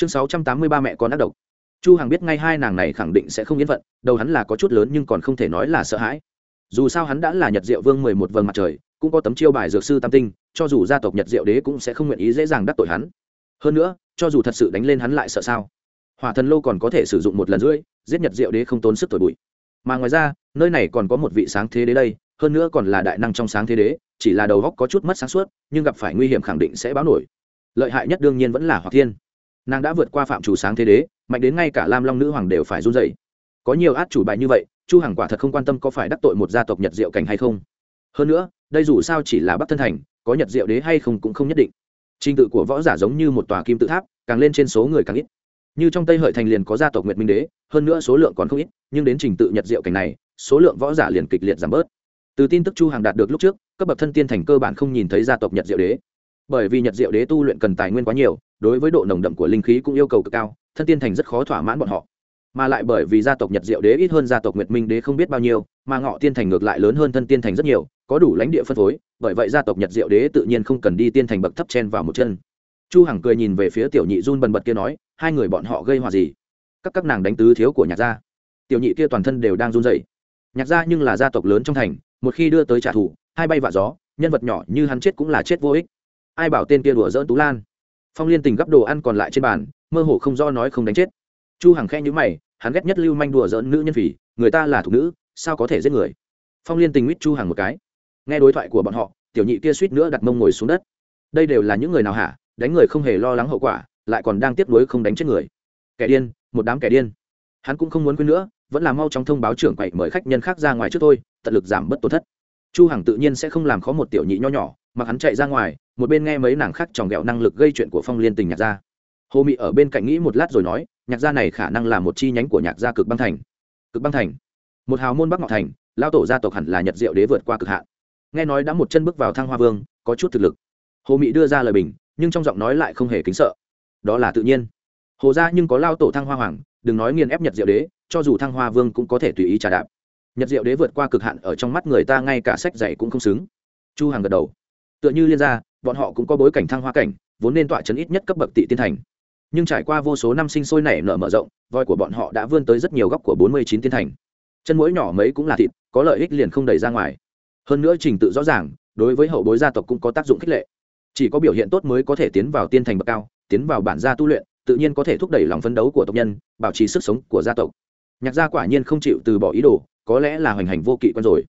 chương sáu trăm tám mươi ba mẹ con ác độc. Chu hằng biết ngay hai nàng này khẳng định sẽ không yên phận, đầu hắn là có chút lớn nhưng còn không thể nói là sợ hãi. Dù sao hắn đã là nhật diệu vương mười một vầng mặt trời, cũng có tấm chiêu bài dược sư tam tinh, cho dù gia tộc nhật diệu đế cũng sẽ không nguyện ý dễ dàng đắc tội hắn. Hơn nữa, cho dù thật sự đánh lên hắn lại sợ sao? Hỏa thần lô còn có thể sử dụng một lần rưỡi, giết nhật diệu đế không tốn sức tuổi bụi. Mà ngoài ra, nơi này còn có một vị sáng thế đế đây, hơn nữa còn là đại năng trong sáng thế đế, chỉ là đầu góc có chút mất sáng suốt, nhưng gặp phải nguy hiểm khẳng định sẽ báo nổi. Lợi hại nhất đương nhiên vẫn là hoặc thiên nàng đã vượt qua phạm chủ sáng thế đế, mạnh đến ngay cả lam long nữ hoàng đều phải run dậy có nhiều át chủ bài như vậy, chu hằng quả thật không quan tâm có phải đắc tội một gia tộc nhật diệu cảnh hay không. Hơn nữa, đây dù sao chỉ là bắc thân thành, có nhật diệu đế hay không cũng không nhất định. Trình tự của võ giả giống như một tòa kim tự tháp, càng lên trên số người càng ít. Như trong tây hợi thành liền có gia tộc nguyệt minh đế, hơn nữa số lượng còn không ít, nhưng đến trình tự nhật diệu cảnh này, số lượng võ giả liền kịch liệt giảm bớt. Từ tin tức chu hàng đạt được lúc trước, cấp bậc thân tiên thành cơ bản không nhìn thấy gia tộc nhật diệu đế bởi vì nhật diệu đế tu luyện cần tài nguyên quá nhiều, đối với độ nồng đậm của linh khí cũng yêu cầu cực cao, thân tiên thành rất khó thỏa mãn bọn họ. Mà lại bởi vì gia tộc nhật diệu đế ít hơn gia tộc nguyệt minh đế không biết bao nhiêu, mà ngọ tiên thành ngược lại lớn hơn thân tiên thành rất nhiều, có đủ lãnh địa phân phối, bởi vậy gia tộc nhật diệu đế tự nhiên không cần đi tiên thành bậc thấp chen vào một chân. Chu hằng cười nhìn về phía tiểu nhị run bần bật kia nói, hai người bọn họ gây hòa gì? Các các nàng đánh tứ thiếu của nhạc gia. Tiểu nhị kia toàn thân đều đang run rẩy. Nhạc gia nhưng là gia tộc lớn trong thành, một khi đưa tới trả thù, hai bay vạ gió, nhân vật nhỏ như hắn chết cũng là chết vô ích ai bảo tên kia đùa dỡn tú lan? Phong liên tình gấp đồ ăn còn lại trên bàn, mơ hồ không do nói không đánh chết. Chu hằng khe nhíu mày, hắn ghét nhất lưu manh đùa dỡn nữ nhân phỉ, người ta là thủ nữ, sao có thể giết người? Phong liên tình mít chu hằng một cái. Nghe đối thoại của bọn họ, tiểu nhị kia suýt nữa đặt mông ngồi xuống đất. Đây đều là những người nào hả? Đánh người không hề lo lắng hậu quả, lại còn đang tiếp nối không đánh chết người. Kẻ điên, một đám kẻ điên. Hắn cũng không muốn quên nữa, vẫn là mau chóng thông báo trưởng quậy mời khách nhân khác ra ngoài trước thôi, tận lực giảm bớt tổn thất. Chu hằng tự nhiên sẽ không làm khó một tiểu nhị nho nhỏ mà hắn chạy ra ngoài một bên nghe mấy nàng khác tròng ghẹo năng lực gây chuyện của phong liên tình nhạc gia. Hồ mị ở bên cạnh nghĩ một lát rồi nói, nhạc gia này khả năng là một chi nhánh của nhạc gia cực băng thành. Cực băng thành? Một hào môn bắc ngọc thành lao tổ gia tộc hẳn là nhật diệu đế vượt qua cực hạn. Nghe nói đã một chân bước vào thăng hoa vương, có chút thực lực. Hồ mị đưa ra lời bình, nhưng trong giọng nói lại không hề kính sợ. Đó là tự nhiên. Hồ gia nhưng có lao tổ thăng hoa hoàng, đừng nói nghiền ép nhật diệu đế, cho dù thăng hoa vương cũng có thể tùy ý trả đạp. Nhật diệu đế vượt qua cực hạn ở trong mắt người ta, ngay cả sách dạy cũng không xứng. Chu hàng gật đầu. Tựa như liên gia bọn họ cũng có bối cảnh thăng hoa cảnh, vốn nên tọa chấn ít nhất cấp bậc tị tiên thành. Nhưng trải qua vô số năm sinh sôi nảy nở mở rộng, voi của bọn họ đã vươn tới rất nhiều góc của bốn mươi chín tiên thành. Chân mũi nhỏ mấy cũng là thịt, có lợi ích liền không đẩy ra ngoài. Hơn nữa trình tự rõ ràng, đối với hậu bối gia tộc cũng có tác dụng khích lệ. Chỉ có biểu hiện tốt mới có thể tiến vào tiên thành bậc cao, tiến vào bản gia tu luyện, tự nhiên có thể thúc đẩy lòng phấn đấu của tộc nhân, bảo trì sức sống của gia tộc. Nhạc gia quả nhiên không chịu từ bỏ ý đồ, có lẽ là hoành hành vô kỵ con rồi.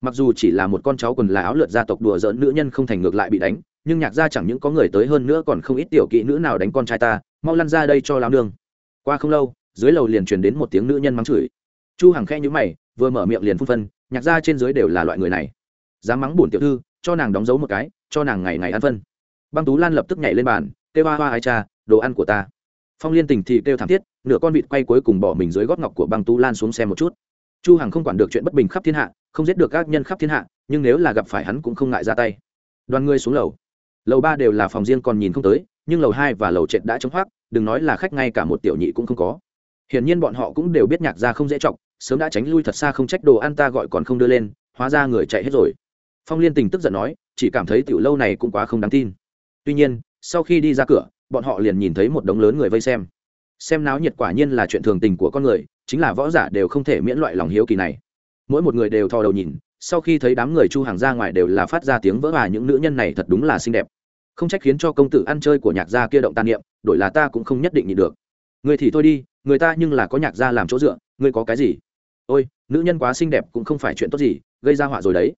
Mặc dù chỉ là một con cháu quần là áo lượt gia tộc đùa dỡn nữ nhân không thành ngược lại bị đánh nhưng nhạc gia chẳng những có người tới hơn nữa còn không ít tiểu kỹ nữ nào đánh con trai ta, mau lăn ra đây cho lao nương. Qua không lâu, dưới lầu liền truyền đến một tiếng nữ nhân mắng chửi. Chu hằng khe nhíu mày, vừa mở miệng liền phun phân, nhạc gia trên dưới đều là loại người này. Dám mắng bổn tiểu thư, cho nàng đóng dấu một cái, cho nàng ngày ngày ăn phân. Băng tú lan lập tức nhảy lên bàn, kêu hoa hoa ai cha, đồ ăn của ta. Phong liên tình thì kêu thảm thiết, nửa con vịt quay cuối cùng bỏ mình dưới gót ngọc của băng tú lan xuống xem một chút. Chu hằng không quản được chuyện bất bình khắp thiên hạ, không giết được các nhân khắp thiên hạ, nhưng nếu là gặp phải hắn cũng không ngại ra tay. Đoàn người xuống lầu lầu ba đều là phòng riêng còn nhìn không tới, nhưng lầu hai và lầu trệt đã chống hoác, đừng nói là khách ngay cả một tiểu nhị cũng không có. Hiển nhiên bọn họ cũng đều biết nhạc ra không dễ trọng sớm đã tránh lui thật xa không trách đồ ăn ta gọi còn không đưa lên, hóa ra người chạy hết rồi. Phong liên tình tức giận nói, chỉ cảm thấy tiểu lâu này cũng quá không đáng tin. Tuy nhiên, sau khi đi ra cửa, bọn họ liền nhìn thấy một đống lớn người vây xem. Xem náo nhiệt quả nhiên là chuyện thường tình của con người, chính là võ giả đều không thể miễn loại lòng hiếu kỳ này. Mỗi một người đều thò đầu nhìn sau khi thấy đám người chu hàng ra ngoài đều là phát ra tiếng vỡ hòa, những nữ nhân này thật đúng là xinh đẹp. Không trách khiến cho công tử ăn chơi của nhạc gia kia động tàn niệm, đổi là ta cũng không nhất định nhịn được. Người thì thôi đi, người ta nhưng là có nhạc gia làm chỗ dựa, ngươi có cái gì? Ôi, nữ nhân quá xinh đẹp cũng không phải chuyện tốt gì, gây ra họa rồi đấy.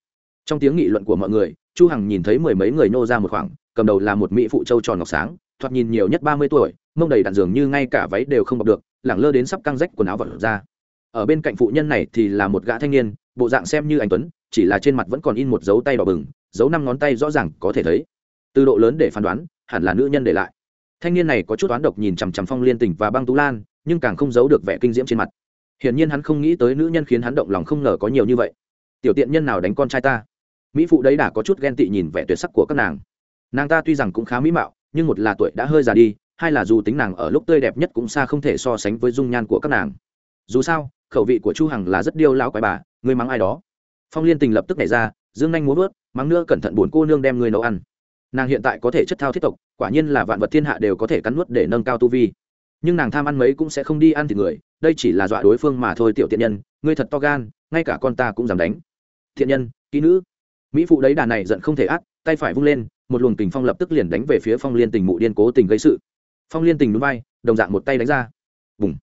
Trong tiếng nghị luận của mọi người, chu hằng nhìn thấy mười mấy người nô ra một khoảng, cầm đầu là một mỹ phụ châu tròn ngọc sáng, thoạt nhìn nhiều nhất ba mươi tuổi, mông đầy đạn giường như ngay cả váy đều không bọc được, lẳng lơ đến sắp căng rách quần áo vật ra. Ở bên cạnh phụ nhân này thì là một gã thanh niên, bộ dạng xem như anh tuấn chỉ là trên mặt vẫn còn in một dấu tay đỏ bừng, dấu năm ngón tay rõ ràng có thể thấy. Từ độ lớn để phán đoán, hẳn là nữ nhân để lại. Thanh niên này có chút oán độc nhìn chằm chằm phong liên tình và băng tú lan, nhưng càng không giấu được vẻ kinh diễm trên mặt. Hiển nhiên hắn không nghĩ tới nữ nhân khiến hắn động lòng không ngờ có nhiều như vậy. Tiểu tiện nhân nào đánh con trai ta? Mỹ phụ đấy đã có chút ghen tị nhìn vẻ tuyệt sắc của các nàng. Nàng ta tuy rằng cũng khá mỹ mạo, nhưng một là tuổi đã hơi già đi, hai là dù tính nàng ở lúc tươi đẹp nhất cũng xa không thể so sánh với dung nhan của các nàng. Dù sao, khẩu vị của chu hằng là rất điêu lão quái bà ngươi mắng ai đó phong liên tình lập tức nảy ra, dương nhanh muốn vớt, mắng nữa cẩn thận buồn cô nương đem ngươi nấu ăn. Nàng hiện tại có thể chất thao thiết tộc, quả nhiên là vạn vật thiên hạ đều có thể cắn nuốt để nâng cao tu vi. Nhưng nàng tham ăn mấy cũng sẽ không đi ăn thịt người, đây chỉ là dọa đối phương mà thôi, tiểu thiện nhân, ngươi thật to gan, ngay cả con ta cũng dám đánh. Thiện nhân, kỹ nữ. Mỹ phụ đấy đàn này giận không thể ác, tay phải vung lên, một luồng tình phong lập tức liền đánh về phía phong liên tình mụ điên cố tình gây sự. Phong liên tình núi vai đồng dạng một tay đánh ra. Bùng.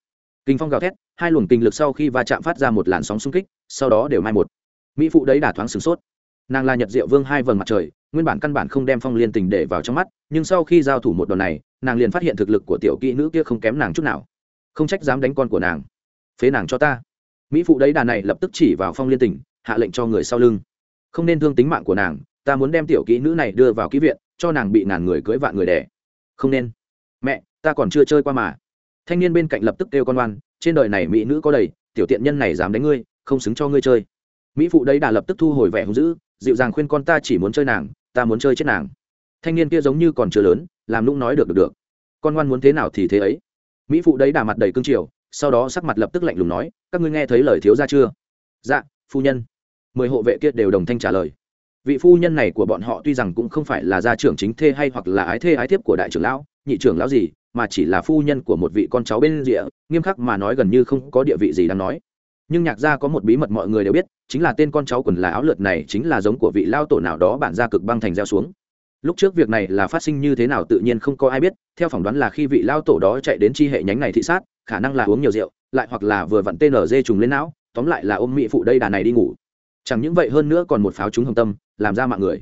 Kinh phong gào thét, hai luồng kinh lực sau khi va chạm phát ra một làn sóng xung kích, sau đó đều mai một mỹ phụ đấy đả thoáng sửng sốt. Nàng là nhật diệu vương hai vầng mặt trời, nguyên bản căn bản không đem phong liên tình để vào trong mắt, nhưng sau khi giao thủ một đòn này, nàng liền phát hiện thực lực của tiểu kỹ nữ kia không kém nàng chút nào. Không trách dám đánh con của nàng. Phế nàng cho ta. Mỹ phụ đấy đà này lập tức chỉ vào phong liên tình, hạ lệnh cho người sau lưng. Không nên thương tính mạng của nàng, ta muốn đem tiểu kỹ nữ này đưa vào kỹ viện, cho nàng bị ngàn người cưới vạn người đẻ. Không nên. Mẹ, ta còn chưa chơi qua mà. Thanh niên bên cạnh lập tức kêu con oan trên đời này mỹ nữ có đầy, tiểu tiện nhân này dám đánh ngươi, không xứng cho ngươi chơi mỹ phụ đấy đã lập tức thu hồi vẻ hung dữ, dịu dàng khuyên con ta chỉ muốn chơi nàng, ta muốn chơi chết nàng. Thanh niên kia giống như còn chưa lớn, làm lũng nói được được được. Con ngoan muốn thế nào thì thế ấy. Mỹ phụ đấy đà mặt đầy cương triều, sau đó sắc mặt lập tức lạnh lùng nói, các ngươi nghe thấy lời thiếu ra chưa? Dạ phu nhân. Mười hộ vệ kia đều đồng thanh trả lời. Vị phu nhân này của bọn họ tuy rằng cũng không phải là gia trưởng chính thê hay hoặc là ái thê ái thiếp của đại trưởng lão, nhị trưởng lão gì, mà chỉ là phu nhân của một vị con cháu bên rìa, nghiêm khắc mà nói gần như không có địa vị gì đáng nói nhưng nhạc gia có một bí mật mọi người đều biết, chính là tên con cháu quần là áo lượt này chính là giống của vị lao tổ nào đó bản gia cực băng thành gieo xuống. Lúc trước việc này là phát sinh như thế nào tự nhiên không có ai biết, theo phỏng đoán là khi vị lao tổ đó chạy đến chi hệ nhánh này thị sát, khả năng là uống nhiều rượu, lại hoặc là vừa vặn tên ở dê trùng lên não, tóm lại là ôm mỹ phụ đây đà này đi ngủ. Chẳng những vậy hơn nữa còn một pháo trúng hồng tâm, làm ra mạng người.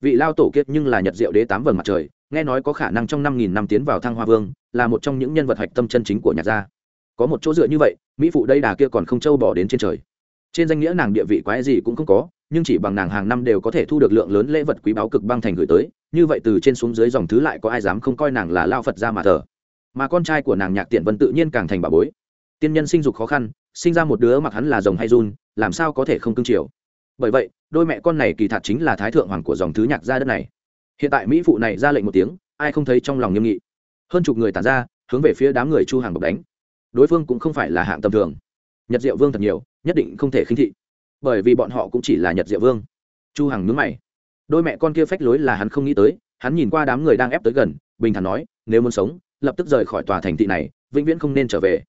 Vị lao tổ kiếp nhưng là nhật diệu đế tám vầng mặt trời, nghe nói có khả năng trong năm nghìn năm tiến vào thăng hoa vương, là một trong những nhân vật hạch tâm chân chính của nhạc gia có một chỗ dựa như vậy, mỹ phụ đây đà kia còn không trâu bỏ đến trên trời. Trên danh nghĩa nàng địa vị quái gì cũng không có, nhưng chỉ bằng nàng hàng năm đều có thể thu được lượng lớn lễ vật quý báu cực băng thành gửi tới, như vậy từ trên xuống dưới dòng thứ lại có ai dám không coi nàng là lao phật ra mà thờ. Mà con trai của nàng nhạc tiện vân tự nhiên càng thành bà bối. Tiên nhân sinh dục khó khăn, sinh ra một đứa mặc hắn là dòng hay run, làm sao có thể không cưng chiều. Bởi vậy, đôi mẹ con này kỳ thật chính là thái thượng hoàng của dòng thứ nhạc gia đất này. Hiện tại mỹ phụ này ra lệnh một tiếng, ai không thấy trong lòng nghiêm nghị. Hơn chục người tàn ra, hướng về phía đám người chu hàng bọc đánh đối phương cũng không phải là hạng tầm thường. Nhật diệu vương thật nhiều, nhất định không thể khinh thị. Bởi vì bọn họ cũng chỉ là nhật diệu vương. Chu hằng nhướng mày. Đôi mẹ con kia phách lối là hắn không nghĩ tới, hắn nhìn qua đám người đang ép tới gần, bình thản nói, nếu muốn sống, lập tức rời khỏi tòa thành thị này, vĩnh viễn không nên trở về.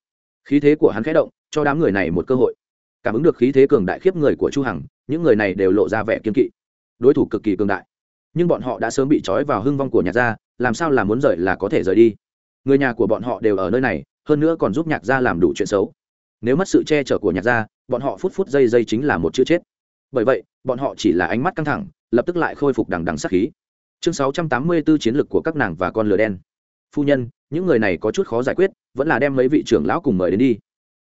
Khí thế của hắn khẽ động, cho đám người này một cơ hội. Cảm ứng được khí thế cường đại khiếp người của chu hằng, những người này đều lộ ra vẻ kiên kỵ. Đối thủ cực kỳ cường đại. Nhưng bọn họ đã sớm bị trói vào hưng vong của nhạc gia, làm sao là muốn rời là có thể rời đi. Người nhà của bọn họ đều ở nơi này hơn nữa còn giúp nhạc gia làm đủ chuyện xấu. Nếu mất sự che chở của nhạc gia, bọn họ phút phút giây giây chính là một chữ chết. Bởi vậy, bọn họ chỉ là ánh mắt căng thẳng, lập tức lại khôi phục đằng đằng sắc khí. Chương 684 chiến lược của các nàng và con lửa đen. Phu nhân, những người này có chút khó giải quyết, vẫn là đem mấy vị trưởng lão cùng mời đến đi.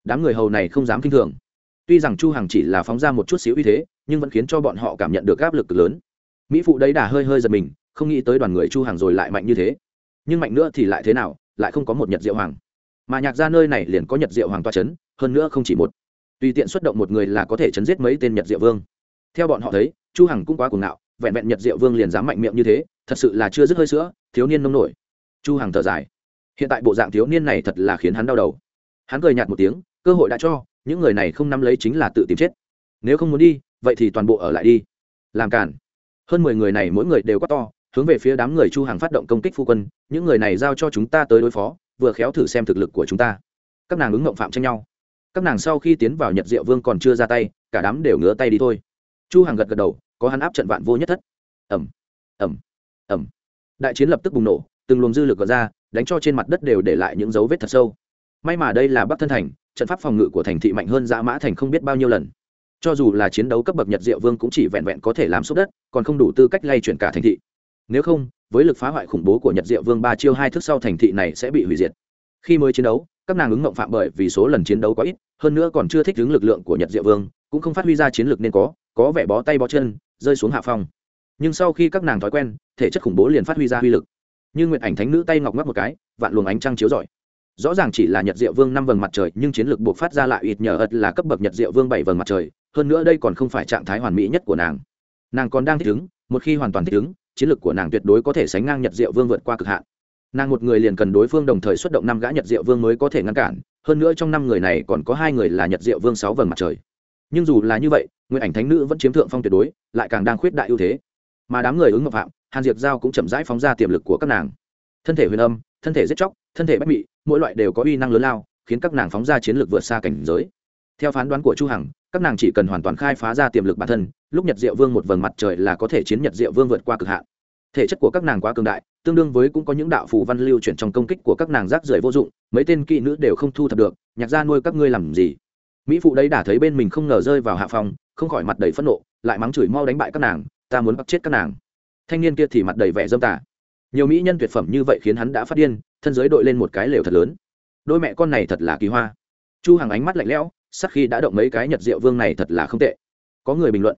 Đám người hầu này không dám kinh thường. Tuy rằng chu hằng chỉ là phóng ra một chút xíu uy thế, nhưng vẫn khiến cho bọn họ cảm nhận được áp lực lớn. Mỹ phụ đấy đà hơi hơi giật mình, không nghĩ tới đoàn người chu hằng rồi lại mạnh như thế. Nhưng mạnh nữa thì lại thế nào, lại không có một nhật diệu hoàng mà nhạc gia nơi này liền có nhật diệu hoàng toa chấn, hơn nữa không chỉ một. Tùy tiện xuất động một người là có thể chấn giết mấy tên nhật diệu vương. Theo bọn họ thấy, chu hằng cũng quá cuồng ngạo, vẹn vẹn nhật diệu vương liền dám mạnh miệng như thế, thật sự là chưa dứt hơi sữa, thiếu niên nông nổi. Chu hằng thở dài. Hiện tại bộ dạng thiếu niên này thật là khiến hắn đau đầu. Hắn cười nhạt một tiếng, cơ hội đã cho, những người này không nắm lấy chính là tự tìm chết. Nếu không muốn đi, vậy thì toàn bộ ở lại đi. Làm cản hơn mười người này mỗi người đều quá to, hướng về phía đám người chu hàng phát động công kích phu quân, những người này giao cho chúng ta tới đối phó vừa khéo thử xem thực lực của chúng ta. Các nàng ứng ngộng phạm tranh nhau. Các nàng sau khi tiến vào nhật diệu vương còn chưa ra tay, cả đám đều ngứa tay đi thôi. Chu hàng gật gật đầu, có hắn áp trận vạn vô nhất thất. Ẩm ẩm ẩm đại chiến lập tức bùng nổ, từng luồng dư lực gọt ra, đánh cho trên mặt đất đều để lại những dấu vết thật sâu. May mà đây là bắc thân thành, trận pháp phòng ngự của thành thị mạnh hơn dã mã thành không biết bao nhiêu lần. Cho dù là chiến đấu cấp bậc nhật diệu vương cũng chỉ vẹn vẹn có thể làm xúc đất, còn không đủ tư cách lay chuyển cả thành thị. Nếu không với lực phá hoại khủng bố của nhật diệu vương ba chiêu hai thước sau thành thị này sẽ bị hủy diệt. Khi mới chiến đấu, các nàng ứng mộng phạm bởi vì số lần chiến đấu quá ít, hơn nữa còn chưa thích ứng lực lượng của nhật diệu vương, cũng không phát huy ra chiến lược nên có có vẻ bó tay bó chân, rơi xuống hạ phong. Nhưng sau khi các nàng thói quen, thể chất khủng bố liền phát huy ra uy lực. Như nguyện ảnh thánh nữ tay ngọc ngắt một cái, vạn luồng ánh trăng chiếu rọi. Rõ ràng chỉ là nhật diệu vương năm vầng mặt trời, nhưng chiến lược buộc phát ra lại ít nhờ ật là cấp bậc nhật diệu vương bảy vầng mặt trời, hơn nữa đây còn không phải trạng thái hoàn mỹ nhất của nàng. Nàng còn đang thích ứng, một khi hoàn toàn thích ứng chiến lược của nàng tuyệt đối có thể sánh ngang nhật diệu vương vượt qua cực hạn. Nàng một người liền cần đối phương đồng thời xuất động năm gã nhật diệu vương mới có thể ngăn cản, hơn nữa trong năm người này còn có hai người là nhật diệu vương sáu vầng mặt trời. Nhưng dù là như vậy nguyện ảnh thánh nữ vẫn chiếm thượng phong tuyệt đối, lại càng đang khuyết đại ưu thế. Mà đám người ứng ngọc phạm, hàn diệp giao cũng chậm rãi phóng ra tiềm lực của các nàng. Thân thể huyền âm, thân thể giết chóc, thân thể bách bị mỗi loại đều có uy năng lớn lao, khiến các nàng phóng ra chiến lược vượt xa cảnh giới. Theo phán đoán của chu hằng các nàng chỉ cần hoàn toàn khai phá ra tiềm lực bản thân, lúc nhật diệu vương một vầng mặt trời là có thể chiến nhật diệu vương vượt qua cực hạn. Thể chất của các nàng quá cường đại, tương đương với cũng có những đạo phù văn lưu chuyển trong công kích của các nàng rác rưởi vô dụng, mấy tên kỵ nữ đều không thu thập được, nhạc gia nuôi các ngươi làm gì? Mỹ phụ đấy đã thấy bên mình không ngờ rơi vào hạ phòng không khỏi mặt đầy phẫn nộ, lại mắng chửi mau đánh bại các nàng, ta muốn bắt chết các nàng. Thanh niên kia thì mặt đầy vẻ dâm tả nhiều mỹ nhân tuyệt phẩm như vậy khiến hắn đã phát điên, thân giới đội lên một cái lều thật lớn. Đôi mẹ con này thật là kỳ hoa. Chu hàng ánh mắt lạnh lẽo sắc khi đã động mấy cái nhật diệu vương này thật là không tệ. Có người bình luận,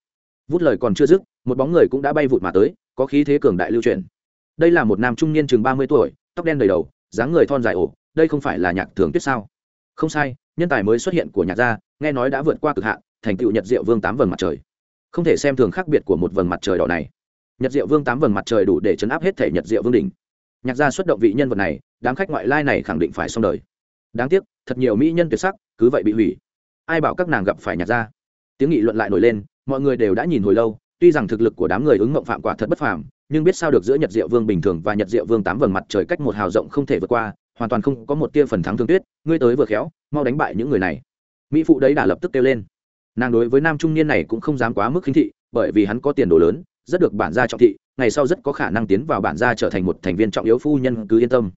vút lời còn chưa dứt, một bóng người cũng đã bay vụt mà tới, có khí thế cường đại lưu truyền. Đây là một nam trung niên chừng ba mươi tuổi, tóc đen đầy đầu, dáng người thon dài ổ, đây không phải là nhạc thường tuyết sao? Không sai, nhân tài mới xuất hiện của nhạc gia, nghe nói đã vượt qua cực hạn, thành tựu nhật diệu vương tám vầng mặt trời. Không thể xem thường khác biệt của một vầng mặt trời đỏ này. Nhật diệu vương tám vầng mặt trời đủ để chấn áp hết thể nhật diệu vương đỉnh. Nhạc gia xuất động vị nhân vật này, đám khách ngoại lai này khẳng định phải xong đời. Đáng tiếc, thật nhiều mỹ nhân tuyệt sắc, cứ vậy bị hủy ai bảo các nàng gặp phải nhạc gia tiếng nghị luận lại nổi lên, mọi người đều đã nhìn hồi lâu, tuy rằng thực lực của đám người ứng mộng phạm quả thật bất phàm, nhưng biết sao được giữa nhật diệu vương bình thường và nhật diệu vương tám vầng mặt trời cách một hào rộng không thể vượt qua, hoàn toàn không có một tia phần thắng thương tuyết, ngươi tới vừa khéo, mau đánh bại những người này. Mỹ phụ đấy đã lập tức kêu lên. Nàng đối với nam trung niên này cũng không dám quá mức khinh thị, bởi vì hắn có tiền đồ lớn, rất được bản gia trọng thị, ngày sau rất có khả năng tiến vào bản gia trở thành một thành viên trọng yếu phu nhân, cứ yên tâm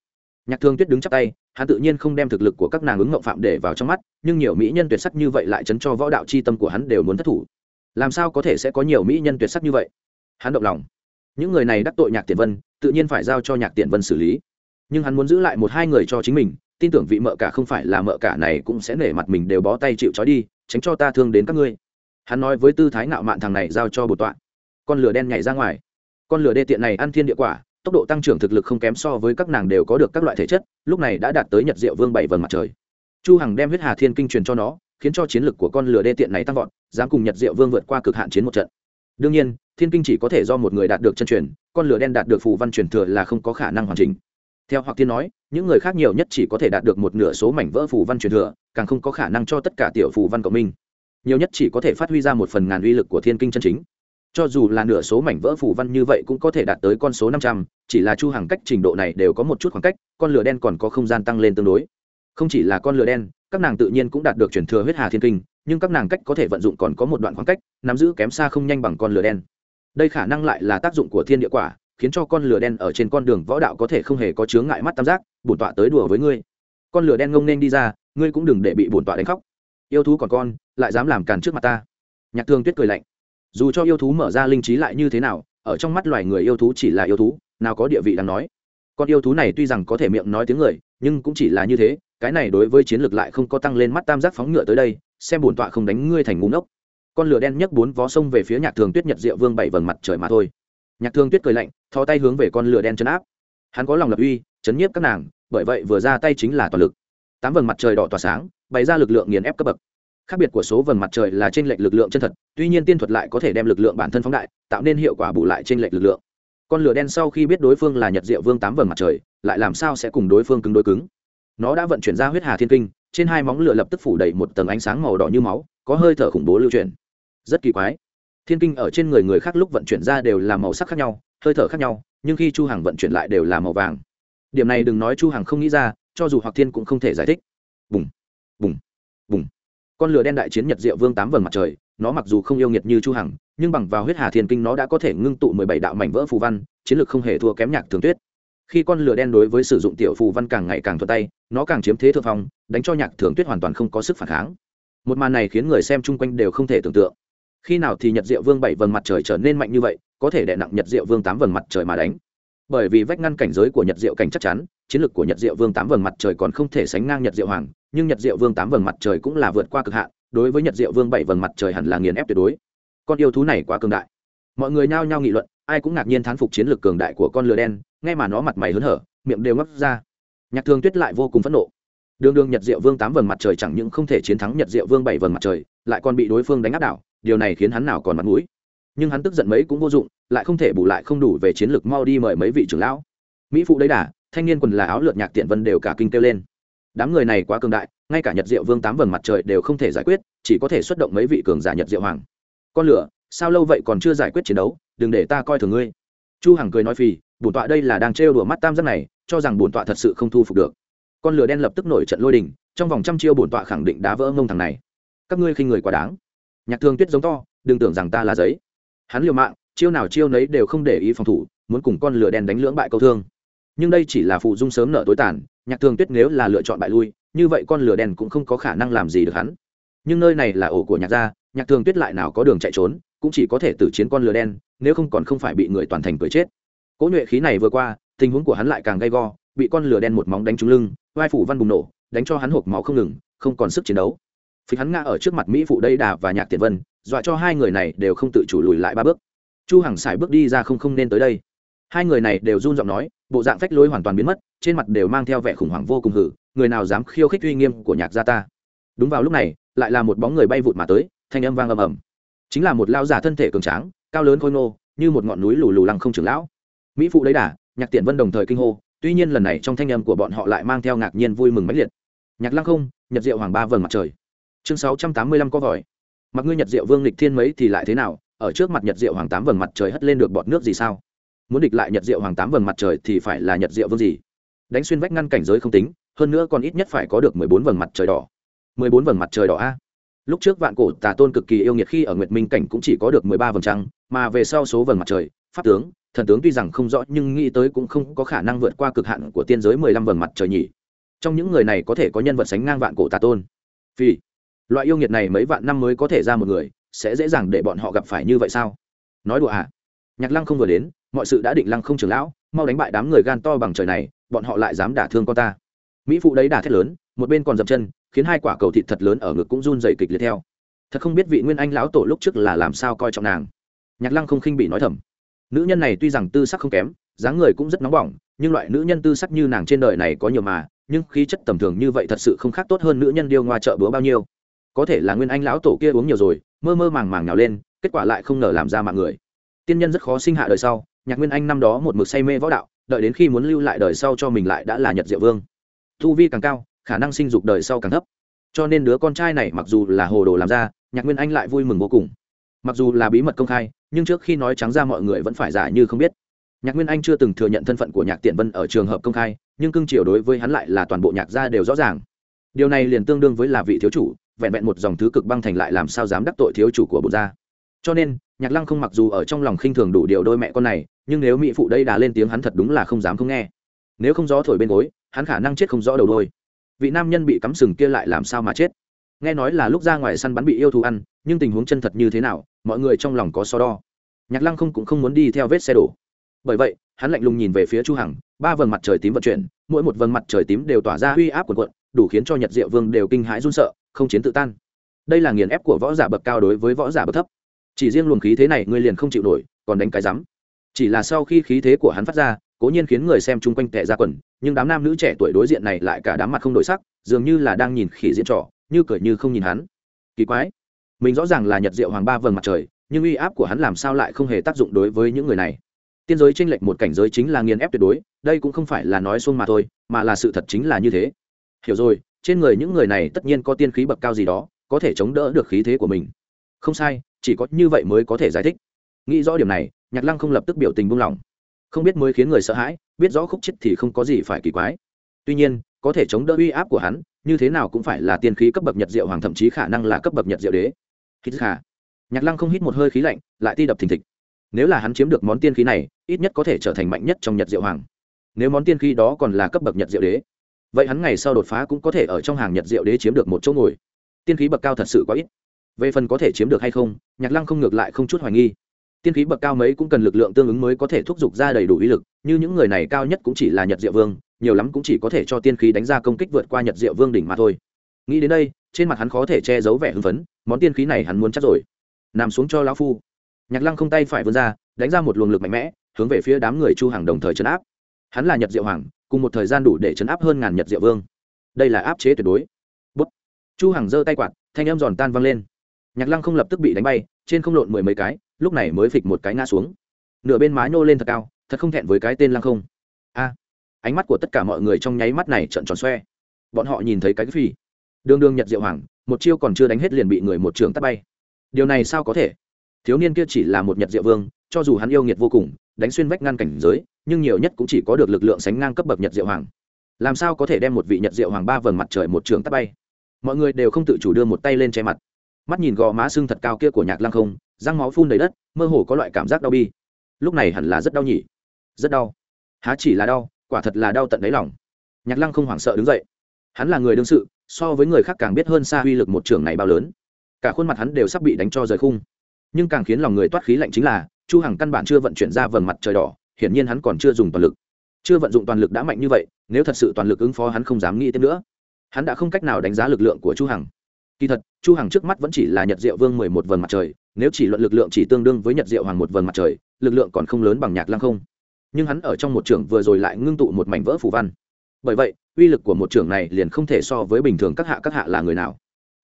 nhạc thương tuyết đứng chắp tay, hắn tự nhiên không đem thực lực của các nàng ứng ngộng phạm để vào trong mắt, nhưng nhiều mỹ nhân tuyệt sắc như vậy lại chấn cho võ đạo c h i tâm của hắn đều muốn thất thủ. Làm sao có thể sẽ có nhiều mỹ nhân tuyệt sắc như vậy? Hắn động lòng. Những người này đắc tội nhạc tiền vân, tự nhiên phải giao cho nhạc tiền vân xử lý. Nhưng hắn muốn giữ lại một hai người cho chính mình, tin tưởng vị mợ cả không phải là mợ cả này cũng sẽ nể mặt mình đều bó tay chịu trói đi, tránh cho ta thương đến các ngươi. Hắn nói với tư thái ngạo mạn thằng này giao cho bột tọa. Con lửa đen nhảy ra ngoài. Con lửa đê tiện này ăn thiên địa quả tốc độ tăng trưởng thực lực không kém so với các nàng đều có được các loại thể chất, lúc này đã đạt tới nhật diệu vương bảy vầng mặt trời. Chu hằng đem huyết hà thiên kinh truyền cho nó, khiến cho chiến lực của con lửa đê tiện này tăng vọt, dám cùng nhật diệu vương vượt qua cực hạn chiến một trận. Đương nhiên, thiên kinh chỉ có thể do một người đạt được chân truyền, con lửa đen đạt được phù văn truyền thừa là không có khả năng hoàn chỉnh. Theo hoặc tiên nói, những người khác nhiều nhất chỉ có thể đạt được một nửa số mảnh vỡ phù văn truyền thừa, càng không có khả năng cho tất cả tiểu phù văn cộng minh. Nhiều nhất chỉ có thể phát huy ra một phần ngàn uy lực của thiên kinh chân chính cho dù là nửa số mảnh vỡ phủ văn như vậy cũng có thể đạt tới con số năm trăm, chỉ là chu hàng cách trình độ này đều có một chút khoảng cách, con lửa đen còn có không gian tăng lên tương đối. Không chỉ là con lửa đen, các nàng tự nhiên cũng đạt được truyền thừa huyết hà thiên kinh, nhưng các nàng cách có thể vận dụng còn có một đoạn khoảng cách, nắm giữ kém xa không nhanh bằng con lửa đen. Đây khả năng lại là tác dụng của thiên địa quả, khiến cho con lửa đen ở trên con đường võ đạo có thể không hề có chướng ngại mắt tam giác, bổn tọa tới đùa với ngươi. Con lửa đen ngông nên đi ra, ngươi cũng đừng để bị bổn tọa đánh khóc. Yêu thú còn con, lại dám làm càn trước mặt ta. Nhạc thương tuyết cười lạnh dù cho yêu thú mở ra linh trí lại như thế nào, ở trong mắt loài người yêu thú chỉ là yêu thú, nào có địa vị đáng nói. Con yêu thú này tuy rằng có thể miệng nói tiếng người, nhưng cũng chỉ là như thế, cái này đối với chiến lược lại không có tăng lên mắt tam giác phóng ngựa tới đây, xem bổn tọa không đánh ngươi thành ngũ ngốc. Con lửa đen nhấc bốn vó sông về phía nhạc thường tuyết nhật diệu vương bảy vầng mặt trời mà thôi. Nhạc thường tuyết cười lạnh, thò tay hướng về con lửa đen chấn áp. Hắn có lòng lập uy, chấn nhiếp các nàng, bởi vậy vừa ra tay chính là toàn lực. Tám vầng mặt trời đỏ tỏa sáng, bày ra lực lượng nghiền ép cấp bậc khác biệt của số vầng mặt trời là trên lệch lực lượng chân thật, tuy nhiên tiên thuật lại có thể đem lực lượng bản thân phóng đại, tạo nên hiệu quả bù lại trên lệch lực lượng. Con lửa đen sau khi biết đối phương là nhật diệu vương tám vầng mặt trời, lại làm sao sẽ cùng đối phương cứng đối cứng? Nó đã vận chuyển ra huyết hà thiên kinh, trên hai móng lửa lập tức phủ đầy một tầng ánh sáng màu đỏ như máu, có hơi thở khủng bố lưu truyền rất kỳ quái. Thiên kinh ở trên người người khác lúc vận chuyển ra đều là màu sắc khác nhau, hơi thở khác nhau, nhưng khi chu hằng vận chuyển lại đều là màu vàng. Điểm này đừng nói chu hằng không nghĩ ra, cho dù hoặc thiên cũng không thể giải thích. Bùng bùng bùng con lửa đen đại chiến nhật diệu vương tám vầng mặt trời, nó mặc dù không yêu nghiệt như chu hằng, nhưng bằng vào huyết hà thiên kinh nó đã có thể ngưng tụ 17 đạo mảnh vỡ phù văn, chiến lược không hề thua kém nhạc thường tuyết. Khi con lửa đen đối với sử dụng tiểu phù văn càng ngày càng thuận tay, nó càng chiếm thế thượng phong, đánh cho nhạc thường tuyết hoàn toàn không có sức phản kháng. Một màn này khiến người xem chung quanh đều không thể tưởng tượng. Khi nào thì nhật diệu vương bảy vầng mặt trời trở nên mạnh như vậy, có thể đè nặng nhật diệu vương tám vầng mặt trời mà đánh bởi vì vách ngăn cảnh giới của nhật diệu cảnh chắc chắn, chiến lược của nhật diệu vương tám vầng mặt trời còn không thể sánh ngang nhật diệu hoàng, nhưng nhật diệu vương tám vầng mặt trời cũng là vượt qua cực hạn, đối với nhật diệu vương bảy vầng mặt trời hẳn là nghiền ép tuyệt đối. Con yêu thú này quá cường đại. Mọi người nhao nhao nghị luận, ai cũng ngạc nhiên thán phục chiến lược cường đại của con lừa đen ngay mà nó mặt mày hớn hở, miệng đều ngóc ra. Nhạc Thương tuyết lại vô cùng phẫn nộ. Đường đường nhật diệu vương tám vầng mặt trời chẳng những không thể chiến thắng nhật diệu vương bảy vầng mặt trời, lại còn bị đối phương đánh áp đảo, điều này khiến hắn nào còn mặt mũi nhưng hắn tức giận mấy cũng vô dụng, lại không thể bù lại không đủ về chiến lược mau đi mời mấy vị trưởng lão. Mỹ phụ đấy đà, thanh niên quần là áo lượt nhạc tiện vân đều cả kinh kêu lên. Đám người này quá cường đại, ngay cả nhật diệu vương tám vầng mặt trời đều không thể giải quyết, chỉ có thể xuất động mấy vị cường giả nhật diệu hoàng. Con lửa, sao lâu vậy còn chưa giải quyết chiến đấu, đừng để ta coi thường ngươi. Chu hằng cười nói phì, bổn tọa đây là đang trêu đùa mắt tam giác này, cho rằng bổn tọa thật sự không thu phục được. Con lửa đen lập tức nổi trận lôi đình, trong vòng trăm chiêu bổn tọa khẳng định đá vỡ ngông thằng này. Các ngươi khinh người quá đáng. Nhạc thương tuyết giống to, đừng tưởng rằng ta là giấy hắn liều mạng, chiêu nào chiêu nấy đều không để ý phòng thủ, muốn cùng con lửa đen đánh lưỡng bại câu thương. Nhưng đây chỉ là phụ dung sớm nợ tối tàn, nhạc thường tuyết nếu là lựa chọn bại lui, như vậy con lửa đen cũng không có khả năng làm gì được hắn. Nhưng nơi này là ổ của nhạc gia, nhạc thường tuyết lại nào có đường chạy trốn, cũng chỉ có thể tử chiến con lửa đen, nếu không còn không phải bị người toàn thành cười chết. Cỗ nhuệ khí này vừa qua, tình huống của hắn lại càng gay go, bị con lửa đen một móng đánh trúng lưng, vai phủ văn bùng nổ, đánh cho hắn hộp máu không ngừng, không còn sức chiến đấu. Phịch hắn ngã ở trước mặt mỹ phụ đây đà và nhạc tiện vân dọa cho hai người này đều không tự chủ lùi lại ba bước. Chu hằng sải bước đi ra không không nên tới đây. Hai người này đều run giọng nói, bộ dạng phách lối hoàn toàn biến mất, trên mặt đều mang theo vẻ khủng hoảng vô cùng hử, người nào dám khiêu khích uy nghiêm của nhạc gia ta. Đúng vào lúc này, lại là một bóng người bay vụt mà tới, thanh âm vang ầm ầm. Chính là một lao giả thân thể cường tráng, cao lớn khôi ngô, như một ngọn núi lù lù lăng không trưởng lão. Mỹ phụ đấy đà, nhạc tiện vân đồng thời kinh hô, tuy nhiên lần này trong thanh âm của bọn họ lại mang theo ngạc nhiên vui mừng mãnh liệt. Nhạc lăng không, nhật diệu hoàng ba vầng mặt trời. Chương sáu trăm tám mươi lăm có vòi mặc ngươi nhật diệu vương lịch thiên mấy thì lại thế nào? Ở trước mặt nhật diệu hoàng tám vầng mặt trời hất lên được bọt nước gì sao? Muốn địch lại nhật diệu hoàng tám vầng mặt trời thì phải là nhật diệu vương gì? Đánh xuyên vách ngăn cảnh giới không tính, hơn nữa còn ít nhất phải có được mười bốn vầng mặt trời đỏ. Mười bốn vầng mặt trời đỏ a? Lúc trước vạn cổ tà tôn cực kỳ yêu nghiệt khi ở nguyệt minh cảnh cũng chỉ có được mười ba vầng trăng, mà về sau số vầng mặt trời, pháp tướng, thần tướng tuy rằng không rõ nhưng nghĩ tới cũng không có khả năng vượt qua cực hạn của tiên giới mười lăm vầng mặt trời nhỉ. Trong những người này có thể có nhân vật sánh ngang vạn cổ tà tôn. Vì loại yêu nghiệt này mấy vạn năm mới có thể ra một người, sẽ dễ dàng để bọn họ gặp phải như vậy sao? Nói đùa à? Nhạc lăng không vừa đến, mọi sự đã định lăng không trường lão, mau đánh bại đám người gan to bằng trời này, bọn họ lại dám đả thương con ta. Mỹ phụ đấy đả thét lớn, một bên còn dậm chân, khiến hai quả cầu thịt thật lớn ở ngực cũng run dày kịch liệt theo. Thật không biết vị nguyên anh lão tổ lúc trước là làm sao coi trọng nàng. Nhạc lăng không khinh bị nói thầm. Nữ nhân này tuy rằng tư sắc không kém, dáng người cũng rất nóng bỏng, nhưng loại nữ nhân tư sắc như nàng trên đời này có nhiều mà, nhưng khí chất tầm thường như vậy thật sự không khác tốt hơn nữ nhân điêu ngoa chợ búa bao nhiêu có thể là nguyên anh lão tổ kia uống nhiều rồi, mơ mơ màng màng nào lên, kết quả lại không ngờ làm ra mạng người. Tiên nhân rất khó sinh hạ đời sau, nhạc nguyên anh năm đó một mực say mê võ đạo, đợi đến khi muốn lưu lại đời sau cho mình lại đã là nhật diệu vương. Thu vi càng cao, khả năng sinh dục đời sau càng thấp. Cho nên đứa con trai này mặc dù là hồ đồ làm ra, nhạc nguyên anh lại vui mừng vô cùng. Mặc dù là bí mật công khai, nhưng trước khi nói trắng ra mọi người vẫn phải giả như không biết. Nhạc nguyên anh chưa từng thừa nhận thân phận của nhạc tiện vân ở trường hợp công khai, nhưng cưng chiều đối với hắn lại là toàn bộ nhạc gia đều rõ ràng. Điều này liền tương đương với là vị thiếu chủ vẹn vẹn một dòng thứ cực băng thành lại làm sao dám đắc tội thiếu chủ của bộ gia. Cho nên, nhạc lăng không mặc dù ở trong lòng khinh thường đủ điều đôi mẹ con này, nhưng nếu mỹ phụ đây đã lên tiếng hắn thật đúng là không dám không nghe. Nếu không gió thổi bên gối, hắn khả năng chết không rõ đầu đôi. Vị nam nhân bị cắm sừng kia lại làm sao mà chết? Nghe nói là lúc ra ngoài săn bắn bị yêu thú ăn, nhưng tình huống chân thật như thế nào, mọi người trong lòng có so đo. Nhạc lăng không cũng không muốn đi theo vết xe đổ. Bởi vậy hắn lạnh lùng nhìn về phía chu hằng, ba vầng mặt trời tím vận chuyển, mỗi một vầng mặt trời tím đều tỏa ra uy áp cuộn cuộn, đủ khiến cho nhật diệu vương đều kinh hãi run sợ, không chiến tự tan. Đây là nghiền ép của võ giả bậc cao đối với võ giả bậc thấp. Chỉ riêng luồng khí thế này ngươi liền không chịu nổi, còn đánh cái rắm. Chỉ là sau khi khí thế của hắn phát ra, cố nhiên khiến người xem chung quanh tệ ra quần, nhưng đám nam nữ trẻ tuổi đối diện này lại cả đám mặt không đổi sắc, dường như là đang nhìn khỉ diễn trò, như cười như không nhìn hắn. Kỳ quái. Mình rõ ràng là nhật diệu hoàng ba vầng mặt trời, nhưng uy áp của hắn làm sao lại không hề tác dụng đối với những người này? Tiên giới tranh lệch một cảnh giới chính là nghiền ép tuyệt đối, đây cũng không phải là nói xuông mà thôi, mà là sự thật chính là như thế. Hiểu rồi, trên người những người này tất nhiên có tiên khí bậc cao gì đó, có thể chống đỡ được khí thế của mình. Không sai, chỉ có như vậy mới có thể giải thích. Nghĩ rõ điểm này, nhạc lăng không lập tức biểu tình buông lỏng. Không biết mới khiến người sợ hãi, biết rõ khúc chết thì không có gì phải kỳ quái. Tuy nhiên, có thể chống đỡ uy áp của hắn, như thế nào cũng phải là tiên khí cấp bậc nhật diệu hoàng, thậm chí khả năng là cấp bậc nhật diệu đế. Hít khả nhạc lăng không hít một hơi khí lạnh, lại ti đập thình thịch nếu là hắn chiếm được món tiên khí này, ít nhất có thể trở thành mạnh nhất trong nhật diệu hoàng. Nếu món tiên khí đó còn là cấp bậc nhật diệu đế, vậy hắn ngày sau đột phá cũng có thể ở trong hàng nhật diệu đế chiếm được một chỗ ngồi. Tiên khí bậc cao thật sự quá ít. Về phần có thể chiếm được hay không, nhạc lăng không ngược lại không chút hoài nghi. Tiên khí bậc cao mấy cũng cần lực lượng tương ứng mới có thể thúc giục ra đầy đủ uy lực, như những người này cao nhất cũng chỉ là nhật diệu vương, nhiều lắm cũng chỉ có thể cho tiên khí đánh ra công kích vượt qua nhật diệu vương đỉnh mà thôi. Nghĩ đến đây, trên mặt hắn khó thể che giấu vẻ hưng phấn, món tiên khí này hắn muốn chắc rồi. Nằm xuống cho lão phu nhạc lăng không tay phải vươn ra, đánh ra một luồng lực mạnh mẽ, hướng về phía đám người chu hàng đồng thời chấn áp. Hắn là nhật diệu hoàng, cùng một thời gian đủ để chấn áp hơn ngàn nhật diệu vương. Đây là áp chế tuyệt đối. Bút. chu hằng giơ tay quạt, thanh âm giòn tan văng lên. Nhạc lăng không lập tức bị đánh bay, trên không lộn mười mấy cái, lúc này mới phịch một cái ngã xuống. Nửa bên má nhô lên thật cao, thật không thẹn với cái tên lăng không. A. Ánh mắt của tất cả mọi người trong nháy mắt này trợn tròn xoe. Bọn họ nhìn thấy cái phì. Đường đương nhật diệu hoàng, một chiêu còn chưa đánh hết liền bị người một trường tắt bay. Điều này sao có thể? Thiếu niên kia chỉ là một nhật diệu vương, cho dù hắn yêu nghiệt vô cùng, đánh xuyên vách ngăn cảnh giới, nhưng nhiều nhất cũng chỉ có được lực lượng sánh ngang cấp bậc nhật diệu hoàng. Làm sao có thể đem một vị nhật diệu hoàng ba vầng mặt trời một trường tắt bay? Mọi người đều không tự chủ đưa một tay lên che mặt. Mắt nhìn gò má xương thật cao kia của nhạc lăng không, răng máu phun đầy đất, mơ hồ có loại cảm giác đau bi. Lúc này hẳn là rất đau nhỉ. Rất đau. Há chỉ là đau, quả thật là đau tận đáy lòng. Nhạc lăng không hoảng sợ đứng dậy. Hắn là người đương sự, so với người khác càng biết hơn xa uy lực một trường này bao lớn. Cả khuôn mặt hắn đều sắp bị đánh cho rời khung nhưng càng khiến lòng người toát khí lạnh chính là, chu hằng căn bản chưa vận chuyển ra vầng mặt trời đỏ, hiển nhiên hắn còn chưa dùng toàn lực. Chưa vận dụng toàn lực đã mạnh như vậy, nếu thật sự toàn lực ứng phó hắn không dám nghĩ thêm nữa. Hắn đã không cách nào đánh giá lực lượng của chu hằng. Kỳ thật, chu hằng trước mắt vẫn chỉ là nhật diệu vương mười một vầng mặt trời, nếu chỉ luận lực lượng chỉ tương đương với nhật diệu hoàng một vầng mặt trời, lực lượng còn không lớn bằng nhạc lăng không. Nhưng hắn ở trong một trường vừa rồi lại ngưng tụ một mảnh vỡ phù văn. Bởi vậy, uy lực của một trường này liền không thể so với bình thường các hạ các hạ là người nào.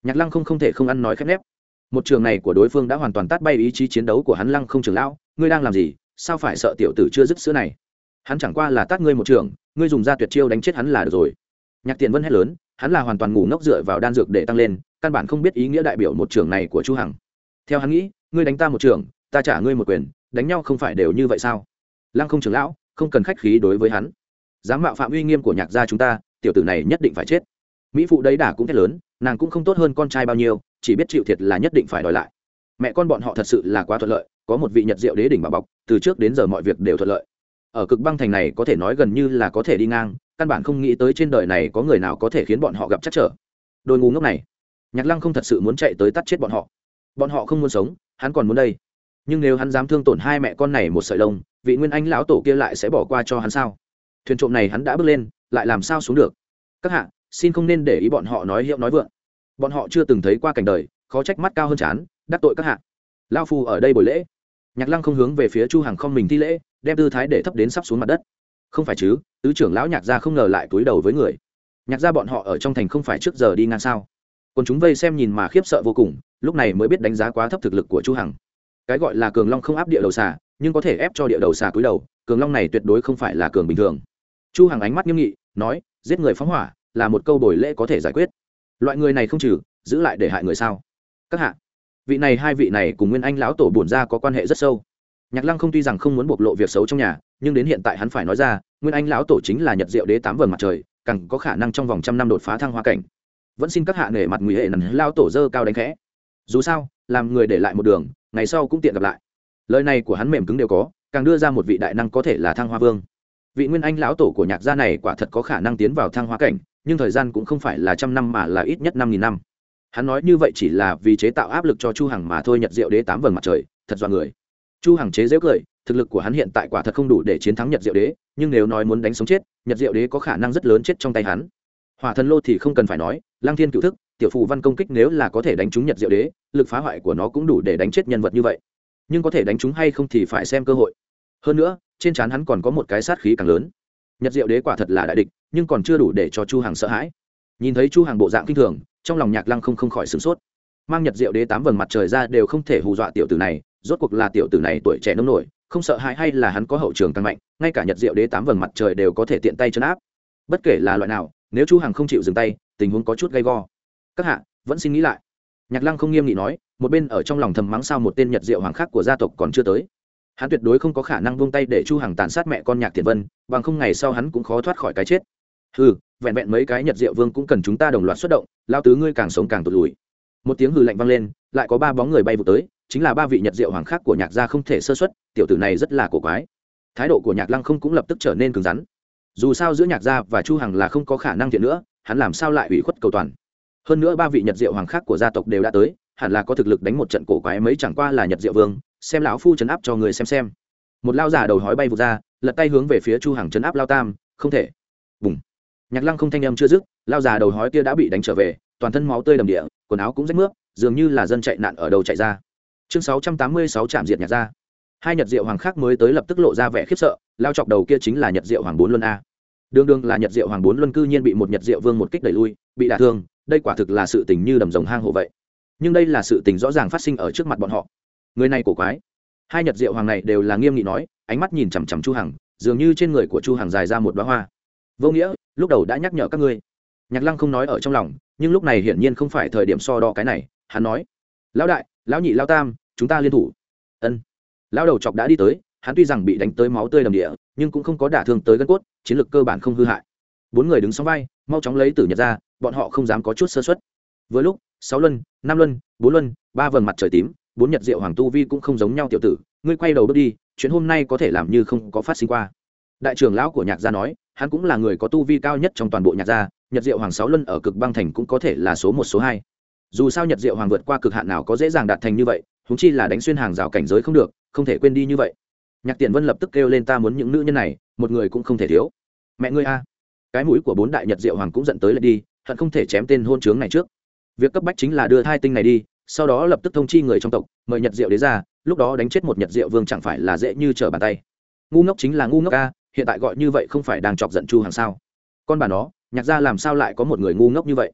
Nhạc lăng không không thể không ăn nói khép nép một trường này của đối phương đã hoàn toàn tát bay ý chí chiến đấu của hắn lăng không trường lão, ngươi đang làm gì? Sao phải sợ tiểu tử chưa dứt sữa này? Hắn chẳng qua là tát ngươi một trường, ngươi dùng ra tuyệt chiêu đánh chết hắn là được rồi. Nhạc tiền vân hét lớn, hắn là hoàn toàn ngủ ngốc dựa vào đan dược để tăng lên, căn bản không biết ý nghĩa đại biểu một trường này của chu hằng. Theo hắn nghĩ, ngươi đánh ta một trường, ta trả ngươi một quyền, đánh nhau không phải đều như vậy sao? Lăng không trưởng lão, không cần khách khí đối với hắn. Dám mạo phạm uy nghiêm của nhạc gia chúng ta, tiểu tử này nhất định phải chết. Mỹ phụ đấy đả cũng thét lớn, nàng cũng không tốt hơn con trai bao nhiêu chỉ biết chịu thiệt là nhất định phải đòi lại. Mẹ con bọn họ thật sự là quá thuận lợi, có một vị nhật diệu đế đỉnh bảo bọc, từ trước đến giờ mọi việc đều thuận lợi. Ở cực băng thành này có thể nói gần như là có thể đi ngang, căn bản không nghĩ tới trên đời này có người nào có thể khiến bọn họ gặp chắc trở. Đôi ngu ngốc này, nhạc lăng không thật sự muốn chạy tới tắt chết bọn họ. Bọn họ không muốn sống, hắn còn muốn đây. Nhưng nếu hắn dám thương tổn hai mẹ con này một sợi lông, vị nguyên anh lão tổ kia lại sẽ bỏ qua cho hắn sao? Thuyền trộm này hắn đã bước lên, lại làm sao xuống được? Các hạ, xin không nên để ý bọn họ nói hiệu nói vượng bọn họ chưa từng thấy qua cảnh đời, khó trách mắt cao hơn chán, đắc tội các hạ. Lao phu ở đây buổi lễ. Nhạc lăng không hướng về phía chu hàng không mình thi lễ, đem tư thái để thấp đến sắp xuống mặt đất. Không phải chứ, tứ trưởng lão nhạc gia không ngờ lại túi đầu với người. Nhạc gia bọn họ ở trong thành không phải trước giờ đi ngang sao? Còn chúng vây xem nhìn mà khiếp sợ vô cùng, lúc này mới biết đánh giá quá thấp thực lực của chu hằng. Cái gọi là cường long không áp địa đầu xà, nhưng có thể ép cho địa đầu xà cúi đầu, cường long này tuyệt đối không phải là cường bình thường. Chu hằng ánh mắt nghiêm nghị, nói, giết người phóng hỏa là một câu bồi lễ có thể giải quyết loại người này không trừ, giữ lại để hại người sao? Các hạ, vị này hai vị này cùng nguyên anh lão tổ bổn ra có quan hệ rất sâu. Nhạc lăng không tuy rằng không muốn bộc lộ việc xấu trong nhà, nhưng đến hiện tại hắn phải nói ra, nguyên anh lão tổ chính là nhật diệu đế tám vầng mặt trời, càng có khả năng trong vòng trăm năm đột phá thăng hoa cảnh. Vẫn xin các hạ nể mặt nguy hệ nần lao tổ dơ cao đánh khẽ. Dù sao, làm người để lại một đường, ngày sau cũng tiện gặp lại. Lời này của hắn mềm cứng đều có, càng đưa ra một vị đại năng có thể là thăng hoa vương. Vị nguyên anh lão tổ của nhạc gia này quả thật có khả năng tiến vào thăng hoa cảnh nhưng thời gian cũng không phải là trăm năm mà là ít nhất năm nghìn năm. Hắn nói như vậy chỉ là vì chế tạo áp lực cho chu hằng mà thôi, nhật diệu đế tám vầng mặt trời, thật dọa người. Chu hằng chế dễu cười, thực lực của hắn hiện tại quả thật không đủ để chiến thắng nhật diệu đế, nhưng nếu nói muốn đánh sống chết, nhật diệu đế có khả năng rất lớn chết trong tay hắn. Hỏa thần lô thì không cần phải nói lang thiên cựu thức, tiểu phù văn công kích nếu là có thể đánh trúng nhật diệu đế, lực phá hoại của nó cũng đủ để đánh chết nhân vật như vậy. Nhưng có thể đánh trúng hay không thì phải xem cơ hội. Hơn nữa, trên trán hắn còn có một cái sát khí càng lớn. Nhật diệu đế quả thật là đại địch nhưng còn chưa đủ để cho chu hàng sợ hãi. Nhìn thấy chu hàng bộ dạng kinh thường, trong lòng nhạc lăng không không khỏi sửng sốt. Mang nhật diệu đế tám vầng mặt trời ra đều không thể hù dọa tiểu tử này, rốt cuộc là tiểu tử này tuổi trẻ nông nổi, không sợ hãi hay là hắn có hậu trường tăng mạnh, ngay cả nhật diệu đế tám vầng mặt trời đều có thể tiện tay chấn áp. Bất kể là loại nào, nếu chu hằng không chịu dừng tay, tình huống có chút gay go. Các hạ, vẫn xin nghĩ lại. Nhạc lăng không nghiêm nghị nói, một bên ở trong lòng thầm mắng sao một tên nhật diệu hoàng khác của gia tộc còn chưa tới. Hắn tuyệt đối không có khả năng buông tay để chu hằng tàn sát mẹ con nhạc thiện vân, bằng không ngày sau hắn cũng khó thoát khỏi cái chết hừ, vẹn vẹn mấy cái nhật diệu vương cũng cần chúng ta đồng loạt xuất động, lao tứ ngươi càng sống càng tụt lùi. Một tiếng hừ lạnh vang lên, lại có ba bóng người bay vụ tới, chính là ba vị nhật diệu hoàng khác của nhạc gia không thể sơ xuất, tiểu tử này rất là cổ quái. Thái độ của nhạc lăng không cũng lập tức trở nên cứng rắn. Dù sao giữa nhạc gia và chu hằng là không có khả năng thiện nữa, hắn làm sao lại ủy khuất cầu toàn. Hơn nữa ba vị nhật diệu hoàng khác của gia tộc đều đã tới, hẳn là có thực lực đánh một trận cổ quái mấy chẳng qua là nhật diệu vương, xem lão phu chấn áp cho người xem xem. Một lao giả đầu hói bay vụt ra, lật tay hướng về phía chu hằng chấn áp lao tam, không thể. Bùng nhạc lăng không thanh âm chưa dứt, lao già đầu hói kia đã bị đánh trở về, toàn thân máu tươi đầm địa, quần áo cũng rách nước dường như là dân chạy nạn ở đầu chạy ra. Chương 686 trạm diệt nhạc ra. Hai nhật diệu hoàng khác mới tới lập tức lộ ra vẻ khiếp sợ, lao chọc đầu kia chính là nhật diệu hoàng bốn luân a. Đương đương là nhật diệu hoàng bốn luân cư nhiên bị một nhật diệu vương một kích đẩy lui, bị đả thương, đây quả thực là sự tình như đầm rồng hang hộ vậy. Nhưng đây là sự tình rõ ràng phát sinh ở trước mặt bọn họ. Người này cổ quái. Hai nhật diệu hoàng này đều là nghiêm nghị nói, ánh mắt nhìn chằm chằm chu hằng, dường như trên người của chu hằng dài ra một đóa hoa. Vô nghĩa lúc đầu đã nhắc nhở các ngươi. Nhạc lăng không nói ở trong lòng, nhưng lúc này hiển nhiên không phải thời điểm so đo cái này, hắn nói, lão đại, lão nhị, lão tam, chúng ta liên thủ. Ân. Lão đầu chọc đã đi tới, hắn tuy rằng bị đánh tới máu tươi đầm địa, nhưng cũng không có đả thương tới gân cốt, chiến lược cơ bản không hư hại. Bốn người đứng sau vai, mau chóng lấy tử nhật ra, bọn họ không dám có chút sơ xuất với lúc, sáu luân, năm luân, bốn luân, ba vầng mặt trời tím, bốn nhật diệu hoàng tu vi cũng không giống nhau tiểu tử, ngươi quay đầu bước đi, chuyện hôm nay có thể làm như không có phát sinh qua. Đại trưởng lão của nhạc gia nói hắn cũng là người có tu vi cao nhất trong toàn bộ nhạc gia, nhật diệu hoàng sáu luân ở cực băng thành cũng có thể là số một, số hai. Dù sao nhật diệu hoàng vượt qua cực hạn nào có dễ dàng đạt thành như vậy húng chi là đánh xuyên hàng rào cảnh giới không được, không thể quên đi như vậy. Nhạc tiền vân lập tức kêu lên ta muốn những nữ nhân này, một người cũng không thể thiếu. Mẹ ngươi a. Cái mũi của bốn đại nhật diệu hoàng cũng dẫn tới lại đi, hận không thể chém tên hôn trướng này trước. Việc cấp bách chính là đưa hai tinh này đi, sau đó lập tức thông chi người trong tộc, mời nhật diệu đế ra, lúc đó đánh chết một nhật diệu vương chẳng phải là dễ như trở bàn tay. Ngu ngốc chính là ngu ngốc a hiện tại gọi như vậy không phải đang chọc giận chu hàng sao? Con bà nó, nhạc gia làm sao lại có một người ngu ngốc như vậy?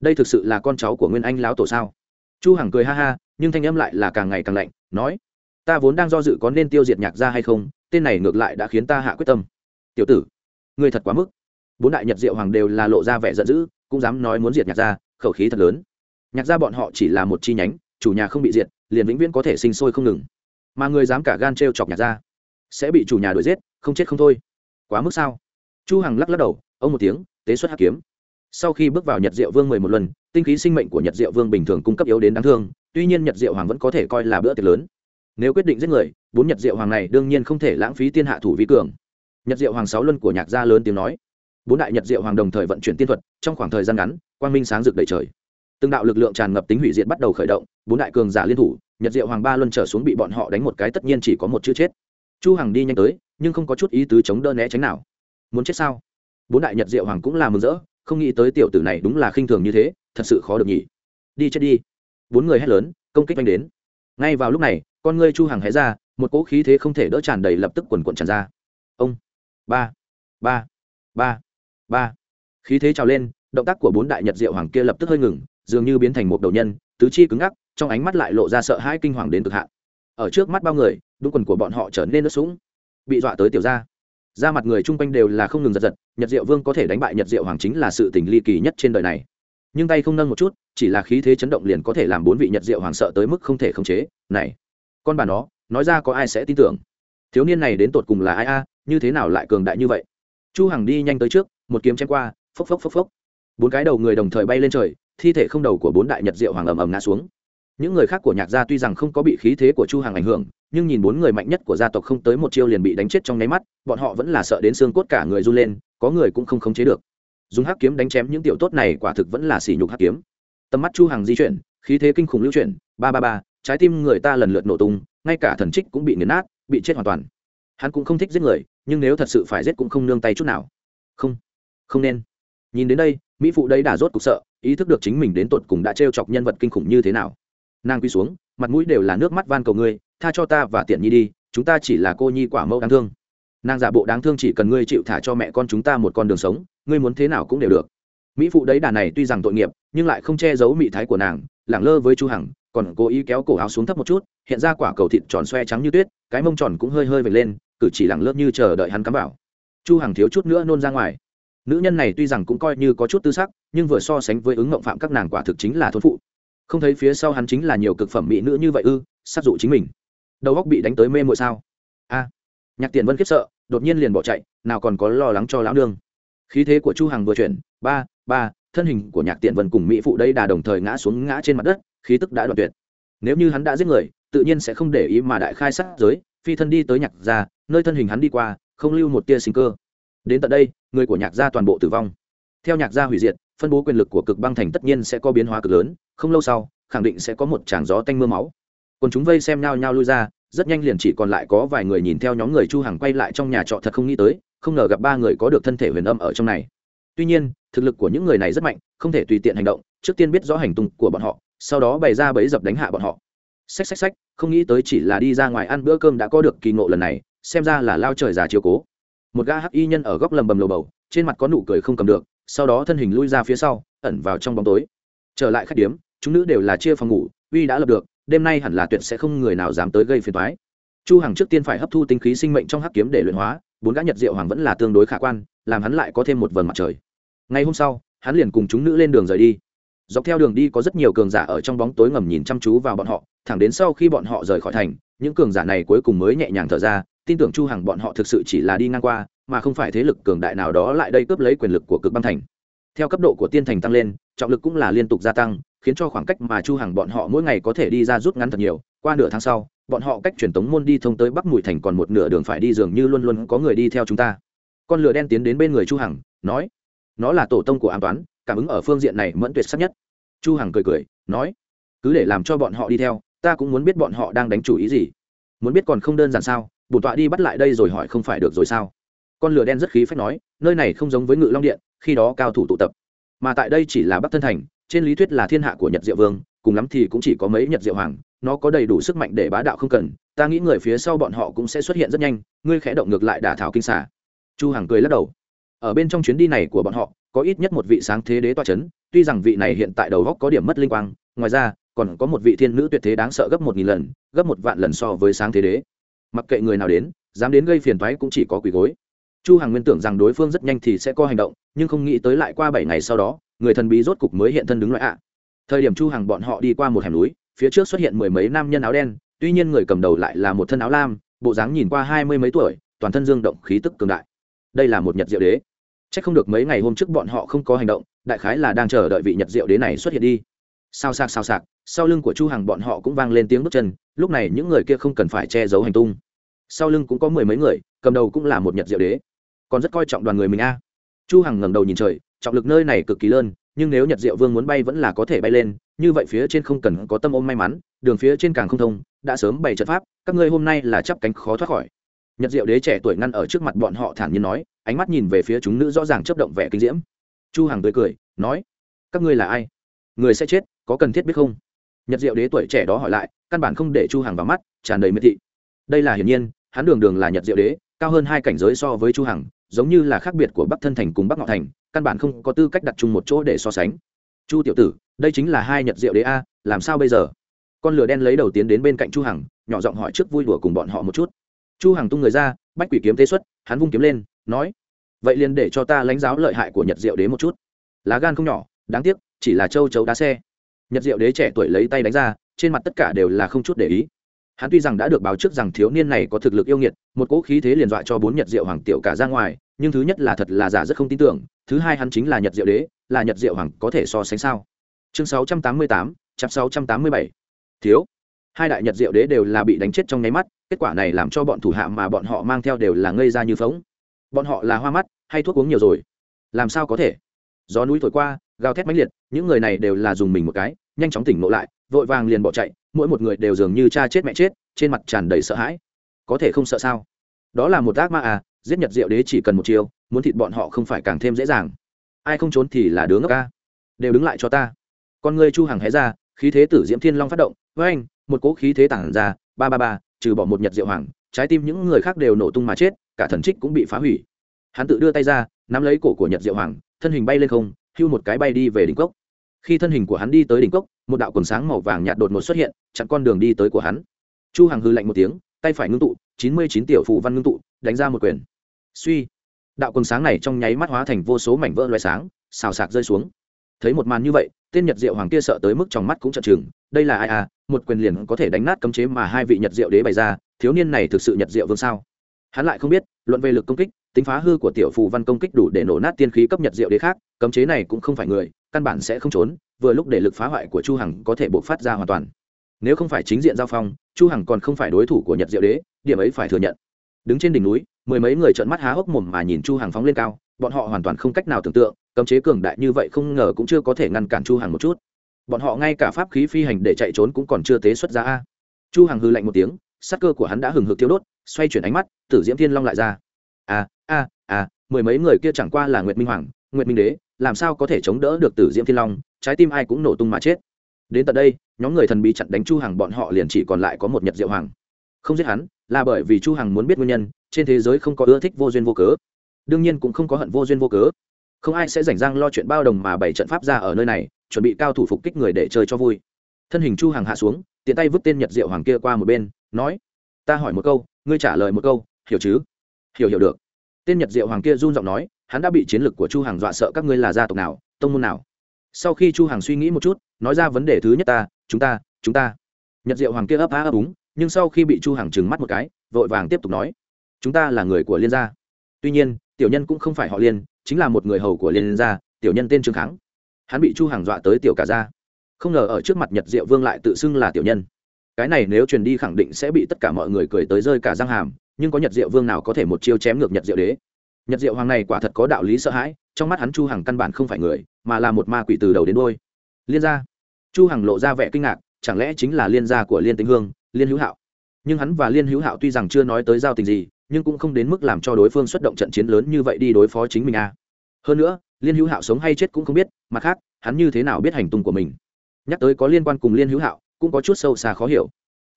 Đây thực sự là con cháu của nguyên anh lão tổ sao? Chu hằng cười ha ha, nhưng thanh âm lại là càng ngày càng lạnh, nói, ta vốn đang do dự có nên tiêu diệt nhạc gia hay không, tên này ngược lại đã khiến ta hạ quyết tâm. Tiểu tử, ngươi thật quá mức. Bốn đại nhật diệu hoàng đều là lộ ra vẻ giận dữ, cũng dám nói muốn diệt nhạc gia, khẩu khí thật lớn. Nhạc gia bọn họ chỉ là một chi nhánh, chủ nhà không bị diệt, liền vĩnh viễn có thể sinh sôi không ngừng. Mà người dám cả gan treo chọc nhạc gia sẽ bị chủ nhà đuổi giết, không chết không thôi. Quá mức sao? Chu hằng lắc lắc đầu, ông một tiếng, tế xuất hắc kiếm. Sau khi bước vào nhật diệu vương mười một lần, tinh khí sinh mệnh của nhật diệu vương bình thường cung cấp yếu đến đáng thương, tuy nhiên nhật diệu hoàng vẫn có thể coi là bữa tiệc lớn. Nếu quyết định giết người, bốn nhật diệu hoàng này đương nhiên không thể lãng phí tiên hạ thủ vi cường. Nhật diệu hoàng sáu luân của nhạc gia lớn tiếng nói. Bốn đại nhật diệu hoàng đồng thời vận chuyển tiên thuật, trong khoảng thời gian ngắn, quang minh sáng rực đầy trời. Từng đạo lực lượng tràn ngập tính hủy diệt bắt đầu khởi động, bốn đại cường giả liên thủ, nhật diệu hoàng ba luân trở xuống bị bọn họ đánh một cái tất nhiên chỉ có một chữ chết chu hằng đi nhanh tới, nhưng không có chút ý tứ chống đỡ né tránh nào. Muốn chết sao? Bốn đại nhật diệu hoàng cũng là mừng rỡ, không nghĩ tới tiểu tử này đúng là khinh thường như thế, thật sự khó được nhỉ. Đi chết đi. Bốn người hét lớn, công kích anh đến. Ngay vào lúc này, con ngươi chu hằng hé ra, một cỗ khí thế không thể đỡ tràn đầy lập tức quần quần tràn ra. Ông. Ba. Ba. Ba. Ba. Khí thế trào lên, động tác của bốn đại nhật diệu hoàng kia lập tức hơi ngừng, dường như biến thành một đầu nhân, tứ chi cứng ngắc, trong ánh mắt lại lộ ra sợ hãi kinh hoàng đến cực hạn ở trước mắt bao người, đúng quần của bọn họ trở nên nước sũng. Bị dọa tới tiểu ra ra mặt người chung quanh đều là không ngừng giật giật, nhật diệu vương có thể đánh bại nhật diệu hoàng chính là sự tình ly kỳ nhất trên đời này. Nhưng tay không nâng một chút, chỉ là khí thế chấn động liền có thể làm bốn vị nhật diệu hoàng sợ tới mức không thể khống chế. Này, con bà nó, nói ra có ai sẽ tin tưởng? Thiếu niên này đến tột cùng là ai a, như thế nào lại cường đại như vậy? Chu hằng đi nhanh tới trước, một kiếm chém qua, phốc phốc phốc phốc. Bốn cái đầu người đồng thời bay lên trời, thi thể không đầu của bốn đại nhật diệu hoàng ầm ầm ngã xuống những người khác của nhạc gia tuy rằng không có bị khí thế của chu hằng ảnh hưởng, nhưng nhìn bốn người mạnh nhất của gia tộc không tới một chiêu liền bị đánh chết trong nháy mắt, bọn họ vẫn là sợ đến xương cốt cả người run lên, có người cũng không khống chế được. Dùng hắc kiếm đánh chém những tiểu tốt này quả thực vẫn là sỉ nhục hắc kiếm. Tầm mắt chu hằng di chuyển, khí thế kinh khủng lưu chuyển, ba ba ba, trái tim người ta lần lượt nổ tung, ngay cả thần trích cũng bị nghiền nát, bị chết hoàn toàn. Hắn cũng không thích giết người, nhưng nếu thật sự phải giết cũng không nương tay chút nào. Không không nên. Nhìn đến đây, mỹ phụ đấy đã rốt cục sợ, ý thức được chính mình đến tột cùng đã trêu chọc nhân vật kinh khủng như thế nào nàng quy xuống, mặt mũi đều là nước mắt van cầu ngươi, tha cho ta và tiện nhi đi, chúng ta chỉ là cô nhi quả mẫu đáng thương. Nàng giả bộ đáng thương chỉ cần ngươi chịu thả cho mẹ con chúng ta một con đường sống, ngươi muốn thế nào cũng đều được. Mỹ phụ đấy đà này tuy rằng tội nghiệp, nhưng lại không che giấu mị thái của nàng, lẳng lơ với chu hằng, còn cố ý kéo cổ áo xuống thấp một chút, hiện ra quả cầu thịt tròn xoe trắng như tuyết, cái mông tròn cũng hơi hơi vệt lên, cử chỉ lẳng lơ như chờ đợi hắn cắm vào. Chu hằng thiếu chút nữa nôn ra ngoài. Nữ nhân này tuy rằng cũng coi như có chút tư sắc, nhưng vừa so sánh với ứng ngộng phạm các nàng quả thực chính là thôn phụ không thấy phía sau hắn chính là nhiều cực phẩm mỹ nữ như vậy ư sát dụ chính mình. Đầu góc bị đánh tới mê mội sao? A. À, nhạc tiền vân khiếp sợ, đột nhiên liền bỏ chạy, nào còn có lo lắng cho lão nương. Khí thế của chu hằng vừa chuyển, ba ba, thân hình của nhạc tiện vân cùng mỹ phụ đây đà đồng thời ngã xuống ngã trên mặt đất, khí tức đã đoạn tuyệt. Nếu như hắn đã giết người, tự nhiên sẽ không để ý mà đại khai sát giới, phi thân đi tới nhạc gia, nơi thân hình hắn đi qua, không lưu một tia sinh cơ. Đến tận đây, người của nhạc gia toàn bộ tử vong. Theo nhạc gia hủy diệt phân bố quyền lực của cực băng thành tất nhiên sẽ có biến hóa cực lớn, không lâu sau, khẳng định sẽ có một tràng gió tanh mưa máu. Còn chúng vây xem nhau nhau lui ra, rất nhanh liền chỉ còn lại có vài người nhìn theo nhóm người chu hằng quay lại trong nhà trọ thật không nghĩ tới, không ngờ gặp ba người có được thân thể huyền âm ở trong này. Tuy nhiên, thực lực của những người này rất mạnh, không thể tùy tiện hành động, trước tiên biết rõ hành tung của bọn họ, sau đó bày ra bẫy dập đánh hạ bọn họ. Xách xách xách, không nghĩ tới chỉ là đi ra ngoài ăn bữa cơm đã có được kỳ ngộ lần này, xem ra là lao trời già chiều cố. Một gã hắc y nhân ở góc lầm bầm lầu bầu, trên mặt có nụ cười không cầm được sau đó thân hình lui ra phía sau, ẩn vào trong bóng tối. Trở lại khách điếm, chúng nữ đều là chia phòng ngủ, uy đã lập được, đêm nay hẳn là tuyệt sẽ không người nào dám tới gây phiền toái. Chu hằng trước tiên phải hấp thu tinh khí sinh mệnh trong hắc kiếm để luyện hóa, bốn gã nhật diệu hoàng vẫn là tương đối khả quan, làm hắn lại có thêm một vầng mặt trời. Ngày hôm sau, hắn liền cùng chúng nữ lên đường rời đi. Dọc theo đường đi có rất nhiều cường giả ở trong bóng tối ngầm nhìn chăm chú vào bọn họ, thẳng đến sau khi bọn họ rời khỏi thành, những cường giả này cuối cùng mới nhẹ nhàng thở ra, tin tưởng chu hằng bọn họ thực sự chỉ là đi ngang qua mà không phải thế lực cường đại nào đó lại đây cướp lấy quyền lực của cực băng thành. Theo cấp độ của tiên thành tăng lên, trọng lực cũng là liên tục gia tăng, khiến cho khoảng cách mà chu hằng bọn họ mỗi ngày có thể đi ra rút ngắn thật nhiều. Qua nửa tháng sau, bọn họ cách truyền tống môn đi thông tới bắc mùi thành còn một nửa đường phải đi dường như luôn luôn có người đi theo chúng ta. Con lửa đen tiến đến bên người chu hằng, nói, nó là tổ tông của an toán, cảm ứng ở phương diện này mẫn tuyệt sắc nhất. Chu hằng cười cười, nói, cứ để làm cho bọn họ đi theo, ta cũng muốn biết bọn họ đang đánh chủ ý gì. Muốn biết còn không đơn giản sao? Bổn tọa đi bắt lại đây rồi hỏi không phải được rồi sao? Con lửa đen rất khí phách nói, nơi này không giống với ngự long điện, khi đó cao thủ tụ tập. Mà tại đây chỉ là bắc thân thành, trên lý thuyết là thiên hạ của nhật diệu vương, cùng lắm thì cũng chỉ có mấy nhật diệu hoàng, nó có đầy đủ sức mạnh để bá đạo không cần. Ta nghĩ người phía sau bọn họ cũng sẽ xuất hiện rất nhanh, ngươi khẽ động ngược lại đả thảo kinh xả chu hằng cười lắc đầu. Ở bên trong chuyến đi này của bọn họ, có ít nhất một vị sáng thế đế toa chấn, tuy rằng vị này hiện tại đầu góc có điểm mất linh quang, ngoài ra, còn có một vị thiên nữ tuyệt thế đáng sợ gấp một nghìn lần, gấp một vạn lần so với sáng thế đế. Mặc kệ người nào đến, dám đến gây phiền toái cũng chỉ có quỳ gối chu hằng nguyên tưởng rằng đối phương rất nhanh thì sẽ có hành động, nhưng không nghĩ tới lại qua bảy ngày sau đó, người thần bí rốt cục mới hiện thân đứng loại ạ. Thời điểm chu hằng bọn họ đi qua một hẻm núi, phía trước xuất hiện mười mấy nam nhân áo đen, tuy nhiên người cầm đầu lại là một thân áo lam, bộ dáng nhìn qua hai mươi mấy tuổi, toàn thân dương động, khí tức cường đại. Đây là một nhật diệu đế. Chắc không được mấy ngày hôm trước bọn họ không có hành động, đại khái là đang chờ đợi vị nhật diệu đế này xuất hiện đi. Sao sạc sao sạc sau lưng của chu hằng bọn họ cũng vang lên tiếng bước chân, lúc này những người kia không cần phải che giấu hành tung. Sau lưng cũng có mười mấy người, cầm đầu cũng là một nhật diệu đế còn rất coi trọng đoàn người mình a. À. Chu hằng ngẩng đầu nhìn trời, trọng lực nơi này cực kỳ lớn, nhưng nếu nhật diệu vương muốn bay vẫn là có thể bay lên, như vậy phía trên không cần có tâm ôm may mắn, đường phía trên càng không thông, đã sớm bày trận pháp, các ngươi hôm nay là chắp cánh khó thoát khỏi. Nhật diệu đế trẻ tuổi ngăn ở trước mặt bọn họ thản nhiên nói, ánh mắt nhìn về phía chúng nữ rõ ràng chấp động vẻ kinh diễm. Chu hằng tươi cười, nói, các ngươi là ai? Người sẽ chết, có cần thiết biết không? Nhật diệu đế tuổi trẻ đó hỏi lại, căn bản không để chu hằng vào mắt, tràn đầy miệt thị. Đây là hiển nhiên, hắn đường đường là nhật diệu đế, cao hơn hai cảnh giới so với chu hằng giống như là khác biệt của bắc thân thành cùng bắc ngọ thành, căn bản không có tư cách đặt chung một chỗ để so sánh. Chu tiểu tử, đây chính là hai nhật diệu đế a, làm sao bây giờ? Con lửa đen lấy đầu tiến đến bên cạnh chu hằng, nhỏ giọng hỏi trước vui đùa cùng bọn họ một chút. Chu hằng tung người ra, bách quỷ kiếm tế xuất, hắn vung kiếm lên, nói, vậy liền để cho ta lãnh giáo lợi hại của nhật diệu đế một chút. Lá gan không nhỏ, đáng tiếc, chỉ là châu chấu đá xe. Nhật diệu đế trẻ tuổi lấy tay đánh ra, trên mặt tất cả đều là không chút để ý hắn tuy rằng đã được báo trước rằng thiếu niên này có thực lực yêu nghiệt, một cỗ khí thế liền dọa cho bốn nhật diệu hoàng tiểu cả ra ngoài, nhưng thứ nhất là thật là giả rất không tin tưởng, thứ hai hắn chính là nhật diệu đế, là nhật diệu hoàng có thể so sánh sao? Chương sáu trăm tám mươi tám chapter sáu trăm tám mươi bảy. Thiếu, hai đại nhật diệu đế đều là bị đánh chết trong nháy mắt, kết quả này làm cho bọn thủ hạ mà bọn họ mang theo đều là ngây ra như phóng bọn họ là hoa mắt, hay thuốc uống nhiều rồi? Làm sao có thể? Gió núi thổi qua, gào thét mãnh liệt, những người này đều là dùng mình một cái, nhanh chóng tỉnh ngộ lại vội vàng liền bỏ chạy, mỗi một người đều dường như cha chết mẹ chết, trên mặt tràn đầy sợ hãi. Có thể không sợ sao? Đó là một ác ma à giết nhật diệu đế chỉ cần một chiều muốn thịt bọn họ không phải càng thêm dễ dàng. Ai không trốn thì là đứa ngốc ca. Đều đứng lại cho ta. Con ngươi chu hàng hé ra, khí thế tử diễm thiên long phát động. Với anh, một cỗ khí thế tản ra, ba ba ba, trừ bỏ một nhật diệu hoàng, trái tim những người khác đều nổ tung mà chết, cả thần trích cũng bị phá hủy. Hắn tự đưa tay ra, nắm lấy cổ của nhật diệu hoàng, thân hình bay lên không, hưu một cái bay đi về đỉnh cốc khi thân hình của hắn đi tới đỉnh cốc, một đạo quần sáng màu vàng nhạt đột ngột xuất hiện, chặn con đường đi tới của hắn. Chu hằng hư lạnh một tiếng, tay phải ngưng tụ, chín mươi chín tiểu phù văn ngưng tụ, đánh ra một quyền. Suy. Đạo quần sáng này trong nháy mắt hóa thành vô số mảnh vỡ loài sáng, xào sạc rơi xuống. Thấy một màn như vậy, tên nhật diệu hoàng kia sợ tới mức trong mắt cũng chợt chừng đây là ai à? Một quyền liền có thể đánh nát cấm chế mà hai vị nhật diệu đế bày ra, thiếu niên này thực sự nhật diệu vương sao? Hắn lại không biết, luận về lực công kích, tính phá hư của tiểu phù văn công kích đủ để nổ nát tiên khí cấp nhật diệu đế khác, cấm chế này cũng không phải người căn bản sẽ không trốn, vừa lúc để lực phá hoại của chu hằng có thể bộc phát ra hoàn toàn. Nếu không phải chính diện giao phong, chu hằng còn không phải đối thủ của nhật diệu đế, điểm ấy phải thừa nhận. Đứng trên đỉnh núi, mười mấy người trợn mắt há hốc mồm mà nhìn chu hằng phóng lên cao, bọn họ hoàn toàn không cách nào tưởng tượng, cấm chế cường đại như vậy không ngờ cũng chưa có thể ngăn cản chu hằng một chút. Bọn họ ngay cả pháp khí phi hành để chạy trốn cũng còn chưa tế xuất ra a. Chu hằng hư lạnh một tiếng, sát cơ của hắn đã hừng hực thiêu đốt, xoay chuyển ánh mắt, tử diễm thiên long lại ra. A a a, mười mấy người kia chẳng qua là nguyệt minh hoàng, nguyệt minh đế làm sao có thể chống đỡ được tử diễm thiên long, trái tim ai cũng nổ tung mà chết. Đến tận đây, nhóm người thần bí chặn đánh chu hằng bọn họ liền chỉ còn lại có một nhật diệu hoàng. Không giết hắn, là bởi vì chu hằng muốn biết nguyên nhân, trên thế giới không có ưa thích vô duyên vô cớ. Đương nhiên cũng không có hận vô duyên vô cớ. Không ai sẽ rảnh rang lo chuyện bao đồng mà bảy trận pháp ra ở nơi này, chuẩn bị cao thủ phục kích người để chơi cho vui. Thân hình chu hằng hạ xuống, tiện tay vứt tên nhật diệu hoàng kia qua một bên, nói, ta hỏi một câu, ngươi trả lời một câu, hiểu chứ? Hiểu hiểu được. Tên nhật diệu hoàng kia run giọng nói hắn đã bị chiến lực của chu hằng dọa sợ các ngươi là gia tộc nào tông môn nào. Sau khi chu hằng suy nghĩ một chút nói ra vấn đề thứ nhất ta chúng ta chúng ta. Nhật diệu hoàng kia ấp á ấp úng nhưng sau khi bị chu hằng trừng mắt một cái vội vàng tiếp tục nói. Chúng ta là người của liên gia. Tuy nhiên tiểu nhân cũng không phải họ liên chính là một người hầu của liên gia tiểu nhân tên trương kháng. Hắn bị chu Hằng dọa tới tiểu cả gia, không ngờ ở trước mặt nhật diệu vương lại tự xưng là tiểu nhân. Cái này nếu truyền đi khẳng định sẽ bị tất cả mọi người cười tới rơi cả răng hàm nhưng có nhật diệu vương nào có thể một chiêu chém ngược nhật diệu đế? Nhật diệu hoàng này quả thật có đạo lý sợ hãi, trong mắt hắn chu hằng căn bản không phải người, mà là một ma quỷ từ đầu đến đôi liên gia. Chu hằng lộ ra vẻ kinh ngạc, chẳng lẽ chính là liên gia của liên tĩnh hương, liên hữu hạo? Nhưng hắn và liên hữu hạo tuy rằng chưa nói tới giao tình gì, nhưng cũng không đến mức làm cho đối phương xuất động trận chiến lớn như vậy đi đối phó chính mình à. hơn nữa, liên hữu hạo sống hay chết cũng không biết, mặt khác, hắn như thế nào biết hành tung của mình? Nhắc tới có liên quan cùng liên hữu hạo, cũng có chút sâu xa khó hiểu.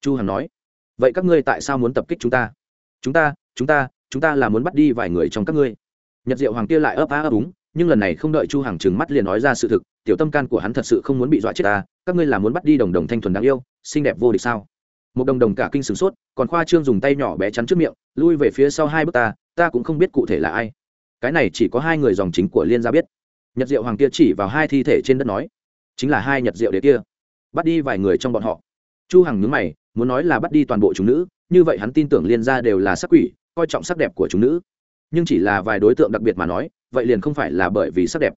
Chu hằng nói, vậy các ngươi tại sao muốn tập kích chúng ta? Chúng ta chúng ta chúng ta là muốn bắt đi vài người trong các ngươi. Nhật diệu hoàng kia lại ấp á ấp úng, nhưng lần này không đợi chu hằng trừng mắt liền nói ra sự thực, tiểu tâm can của hắn thật sự không muốn bị dọa chết ta, các ngươi là muốn bắt đi đồng đồng thanh thuần đáng yêu, xinh đẹp vô địch sao? Một đồng đồng cả kinh sửng sốt, còn khoa trương dùng tay nhỏ bé chắn trước miệng, lui về phía sau hai bước ta ta cũng không biết cụ thể là ai. Cái này chỉ có hai người dòng chính của liên gia biết. Nhật diệu hoàng kia chỉ vào hai thi thể trên đất nói, chính là hai nhật diệu đế kia. Bắt đi vài người trong bọn họ. Chu hằng nhướng mày, muốn nói là bắt đi toàn bộ chúng nữ, như vậy hắn tin tưởng liên gia đều là sắc quỷ coi trọng sắc đẹp của chúng nữ. Nhưng chỉ là vài đối tượng đặc biệt mà nói, vậy liền không phải là bởi vì sắc đẹp.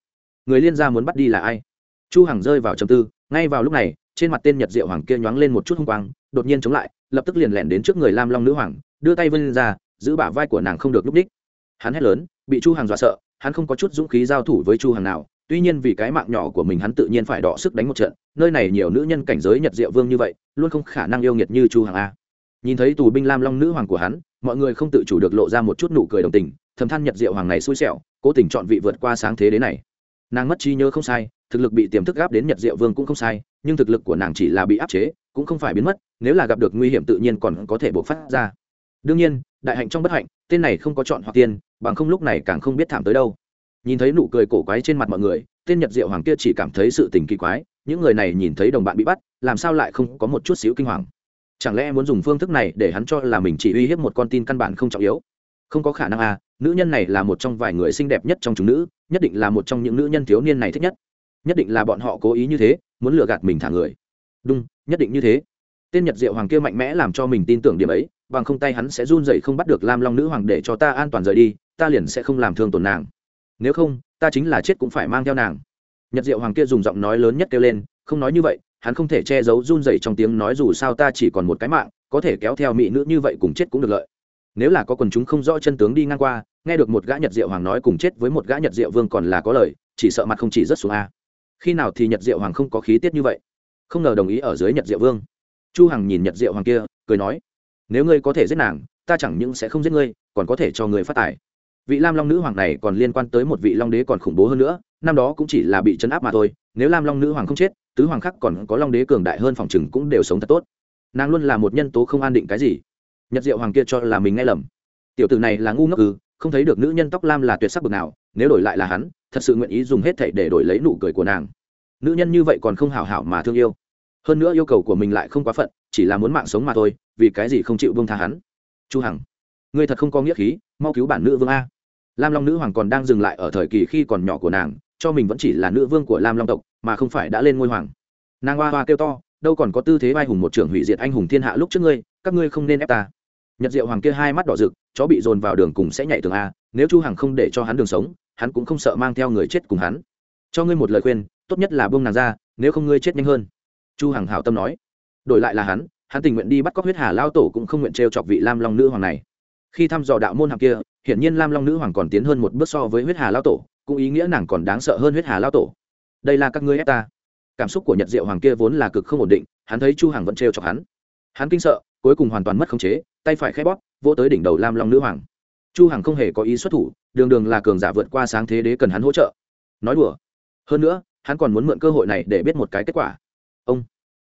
Người liên gia muốn bắt đi là ai? Chu hằng rơi vào trầm tư, ngay vào lúc này, trên mặt tên nhật diệu hoàng kia nhoáng lên một chút hung quang, đột nhiên chống lại, lập tức liền lẻn đến trước người lam long nữ hoàng, đưa tay vươn ra, giữ bả vai của nàng không được lúc đích hắn hét lớn, bị chu hằng dọa sợ, hắn không có chút dũng khí giao thủ với chu hằng nào, tuy nhiên vì cái mạng nhỏ của mình hắn tự nhiên phải đọ sức đánh một trận, nơi này nhiều nữ nhân cảnh giới nhật diệu vương như vậy, luôn không khả năng yêu nghiệt như chu hằng a. Nhìn thấy tù binh lam long nữ hoàng của hắn mọi người không tự chủ được lộ ra một chút nụ cười đồng tình, thầm than nhật diệu hoàng này xui xẻo, cố tình chọn vị vượt qua sáng thế đế này. Nàng mất trí nhớ không sai, thực lực bị tiềm thức gáp đến nhật diệu vương cũng không sai, nhưng thực lực của nàng chỉ là bị áp chế, cũng không phải biến mất, nếu là gặp được nguy hiểm tự nhiên còn có thể bộc phát ra. Đương nhiên, đại hạnh trong bất hạnh, tên này không có chọn hoặc tiên, bằng không lúc này càng không biết thảm tới đâu. Nhìn thấy nụ cười cổ quái trên mặt mọi người, tên nhật diệu hoàng kia chỉ cảm thấy sự tình kỳ quái, những người này nhìn thấy đồng bạn bị bắt, làm sao lại không có một chút xíu kinh hoàng? Chẳng lẽ muốn dùng phương thức này để hắn cho là mình chỉ uy hiếp một con tin căn bản không trọng yếu? Không có khả năng à nữ nhân này là một trong vài người xinh đẹp nhất trong chúng nữ, nhất định là một trong những nữ nhân thiếu niên này thích nhất. Nhất định là bọn họ cố ý như thế, muốn lừa gạt mình thả người. Đúng, nhất định như thế. Tên nhật diệu hoàng kia mạnh mẽ làm cho mình tin tưởng điểm ấy, bằng không tay hắn sẽ run dậy không bắt được lam long nữ hoàng để cho ta an toàn rời đi, ta liền sẽ không làm thương tổn nàng. Nếu không, ta chính là chết cũng phải mang theo nàng. Nhật diệu hoàng kia dùng giọng nói lớn nhất kêu lên, không nói như vậy hắn không thể che giấu run rẩy trong tiếng nói dù sao ta chỉ còn một cái mạng, có thể kéo theo mỹ nữ như vậy cùng chết cũng được lợi. Nếu là có quần chúng không rõ chân tướng đi ngang qua, nghe được một gã nhật diệu hoàng nói cùng chết với một gã nhật diệu vương còn là có lời, chỉ sợ mặt không chỉ rất xuống a. Khi nào thì nhật diệu hoàng không có khí tiết như vậy? Không ngờ đồng ý ở dưới nhật diệu vương. Chu hằng nhìn nhật diệu hoàng kia, cười nói, nếu ngươi có thể giết nàng, ta chẳng những sẽ không giết ngươi, còn có thể cho ngươi phát tài. Vị lam long nữ hoàng này còn liên quan tới một vị long đế còn khủng bố hơn nữa, năm đó cũng chỉ là bị chấn áp mà thôi nếu lam long nữ hoàng không chết, tứ hoàng khác còn có long đế cường đại hơn phòng chừng cũng đều sống thật tốt. Nàng luôn là một nhân tố không an định cái gì. Nhật diệu hoàng kia cho là mình nghe lầm. Tiểu tử này là ngu ngốc ư, không thấy được nữ nhân tóc lam là tuyệt sắc bực nào, nếu đổi lại là hắn, thật sự nguyện ý dùng hết thảy để đổi lấy nụ cười của nàng. Nữ nhân như vậy còn không hảo hảo mà thương yêu. Hơn nữa yêu cầu của mình lại không quá phận, chỉ là muốn mạng sống mà thôi, vì cái gì không chịu buông tha hắn? Chu hằng, ngươi thật không có nghĩa khí, mau cứu bản nữ vương a. Lam long nữ hoàng còn đang dừng lại ở thời kỳ khi còn nhỏ của nàng cho mình vẫn chỉ là nữ vương của lam long tộc, mà không phải đã lên ngôi hoàng. Nàng hoa hoa kêu to, đâu còn có tư thế vai hùng một trưởng hủy diệt anh hùng thiên hạ lúc trước ngươi, các ngươi không nên ép ta. Nhật diệu hoàng kia hai mắt đỏ rực, chó bị dồn vào đường cùng sẽ nhảy tường a, nếu chu hằng không để cho hắn đường sống, hắn cũng không sợ mang theo người chết cùng hắn. Cho ngươi một lời khuyên, tốt nhất là buông nàng ra, nếu không ngươi chết nhanh hơn. Chu hằng hảo tâm nói. Đổi lại là hắn hắn tình nguyện đi bắt cóc huyết hà lao tổ cũng không nguyện trêu chọc vị lam long nữ hoàng này. Khi thăm dò đạo môn hạng kia, hiển nhiên lam long nữ hoàng còn tiến hơn một bước so với huyết hà lao tổ cũng ý nghĩa nàng còn đáng sợ hơn huyết hà lao tổ. Đây là các ngươi ép ta. Cảm xúc của nhật diệu hoàng kia vốn là cực không ổn định, hắn thấy chu hằng vẫn trêu chọc hắn. Hắn kinh sợ, cuối cùng hoàn toàn mất khống chế, tay phải khép bóp, vỗ tới đỉnh đầu lam long nữ hoàng. Chu hằng không hề có ý xuất thủ, đường đường là cường giả vượt qua sáng thế đế cần hắn hỗ trợ. Nói đùa. Hơn nữa, hắn còn muốn mượn cơ hội này để biết một cái kết quả. Ông.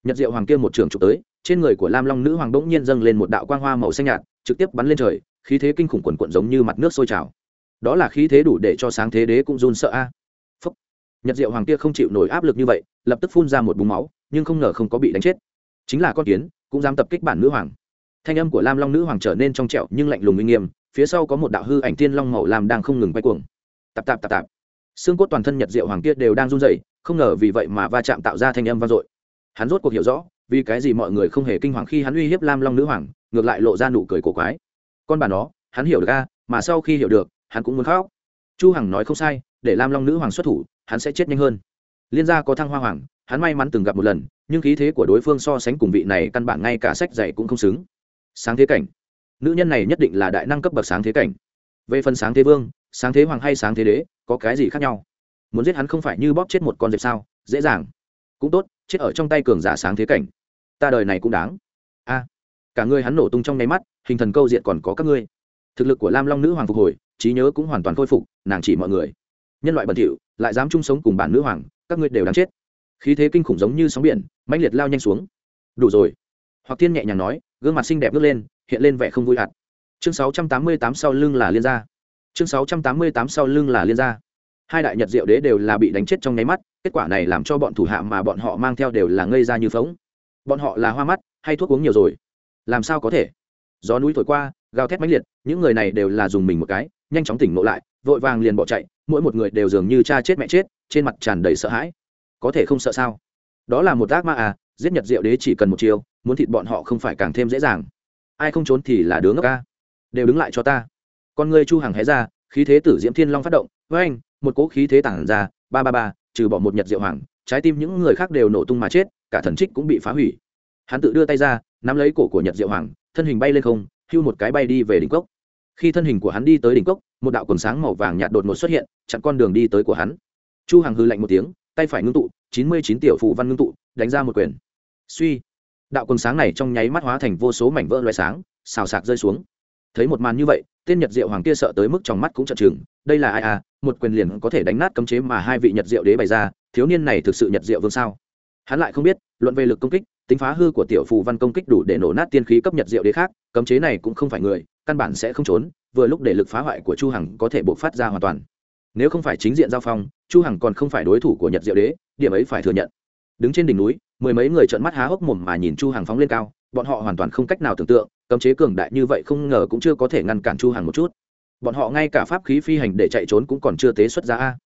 Nhật diệu hoàng kia một trường trục tới, trên người của lam long nữ hoàng bỗng nhiên dâng lên một đạo quang hoa màu xanh nhạt, trực tiếp bắn lên trời, khí thế kinh khủng quần quận giống như mặt nước sôi trào đó là khí thế đủ để cho sáng thế đế cũng run sợ a. Phúc. nhật diệu hoàng kia không chịu nổi áp lực như vậy, lập tức phun ra một búng máu, nhưng không ngờ không có bị đánh chết. Chính là con kiến, cũng dám tập kích bản nữ hoàng. Thanh âm của lam long nữ hoàng trở nên trong trẹo nhưng lạnh lùng uy nghiêm, phía sau có một đạo hư ảnh tiên long màu làm đang không ngừng quay cuồng. Tạp tạp tạp tạp. Xương cốt toàn thân nhật diệu hoàng kia đều đang run rẩy, không ngờ vì vậy mà va chạm tạo ra thanh âm vang dội. Hắn rốt cuộc hiểu rõ, vì cái gì mọi người không hề kinh hoàng khi hắn uy hiếp lam long nữ hoàng, ngược lại lộ ra nụ cười cổ quái. Con bà nó, hắn hiểu được a, mà sau khi hiểu được hắn cũng muốn khóc. Chu hằng nói không sai, để lam long nữ hoàng xuất thủ, hắn sẽ chết nhanh hơn. Liên gia có thăng hoa hoàng, hắn may mắn từng gặp một lần, nhưng khí thế của đối phương so sánh cùng vị này căn bản ngay cả sách dạy cũng không xứng. Sáng thế cảnh. Nữ nhân này nhất định là đại năng cấp bậc sáng thế cảnh. Về phần sáng thế vương, sáng thế hoàng hay sáng thế đế, có cái gì khác nhau? Muốn giết hắn không phải như bóp chết một con dẹp sao? Dễ dàng. Cũng tốt, chết ở trong tay cường giả sáng thế cảnh. Ta đời này cũng đáng. A. Cả người hắn nổ tung trong nháy mắt, hình thần câu diện còn có các ngươi thực lực của lam long nữ hoàng phục hồi trí nhớ cũng hoàn toàn khôi phục nàng chỉ mọi người nhân loại bẩn thỉu lại dám chung sống cùng bản nữ hoàng các ngươi đều đáng chết khí thế kinh khủng giống như sóng biển mãnh liệt lao nhanh xuống đủ rồi hoặc thiên nhẹ nhàng nói gương mặt xinh đẹp ngước lên hiện lên vẻ không vui hạt chương 688 sau lưng là liên gia chương 688 sau lưng là liên gia hai đại nhật diệu đế đều là bị đánh chết trong nháy mắt kết quả này làm cho bọn thủ hạ mà bọn họ mang theo đều là ngây ra như phóng bọn họ là hoa mắt hay thuốc uống nhiều rồi làm sao có thể gió núi thổi qua gào thét mãnh liệt, những người này đều là dùng mình một cái, nhanh chóng tỉnh ngộ lại, vội vàng liền bỏ chạy, mỗi một người đều dường như cha chết mẹ chết, trên mặt tràn đầy sợ hãi. Có thể không sợ sao? Đó là một ác ma à giết nhật diệu đế chỉ cần một chiều muốn thịt bọn họ không phải càng thêm dễ dàng. Ai không trốn thì là đứa ngốc ca. Đều đứng lại cho ta. Con ngươi chu hàng hé ra, khí thế tử diễm thiên long phát động với anh một cỗ khí thế tản ra, ba ba ba, trừ bỏ một nhật diệu hoàng, trái tim những người khác đều nổ tung mà chết, cả thần trích cũng bị phá hủy. Hắn tự đưa tay ra, nắm lấy cổ của nhật diệu hoàng, thân hình bay lên không hưu một cái bay đi về đỉnh cốc. Khi thân hình của hắn đi tới đỉnh cốc, một đạo quần sáng màu vàng nhạt đột ngột xuất hiện, chặn con đường đi tới của hắn. Chu hằng hư lạnh một tiếng, tay phải ngưng tụ, chín mươi chín tiểu phụ văn ngưng tụ, đánh ra một quyền. Suy. Đạo quần sáng này trong nháy mắt hóa thành vô số mảnh vỡ loé sáng, xào sạc rơi xuống. Thấy một màn như vậy, tên nhật diệu hoàng kia sợ tới mức trong mắt cũng chợt chừng đây là ai à một quyền liền có thể đánh nát cấm chế mà hai vị nhật diệu đế bày ra, thiếu niên này thực sự nhật diệu vương sao? Hắn lại không biết, luận về lực công kích tính phá hư của tiểu phù văn công kích đủ để nổ nát tiên khí cấp nhật diệu đế khác, cấm chế này cũng không phải người, căn bản sẽ không trốn, vừa lúc để lực phá hoại của chu hằng có thể bộc phát ra hoàn toàn. Nếu không phải chính diện giao phong, chu hằng còn không phải đối thủ của nhật diệu đế, điểm ấy phải thừa nhận. Đứng trên đỉnh núi, mười mấy người trợn mắt há hốc mồm mà nhìn chu hằng phóng lên cao, bọn họ hoàn toàn không cách nào tưởng tượng, cấm chế cường đại như vậy không ngờ cũng chưa có thể ngăn cản chu hằng một chút. Bọn họ ngay cả pháp khí phi hành để chạy trốn cũng còn chưa tế xuất ra a.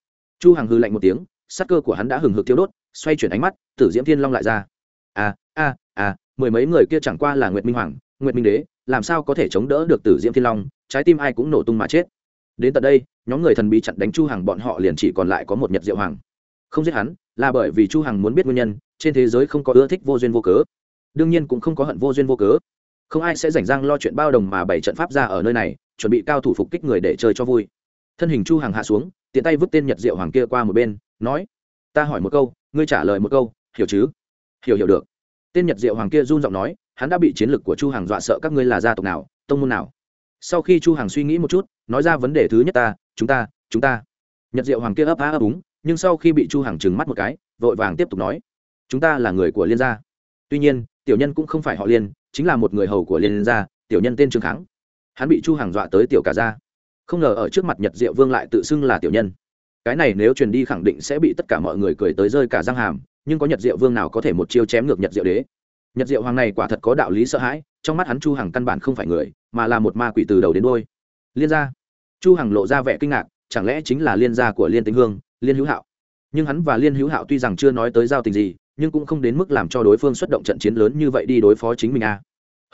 Chu hằng hư lạnh một tiếng sát cơ của hắn đã hừng hực thiêu đốt, xoay chuyển ánh mắt, tử diễm thiên long lại ra. À a a mười mấy người kia chẳng qua là nguyệt minh hoàng, nguyệt minh đế, làm sao có thể chống đỡ được tử diễm thiên long? Trái tim ai cũng nổ tung mà chết. Đến tận đây, nhóm người thần bí chặn đánh chu hằng, bọn họ liền chỉ còn lại có một nhật diệu hoàng. Không giết hắn, là bởi vì chu hằng muốn biết nguyên nhân, trên thế giới không có ưa thích vô duyên vô cớ. Đương nhiên cũng không có hận vô duyên vô cớ. Không ai sẽ rảnh rang lo chuyện bao đồng mà bảy trận pháp ra ở nơi này, chuẩn bị cao thủ phục kích người để chơi cho vui. Thân hình chu hằng hạ xuống, tiện tay vứt tên nhật diệu hoàng kia qua một bên, nói, ta hỏi một câu, ngươi trả lời một câu, hiểu chứ? Hiểu hiểu được tên nhật diệu hoàng kia run giọng nói, hắn đã bị chiến lược của chu hằng dọa sợ các ngươi là gia tộc nào, tông môn nào. Sau khi chu hằng suy nghĩ một chút, nói ra vấn đề thứ nhất ta, chúng ta chúng ta. Nhật diệu hoàng kia ấp á ấp úng, nhưng sau khi bị chu hằng trừng mắt một cái, vội vàng tiếp tục nói, chúng ta là người của liên gia. Tuy nhiên, tiểu nhân cũng không phải họ liên, chính là một người hầu của liên gia, tiểu nhân tên trương kháng. Hắn bị chu hằng dọa tới tiểu cả gia không ngờ ở trước mặt nhật diệu vương lại tự xưng là tiểu nhân. Cái này nếu truyền đi khẳng định sẽ bị tất cả mọi người cười tới rơi cả răng hàm nhưng có nhật diệu vương nào có thể một chiêu chém ngược nhật diệu đế? Nhật diệu hoàng này quả thật có đạo lý sợ hãi, trong mắt hắn chu hằng căn bản không phải người, mà là một ma quỷ từ đầu đến đôi liên gia. Chu hằng lộ ra vẻ kinh ngạc, chẳng lẽ chính là liên gia của liên tĩnh hương, liên hữu hạo? Nhưng hắn và liên hữu hạo tuy rằng chưa nói tới giao tình gì, nhưng cũng không đến mức làm cho đối phương xuất động trận chiến lớn như vậy đi đối phó chính mình a à.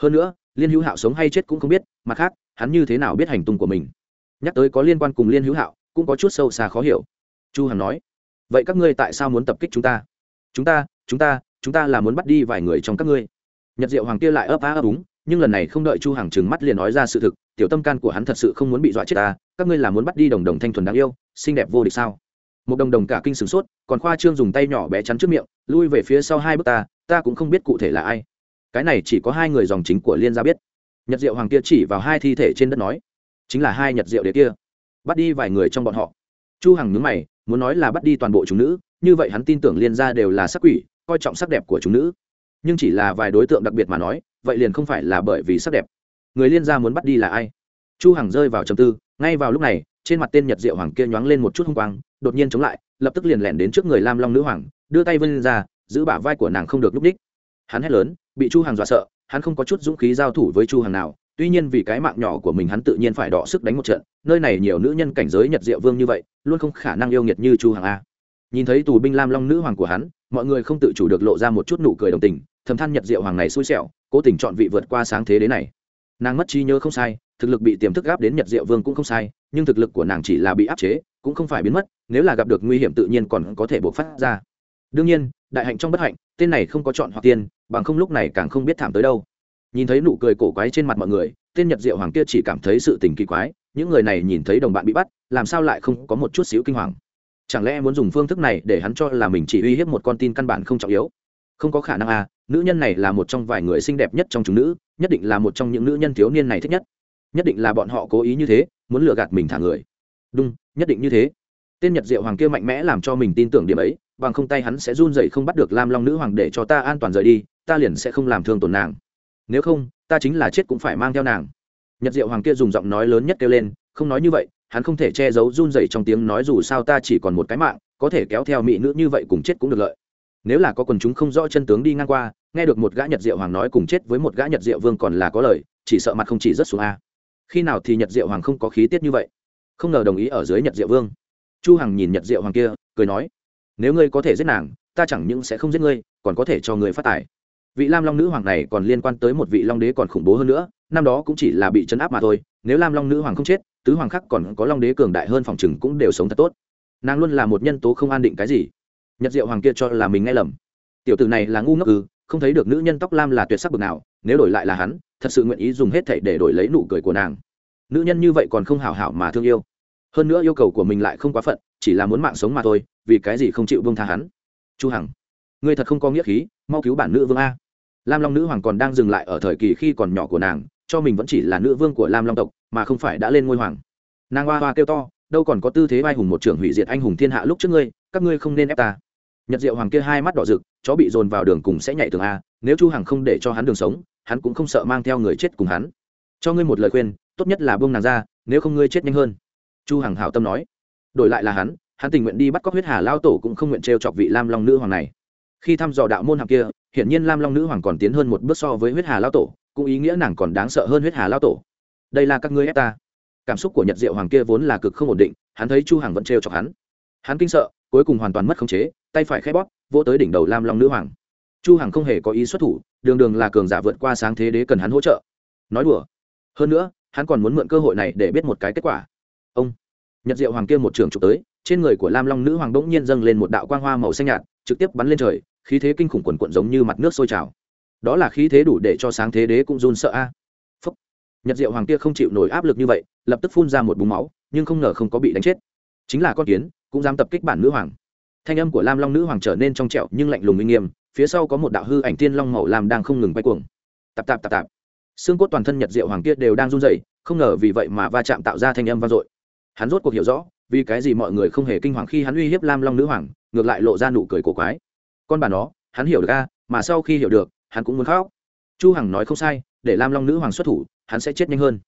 hơn nữa, liên hữu hạo sống hay chết cũng không biết, mặt khác, hắn như thế nào biết hành tung của mình? Nhắc tới có liên quan cùng liên hữu hạo, cũng có chút sâu xa khó hiểu. Chu hằng nói, vậy các ngươi tại sao muốn tập kích chúng ta? Chúng ta chúng ta chúng ta là muốn bắt đi vài người trong các ngươi. Nhật diệu hoàng kia lại ấp á ấp úng, nhưng lần này không đợi chu hằng trừng mắt liền nói ra sự thực, tiểu tâm can của hắn thật sự không muốn bị dọa chết ta, các ngươi là muốn bắt đi đồng đồng thanh thuần đáng yêu, xinh đẹp vô địch sao? Một đồng đồng cả kinh sửng sốt, còn khoa trương dùng tay nhỏ bé chắn trước miệng, lui về phía sau hai bước ta ta cũng không biết cụ thể là ai. Cái này chỉ có hai người dòng chính của liên gia biết. Nhật diệu hoàng kia chỉ vào hai thi thể trên đất nói, chính là hai nhật diệu đế kia. Bắt đi vài người trong bọn họ. Chu hằng nhướng mày muốn nói là bắt đi toàn bộ chúng nữ, như vậy hắn tin tưởng liên gia đều là sắc quỷ, coi trọng sắc đẹp của chúng nữ. Nhưng chỉ là vài đối tượng đặc biệt mà nói, vậy liền không phải là bởi vì sắc đẹp. Người liên gia muốn bắt đi là ai? Chu hằng rơi vào trầm tư, ngay vào lúc này, trên mặt tên nhật diệu hoàng kia nhoáng lên một chút hung quang, đột nhiên chống lại, lập tức liền lẻn đến trước người lam long nữ hoàng, đưa tay vươn ra, giữ bả vai của nàng không được lúc đích hắn hét lớn, bị chu hằng dọa sợ, hắn không có chút dũng khí giao thủ với chu hằng nào tuy nhiên vì cái mạng nhỏ của mình hắn tự nhiên phải đọ sức đánh một trận, nơi này nhiều nữ nhân cảnh giới nhật diệu vương như vậy, luôn không khả năng yêu nghiệt như chu hằng a. Nhìn thấy tù binh lam long nữ hoàng của hắn, mọi người không tự chủ được lộ ra một chút nụ cười đồng tình, thầm than nhật diệu hoàng này xui xẻo, cố tình chọn vị vượt qua sáng thế đế này. Nàng mất trí nhớ không sai, thực lực bị tiềm thức gáp đến nhật diệu vương cũng không sai, nhưng thực lực của nàng chỉ là bị áp chế, cũng không phải biến mất, nếu là gặp được nguy hiểm tự nhiên còn có thể bộc phát ra. Đương nhiên, đại hạnh trong bất hạnh, tên này không có chọn hoặc tiên, bằng không lúc này càng không biết thảm tới đâu nhìn thấy nụ cười cổ quái trên mặt mọi người, tên nhật diệu hoàng kia chỉ cảm thấy sự tình kỳ quái, những người này nhìn thấy đồng bạn bị bắt, làm sao lại không có một chút xíu kinh hoàng? Chẳng lẽ muốn dùng phương thức này để hắn cho là mình chỉ uy hiếp một con tin căn bản không trọng yếu? Không có khả năng à nữ nhân này là một trong vài người xinh đẹp nhất trong chúng nữ, nhất định là một trong những nữ nhân thiếu niên này thích nhất. Nhất định là bọn họ cố ý như thế, muốn lừa gạt mình thả người. Đúng, nhất định như thế. Tên nhật diệu hoàng kia mạnh mẽ làm cho mình tin tưởng điểm ấy, bằng không tay hắn sẽ run dậy không bắt được lam long nữ hoàng để cho ta an toàn rời đi, ta liền sẽ không làm thương tổn nàng nếu không, ta chính là chết cũng phải mang theo nàng. Nhật diệu hoàng kia dùng giọng nói lớn nhất kêu lên, không nói như vậy, hắn không thể che giấu run rẩy trong tiếng nói dù sao ta chỉ còn một cái mạng, có thể kéo theo mỹ nữ như vậy cùng chết cũng được lợi. Nếu là có quần chúng không rõ chân tướng đi ngang qua, nghe được một gã nhật diệu hoàng nói cùng chết với một gã nhật diệu vương còn là có lời, chỉ sợ mặt không chỉ rất xuống a. Khi nào thì nhật diệu hoàng không có khí tiết như vậy? Không ngờ đồng ý ở dưới nhật diệu vương. Chu hằng nhìn nhật diệu hoàng kia, cười nói, nếu ngươi có thể giết nàng, ta chẳng những sẽ không giết ngươi, còn có thể cho ngươi phát tài vị lam long nữ hoàng này còn liên quan tới một vị long đế còn khủng bố hơn nữa, năm đó cũng chỉ là bị chấn áp mà thôi, nếu lam long nữ hoàng không chết, tứ hoàng khác còn có long đế cường đại hơn phòng chừng cũng đều sống thật tốt. Nàng luôn là một nhân tố không an định cái gì. Nhật diệu hoàng kia cho là mình nghe lầm. Tiểu tử này là ngu ngốc ư, không thấy được nữ nhân tóc lam là tuyệt sắc bực nào, nếu đổi lại là hắn, thật sự nguyện ý dùng hết thảy để đổi lấy nụ cười của nàng. Nữ nhân như vậy còn không hảo hảo mà thương yêu. Hơn nữa yêu cầu của mình lại không quá phận, chỉ là muốn mạng sống mà thôi, vì cái gì không chịu vương tha hắn? Chu hằng, ngươi thật không có nghĩa khí, mau cứu bản nữ vương a lam long nữ hoàng còn đang dừng lại ở thời kỳ khi còn nhỏ của nàng, cho mình vẫn chỉ là nữ vương của lam long tộc, mà không phải đã lên ngôi hoàng. Nàng hoa hoa kêu to, đâu còn có tư thế vai hùng một trưởng hủy diệt anh hùng thiên hạ lúc trước ngươi, các ngươi không nên ép ta. Nhật diệu hoàng kia hai mắt đỏ rực, chó bị dồn vào đường cùng sẽ nhảy tường a, nếu chu hằng không để cho hắn đường sống, hắn cũng không sợ mang theo người chết cùng hắn. Cho ngươi một lời khuyên, tốt nhất là buông nàng ra, nếu không ngươi chết nhanh hơn. Chu hằng hảo tâm nói. Đổi lại là hắn hắn tình nguyện đi bắt cóc huyết hà lao tổ cũng không nguyện trêu chọc vị lam long nữ hoàng này. Khi thăm dò đạo môn hạng kia hiển nhiên lam long nữ hoàng còn tiến hơn một bước so với huyết hà lao tổ, cũng ý nghĩa nàng còn đáng sợ hơn huyết hà lao tổ. Đây là các ngươi ép ta. Cảm xúc của nhật diệu hoàng kia vốn là cực không ổn định, hắn thấy chu hằng vẫn trêu chọc hắn. Hắn kinh sợ, cuối cùng hoàn toàn mất khống chế, tay phải khép bóp, vỗ tới đỉnh đầu lam long nữ hoàng. Chu hằng không hề có ý xuất thủ, đường đường là cường giả vượt qua sáng thế đế cần hắn hỗ trợ. Nói đùa. Hơn nữa, hắn còn muốn mượn cơ hội này để biết một cái kết quả. Ông. Nhật diệu hoàng kia một trường trục tới, trên người của lam long nữ hoàng bỗng nhiên dâng lên một đạo quang hoa màu xanh nhạt, trực tiếp bắn lên trời khí thế kinh khủng quần quận giống như mặt nước sôi trào. Đó là khí thế đủ để cho sáng thế đế cũng run sợ a. Phúc. nhật diệu hoàng kia không chịu nổi áp lực như vậy, lập tức phun ra một búng máu, nhưng không ngờ không có bị đánh chết. Chính là con kiến, cũng dám tập kích bản nữ hoàng. Thanh âm của lam long nữ hoàng trở nên trong trẹo nhưng lạnh lùng uy nghiêm, phía sau có một đạo hư ảnh tiên long màu làm đang không ngừng quay cuồng. Tạp tạp tạp tạp. Xương cốt toàn thân nhật diệu hoàng kia đều đang run rẩy, không ngờ vì vậy mà va chạm tạo ra thanh âm vang dội. Hắn rốt cuộc hiểu rõ, vì cái gì mọi người không hề kinh hoàng khi hắn uy hiếp lam long nữ hoàng, ngược lại lộ ra nụ cười cổ quái con bà nó, hắn hiểu được a, mà sau khi hiểu được, hắn cũng muốn khóc. Chu hằng nói không sai, để lam long nữ hoàng xuất thủ, hắn sẽ chết nhanh hơn.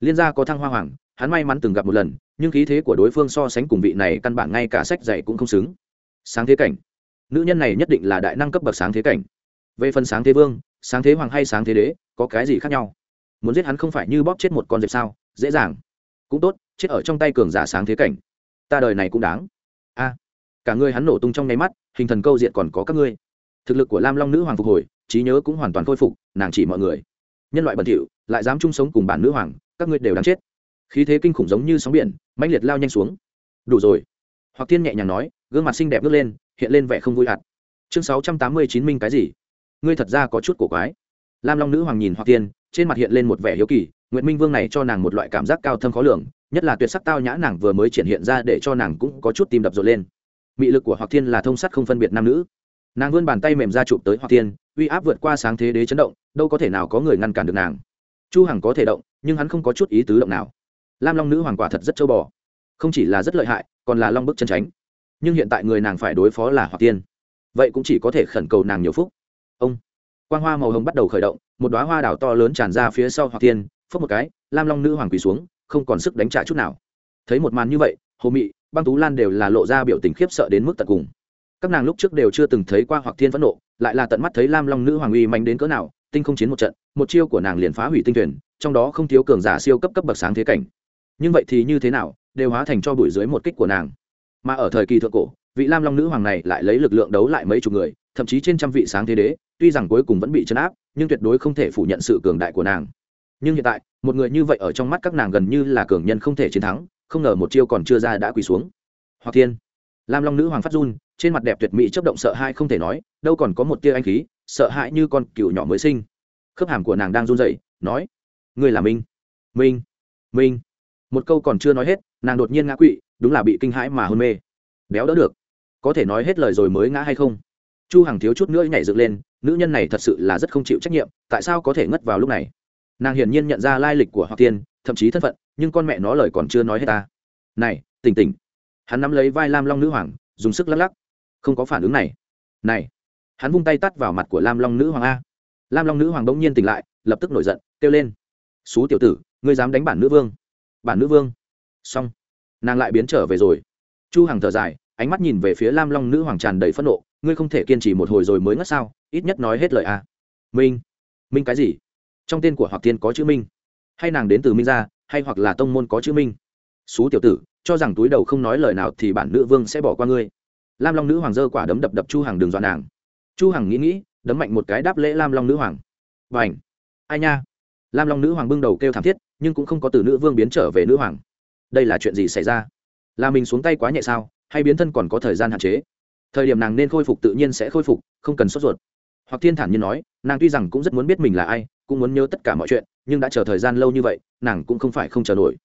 Liên gia có thăng hoa hoàng, hắn may mắn từng gặp một lần, nhưng khí thế của đối phương so sánh cùng vị này căn bản ngay cả sách dạy cũng không xứng. Sáng thế cảnh. Nữ nhân này nhất định là đại năng cấp bậc sáng thế cảnh. Về phần sáng thế vương, sáng thế hoàng hay sáng thế đế, có cái gì khác nhau? Muốn giết hắn không phải như bóp chết một con dẹp sao? Dễ dàng. Cũng tốt, chết ở trong tay cường giả sáng thế cảnh. Ta đời này cũng đáng. A cả người hắn nổ tung trong nháy mắt, hình thần câu diện còn có các ngươi. Thực lực của lam long nữ hoàng phục hồi, trí nhớ cũng hoàn toàn khôi phục, nàng chỉ mọi người. Nhân loại bẩn thỉu, lại dám chung sống cùng bản nữ hoàng, các ngươi đều đáng chết. Khí thế kinh khủng giống như sóng biển, mãnh liệt lao nhanh xuống. Đủ rồi. Hoặc thiên nhẹ nhàng nói, gương mặt xinh đẹp ngước lên, hiện lên vẻ không vui hạt chương sáu trăm tám mươi chín minh cái gì? Ngươi thật ra có chút cổ quái. Lam long nữ hoàng nhìn hoặc thiên, trên mặt hiện lên một vẻ hiếu kỳ nguyễn minh vương này cho nàng một loại cảm giác cao thâm khó lường, nhất là tuyệt sắc tao nhã nàng vừa mới triển hiện ra để cho nàng cũng có chút tim đập rộn lên mị lực của hoặc thiên là thông sắt không phân biệt nam nữ. Nàng vươn bàn tay mềm ra chụp tới hoặc thiên, uy áp vượt qua sáng thế đế chấn động, đâu có thể nào có người ngăn cản được nàng. Chu hằng có thể động, nhưng hắn không có chút ý tứ động nào. Lam long nữ hoàng quả thật rất châu bò. Không chỉ là rất lợi hại, còn là long bức chân tránh nhưng hiện tại người nàng phải đối phó là hoặc tiên vậy cũng chỉ có thể khẩn cầu nàng nhiều phúc. Ông, Quang hoa màu hồng bắt đầu khởi động, một đoá hoa đảo to lớn tràn ra phía sau hoặc tiên phất một cái, lam long nữ hoàng quỳ xuống, không còn sức đánh trả chút nào. Thấy một màn như vậy, hồ mị băng tú lan đều là lộ ra biểu tình khiếp sợ đến mức tận cùng. Các nàng lúc trước đều chưa từng thấy qua hoặc thiên phẫn nộ, lại là tận mắt thấy lam long nữ hoàng uy mạnh đến cỡ nào, tinh không chiến một trận, một chiêu của nàng liền phá hủy tinh thuyền, trong đó không thiếu cường giả siêu cấp cấp bậc sáng thế cảnh. Nhưng vậy thì như thế nào, đều hóa thành cho bụi dưới một kích của nàng. Mà ở thời kỳ thượng cổ, vị lam long nữ hoàng này lại lấy lực lượng đấu lại mấy chục người, thậm chí trên trăm vị sáng thế đế, tuy rằng cuối cùng vẫn bị chấn áp, nhưng tuyệt đối không thể phủ nhận sự cường đại của nàng. Nhưng hiện tại, một người như vậy ở trong mắt các nàng gần như là cường nhân không thể chiến thắng không ngờ một chiêu còn chưa ra đã quỳ xuống. Hoặc thiên. Lam long nữ hoàng phát run, trên mặt đẹp tuyệt mỹ chấp động sợ hãi không thể nói, đâu còn có một tia anh khí, sợ hãi như con cừu nhỏ mới sinh. Khớp hàm của nàng đang run rẩy, nói người là minh. Minh minh. Một câu còn chưa nói hết, nàng đột nhiên ngã quỵ, đúng là bị kinh hãi mà hôn mê. Béo đỡ được. Có thể nói hết lời rồi mới ngã hay không? Chu hằng thiếu chút nữa nhảy dựng lên, nữ nhân này thật sự là rất không chịu trách nhiệm, tại sao có thể ngất vào lúc này? Nàng hiển nhiên nhận ra lai lịch của hoặc tiên thậm chí thân phận, nhưng con mẹ nó lời còn chưa nói hết ta. Này, tỉnh tỉnh. Hắn nắm lấy vai lam long nữ hoàng, dùng sức lắc lắc. Không có phản ứng này. Này. Hắn vung tay tắt vào mặt của lam long nữ hoàng a. Lam long nữ hoàng bỗng nhiên tỉnh lại, lập tức nổi giận, kêu lên. Xú tiểu tử, ngươi dám đánh bản nữ vương. Bản nữ vương? Xong. Nàng lại biến trở về rồi. Chu hằng thở dài, ánh mắt nhìn về phía lam long nữ hoàng tràn đầy phẫn nộ. Ngươi không thể kiên trì một hồi rồi mới ngất sao? Ít nhất nói hết lời a. Minh. Minh cái gì? Trong tên của hoặc tiên có chữ minh hay nàng đến từ minh gia, hay hoặc là tông môn có chữ minh? Xú tiểu tử, cho rằng túi đầu không nói lời nào thì bản nữ vương sẽ bỏ qua ngươi. Lam long nữ hoàng dơ quả đấm đập đập chu hằng đường dọa nàng. Chu hằng nghĩ nghĩ, đấm mạnh một cái đáp lễ lam long nữ hoàng. Và ảnh ai nha? Lam long nữ hoàng bưng đầu kêu thảm thiết, nhưng cũng không có từ nữ vương biến trở về nữ hoàng. Đây là chuyện gì xảy ra? Là mình xuống tay quá nhẹ sao, hay biến thân còn có thời gian hạn chế? Thời điểm nàng nên khôi phục tự nhiên sẽ khôi phục, không cần sốt ruột hoặc thiên thản nhiên nói, nàng tuy rằng cũng rất muốn biết mình là ai, cũng muốn nhớ tất cả mọi chuyện, nhưng đã chờ thời gian lâu như vậy, nàng cũng không phải không chờ nổi.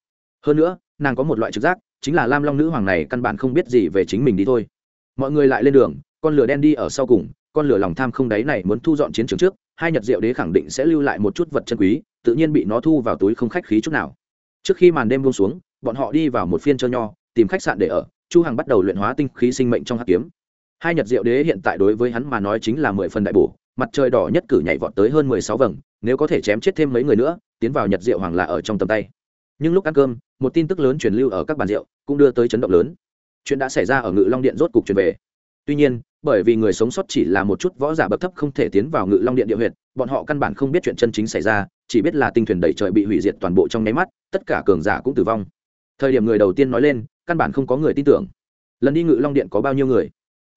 Hơn nữa, nàng có một loại trực giác, chính là lam long nữ hoàng này căn bản không biết gì về chính mình đi thôi. Mọi người lại lên đường, con lửa đen đi ở sau cùng, con lửa lòng tham không đáy này muốn thu dọn chiến trường trước, hai nhật diệu đế khẳng định sẽ lưu lại một chút vật chân quý, tự nhiên bị nó thu vào túi không khách khí chút nào. Trước khi màn đêm buông xuống, bọn họ đi vào một phiên cho nho, tìm khách sạn để ở, chu hằng bắt đầu luyện hóa tinh khí sinh mệnh trong hắc kiếm hai nhật diệu đế hiện tại đối với hắn mà nói chính là mười phần đại bổ, mặt trời đỏ nhất cử nhảy vọt tới hơn mười sáu vầng, nếu có thể chém chết thêm mấy người nữa, tiến vào nhật diệu hoàng là ở trong tầm tay. Nhưng lúc ăn cơm, một tin tức lớn truyền lưu ở các bàn rượu, cũng đưa tới chấn động lớn. Chuyện đã xảy ra ở ngự long điện rốt cục truyền về. Tuy nhiên, bởi vì người sống sót chỉ là một chút võ giả bậc thấp không thể tiến vào ngự long điện địa huyệt, bọn họ căn bản không biết chuyện chân chính xảy ra, chỉ biết là tinh thuyền đẩy trời bị hủy diệt toàn bộ trong nháy mắt, tất cả cường giả cũng tử vong. Thời điểm người đầu tiên nói lên, căn bản không có người tin tưởng. Lần đi ngự long điện có bao nhiêu người?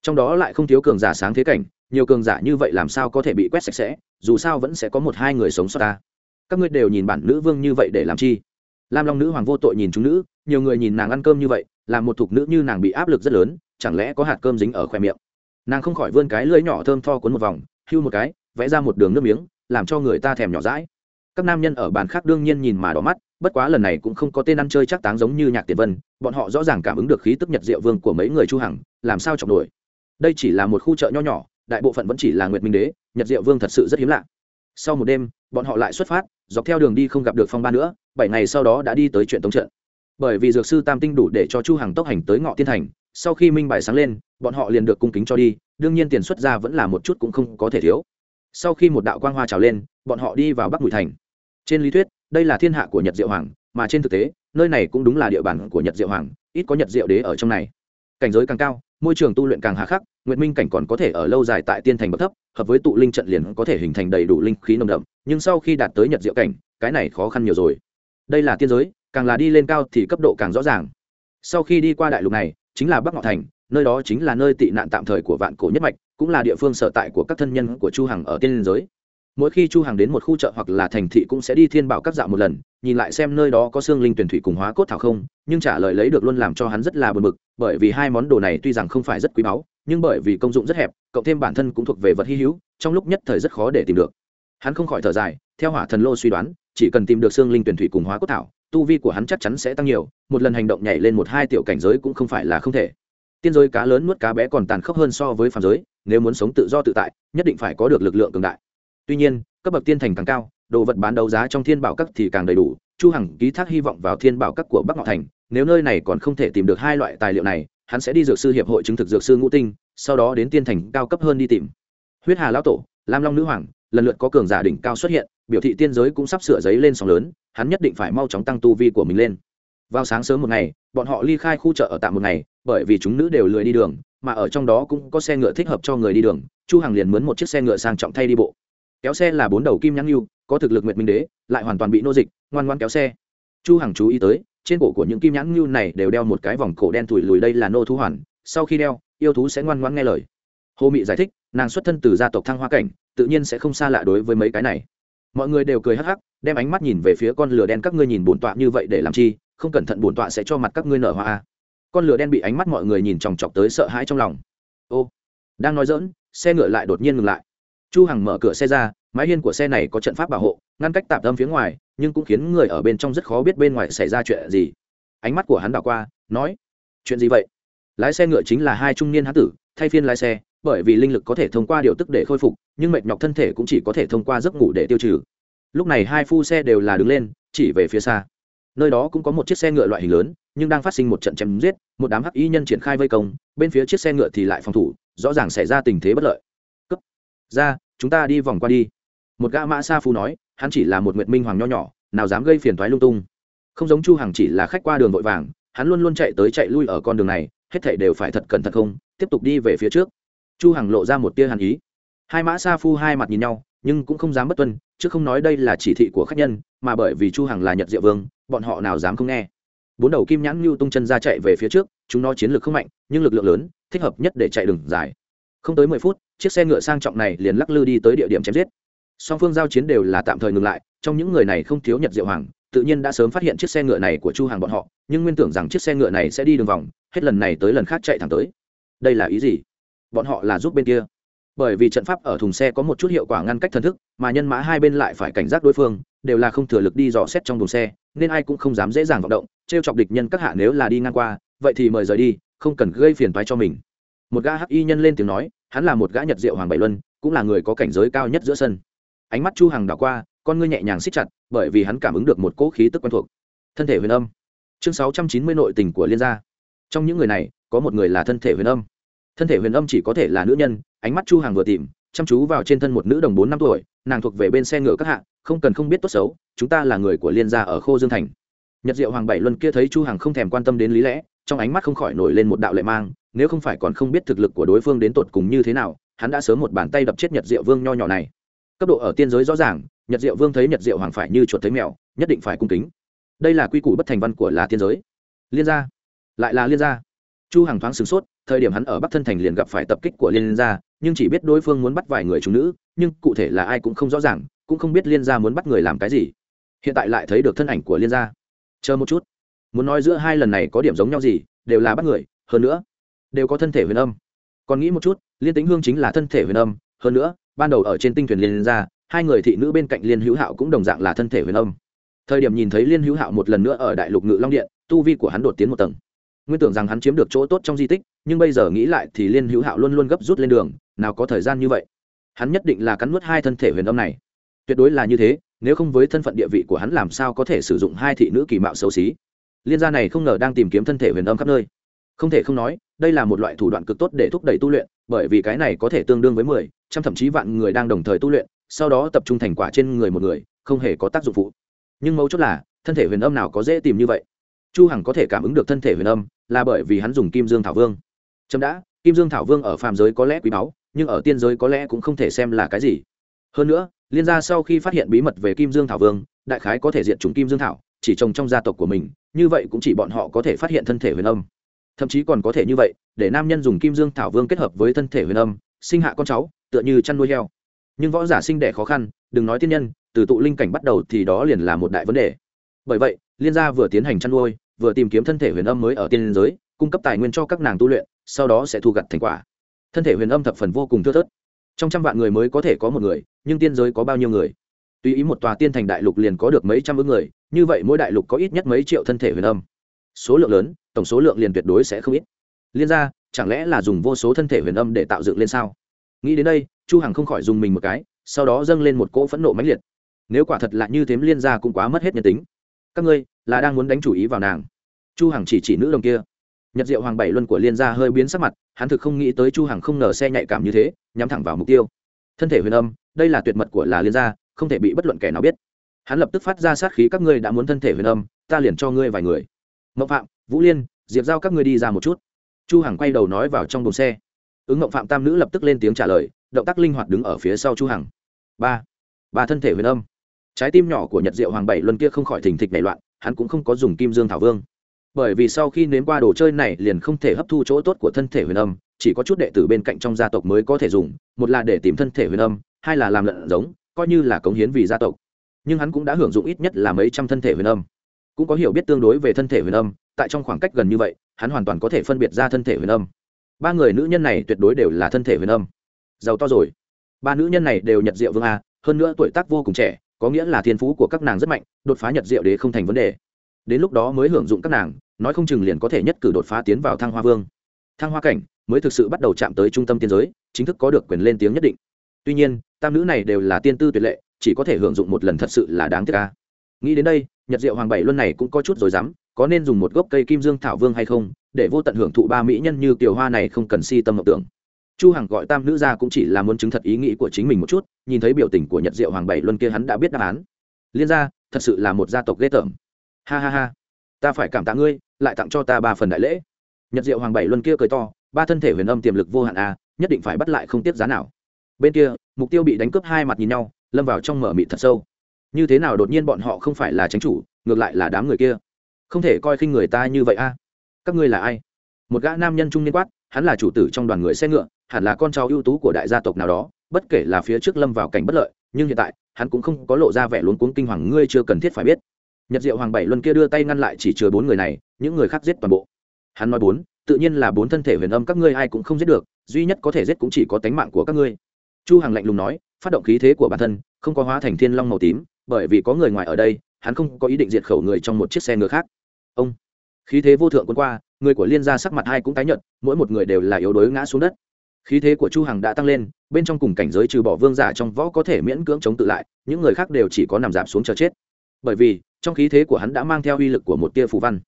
Trong đó lại không thiếu cường giả sáng thế cảnh, nhiều cường giả như vậy làm sao có thể bị quét sạch sẽ, dù sao vẫn sẽ có một hai người sống sót ta. Các ngươi đều nhìn bản nữ vương như vậy để làm chi? Lam long nữ hoàng vô tội nhìn chúng nữ, nhiều người nhìn nàng ăn cơm như vậy, làm một thục nữ như nàng bị áp lực rất lớn, chẳng lẽ có hạt cơm dính ở khoe miệng? Nàng không khỏi vươn cái lưỡi nhỏ thơm tho cuốn một vòng, hưu một cái, vẽ ra một đường nước miếng, làm cho người ta thèm nhỏ rãi các nam nhân ở bàn khác đương nhiên nhìn mà đỏ mắt, bất quá lần này cũng không có tên ăn chơi chắc táng giống như nhạc tiền vân, bọn họ rõ ràng cảm ứng được khí tức nhật diệu vương của mấy người chu hằng, làm sao chọc nổi? Đây chỉ là một khu chợ nho nhỏ, đại bộ phận vẫn chỉ là nguyệt minh đế, nhật diệu vương thật sự rất hiếm lạ. Sau một đêm, bọn họ lại xuất phát, dọc theo đường đi không gặp được phong ba nữa, bảy ngày sau đó đã đi tới chuyện tống trận. Bởi vì dược sư tam tinh đủ để cho chu hằng tốc hành tới ngọ tiên thành, sau khi minh bài sáng lên, bọn họ liền được cung kính cho đi, đương nhiên tiền xuất ra vẫn là một chút cũng không có thể thiếu. Sau khi một đạo quang hoa trào lên, bọn họ đi vào bắc bụi thành. Trên lý thuyết, đây là thiên hạ của nhật diệu hoàng, mà trên thực tế, nơi này cũng đúng là địa bàn của nhật diệu hoàng, ít có nhật diệu đế ở trong này. Cảnh giới càng cao môi trường tu luyện càng hà khắc, nguyệt minh cảnh còn có thể ở lâu dài tại tiên thành bậc thấp, hợp với tụ linh trận liền có thể hình thành đầy đủ linh khí nồng đậm, nhưng sau khi đạt tới nhật diệu cảnh, cái này khó khăn nhiều rồi. Đây là tiên giới, càng là đi lên cao thì cấp độ càng rõ ràng. Sau khi đi qua đại lục này, chính là bắc ngọ thành, nơi đó chính là nơi tị nạn tạm thời của vạn cổ nhất mạch, cũng là địa phương sở tại của các thân nhân của chu hằng ở tiên giới mỗi khi chu Hàng đến một khu chợ hoặc là thành thị cũng sẽ đi thiên bảo các dạo một lần, nhìn lại xem nơi đó có xương linh tuyển thủy cùng hóa cốt thảo không, nhưng trả lời lấy được luôn làm cho hắn rất là buồn bực, bởi vì hai món đồ này tuy rằng không phải rất quý báu, nhưng bởi vì công dụng rất hẹp, cộng thêm bản thân cũng thuộc về vật hy hữu, trong lúc nhất thời rất khó để tìm được. Hắn không khỏi thở dài, theo hỏa thần lô suy đoán, chỉ cần tìm được xương linh tuyển thủy cùng hóa cốt thảo, tu vi của hắn chắc chắn sẽ tăng nhiều, một lần hành động nhảy lên một hai tiểu cảnh giới cũng không phải là không thể. Tiên giới cá lớn nuốt cá bé còn tàn khốc hơn so với phàm giới, nếu muốn sống tự do tự tại, nhất định phải có được lực lượng cường đại tuy nhiên, cấp bậc tiên thành càng cao, đồ vật bán đấu giá trong thiên bảo các thì càng đầy đủ, chu hằng ký thác hy vọng vào thiên bảo các của bắc ngọ thành, nếu nơi này còn không thể tìm được hai loại tài liệu này, hắn sẽ đi dược sư hiệp hội chứng thực dược sư ngũ tinh, sau đó đến tiên thành cao cấp hơn đi tìm. Huyết hà lão tổ, lam long nữ hoàng, lần lượt có cường giả đỉnh cao xuất hiện, biểu thị tiên giới cũng sắp sửa giấy lên sóng lớn, hắn nhất định phải mau chóng tăng tu vi của mình lên. Vào sáng sớm một ngày, bọn họ ly khai khu chợ ở tạm một ngày, bởi vì chúng nữ đều lười đi đường, mà ở trong đó cũng có xe ngựa thích hợp cho người đi đường, chu hằng liền mướn một chiếc xe ngựa sang trọng thay đi bộ kéo xe là bốn đầu kim nhãn lưu, có thực lực nguyệt minh đế, lại hoàn toàn bị nô dịch, ngoan ngoan kéo xe. Chu hằng chú ý tới, trên cổ của những kim nhãn lưu này đều đeo một cái vòng cổ đen thủi lùi đây là nô thú hoàn, sau khi đeo, yêu thú sẽ ngoan ngoan nghe lời. Hồ mị giải thích, nàng xuất thân từ gia tộc thăng hoa cảnh, tự nhiên sẽ không xa lạ đối với mấy cái này. Mọi người đều cười hắc hắc, đem ánh mắt nhìn về phía con lửa đen các ngươi nhìn bổn tọa như vậy để làm chi, không cẩn thận bổn tọa sẽ cho mặt các ngươi nở hoa con lửa đen bị ánh mắt mọi người nhìn chòng chọc tới sợ hãi trong lòng. Ô, đang nói dỡn xe ngựa lại đột nhiên ngừng lại chu hằng mở cửa xe ra, mái hiên của xe này có trận pháp bảo hộ, ngăn cách tạm tâm phía ngoài, nhưng cũng khiến người ở bên trong rất khó biết bên ngoài xảy ra chuyện gì. Ánh mắt của hắn đảo qua, nói, chuyện gì vậy? Lái xe ngựa chính là hai trung niên hán tử, thay phiên lái xe, bởi vì linh lực có thể thông qua điều tức để khôi phục, nhưng mệt nhọc thân thể cũng chỉ có thể thông qua giấc ngủ để tiêu trừ. Lúc này hai phu xe đều là đứng lên, chỉ về phía xa. Nơi đó cũng có một chiếc xe ngựa loại hình lớn, nhưng đang phát sinh một trận chém giết, một đám hắc y nhân triển khai vây công, bên phía chiếc xe ngựa thì lại phòng thủ, rõ ràng xảy ra tình thế bất lợi ra, chúng ta đi vòng qua đi. Một gã mã sa phu nói, hắn chỉ là một nguyệt minh hoàng nho nhỏ, nào dám gây phiền toái lung tung. Không giống chu hằng chỉ là khách qua đường vội vàng, hắn luôn luôn chạy tới chạy lui ở con đường này, hết thảy đều phải thật cẩn thận không, tiếp tục đi về phía trước. Chu hằng lộ ra một tia hàn ý. Hai mã sa phu hai mặt nhìn nhau, nhưng cũng không dám bất tuân, chứ không nói đây là chỉ thị của khách nhân, mà bởi vì chu hằng là nhật diệu vương, bọn họ nào dám không nghe. Bốn đầu kim nhãn lưu tung chân ra chạy về phía trước, chúng nó chiến lược không mạnh, nhưng lực lượng lớn, thích hợp nhất để chạy đường dài. Không tới mười phút chiếc xe ngựa sang trọng này liền lắc lư đi tới địa điểm chém giết. Song phương giao chiến đều là tạm thời ngừng lại, trong những người này không thiếu nhật diệu hoàng, tự nhiên đã sớm phát hiện chiếc xe ngựa này của chu hàng bọn họ, nhưng nguyên tưởng rằng chiếc xe ngựa này sẽ đi đường vòng, hết lần này tới lần khác chạy thẳng tới. Đây là ý gì? Bọn họ là giúp bên kia. Bởi vì trận pháp ở thùng xe có một chút hiệu quả ngăn cách thần thức, mà nhân mã hai bên lại phải cảnh giác đối phương, đều là không thừa lực đi dò xét trong thùng xe, nên ai cũng không dám dễ dàng vận động t r e o chọc địch nhân các hạ nếu là đi ngang qua, vậy thì mời rời đi, không cần gây phiền toái cho mình. Một gã hắc y nhân lên tiếng nói hắn là một gã nhật diệu hoàng bảy luân, cũng là người có cảnh giới cao nhất giữa sân. Ánh mắt chu hằng đảo qua, con ngươi nhẹ nhàng xích chặt, bởi vì hắn cảm ứng được một cỗ khí tức quen thuộc. Thân thể huyền âm. Chương 690 nội tình của liên gia. Trong những người này, có một người là thân thể huyền âm. Thân thể huyền âm chỉ có thể là nữ nhân, ánh mắt chu hằng vừa tìm, chăm chú vào trên thân một nữ đồng bốn năm tuổi, nàng thuộc về bên xe ngựa các hạng không cần không biết tốt xấu, chúng ta là người của liên gia ở khô dương thành. Nhật diệu hoàng bảy luân kia thấy chu hằng không thèm quan tâm đến lý lẽ, trong ánh mắt không khỏi nổi lên một đạo lệ mang nếu không phải còn không biết thực lực của đối phương đến tột cùng như thế nào, hắn đã sớm một bàn tay đập chết nhật diệu vương nho nhỏ này. Cấp độ ở tiên giới rõ ràng, nhật diệu vương thấy nhật diệu hoàng phải như chuột thấy mèo, nhất định phải cung kính. Đây là quy củ bất thành văn của là tiên giới. Liên gia. Lại là liên gia. Chu hằng thoáng sửng sốt, thời điểm hắn ở bắc thân thành liền gặp phải tập kích của liên gia, nhưng chỉ biết đối phương muốn bắt vài người chúng nữ, nhưng cụ thể là ai cũng không rõ ràng, cũng không biết liên gia muốn bắt người làm cái gì. Hiện tại lại thấy được thân ảnh của liên gia. Chờ một chút. Muốn nói giữa hai lần này có điểm giống nhau gì, đều là bắt người, hơn nữa đều có thân thể huyền âm. Còn nghĩ một chút, liên tính hương chính là thân thể huyền âm, hơn nữa, ban đầu ở trên tinh thuyền liên gia hai người thị nữ bên cạnh liên hữu hạo cũng đồng dạng là thân thể huyền âm. Thời điểm nhìn thấy liên hữu hạo một lần nữa ở đại lục ngự long điện, tu vi của hắn đột tiến một tầng. Nguyên tưởng rằng hắn chiếm được chỗ tốt trong di tích, nhưng bây giờ nghĩ lại thì liên hữu hạo luôn luôn gấp rút lên đường, nào có thời gian như vậy. Hắn nhất định là cắn nuốt hai thân thể huyền âm này. Tuyệt đối là như thế, nếu không với thân phận địa vị của hắn làm sao có thể sử dụng hai thị nữ kỳ mạo xấu xí. Liên gia này không ngờ đang tìm kiếm thân thể huyền âm khắp nơi. Không thể không nói đây là một loại thủ đoạn cực tốt để thúc đẩy tu luyện, bởi vì cái này có thể tương đương với mười, trăm thậm chí vạn người đang đồng thời tu luyện, sau đó tập trung thành quả trên người một người, không hề có tác dụng phụ. Nhưng mấu chốt là, thân thể huyền âm nào có dễ tìm như vậy? Chu hằng có thể cảm ứng được thân thể huyền âm, là bởi vì hắn dùng kim dương thảo vương. Chấm đã, kim dương thảo vương ở phàm giới có lẽ quý báu, nhưng ở tiên giới có lẽ cũng không thể xem là cái gì. Hơn nữa, liên gia sau khi phát hiện bí mật về kim dương thảo vương, đại khái có thể diện chúng kim dương thảo, chỉ trồng trong gia tộc của mình, như vậy cũng chỉ bọn họ có thể phát hiện thân thể huyền âm thậm chí còn có thể như vậy, để nam nhân dùng kim dương thảo vương kết hợp với thân thể huyền âm, sinh hạ con cháu, tựa như chăn nuôi heo. Nhưng võ giả sinh đẻ khó khăn, đừng nói tiên nhân, từ tụ linh cảnh bắt đầu thì đó liền là một đại vấn đề. Bởi vậy, liên gia vừa tiến hành chăn nuôi, vừa tìm kiếm thân thể huyền âm mới ở tiên giới, cung cấp tài nguyên cho các nàng tu luyện, sau đó sẽ thu gặt thành quả. Thân thể huyền âm thập phần vô cùng thưa thớt. Trong trăm vạn người mới có thể có một người, nhưng tiên giới có bao nhiêu người? Tùy ý một tòa tiên thành đại lục liền có được mấy trăm ước người, như vậy mỗi đại lục có ít nhất mấy triệu thân thể huyền âm. Số lượng lớn tổng số lượng liền tuyệt đối sẽ không ít. Liên ra chẳng lẽ là dùng vô số thân thể huyền âm để tạo dựng lên sao? Nghĩ đến đây, chu hằng không khỏi dùng mình một cái, sau đó dâng lên một cỗ phẫn nộ mãnh liệt. Nếu quả thật là như thế, liên gia cũng quá mất hết nhân tính. Các ngươi, là đang muốn đánh chủ ý vào nàng. Chu hằng chỉ chỉ nữ đồng kia. Nhật diệu hoàng bảy luân của liên gia hơi biến sắc mặt, hắn thực không nghĩ tới chu hằng không ngờ xe nhạy cảm như thế, nhắm thẳng vào mục tiêu. Thân thể huyền âm, đây là tuyệt mật của là liên gia, không thể bị bất luận kẻ nào biết. Hắn lập tức phát ra sát khí, các ngươi đã muốn thân thể huyền âm, ta liền cho ngươi vài người. Mộng phạm vũ liên, diệp giao các ngươi đi ra một chút. Chu hằng quay đầu nói vào trong đồn xe. Ứng ngộng phạm tam nữ lập tức lên tiếng trả lời, động tác linh hoạt đứng ở phía sau chu hằng. Ba ba thân thể huyền âm. Trái tim nhỏ của nhật diệu hoàng bảy luân kia không khỏi thình thịch nảy loạn, hắn cũng không có dùng kim dương thảo vương. Bởi vì sau khi nếm qua đồ chơi này liền không thể hấp thu chỗ tốt của thân thể huyền âm, chỉ có chút đệ tử bên cạnh trong gia tộc mới có thể dùng, một là để tìm thân thể huyền âm, hai là làm lợn giống, coi như là cống hiến vì gia tộc. Nhưng hắn cũng đã hưởng dụng ít nhất là mấy trăm thân thể huyền âm. Cũng có hiểu biết tương đối về thân thể huyền âm tại trong khoảng cách gần như vậy, hắn hoàn toàn có thể phân biệt ra thân thể huyền âm. Ba người nữ nhân này tuyệt đối đều là thân thể huyền âm. Giàu to rồi. Ba nữ nhân này đều nhật diệu vương a, hơn nữa tuổi tác vô cùng trẻ, có nghĩa là thiên phú của các nàng rất mạnh, đột phá nhật diệu đế không thành vấn đề. Đến lúc đó mới hưởng dụng các nàng, nói không chừng liền có thể nhất cử đột phá tiến vào thăng hoa vương. Thăng hoa cảnh mới thực sự bắt đầu chạm tới trung tâm tiên giới, chính thức có được quyền lên tiếng nhất định. Tuy nhiên, tam nữ này đều là tiên tư tuyệt lệ, chỉ có thể hưởng dụng một lần thật sự là đáng tiếc ca nghĩ đến đây, nhật diệu hoàng bảy luân này cũng có chút rồi dám có nên dùng một gốc cây kim dương thảo vương hay không, để vô tận hưởng thụ ba mỹ nhân như kiều hoa này không cần si tâm mộng tưởng. Chu hằng gọi tam nữ ra cũng chỉ là muốn chứng thật ý nghĩ của chính mình một chút, nhìn thấy biểu tình của nhật diệu hoàng bảy luân kia hắn đã biết đáp án. Liên gia, thật sự là một gia tộc ghê tởm. Ha ha ha, ta phải cảm tạ ngươi, lại tặng cho ta ba phần đại lễ. Nhật diệu hoàng bảy luân kia cười to, ba thân thể huyền âm tiềm lực vô hạn a, nhất định phải bắt lại không tiếp giá nào. Bên kia, mục tiêu bị đánh cướp hai mặt nhìn nhau, lâm vào trong mở mịt thật sâu. Như thế nào đột nhiên bọn họ không phải là tránh chủ, ngược lại là đám người kia không thể coi khinh người ta như vậy a. Các ngươi là ai? Một gã nam nhân trung niên quát, hắn là chủ tử trong đoàn người xe ngựa, hẳn là con cháu ưu tú của đại gia tộc nào đó, bất kể là phía trước lâm vào cảnh bất lợi, nhưng hiện tại, hắn cũng không có lộ ra vẻ luống cuống kinh hoàng, ngươi chưa cần thiết phải biết. Nhật diệu hoàng bảy luân kia đưa tay ngăn lại chỉ chứa bốn người này, những người khác giết toàn bộ. Hắn nói bốn, tự nhiên là bốn thân thể huyền âm các ngươi ai cũng không giết được, duy nhất có thể giết cũng chỉ có tánh mạng của các ngươi. Chu hằng lạnh lùng nói, phát động khí thế của bản thân, không có hóa thành thiên long màu tím, bởi vì có người ngoài ở đây, hắn không có ý định diệt khẩu người trong một chiếc xe ngựa khác ông. Khí thế vô thượng quân qua, người của liên gia sắc mặt hai cũng tái nhợt, mỗi một người đều là yếu đuối ngã xuống đất. Khí thế của chu hằng đã tăng lên, bên trong cùng cảnh giới trừ bỏ vương giả trong võ có thể miễn cưỡng chống tự lại, những người khác đều chỉ có nằm giảm xuống chờ chết. Bởi vì, trong khí thế của hắn đã mang theo uy lực của một tia phù văn.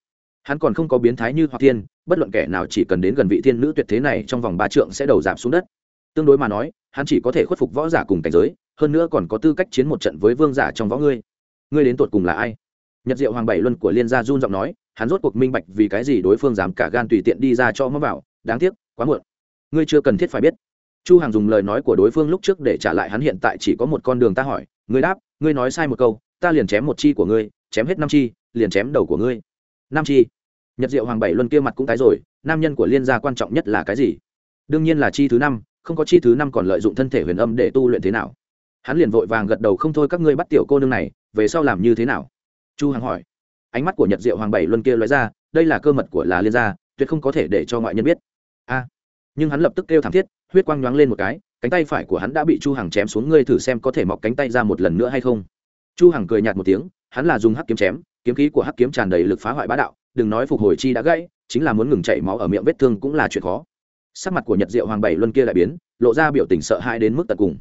Hắn còn không có biến thái như hoa thiên, bất luận kẻ nào chỉ cần đến gần vị thiên nữ tuyệt thế này trong vòng ba trượng sẽ đầu giảm xuống đất. Tương đối mà nói, hắn chỉ có thể khuất phục võ giả cùng cảnh giới, hơn nữa còn có tư cách chiến một trận với vương giả trong võ ngươi. Ngươi đến tột cùng là ai? Nhật diệu hoàng bảy luân của liên gia run giọng nói hắn rốt cuộc minh bạch vì cái gì đối phương dám cả gan tùy tiện đi ra cho mắm vào đáng tiếc, quá muộn. Ngươi chưa cần thiết phải biết. Chu hằng dùng lời nói của đối phương lúc trước để trả lại hắn hiện tại chỉ có một con đường ta hỏi, ngươi đáp, ngươi nói sai một câu, ta liền chém một chi của ngươi, chém hết năm chi, liền chém đầu của ngươi. Năm chi. Nhật diệu hoàng bảy luân kia mặt cũng tái rồi, nam nhân của liên gia quan trọng nhất là cái gì? Đương nhiên là chi thứ năm, không có chi thứ năm còn lợi dụng thân thể huyền âm để tu luyện thế nào? Hắn liền vội vàng gật đầu không thôi, các ngươi bắt tiểu cô nương này, về sau làm như thế nào? Chu hằng hỏi ánh mắt của nhật diệu hoàng bảy luân kia lóe ra, đây là cơ mật của là liên gia, tuyệt không có thể để cho ngoại nhân biết. A. Nhưng hắn lập tức kêu thảm thiết, huyết quang nhoáng lên một cái, cánh tay phải của hắn đã bị chu hằng chém xuống, ngươi thử xem có thể mọc cánh tay ra một lần nữa hay không. Chu hằng cười nhạt một tiếng, hắn là dùng hắc kiếm chém, kiếm khí của hắc kiếm tràn đầy lực phá hoại bá đạo, đừng nói phục hồi chi đã gãy, chính là muốn ngừng chảy máu ở miệng vết thương cũng là chuyện khó. Sắc mặt của nhật diệu hoàng bảy luân kia lại biến, lộ ra biểu tình sợ hãi đến mức tận cùng.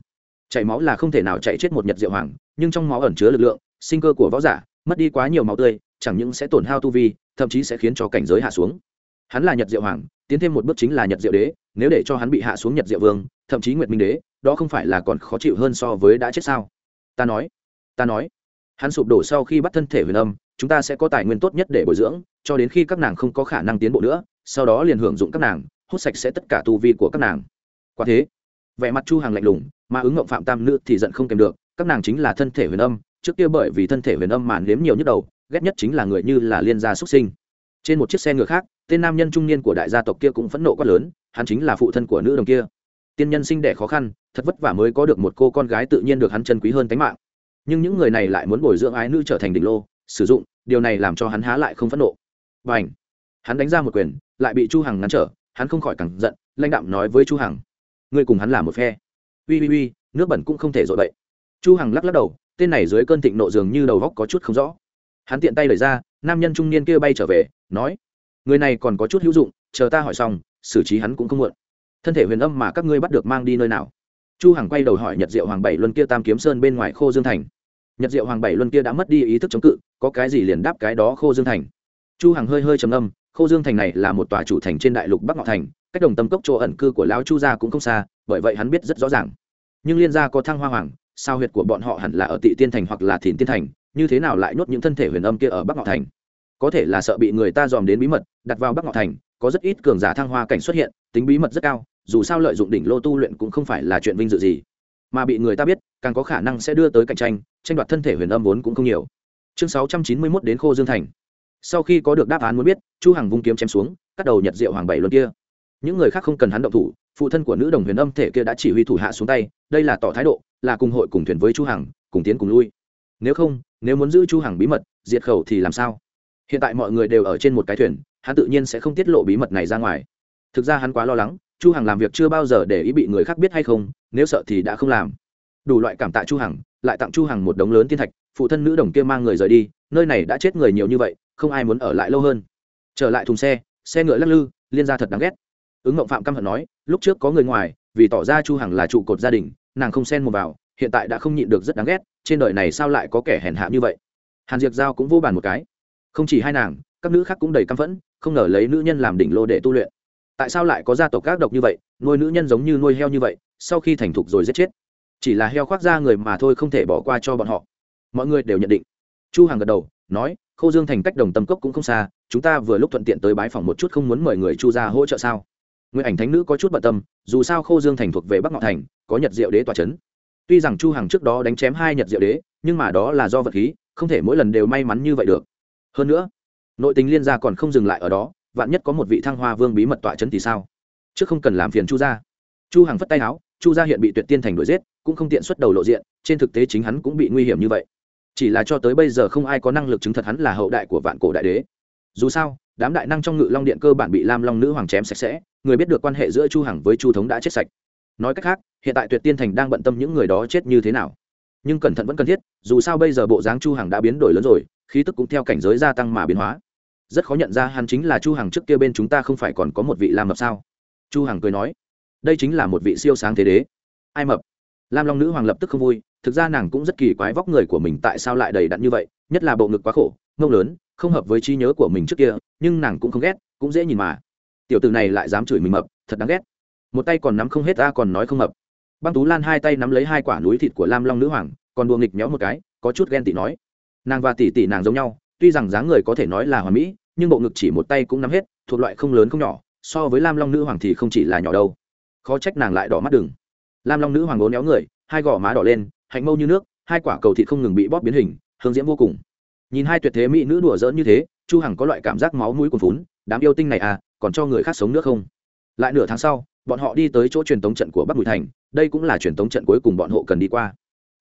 Chảy máu là không thể nào chạy chết một nhật diệu hoàng, nhưng trong máu ẩn chứa lực lượng, sinh cơ của võ giả, mất đi quá nhiều máu tươi chẳng những sẽ tổn hao tu vi, thậm chí sẽ khiến cho cảnh giới hạ xuống. Hắn là nhật diệu hoàng, tiến thêm một bước chính là nhật diệu đế, nếu để cho hắn bị hạ xuống nhật diệu vương, thậm chí nguyệt minh đế, đó không phải là còn khó chịu hơn so với đã chết sao? Ta nói ta nói. Hắn sụp đổ sau khi bắt thân thể huyền âm, chúng ta sẽ có tài nguyên tốt nhất để bồi dưỡng, cho đến khi các nàng không có khả năng tiến bộ nữa, sau đó liền hưởng dụng các nàng, hút sạch sẽ tất cả tu vi của các nàng. Quả thế, vẻ mặt chu hàng lạnh lùng, mà ứng ngộng phạm tam nữ thì giận không kèm được, các nàng chính là thân thể huyền âm trước kia bởi vì thân thể huyền âm màn nếm nhiều nhức đầu, ghét nhất chính là người như là liên gia xuất sinh. Trên một chiếc xe ngựa khác, tên nam nhân trung niên của đại gia tộc kia cũng phẫn nộ quá lớn, hắn chính là phụ thân của nữ đồng kia. Tiên nhân sinh đẻ khó khăn, thật vất vả mới có được một cô con gái tự nhiên được hắn chân quý hơn tánh mạng. Nhưng những người này lại muốn bồi dưỡng ái nữ trở thành đỉnh lô, sử dụng, điều này làm cho hắn há lại không phẫn nộ. Và ảnh hắn đánh ra một quyền, lại bị chu hằng ngăn trở, hắn không khỏi càng giận, lãnh đạm nói với chu hằng, ngươi cùng hắn là một phe. Uy uy uy, nước bẩn cũng không thể dội bậy. Chu hằng lắc lắc đầu tên này dưới cơn thịnh nộ dường như đầu góc có chút không rõ. Hắn tiện tay lời ra, nam nhân trung niên kia bay trở về, nói, người này còn có chút hữu dụng, chờ ta hỏi xong, xử trí hắn cũng không muộn. Thân thể huyền âm mà các ngươi bắt được mang đi nơi nào? Chu hằng quay đầu hỏi nhật diệu hoàng bảy luân kia tam kiếm sơn bên ngoài khô dương thành. Nhật diệu hoàng bảy luân kia đã mất đi ý thức chống cự, có cái gì liền đáp cái đó khô dương thành. Chu hằng hơi hơi trầm âm khô dương thành này là một tòa chủ thành trên đại lục bắc ngọ thành, cách đồng tâm cốc chỗ ẩn cư của lão chu gia cũng không xa, bởi vậy hắn biết rất rõ ràng. Nhưng liên gia có thăng hoa hoàng sao huyệt của bọn họ hẳn là ở tị tiên thành hoặc là thìn tiên thành, như thế nào lại nhốt những thân thể huyền âm kia ở bắc ngọ thành? Có thể là sợ bị người ta dòm đến bí mật, đặt vào bắc ngọ thành, có rất ít cường giả thăng hoa cảnh xuất hiện, tính bí mật rất cao, dù sao lợi dụng đỉnh lô tu luyện cũng không phải là chuyện vinh dự gì. Mà bị người ta biết, càng có khả năng sẽ đưa tới cạnh tranh tranh đoạt thân thể huyền âm vốn cũng không nhiều. Chương sáu trăm chín mươi 691 đến khô dương thành. Sau khi có được đáp án muốn biết, chu hằng vung kiếm chém xuống, cắt đầu nhật diệu hoàng bảy luân kia những người khác không cần hắn động thủ, phụ thân của nữ đồng huyền âm thể kia đã chỉ huy thủ hạ xuống tay, đây là tỏ thái độ, là cùng hội cùng thuyền với chu hằng, cùng tiến cùng lui. Nếu không, nếu muốn giữ chu hằng bí mật, diệt khẩu thì làm sao? Hiện tại mọi người đều ở trên một cái thuyền, hắn tự nhiên sẽ không tiết lộ bí mật này ra ngoài. Thực ra hắn quá lo lắng, chu hằng làm việc chưa bao giờ để ý bị người khác biết hay không, nếu sợ thì đã không làm. Đủ loại cảm tạ chu hằng, lại tặng chu hằng một đống lớn thiên thạch, phụ thân nữ đồng kia mang người rời đi, nơi này đã chết người nhiều như vậy, không ai muốn ở lại lâu hơn. Trở lại thùng xe xe ngựa lắc lư, liên gia thật đáng ghét ứng ngộng phạm căm hận nói, lúc trước có người ngoài, vì tỏ ra chu hằng là trụ cột gia đình, nàng không xen một vào, hiện tại đã không nhịn được rất đáng ghét, trên đời này sao lại có kẻ hèn hạ như vậy? Hàn diệp giao cũng vô bàn một cái. Không chỉ hai nàng, các nữ khác cũng đầy căm phẫn, không ngờ lấy nữ nhân làm đỉnh lô để tu luyện. Tại sao lại có gia tộc các độc như vậy, nuôi nữ nhân giống như nuôi heo như vậy, sau khi thành thục rồi giết chết? Chỉ là heo khoác ra người mà thôi không thể bỏ qua cho bọn họ. Mọi người đều nhận định. Chu hằng gật đầu, nói, khâu dương thành cách đồng tâm cốc cũng không xa, chúng ta vừa lúc thuận tiện tới bái phòng một chút không muốn mời người chu ra hỗ trợ sao? Nguyện ảnh thánh nữ có chút bận tâm, dù sao khâu dương thành thuộc về bắc ngọ thành, có nhật diệu đế tòa c h ấ n tuy rằng chu hằng trước đó đánh chém hai nhật diệu đế, nhưng mà đó là do vật khí, không thể mỗi lần đều may mắn như vậy được. Hơn nữa, nội tình liên gia còn không dừng lại ở đó, vạn nhất có một vị thăng hoa vương bí mật tọa c thì sao? Chứ không cần làm phiền chu gia. Chu hằng phất tay áo, chu gia hiện bị tuyệt tiên thành đuổi giết, cũng không tiện xuất đầu lộ diện, trên thực tế chính hắn cũng bị nguy hiểm như vậy. Chỉ là cho tới bây giờ không ai có năng lực chứng thật hắn là hậu đại của vạn cổ đại đế. Dù sao đám đại năng trong ngự long điện cơ bản bị lam long nữ hoàng chém sạch sẽ, người biết được quan hệ giữa chu hằng với chu thống đã chết sạch. Nói cách khác, hiện tại tuyệt tiên thành đang bận tâm những người đó chết như thế nào. Nhưng cẩn thận vẫn cần thiết, dù sao bây giờ bộ dáng chu hằng đã biến đổi lớn rồi, khí tức cũng theo cảnh giới gia tăng mà biến hóa. Rất khó nhận ra hắn chính là chu hằng trước kia bên chúng ta không phải còn có một vị lam mập sao? Chu hằng cười nói, đây chính là một vị siêu sáng thế đế. Ai mập? Lam long nữ hoàng lập tức không vui, thực ra nàng cũng rất kỳ quái vóc người của mình tại sao lại đầy đặn như vậy, nhất là bộ ngực quá khổ, ngông lớn, không hợp với trí nhớ của mình trước kia nhưng nàng cũng không ghét, cũng dễ nhìn mà. Tiểu tử này lại dám chửi mình mập, thật đáng ghét. Một tay còn nắm không hết, ta còn nói không mập. Băng tú lan hai tay nắm lấy hai quả núi thịt của lam long nữ hoàng, còn đùa nghịch méo một cái, có chút ghen tị nói. Nàng và tỷ tỷ nàng giống nhau, tuy rằng dáng người có thể nói là hoàn mỹ, nhưng bộ ngực chỉ một tay cũng nắm hết, thuộc loại không lớn không nhỏ, so với lam long nữ hoàng thì không chỉ là nhỏ đâu. Khó trách nàng lại đỏ mắt đừng. Lam long nữ hoàng ố néo người, hai gò má đỏ lên, hạnh mâu như nước, hai quả cầu thịt không ngừng bị bóp biến hình, hướng diễm vô cùng. Nhìn hai tuyệt thế mỹ nữ đùa dỡn như thế chu hằng có loại cảm giác máu mũi cuồn phún đám yêu tinh này à còn cho người khác sống nữa không? Lại nửa tháng sau, bọn họ đi tới chỗ truyền tống trận của bắc bùi thành, đây cũng là truyền tống trận cuối cùng bọn họ cần đi qua.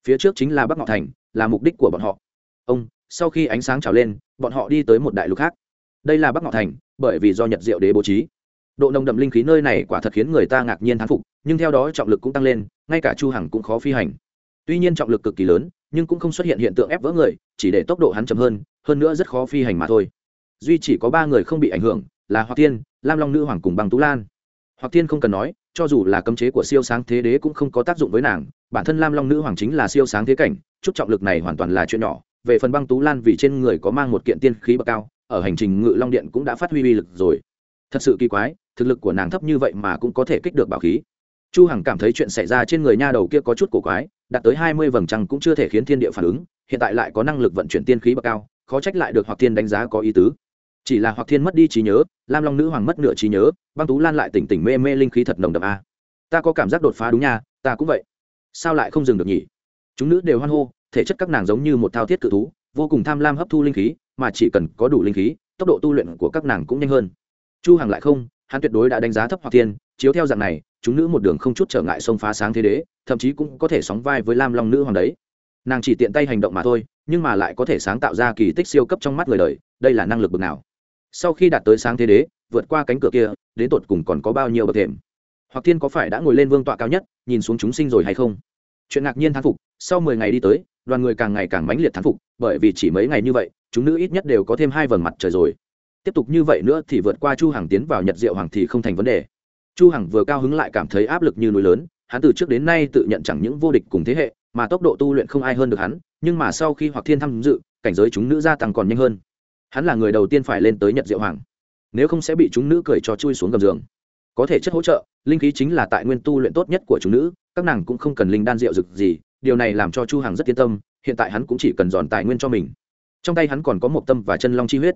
Phía trước chính là bắc ngọ thành, là mục đích của bọn họ. Ông, sau khi ánh sáng trào lên, bọn họ đi tới một đại lục khác. Đây là bắc ngọ thành, bởi vì do nhật diệu đế bố trí. Độ nồng đậm linh khí nơi này quả thật khiến người ta ngạc nhiên thán phục, nhưng theo đó trọng lực cũng tăng lên, ngay cả chu hằng cũng khó phi hành. Tuy nhiên trọng lực cực kỳ lớn, nhưng cũng không xuất hiện hiện tượng ép vỡ người chỉ để tốc độ hắn chậm hơn hơn nữa rất khó phi hành mà thôi. Duy chỉ có ba người không bị ảnh hưởng, là hoặc tiên lam long nữ hoàng cùng bằng tú lan. Hoặc tiên không cần nói, cho dù là cấm chế của siêu sáng thế đế cũng không có tác dụng với nàng, bản thân lam long nữ hoàng chính là siêu sáng thế cảnh, chút trọng lực này hoàn toàn là chuyện nhỏ. Về phần băng tú lan vì trên người có mang một kiện tiên khí bậc cao, ở hành trình ngự long điện cũng đã phát huy uy lực rồi. Thật sự kỳ quái, thực lực của nàng thấp như vậy mà cũng có thể kích được bảo khí. Chu hằng cảm thấy chuyện xảy ra trên người nha đầu kia có chút cổ quái đạt tới hai mươi vầng trăng cũng chưa thể khiến thiên địa phản ứng, hiện tại lại có năng lực vận chuyển tiên khí bậc cao, khó trách lại được hoặc thiên đánh giá có ý tứ. Chỉ là hoặc thiên mất đi trí nhớ, lam long nữ hoàng mất nửa trí nhớ, băng tú lan lại tỉnh tỉnh mê mê linh khí thật nồng đậm a. À. Ta có cảm giác đột phá đúng nha, ta cũng vậy. Sao lại không dừng được nhỉ? Chúng nữ đều hoan hô, thể chất các nàng giống như một thao thiết cự thú, vô cùng tham lam hấp thu linh khí, mà chỉ cần có đủ linh khí, tốc độ tu luyện của các nàng cũng nhanh hơn. Chu hằng lại không, hắn tuyệt đối đã đánh giá thấp hoặc thiên, chiếu theo dạng này chúng nữ một đường không chút trở ngại xông phá sáng thế đế, thậm chí cũng có thể sóng vai với lam long nữ hoàng đấy. Nàng chỉ tiện tay hành động mà thôi, nhưng mà lại có thể sáng tạo ra kỳ tích siêu cấp trong mắt người đời, đây là năng lực bực nào. Sau khi đạt tới sáng thế đế, vượt qua cánh cửa kia, đến tột cùng còn có bao nhiêu bậc thềm? Hoặc thiên có phải đã ngồi lên vương tọa cao nhất, nhìn xuống chúng sinh rồi hay không? Chuyện ngạc nhiên thán phục, sau mười ngày đi tới, đoàn người càng ngày càng mãnh liệt thán phục, bởi vì chỉ mấy ngày như vậy, chúng nữ ít nhất đều có thêm hai vầng mặt trời rồi. Tiếp tục như vậy nữa thì vượt qua chu hàng tiến vào nhật diệu hoàng thì không thành vấn đề chu hằng vừa cao hứng lại cảm thấy áp lực như núi lớn, hắn từ trước đến nay tự nhận chẳng những vô địch cùng thế hệ, mà tốc độ tu luyện không ai hơn được hắn, nhưng mà sau khi hoặc thiên tham dự, cảnh giới chúng nữ gia tăng còn nhanh hơn. Hắn là người đầu tiên phải lên tới nhật diệu hoàng. Nếu không sẽ bị chúng nữ cười cho chui xuống gầm giường. Có thể chất hỗ trợ, linh khí chính là tại nguyên tu luyện tốt nhất của chúng nữ, các nàng cũng không cần linh đan rượu rực gì, điều này làm cho chu hằng rất yên tâm, hiện tại hắn cũng chỉ cần dọn tài nguyên cho mình. Trong tay hắn còn có một tâm và chân long chi huyết.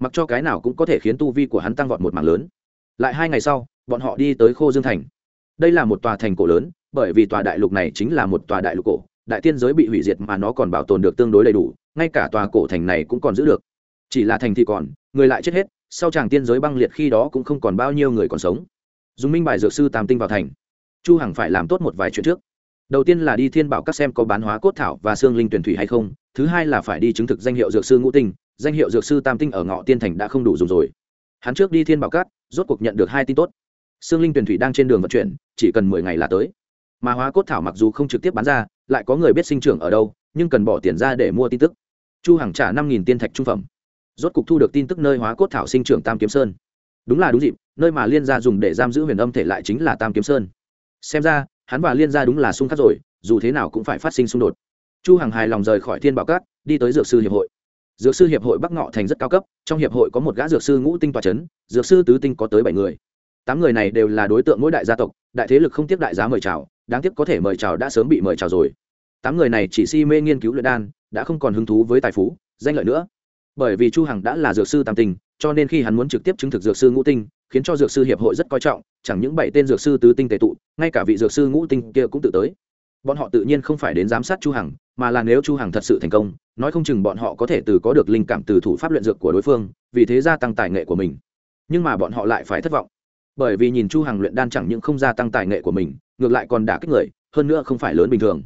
Mặc cho cái nào cũng có thể khiến tu vi của hắn tăng vọt một mảng lớn. Lại hai ngày sau bọn họ đi tới khô dương thành. Đây là một tòa thành cổ lớn, bởi vì tòa đại lục này chính là một tòa đại lục cổ, đại tiên giới bị hủy diệt mà nó còn bảo tồn được tương đối đầy đủ, ngay cả tòa cổ thành này cũng còn giữ được. Chỉ là thành thì còn, người lại chết hết, sau chàng tiên giới băng liệt khi đó cũng không còn bao nhiêu người còn sống. Dùng minh bài dược sư tam tinh vào thành. Chu hằng phải làm tốt một vài chuyện trước. Đầu tiên là đi thiên bảo các xem có bán hóa cốt thảo và xương linh tuyển thủy hay không, thứ hai là phải đi chứng thực danh hiệu dược sư ngũ tinh, danh hiệu dược sư tam tinh ở ngọ tiên thành đã không đủ dùng rồi. Hắn trước đi thiên bảo các, rốt cuộc nhận được hai tin tốt xương linh tuyển thủy đang trên đường vận chuyển, chỉ cần mười ngày là tới. Mà hóa cốt thảo mặc dù không trực tiếp bán ra, lại có người biết sinh trưởng ở đâu, nhưng cần bỏ tiền ra để mua tin tức. Chu hằng trả năm nghìn tiên thạch trung phẩm. Rốt cục thu được tin tức nơi hóa cốt thảo sinh trưởng tam kiếm sơn. Đúng là đúng dịp, nơi mà liên gia dùng để giam giữ huyền âm thể lại chính là tam kiếm sơn. Xem ra, hắn và liên gia đúng là xung khắc rồi, dù thế nào cũng phải phát sinh xung đột. Chu hằng hài lòng rời khỏi thiên bảo cát đi tới dược sư hiệp hội. Dược sư hiệp hội bắc ngọ thành rất cao cấp, trong hiệp hội có một gã dược sư ngũ tinh tòa chấn, dược sư tứ tinh có tới bảy người tám người này đều là đối tượng mỗi đại gia tộc, đại thế lực không tiếp đại giá mời chào, đáng tiếc có thể mời chào đã sớm bị mời chào rồi. Tám người này chỉ si mê nghiên cứu luyện đan, đã không còn hứng thú với tài phú, danh lợi nữa. Bởi vì chu hằng đã là dược sư tam tinh, cho nên khi hắn muốn trực tiếp chứng thực dược sư ngũ tinh, khiến cho dược sư hiệp hội rất coi trọng, chẳng những bảy tên dược sư tứ tinh tề tụ, ngay cả vị dược sư ngũ tinh kia cũng tự tới. Bọn họ tự nhiên không phải đến giám sát chu hằng, mà là nếu chu hằng thật sự thành công, nói không chừng bọn họ có thể từ có được linh cảm từ thủ pháp luyện dược của đối phương, vì thế gia tăng tài nghệ của mình. Nhưng mà bọn họ lại phải thất vọng bởi vì nhìn chu hằng luyện đan chẳng những không gia tăng tài nghệ của mình, ngược lại còn đả kích người, hơn nữa không phải lớn bình thường.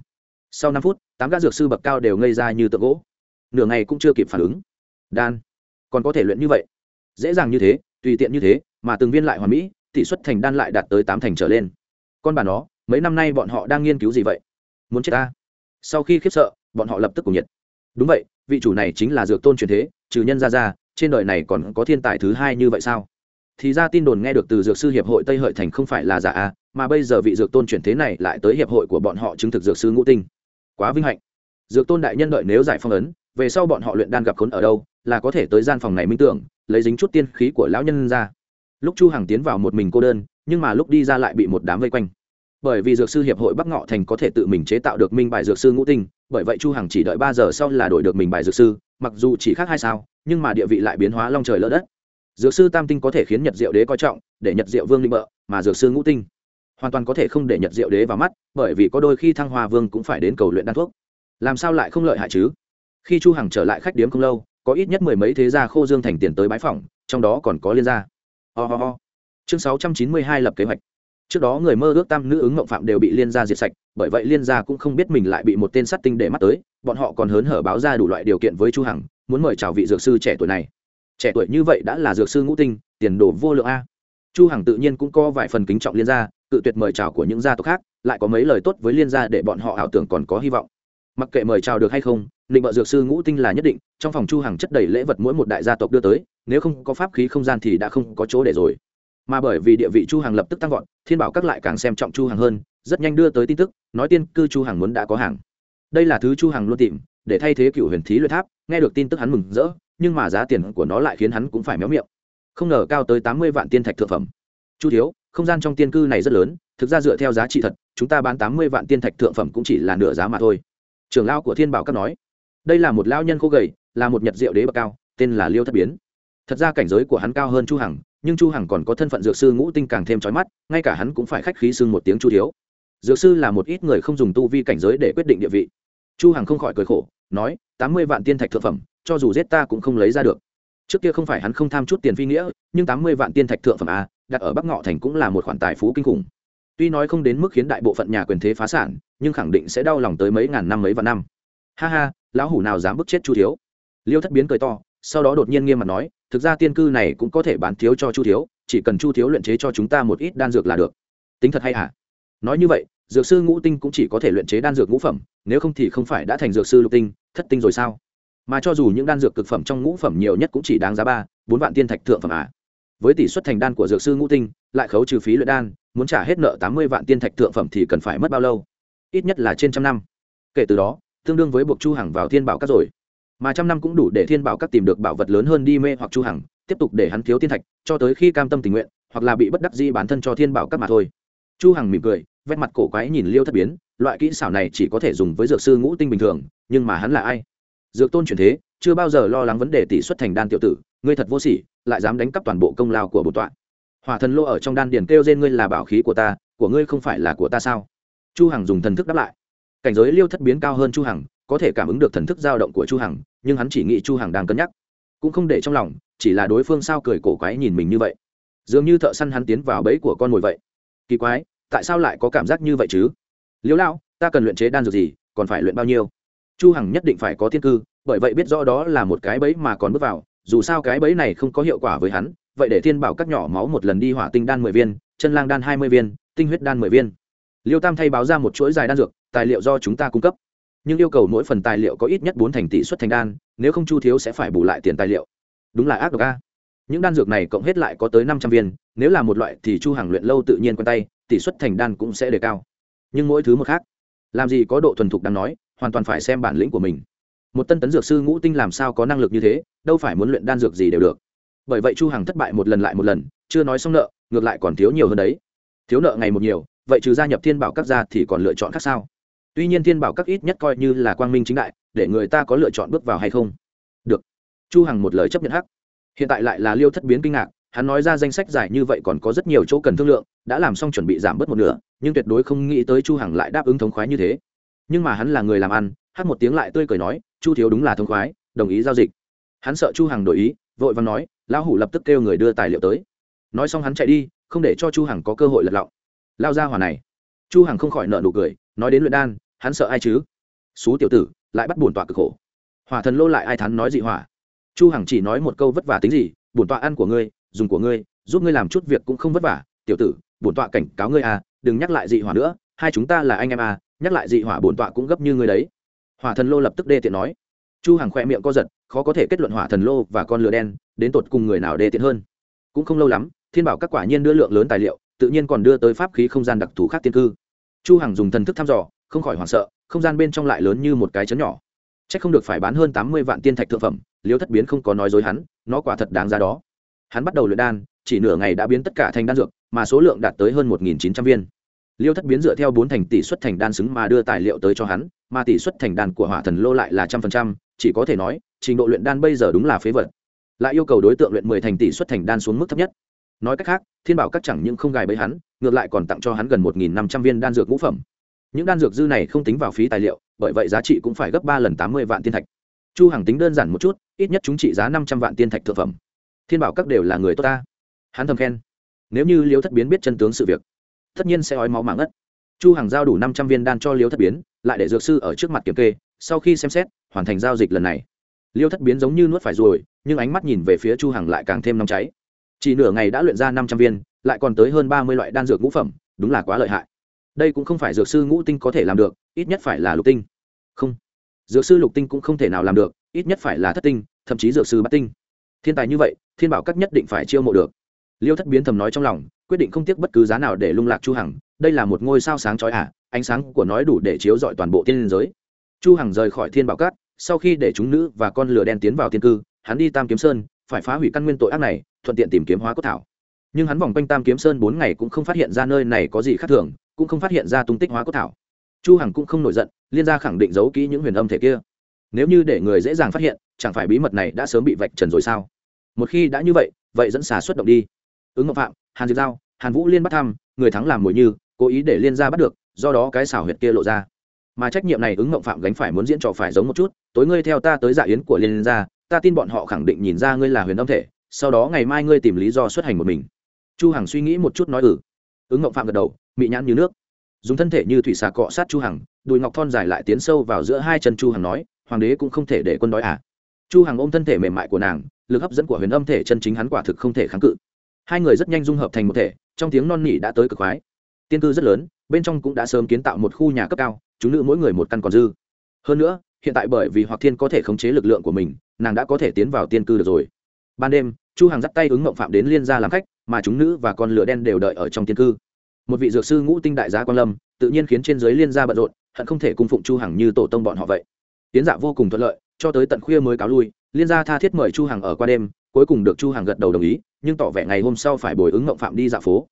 Sau năm phút, tám gã dược sư bậc cao đều ngây ra như tượng gỗ. Nửa ngày cũng chưa kịp phản ứng. Đan, còn có thể luyện như vậy? Dễ dàng như thế, tùy tiện như thế, mà từng viên lại hoàn mỹ, tỷ suất thành đan lại đạt tới tám thành trở lên. Con bà nó, mấy năm nay bọn họ đang nghiên cứu gì vậy? Muốn chết ta? Sau khi khiếp sợ, bọn họ lập tức cùng nhiệt. Đúng vậy, vị chủ này chính là dược tôn truyền thế, trừ nhân ra ra trên đời này còn có thiên tài thứ hai như vậy sao? Thì ra tin đồn nghe được từ dược sư hiệp hội tây hợi thành không phải là giả a mà bây giờ vị dược tôn chuyển thế này lại tới hiệp hội của bọn họ chứng thực dược sư ngũ tinh. Quá vinh hạnh. Dược tôn đại nhân đợi nếu giải phong ấn, về sau bọn họ luyện đan gặp khốn ở đâu, là có thể tới gian phòng này minh tưởng, lấy dính chút tiên khí của lão nhân ra. Lúc chu hằng tiến vào một mình cô đơn, nhưng mà lúc đi ra lại bị một đám vây quanh. Bởi vì dược sư hiệp hội bắc ngọ thành có thể tự mình chế tạo được minh bài dược sư ngũ tinh, bởi vậy chu hằng chỉ đợi ba giờ sau là đổi được mình bài dược sư, mặc dù chỉ khác hai sao, nhưng mà địa vị lại biến hóa long trời lỡ đất dược sư tam tinh có thể khiến nhật diệu đế coi trọng, để nhật diệu vương linh bợ, mà dược sư ngũ tinh hoàn toàn có thể không để nhật diệu đế vào mắt, bởi vì có đôi khi thăng hoa vương cũng phải đến cầu luyện đan thuốc. Làm sao lại không lợi hại chứ? Khi chu hằng trở lại khách điếm không lâu, có ít nhất mười mấy thế gia khô dương thành tiền tới bái phỏng, trong đó còn có liên gia. Ho、oh oh chương sáu trăm chín mươi hai lập kế hoạch. Trước đó người mơ ước tam nữ ứng ngộng phạm đều bị liên gia diệt sạch, bởi vậy liên gia cũng không biết mình lại bị một tên sát tinh để mắt tới, bọn họ còn hớn hở báo ra đủ loại điều kiện với chu hằng, muốn mời chào vị dược sư trẻ tuổi này trẻ tuổi như vậy đã là dược sư ngũ tinh, tiền đồ vô lượng a. Chu hằng tự nhiên cũng có vài phần kính trọng liên gia tự tuyệt mời chào của những gia tộc khác, lại có mấy lời tốt với liên gia để bọn họ ảo tưởng còn có hy vọng. Mặc kệ mời chào được hay không, định bợ dược sư ngũ tinh là nhất định, trong phòng chu hằng chất đầy lễ vật mỗi một đại gia tộc đưa tới, nếu không có pháp khí không gian thì đã không có chỗ để rồi. Mà bởi vì địa vị chu hằng lập tức tăng vọt, thiên bảo các lại càng xem trọng chu hằng hơn, rất nhanh đưa tới tin tức, nói tiên cư chu hằng muốn đã có hàng. Đây là thứ chu hằng luôn tìm, để thay thế cựu huyền thí luyện tháp, nghe được tin tức hắn mừng rỡ nhưng mà giá tiền của nó lại khiến hắn cũng phải méo miệng. Không ngờ cao tới tám mươi vạn tiên thạch thượng phẩm. Chu thiếu, không gian trong tiên cư này rất lớn, thực ra dựa theo giá trị thật, chúng ta bán tám mươi vạn tiên thạch thượng phẩm cũng chỉ là nửa giá mà thôi. Trưởng lao của thiên bảo các nói, đây là một lao nhân khô gầy, là một nhật diệu đế bậc cao, tên là liêu thất biến. Thật ra cảnh giới của hắn cao hơn chu hằng, nhưng chu hằng còn có thân phận dược sư ngũ tinh càng thêm chói mắt, ngay cả hắn cũng phải khách khí xưng một tiếng chu thiếu. Dược sư là một ít người không dùng tu vi cảnh giới để quyết định địa vị chu hằng không khỏi cười khổ, nói, tám mươi vạn tiên thạch thượng phẩm, cho dù giết ta cũng không lấy ra được. Trước kia không phải hắn không tham chút tiền phi nghĩa, nhưng tám mươi vạn tiên thạch thượng phẩm a đặt ở bắc ngọ thành cũng là một khoản tài phú kinh khủng. Tuy nói không đến mức khiến đại bộ phận nhà quyền thế phá sản, nhưng khẳng định sẽ đau lòng tới mấy ngàn năm mấy vạn năm. Ha ha, lão hủ nào dám bức chết chu thiếu? Liêu thất biến cười to, sau đó đột nhiên nghiêm mặt nói, thực ra tiên cư này cũng có thể bán thiếu cho chu thiếu, chỉ cần chu thiếu luyện chế cho chúng ta một ít đan dược là được. Tính thật hay hả? Nói như vậy dược sư ngũ tinh cũng chỉ có thể luyện chế đan dược ngũ phẩm, nếu không thì không phải đã thành dược sư lục tinh, thất tinh rồi sao? Mà cho dù những đan dược cực phẩm trong ngũ phẩm nhiều nhất cũng chỉ đáng giá ba, bốn vạn tiên thạch thượng phẩm à. với tỷ suất thành đan của dược sư ngũ tinh, lại khấu trừ phí luyện đan, muốn trả hết nợ tám mươi vạn tiên thạch thượng phẩm thì cần phải mất bao lâu? Ít nhất là trên trăm năm. Kể từ đó, tương đương với buộc chu hằng vào thiên bảo các rồi. Mà trăm năm cũng đủ để thiên bảo các tìm được bảo vật lớn hơn đi mê hoặc chu hằng, tiếp tục để hắn thiếu tiên thạch, cho tới khi cam tâm tình nguyện, hoặc là bị bất đắc dĩ bản thân cho thiên bảo các mà thôi. Chu hằng mỉm cười vét mặt cổ quái nhìn liêu thất biến, loại kỹ xảo này chỉ có thể dùng với dược sư ngũ tinh bình thường, nhưng mà hắn là ai? Dược tôn chuyển thế, chưa bao giờ lo lắng vấn đề tỷ suất thành đan tiểu tử, ngươi thật vô sỉ, lại dám đánh cắp toàn bộ công lao của bổn tọa. Hỏa thần lô ở trong đan điền kêu trên ngươi là bảo khí của ta, của ngươi không phải là của ta sao? Chu hằng dùng thần thức đáp lại. Cảnh giới liêu thất biến cao hơn chu hằng, có thể cảm ứng được thần thức dao động của chu hằng, nhưng hắn chỉ nghĩ chu hằng đang cân nhắc. Cũng không để trong lòng, chỉ là đối phương sao cười cổ quái nhìn mình như vậy. Dường như thợ săn hắn tiến vào bẫy của con mồi vậy. Kỳ quái tại sao lại có cảm giác như vậy chứ? Liêu lão, ta cần luyện chế đan dược gì, còn phải luyện bao nhiêu? Chu hằng nhất định phải có thiên cư, bởi vậy biết rõ đó là một cái bẫy mà còn bước vào, dù sao cái bẫy này không có hiệu quả với hắn, vậy để thiên bảo các nhỏ máu một lần đi hỏa tinh đan mười viên, chân lang đan hai mươi viên, tinh huyết đan mười viên. Liêu tam thay báo ra một chuỗi dài đan dược, tài liệu do chúng ta cung cấp. Nhưng yêu cầu mỗi phần tài liệu có ít nhất bốn thành tỷ suất thành đan, nếu không chu thiếu sẽ phải bù lại tiền tài liệu. Đúng là ác độc a. Những đan dược này cộng hết lại có tới năm trăm viên, nếu là một loại thì chu hàng luyện lâu tự nhiên quen tay tỷ suất thành đan cũng sẽ đề cao. Nhưng mỗi thứ một khác. Làm gì có độ thuần thục đáng nói, hoàn toàn phải xem bản lĩnh của mình. Một tân tấn dược sư ngũ tinh làm sao có năng lực như thế, đâu phải muốn luyện đan dược gì đều được. Bởi vậy chu hằng thất bại một lần lại một lần, chưa nói xong nợ, ngược lại còn thiếu nhiều hơn đấy. Thiếu nợ ngày một nhiều, vậy trừ gia nhập thiên bảo các gia thì còn lựa chọn khác sao? Tuy nhiên thiên bảo các ít nhất coi như là quang minh chính đại, để người ta có lựa chọn bước vào hay không? Được. Chu hằng một lời chấp nhận hắc. Hiện tại lại là liêu thất biến kinh ngạc hắn nói ra danh sách dài như vậy còn có rất nhiều chỗ cần thương lượng, đã làm xong chuẩn bị giảm bớt một nửa, nhưng tuyệt đối không nghĩ tới chu hằng lại đáp ứng thống khoái như thế. Nhưng mà hắn là người làm ăn, hát một tiếng lại tươi cười nói, chu thiếu đúng là thống khoái, đồng ý giao dịch. Hắn sợ chu hằng đổi ý, vội vàng nói, lão hủ lập tức kêu người đưa tài liệu tới. Nói xong hắn chạy đi, không để cho chu hằng có cơ hội lật lọng. Lao ra hỏa này. Chu hằng không khỏi nợ nụ cười, nói đến luyện đan, hắn sợ ai chứ? Xú tiểu tử, lại bắt buồn tọa cực khổ. Hỏa thần lô lại ai thắn nói dị hỏa? Chu hằng chỉ nói một câu vất vả tính gì, bổn tọa ăn của ngươi dùng của ngươi, giúp ngươi làm chút việc cũng không vất vả, tiểu tử, bổn tọa cảnh cáo ngươi à đừng nhắc lại dị hỏa nữa, hai chúng ta là anh em à nhắc lại dị hỏa bổn tọa cũng gấp như ngươi đấy. Hỏa thần lô lập tức đê tiện nói. Chu hằng khoe miệng co giật, khó có thể kết luận hỏa thần lô và con lửa đen, đến tột cùng người nào đê tiện hơn. Cũng không lâu lắm, thiên bảo các quả nhiên đưa lượng lớn tài liệu, tự nhiên còn đưa tới pháp khí không gian đặc thù khác tiên cư. Chu hằng dùng thần thức thăm dò, không khỏi hoảng sợ, không gian bên trong lại lớn như một cái chấn nhỏ. Chắc không được phải bán hơn tám mươi vạn tiên thạch thượng phẩm, liêu thất biến không có nói dối hắn, nó quả thật đáng giá đó hắn bắt đầu luyện đan, chỉ nửa ngày đã biến tất cả thành đan dược, mà số lượng đạt tới hơn một nghìn chín trăm viên. Liêu thất biến dựa theo bốn thành tỷ suất thành đan xứng mà đưa tài liệu tới cho hắn, mà tỷ suất thành đan của hỏa thần lô lại là trăm phần trăm, chỉ có thể nói, trình độ luyện đan bây giờ đúng là phế vật. Lại yêu cầu đối tượng luyện mười thành tỷ suất thành đan xuống mức thấp nhất. Nói cách khác, thiên bảo các chẳng những không gài bẫy hắn, ngược lại còn tặng cho hắn gần một nghìn năm trăm viên đan dược ngũ phẩm. Những đan dược dư này không tính vào phí tài liệu, bởi vậy giá trị cũng phải gấp ba lần tám mươi vạn tiên thạch. Chu hằng tính đơn giản một chút, ít nhất chúng trị giá năm trăm vạn tiên thạch thượng phẩm thiên bảo các đều là người tốt ta. Hắn thầm khen. Nếu như liêu thất biến biết chân tướng sự việc tất nhiên sẽ ói máu mạng ất chu hằng giao đủ năm trăm viên đan cho liêu thất biến lại để dược sư ở trước mặt kiểm kê sau khi xem xét hoàn thành giao dịch lần này. Liêu thất biến giống như nuốt phải ruồi, nhưng ánh mắt nhìn về phía chu hằng lại càng thêm nóng cháy. Chỉ nửa ngày đã luyện ra năm trăm viên lại còn tới hơn ba mươi loại đan dược ngũ phẩm đúng là quá lợi hại. Đây cũng không phải dược sư ngũ tinh có thể làm được ít nhất phải là lục tinh. Không. Dược sư lục tinh cũng không thể nào làm được ít nhất phải là thất tinh thậm chí dược sư bát tinh. Thiên tài như vậy thiên bảo các nhất định phải chiêu mộ được. Liêu thất biến thầm nói trong lòng, quyết định không tiếc bất cứ giá nào để lung lạc chu hằng, đây là một ngôi sao sáng chói ả ánh sáng của nói đủ để chiếu rọi toàn bộ thiên giới. Chu hằng rời khỏi thiên bảo các, sau khi để chúng nữ và con lửa đen tiến vào thiên cư, hắn đi tam kiếm sơn, phải phá hủy căn nguyên tội ác này, thuận tiện tìm kiếm hóa cốt thảo. Nhưng hắn vòng quanh tam kiếm sơn bốn ngày cũng không phát hiện ra nơi này có gì khác thường, cũng không phát hiện ra tung tích hóa cốt thảo. Chu hằng cũng không nổi giận, liên gia khẳng định giấu kỹ những huyền âm thể kia. Nếu như để người dễ dàng phát hiện, chẳng phải bí mật này đã sớm bị vạch trần rồi sao? Một khi đã như vậy vậy dẫn xả xuất động đi. Ứng ngọc phạm, hàn diệp giao, hàn vũ liên bắt thăm, người thắng làm mồi như, cố ý để liên gia bắt được, do đó cái xảo huyệt kia lộ ra. Mà trách nhiệm này ứng ngọc phạm gánh phải muốn diễn trò phải giống một chút, tối ngươi theo ta tới dạ yến của liên gia, ta tin bọn họ khẳng định nhìn ra ngươi là huyền âm thể, sau đó ngày mai ngươi tìm lý do xuất hành một mình. Chu hằng suy nghĩ một chút nói ừ. Ứng ngọc phạm gật đầu, mị nhãn như nước. Dùng thân thể như thủy xà cọ sát chu hằng, đùi ngọc thon dài lại tiến sâu vào giữa hai chân chu hằng nói, hoàng đế cũng không thể để quân đói à? Chu hằng ôm thân thể mềm mại của nàng lực hấp dẫn của huyền âm thể chân chính hắn quả thực không thể kháng cự. Hai người rất nhanh dung hợp thành một thể, trong tiếng non nỉ đã tới cực khoái. Tiên cư rất lớn, bên trong cũng đã sớm kiến tạo một khu nhà cấp cao, chúng nữ mỗi người một căn còn dư. Hơn nữa, hiện tại bởi vì hoặc thiên có thể khống chế lực lượng của mình, nàng đã có thể tiến vào tiên cư được rồi. Ban đêm, chu hằng dắt tay ứng mộng phạm đến liên gia làm khách, mà chúng nữ và con lửa đen đều đợi ở trong tiên cư. Một vị dược sư ngũ tinh đại gia quan lâm, tự nhiên khiến trên giới liên gia bận rộn, hận không thể cung phụng chu hằng như tổ tông bọn họ vậy. Tiến dạ vô cùng thuận lợi, cho tới tận khuya mới cáo lui liên gia tha thiết mời chu hằng ở qua đêm, cuối cùng được chu hằng gật đầu đồng ý, nhưng tỏ vẻ ngày hôm sau phải bồi ứng ngộng phạm đi dạo phố.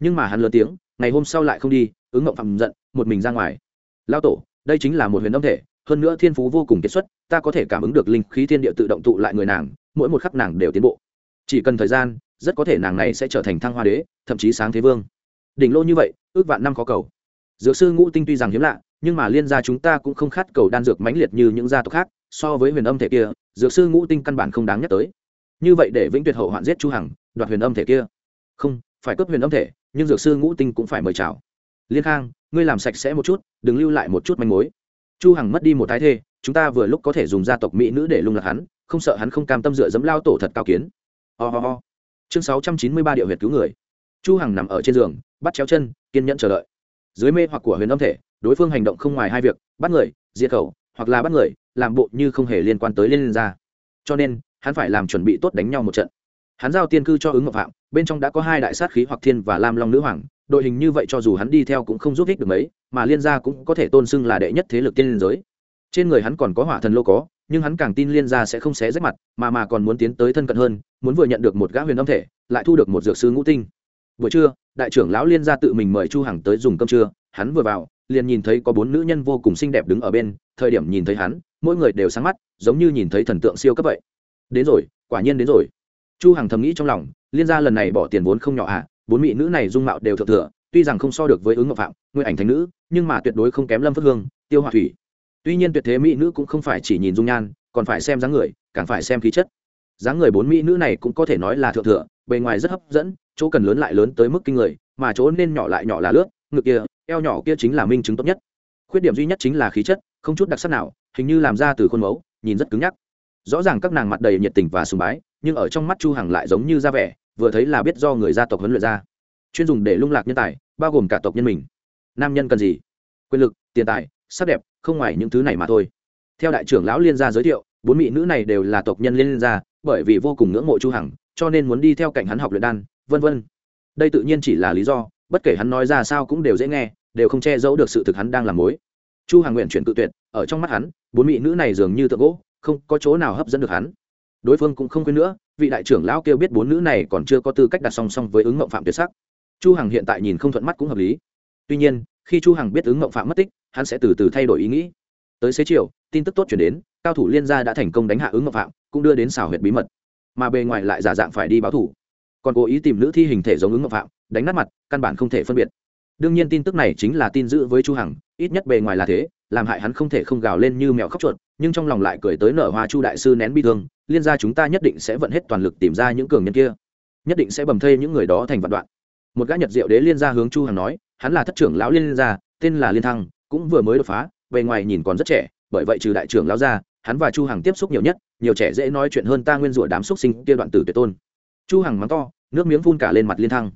Nhưng mà hắn lớn tiếng, ngày hôm sau lại không đi, ứng ngộng phạm giận, một mình ra ngoài. Lao tổ, đây chính là một huyền âm thể, hơn nữa thiên phú vô cùng kiệt xuất, ta có thể cảm ứng được linh khí thiên địa tự động tụ lại người nàng, mỗi một khắc nàng đều tiến bộ. Chỉ cần thời gian, rất có thể nàng này sẽ trở thành thăng hoa đế, thậm chí sáng thế vương. Đỉnh lô như vậy, ước vạn năm khó cầu. Dược sư ngũ tinh tuy rằng hiếm lạ nhưng mà liên gia chúng ta cũng không khát cầu đan dược mãnh liệt như những gia tộc khác, so với huyền âm thể kia, dược sư ngũ tinh căn bản không đáng nhắc tới. Như vậy để vĩnh tuyệt hậu hoạn giết chu hằng, đoạt huyền âm thể kia. Không, phải cướp huyền âm thể, nhưng dược sư ngũ tinh cũng phải mời chào. Liên khang, ngươi làm sạch sẽ một chút, đừng lưu lại một chút manh mối. Chu hằng mất đi một thái thê, chúng ta vừa lúc có thể dùng gia tộc mỹ nữ để lung lạc hắn, không sợ hắn không cam tâm dựa dẫm lao tổ thật cao kiến. Ho、oh oh oh. chương 693 điệu huyệt cứu người. Chu hằng nằm ở trên giường, bắt chéo chân, kiên nhẫn chờ đợi. Dưới mê hoặc của huyền âm thể đối phương hành động không ngoài hai việc, bắt người, diệt khẩu, hoặc là bắt người, làm bộ như không hề liên quan tới liên gia. Cho nên, hắn phải làm chuẩn bị tốt đánh nhau một trận. Hắn giao tiên cư cho ứng ngọc phạm, bên trong đã có hai đại sát khí hoặc thiên và lam long nữ hoàng, đội hình như vậy cho dù hắn đi theo cũng không giúp ích được mấy, mà liên gia cũng có thể tôn xưng là đệ nhất thế lực tiên liên giới. Trên người hắn còn có hỏa thần lô có, nhưng hắn càng tin liên gia sẽ không xé rách mặt, mà mà còn muốn tiến tới thân cận hơn, muốn vừa nhận được một gã huyền âm thể, lại thu được một dược sư ngũ tinh. Buổi trưa, đại trưởng lão liên gia tự mình mời chu hằng tới dùng cơm trưa, hắn vừa vào liền nhìn thấy có bốn nữ nhân vô cùng xinh đẹp đứng ở bên, thời điểm nhìn thấy hắn, mỗi người đều sáng mắt, giống như nhìn thấy thần tượng siêu cấp vậy. Đến rồi, quả nhiên đến rồi. Chu hằng thầm nghĩ trong lòng, liên gia lần này bỏ tiền vốn không nhỏ à bốn mỹ nữ này dung mạo đều thượng thừa, tuy rằng không so được với ứng ngọc phạm, nguyên ảnh thành nữ, nhưng mà tuyệt đối không kém lâm phất hương, tiêu hoa thủy. Tuy nhiên tuyệt thế mỹ nữ cũng không phải chỉ nhìn dung nhan, còn phải xem dáng người, càng phải xem khí chất. Dáng người bốn mỹ nữ này cũng có thể nói là thượng thừa, bề ngoài rất hấp dẫn, chỗ cần lớn lại lớn tới mức kinh người, mà chỗ nên nhỏ lại nhỏ là lướt ngực kia, eo nhỏ kia chính là minh chứng tốt nhất. Khuyết điểm duy nhất chính là khí chất, không chút đặc sắc nào, hình như làm ra từ khuôn mẫu, nhìn rất cứng nhắc. Rõ ràng các nàng mặt đầy nhiệt tình và sùng bái, nhưng ở trong mắt chu hằng lại giống như da vẻ, vừa thấy là biết do người gia tộc huấn luyện ra. Chuyên dùng để lung lạc nhân tài, bao gồm cả tộc nhân mình. Nam nhân cần gì? Quyền lực, tiền tài, sắc đẹp, không ngoài những thứ này mà thôi. Theo đại trưởng lão liên gia giới thiệu, bốn mỹ nữ này đều là tộc nhân liên gia, bởi vì vô cùng ngưỡng mộ chu hằng, cho nên muốn đi theo cạnh hắn học luyện đan, vân vân. Đây tự nhiên chỉ là lý do bất kể hắn nói ra sao cũng đều dễ nghe, đều không che giấu được sự thực hắn đang làm mối. Chu hằng nguyện chuyển tự tuyệt, ở trong mắt hắn, bốn mỹ nữ này dường như tượng gỗ, không có chỗ nào hấp dẫn được hắn. Đối phương cũng không quên nữa, vị đại trưởng lão kêu biết bốn nữ này còn chưa có tư cách đặt song song với ứng mộng phạm tuyệt sắc. Chu hằng hiện tại nhìn không thuận mắt cũng hợp lý. Tuy nhiên, khi chu hằng biết ứng mộng phạm mất tích, hắn sẽ từ từ thay đổi ý nghĩ. Tới xế chiều, tin tức tốt chuyển đến, cao thủ liên gia đã thành công đánh hạ ứng mộng phạm, cũng đưa đến xảo huyệt bí mật. Mà bề ngoài lại giả dạng phải đi báo thủ còn cố ý tìm nữ thi hình thể giống ứng ngọc phạm, đánh nát mặt, căn bản không thể phân biệt. Đương nhiên tin tức này chính là tin giữ với chu hằng, ít nhất bề ngoài là thế, làm hại hắn không thể không gào lên như mèo khóc chuột, nhưng trong lòng lại cười tới nở hoa chu đại sư nén bi thương, liên gia chúng ta nhất định sẽ vận hết toàn lực tìm ra những cường nhân kia, nhất định sẽ bầm thây những người đó thành vạn đoạn. Một gã nhật diệu đế liên gia hướng chu hằng nói, hắn là thất trưởng lão liên gia, tên là liên thăng, cũng vừa mới đột phá, bề ngoài nhìn còn rất trẻ, bởi vậy trừ đại trưởng lão gia hắn và chu hằng tiếp xúc nhiều nhất, nhiều trẻ dễ nói chuyện hơn ta nguyên rủa đám xuất sinh kia đoạn tử tuyệt tôn chu hằng mắng to, nước miếng phun cả lên mặt liên thăng.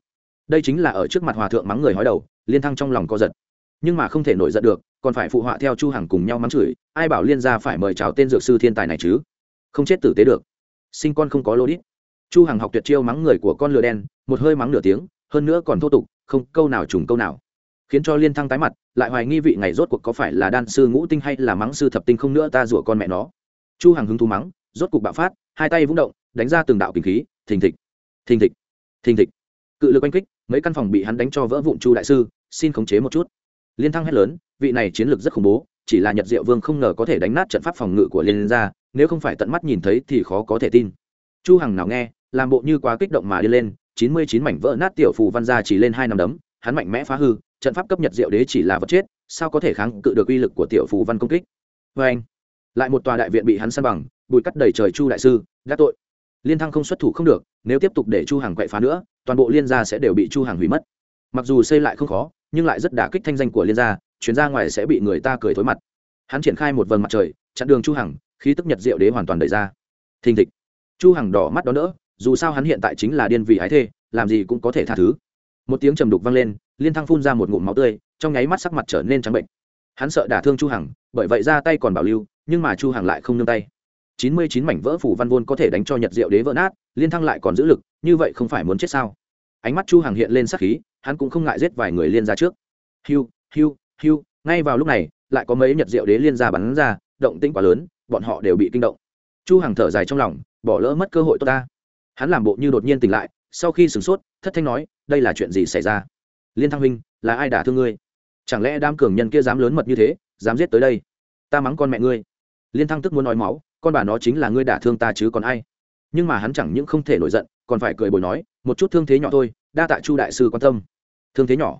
Đây chính là ở trước mặt hòa thượng mắng người hói đầu, liên thăng trong lòng co giật. Nhưng mà không thể nổi giận được, còn phải phụ họa theo chu hằng cùng nhau mắng chửi, ai bảo liên gia phải mời chào tên dược sư thiên tài này chứ? Không chết tử tế được. Sinh con không có lô đít. Chu hằng học tuyệt chiêu mắng người của con lừa đen, một hơi mắng nửa tiếng, hơn nữa còn thô tục, không câu nào trùng câu nào. Khiến cho liên thăng tái mặt, lại hoài nghi vị ngày rốt cuộc có phải là đan sư ngũ tinh hay là mắng sư thập tinh không nữa ta rủa con mẹ nó. Chu hằng hứng thú mắng, rốt cục bạo phát, hai tay vung động, đánh ra từng đạo kinh khí thình thịch thình thịch thình thịch. Cự lực oanh kích, mấy căn phòng bị hắn đánh cho vỡ vụn chu đại sư, xin khống chế một chút. Liên thăng hét lớn, vị này chiến lược rất khủng bố, chỉ là nhật diệu vương không ngờ có thể đánh nát trận pháp phòng ngự của liên gia, nếu không phải tận mắt nhìn thấy thì khó có thể tin. Chu hằng nào nghe, làm bộ như quá kích động mà đi lên, chín mươi chín mảnh vỡ nát tiểu phù văn gia chỉ lên hai năm đấm, hắn mạnh mẽ phá hư, trận pháp cấp nhật diệu đế chỉ là vật chết, sao có thể kháng cự được uy lực của tiểu phù văn công kích? Với anh. Lại một tòa đại viện bị hắn san bằng, bụi cắt đầy trời chu đại sư gác tội liên thăng không xuất thủ không được, nếu tiếp tục để chu hàng quậy phá nữa, toàn bộ liên gia sẽ đều bị chu hàng hủy mất. Mặc dù xây lại không khó, nhưng lại rất đả kích thanh danh của liên gia, chuyến ra ngoài sẽ bị người ta cười thối mặt. Hắn triển khai một vầng mặt trời, chặn đường chu hằng, khí tức nhật diệu đế hoàn toàn đẩy ra. Thình thịch. Chu hằng đỏ mắt đó nữa dù sao hắn hiện tại chính là điên vì ái thê, làm gì cũng có thể tha thứ. Một tiếng trầm đục vang lên, liên thăng phun ra một ngụm máu tươi, trong nháy mắt sắc mặt trở nên trắng bệnh. Hắn sợ đả thương chu hằng, bởi vậy ra tay còn bảo lưu, nhưng mà chu hằng lại không nương tay chín mươi chín mảnh vỡ phủ văn vôn có thể đánh cho nhật diệu đế vỡ nát, liên thăng lại còn giữ lực, như vậy không phải muốn chết sao? Ánh mắt chu hằng hiện lên sắc khí, hắn cũng không ngại giết vài người liên ra trước. Hiu hiu hiu, ngay vào lúc này, lại có mấy nhật diệu đế liên ra bắn ra, động tĩnh quá lớn, bọn họ đều bị kinh động. Chu hằng thở dài trong lòng, bỏ lỡ mất cơ hội tốt ta. Hắn làm bộ như đột nhiên tỉnh lại, sau khi sửng sốt, thất thanh nói, đây là chuyện gì xảy ra? Liên thăng huynh, là ai đả thương ngươi? Chẳng lẽ đám cường nhân kia dám lớn mật như thế, dám giết tới đây? Ta mắng con mẹ ngươi. Liên thăng tức muốn nói máu con bà nó chính là ngươi đả thương ta chứ còn ai. Nhưng mà hắn chẳng những không thể nổi giận, còn phải cười bồi nói, một chút thương thế nhỏ thôi, đa tạ chu đại sư quan tâm. Thương thế nhỏ.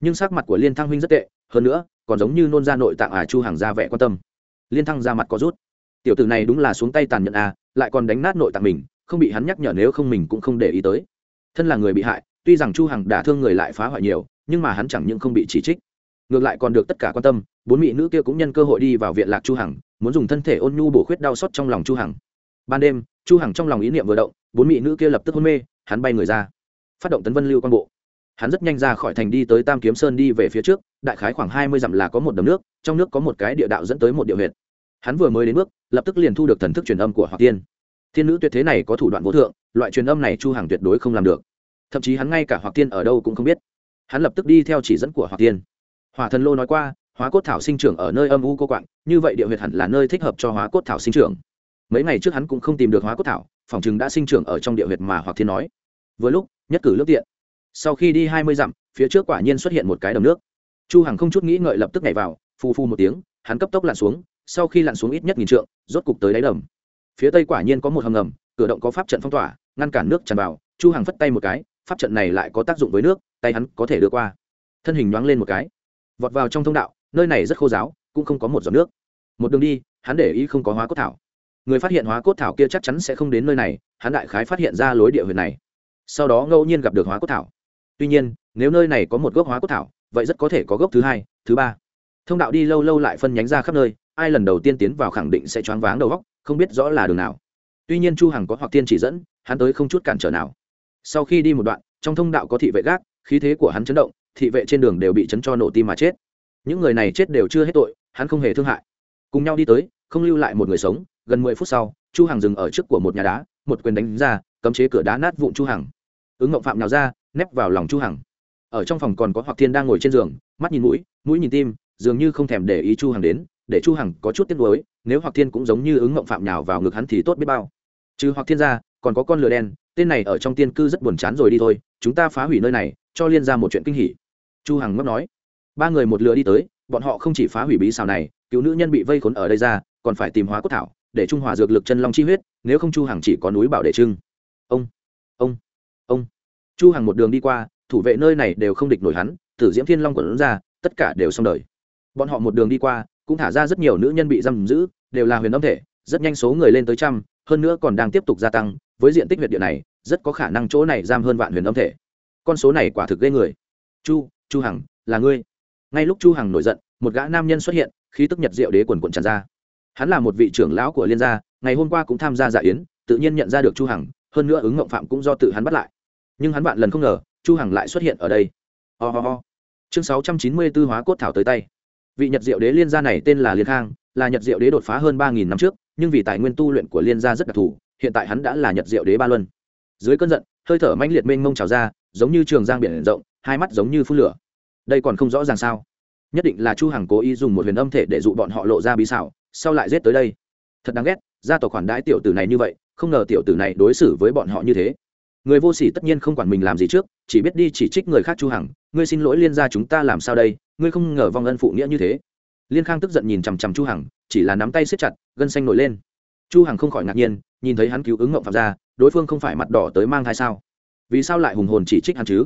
Nhưng sắc mặt của liên thăng huynh rất tệ, hơn nữa, còn giống như nôn ra nội tạng à chu hàng ra vẻ quan tâm. Liên thăng ra mặt có rút. Tiểu tử này đúng là xuống tay tàn nhẫn à lại còn đánh nát nội tạng mình, không bị hắn nhắc nhở nếu không mình cũng không để ý tới. Thân là người bị hại, tuy rằng chu hằng đả thương người lại phá hoại nhiều, nhưng mà hắn chẳng những không bị chỉ trích. Ngược lại còn được tất cả quan tâm, bốn mỹ nữ kia cũng nhân cơ hội đi vào viện lạc chu hằng muốn dùng thân thể ôn nhu bổ khuyết đau xót trong lòng chu hằng. Ban đêm, chu hằng trong lòng ý niệm vừa động, bốn mỹ nữ kia lập tức hôn mê, hắn bay người ra. Phát động tấn vân lưu quan bộ. Hắn rất nhanh ra khỏi thành đi tới tam kiếm sơn đi về phía trước, đại khái khoảng hai mươi dặm là có một đầm nước, trong nước có một cái địa đạo dẫn tới một địa huyệt. Hắn vừa mới đến bước, lập tức liền thu được thần thức truyền âm của hoặc tiên. Thiên nữ tuyệt thế này có thủ đoạn vô thượng, loại truyền âm này chu hằng tuyệt đối không làm được. Thậm chí hắn ngay cả hoặc tiên ở đâu cũng không biết. Hắn lập tức đi theo chỉ dẫn của hoặc tiên. Hỏa thần lô nói qua hóa cốt thảo sinh trưởng ở nơi âm u cô quạng, như vậy địa huyệt hẳn là nơi thích hợp cho hóa cốt thảo sinh trưởng. Mấy ngày trước hắn cũng không tìm được hóa cốt thảo, phòng chừng đã sinh trưởng ở trong địa huyệt mà hoặc thiên nói. Vừa lúc, nhất cử lướt tiện. Sau khi đi hai mươi dặm, phía trước quả nhiên xuất hiện một cái đầm nước. Chu hằng không chút nghĩ ngợi lập tức nhảy vào phu phu một tiếng, hắn cấp tốc lặn xuống, sau khi lặn xuống ít nhất nghìn trượng, rốt cục tới đáy đầm. Phía tây quả nhiên có một hầm ngầm, cửa động có pháp trận phong tỏa, ngăn cản nước tràn vào, chu hằng phất tay một cái, pháp trận này lại có tác dụng với nước, tay hắn có thể đưa qua. Thân hình nhoáng lên một cái, vọt vào trong thông đạo nơi này rất khô giáo, cũng không có một giọt nước. Một đường đi, hắn để ý không có hóa cốt thảo. Người phát hiện hóa cốt thảo kia chắc chắn sẽ không đến nơi này, hắn đại khái phát hiện ra lối địa huyệt này. Sau đó ngẫu nhiên gặp được hóa cốt thảo. Tuy nhiên, nếu nơi này có một gốc hóa cốt thảo, vậy rất có thể có gốc thứ hai, thứ ba. Thông đạo đi lâu lâu lại phân nhánh ra khắp nơi, ai lần đầu tiên tiến vào khẳng định sẽ choáng váng đầu góc, không biết rõ là đường nào. Tuy nhiên chu hằng có hoặc tiên chỉ dẫn, hắn tới không chút cản trở nào. Sau khi đi một đoạn, trong thông đạo có thị vệ gác, khí thế của hắn chấn động, thị vệ trên đường đều bị chấn cho nổ tim mà chết những người này chết đều chưa hết tội, hắn không hề thương hại. Cùng nhau đi tới, không lưu lại một người sống, gần mười phút sau, chu hằng dừng ở trước của một nhà đá, một quyền đánh ra, cấm chế cửa đá nát vụn chu hằng. Ứng ngộng phạm nào ra, nép vào lòng chu hằng. Ở trong phòng còn có hoặc thiên đang ngồi trên giường, mắt nhìn mũi mũi nhìn tim, dường như không thèm để ý chu hằng đến, để chu hằng có chút tiếc nuối, nếu hoặc thiên cũng giống như ứng ngộng phạm nhào vào ngực hắn thì tốt biết bao. Trừ hoặc thiên ra, còn có con lừa đen, tên này ở trong tiên cư rất buồn chán rồi đi thôi, chúng ta phá hủy nơi này, cho liên ra một chuyện kinh hỉ. Chu hằng ngấp nói ba người một lừa đi tới, bọn họ không chỉ phá hủy bí xào này, cứu nữ nhân bị vây khốn ở đây ra, còn phải tìm hóa cốt thảo, để trung hòa dược lực chân long chi huyết, nếu không chu hằng chỉ có núi bảo để trưng. Ông ông ông. Chu hằng một đường đi qua, thủ vệ nơi này đều không địch nổi hắn, tử diễm thiên long của quẩn ra, tất cả đều xong đời. Bọn họ một đường đi qua, cũng thả ra rất nhiều nữ nhân bị giam giữ, đều là huyền âm thể, rất nhanh số người lên tới trăm, hơn nữa còn đang tiếp tục gia tăng, với diện tích huyệt địa này, rất có khả năng chỗ này giam hơn vạn huyền âm thể. Con số này quả thực gây người. Chu chu hằng, là ngươi ngay lúc chu hằng nổi giận, một gã nam nhân xuất hiện, khí tức nhật diệu đế quần quần tràn ra. Hắn là một vị trưởng lão của liên gia, ngày hôm qua cũng tham gia dạ yến, tự nhiên nhận ra được chu hằng, hơn nữa ứng ngộng phạm cũng do tự hắn bắt lại. Nhưng hắn vạn lần không ngờ, chu hằng lại xuất hiện ở đây. Ho ho ho. Chương 694 hóa cốt thảo tới tay. Vị nhật diệu đế liên gia này tên là liên khang, là nhật diệu đế đột phá hơn 3 nghìn năm trước, nhưng vì tài nguyên tu luyện của liên gia rất đặc thù, hiện tại hắn đã là nhật diệu đế ba luân. Dưới cơn giận, hơi thở mãnh liệt mênh mông trào ra, giống như trường giang biển rộng, hai mắt giống như phun lửa đây còn không rõ ràng sao? Nhất định là chu hằng cố ý dùng một huyền âm thể để dụ bọn họ lộ ra bí xảo, sau lại giết tới đây. Thật đáng ghét, gia tộc khoản đãi tiểu tử này như vậy, không ngờ tiểu tử này đối xử với bọn họ như thế. Người vô sỉ tất nhiên không quản mình làm gì trước, chỉ biết đi chỉ trích người khác chu hằng, ngươi xin lỗi liên gia chúng ta làm sao đây, ngươi không ngờ vong ân phụ nghĩa như thế. Liên khang tức giận nhìn chằm chằm chu hằng, chỉ là nắm tay siết chặt, gân xanh nổi lên. Chu hằng không khỏi ngạc nhiên, nhìn thấy hắn cứu ứng ngậm phạm ra, đối phương không phải mặt đỏ tới mang thai sao? Vì sao lại hùng hồn chỉ trích hắn chứ?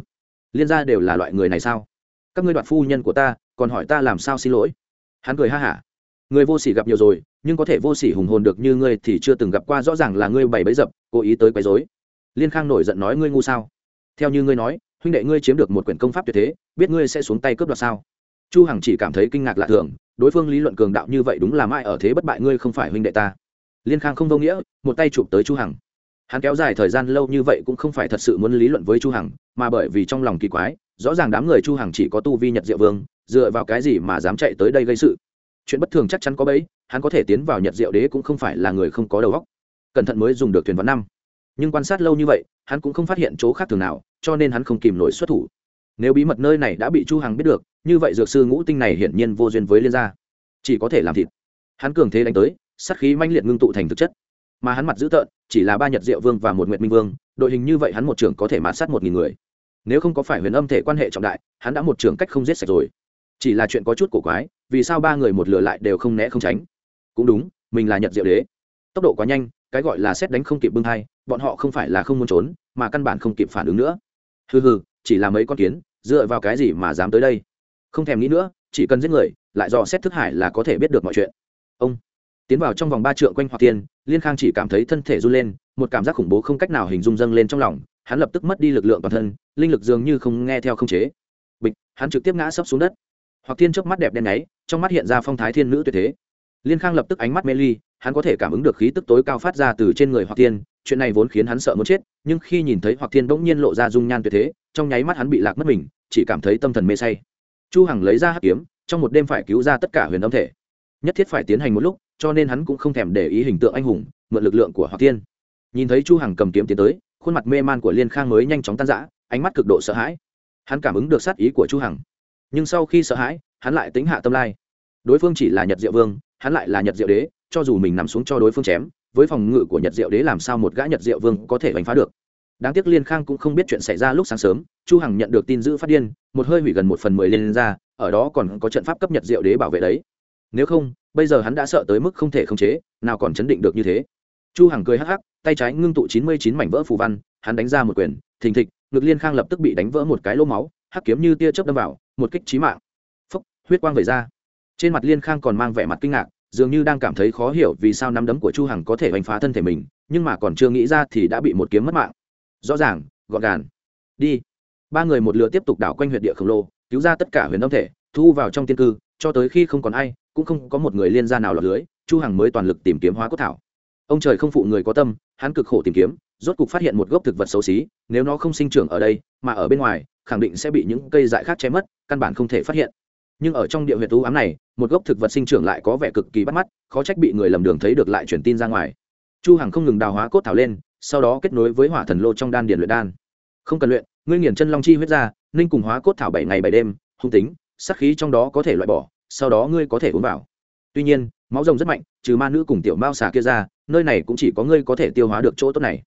Liên gia đều là loại người này sao? Các ngươi đoạt phu nhân của ta, còn hỏi ta làm sao xin lỗi. Hắn cười ha hả. Người vô sỉ gặp nhiều rồi, nhưng có thể vô sỉ hùng hồn được như ngươi thì chưa từng gặp qua, rõ ràng là ngươi bày bấy dập, cố ý tới quấy rối. Liên khang nổi giận nói ngươi ngu sao? Theo như ngươi nói, huynh đệ ngươi chiếm được một quyển công pháp tuyệt thế, biết ngươi sẽ xuống tay cướp đoạt sao? Chu hằng chỉ cảm thấy kinh ngạc lạ thường, đối phương lý luận cường đạo như vậy đúng là mãi ở thế bất bại ngươi không phải huynh đệ ta. Liên khang không vô nghĩa, một tay chụp tới chu hằng hắn kéo dài thời gian lâu như vậy cũng không phải thật sự muốn lý luận với chu hằng, mà bởi vì trong lòng kỳ quái, rõ ràng đám người chu hằng chỉ có tu vi nhật diệu vương, dựa vào cái gì mà dám chạy tới đây gây sự. Chuyện bất thường chắc chắn có bấy hắn có thể tiến vào nhật diệu đế cũng không phải là người không có đầu óc. Cẩn thận mới dùng được thuyền văn năm. Nhưng quan sát lâu như vậy, hắn cũng không phát hiện chỗ khác thường nào, cho nên hắn không kìm nổi xuất thủ. Nếu bí mật nơi này đã bị chu hằng biết được, như vậy dược sư ngũ tinh này hiển nhiên vô duyên với liên gia. Chỉ có thể làm thịt. Hắn cường thế đánh tới, sát khí manh liệt ngưng tụ thành thực chất mà hắn mặt dữ tợn, chỉ là ba nhật diệu vương và một nguyệt minh vương, đội hình như vậy hắn một trưởng có thể mạt sát một nghìn người. Nếu không có phải huyền âm thể quan hệ trọng đại, hắn đã một trưởng cách không giết sạch rồi. Chỉ là chuyện có chút cổ quái, vì sao ba người một lửa lại đều không né không tránh? Cũng đúng, mình là nhật diệu đế. Tốc độ quá nhanh, cái gọi là xét đánh không kịp bưng hai bọn họ không phải là không muốn trốn, mà căn bản không kịp phản ứng nữa. Hừ hừ, chỉ là mấy con kiến, dựa vào cái gì mà dám tới đây? Không thèm nghĩ nữa, chỉ cần giết người, lại dò xét thức hải là có thể biết được mọi chuyện. Ông tiến vào trong vòng ba trượng quanh hoặc tiên, liên khang chỉ cảm thấy thân thể run lên, một cảm giác khủng bố không cách nào hình dung dâng lên trong lòng, hắn lập tức mất đi lực lượng toàn thân, linh lực dường như không nghe theo không chế. Bịch, hắn trực tiếp ngã sấp xuống đất. Hoặc thiên chớp mắt đẹp đen nháy, trong mắt hiện ra phong thái thiên nữ tuyệt thế. Liên khang lập tức ánh mắt mê ly, hắn có thể cảm ứng được khí tức tối cao phát ra từ trên người hoặc thiên chuyện này vốn khiến hắn sợ muốn chết, nhưng khi nhìn thấy hoặc thiên bỗng nhiên lộ ra dung nhan tuyệt thế, trong nháy mắt hắn bị lạc mất mình, chỉ cảm thấy tâm thần mê say. Chu hằng lấy ra hắc kiếm, trong một đêm phải cứu ra tất cả huyền âm thể. Nhất thiết phải tiến hành một lúc cho nên hắn cũng không thèm để ý hình tượng anh hùng, mượn lực lượng của hoặc tiên. nhìn thấy chu hằng cầm kiếm tiến tới, khuôn mặt mê man của liên khang mới nhanh chóng tan rã, ánh mắt cực độ sợ hãi. Hắn cảm ứng được sát ý của chu hằng. Nhưng sau khi sợ hãi, hắn lại tính hạ tâm lai. Đối phương chỉ là nhật diệu vương, hắn lại là nhật diệu đế, cho dù mình nằm xuống cho đối phương chém, với phòng ngự của nhật diệu đế làm sao một gã nhật diệu vương có thể đánh phá được? Đáng tiếc liên khang cũng không biết chuyện xảy ra lúc sáng sớm, chu hằng nhận được tin giữ phát điên, một hơi hủy gần một phần mười lên ra, ở đó còn có trận pháp cấp nhật diệu đế bảo vệ đấy. Nếu không bây giờ hắn đã sợ tới mức không thể khống chế, nào còn chấn định được như thế. Chu hằng cười hắc hắc, tay trái ngưng tụ chín mươi chín mảnh vỡ phù văn, hắn đánh ra một quyền, thình thịch, ngực liên khang lập tức bị đánh vỡ một cái lỗ máu, hắc kiếm như tia chớp đâm vào, một kích chí mạng. Phúc, huyết quang vẩy ra. Trên mặt liên khang còn mang vẻ mặt kinh ngạc, dường như đang cảm thấy khó hiểu vì sao nắm đấm của chu hằng có thể đánh phá thân thể mình, nhưng mà còn chưa nghĩ ra thì đã bị một kiếm mất mạng. Rõ ràng, gọn gàng. Đi. Ba người một lửa tiếp tục đảo quanh huyệt địa khổng lồ, cứu ra tất cả huyền âm thể, thu vào trong tiên cư, cho tới khi không còn ai cũng không có một người liên gia nào lọt lưới, chu hằng mới toàn lực tìm kiếm hóa cốt thảo. Ông trời không phụ người có tâm, hắn cực khổ tìm kiếm, rốt cục phát hiện một gốc thực vật xấu xí, nếu nó không sinh trưởng ở đây, mà ở bên ngoài, khẳng định sẽ bị những cây dại khác che mất, căn bản không thể phát hiện. Nhưng ở trong địa huyệt u ám này, một gốc thực vật sinh trưởng lại có vẻ cực kỳ bắt mắt, khó trách bị người lầm đường thấy được lại truyền tin ra ngoài. Chu hằng không ngừng đào hóa cốt thảo lên, sau đó kết nối với hỏa thần lô trong đan điền luyện đan. Không cần luyện, ngươi nghiền chân long chi huyết ra ninh cùng hóa cốt thảo bảy ngày bảy đêm, hung tính sắc khí trong đó có thể loại bỏ sau đó ngươi có thể uống vào. Tuy nhiên, máu rồng rất mạnh, trừ ma nữ cùng tiểu mao xà kia ra, nơi này cũng chỉ có ngươi có thể tiêu hóa được chỗ tốt này.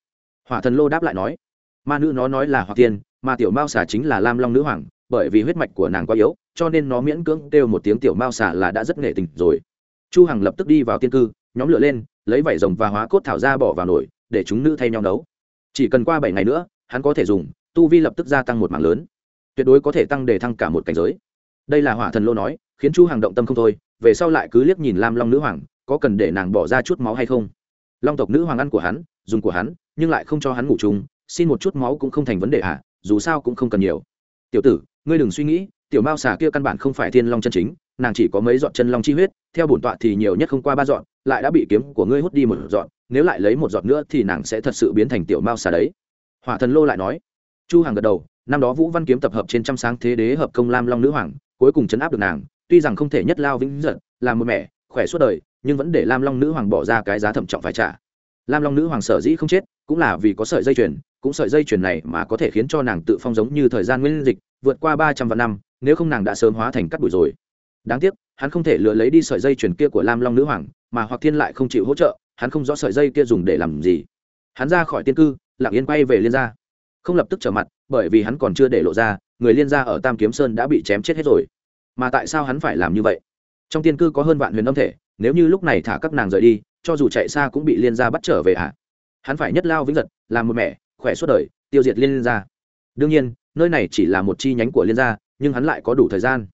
Hỏa thần lô đáp lại nói. Ma nữ nó nói là hỏa tiên, mà tiểu mao xà chính là lam long nữ hoàng, bởi vì huyết mạch của nàng quá yếu, cho nên nó miễn cưỡng kêu một tiếng tiểu mao xà là đã rất nghệ tình rồi. Chu hằng lập tức đi vào tiên cư, nhóm lửa lên, lấy vảy rồng và hóa cốt thảo ra bỏ vào nồi, để chúng nữ thay nhau nấu. Chỉ cần qua bảy ngày nữa, hắn có thể dùng, tu vi lập tức gia tăng một mảng lớn. Tuyệt đối có thể tăng để thăng cả một cảnh giới. Đây là hỏa thần lô nói khiến chu hàng động tâm không thôi, về sau lại cứ liếc nhìn lam long nữ hoàng, có cần để nàng bỏ ra chút máu hay không? Long tộc nữ hoàng ăn của hắn, dùng của hắn, nhưng lại không cho hắn ngủ chung, xin một chút máu cũng không thành vấn đề à dù sao cũng không cần nhiều. Tiểu tử, ngươi đừng suy nghĩ, tiểu mao xà kia căn bản không phải thiên long chân chính, nàng chỉ có mấy dọn chân long chi huyết, theo bổn tọa thì nhiều nhất không qua ba dọn lại đã bị kiếm của ngươi hút đi một dọn nếu lại lấy một dọn nữa thì nàng sẽ thật sự biến thành tiểu mao xà đấy. Hỏa thần lô lại nói. Chu hàng gật đầu, năm đó vũ văn kiếm tập hợp trên trăm sáng thế đế hợp công lam long nữ hoàng cuối cùng chấn áp được nàng, tuy rằng không thể nhất lao vĩnh giận làm một mẹ, khỏe suốt đời, nhưng vẫn để lam long nữ hoàng bỏ ra cái giá thẩm trọng phải trả. Lam long nữ hoàng sở dĩ không chết, cũng là vì có sợi dây chuyền, cũng sợi dây chuyền này mà có thể khiến cho nàng tự phong giống như thời gian nguyên dịch, vượt qua ba trăm vạn năm, nếu không nàng đã sớm hóa thành cắt bụi rồi. Đáng tiếc, hắn không thể lừa lấy đi sợi dây chuyền kia của lam long nữ hoàng, mà hoặc thiên lại không chịu hỗ trợ, hắn không rõ sợi dây kia dùng để làm gì. Hắn ra khỏi tiên cư, lặng yên quay về liên gia. Không lập tức trở mặt, bởi vì hắn còn chưa để lộ ra, người liên gia ở tam kiếm sơn đã bị chém chết hết rồi mà tại sao hắn phải làm như vậy? Trong tiên cư có hơn vạn huyền âm thể, nếu như lúc này thả các nàng rời đi, cho dù chạy xa cũng bị liên gia bắt trở về ạ. Hắn phải nhất lao vĩnh giật, làm một mẹ khỏe suốt đời, tiêu diệt liên gia. Đương nhiên, nơi này chỉ là một chi nhánh của liên gia, nhưng hắn lại có đủ thời gian.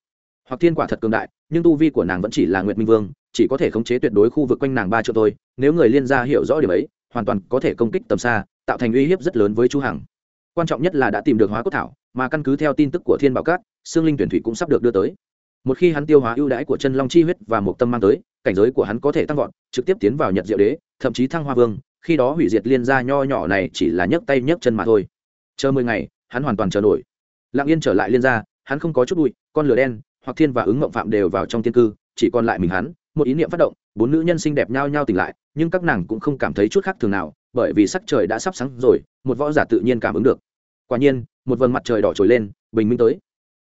Hoặc thiên quả thật cường đại, nhưng tu vi của nàng vẫn chỉ là nguyệt minh vương, chỉ có thể khống chế tuyệt đối khu vực quanh nàng ba triệu thôi. Nếu người liên gia hiểu rõ điểm ấy, hoàn toàn có thể công kích tầm xa, tạo thành uy hiếp rất lớn với chu hằng. Quan trọng nhất là đã tìm được hóa cốt thảo, mà căn cứ theo tin tức của thiên bảo cát xương linh tuyển thủy cũng sắp được đưa tới một khi hắn tiêu hóa ưu đãi của chân long chi huyết và một tâm mang tới, cảnh giới của hắn có thể tăng vọt, trực tiếp tiến vào nhật diệu đế, thậm chí thăng hoa vương, khi đó hủy diệt liên gia nho nhỏ này chỉ là nhấc tay nhấc chân mà thôi. Chờ mười ngày, hắn hoàn toàn chờ nổi. Lặng yên trở lại liên gia, hắn không có chút bụi, con lửa đen, hoặc thiên và ứng mộng phạm đều vào trong tiên cư, chỉ còn lại mình hắn, một ý niệm phát động, bốn nữ nhân xinh đẹp nhao nhao tỉnh lại, nhưng các nàng cũng không cảm thấy chút khác thường nào, bởi vì sắc trời đã sắp sáng rồi, một võ giả tự nhiên cảm ứng được. Quả nhiên, một vầng mặt trời đỏ trồi lên, bình minh tới.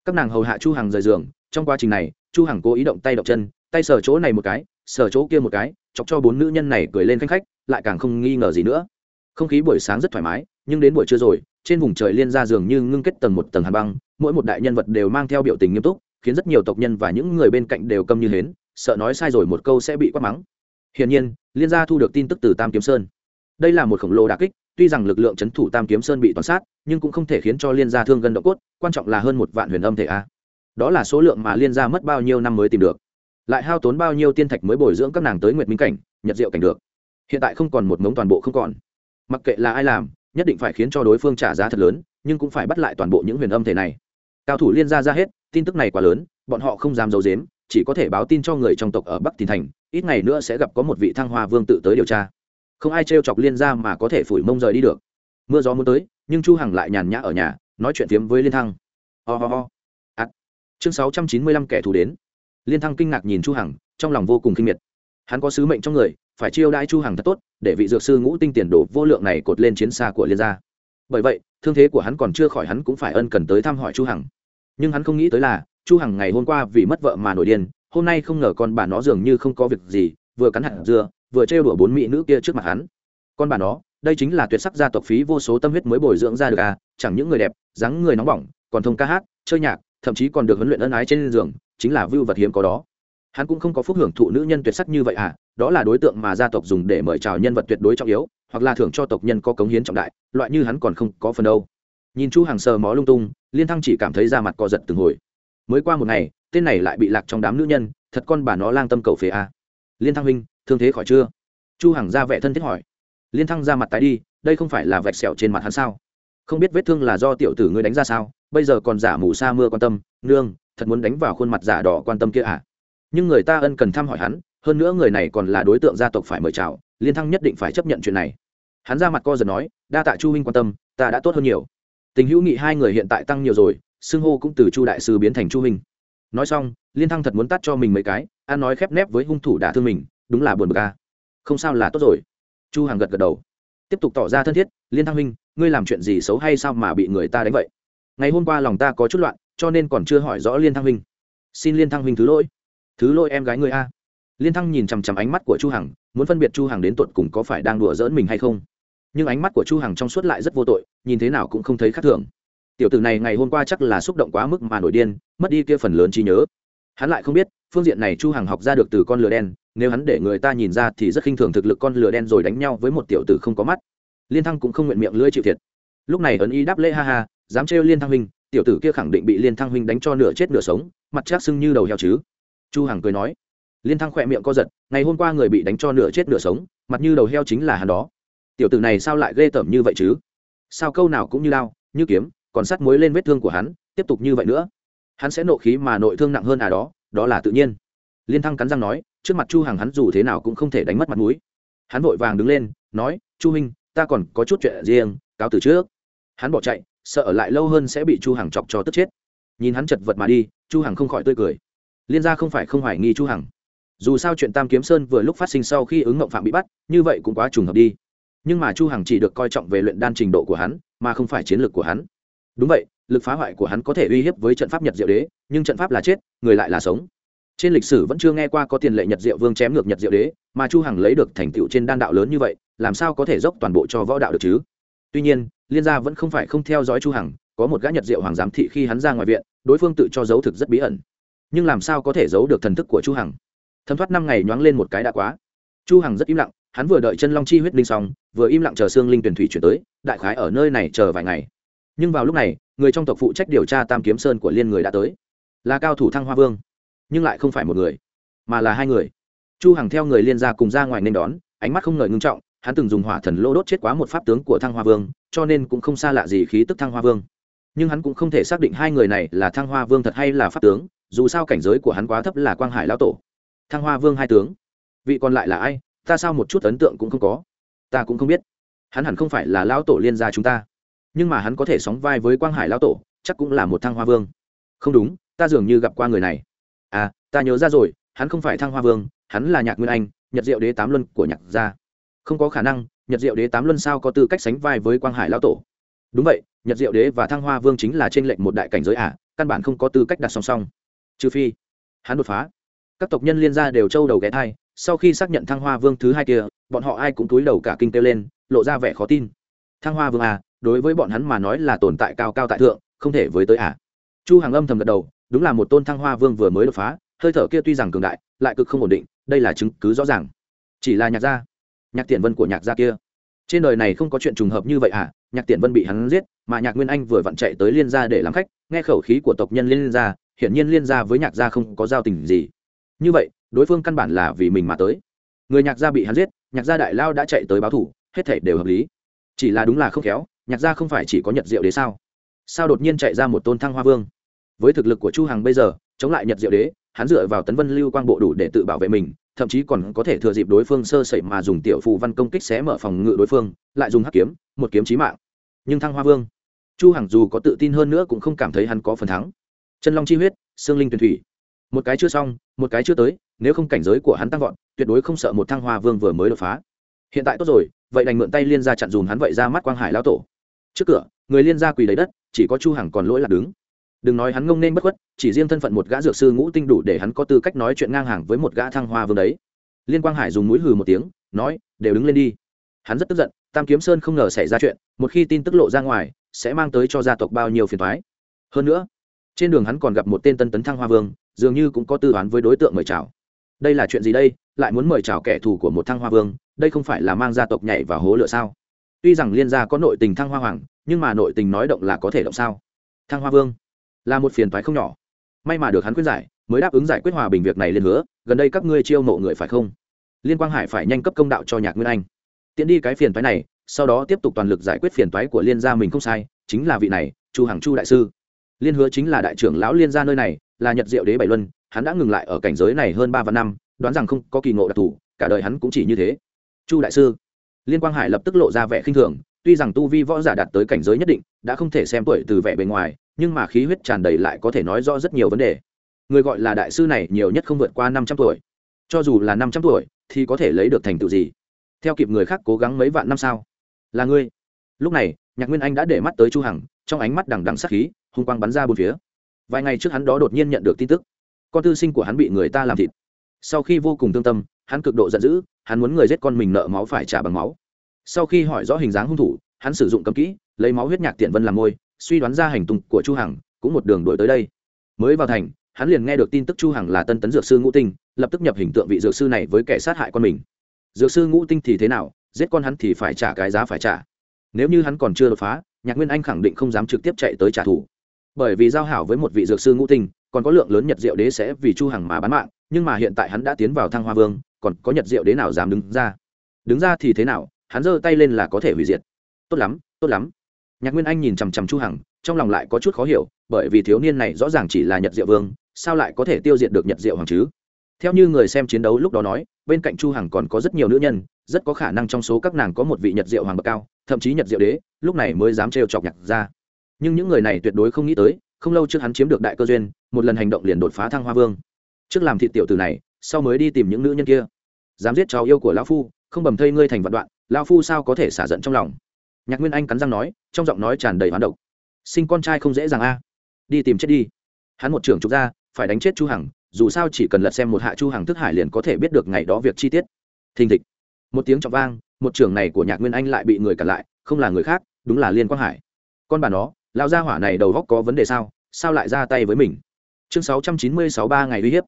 Các nàng hầu hạ chu hằng rời giường trong quá trình này, chu hằng cố ý động tay động chân, tay sờ chỗ này một cái, sờ chỗ kia một cái, chọc cho bốn nữ nhân này cười lên khanh khách, lại càng không nghi ngờ gì nữa. Không khí buổi sáng rất thoải mái, nhưng đến buổi trưa rồi, trên vùng trời liên ra dường như ngưng kết tầng một tầng hàn băng, mỗi một đại nhân vật đều mang theo biểu tình nghiêm túc, khiến rất nhiều tộc nhân và những người bên cạnh đều câm như hến, sợ nói sai rồi một câu sẽ bị quát mắng. Hiển nhiên, liên gia thu được tin tức từ tam kiếm sơn. Đây là một khổng lồ đà kích, tuy rằng lực lượng c h ấ n thủ tam kiếm sơn bị toàn sát, nhưng cũng không thể khiến cho liên gia thương gần độ cốt, quan trọng là hơn một vạn huyền âm thể a đó là số lượng mà liên gia mất bao nhiêu năm mới tìm được. Lại hao tốn bao nhiêu tiên thạch mới bồi dưỡng các nàng tới nguyệt minh cảnh, nhật diệu cảnh được. Hiện tại không còn một mống toàn bộ không còn. Mặc kệ là ai làm, nhất định phải khiến cho đối phương trả giá thật lớn, nhưng cũng phải bắt lại toàn bộ những huyền âm thể này. Cao thủ liên gia ra hết, tin tức này quá lớn, bọn họ không dám giấu dếm chỉ có thể báo tin cho người trong tộc ở bắc tín thành, ít ngày nữa sẽ gặp có một vị thăng hoa vương tự tới điều tra. Không ai trêu chọc liên gia mà có thể phủi mông rời đi được. Mưa gió muốn tới, nhưng chu hằng lại nhàn nhã ở nhà, nói chuyện phiếm với liên thăng. Ho、oh ho ho à. chương 695 kẻ thù đến. Liên thăng kinh ngạc nhìn chu hằng, trong lòng vô cùng kinh miệt. Hắn có sứ mệnh trong người, phải chiêu đãi chu hằng thật tốt, để vị dược sư ngũ tinh tiền đổ vô lượng này cột lên chiến xa của liên gia. Bởi vậy, thương thế của hắn còn chưa khỏi hắn cũng phải ân cần tới thăm hỏi chu hằng. Nhưng hắn không nghĩ tới là, chu hằng ngày hôm qua vì mất vợ mà nổi điên, hôm nay không ngờ con bà nó dường như không có việc gì, vừa cắn hạt dưa, vừa trêu đùa bốn mỹ nữ kia trước mặt hắn. Con bà nó, đây chính là tuyệt sắc gia tộc phí vô số tâm huyết mới bồi dưỡng ra được à chẳng những người đẹp, dáng người nóng bỏng, còn thông ca hát, chơi nhạc thậm chí còn được huấn luyện ân ái trên giường, chính là vưu vật hiếm có đó. Hắn cũng không có phúc hưởng thụ nữ nhân tuyệt sắc như vậy à đó là đối tượng mà gia tộc dùng để mời chào nhân vật tuyệt đối trọng yếu, hoặc là thưởng cho tộc nhân có cống hiến trọng đại, loại như hắn còn không có phần đâu. Nhìn chu hàng sờ mó lung tung, liên thăng chỉ cảm thấy da mặt co giật từng hồi. Mới qua một ngày, tên này lại bị lạc trong đám nữ nhân, thật con bà nó lang tâm cầu phế à. liên thăng huynh, thương thế khỏi chưa? Chu hằng ra vẻ thân thiết hỏi. Liên thăng ra mặt tái đi, đây không phải là vạch sẹo trên mặt hắn sao? Không biết vết thương là do tiểu tử ngươi đánh ra sao? Bây giờ còn giả mù sa mưa quan tâm, nương, thật muốn đánh vào khuôn mặt giả đỏ quan tâm kia à? Nhưng người ta ân cần thăm hỏi hắn, hơn nữa người này còn là đối tượng gia tộc phải mời chào, liên thăng nhất định phải chấp nhận chuyện này. Hắn ra mặt co giật nói, đa tạ chu huynh quan tâm, ta đã tốt hơn nhiều. Tình hữu nghị hai người hiện tại tăng nhiều rồi, xưng hô cũng từ chu đại sư biến thành chu huynh. Nói xong, liên thăng thật muốn tắt cho mình mấy cái, an nói khép nép với hung thủ đả thương mình, đúng là buồn bực a không sao là tốt rồi. Chu hàng gật gật đầu. Tiếp tục tỏ ra thân thiết, liên thăng huynh, ngươi làm chuyện gì xấu hay sao mà bị người ta đánh vậy? Ngày hôm qua lòng ta có chút loạn, cho nên còn chưa hỏi rõ liên thăng huynh. Xin liên thăng huynh thứ lỗi. Thứ lỗi em gái ngươi a. Liên thăng nhìn chằm chằm ánh mắt của chu hằng, muốn phân biệt chu hằng đến tuột cùng có phải đang đùa giỡn mình hay không. Nhưng ánh mắt của chu hằng trong suốt lại rất vô tội, nhìn thế nào cũng không thấy khác thường. Tiểu tử này ngày hôm qua chắc là xúc động quá mức mà nổi điên, mất đi kia phần lớn trí nhớ. Hắn lại không biết, phương diện này chu hằng học ra được từ con lừa đen, nếu hắn để người ta nhìn ra thì rất khinh thường thực lực con lừa đen rồi đánh nhau với một tiểu tử không có mắt. Liên thăng cũng không nguyện miệng lưỡi chịu thiệt. Lúc này ấn y đáp lễ ha ha dám trêu liên thăng huynh, tiểu tử kia khẳng định bị liên thăng huynh đánh cho nửa chết nửa sống, mặt chắc sưng như đầu heo chứ. Chu hằng cười nói. Liên thăng khỏe miệng co giật, ngày hôm qua người bị đánh cho nửa chết nửa sống, mặt như đầu heo chính là hắn đó. Tiểu tử này sao lại ghê tởm như vậy chứ? Sao câu nào cũng như lao như kiếm, còn sắt muối lên vết thương của hắn, tiếp tục như vậy nữa? Hắn sẽ nộ khí mà nội thương nặng hơn à đó đó là tự nhiên. Liên thăng cắn răng nói, trước mặt chu hằng hắn dù thế nào cũng không thể đánh mất mặt mũi. Hắn vội vàng đứng lên, nói, chu huynh, ta còn có chút chuyện riêng, cáo từ trước. Hắn bỏ chạy sợ ở lại lâu hơn sẽ bị chu hằng chọc cho tức chết. Nhìn hắn chật vật mà đi, chu hằng không khỏi tươi cười. Liên gia không phải không hoài nghi chu hằng. Dù sao chuyện tam kiếm sơn vừa lúc phát sinh sau khi ứng ngộng phạm bị bắt, như vậy cũng quá trùng hợp đi. Nhưng mà chu hằng chỉ được coi trọng về luyện đan trình độ của hắn, mà không phải chiến lược của hắn. Đúng vậy, lực phá hoại của hắn có thể uy hiếp với trận pháp nhật diệu đế, nhưng trận pháp là chết, người lại là sống. Trên lịch sử vẫn chưa nghe qua có tiền lệ nhật diệu vương chém ngược nhật diệu đế, mà chu hằng lấy được thành tựu trên đan đạo lớn như vậy, làm sao có thể dốc toàn bộ cho võ đạo được chứ? Tuy nhiên liên gia vẫn không phải không theo dõi chu hằng, có một gã nhật diệu hoàng giám thị khi hắn ra ngoài viện, đối phương tự cho giấu thực rất bí ẩn. Nhưng làm sao có thể giấu được thần thức của chu hằng? Thấm thoát năm ngày nhoáng lên một cái đã quá. Chu hằng rất im lặng, hắn vừa đợi chân long chi huyết linh xong, vừa im lặng chờ xương linh tuyển thủy chuyển tới, đại khái ở nơi này chờ vài ngày. Nhưng vào lúc này, người trong tộc phụ trách điều tra tam kiếm sơn của liên người đã tới. Là cao thủ thăng hoa vương, nhưng lại không phải một người, mà là hai người. Chu hằng theo người liên gia cùng ra ngoài nên đón, ánh mắt không ngời ngưng trọng, hắn từng dùng hỏa thần lô đốt chết quá một pháp tướng của thăng hoa vương cho nên cũng không xa lạ gì khí tức thăng hoa vương. Nhưng hắn cũng không thể xác định hai người này là thăng hoa vương thật hay là pháp tướng, dù sao cảnh giới của hắn quá thấp là quang hải lão tổ. Thăng hoa vương hai tướng. Vị còn lại là ai? Ta sao một chút ấn tượng cũng không có? Ta cũng không biết. Hắn hẳn không phải là lão tổ liên gia chúng ta. Nhưng mà hắn có thể sóng vai với quang hải lão tổ, chắc cũng là một thăng hoa vương. Không đúng, ta dường như gặp qua người này. À ta nhớ ra rồi, hắn không phải thăng hoa vương, hắn là nhạc nguyên anh, nhật diệu đế tám luân của nhạc gia không có khả năng nhật diệu đế tám luân sao có tư cách sánh vai với quang hải lão tổ. Đúng vậy nhật diệu đế và thăng hoa vương chính là trên lệnh một đại cảnh giới ả à, căn bản không có tư cách đặt song song. Trừ phi hắn đột phá. Các tộc nhân liên gia đều trâu đầu ghé thai sau khi xác nhận thăng hoa vương thứ hai kia bọn họ ai cũng túi đầu cả kinh kêu lên lộ ra vẻ khó tin. Thăng hoa vương à đối với bọn hắn mà nói là tồn tại cao cao tại thượng không thể với tới à. Chu hàng âm thầm gật đầu đúng là một tôn thăng hoa vương vừa mới đột phá hơi thở kia tuy rằng cường đại lại cực không ổn định đây là chứng cứ rõ ràng. Chỉ là nhạc gia nhạc tiện vân của nhạc gia kia. Trên đời này không có chuyện trùng hợp như vậy à? Nhạc tiện vân bị hắn giết, mà nhạc nguyên anh vừa vặn chạy tới liên gia để làm khách, nghe khẩu khí của tộc nhân liên gia, hiển nhiên liên gia với nhạc gia không có giao tình gì. Như vậy, đối phương căn bản là vì mình mà tới. Người nhạc gia bị hắn giết, nhạc gia đại lao đã chạy tới báo thủ, hết thể đều hợp lý. Chỉ là đúng là không khéo, nhạc gia không phải chỉ có nhật diệu đế sao? Sao đột nhiên chạy ra một tôn thăng hoa vương? Với thực lực của chu hằng bây giờ, chống lại nhật diệu đế, hắn dựa vào tấn vân lưu quang bộ đủ để tự bảo vệ mình thậm chí còn có thể thừa dịp đối phương sơ sẩy mà dùng tiểu phù văn công kích xé mở phòng ngự đối phương, lại dùng hắc kiếm, một kiếm chí mạng. Nhưng thăng hoa vương, chu hằng dù có tự tin hơn nữa cũng không cảm thấy hắn có phần thắng. Chân long chi huyết xương linh tuyển thủy. Một cái chưa xong, một cái chưa tới, nếu không cảnh giới của hắn tăng vọt, tuyệt đối không sợ một thăng hoa vương vừa mới đột phá. Hiện tại tốt rồi, vậy đành mượn tay liên gia chặn dùm hắn vậy ra mắt quang hải lão tổ. Trước cửa, người liên gia quỳ lấy đất, chỉ có chu hằng còn lỗi là đứng đừng nói hắn ngông nên bất khuất, chỉ riêng thân phận một gã dược sư ngũ tinh đủ để hắn có tư cách nói chuyện ngang hàng với một gã thăng hoa vương đấy. Liên quang hải dùng mũi hừ một tiếng, nói, đều đứng lên đi. Hắn rất tức giận, tam kiếm sơn không ngờ xảy ra chuyện, một khi tin tức lộ ra ngoài, sẽ mang tới cho gia tộc bao nhiêu phiền toái. Hơn nữa, trên đường hắn còn gặp một tên tân tấn thăng hoa vương, dường như cũng có tư toán với đối tượng mời chào. Đây là chuyện gì đây? Lại muốn mời chào kẻ thù của một thăng hoa vương, đây không phải là mang gia tộc nhảy vào hố lửa sao? Tuy rằng liên gia có nội tình thăng hoa hoàng, nhưng mà nội tình nói động là có thể động sao? Thăng hoa vương là một phiền toái không nhỏ. May mà được hắn khuyên giải, mới đáp ứng giải quyết hòa bình việc này lên hứa, gần đây các ngươi chiêu mộ người phải không? Liên quang hải phải nhanh cấp công đạo cho nhạc nguyên anh. Tiện đi cái phiền toái này, sau đó tiếp tục toàn lực giải quyết phiền toái của liên gia mình không sai, chính là vị này, chu hằng chu đại sư. Liên hứa chính là đại trưởng lão liên gia nơi này, là nhật diệu đế bảy luân, hắn đã ngừng lại ở cảnh giới này hơn ba vạn năm, đoán rằng không có kỳ ngộ đặc thù, cả đời hắn cũng chỉ như thế. Chu đại sư. Liên quang hải lập tức lộ ra vẻ khinh thường, tuy rằng tu vi võ giả đạt tới cảnh giới nhất định, đã không thể xem tuổi từ vẻ bề ngoài nhưng mà khí huyết tràn đầy lại có thể nói rõ rất nhiều vấn đề. Người gọi là đại sư này nhiều nhất không vượt qua năm trăm tuổi. Cho dù là năm trăm tuổi, thì có thể lấy được thành tựu gì? Theo kịp người khác cố gắng mấy vạn năm sao? Là ngươi. Lúc này, nhạc nguyên anh đã để mắt tới chu hằng, trong ánh mắt đằng đằng sắc khí, hung quang bắn ra bốn phía. Vài ngày trước hắn đó đột nhiên nhận được tin tức. Con tư sinh của hắn bị người ta làm thịt. Sau khi vô cùng thương tâm, hắn cực độ giận dữ, hắn muốn người giết con mình nợ máu phải trả bằng máu. Sau khi hỏi rõ hình dáng hung thủ, hắn sử dụng cấm kỹ, lấy máu huyết nhạc tiện vân làm môi suy đoán ra hành tung của chu hằng, cũng một đường đuổi tới đây. Mới vào thành, hắn liền nghe được tin tức chu hằng là tân tấn dược sư ngũ tinh, lập tức nhập hình tượng vị dược sư này với kẻ sát hại con mình. Dược sư ngũ tinh thì thế nào, giết con hắn thì phải trả cái giá phải trả. Nếu như hắn còn chưa đột phá, nhạc nguyên anh khẳng định không dám trực tiếp chạy tới trả thù. Bởi vì giao hảo với một vị dược sư ngũ tinh, còn có lượng lớn nhật diệu đế sẽ vì chu hằng mà bán mạng, nhưng mà hiện tại hắn đã tiến vào thăng hoa vương, còn có nhật diệu đế nào dám đứng ra? Đứng ra thì thế nào, hắn giơ tay lên là có thể hủy diệt. Tốt lắm tốt lắm nhạc nguyên anh nhìn chằm chằm chu hằng, trong lòng lại có chút khó hiểu, bởi vì thiếu niên này rõ ràng chỉ là nhật diệu vương, sao lại có thể tiêu diệt được nhật diệu hoàng chứ? Theo như người xem chiến đấu lúc đó nói, bên cạnh chu hằng còn có rất nhiều nữ nhân, rất có khả năng trong số các nàng có một vị nhật diệu hoàng bậc cao, thậm chí nhật diệu đế, lúc này mới dám trêu chọc nhạc ra nhưng những người này tuyệt đối không nghĩ tới, không lâu trước hắn chiếm được đại cơ duyên, một lần hành động liền đột phá thăng hoa vương. Trước làm thị tiểu tử này, sau mới đi tìm những nữ nhân kia. Dám giết cháu yêu của lão phu, không bầm thây ngươi thành vạn đoạn, lão phu sao có thể xả giận trong lòng? Nhạc nguyên anh cắn răng nói, trong giọng nói tràn đầy hoán độc. Sinh con trai không dễ dàng a. Đi tìm chết đi. Hắn một trưởng trục ra, phải đánh chết chu hằng, dù sao chỉ cần lật xem một hạ chu hằng thức hải liền có thể biết được ngày đó việc chi tiết. Thình thịch. Một tiếng trọng vang, một trưởng này của nhạc nguyên anh lại bị người cản lại, không là người khác, đúng là liên quang hải. Con bà nó lao gia hỏa này đầu góc có vấn đề sao? Sao lại ra tay với mình? Chương sáu trăm chín mươi sáu ba ngày uy hiếp.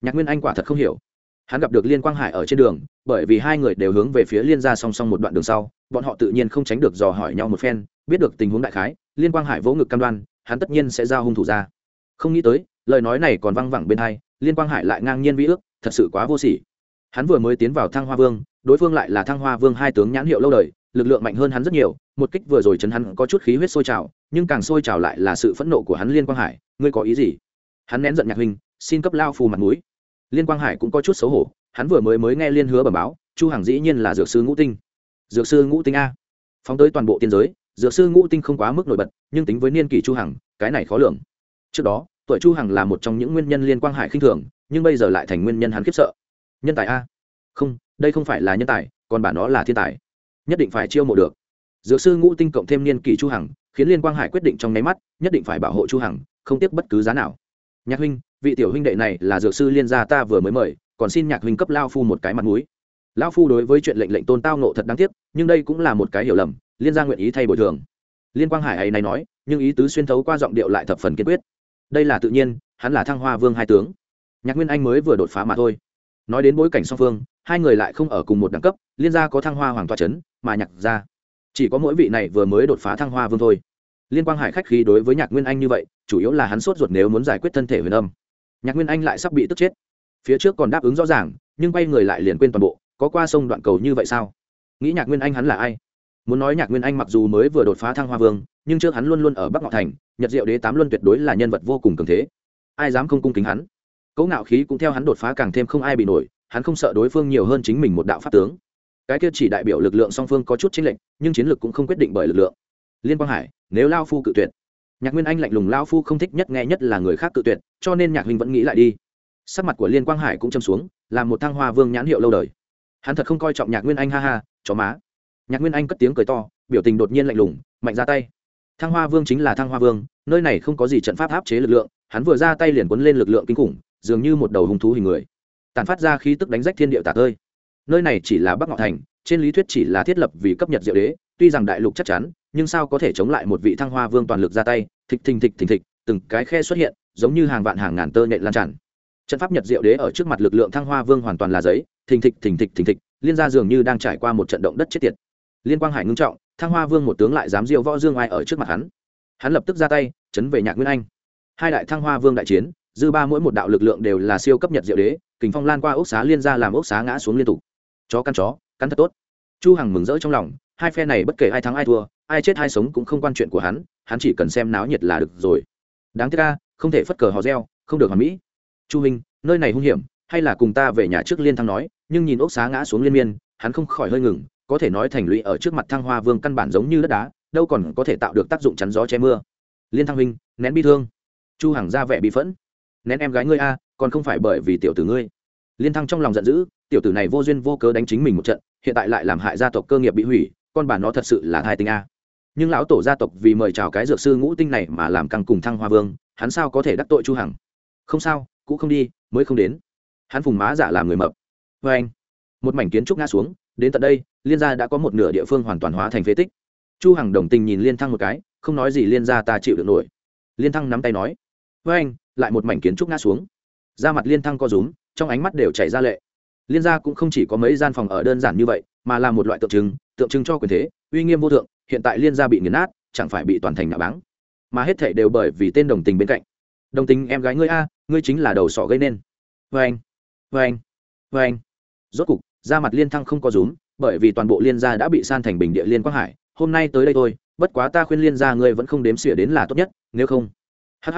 Nhạc nguyên anh quả thật không hiểu hắn gặp được liên quang hải ở trên đường, bởi vì hai người đều hướng về phía liên gia song song một đoạn đường sau, bọn họ tự nhiên không tránh được dò hỏi nhau một phen, biết được tình huống đại khái, liên quang hải vỗ ngực cam đoan, hắn tất nhiên sẽ giao hung thủ ra. Không nghĩ tới, lời nói này còn văng vẳng bên hai, liên quang hải lại ngang nhiên vĩ ước, thật sự quá vô sỉ. Hắn vừa mới tiến vào thăng hoa vương, đối phương lại là thăng hoa vương hai tướng nhãn hiệu lâu đời, lực lượng mạnh hơn hắn rất nhiều, một kích vừa rồi chấn hắn có chút khí huyết sôi trào, nhưng càng sôi trào lại là sự phẫn nộ của hắn liên quang hải, ngươi có ý gì? Hắn nén giận nhạc huynh, xin cấp lao phù mặt mũi liên quang hải cũng có chút xấu hổ, hắn vừa mới mới nghe liên hứa bẩm báo, chu hằng dĩ nhiên là dược sư ngũ tinh. Dược sư ngũ tinh a. Phóng tới toàn bộ tiên giới, dược sư ngũ tinh không quá mức nổi bật, nhưng tính với niên kỷ chu hằng, cái này khó lường. Trước đó, tuổi chu hằng là một trong những nguyên nhân liên quang hải khinh thường, nhưng bây giờ lại thành nguyên nhân hắn khiếp sợ. Nhân tài a. Không, đây không phải là nhân tài, còn bản nó là thiên tài. Nhất định phải chiêu mộ được. Dược sư ngũ tinh cộng thêm niên kỷ chu hằng, khiến liên quang hải quyết định trong nháy mắt, nhất định phải bảo hộ chu hằng, không tiếc bất cứ giá nào. Nhạc huynh vị tiểu huynh đệ này là dược sư liên gia ta vừa mới mời, còn xin nhạc huynh cấp lao phu một cái mặt mũi. Lao phu đối với chuyện lệnh lệnh tôn tao nộ thật đáng tiếc, nhưng đây cũng là một cái hiểu lầm, liên gia nguyện ý thay bồi thường. Liên quang hải ấy này nói, nhưng ý tứ xuyên thấu qua giọng điệu lại thập phần kiên quyết. Đây là tự nhiên, hắn là thăng hoa vương hai tướng. Nhạc nguyên anh mới vừa đột phá mà thôi. Nói đến bối cảnh song phương, hai người lại không ở cùng một đẳng cấp, liên gia có thăng hoa hoàng toa c h ấ n mà nhạc gia chỉ có mỗi vị này vừa mới đột phá thăng hoa vương thôi. Liên quang hải khách khí đối với nhạc nguyên anh như vậy, chủ yếu là hắn sốt ruột nếu muốn giải quyết thân thể huyền âm nhạc nguyên anh lại sắp bị tức chết. Phía trước còn đáp ứng rõ ràng, nhưng quay người lại liền quên toàn bộ, có qua sông đoạn cầu như vậy sao? Nghĩ nhạc nguyên anh hắn là ai? Muốn nói nhạc nguyên anh mặc dù mới vừa đột phá thăng hoa vương, nhưng trước hắn luôn luôn ở bắc ngọ thành, nhật diệu đế tám luân tuyệt đối là nhân vật vô cùng cường thế. Ai dám không cung kính hắn? Cấu ngạo khí cũng theo hắn đột phá càng thêm không ai bị nổi, hắn không sợ đối phương nhiều hơn chính mình một đạo pháp tướng. Cái kia chỉ đại biểu lực lượng song phương có chút chênh lệch, nhưng chiến lược cũng không quyết định bởi lực lượng. Liên quang hải, nếu lao phu cự tuyệt nhạc nguyên anh lạnh lùng lao phu không thích nhất nghe nhất là người khác tự tuyệt, cho nên nhạc huynh vẫn nghĩ lại đi. Sắc mặt của liên quang hải cũng châm xuống là một thăng hoa vương nhãn hiệu lâu đời. Hắn thật không coi trọng nhạc nguyên anh, ha ha, chó má. Nhạc nguyên anh cất tiếng cười to, biểu tình đột nhiên lạnh lùng, mạnh ra tay. Thăng hoa vương chính là thăng hoa vương, nơi này không có gì trận pháp áp chế lực lượng, hắn vừa ra tay liền quấn lên lực lượng kinh khủng, dường như một đầu hung thú hình người. Tàn phát ra khí tức đánh rách thiên địa tạc hơi. nơi này chỉ là bắc ngọ thành, trên lý thuyết chỉ là thiết lập vì cấp nhật diệu đế, tuy rằng đại lục chắc chắn nhưng sao có thể chống lại một vị thăng hoa vương toàn lực ra tay, thịch thình thịch thình thịch, từng cái khe xuất hiện, giống như hàng vạn hàng ngàn tơ nhện lan tràn. Trận pháp nhật diệu đế ở trước mặt lực lượng thăng hoa vương hoàn toàn là giấy, thình thịch thình thịch thình thịch, liên gia dường như đang trải qua một trận động đất chết tiệt. Liên quang hải ngưng trọng, thăng hoa vương một tướng lại dám diệu võ dương ai ở trước mặt hắn. Hắn lập tức ra tay, chấn về nhạc nguyên anh. Hai đại thăng hoa vương đại chiến, dư ba mỗi một đạo lực lượng đều là siêu cấp nhật diệu đế, kình phong lan qua ốc xá liên gia làm ốc xá ngã xuống liên tục. Chó căn chó, cắn thật tốt. Chu hằng mừng rỡ trong lòng hai phe này bất kể ai thắng ai thua, ai chết ai sống cũng không quan chuyện của hắn hắn chỉ cần xem náo nhiệt là được rồi. Đáng tiếc ca không thể phất cờ hò reo, không được hoàn mỹ. Chu minh nơi này hung hiểm, hay là cùng ta về nhà trước liên thăng nói, nhưng nhìn ốc xá ngã xuống liên miên, hắn không khỏi hơi ngừng, có thể nói thành lũy ở trước mặt thăng hoa vương căn bản giống như đất đá, đâu còn có thể tạo được tác dụng chắn gió che mưa. Liên thăng huynh, nén bi thương. Chu hằng ra vẻ bị phẫn. Nén em gái ngươi a, còn không phải bởi vì tiểu tử ngươi. Liên thăng trong lòng giận dữ, tiểu tử này vô duyên vô cớ đánh chính mình một trận, hiện tại lại làm hại gia tộc cơ nghiệp bị hủy con bà nó thật sự là thai tinh a. Nhưng lão tổ gia tộc vì mời chào cái dược sư ngũ tinh này mà làm căng cùng thăng hoa vương, hắn sao có thể đắc tội chu hằng? Không sao, cũ không đi, mới không đến. Hắn phùng má giả dạ làm người mập. Vê anh, một mảnh kiến trúc ngã xuống, đến tận đây, liên gia đã có một nửa địa phương hoàn toàn hóa thành phế tích. Chu hằng đồng tình nhìn liên thăng một cái, không nói gì liên gia ta chịu được nổi. Liên thăng nắm tay nói với anh, lại một mảnh kiến trúc ngã xuống. Da mặt liên thăng co rúm, trong ánh mắt đều chảy ra lệ. Liên gia cũng không chỉ có mấy gian phòng ở đơn giản như vậy mà là một loại tượng trưng tượng trưng cho quyền thế, uy nghiêm vô thượng, hiện tại liên gia bị nghiền nát, chẳng phải bị toàn thành nạ báng. Mà hết thảy đều bởi vì tên đồng tình bên cạnh. Đồng tình em gái ngươi a, ngươi chính là đầu sỏ gây nên. Vê anh vê anh vê anh. Rốt cục, da mặt liên thăng không có rúm, bởi vì toàn bộ liên gia đã bị san thành bình địa liên quang hải. Hôm nay tới đây thôi, bất quá ta khuyên liên gia ngươi vẫn không đếm xỉa đến là tốt nhất, nếu không. Hh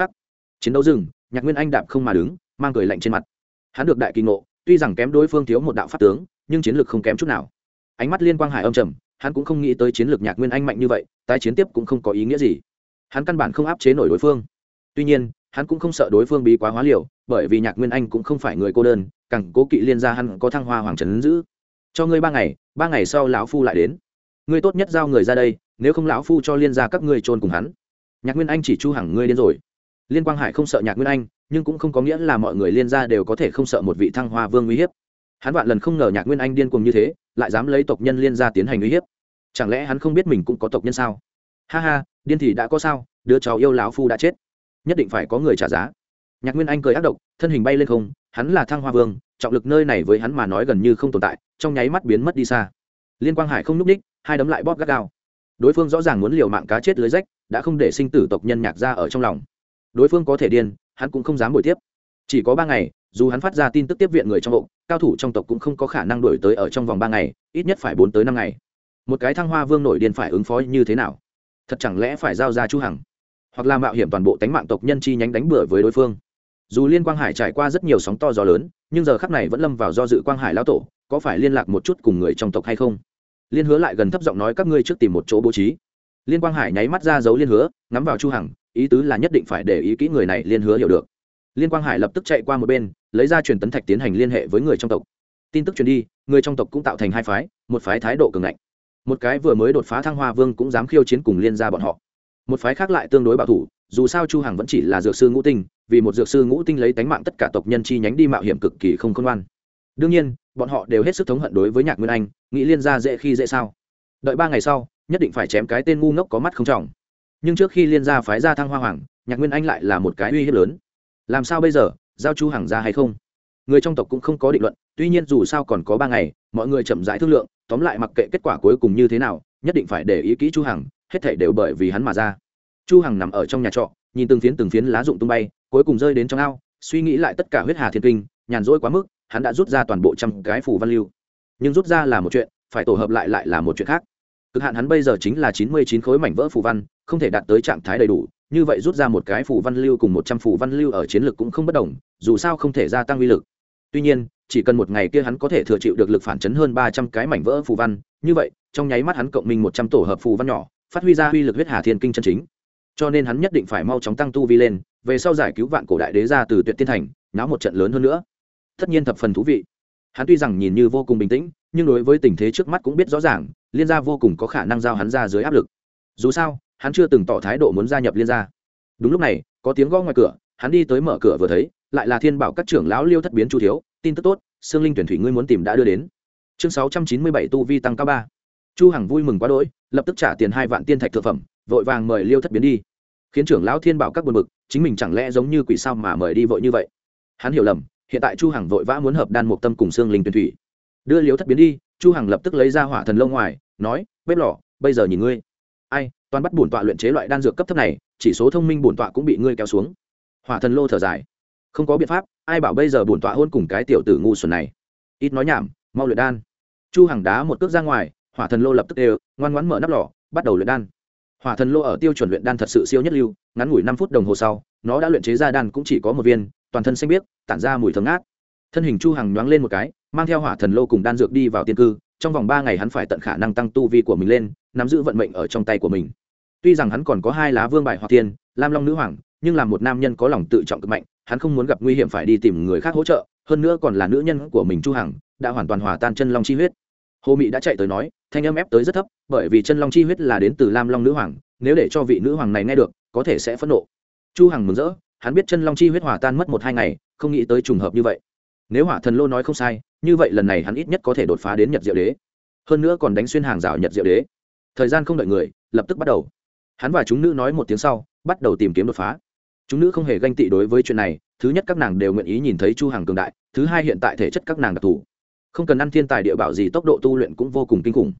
chiến đấu rừng nhạc nguyên anh đạp không mà đứng, mang cười lạnh trên mặt. Hắn được đại kỳ ngộ, tuy rằng kém đối phương thiếu một đạo pháp tướng, nhưng chiến lược không kém chút nào ánh mắt liên quang hải âm trầm, hắn cũng không nghĩ tới chiến lược nhạc nguyên anh mạnh như vậy, tái chiến tiếp cũng không có ý nghĩa gì. Hắn căn bản không áp chế nổi đối phương. Tuy nhiên, hắn cũng không sợ đối phương bí quá hóa liều, bởi vì nhạc nguyên anh cũng không phải người cô đơn cẳng cố kỵ liên gia hắn có thăng hoa hoàng trấn giữ. Cho ngươi ba ngày ba ngày sau lão phu lại đến. Ngươi tốt nhất giao người ra đây, nếu không lão phu cho liên gia các ngươi trôn cùng hắn. Nhạc nguyên anh chỉ chu hẳn ngươi đến rồi. Liên quang hải không sợ nhạc nguyên anh, nhưng cũng không có nghĩa là mọi người liên gia đều có thể không sợ một vị thăng hoa vương uy hiếp. Hắn vạn lần không ngờ nhạc nguyên anh điên cuồng như thế lại dám lấy tộc nhân liên gia tiến hành uy hiếp. Chẳng lẽ hắn không biết mình cũng có tộc nhân sao? Ha ha, điên thì đã có sao, đứa cháu yêu lão phu đã chết. Nhất định phải có người trả giá. Nhạc nguyên anh cười ác độc, thân hình bay lên không, hắn là thăng hoa vương, trọng lực nơi này với hắn mà nói gần như không tồn tại, trong nháy mắt biến mất đi xa. Liên quang hải không n ú c ních, hai đấm lại bóp gắt gao. Đối phương rõ ràng muốn liều mạng cá chết lưới rách, đã không để sinh tử tộc nhân nhạc ra ở trong lòng. Đối phương có thể điên, hắn cũng không dám bồi tiếp. Chỉ có ba ngày, dù hắn phát ra tin tức tiếp viện người trong hộ cao thủ trong tộc cũng không có khả năng đổi tới ở trong vòng ba ngày, ít nhất phải bốn tới năm ngày. Một cái thăng hoa vương nổi điên phải ứng phó như thế nào? Thật chẳng lẽ phải giao ra chu hằng? Hoặc là mạo hiểm toàn bộ tánh mạng tộc nhân chi nhánh đánh bừa với đối phương? Dù liên quang hải trải qua rất nhiều sóng to gió lớn, nhưng giờ khắc này vẫn lâm vào do dự quang hải lão tổ, có phải liên lạc một chút cùng người trong tộc hay không? Liên hứa lại gần thấp giọng nói các ngươi trước tìm một chỗ bố trí. Liên quang hải nháy mắt ra dấu liên hứa, ngắm vào chu hằng, ý tứ là nhất định phải để ý kỹ người này liên hứa hiểu được. Liên quang hải lập tức chạy qua một bên lấy ra truyền tấn thạch tiến hành liên hệ với người trong tộc. Tin tức truyền đi, người trong tộc cũng tạo thành hai phái, một phái thái độ cường ngạnh. Một cái vừa mới đột phá thăng hoa vương cũng dám khiêu chiến cùng liên gia bọn họ. Một phái khác lại tương đối bảo thủ, dù sao chu hằng vẫn chỉ là dược sư ngũ tinh, vì một dược sư ngũ tinh lấy tánh mạng tất cả tộc nhân chi nhánh đi mạo hiểm cực kỳ không khôn ngoan. Đương nhiên, bọn họ đều hết sức thống hận đối với nhạc nguyên anh, nghĩ liên gia dễ khi dễ sao. Đợi ba ngày sau, nhất định phải chém cái tên ngu ngốc có mắt không trọng. Nhưng trước khi liên gia phái ra thăng hoa hoàng, nhạc nguyên anh lại là một cái uy hiếp lớn. Làm sao bây giờ? Giao chu hàng ra hay không? Người trong tộc cũng không có định luận, tuy nhiên dù sao còn có ba ngày, mọi người chậm rãi thương lượng, tóm lại mặc kệ kết quả cuối cùng như thế nào, nhất định phải để ý kỹ chu hằng, hết thảy đều bởi vì hắn mà ra. Chu hằng nằm ở trong nhà trọ, nhìn từng phiến từng phiến lá rụng tung bay, cuối cùng rơi đến trong ao, suy nghĩ lại tất cả huyết hà thiên kinh, nhàn rỗi quá mức, hắn đã rút ra toàn bộ trăm cái phù văn lưu. Nhưng rút ra là một chuyện, phải tổ hợp lại lại là một chuyện khác. Cực hạn hắn bây giờ chính là chín mươi chín khối mảnh vỡ phù văn, không thể đạt tới trạng thái đầy đủ như vậy rút ra một cái phù văn lưu cùng một trăm phù văn lưu ở chiến lược cũng không bất đồng, dù sao không thể gia tăng uy lực. Tuy nhiên, chỉ cần một ngày kia hắn có thể thừa chịu được lực phản chấn hơn ba trăm cái mảnh vỡ phù văn, như vậy, trong nháy mắt hắn cộng minh một trăm tổ hợp phù văn nhỏ, phát huy ra uy lực huyết hà thiên kinh chân chính. Cho nên hắn nhất định phải mau chóng tăng tu vi lên, về sau giải cứu vạn cổ đại đế ra từ tuyệt tiên thành, náo một trận lớn hơn nữa. Tất nhiên thập phần thú vị. Hắn tuy rằng nhìn như vô cùng bình tĩnh, nhưng đối với tình thế trước mắt cũng biết rõ ràng, liên gia vô cùng có khả năng giao hắn ra dưới áp lực. Dù sao hắn chưa từng tỏ thái độ muốn gia nhập liên gia. Đúng lúc này, có tiếng gõ ngoài cửa, hắn đi tới mở cửa vừa thấy, lại là thiên bảo các trưởng lão liêu thất biến chu thiếu, tin tức tốt xương linh tuyển thủy ngươi muốn tìm đã đưa đến. Chương sáu trăm chín mươi bảy tu vi tăng cao ba. Chu hằng vui mừng quá đỗi, lập tức trả tiền hai vạn tiên thạch thực phẩm, vội vàng mời liêu thất biến đi. Khiến trưởng lão thiên bảo các buồn bực, chính mình chẳng lẽ giống như quỷ sao mà mời đi vội như vậy? Hắn hiểu lầm, hiện tại chu hằng vội vã muốn hợp đan một tâm cùng xương linh tuyển thủy. Đưa liêu thất biến đi, chu hằng lập tức lấy ra hỏa thần lâu ngoài, nói, bếp lò, bây giờ nhìn ngươi. Ai? Toàn bắt bổn tọa luyện chế loại đan dược cấp thấp này, chỉ số thông minh bổn tọa cũng bị ngươi kéo xuống. Hỏa thần lô thở dài. Không có biện pháp, ai bảo bây giờ bổn tọa hôn cùng cái tiểu tử ngu xuẩn này? Ít nói nhảm, mau luyện đan. Chu hàng đá một cước ra ngoài, hỏa thần lô lập tức đều, ngoan ngoãn mở nắp lò, bắt đầu luyện đan. Hỏa thần lô ở tiêu chuẩn luyện đan thật sự siêu nhất lưu, ngắn ngủi năm phút đồng hồ sau, nó đã luyện chế ra đan cũng chỉ có một viên, toàn thân xanh biếc, tản ra mùi thơm ngát. Thân hình chu hàng nhoáng lên một cái, mang theo hỏa thần lô cùng đan dược đi vào tiên cư trong vòng ba ngày hắn phải tận khả năng tăng tu vi của mình lên, nắm giữ vận mệnh ở trong tay của mình. Tuy rằng hắn còn có hai lá vương bài hoặc tiền lam long nữ hoàng, nhưng là một nam nhân có lòng tự trọng cực mạnh, hắn không muốn gặp nguy hiểm phải đi tìm người khác hỗ trợ, hơn nữa còn là nữ nhân của mình chu hằng, đã hoàn toàn hòa tan chân long chi huyết. Hồ mị đã chạy tới nói, thanh âm ép tới rất thấp, bởi vì chân long chi huyết là đến từ lam long nữ hoàng, nếu để cho vị nữ hoàng này nghe được, có thể sẽ phẫn nộ. Chu hằng mừng rỡ, hắn biết chân long chi huyết hòa tan mất một hai ngày, không nghĩ tới trùng hợp như vậy nếu hỏa thần lô nói không sai, như vậy lần này hắn ít nhất có thể đột phá đến nhật diệu đế. Hơn nữa còn đánh xuyên hàng rào nhật diệu đế. Thời gian không đợi người, lập tức bắt đầu. Hắn và chúng nữ nói một tiếng sau, bắt đầu tìm kiếm đột phá. Chúng nữ không hề ganh tị đối với chuyện này, thứ nhất các nàng đều nguyện ý nhìn thấy chu hàng cường đại, thứ hai hiện tại thể chất các nàng đặc thù. Không cần ăn thiên tài địa bảo gì, tốc độ tu luyện cũng vô cùng kinh khủng.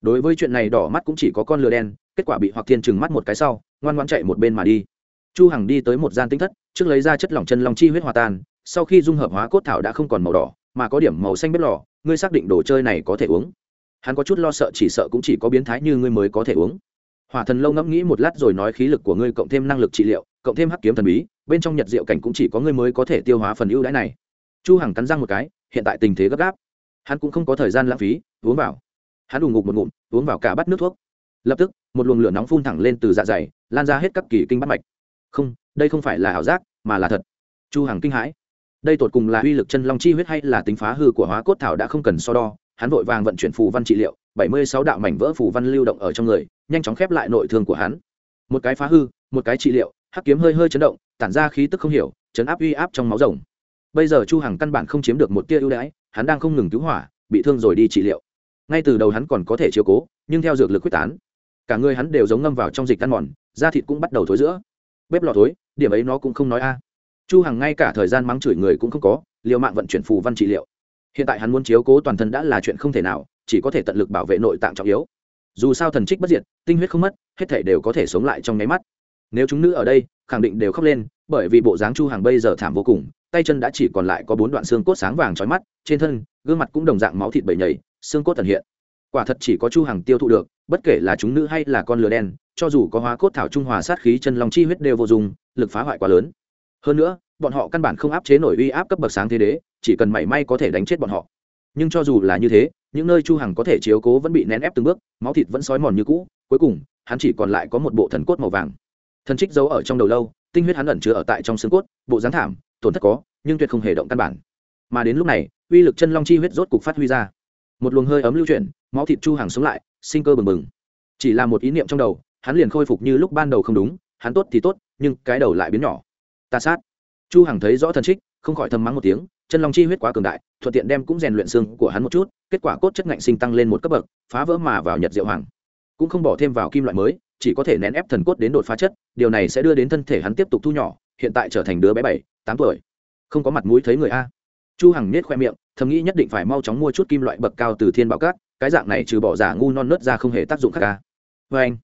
Đối với chuyện này đỏ mắt cũng chỉ có con lừa đen, kết quả bị hoặc thiên trừng mắt một cái sau, ngoan ngoan chạy một bên mà đi. Chu hằng đi tới một gian tinh thất, trước lấy ra chất lỏng chân long chi huyết hòa tan sau khi dung hợp hóa cốt thảo đã không còn màu đỏ, mà có điểm màu xanh bếp lò, ngươi xác định đồ chơi này có thể uống. Hắn có chút lo sợ, chỉ sợ cũng chỉ có biến thái như ngươi mới có thể uống. Hỏa thần lâu ngẫm nghĩ một lát rồi nói khí lực của ngươi cộng thêm năng lực trị liệu, cộng thêm hắc kiếm thần bí, bên trong nhật diệu cảnh cũng chỉ có ngươi mới có thể tiêu hóa phần ưu đãi này. Chu hằng cắn răng một cái, hiện tại tình thế gấp gáp. Hắn cũng không có thời gian lãng phí, uống vào. Hắn đủ ngục một ngụm, uống vào cả bát nước thuốc. Lập tức, một luồng lửa nóng phun thẳng lên từ dạ dày, lan ra hết các kỳ kinh bắt mạch. Không, đây không phải là ảo giác, mà là thật. Chu hằng kinh hãi đây tột cùng là uy lực chân long chi huyết hay là tính phá hư của hóa cốt thảo đã không cần so đo, hắn vội vàng vận chuyển phù văn trị liệu, bảy mươi sáu đạo mảnh vỡ phù văn lưu động ở trong người, nhanh chóng khép lại nội thương của hắn. Một cái phá hư, một cái trị liệu, hắc kiếm hơi hơi chấn động, tản ra khí tức không hiểu, chấn áp uy áp trong máu rồng. Bây giờ chu hằng căn bản không chiếm được một tia ưu đãi, hắn đang không ngừng cứu hỏa, bị thương rồi đi trị liệu. Ngay từ đầu hắn còn có thể chiếu cố, nhưng theo dược lực quyết tán, cả người hắn đều giống ngâm vào trong dịch tan mòn, da thịt cũng bắt đầu thối giữa. Bếp lò thối, điểm ấy nó cũng không nói a chu hằng ngay cả thời gian mắng chửi người cũng không có, liều mạng vận chuyển phù văn trị liệu. Hiện tại hắn muốn chiếu cố toàn thân đã là chuyện không thể nào, chỉ có thể tận lực bảo vệ nội tạng trọng yếu. Dù sao thần trích bất diệt, tinh huyết không mất, hết thể đều có thể sống lại trong nháy mắt. Nếu chúng nữ ở đây, khẳng định đều khóc lên, bởi vì bộ dáng chu hàng bây giờ thảm vô cùng, tay chân đã chỉ còn lại có bốn đoạn xương cốt sáng vàng trói mắt, trên thân, gương mặt cũng đồng dạng máu thịt bầy nhầy, xương cốt tần hiện. Quả thật chỉ có chu hàng tiêu thụ được, bất kể là chúng nữ hay là con lừa đen, cho dù có hóa cốt thảo trung hòa sát khí chân lòng chi huyết đều vô dụng, lực phá hoại quá lớn hơn nữa, bọn họ căn bản không áp chế nổi uy áp cấp bậc sáng thế đế, chỉ cần mảy may có thể đánh chết bọn họ. Nhưng cho dù là như thế, những nơi chu hằng có thể chiếu cố vẫn bị nén ép từng bước, máu thịt vẫn sói mòn như cũ, cuối cùng, hắn chỉ còn lại có một bộ thần cốt màu vàng. Thần trích giấu ở trong đầu lâu, tinh huyết hắn ẩn chứa ở tại trong xương cốt, bộ dáng thảm, tổn thất có, nhưng tuyệt không hề động căn bản. Mà đến lúc này, uy lực chân long chi huyết rốt cục phát huy ra. Một luồng hơi ấm lưu chuyển, máu thịt chu hằng sống lại, sinh cơ bừng bừng. Chỉ là một ý niệm trong đầu, hắn liền khôi phục như lúc ban đầu không đúng, hắn tốt thì tốt, nhưng cái đầu lại biến nhỏ ta sát. Chu hằng thấy rõ thần trích, không khỏi thầm mắng một tiếng, chân long chi huyết quá cường đại, thuận tiện đem cũng rèn luyện xương của hắn một chút, kết quả cốt chất ngạnh sinh tăng lên một cấp bậc, phá vỡ mà vào nhật diệu hoàng. Cũng không bỏ thêm vào kim loại mới, chỉ có thể nén ép thần cốt đến đột phá chất, điều này sẽ đưa đến thân thể hắn tiếp tục thu nhỏ, hiện tại trở thành đứa bé bảy, tám tuổi. Không có mặt mũi thấy người a. Chu hằng nết khoe miệng, thầm nghĩ nhất định phải mau chóng mua chút kim loại bậc cao từ thiên bảo cát cái dạng này trừ bỏ giả ngu non nớt ra không hề tác dụng khác a. Với anh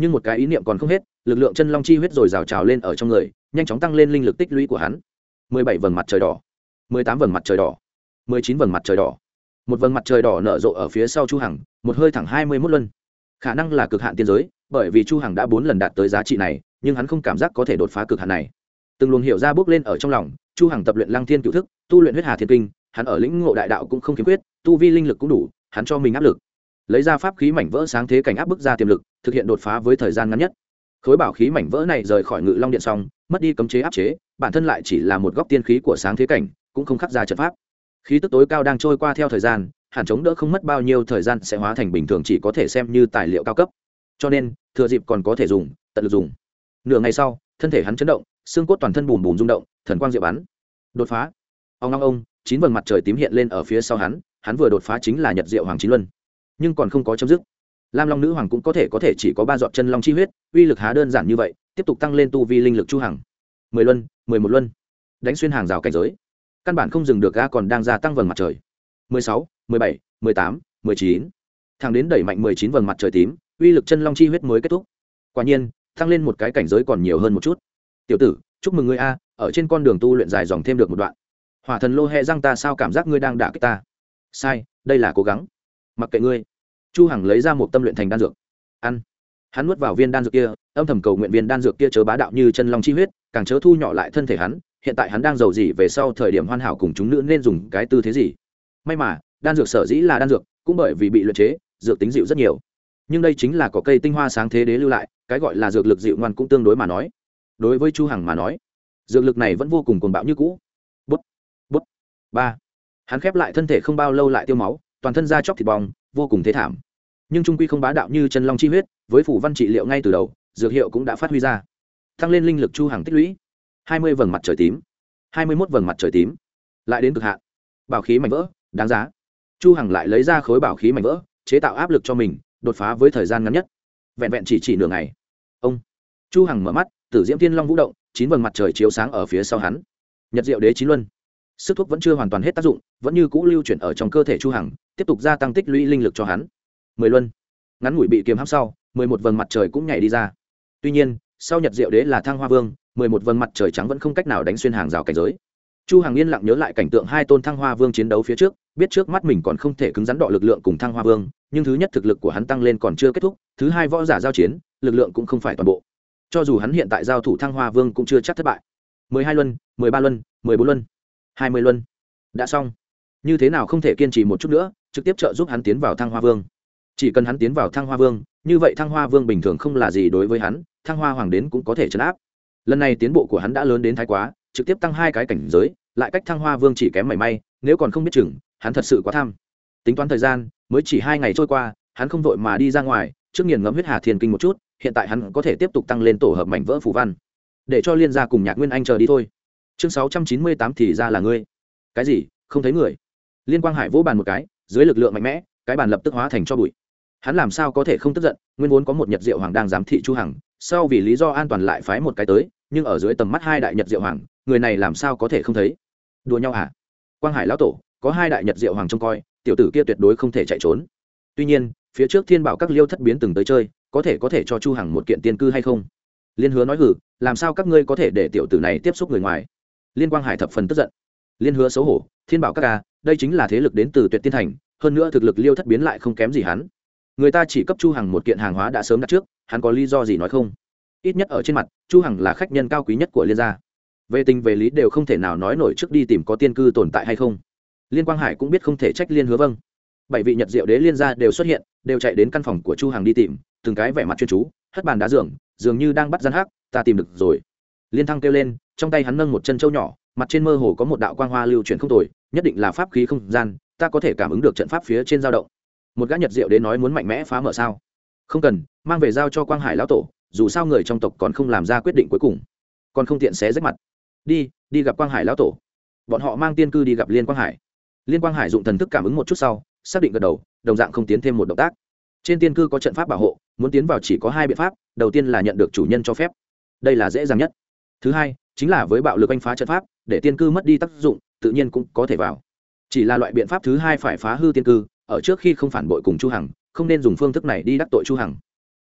nhưng một cái ý niệm còn không hết, lực lượng chân long chi huyết rồi rào trào lên ở trong người, nhanh chóng tăng lên linh lực tích lũy của hắn. mười bảy vầng mặt trời đỏ, mười tám vầng mặt trời đỏ, mười chín vầng mặt trời đỏ. Một vầng mặt trời đỏ nở rộ ở phía sau chu hằng, một hơi thẳng hai mươi mốt luân. Khả năng là cực hạn tiên giới, bởi vì chu hằng đã bốn lần đạt tới giá trị này, nhưng hắn không cảm giác có thể đột phá cực hạn này. Từng luồng hiểu ra bước lên ở trong lòng, chu hằng tập luyện lăng thiên cựu thức, tu luyện huyết hà thiên kinh, hắn ở lĩnh ngộ đại đạo cũng không khiếm khuyết, tu vi linh lực cũng đủ, hắn cho mình áp lực lấy ra pháp khí mảnh vỡ sáng thế cảnh áp bức ra tiềm lực, thực hiện đột phá với thời gian ngắn nhất. Khối bảo khí mảnh vỡ này rời khỏi ngự long điện xong, mất đi cấm chế áp chế, bản thân lại chỉ là một góc tiên khí của sáng thế cảnh, cũng không khắc ra trận pháp. Khí tức tối cao đang trôi qua theo thời gian, hẳn chống đỡ không mất bao nhiêu thời gian sẽ hóa thành bình thường chỉ có thể xem như tài liệu cao cấp. Cho nên, thừa dịp còn có thể dùng, tận lực dùng. Nửa ngày sau, thân thể hắn chấn động, xương cốt toàn thân bùm bùm rung động, thần quang diệu bắn. Đột phá. Ông long ông, chín vầng mặt trời tím hiện lên ở phía sau hắn hắn vừa đột phá chính là nhật diệu hoàng chín luân nhưng còn không có chấm dứt. Lam long nữ hoàng cũng có thể có thể chỉ có ba dọn chân long chi huyết, uy lực há đơn giản như vậy, tiếp tục tăng lên tu vi linh lực chu hằng. Mười luân, mười một luân. Đánh xuyên hàng rào cảnh giới. Căn bản không dừng được ga còn đang gia tăng vầng mặt trời. Mười sáu, mười bảy, mười tám, mười chín. Thẳng đến đẩy mạnh mười chín vầng mặt trời tím, uy lực chân long chi huyết mới kết thúc. Quả nhiên, tăng lên một cái cảnh giới còn nhiều hơn một chút. Tiểu tử, chúc mừng ngươi a, ở trên con đường tu luyện dài dòng thêm được một đoạn. Hỏa thần lô hẹ răng ta sao cảm giác ngươi đang đả kích ta? Sai, đây là cố gắng. Mặc kệ ngươi chu hằng lấy ra một tâm luyện thành đan dược. Ăn. Hắn nuốt vào viên đan dược kia, âm thầm cầu nguyện viên đan dược kia chớ bá đạo như chân long chi huyết, càng chớ thu nhỏ lại thân thể hắn, hiện tại hắn đang giàu gì về sau thời điểm hoàn hảo cùng chúng nữ nên dùng cái tư thế gì? May mà, đan dược sở dĩ là đan dược, cũng bởi vì bị luyện chế, dược tính dịu rất nhiều. Nhưng đây chính là có cây tinh hoa sáng thế đế lưu lại, cái gọi là dược lực dịu ngoan cũng tương đối mà nói. Đối với chu hằng mà nói, dược lực này vẫn vô cùng cuồng bạo như cũ. Bút bút, ba. Hắn khép lại thân thể không bao lâu lại tiêu máu toàn thân da chóc thịt bong, vô cùng thế thảm. Nhưng trung quy không bá đạo như chân long chi huyết, với phủ văn trị liệu ngay từ đầu, dược hiệu cũng đã phát huy ra. Tăng lên linh lực chu hàng tích lũy. Hai mươi vầng mặt trời tím. Hai mươi mốt vầng mặt trời tím. Lại đến cực hạn. Bảo khí mảnh vỡ, đáng giá. Chu hằng lại lấy ra khối bảo khí mảnh vỡ, chế tạo áp lực cho mình, đột phá với thời gian ngắn nhất. Vẹn vẹn chỉ chỉ nửa ngày. Ông. Chu hằng mở mắt, tử diễm thiên long vũ động, chín vầng mặt trời chiếu sáng ở phía sau hắn. Nhật diệu đế chín luân. Sức thuốc vẫn chưa hoàn toàn hết tác dụng, vẫn như cũ lưu chuyển ở trong cơ thể chu hằng tiếp tục gia tăng tích lũy linh lực cho hắn. Mười luân. Ngắn ngủi bị kiềm hãm sau, mười một vầng mặt trời cũng nhảy đi ra. Tuy nhiên, sau nhật diệu đế là thăng hoa vương, mười một vầng mặt trời trắng vẫn không cách nào đánh xuyên hàng rào cảnh giới. Chu hằng yên lặng nhớ lại cảnh tượng hai tôn thăng hoa vương chiến đấu phía trước, biết trước mắt mình còn không thể cứng rắn đọ lực lượng cùng thăng hoa vương, nhưng thứ nhất thực lực của hắn tăng lên còn chưa kết thúc, thứ hai võ giả giao chiến, lực lượng cũng không phải toàn bộ. Cho dù hắn hiện tại giao thủ thăng hoa vương cũng chưa chắc thất bại. Mười hai luân, mười ba luân, mười bốn luân, hai mươi luân. Đã xong. Như thế nào không thể kiên trì một chút nữa trực tiếp trợ giúp hắn tiến vào thăng hoa vương. Chỉ cần hắn tiến vào thăng hoa vương, như vậy thăng hoa vương bình thường không là gì đối với hắn, thăng hoa hoàng đến cũng có thể chấn áp. Lần này tiến bộ của hắn đã lớn đến thái quá, trực tiếp tăng hai cái cảnh giới, lại cách thăng hoa vương chỉ kém mảy may, nếu còn không biết chừng, hắn thật sự quá tham. Tính toán thời gian, mới chỉ hai ngày trôi qua, hắn không vội mà đi ra ngoài, trước nghiền ngẫm huyết hà thiền kinh một chút, hiện tại hắn có thể tiếp tục tăng lên tổ hợp mảnh vỡ phù văn. Để cho liên gia cùng nhạc nguyên anh chờ đi thôi. Chương sáu trăm chín mươi tám thì ra là ngươi. Cái gì? Không thấy người. Liên quang hải vỗ bàn một cái dưới lực lượng mạnh mẽ, cái bàn lập tức hóa thành cho bụi. Hắn làm sao có thể không tức giận, nguyên vốn có một nhật diệu hoàng đang giám thị chu hằng, sau vì lý do an toàn lại phái một cái tới, nhưng ở dưới tầm mắt hai đại nhật diệu hoàng, người này làm sao có thể không thấy? Đùa nhau hả? Quang hải lão tổ, có hai đại nhật diệu hoàng trông coi, tiểu tử kia tuyệt đối không thể chạy trốn. Tuy nhiên, phía trước thiên bảo các liêu thất biến từng tới chơi, có thể có thể cho chu hằng một kiện tiên cư hay không? Liên hứa nói hử, làm sao các ngươi có thể để tiểu tử này tiếp xúc người ngoài? Liên quang hải thập phần tức giận. Liên hứa xấu hổ, thiên bảo các ca đây chính là thế lực đến từ tuyệt tiên thành, hơn nữa thực lực liêu thất biến lại không kém gì hắn. Người ta chỉ cấp chu hằng một kiện hàng hóa đã sớm đặt trước, hắn có lý do gì nói không? Ít nhất ở trên mặt, chu hằng là khách nhân cao quý nhất của liên gia. Về tình về lý đều không thể nào nói nổi trước đi tìm có tiên cư tồn tại hay không. Liên quang hải cũng biết không thể trách liên hứa vâng. Bảy vị nhật diệu đế liên gia đều xuất hiện, đều chạy đến căn phòng của chu hằng đi tìm, từng cái vẻ mặt chuyên chú, hất bàn đá giường, dường như đang bắt gian hắc, ta tìm được rồi. Liên thăng kêu lên, trong tay hắn nâng một chân châu nhỏ, mặt trên mơ hồ có một đạo quang hoa lưu chuyển không tồi nhất định là pháp khí không gian, ta có thể cảm ứng được trận pháp phía trên dao động. Một gã nhật diệu đến nói muốn mạnh mẽ phá mở sao? Không cần, mang về giao cho quang hải lão tổ, dù sao người trong tộc còn không làm ra quyết định cuối cùng. Còn không tiện xé rách mặt. Đi đi gặp quang hải lão tổ. Bọn họ mang tiên cư đi gặp liên quang hải. Liên quang hải dụng thần thức cảm ứng một chút sau, xác định gật đầu, đồng dạng không tiến thêm một động tác. Trên tiên cư có trận pháp bảo hộ, muốn tiến vào chỉ có hai biện pháp, đầu tiên là nhận được chủ nhân cho phép. Đây là dễ dàng nhất. Thứ hai, chính là với bạo lực anh phá trận pháp, để tiên cư mất đi tác dụng tự nhiên cũng có thể vào. Chỉ là loại biện pháp thứ hai phải phá hư tiên cư, ở trước khi không phản bội cùng chu hằng, không nên dùng phương thức này đi đắc tội chu hằng.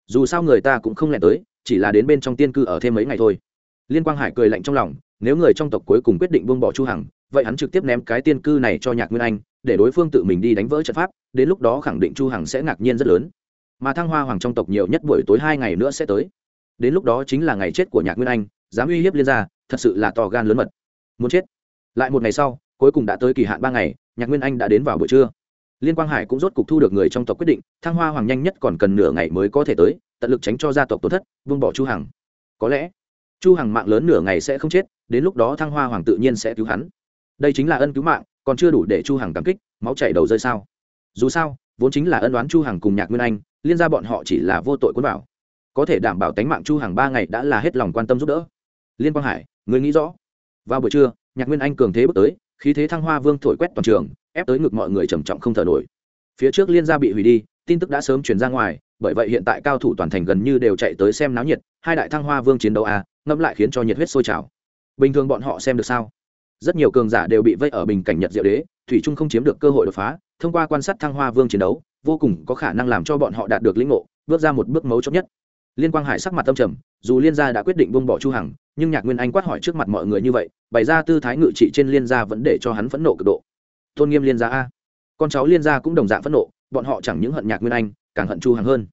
Dù sao người ta cũng không lẹn tới, chỉ là đến bên trong tiên cư ở thêm mấy ngày thôi. Liên quang hải cười lạnh trong lòng, nếu người trong tộc cuối cùng quyết định buông bỏ chu hằng, vậy hắn trực tiếp ném cái tiên cư này cho nhạc nguyên anh, để đối phương tự mình đi đánh vỡ trận pháp, đến lúc đó khẳng định chu hằng sẽ ngạc nhiên rất lớn. Mà thăng hoa hoàng trong tộc nhiều nhất buổi tối hai ngày nữa sẽ tới. Đến lúc đó chính là ngày chết của nhạc nguyên anh, dám uy hiếp liên gia, thật sự là to gan lớn mật. Muốn chết lại một ngày sau, cuối cùng đã tới kỳ hạn ba ngày, nhạc nguyên anh đã đến vào buổi trưa. Liên quang hải cũng rốt cục thu được người trong tộc quyết định, thăng hoa hoàng nhanh nhất còn cần nửa ngày mới có thể tới, tận lực tránh cho gia tộc tổn thất vương bỏ chu hằng. Có lẽ, chu hằng mạng lớn nửa ngày sẽ không chết, đến lúc đó thăng hoa hoàng tự nhiên sẽ cứu hắn. Đây chính là ân cứu mạng, còn chưa đủ để chu hằng cảm kích, máu chảy đầu rơi sao? Dù sao, vốn chính là ân đoán chu hằng cùng nhạc nguyên anh, liên gia bọn họ chỉ là vô tội quân bảo có thể đảm bảo tánh mạng chu hằng ba ngày đã là hết lòng quan tâm giúp đỡ. Liên quang hải, người nghĩ rõ. Vào buổi trưa nhạc nguyên anh cường thế bước tới, khí thế thăng hoa vương thổi quét toàn trường, ép tới ngực mọi người trầm trọng không thở nổi. Phía trước liên gia bị hủy đi, tin tức đã sớm truyền ra ngoài, bởi vậy hiện tại cao thủ toàn thành gần như đều chạy tới xem náo nhiệt, hai đại thăng hoa vương chiến đấu a ngâm lại khiến cho nhiệt huyết sôi trào. Bình thường bọn họ xem được sao? Rất nhiều cường giả đều bị vây ở bình cảnh nhật diệu đế, thủy trung không chiếm được cơ hội đột phá, thông qua quan sát thăng hoa vương chiến đấu, vô cùng có khả năng làm cho bọn họ đạt được lĩnh ngộ, bước ra một bước mấu chốt nhất. Liên quang hải sắc mặt tâm trầm, dù liên gia đã quyết định buông bỏ chu hằng nhưng nhạc nguyên anh quát hỏi trước mặt mọi người như vậy, bày ra tư thái ngự trị trên liên gia vẫn để cho hắn phẫn nộ cực độ. Tôn nghiêm liên gia a. Con cháu liên gia cũng đồng dạng phẫn nộ, bọn họ chẳng những hận nhạc nguyên anh, càng hận chu hằng hơn.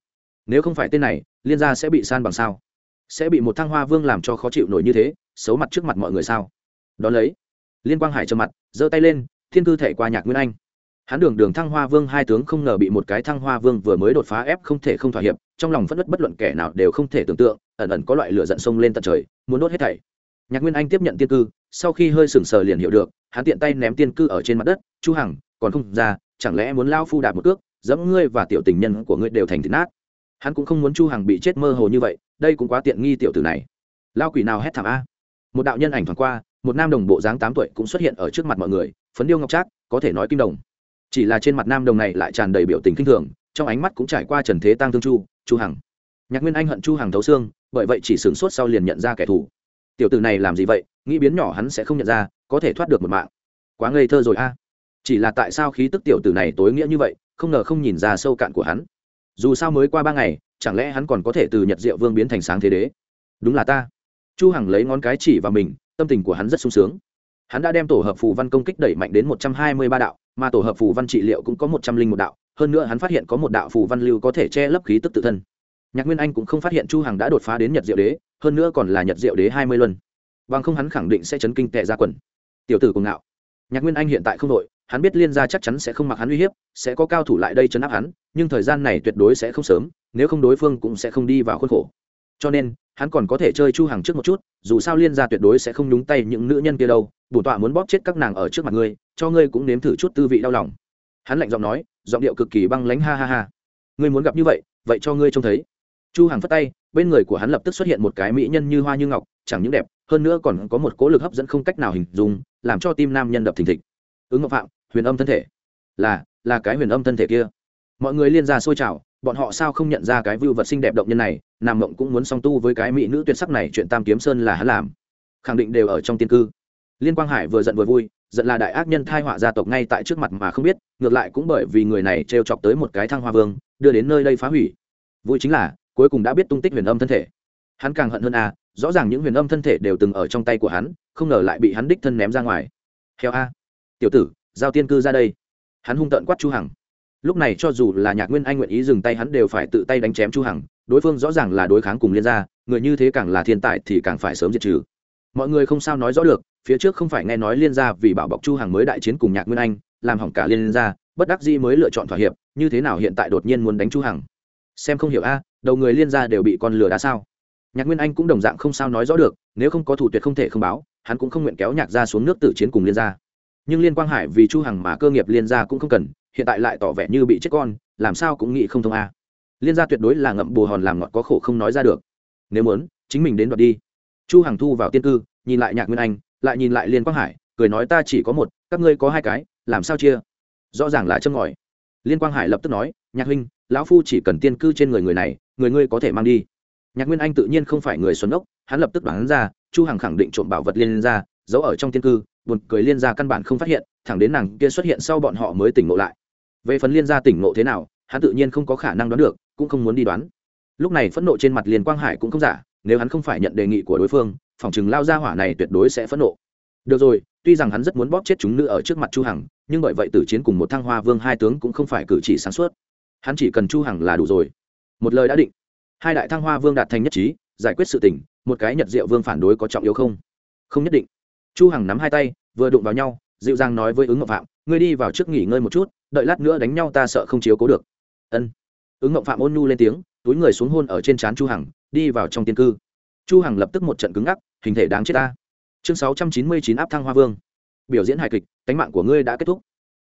Nếu không phải tên này, liên gia sẽ bị san bằng sao? Sẽ bị một thăng hoa vương làm cho khó chịu nổi như thế, xấu mặt trước mặt mọi người sao? Đón lấy, liên quang hải trầm mặt, giơ tay lên, thiên cư thể qua nhạc nguyên anh hắn đường đường thăng hoa vương hai tướng không ngờ bị một cái thăng hoa vương vừa mới đột phá ép không thể không thỏa hiệp, trong lòng phất đất bất luận kẻ nào đều không thể tưởng tượng, ẩn ẩn có loại lửa giận sông lên tận trời, muốn đốt hết thảy. Nhạc nguyên anh tiếp nhận tiên cư, sau khi hơi sừng sờ liền hiểu được, hắn tiện tay ném tiên cư ở trên mặt đất, chu hằng, còn không ra, chẳng lẽ muốn lao phu đạp một cước, dẫm ngươi và tiểu tình nhân của ngươi đều thành thịt nát? Hắn cũng không muốn chu hằng bị chết mơ hồ như vậy, đây cũng quá tiện nghi tiểu tử này. Lao quỷ nào hét thảm a? Một đạo nhân ảnh thoáng qua, một nam đồng bộ dáng tám tuổi cũng xuất hiện ở trước mặt mọi người, phấn điêu ngọc trác, có thể nói kim đồng chỉ là trên mặt nam đồng này lại tràn đầy biểu tình kinh thường, trong ánh mắt cũng trải qua trần thế tăng thương chu chu hằng. Nhạc nguyên anh hận chu hằng thấu xương, bởi vậy chỉ sửng sốt sau liền nhận ra kẻ thù. Tiểu tử này làm gì vậy? Nghĩ biến nhỏ hắn sẽ không nhận ra, có thể thoát được một mạng. Quá ngây thơ rồi a. Chỉ là tại sao khí tức tiểu tử này tối nghĩa như vậy, không ngờ không nhìn ra sâu cạn của hắn. Dù sao mới qua ba ngày, chẳng lẽ hắn còn có thể từ nhật diệu vương biến thành sáng thế đế? Đúng là ta. Chu hằng lấy ngón cái chỉ vào mình, tâm tình của hắn rất sung sướng. Hắn đã đem tổ hợp phù văn công kích đẩy mạnh đến một trăm hai mươi ba đạo mà tổ hợp phù văn trị liệu cũng có một trăm linh một đạo, hơn nữa hắn phát hiện có một đạo phù văn lưu có thể che lấp khí tức tự thân. Nhạc nguyên anh cũng không phát hiện chu hằng đã đột phá đến nhật diệu đế, hơn nữa còn là nhật diệu đế hai mươi luân. Bằng không hắn khẳng định sẽ chấn kinh tệ ra quần. Tiểu tử cùng ngạo. Nhạc nguyên anh hiện tại không đội hắn biết liên gia chắc chắn sẽ không mặc hắn uy hiếp, sẽ có cao thủ lại đây chấn áp hắn, nhưng thời gian này tuyệt đối sẽ không sớm, nếu không đối phương cũng sẽ không đi vào khuôn khổ. Cho nên, hắn còn có thể chơi chu Hằng trước một chút, dù sao liên gia tuyệt đối sẽ không nhúng tay những nữ nhân kia đâu bổn tọa muốn bóp chết các nàng ở trước mặt ngươi, cho ngươi cũng nếm thử chút tư vị đau lòng. Hắn lạnh giọng nói, giọng điệu cực kỳ băng lánh ha ha ha. Ngươi muốn gặp như vậy vậy cho ngươi trông thấy. Chu hàng phất tay, bên người của hắn lập tức xuất hiện một cái mỹ nhân như hoa như ngọc, chẳng những đẹp, hơn nữa còn có một cố lực hấp dẫn không cách nào hình dung, làm cho tim nam nhân đập thình thịch. Ứng ngọc phạm, huyền âm thân thể. Là là cái huyền âm thân thể kia. Mọi người liên ra xôi trào bọn họ sao không nhận ra cái vưu vật xinh đẹp động nhân này, nam mộng cũng muốn song tu với cái mỹ nữ tuyệt sắc này, chuyện tam kiếm sơn là hắn làm. Khẳng định đều ở trong tiên cư liên quang hải vừa giận vừa vui, giận là đại ác nhân thai họa gia tộc ngay tại trước mặt mà không biết, ngược lại cũng bởi vì người này t chọc tới một cái thăng hoa vương, đưa đến nơi đây phá hủy. Vui chính là, cuối cùng đã biết tung tích huyền âm thân thể. Hắn càng hận hơn a rõ ràng những huyền âm thân thể đều từng ở trong tay của hắn, không ngờ lại bị hắn đích thân ném ra ngoài. Heo a. Tiểu tử, giao tiên cư ra đây. Hắn hung tợn quát chu hằng. Lúc này cho dù là nhạc nguyên anh nguyện ý dừng tay hắn đều phải tự tay đánh chém chu hằng, đối phương rõ ràng là đối kháng cùng liên gia, người như thế càng là thiên tài thì càng phải sớm diệt trừ. Mọi người không sao nói rõ được phía trước không phải nghe nói liên gia vì bảo bọc chu hàng mới đại chiến cùng nhạc nguyên anh, làm hỏng cả liên gia, bất đắc dĩ mới lựa chọn thỏa hiệp, như thế nào hiện tại đột nhiên muốn đánh chu hằng? Xem không hiểu a, đầu người liên gia đều bị con lừa đá sao? Nhạc nguyên anh cũng đồng dạng không sao nói rõ được, nếu không có thủ tuyệt không thể không báo, hắn cũng không nguyện kéo nhạc ra xuống nước tử chiến cùng liên gia. Nhưng liên quang hải vì chu hằng mà cơ nghiệp liên gia cũng không cần, hiện tại lại tỏ vẻ như bị chết con, làm sao cũng nghĩ không thông a. Liên gia tuyệt đối là ngậm bù hòn làm ngọt có khổ không nói ra được. Nếu muốn, chính mình đến đoạt đi. Chu hằng thu vào tiên cư, nhìn lại nhạc nguyên anh lại nhìn lại liên quang hải, cười nói ta chỉ có một, các ngươi có hai cái, làm sao chia? Rõ ràng là châm ngòi. Liên quang hải lập tức nói, nhạc huynh, lão phu chỉ cần tiên cư trên người người này, người ngươi có thể mang đi. Nhạc nguyên anh tự nhiên không phải người xuân ốc, hắn lập tức đoán ra, chu hằng khẳng định trộm bảo vật liên ra, giấu ở trong tiên cư, buồn cười liên gia căn bản không phát hiện, thẳng đến nàng kia xuất hiện sau bọn họ mới tỉnh ngộ lại. Về phần liên gia tỉnh ngộ thế nào, hắn tự nhiên không có khả năng đoán được, cũng không muốn đi đoán. Lúc này phẫn nộ trên mặt liên quang hải cũng không giả, nếu hắn không phải nhận đề nghị của đối phương phòng chừng lao ra hỏa này tuyệt đối sẽ phẫn nộ. Được rồi, tuy rằng hắn rất muốn bóp chết chúng nữ ở trước mặt chu hằng, nhưng bởi vậy tử chiến cùng một thăng hoa vương hai tướng cũng không phải cử chỉ sáng suốt. Hắn chỉ cần chu hằng là đủ rồi. Một lời đã định. Hai đại thăng hoa vương đạt thành nhất trí, giải quyết sự tình, một cái nhật diệu vương phản đối có trọng yếu không? Không nhất định. Chu hằng nắm hai tay, vừa đụng vào nhau, dịu dàng nói với ứng ngọc phạm, ngươi đi vào trước nghỉ ngơi một chút, đợi lát nữa đánh nhau ta sợ không chiếu cố được. Ân. Ứng ngọc phạm ôn nhu lên tiếng, túi người xuống hôn ở trên trán chu hằng, đi vào trong tiên cư chu hằng lập tức một trận cứng ngắc, hình thể đáng chết ta. Chương 699 áp thăng hoa vương. Biểu diễn hài kịch, cánh mạng của ngươi đã kết thúc.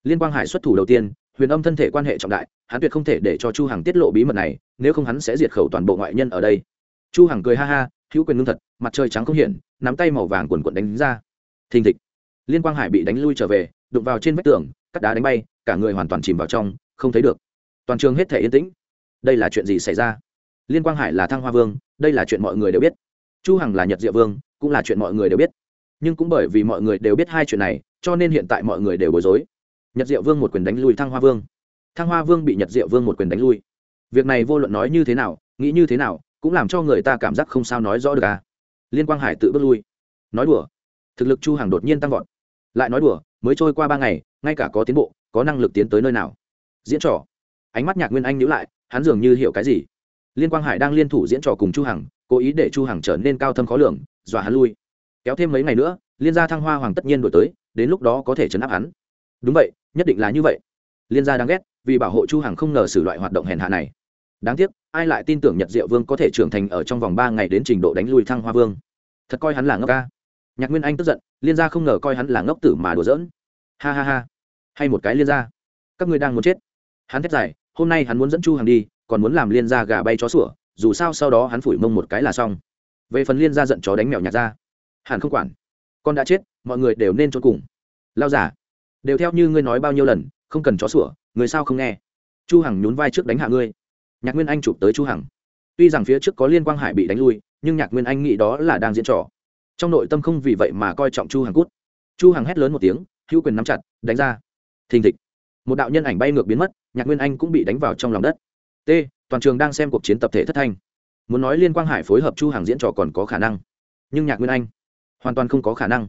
Liên quang hải xuất thủ đầu tiên, huyền âm thân thể quan hệ trọng đại, hắn tuyệt không thể để cho chu hằng tiết lộ bí mật này, nếu không hắn sẽ diệt khẩu toàn bộ ngoại nhân ở đây. Chu hằng cười ha ha, hữu quyền ngưng thật, mặt trời trắng không hiện, nắm tay màu vàng quần quần đánh ra. Thình thịch. Liên quang hải bị đánh lui trở về, đụng vào trên vách tường, cắt đá đánh bay, cả người hoàn toàn chìm vào trong, không thấy được. Toàn trường hết thể yên tĩnh. Đây là chuyện gì xảy ra? Liên quang hải là thăng hoa vương, đây là chuyện mọi người đều biết chu hằng là nhật diệu vương, cũng là chuyện mọi người đều biết. Nhưng cũng bởi vì mọi người đều biết hai chuyện này, cho nên hiện tại mọi người đều bối rối. Nhật diệu vương một quyền đánh lui thăng hoa vương. Thăng hoa vương bị nhật diệu vương một quyền đánh lui. Việc này vô luận nói như thế nào, nghĩ như thế nào, cũng làm cho người ta cảm giác không sao nói rõ được à. Liên quang hải tự bước lui. Nói đùa. Thực lực chu Hằng đột nhiên tăng vọt. Lại nói đùa, mới trôi qua ba ngày, ngay cả có tiến bộ, có năng lực tiến tới nơi nào. Diễn trò. Ánh mắt nhạc nguyên anh nhữ lại, hắn dường như hiểu cái gì. Liên quang hải đang liên thủ diễn trò cùng chu hằng cố ý để chu hằng trở nên cao thâm khó lường, dọa hắn lui. Kéo thêm mấy ngày nữa, liên gia thăng hoa hoàng tất nhiên đổi tới, đến lúc đó có thể chấn áp hắn. Đúng vậy, nhất định là như vậy. Liên gia đáng ghét, vì bảo hộ chu hằng không ngờ xử loại hoạt động hèn hạ này. Đáng tiếc, ai lại tin tưởng nhật diệu vương có thể trưởng thành ở trong vòng ba ngày đến trình độ đánh lui thăng hoa vương? Thật coi hắn là ngốc ca. Nhạc nguyên anh tức giận, liên gia không ngờ coi hắn là ngốc tử mà đùa giỡn. Ha ha ha. Hay một cái liên gia. Các ngươi đang muốn chết. Hắn thét dài, hôm nay hắn muốn dẫn chu hằng đi, còn muốn làm liên gia gà bay chó sủa dù sao sau đó hắn phủi mông một cái là xong. Về phần liên gia giận chó đánh mèo nhạt ra, hẳn không quản. Con đã chết, mọi người đều nên trốn cùng. Lao giả đều theo như ngươi nói bao nhiêu lần, không cần chó sủa, người sao không nghe? Chu hằng nhún vai trước đánh hạ ngươi. Nhạc nguyên anh chụp tới chu hằng. Tuy rằng phía trước có liên quang hải bị đánh lui, nhưng nhạc nguyên anh nghĩ đó là đang diễn trò. Trong nội tâm không vì vậy mà coi trọng chu hằng cút. Chu hằng hét lớn một tiếng, hữu quyền nắm chặt, đánh ra. Thình thịch. Một đạo nhân ảnh bay ngược biến mất, nhạc nguyên anh cũng bị đánh vào trong lòng đất. T toàn trường đang xem cuộc chiến tập thể thất thanh. Muốn nói liên quang hải phối hợp chu hằng diễn trò còn có khả năng, nhưng nhạc nguyên anh hoàn toàn không có khả năng.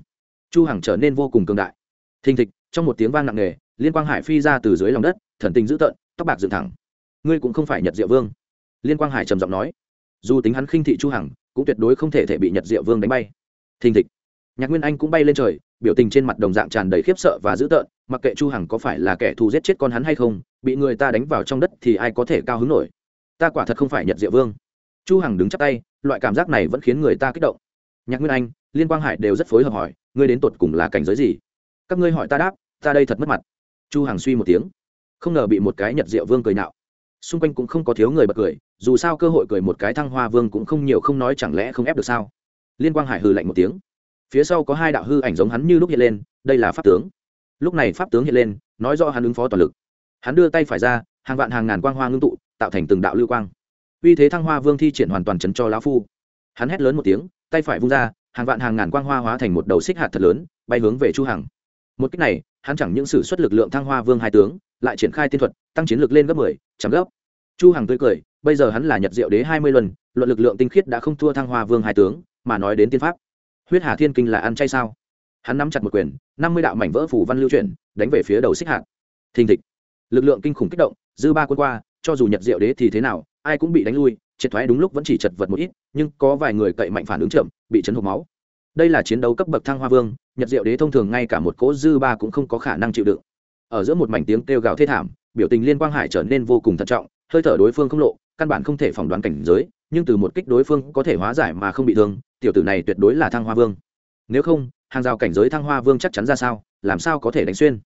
Chu hằng trở nên vô cùng cường đại. Thình thịch, trong một tiếng vang nặng nề, liên quang hải phi ra từ dưới lòng đất, thần tình dữ tợn, tóc bạc dựng thẳng. Ngươi cũng không phải nhật diệu vương. Liên quang hải trầm giọng nói. Dù tính hắn khinh thị chu hằng, cũng tuyệt đối không thể thể bị nhật diệu vương đánh bay. Thình thịch, nhạc nguyên anh cũng bay lên trời, biểu tình trên mặt đồng dạng tràn đầy khiếp sợ và dữ tợn, mặc kệ chu hằng có phải là kẻ thù giết chết con hắn hay không, bị người ta đánh vào trong đất thì ai có thể cao hứng nổi ta quả thật không phải nhật diệu vương. Chu hằng đứng chắp tay, loại cảm giác này vẫn khiến người ta kích động. Nhạc nguyên anh, liên quang hải đều rất phối hợp hỏi, ngươi đến tột cùng là cảnh giới gì? Các ngươi hỏi ta đáp, ta đây thật mất mặt. Chu hằng suy một tiếng, không ngờ bị một cái nhật diệu vương cười nạo. Xung quanh cũng không có thiếu người bật cười, dù sao cơ hội cười một cái thăng hoa vương cũng không nhiều không nói chẳng lẽ không ép được sao? Liên quang hải hừ lạnh một tiếng. Phía sau có hai đạo hư ảnh giống hắn như lúc hiện lên, đây là pháp tướng. Lúc này pháp tướng hiện lên, nói rõ hắn ứng phó toàn lực. Hắn đưa tay phải ra, hàng vạn hàng ngàn quang hoa ngưng tụ tạo thành từng đạo lưu quang. Uy thế thăng hoa vương thi triển hoàn toàn chấn cho lão phu. Hắn hét lớn một tiếng tay phải vung ra hàng vạn hàng ngàn quang hoa hóa thành một đầu xích hạt thật lớn bay hướng về chu hằng. Một cách này hắn chẳng những sử xuất lực lượng thăng hoa vương hai tướng lại triển khai tiên thuật tăng chiến lực lên gấp 10, chẳng gấp. Chu hằng tươi cười bây giờ hắn là nhật diệu đế 20 lần luận lực lượng tinh khiết đã không thua thăng hoa vương hai tướng mà nói đến tiên pháp. Huyết hà thiên kinh là ăn chay sao? Hắn nắm chặt một quyền năm mươi đạo mảnh vỡ phủ văn lưu chuyển đánh về phía đầu xích hạt. Thình thịch. Lực lượng kinh khủng kích động dư ba quân qua cho dù nhật diệu đế thì thế nào, ai cũng bị đánh lui, triệt thoái đúng lúc vẫn chỉ chật vật một ít, nhưng có vài người cậy mạnh phản ứng chậm, bị chấn hộp máu. Đây là chiến đấu cấp bậc thăng hoa vương, nhật diệu đế thông thường ngay cả một cỗ dư ba cũng không có khả năng chịu đựng. Ở giữa một mảnh tiếng kêu gào thê thảm, biểu tình liên quang hải trở nên vô cùng thận trọng, hơi thở đối phương không lộ, căn bản không thể phỏng đoán cảnh giới, nhưng từ một kích đối phương có thể hóa giải mà không bị thương, tiểu tử này tuyệt đối là thăng hoa vương. Nếu không, hàng rào cảnh giới thăng hoa vương chắc chắn ra sao, làm sao có thể đánh xuyên?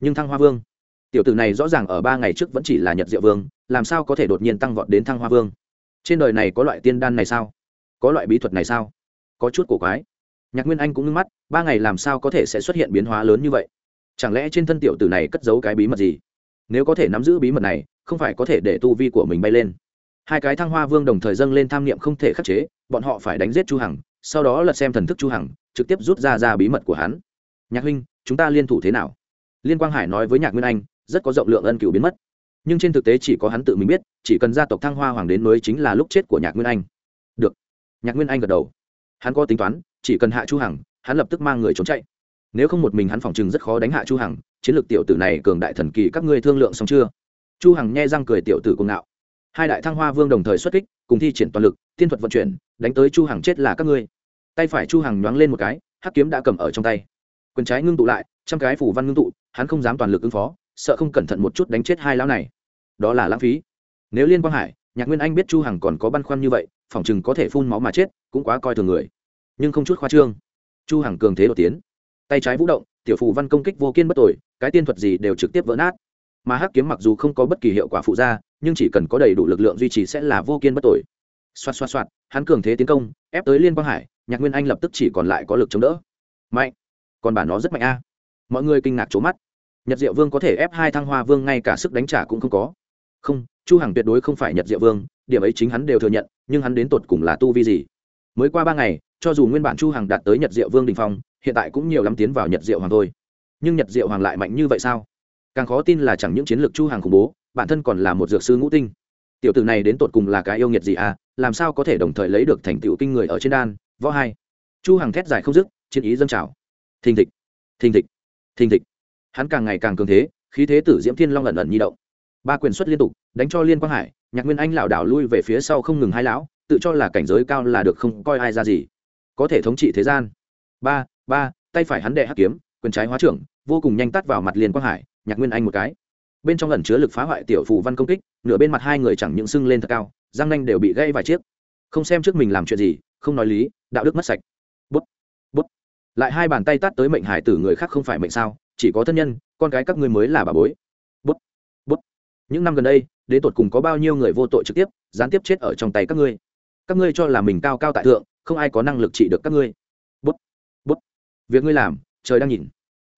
Nhưng thăng hoa vương tiểu tử này rõ ràng ở ba ngày trước vẫn chỉ là nhật diệu vương, làm sao có thể đột nhiên tăng vọt đến thăng hoa vương? Trên đời này có loại tiên đan này sao? Có loại bí thuật này sao? Có chút cổ quái. Nhạc nguyên anh cũng ngưng mắt, ba ngày làm sao có thể sẽ xuất hiện biến hóa lớn như vậy? Chẳng lẽ trên thân tiểu tử này cất giấu cái bí mật gì? Nếu có thể nắm giữ bí mật này, không phải có thể để tu vi của mình bay lên. Hai cái thăng hoa vương đồng thời dâng lên tham niệm không thể khắc chế, bọn họ phải đánh giết chu hằng, sau đó lật xem thần thức chu hằng, trực tiếp rút ra ra bí mật của hắn. Nhạc huynh, chúng ta liên thủ thế nào? Liên quang hải nói với nhạc nguyên anh rất có rộng lượng ân cửu biến mất. Nhưng trên thực tế chỉ có hắn tự mình biết, chỉ cần gia tộc thăng hoa hoàng đến mới chính là lúc chết của nhạc nguyên anh. Được. Nhạc nguyên anh gật đầu. Hắn có tính toán, chỉ cần hạ chu hằng, hắn lập tức mang người trốn chạy. Nếu không một mình hắn phòng chừng rất khó đánh hạ chu hằng, chiến lược tiểu tử này cường đại thần kỳ các ngươi thương lượng xong chưa? Chu hằng nhe răng cười tiểu tử cùng ngạo. hai đại thăng hoa vương đồng thời xuất kích, cùng thi triển toàn lực tiên thuật vận chuyển, đánh tới chu hằng chết là các ngươi. Tay phải chu hằng nhoáng lên một cái, hắc kiếm đã cầm ở trong tay. Quyền trái ngưng tụ lại, trăm cái phủ văn ngưng tụ, hắn không dám toàn lực ứng phó sợ không cẩn thận một chút đánh chết hai lão này. Đó là lãng phí. Nếu liên quang hải, nhạc nguyên anh biết chu hằng còn có băn khoăn như vậy, phỏng chừng có thể phun máu mà chết, cũng quá coi thường người. Nhưng không chút khoa trương. Chu hằng cường thế đột tiến. Tay trái vũ động, tiểu phù văn công kích vô kiên bất tội cái tiên thuật gì đều trực tiếp vỡ nát. Mà hắc kiếm mặc dù không có bất kỳ hiệu quả phụ ra, nhưng chỉ cần có đầy đủ lực lượng duy trì sẽ là vô kiên bất tội xoát xoát xoát hắn cường thế tiến công, ép tới liên quang hải, nhạc nguyên anh lập tức chỉ còn lại có lực chống đỡ. Mạnh. Còn bản nó rất mạnh a. Mọi người kinh ngạc trố mắt nhật diệu vương có thể ép hai thăng hoa vương ngay cả sức đánh trả cũng không có. Không, chu hằng tuyệt đối không phải nhật diệu vương, điểm ấy chính hắn đều thừa nhận, nhưng hắn đến tột cùng là tu vi gì? Mới qua ba ngày, cho dù nguyên bản chu hằng đạt tới nhật diệu vương đình phong, hiện tại cũng nhiều lắm tiến vào nhật diệu hoàng thôi. Nhưng nhật diệu hoàng lại mạnh như vậy sao? Càng khó tin là chẳng những chiến lược chu hằng khủng bố, bản thân còn là một dược sư ngũ tinh. Tiểu tử này đến tột cùng là cái yêu nghiệt gì à? Làm sao có thể đồng thời lấy được thành tựu kinh người ở trên đan? Võ hai. Chu hằng thét dài không dứt, chiến ý dâng trào. Thình thịch thình thịch thình thịch hắn càng ngày càng cường thế, khí thế tử diễm thiên long ẩn ẩn nhi động. Ba quyền xuất liên tục, đánh cho liên quang hải, nhạc nguyên anh lảo đảo lui về phía sau không ngừng hai lão, tự cho là cảnh giới cao là được không coi ai ra gì. Có thể thống trị thế gian. Ba ba, tay phải hắn đệ hắc kiếm, quyền trái hóa trưởng, vô cùng nhanh tắt vào mặt liên quang hải, nhạc nguyên anh một cái. Bên trong lần chứa lực phá hoại tiểu phù văn công kích, nửa bên mặt hai người chẳng những sưng lên thật cao, răng nanh đều bị gây vài chiếc. Không xem trước mình làm chuyện gì, không nói lý, đạo đức mất sạch. Bút bút. Lại hai bàn tay tát tới mệnh hải tử người khác không phải mệnh sao? Chỉ có thân nhân, con cái các ngươi mới là bà bối. Bút bút. Những năm gần đây đến tột cùng có bao nhiêu người vô tội trực tiếp, gián tiếp chết ở trong tay các ngươi. Các ngươi cho là mình cao cao tại thượng, không ai có năng lực trị được các ngươi. Bút bút. Việc ngươi làm, trời đang nhìn.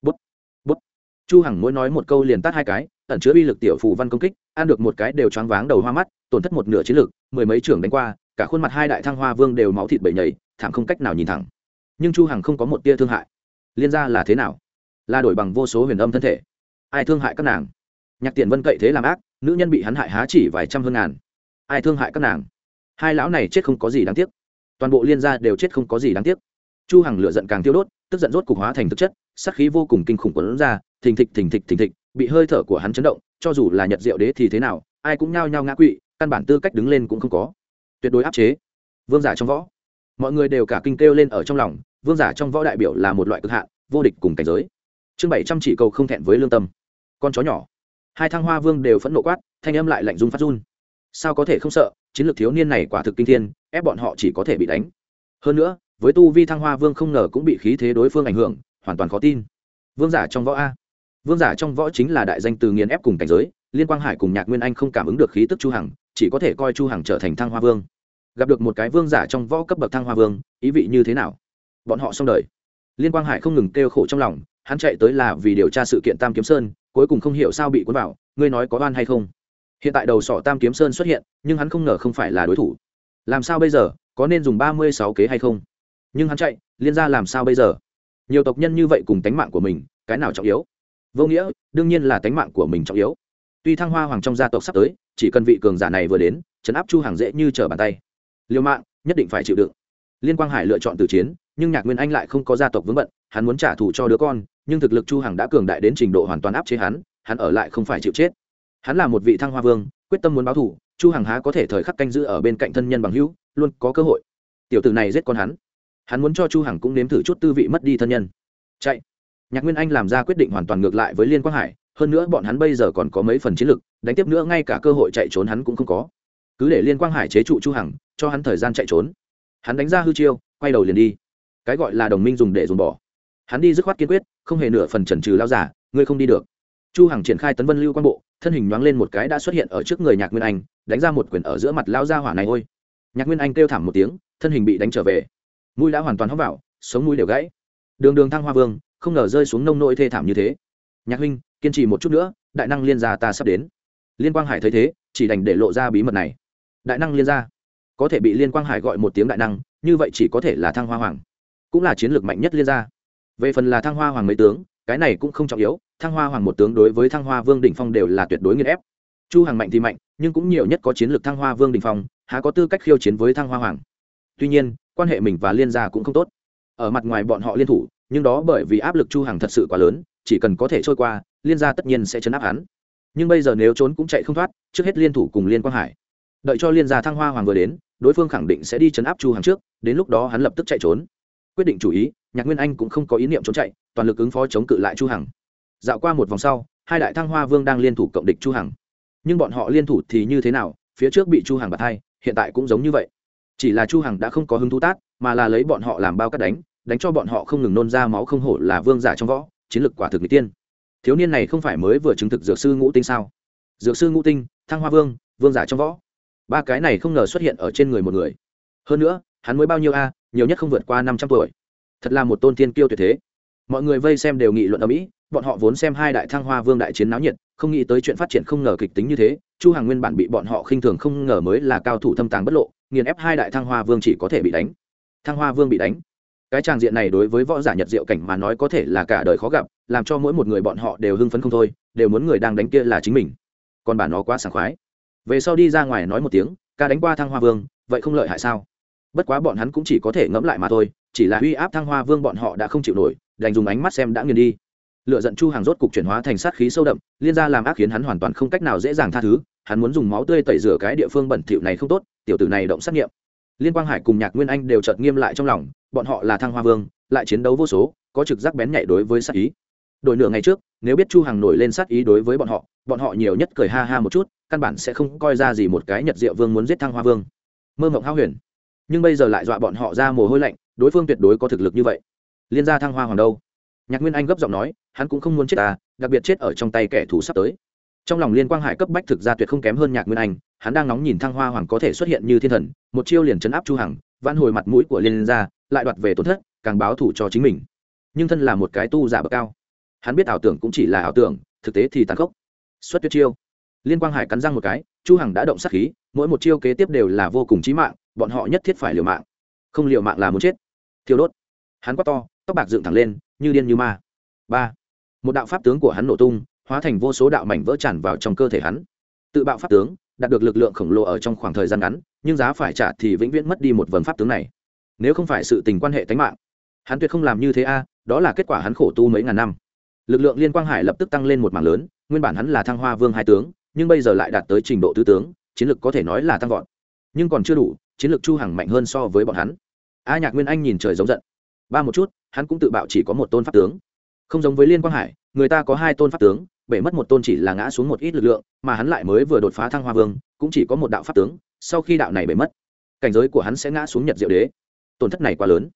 Bút bút. Chu hằng mỗi nói một câu liền tát hai cái, ẩn chứa uy lực tiểu phù văn công kích, ăn được một cái đều choáng váng đầu hoa mắt, tổn thất một nửa chiến lực, mười mấy trưởng đánh qua, cả khuôn mặt hai đại thăng hoa vương đều máu thịt bầy nhầy, thảm không cách nào nhìn thẳng. Nhưng chu hằng không có một tia thương hại. Liên gia là thế nào? Là đổi bằng vô số huyền âm thân thể. Ai thương hại các nàng? Nhạc tiền vân cậy thế làm ác, nữ nhân bị hắn hại há chỉ vài trăm hơn ngàn. Ai thương hại các nàng? Hai lão này chết không có gì đáng tiếc. Toàn bộ liên gia đều chết không có gì đáng tiếc. Chu hằng lửa giận càng tiêu đốt, tức giận rốt cục hóa thành thực chất, sát khí vô cùng kinh khủng quấn ra, thình thịch thình thịch thình thịch, bị hơi thở của hắn chấn động, cho dù là nhật diệu đế thì thế nào, ai cũng nhao nhao ngã quỵ, căn bản tư cách đứng lên cũng không có. Tuyệt đối áp chế. Vương giả trong võ. Mọi người đều cả kinh kêu lên ở trong lòng, vương giả trong võ đại biểu là một loại cực hạn, vô địch cùng cảnh giới chương bảy trăm chỉ cầu không thẹn với lương tâm. Con chó nhỏ. Hai thăng hoa vương đều phẫn nộ quát, thanh âm lại lạnh run phát run. Sao có thể không sợ, chiến lược thiếu niên này quả thực kinh thiên, ép bọn họ chỉ có thể bị đánh. Hơn nữa, với tu vi thăng hoa vương không ngờ cũng bị khí thế đối phương ảnh hưởng, hoàn toàn khó tin. Vương giả trong võ a. Vương giả trong võ chính là đại danh từ nghiền ép cùng cảnh giới, liên quang hải cùng nhạc nguyên anh không cảm ứng được khí tức chu hằng, chỉ có thể coi chu hằng trở thành thăng hoa vương. Gặp được một cái vương giả trong võ cấp bậc thăng hoa vương, ý vị như thế nào? Bọn họ xong đời. Liên quang hải không ngừng kêu khổ trong lòng hắn chạy tới là vì điều tra sự kiện tam kiếm sơn, cuối cùng không hiểu sao bị cuốn vào, ngươi nói có oan hay không? Hiện tại đầu sỏ tam kiếm sơn xuất hiện, nhưng hắn không ngờ không phải là đối thủ. Làm sao bây giờ, có nên dùng ba mươi sáu kế hay không? Nhưng hắn chạy, liên ra làm sao bây giờ? Nhiều tộc nhân như vậy cùng tánh mạng của mình, cái nào trọng yếu? Vô nghĩa, đương nhiên là tánh mạng của mình trọng yếu. Tuy thăng hoa hoàng trong gia tộc sắp tới, chỉ cần vị cường giả này vừa đến chấn áp chu hàng dễ như trở bàn tay. Liêu mạng, nhất định phải chịu đựng liên quang hải lựa chọn từ chiến, nhưng nhạc nguyên anh lại không có gia tộc vướng bận, hắn muốn trả thù cho đứa con, nhưng thực lực chu hằng đã cường đại đến trình độ hoàn toàn áp chế hắn hắn ở lại không phải chịu chết. Hắn là một vị thăng hoa vương, quyết tâm muốn báo thù, chu hằng há có thể thời khắc canh giữ ở bên cạnh thân nhân bằng hữu, luôn có cơ hội. Tiểu tử này giết con hắn. Hắn muốn cho chu hằng cũng nếm thử chút tư vị mất đi thân nhân. Chạy. Nhạc nguyên anh làm ra quyết định hoàn toàn ngược lại với liên quang hải, hơn nữa bọn hắn bây giờ còn có mấy phần chiến lực, đánh tiếp nữa ngay cả cơ hội chạy trốn hắn cũng không có. Cứ để liên quang hải chế trụ chu hằng, cho hắn thời gian chạy trốn hắn đánh ra hư chiêu, quay đầu liền đi. Cái gọi là đồng minh dùng để dùng bỏ. Hắn đi dứt khoát kiên quyết, không hề nửa phần trần trừ lao giả, ngươi không đi được. Chu hằng triển khai tấn vân lưu quan bộ, thân hình nhoáng lên một cái đã xuất hiện ở trước người nhạc nguyên anh, đánh ra một quyền ở giữa mặt lao ra hỏa này ôi nhạc nguyên anh kêu thảm một tiếng, thân hình bị đánh trở về. Mũi đã hoàn toàn hóc vào, sống mũi đều gãy. Đường đường thăng hoa vương, không ngờ rơi xuống nông nỗi thê thảm như thế. Nhạc huynh, kiên trì một chút nữa, đại năng liên gia ta sắp đến. Liên quang hải thấy thế, chỉ đành để lộ ra bí mật này. Đại năng liên gia có thể bị liên quang hải gọi một tiếng đại năng, như vậy chỉ có thể là thăng hoa hoàng, cũng là chiến lược mạnh nhất liên gia. Về phần là thăng hoa hoàng mấy tướng, cái này cũng không trọng yếu, thăng hoa hoàng một tướng đối với thăng hoa vương đỉnh phong đều là tuyệt đối nghiên ép. Chu hàng mạnh thì mạnh, nhưng cũng nhiều nhất có chiến lược thăng hoa vương đỉnh phong, há có tư cách khiêu chiến với thăng hoa hoàng. Tuy nhiên, quan hệ mình và liên gia cũng không tốt. Ở mặt ngoài bọn họ liên thủ, nhưng đó bởi vì áp lực chu hàng thật sự quá lớn, chỉ cần có thể trôi qua, liên gia tất nhiên sẽ chấn áp hắn. Nhưng bây giờ nếu trốn cũng chạy không thoát, trước hết liên thủ cùng liên quang hải đợi cho liên gia thăng hoa hoàng vừa đến, đối phương khẳng định sẽ đi chấn áp chu hàng trước, đến lúc đó hắn lập tức chạy trốn. Quyết định chủ ý, nhạc nguyên anh cũng không có ý niệm trốn chạy, toàn lực ứng phó chống cự lại chu hằng. Dạo qua một vòng sau, hai đại thăng hoa vương đang liên thủ cộng địch chu hằng. Nhưng bọn họ liên thủ thì như thế nào, phía trước bị chu hằng bạt hai, hiện tại cũng giống như vậy. Chỉ là chu hằng đã không có hứng thú tát, mà là lấy bọn họ làm bao cắt đánh đánh cho bọn họ không ngừng nôn ra máu không hổ là vương giả trong võ, chiến lược quả thực mỹ tiên. Thiếu niên này không phải mới vừa chứng thực dược sư ngũ tinh sao? Dược sư ngũ tinh, thăng hoa vương vương giả trong võ ba cái này không ngờ xuất hiện ở trên người một người. Hơn nữa, hắn mới bao nhiêu a, nhiều nhất không vượt qua năm trăm tuổi. Thật là một tôn tiên kiêu tuyệt thế. Mọi người vây xem đều nghị luận ở mỹ, bọn họ vốn xem hai đại thăng hoa vương đại chiến náo nhiệt, không nghĩ tới chuyện phát triển không ngờ kịch tính như thế, chu hàng nguyên bản bị bọn họ khinh thường không ngờ mới là cao thủ thâm tàng bất lộ, nghiền ép hai đại thăng hoa vương chỉ có thể bị đánh. Thăng hoa vương bị đánh? Cái tràng diện này đối với võ giả nhật diệu cảnh mà nói có thể là cả đời khó gặp, làm cho mỗi một người bọn họ đều hưng phấn không thôi, đều muốn người đang đánh kia là chính mình. Còn bà nó quá sảng khoái về sau đi ra ngoài nói một tiếng, ca đánh qua thăng hoa vương, vậy không lợi hại sao? Bất quá bọn hắn cũng chỉ có thể ngẫm lại mà thôi, chỉ là uy áp thăng hoa vương bọn họ đã không chịu nổi, đành dùng ánh mắt xem đã nghiền đi. Lựa giận chu hàng rốt cục chuyển hóa thành sát khí sâu đậm, liên ra làm ác khiến hắn hoàn toàn không cách nào dễ dàng tha thứ, hắn muốn dùng máu tươi tẩy rửa cái địa phương bẩn thỉu này không tốt, tiểu tử này động xét nghiệm. Liên quang hải cùng nhạc nguyên anh đều chợt nghiêm lại trong lòng, bọn họ là thăng hoa vương, lại chiến đấu vô số, có trực giác bén nhạy đối với sát ý đổi nửa ngày trước, nếu biết chu hằng nổi lên sát ý đối với bọn họ bọn họ nhiều nhất cười ha ha một chút, căn bản sẽ không coi ra gì một cái nhật diệu vương muốn giết thăng hoa vương. Mơ mộng hao huyền. Nhưng bây giờ lại dọa bọn họ ra mồ hôi lạnh, đối phương tuyệt đối có thực lực như vậy. Liên gia thăng hoa hoàng đâu? Nhạc nguyên anh gấp giọng nói, hắn cũng không muốn chết ta đặc biệt chết ở trong tay kẻ thù sắp tới. Trong lòng liên quang hải cấp bách thực ra tuyệt không kém hơn nhạc nguyên anh, hắn đang nóng nhìn thăng hoa hoàng có thể xuất hiện như thiên thần, một chiêu liền chấn áp chu hằng, vãn hồi mặt mũi của liên gia, lại đoạt về tổn thất, càng báo thủ cho chính mình. Nhưng thân là một cái tu giả bậc cao hắn biết ảo tưởng cũng chỉ là ảo tưởng, thực tế thì tàn khốc. Xuất tuyết chiêu. Liên quang hải cắn răng một cái, chu hằng đã động sát khí, mỗi một chiêu kế tiếp đều là vô cùng chí mạng, bọn họ nhất thiết phải liều mạng. Không liều mạng là muốn chết. Thiêu đốt. Hắn quát to, tóc bạc dựng thẳng lên, như điên như ma. Ba. Một đạo pháp tướng của hắn nổ tung, hóa thành vô số đạo mảnh vỡ tràn vào trong cơ thể hắn. Tự bạo pháp tướng, đạt được lực lượng khổng lồ ở trong khoảng thời gian ngắn, nhưng giá phải trả thì vĩnh viễn mất đi một vần pháp tướng này. Nếu không phải sự tình quan hệ tánh mạng, hắn tuyệt không làm như thế a, đó là kết quả hắn khổ tu mấy ngàn năm lực lượng liên quang hải lập tức tăng lên một mảng lớn, nguyên bản hắn là thăng hoa vương hai tướng, nhưng bây giờ lại đạt tới trình độ tứ tướng, chiến lược có thể nói là tăng vọt. Nhưng còn chưa đủ, chiến lược chu hằng mạnh hơn so với bọn hắn. A nhạc nguyên anh nhìn trời giống giận. Ba một chút, hắn cũng tự bạo chỉ có một tôn pháp tướng. Không giống với liên quang hải, người ta có hai tôn pháp tướng, bể mất một tôn chỉ là ngã xuống một ít lực lượng, mà hắn lại mới vừa đột phá thăng hoa vương, cũng chỉ có một đạo pháp tướng, sau khi đạo này bể mất, cảnh giới của hắn sẽ ngã xuống nhật diệu đế. Tổn thất này quá lớn.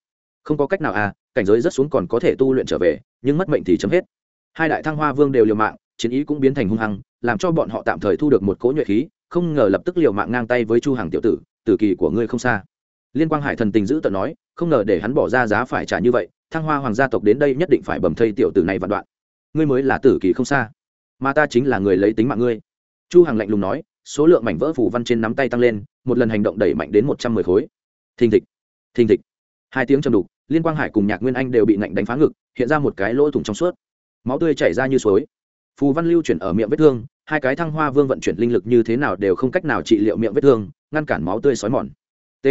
Không có cách nào à cảnh giới rất xuống còn có thể tu luyện trở về, nhưng mất mệnh thì chấm hết hai đại thăng hoa vương đều liều mạng, chiến ý cũng biến thành hung hăng, làm cho bọn họ tạm thời thu được một cỗ nhuệ khí, không ngờ lập tức liều mạng ngang tay với chu hàng tiểu tử tử kỳ của ngươi không xa. Liên quang hải thần tình giữ tận nói, không ngờ để hắn bỏ ra giá phải trả như vậy, thăng hoa hoàng gia tộc đến đây nhất định phải bầm thây tiểu tử này vạn đoạn. Ngươi mới là tử kỳ không xa, mà ta chính là người lấy tính mạng ngươi. Chu hằng lạnh lùng nói, số lượng mảnh vỡ phủ văn trên nắm tay tăng lên, một lần hành động đẩy mạnh đến một trăm mười khối. Thình thịch thình thịch. Hai tiếng trầm đục, liên quang hải cùng nhạc nguyên anh đều bị ngạnh đánh phá ngực, hiện ra một cái lỗ thủng trong suốt máu tươi chảy ra như suối. Phù văn lưu chuyển ở miệng vết thương, hai cái thăng hoa vương vận chuyển linh lực như thế nào đều không cách nào trị liệu miệng vết thương, ngăn cản máu tươi xói mòn. T.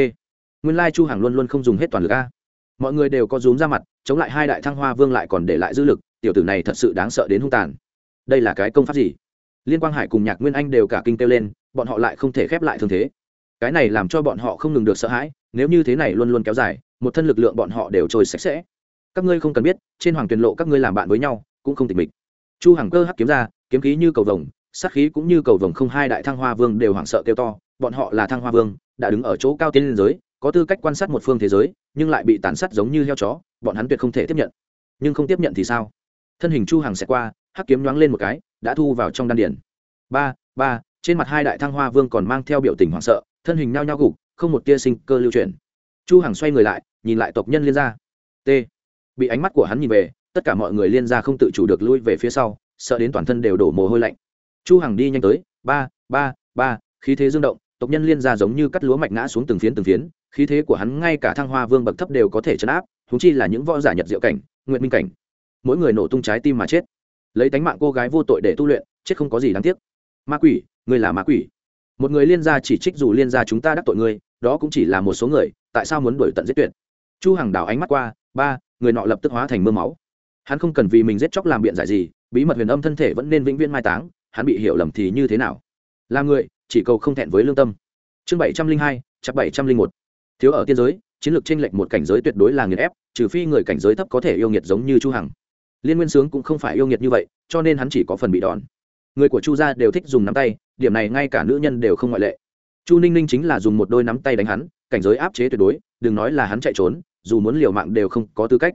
Nguyên lai chu hằng luôn luôn không dùng hết toàn lực a. Mọi người đều có rúm ra mặt, chống lại hai đại thăng hoa vương lại còn để lại dư lực, tiểu tử này thật sự đáng sợ đến hung tàn. Đây là cái công pháp gì? Liên quang hải cùng nhạc nguyên anh đều cả kinh kêu lên, bọn họ lại không thể khép lại thương thế. Cái này làm cho bọn họ không ngừng được sợ hãi, nếu như thế này luôn luôn kéo dài, một thân lực lượng bọn họ đều trôi sạch sẽ. Các ngươi không cần biết, trên hoàng tuyền lộ các ngươi làm bạn với nhau cũng không tịch mịch. Chu hằng cơ hắc kiếm ra, kiếm khí như cầu vồng, sát khí cũng như cầu vồng không hai đại thăng hoa vương đều hoảng sợ kêu to, bọn họ là thăng hoa vương, đã đứng ở chỗ cao tiên liên giới, có tư cách quan sát một phương thế giới, nhưng lại bị tàn sát giống như heo chó, bọn hắn tuyệt không thể tiếp nhận. Nhưng không tiếp nhận thì sao? Thân hình chu hằng sẽ qua, hắc kiếm nhoáng lên một cái, đã thu vào trong đan điển ba ba, trên mặt hai đại thăng hoa vương còn mang theo biểu tình hoảng sợ, thân hình nao nhao gục, không một tia sinh cơ lưu chuyển. Chu hằng xoay người lại, nhìn lại tộc nhân liên gia. T. Bị ánh mắt của hắn nhìn về tất cả mọi người liên gia không tự chủ được lui về phía sau, sợ đến toàn thân đều đổ mồ hôi lạnh. Chu hằng đi nhanh tới, ba ba ba, khí thế dương động, tộc nhân liên gia giống như cắt lúa mạch ngã xuống từng phiến từng phiến, khí thế của hắn ngay cả thăng hoa vương bậc thấp đều có thể chấn áp thúng chi là những võ giả nhật diệu cảnh nguyện minh cảnh. Mỗi người nổ tung trái tim mà chết. Lấy tánh mạng cô gái vô tội để tu luyện, chết không có gì đáng tiếc. Ma quỷ, ngươi là ma quỷ. Một người liên gia chỉ trích dù liên gia chúng ta đắc tội ngươi, đó cũng chỉ là một số người, tại sao muốn đuổi tận giết tuyệt? Chu hằng đảo ánh mắt qua, ba, người nọ lập tức hóa thành mưa máu hắn không cần vì mình giết chóc làm biện giải gì, bí mật huyền âm thân thể vẫn nên vĩnh viễn mai táng, hắn bị hiểu lầm thì như thế nào? Là người, chỉ cầu không thẹn với lương tâm. Chương bảy trăm linh hai chặt bảy trăm linh một. Thiếu ở tiên giới, chiến lược tranh lệch một cảnh giới tuyệt đối là nghiệt ép, trừ phi người cảnh giới thấp có thể yêu nghiệt giống như chu hằng. Liên nguyên sướng cũng không phải yêu nghiệt như vậy, cho nên hắn chỉ có phần bị đòn. Người của chu gia đều thích dùng nắm tay, điểm này ngay cả nữ nhân đều không ngoại lệ. Chu ninh ninh chính là dùng một đôi nắm tay đánh hắn, cảnh giới áp chế tuyệt đối, đừng nói là hắn chạy trốn, dù muốn liều mạng đều không có tư cách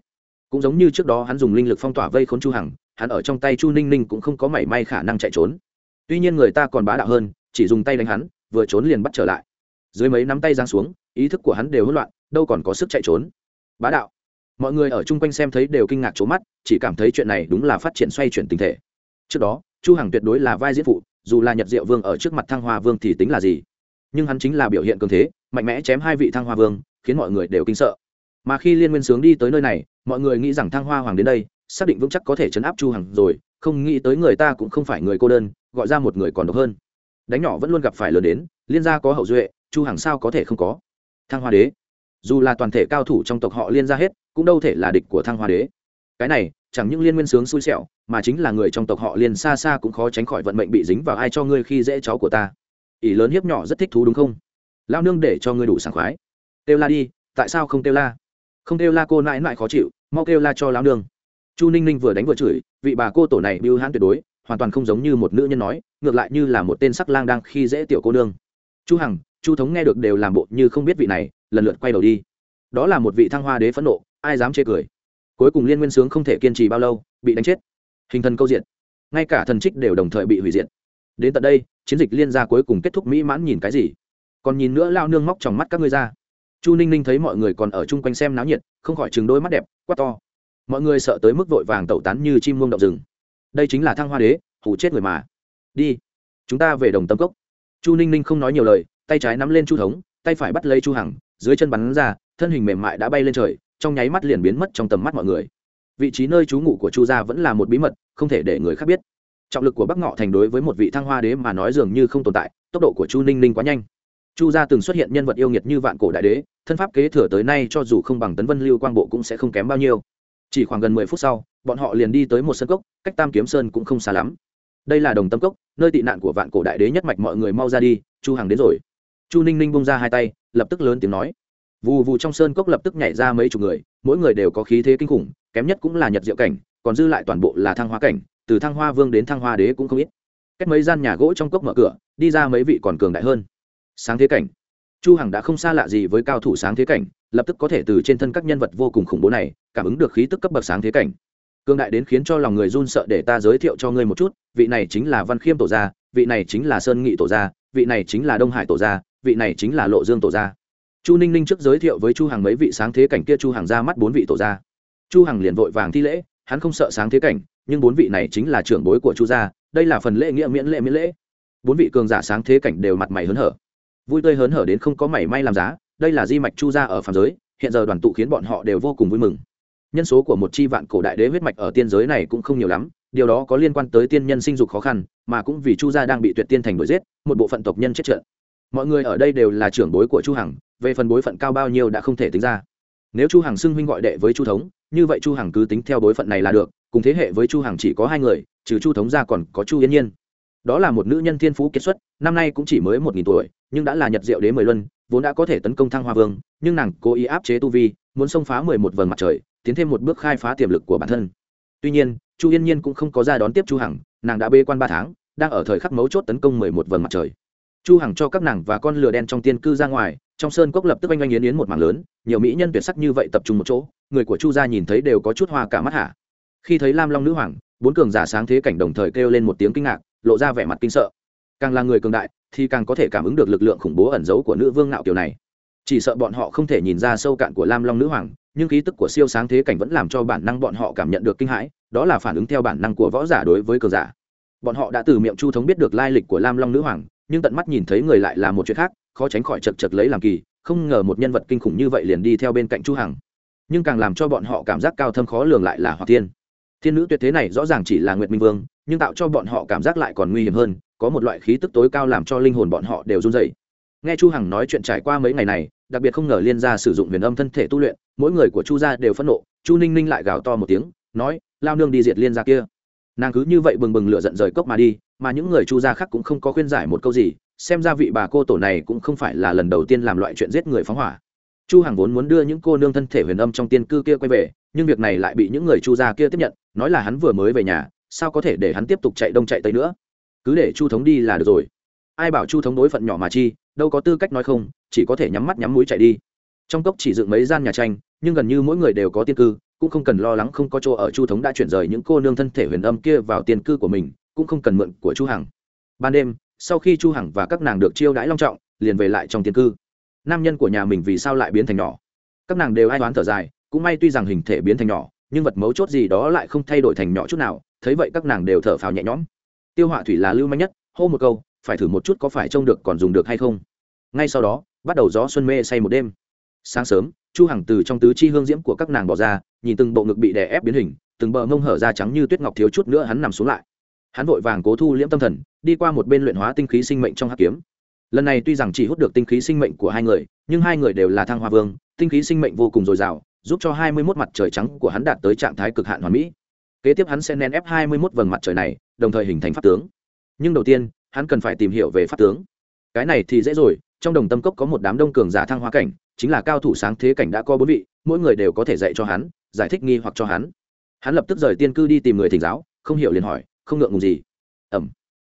cũng giống như trước đó hắn dùng linh lực phong tỏa vây khốn chu hằng, hắn ở trong tay chu ninh ninh cũng không có mảy may khả năng chạy trốn. Tuy nhiên người ta còn bá đạo hơn, chỉ dùng tay đánh hắn, vừa trốn liền bắt trở lại. Dưới mấy nắm tay giáng xuống, ý thức của hắn đều hỗn loạn, đâu còn có sức chạy trốn. Bá đạo. Mọi người ở chung quanh xem thấy đều kinh ngạc trố mắt, chỉ cảm thấy chuyện này đúng là phát triển xoay chuyển tình thể. Trước đó, chu hằng tuyệt đối là vai diễn phụ, dù là nhật diệu vương ở trước mặt thăng hoa vương thì tính là gì? Nhưng hắn chính là biểu hiện cường thế, mạnh mẽ chém hai vị thăng hoa vương, khiến mọi người đều kinh sợ. Mà khi liên nguyên sướng đi tới nơi này mọi người nghĩ rằng thăng hoa hoàng đến đây, xác định vững chắc có thể chấn áp chu hằng rồi, không nghĩ tới người ta cũng không phải người cô đơn, gọi ra một người còn độc hơn. Đánh nhỏ vẫn luôn gặp phải lớn đến, liên gia có hậu duệ, chu hằng sao có thể không có? Thăng hoa đế. Dù là toàn thể cao thủ trong tộc họ liên gia hết, cũng đâu thể là địch của thăng hoa đế. Cái này, chẳng những liên nguyên sướng xui xẻo, mà chính là người trong tộc họ liên xa xa cũng khó tránh khỏi vận mệnh bị dính vào ai cho ngươi khi dễ cháu của ta. Ỷ lớn hiếp nhỏ rất thích thú đúng không? Lao nương để cho ngươi đủ sảng khoái. Têu la đi, tại sao không têu la? Không kêu la cô nãi nãi khó chịu, mau kêu la cho lao nương. Chu ninh ninh vừa đánh vừa chửi, vị bà cô tổ này biêu hãn tuyệt đối, hoàn toàn không giống như một nữ nhân nói, ngược lại như là một tên sắc lang đang khi dễ tiểu cô nương. Chu hằng, chu thống nghe được đều làm bộ như không biết vị này, lần lượt quay đầu đi. Đó là một vị thăng hoa đế phẫn nộ, ai dám chê cười. Cuối cùng liên nguyên sướng không thể kiên trì bao lâu, bị đánh chết. Hình thần câu diện ngay cả thần trích đều đồng thời bị hủy diệt. Đến tận đây, chiến dịch liên gia cuối cùng kết thúc mỹ mãn nhìn cái gì? Còn nhìn nữa lao nương móc trong mắt các ngươi ra chu ninh ninh thấy mọi người còn ở chung quanh xem náo nhiệt, không khỏi chừng đôi mắt đẹp, quát to. Mọi người sợ tới mức vội vàng tẩu tán như chim muông động rừng. Đây chính là thăng hoa đế hủ chết người mà. Đi, chúng ta về đồng tâm cốc. Chu ninh ninh không nói nhiều lời, tay trái nắm lên chu thống, tay phải bắt lấy chu hằng, dưới chân bắn ra, thân hình mềm mại đã bay lên trời, trong nháy mắt liền biến mất trong tầm mắt mọi người. Vị trí nơi trú ngụ của chu gia vẫn là một bí mật, không thể để người khác biết. Trọng lực của bắc ngọ thành đối với một vị thăng hoa đế mà nói dường như không tồn tại, tốc độ của chu ninh ninh quá nhanh chu gia từng xuất hiện nhân vật yêu nghiệt như vạn cổ đại đế, thân pháp kế thừa tới nay cho dù không bằng tấn vân lưu quang bộ cũng sẽ không kém bao nhiêu. Chỉ khoảng gần mười phút sau, bọn họ liền đi tới một sân cốc, cách tam kiếm sơn cũng không xa lắm. Đây là đồng tâm cốc, nơi tị nạn của vạn cổ đại đế nhất mạch mọi người mau ra đi, chu hằng đến rồi. Chu ninh ninh bung ra hai tay, lập tức lớn tiếng nói. Vù vù trong sơn cốc lập tức nhảy ra mấy chục người, mỗi người đều có khí thế kinh khủng, kém nhất cũng là nhật diệu cảnh, còn dư lại toàn bộ là thăng hoa cảnh, từ thăng hoa vương đến thăng hoa đế cũng không ít. Cách mấy gian nhà gỗ trong cốc mở cửa, đi ra mấy vị còn cường đại hơn sáng thế cảnh. Chu hằng đã không xa lạ gì với cao thủ sáng thế cảnh, lập tức có thể từ trên thân các nhân vật vô cùng khủng bố này, cảm ứng được khí tức cấp bậc sáng thế cảnh. Cường đại đến khiến cho lòng người run sợ để ta giới thiệu cho ngươi một chút, vị này chính là văn khiêm tổ gia, vị này chính là sơn nghị tổ gia, vị này chính là đông hải tổ gia, vị này chính là lộ dương tổ gia. Chu ninh ninh trước giới thiệu với chu hằng mấy vị sáng thế cảnh kia, chu hằng ra mắt bốn vị tổ gia. Chu hằng liền vội vàng thi lễ, hắn không sợ sáng thế cảnh, nhưng bốn vị này chính là trưởng bối của chu gia, đây là phần lễ nghĩa miễn lễ miễn lễ. Bốn vị cường giả sáng thế cảnh đều mặt mày hớn hở vui tươi hớn hở đến không có mảy may làm giá, đây là di mạch chu gia ở phàm giới, hiện giờ đoàn tụ khiến bọn họ đều vô cùng vui mừng. Nhân số của một chi vạn cổ đại đế huyết mạch ở tiên giới này cũng không nhiều lắm, điều đó có liên quan tới tiên nhân sinh dục khó khăn, mà cũng vì chu gia đang bị tuyệt tiên thành đuổi giết, một bộ phận tộc nhân chết trận. Mọi người ở đây đều là trưởng bối của chu hằng, về phần bối phận cao bao nhiêu đã không thể tính ra. Nếu chu hằng xưng huynh gọi đệ với chu thống, như vậy chu hằng cứ tính theo bối phận này là được, cùng thế hệ với chu hằng chỉ có hai người, trừ chu thống ra còn có chu yên nhiên đó là một nữ nhân thiên phú kiệt xuất, năm nay cũng chỉ mới một nghìn tuổi, nhưng đã là nhật diệu đế mười luân, vốn đã có thể tấn công thăng hoa vương, nhưng nàng cố ý áp chế tu vi, muốn xông phá mười một vầng mặt trời, tiến thêm một bước khai phá tiềm lực của bản thân. Tuy nhiên, chu yên nhiên cũng không có ra đón tiếp chu hằng, nàng đã bê quan ba tháng, đang ở thời khắc mấu chốt tấn công mười một vầng mặt trời. Chu hằng cho các nàng và con lừa đen trong tiên cư ra ngoài, trong sơn cốc lập tức oanh oanh yến yến một mảng lớn, nhiều mỹ nhân tuyệt sắc như vậy tập trung một chỗ, người của chu gia nhìn thấy đều có chút hoa cả mắt hạ khi thấy lam long nữ hoàng, bốn cường giả sáng thế cảnh đồng thời kêu lên một tiếng kinh ngạc lộ ra vẻ mặt kinh sợ. Càng là người cường đại, thì càng có thể cảm ứng được lực lượng khủng bố ẩn giấu của nữ vương ngạo kiều này. Chỉ sợ bọn họ không thể nhìn ra sâu cạn của lam long nữ hoàng, nhưng khí tức của siêu sáng thế cảnh vẫn làm cho bản năng bọn họ cảm nhận được kinh hãi, đó là phản ứng theo bản năng của võ giả đối với cường giả. Bọn họ đã từ miệng chu thống biết được lai lịch của lam long nữ hoàng, nhưng tận mắt nhìn thấy người lại là một chuyện khác, khó tránh khỏi chật chật lấy làm kỳ, không ngờ một nhân vật kinh khủng như vậy liền đi theo bên cạnh chu hằng. Nhưng càng làm cho bọn họ cảm giác cao thâm khó lường lại là hoa Tiên thiên nữ tuyệt thế này rõ ràng chỉ là nguyệt minh vương, nhưng tạo cho bọn họ cảm giác lại còn nguy hiểm hơn, có một loại khí tức tối cao làm cho linh hồn bọn họ đều run rẩy. Nghe chu hằng nói chuyện trải qua mấy ngày này, đặc biệt không ngờ liên gia sử dụng huyền âm thân thể tu luyện, mỗi người của chu gia đều phẫn nộ, chu ninh ninh lại gào to một tiếng, nói, lao nương đi diệt liên gia kia. Nàng cứ như vậy bừng bừng lửa giận rời cốc mà đi, mà những người chu gia khác cũng không có khuyên giải một câu gì, xem ra vị bà cô tổ này cũng không phải là lần đầu tiên làm loại chuyện giết người phóng hỏa. Chu hằng vốn muốn đưa những cô nương thân thể huyền âm trong tiên cư kia quay về, nhưng việc này lại bị những người chu gia kia tiếp nhận nói là hắn vừa mới về nhà, sao có thể để hắn tiếp tục chạy đông chạy tây nữa? Cứ để chu thống đi là được rồi. Ai bảo chu thống đối phận nhỏ mà chi, đâu có tư cách nói không, chỉ có thể nhắm mắt nhắm mũi chạy đi. Trong cốc chỉ dựng mấy gian nhà tranh, nhưng gần như mỗi người đều có tiên cư, cũng không cần lo lắng không có chỗ ở chu thống đã chuyển rời những cô nương thân thể huyền âm kia vào tiên cư của mình, cũng không cần mượn của chu hằng. Ban đêm, sau khi chu hằng và các nàng được chiêu đãi long trọng, liền về lại trong tiên cư. Nam nhân của nhà mình vì sao lại biến thành nhỏ? Các nàng đều ai đoán thở dài, cũng may tuy rằng hình thể biến thành nhỏ nhưng vật mấu chốt gì đó lại không thay đổi thành nhỏ chút nào, thấy vậy các nàng đều thở phào nhẹ nhõm. Tiêu họa thủy là lưu manh nhất, hô một câu, phải thử một chút có phải trông được còn dùng được hay không. Ngay sau đó, bắt đầu gió xuân mê say một đêm. Sáng sớm, chu hằng từ trong tứ chi hương diễm của các nàng bỏ ra, nhìn từng bộ ngực bị đè ép biến hình, từng bờ mông hở ra trắng như tuyết ngọc thiếu chút nữa hắn nằm xuống lại. Hắn vội vàng cố thu liễm tâm thần, đi qua một bên luyện hóa tinh khí sinh mệnh trong hắc kiếm. Lần này tuy rằng chỉ hút được tinh khí sinh mệnh của hai người, nhưng hai người đều là thăng hoa vương, tinh khí sinh mệnh vô cùng dồi dào giúp cho hai mươi 21 mặt trời trắng của hắn đạt tới trạng thái cực hạn hoàn mỹ. Kế tiếp hắn sẽ nén ép hai mươi 21 vầng mặt trời này đồng thời hình thành pháp tướng. Nhưng đầu tiên hắn cần phải tìm hiểu về pháp tướng. Cái này thì dễ rồi trong đồng tâm cốc có một đám đông cường giả thăng hoa cảnh chính là cao thủ sáng thế cảnh đã có bốn vị mỗi người đều có thể dạy cho hắn giải thích nghi hoặc cho hắn. Hắn lập tức rời tiên cư đi tìm người thỉnh giáo không hiểu liền hỏi không ngượng ngùng gì. Ầm,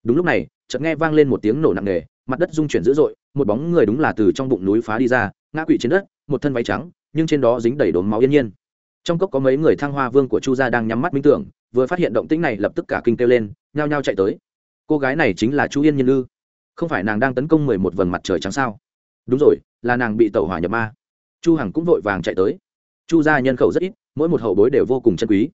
đúng lúc này chợt nghe vang lên một tiếng nổ nặng nề mặt đất rung chuyển dữ dội một bóng người đúng là từ trong bụng núi phá đi ra ngã quỵ trên đất một thân váy trắng nhưng trên đó dính đầy đốm máu yên nhiên. Trong cốc có mấy người thăng hoa vương của chu gia đang nhắm mắt minh tưởng, vừa phát hiện động tĩnh này lập tức cả kinh kêu lên, nhao nhao chạy tới. Cô gái này chính là chu yên nhiên ư không phải nàng đang tấn công mười một vầng mặt trời trắng sao? Đúng rồi, là nàng bị tẩu hỏa nhập ma. Chu hằng cũng vội vàng chạy tới. Chu gia nhân khẩu rất ít, mỗi một hậu bối đều vô cùng chân quý.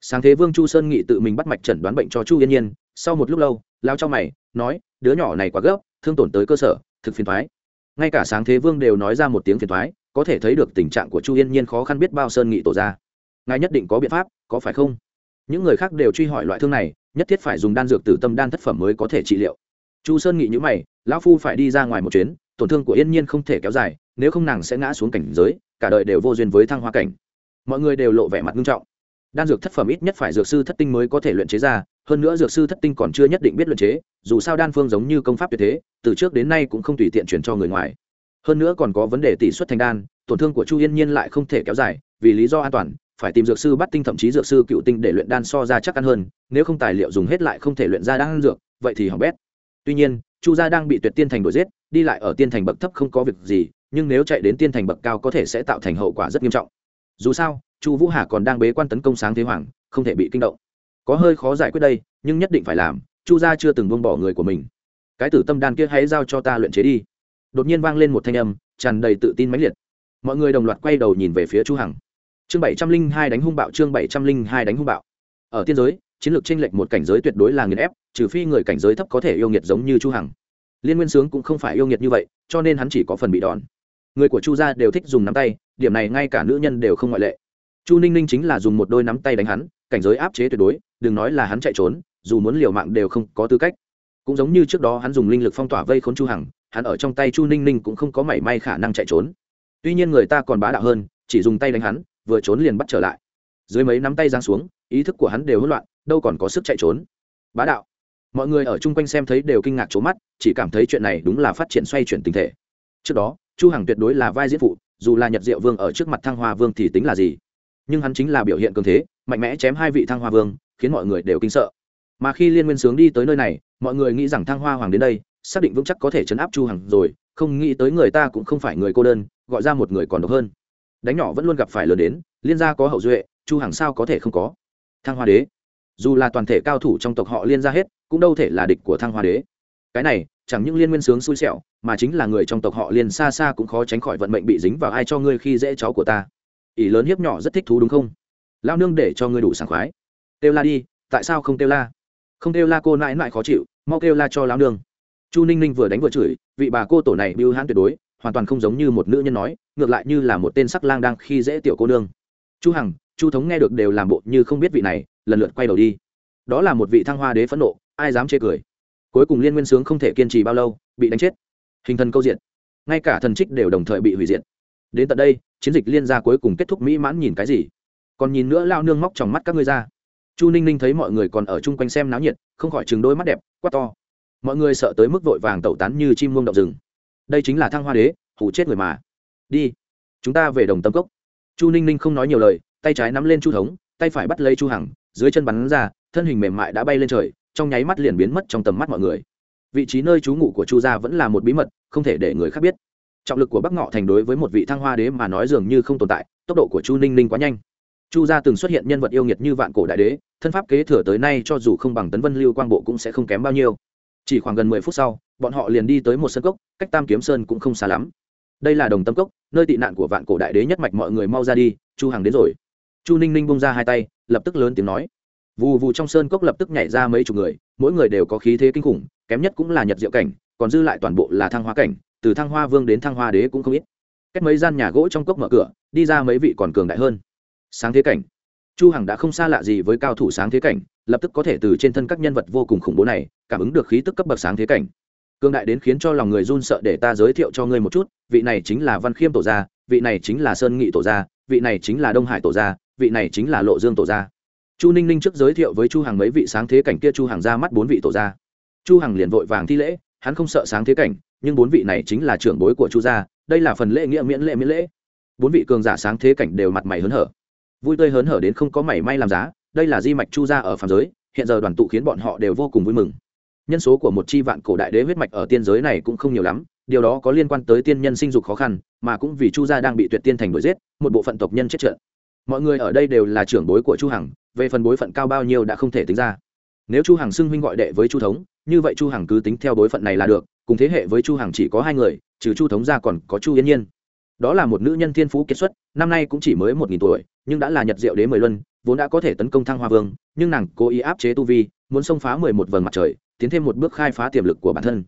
Sáng thế vương chu sơn nghị tự mình bắt mạch chẩn đoán bệnh cho chu yên nhiên, sau một lúc lâu, lao cho mày, nói, đứa nhỏ này quá gấp, thương tổn tới cơ sở, thực phiền thoái ngay cả sáng thế vương đều nói ra một tiếng phiền thoái có thể thấy được tình trạng của chu yên nhiên khó khăn biết bao sơn nghị tổ ra ngài nhất định có biện pháp, có phải không? Những người khác đều truy hỏi loại thương này, nhất thiết phải dùng đan dược tử tâm đan thất phẩm mới có thể trị liệu. Chu sơn nghị nhữ mày, lão phu phải đi ra ngoài một chuyến, tổn thương của yên nhiên không thể kéo dài, nếu không nàng sẽ ngã xuống cảnh giới, cả đời đều vô duyên với thăng hoa cảnh. Mọi người đều lộ vẻ mặt nghiêm trọng đan dược thất phẩm ít nhất phải dược sư thất tinh mới có thể luyện chế ra, hơn nữa dược sư thất tinh còn chưa nhất định biết luyện chế, dù sao đan phương giống như công pháp tuyệt thế, từ trước đến nay cũng không tùy tiện chuyển cho người ngoài. Hơn nữa còn có vấn đề tỷ suất thành đan, tổn thương của chu yên nhiên lại không thể kéo dài, vì lý do an toàn, phải tìm dược sư bắt tinh thậm chí dược sư cựu tinh để luyện đan so ra chắc ăn hơn, nếu không tài liệu dùng hết lại không thể luyện ra đan dược, vậy thì hỏng bét. Tuy nhiên, chu gia đang bị tuyệt tiên thành đuổi giết, đi lại ở tiên thành bậc thấp không có việc gì, nhưng nếu chạy đến tiên thành bậc cao có thể sẽ tạo thành hậu quả rất nghiêm trọng. Dù sao chu vũ hà còn đang bế quan tấn công sáng thế hoàng, không thể bị kinh động. Có hơi khó giải quyết đây, nhưng nhất định phải làm, chu gia chưa từng buông bỏ người của mình. Cái tử tâm đan kia hãy giao cho ta luyện chế đi. Đột nhiên vang lên một thanh âm, tràn đầy tự tin mãnh liệt. Mọi người đồng loạt quay đầu nhìn về phía chu hằng. Chương bảy trăm linh hai đánh hung bạo, chương bảy trăm linh hai đánh hung bạo. Ở tiên giới, chiến lược tranh lệch một cảnh giới tuyệt đối là nghiền ép, trừ phi người cảnh giới thấp có thể yêu nghiệt giống như chu hằng. Liên nguyên sướng cũng không phải yêu nghiệt như vậy, cho nên hắn chỉ có phần bị đòn. Người của chu gia đều thích dùng nắm tay, điểm này ngay cả nữ nhân đều không ngoại lệ chu ninh ninh chính là dùng một đôi nắm tay đánh hắn, cảnh giới áp chế tuyệt đối, đừng nói là hắn chạy trốn, dù muốn liều mạng đều không có tư cách. Cũng giống như trước đó hắn dùng linh lực phong tỏa vây khốn chu hằng, hắn ở trong tay chu ninh ninh cũng không có mảy may khả năng chạy trốn. Tuy nhiên người ta còn bá đạo hơn, chỉ dùng tay đánh hắn, vừa trốn liền bắt trở lại. Dưới mấy nắm tay giáng xuống, ý thức của hắn đều hỗn loạn, đâu còn có sức chạy trốn. Bá đạo. Mọi người ở chung quanh xem thấy đều kinh ngạc trố mắt, chỉ cảm thấy chuyện này đúng là phát triển xoay chuyển tình thể. Trước đó, chu hằng tuyệt đối là vai diễn phụ, dù là nhật diệu vương ở trước mặt thăng hoa vương thì tính là gì? Nhưng hắn chính là biểu hiện cường thế, mạnh mẽ chém hai vị thăng hoa vương, khiến mọi người đều kinh sợ. Mà khi liên nguyên sướng đi tới nơi này, mọi người nghĩ rằng thăng hoa hoàng đến đây, xác định vững chắc có thể chấn áp chu hằng rồi, không nghĩ tới người ta cũng không phải người cô đơn, gọi ra một người còn độc hơn. Đánh nhỏ vẫn luôn gặp phải lớn đến, liên gia có hậu duệ, chu hằng sao có thể không có? Thăng hoa đế. Dù là toàn thể cao thủ trong tộc họ liên gia hết, cũng đâu thể là địch của thăng hoa đế. Cái này, chẳng những liên nguyên sướng xui xẻo, mà chính là người trong tộc họ liên xa xa cũng khó tránh khỏi vận mệnh bị dính vào ai cho ngươi khi dễ cháu của ta ỷ lớn hiếp nhỏ rất thích thú đúng không? Lao nương để cho ngươi đủ sảng khoái. Kêu la đi, tại sao không kêu la? Không kêu la cô nãi nãi khó chịu, mau kêu la cho lao nương. Chu ninh ninh vừa đánh vừa chửi, vị bà cô tổ này bưu hãn tuyệt đối, hoàn toàn không giống như một nữ nhân nói, ngược lại như là một tên sắc lang đang khi dễ tiểu cô nương. Chu hằng, chu thống nghe được đều làm bộ như không biết vị này, lần lượt quay đầu đi. Đó là một vị thăng hoa đế phẫn nộ, ai dám chê cười. Cuối cùng liên nguyên sướng không thể kiên trì bao lâu, bị đánh chết. Hình thần câu diện ngay cả thần trích đều đồng thời bị hủy diệt đến tận đây, chiến dịch liên gia cuối cùng kết thúc mỹ mãn nhìn cái gì? Còn nhìn nữa lao nương móc trong mắt các ngươi ra. Chu ninh ninh thấy mọi người còn ở chung quanh xem náo nhiệt, không khỏi chừng đôi mắt đẹp, quát to. Mọi người sợ tới mức vội vàng tẩu tán như chim muông động rừng. Đây chính là thăng hoa đế, hủ chết người mà. Đi, chúng ta về đồng tâm cốc. Chu ninh ninh không nói nhiều lời, tay trái nắm lên chu thống, tay phải bắt lấy chu hằng, dưới chân bắn ra, thân hình mềm mại đã bay lên trời, trong nháy mắt liền biến mất trong tầm mắt mọi người. Vị trí nơi trú ngụ của chu gia vẫn là một bí mật, không thể để người khác biết trọng lực của bắc ngọ thành đối với một vị thăng hoa đế mà nói dường như không tồn tại, tốc độ của chu ninh ninh quá nhanh. Chu gia từng xuất hiện nhân vật yêu nghiệt như vạn cổ đại đế, thân pháp kế thừa tới nay cho dù không bằng tấn vân lưu quang bộ cũng sẽ không kém bao nhiêu. Chỉ khoảng gần mười phút sau, bọn họ liền đi tới một sân cốc, cách tam kiếm sơn cũng không xa lắm. Đây là đồng tâm cốc, nơi tị nạn của vạn cổ đại đế nhất mạch mọi người mau ra đi, chu hằng đến rồi. Chu ninh ninh bung ra hai tay, lập tức lớn tiếng nói. Vù vù trong sơn cốc lập tức nhảy ra mấy chục người, mỗi người đều có khí thế kinh khủng, kém nhất cũng là nhật diệu cảnh, còn dư lại toàn bộ là thăng hoa cảnh từ thăng hoa vương đến thăng hoa đế cũng không ít. Cách mấy gian nhà gỗ trong cốc mở cửa, đi ra mấy vị còn cường đại hơn. Sáng thế cảnh. Chu hằng đã không xa lạ gì với cao thủ sáng thế cảnh, lập tức có thể từ trên thân các nhân vật vô cùng khủng bố này, cảm ứng được khí tức cấp bậc sáng thế cảnh. Cường đại đến khiến cho lòng người run sợ để ta giới thiệu cho ngươi một chút, vị này chính là văn khiêm tổ gia, vị này chính là sơn nghị tổ gia, vị này chính là đông hải tổ gia, vị này chính là lộ dương tổ gia. Chu ninh ninh trước giới thiệu với chu hằng mấy vị sáng thế cảnh kia, chu hằng ra mắt bốn vị tổ gia. Chu hằng liền vội vàng thi lễ, hắn không sợ sáng thế cảnh nhưng bốn vị này chính là trưởng bối của chu gia, đây là phần lễ nghĩa miễn lễ miễn lễ. Bốn vị cường giả sáng thế cảnh đều mặt mày hớn hở. Vui tươi hớn hở đến không có mảy may làm giá, đây là di mạch chu gia ở phàm giới, hiện giờ đoàn tụ khiến bọn họ đều vô cùng vui mừng. Nhân số của một chi vạn cổ đại đế huyết mạch ở tiên giới này cũng không nhiều lắm, điều đó có liên quan tới tiên nhân sinh dục khó khăn, mà cũng vì chu gia đang bị tuyệt tiên thành đuổi giết, một bộ phận tộc nhân chết trận mọi người ở đây đều là trưởng bối của chu hằng, về phần bối phận cao bao nhiêu đã không thể tính ra. Nếu chu hằng xưng huynh gọi đệ với chu thống, như vậy chu hằng cứ tính theo bối phận này là được cùng thế hệ với chu hằng chỉ có hai người, trừ chu thống Gia còn có chu yên nhiên. Đó là một nữ nhân thiên phú kiệt xuất, năm nay cũng chỉ mới một nghìn tuổi, nhưng đã là nhật diệu đế mười luân, vốn đã có thể tấn công thăng hoa vương, nhưng nàng cố ý áp chế tu vi, muốn xông phá mười một vầng mặt trời, tiến thêm một bước khai phá tiềm lực của bản thân.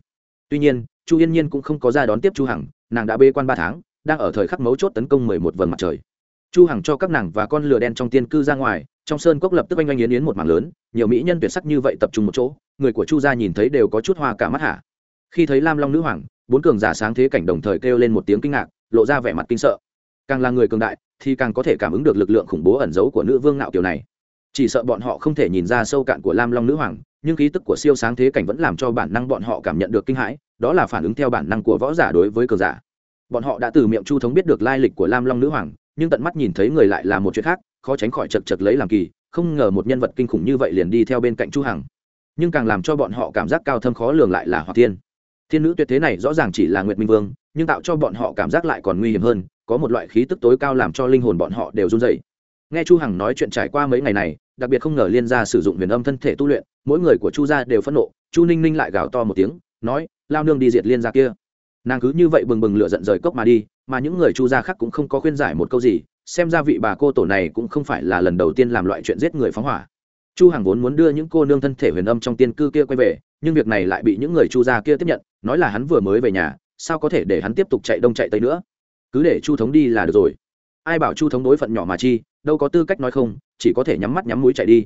Tuy nhiên, chu yên nhiên cũng không có ra đón tiếp chu hằng, nàng đã bê quan ba tháng, đang ở thời khắc mấu chốt tấn công mười một vầng mặt trời. Chu hằng cho các nàng và con lửa đen trong tiên cư ra ngoài, trong sơn cốc lập tức oanh oanh yến yến một mảng lớn, nhiều mỹ nhân tuyệt sắc như vậy tập trung một chỗ, người của chu gia nhìn thấy đều có chút hoa cả mắt hả? Khi thấy lam long nữ hoàng, bốn cường giả sáng thế cảnh đồng thời kêu lên một tiếng kinh ngạc, lộ ra vẻ mặt kinh sợ. Càng là người cường đại, thì càng có thể cảm ứng được lực lượng khủng bố ẩn giấu của nữ vương nạo kiều này. Chỉ sợ bọn họ không thể nhìn ra sâu cạn của lam long nữ hoàng, nhưng khí tức của siêu sáng thế cảnh vẫn làm cho bản năng bọn họ cảm nhận được kinh hãi, đó là phản ứng theo bản năng của võ giả đối với cường giả. Bọn họ đã từ miệng chu thống biết được lai lịch của lam long nữ hoàng, nhưng tận mắt nhìn thấy người lại là một chuyện khác, khó tránh khỏi chật chật lấy làm kỳ, không ngờ một nhân vật kinh khủng như vậy liền đi theo bên cạnh chu hằng. Nhưng càng làm cho bọn họ cảm giác cao thâm khó lường lại là hoặc thiên thiên nữ tuyệt thế này rõ ràng chỉ là nguyệt minh vương, nhưng tạo cho bọn họ cảm giác lại còn nguy hiểm hơn, có một loại khí tức tối cao làm cho linh hồn bọn họ đều run rẩy. Nghe chu hằng nói chuyện trải qua mấy ngày này, đặc biệt không ngờ liên gia sử dụng huyền âm thân thể tu luyện, mỗi người của chu gia đều phẫn nộ, chu ninh ninh lại gào to một tiếng, nói, lao nương đi diệt liên gia kia. Nàng cứ như vậy bừng bừng lửa giận rời cốc mà đi, mà những người chu gia khác cũng không có khuyên giải một câu gì, xem ra vị bà cô tổ này cũng không phải là lần đầu tiên làm loại chuyện giết người phóng hỏa. Chu hằng vốn muốn đưa những cô nương thân thể huyền âm trong tiên cư kia quay về nhưng việc này lại bị những người chu gia kia tiếp nhận, nói là hắn vừa mới về nhà, sao có thể để hắn tiếp tục chạy đông chạy tây nữa? Cứ để chu thống đi là được rồi. Ai bảo chu thống đối phận nhỏ mà chi, đâu có tư cách nói không, chỉ có thể nhắm mắt nhắm mũi chạy đi.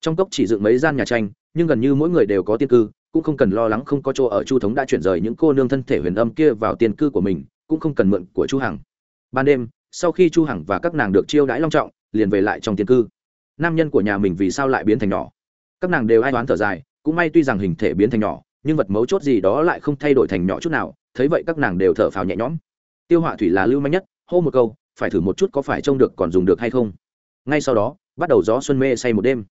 Trong cốc chỉ dựng mấy gian nhà tranh, nhưng gần như mỗi người đều có tiên cư, cũng không cần lo lắng không có chỗ ở chu thống đã chuyển rời những cô nương thân thể huyền âm kia vào tiên cư của mình, cũng không cần mượn của chu hằng. Ban đêm, sau khi chu hằng và các nàng được chiêu đãi long trọng, liền về lại trong tiên cư. Nam nhân của nhà mình vì sao lại biến thành nhỏ? Các nàng đều ai đoán thở dài cũng may tuy rằng hình thể biến thành nhỏ, nhưng vật mấu chốt gì đó lại không thay đổi thành nhỏ chút nào, thấy vậy các nàng đều thở phào nhẹ nhõm. Tiêu họa thủy là lưu manh nhất, hô một câu, phải thử một chút có phải trông được còn dùng được hay không. Ngay sau đó, bắt đầu gió xuân mê say một đêm.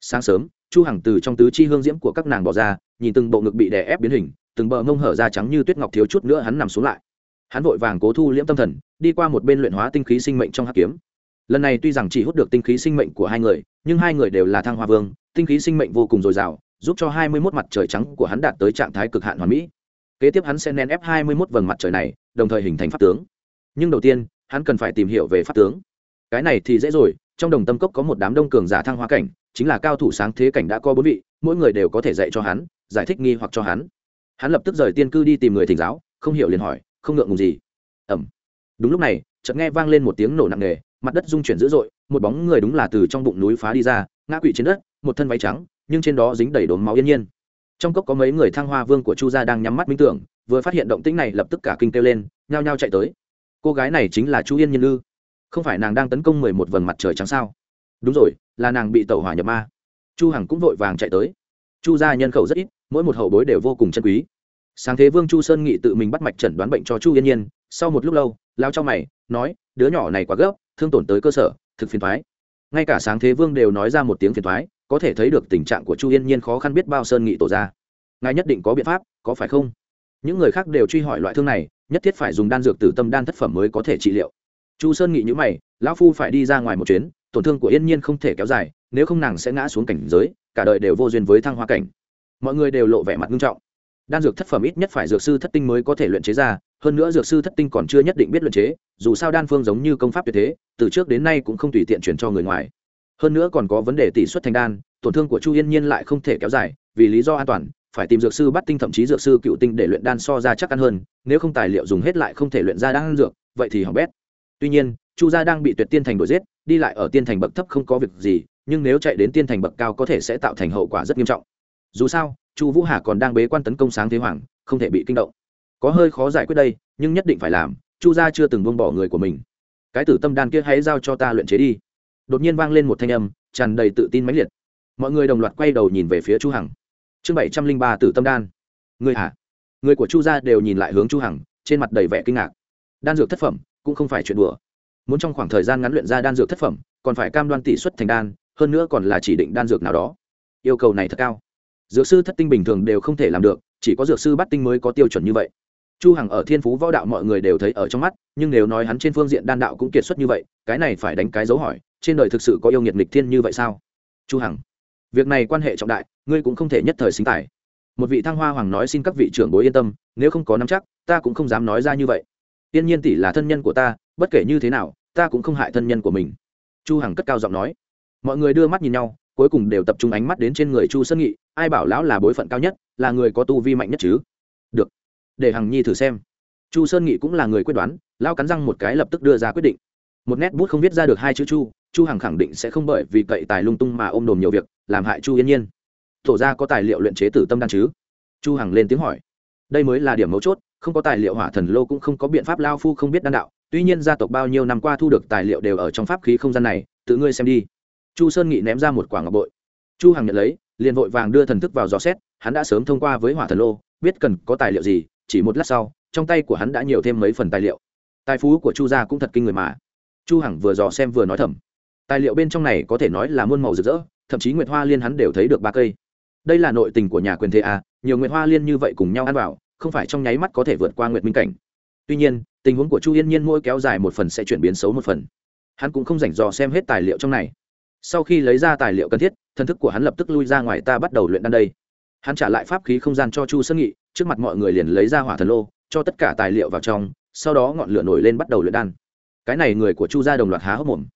Sáng sớm, chu hằng từ trong tứ chi hương diễm của các nàng bỏ ra, nhìn từng bộ ngực bị đè ép biến hình, từng bờ mông hở ra trắng như tuyết ngọc thiếu chút nữa hắn nằm xuống lại. Hắn vội vàng cố thu liễm tâm thần, đi qua một bên luyện hóa tinh khí sinh mệnh trong hắc kiếm. Lần này tuy rằng chỉ hút được tinh khí sinh mệnh của hai người, nhưng hai người đều là thăng hoa vương, tinh khí sinh mệnh vô cùng dồi dào giúp cho hai mươi 21 mặt trời trắng của hắn đạt tới trạng thái cực hạn hoàn mỹ. Kế tiếp hắn sẽ nén ép hai mươi 21 vầng mặt trời này đồng thời hình thành pháp tướng. Nhưng đầu tiên hắn cần phải tìm hiểu về pháp tướng. Cái này thì dễ rồi trong đồng tâm cốc có một đám đông cường giả thăng hoa cảnh chính là cao thủ sáng thế cảnh đã có bốn vị mỗi người đều có thể dạy cho hắn giải thích nghi hoặc cho hắn. Hắn lập tức rời tiên cư đi tìm người thỉnh giáo không hiểu liền hỏi không ngượng ngùng gì? Ầm, đúng lúc này chợt nghe vang lên một tiếng nổ nặng nề mặt đất rung chuyển dữ dội một bóng người đúng là từ trong bụng núi phá đi ra ngã quỵ trên đất một thân váy trắng nhưng trên đó dính đầy đốm máu yên nhiên. Trong cốc có mấy người thăng hoa vương của chu gia đang nhắm mắt minh tưởng, vừa phát hiện động tĩnh này lập tức cả kinh kêu lên, nhao nhao chạy tới. Cô gái này chính là chu yên nhiên ư không phải nàng đang tấn công mười một vầng mặt trời trắng sao? Đúng rồi, là nàng bị tẩu hỏa nhập ma. Chu hằng cũng vội vàng chạy tới. Chu gia nhân khẩu rất ít, mỗi một hậu bối đều vô cùng chân quý. Sáng thế vương chu sơn nghị tự mình bắt mạch chẩn đoán bệnh cho chu yên nhiên, sau một lúc lâu, lao cho mày, nói, đứa nhỏ này quá gấp, thương tổn tới cơ sở, thực phiền thoái ngay cả sáng thế vương đều nói ra một tiếng phiền thoái có thể thấy được tình trạng của chu yên nhiên khó khăn biết bao sơn nghị tổ ra. Ngài nhất định có biện pháp, có phải không? Những người khác đều truy hỏi loại thương này, nhất thiết phải dùng đan dược từ tâm đan thất phẩm mới có thể trị liệu. Chu sơn nghị nhữ mày, lão phu phải đi ra ngoài một chuyến, tổn thương của yên nhiên không thể kéo dài, nếu không nàng sẽ ngã xuống cảnh giới, cả đời đều vô duyên với thăng hoa cảnh. Mọi người đều lộ vẻ mặt nghiêm trọng. Đan dược thất phẩm ít nhất phải dược sư thất tinh mới có thể luyện chế ra, hơn nữa dược sư thất tinh còn chưa nhất định biết luyện chế, dù sao đan phương giống như công pháp tuyệt thế, từ trước đến nay cũng không tùy tiện chuyển cho người ngoài hơn nữa còn có vấn đề tỷ suất thành đan, tổn thương của chu yên nhiên lại không thể kéo dài, vì lý do an toàn, phải tìm dược sư bắt tinh thậm chí dược sư cựu tinh để luyện đan so ra chắc ăn hơn, nếu không tài liệu dùng hết lại không thể luyện ra đan dược, vậy thì hỏng bét. Tuy nhiên, chu gia đang bị tuyệt tiên thành đuổi giết, đi lại ở tiên thành bậc thấp không có việc gì, nhưng nếu chạy đến tiên thành bậc cao có thể sẽ tạo thành hậu quả rất nghiêm trọng. Dù sao, chu vũ hà còn đang bế quan tấn công sáng thế hoàng, không thể bị kinh động. Có hơi khó giải quyết đây, nhưng nhất định phải làm, chu gia chưa từng buông bỏ người của mình. Cái tử tâm đan kia hãy giao cho ta luyện chế đi đột nhiên vang lên một thanh âm, tràn đầy tự tin mãnh liệt. Mọi người đồng loạt quay đầu nhìn về phía chu hằng. Chương bảy trăm linh ba tử tâm đan. Người hả? Người của chu gia đều nhìn lại hướng chu hằng, trên mặt đầy vẻ kinh ngạc. Đan dược thất phẩm, cũng không phải chuyện đùa. Muốn trong khoảng thời gian ngắn luyện ra đan dược thất phẩm, còn phải cam đoan tỷ suất thành đan, hơn nữa còn là chỉ định đan dược nào đó. Yêu cầu này thật cao. Dược sư thất tinh bình thường đều không thể làm được, chỉ có dược sư bắt tinh mới có tiêu chuẩn như vậy chu hằng ở thiên phú võ đạo mọi người đều thấy ở trong mắt, nhưng nếu nói hắn trên phương diện đan đạo cũng kiệt xuất như vậy, cái này phải đánh cái dấu hỏi, trên đời thực sự có yêu nghiệt nghịch thiên như vậy sao? Chu hằng, việc này quan hệ trọng đại, ngươi cũng không thể nhất thời sinh tài. Một vị thăng hoa hoàng nói xin các vị trưởng bối yên tâm, nếu không có nắm chắc, ta cũng không dám nói ra như vậy. Tiên nhiên tỷ là thân nhân của ta, bất kể như thế nào, ta cũng không hại thân nhân của mình. Chu hằng cất cao giọng nói. Mọi người đưa mắt nhìn nhau, cuối cùng đều tập trung ánh mắt đến trên người chu sơn nghị, ai bảo lão là bối phận cao nhất, là người có tu vi mạnh nhất chứ? Được để hằng nhi thử xem. Chu sơn nghị cũng là người quyết đoán, lao cắn răng một cái lập tức đưa ra quyết định. Một nét bút không viết ra được hai chữ chu chu hằng khẳng định sẽ không bởi vì cậy tài lung tung mà ôm đồm nhiều việc, làm hại chu yên nhiên. Tổ ra có tài liệu luyện chế tử tâm đan chứ? Chu hằng lên tiếng hỏi. Đây mới là điểm mấu chốt, không có tài liệu hỏa thần lô cũng không có biện pháp lao phu không biết đan đạo, tuy nhiên gia tộc bao nhiêu năm qua thu được tài liệu đều ở trong pháp khí không gian này, tự ngươi xem đi. Chu sơn nghị ném ra một quả ngọc bội. Chu hằng nhận lấy, liền vội vàng đưa thần thức vào dò xét, hắn đã sớm thông qua với hỏa thần lô, biết cần có tài liệu gì chỉ một lát sau, trong tay của hắn đã nhiều thêm mấy phần tài liệu. Tài phú của chu gia cũng thật kinh người mà. Chu hằng vừa dò xem vừa nói thầm. Tài liệu bên trong này có thể nói là muôn màu rực rỡ, thậm chí nguyệt hoa liên hắn đều thấy được ba cây. Đây là nội tình của nhà quyền thế à? nhiều nguyệt hoa liên như vậy cùng nhau ăn vào, không phải trong nháy mắt có thể vượt qua nguyệt minh cảnh. Tuy nhiên, tình huống của chu yên nhiên mỗi kéo dài một phần sẽ chuyển biến xấu một phần. Hắn cũng không rảnh dò xem hết tài liệu trong này. Sau khi lấy ra tài liệu cần thiết, thần thức của hắn lập tức lui ra ngoài ta bắt đầu luyện đan đây. Hắn trả lại pháp khí không gian cho chu sơn nghị trước mặt mọi người liền lấy ra hỏa thần lô, cho tất cả tài liệu vào trong, sau đó ngọn lửa nổi lên bắt đầu luyện đan. Cái này người của chu gia đồng loạt há hốc mồm.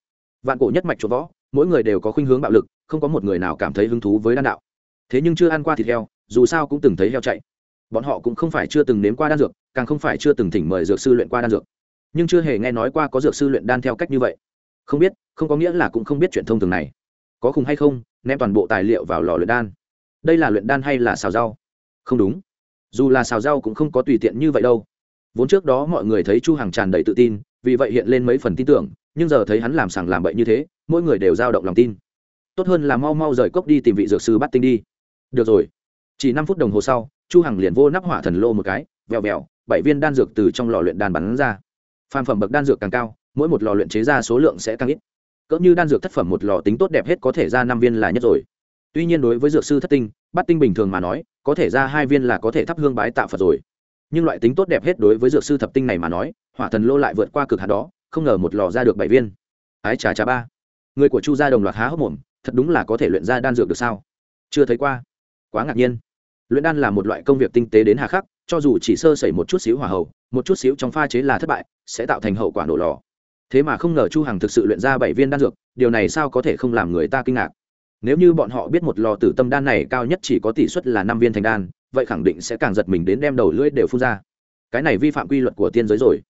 Vạn cổ nhất mạch chỗ võ, mỗi người đều có khuynh hướng bạo lực, không có một người nào cảm thấy hứng thú với đan đạo. Thế nhưng chưa ăn qua thịt heo, dù sao cũng từng thấy heo chạy. Bọn họ cũng không phải chưa từng nếm qua đan dược, càng không phải chưa từng thỉnh mời dược sư luyện qua đan dược. Nhưng chưa hề nghe nói qua có dược sư luyện đan theo cách như vậy. Không biết, không có nghĩa là cũng không biết chuyện thông thường này. Có khùng hay không, ném toàn bộ tài liệu vào lò luyện đan. Đây là luyện đan hay là xào rau? Không đúng dù là xào rau cũng không có tùy tiện như vậy đâu. Vốn trước đó mọi người thấy chu hằng tràn đầy tự tin, vì vậy hiện lên mấy phần tin tưởng, nhưng giờ thấy hắn làm sàng làm bậy như thế, mỗi người đều dao động lòng tin. Tốt hơn là mau mau rời cốc đi tìm vị dược sư bắt tinh đi. Được rồi. Chỉ năm phút đồng hồ sau, chu hằng liền vô nắp hỏa thần lô một cái, vèo vèo, bảy viên đan dược từ trong lò luyện đan bắn ra. Phan phẩm bậc đan dược càng cao, mỗi một lò luyện chế ra số lượng sẽ càng ít. Cỡ như đan dược thất phẩm một lò tính tốt đẹp hết có thể ra năm viên là nhất rồi. Tuy nhiên đối với dược sư thất tinh, bắt tinh bình thường mà nói có thể ra hai viên là có thể thắp hương bái tạ phật rồi. Nhưng loại tính tốt đẹp hết đối với dược sư thập tinh này mà nói, hỏa thần lô lại vượt qua cực hạt đó, không ngờ một lò ra được bảy viên. Ái trà trà ba. Người của chu gia đồng loạt há hốc mồm, thật đúng là có thể luyện ra đan dược được sao? Chưa thấy qua. Quá ngạc nhiên. Luyện đan là một loại công việc tinh tế đến hà khắc, cho dù chỉ sơ sẩy một chút xíu hỏa hậu một chút xíu trong pha chế là thất bại, sẽ tạo thành hậu quả nổ lò. Thế mà không ngờ chu hằng thực sự luyện ra bảy viên đan dược, điều này sao có thể không làm người ta kinh ngạc? Nếu như bọn họ biết một lò tử tâm đan này cao nhất chỉ có tỷ suất là năm viên thành đan, vậy khẳng định sẽ càng giật mình đến đem đầu lưỡi đều phun ra. Cái này vi phạm quy luật của tiên giới rồi.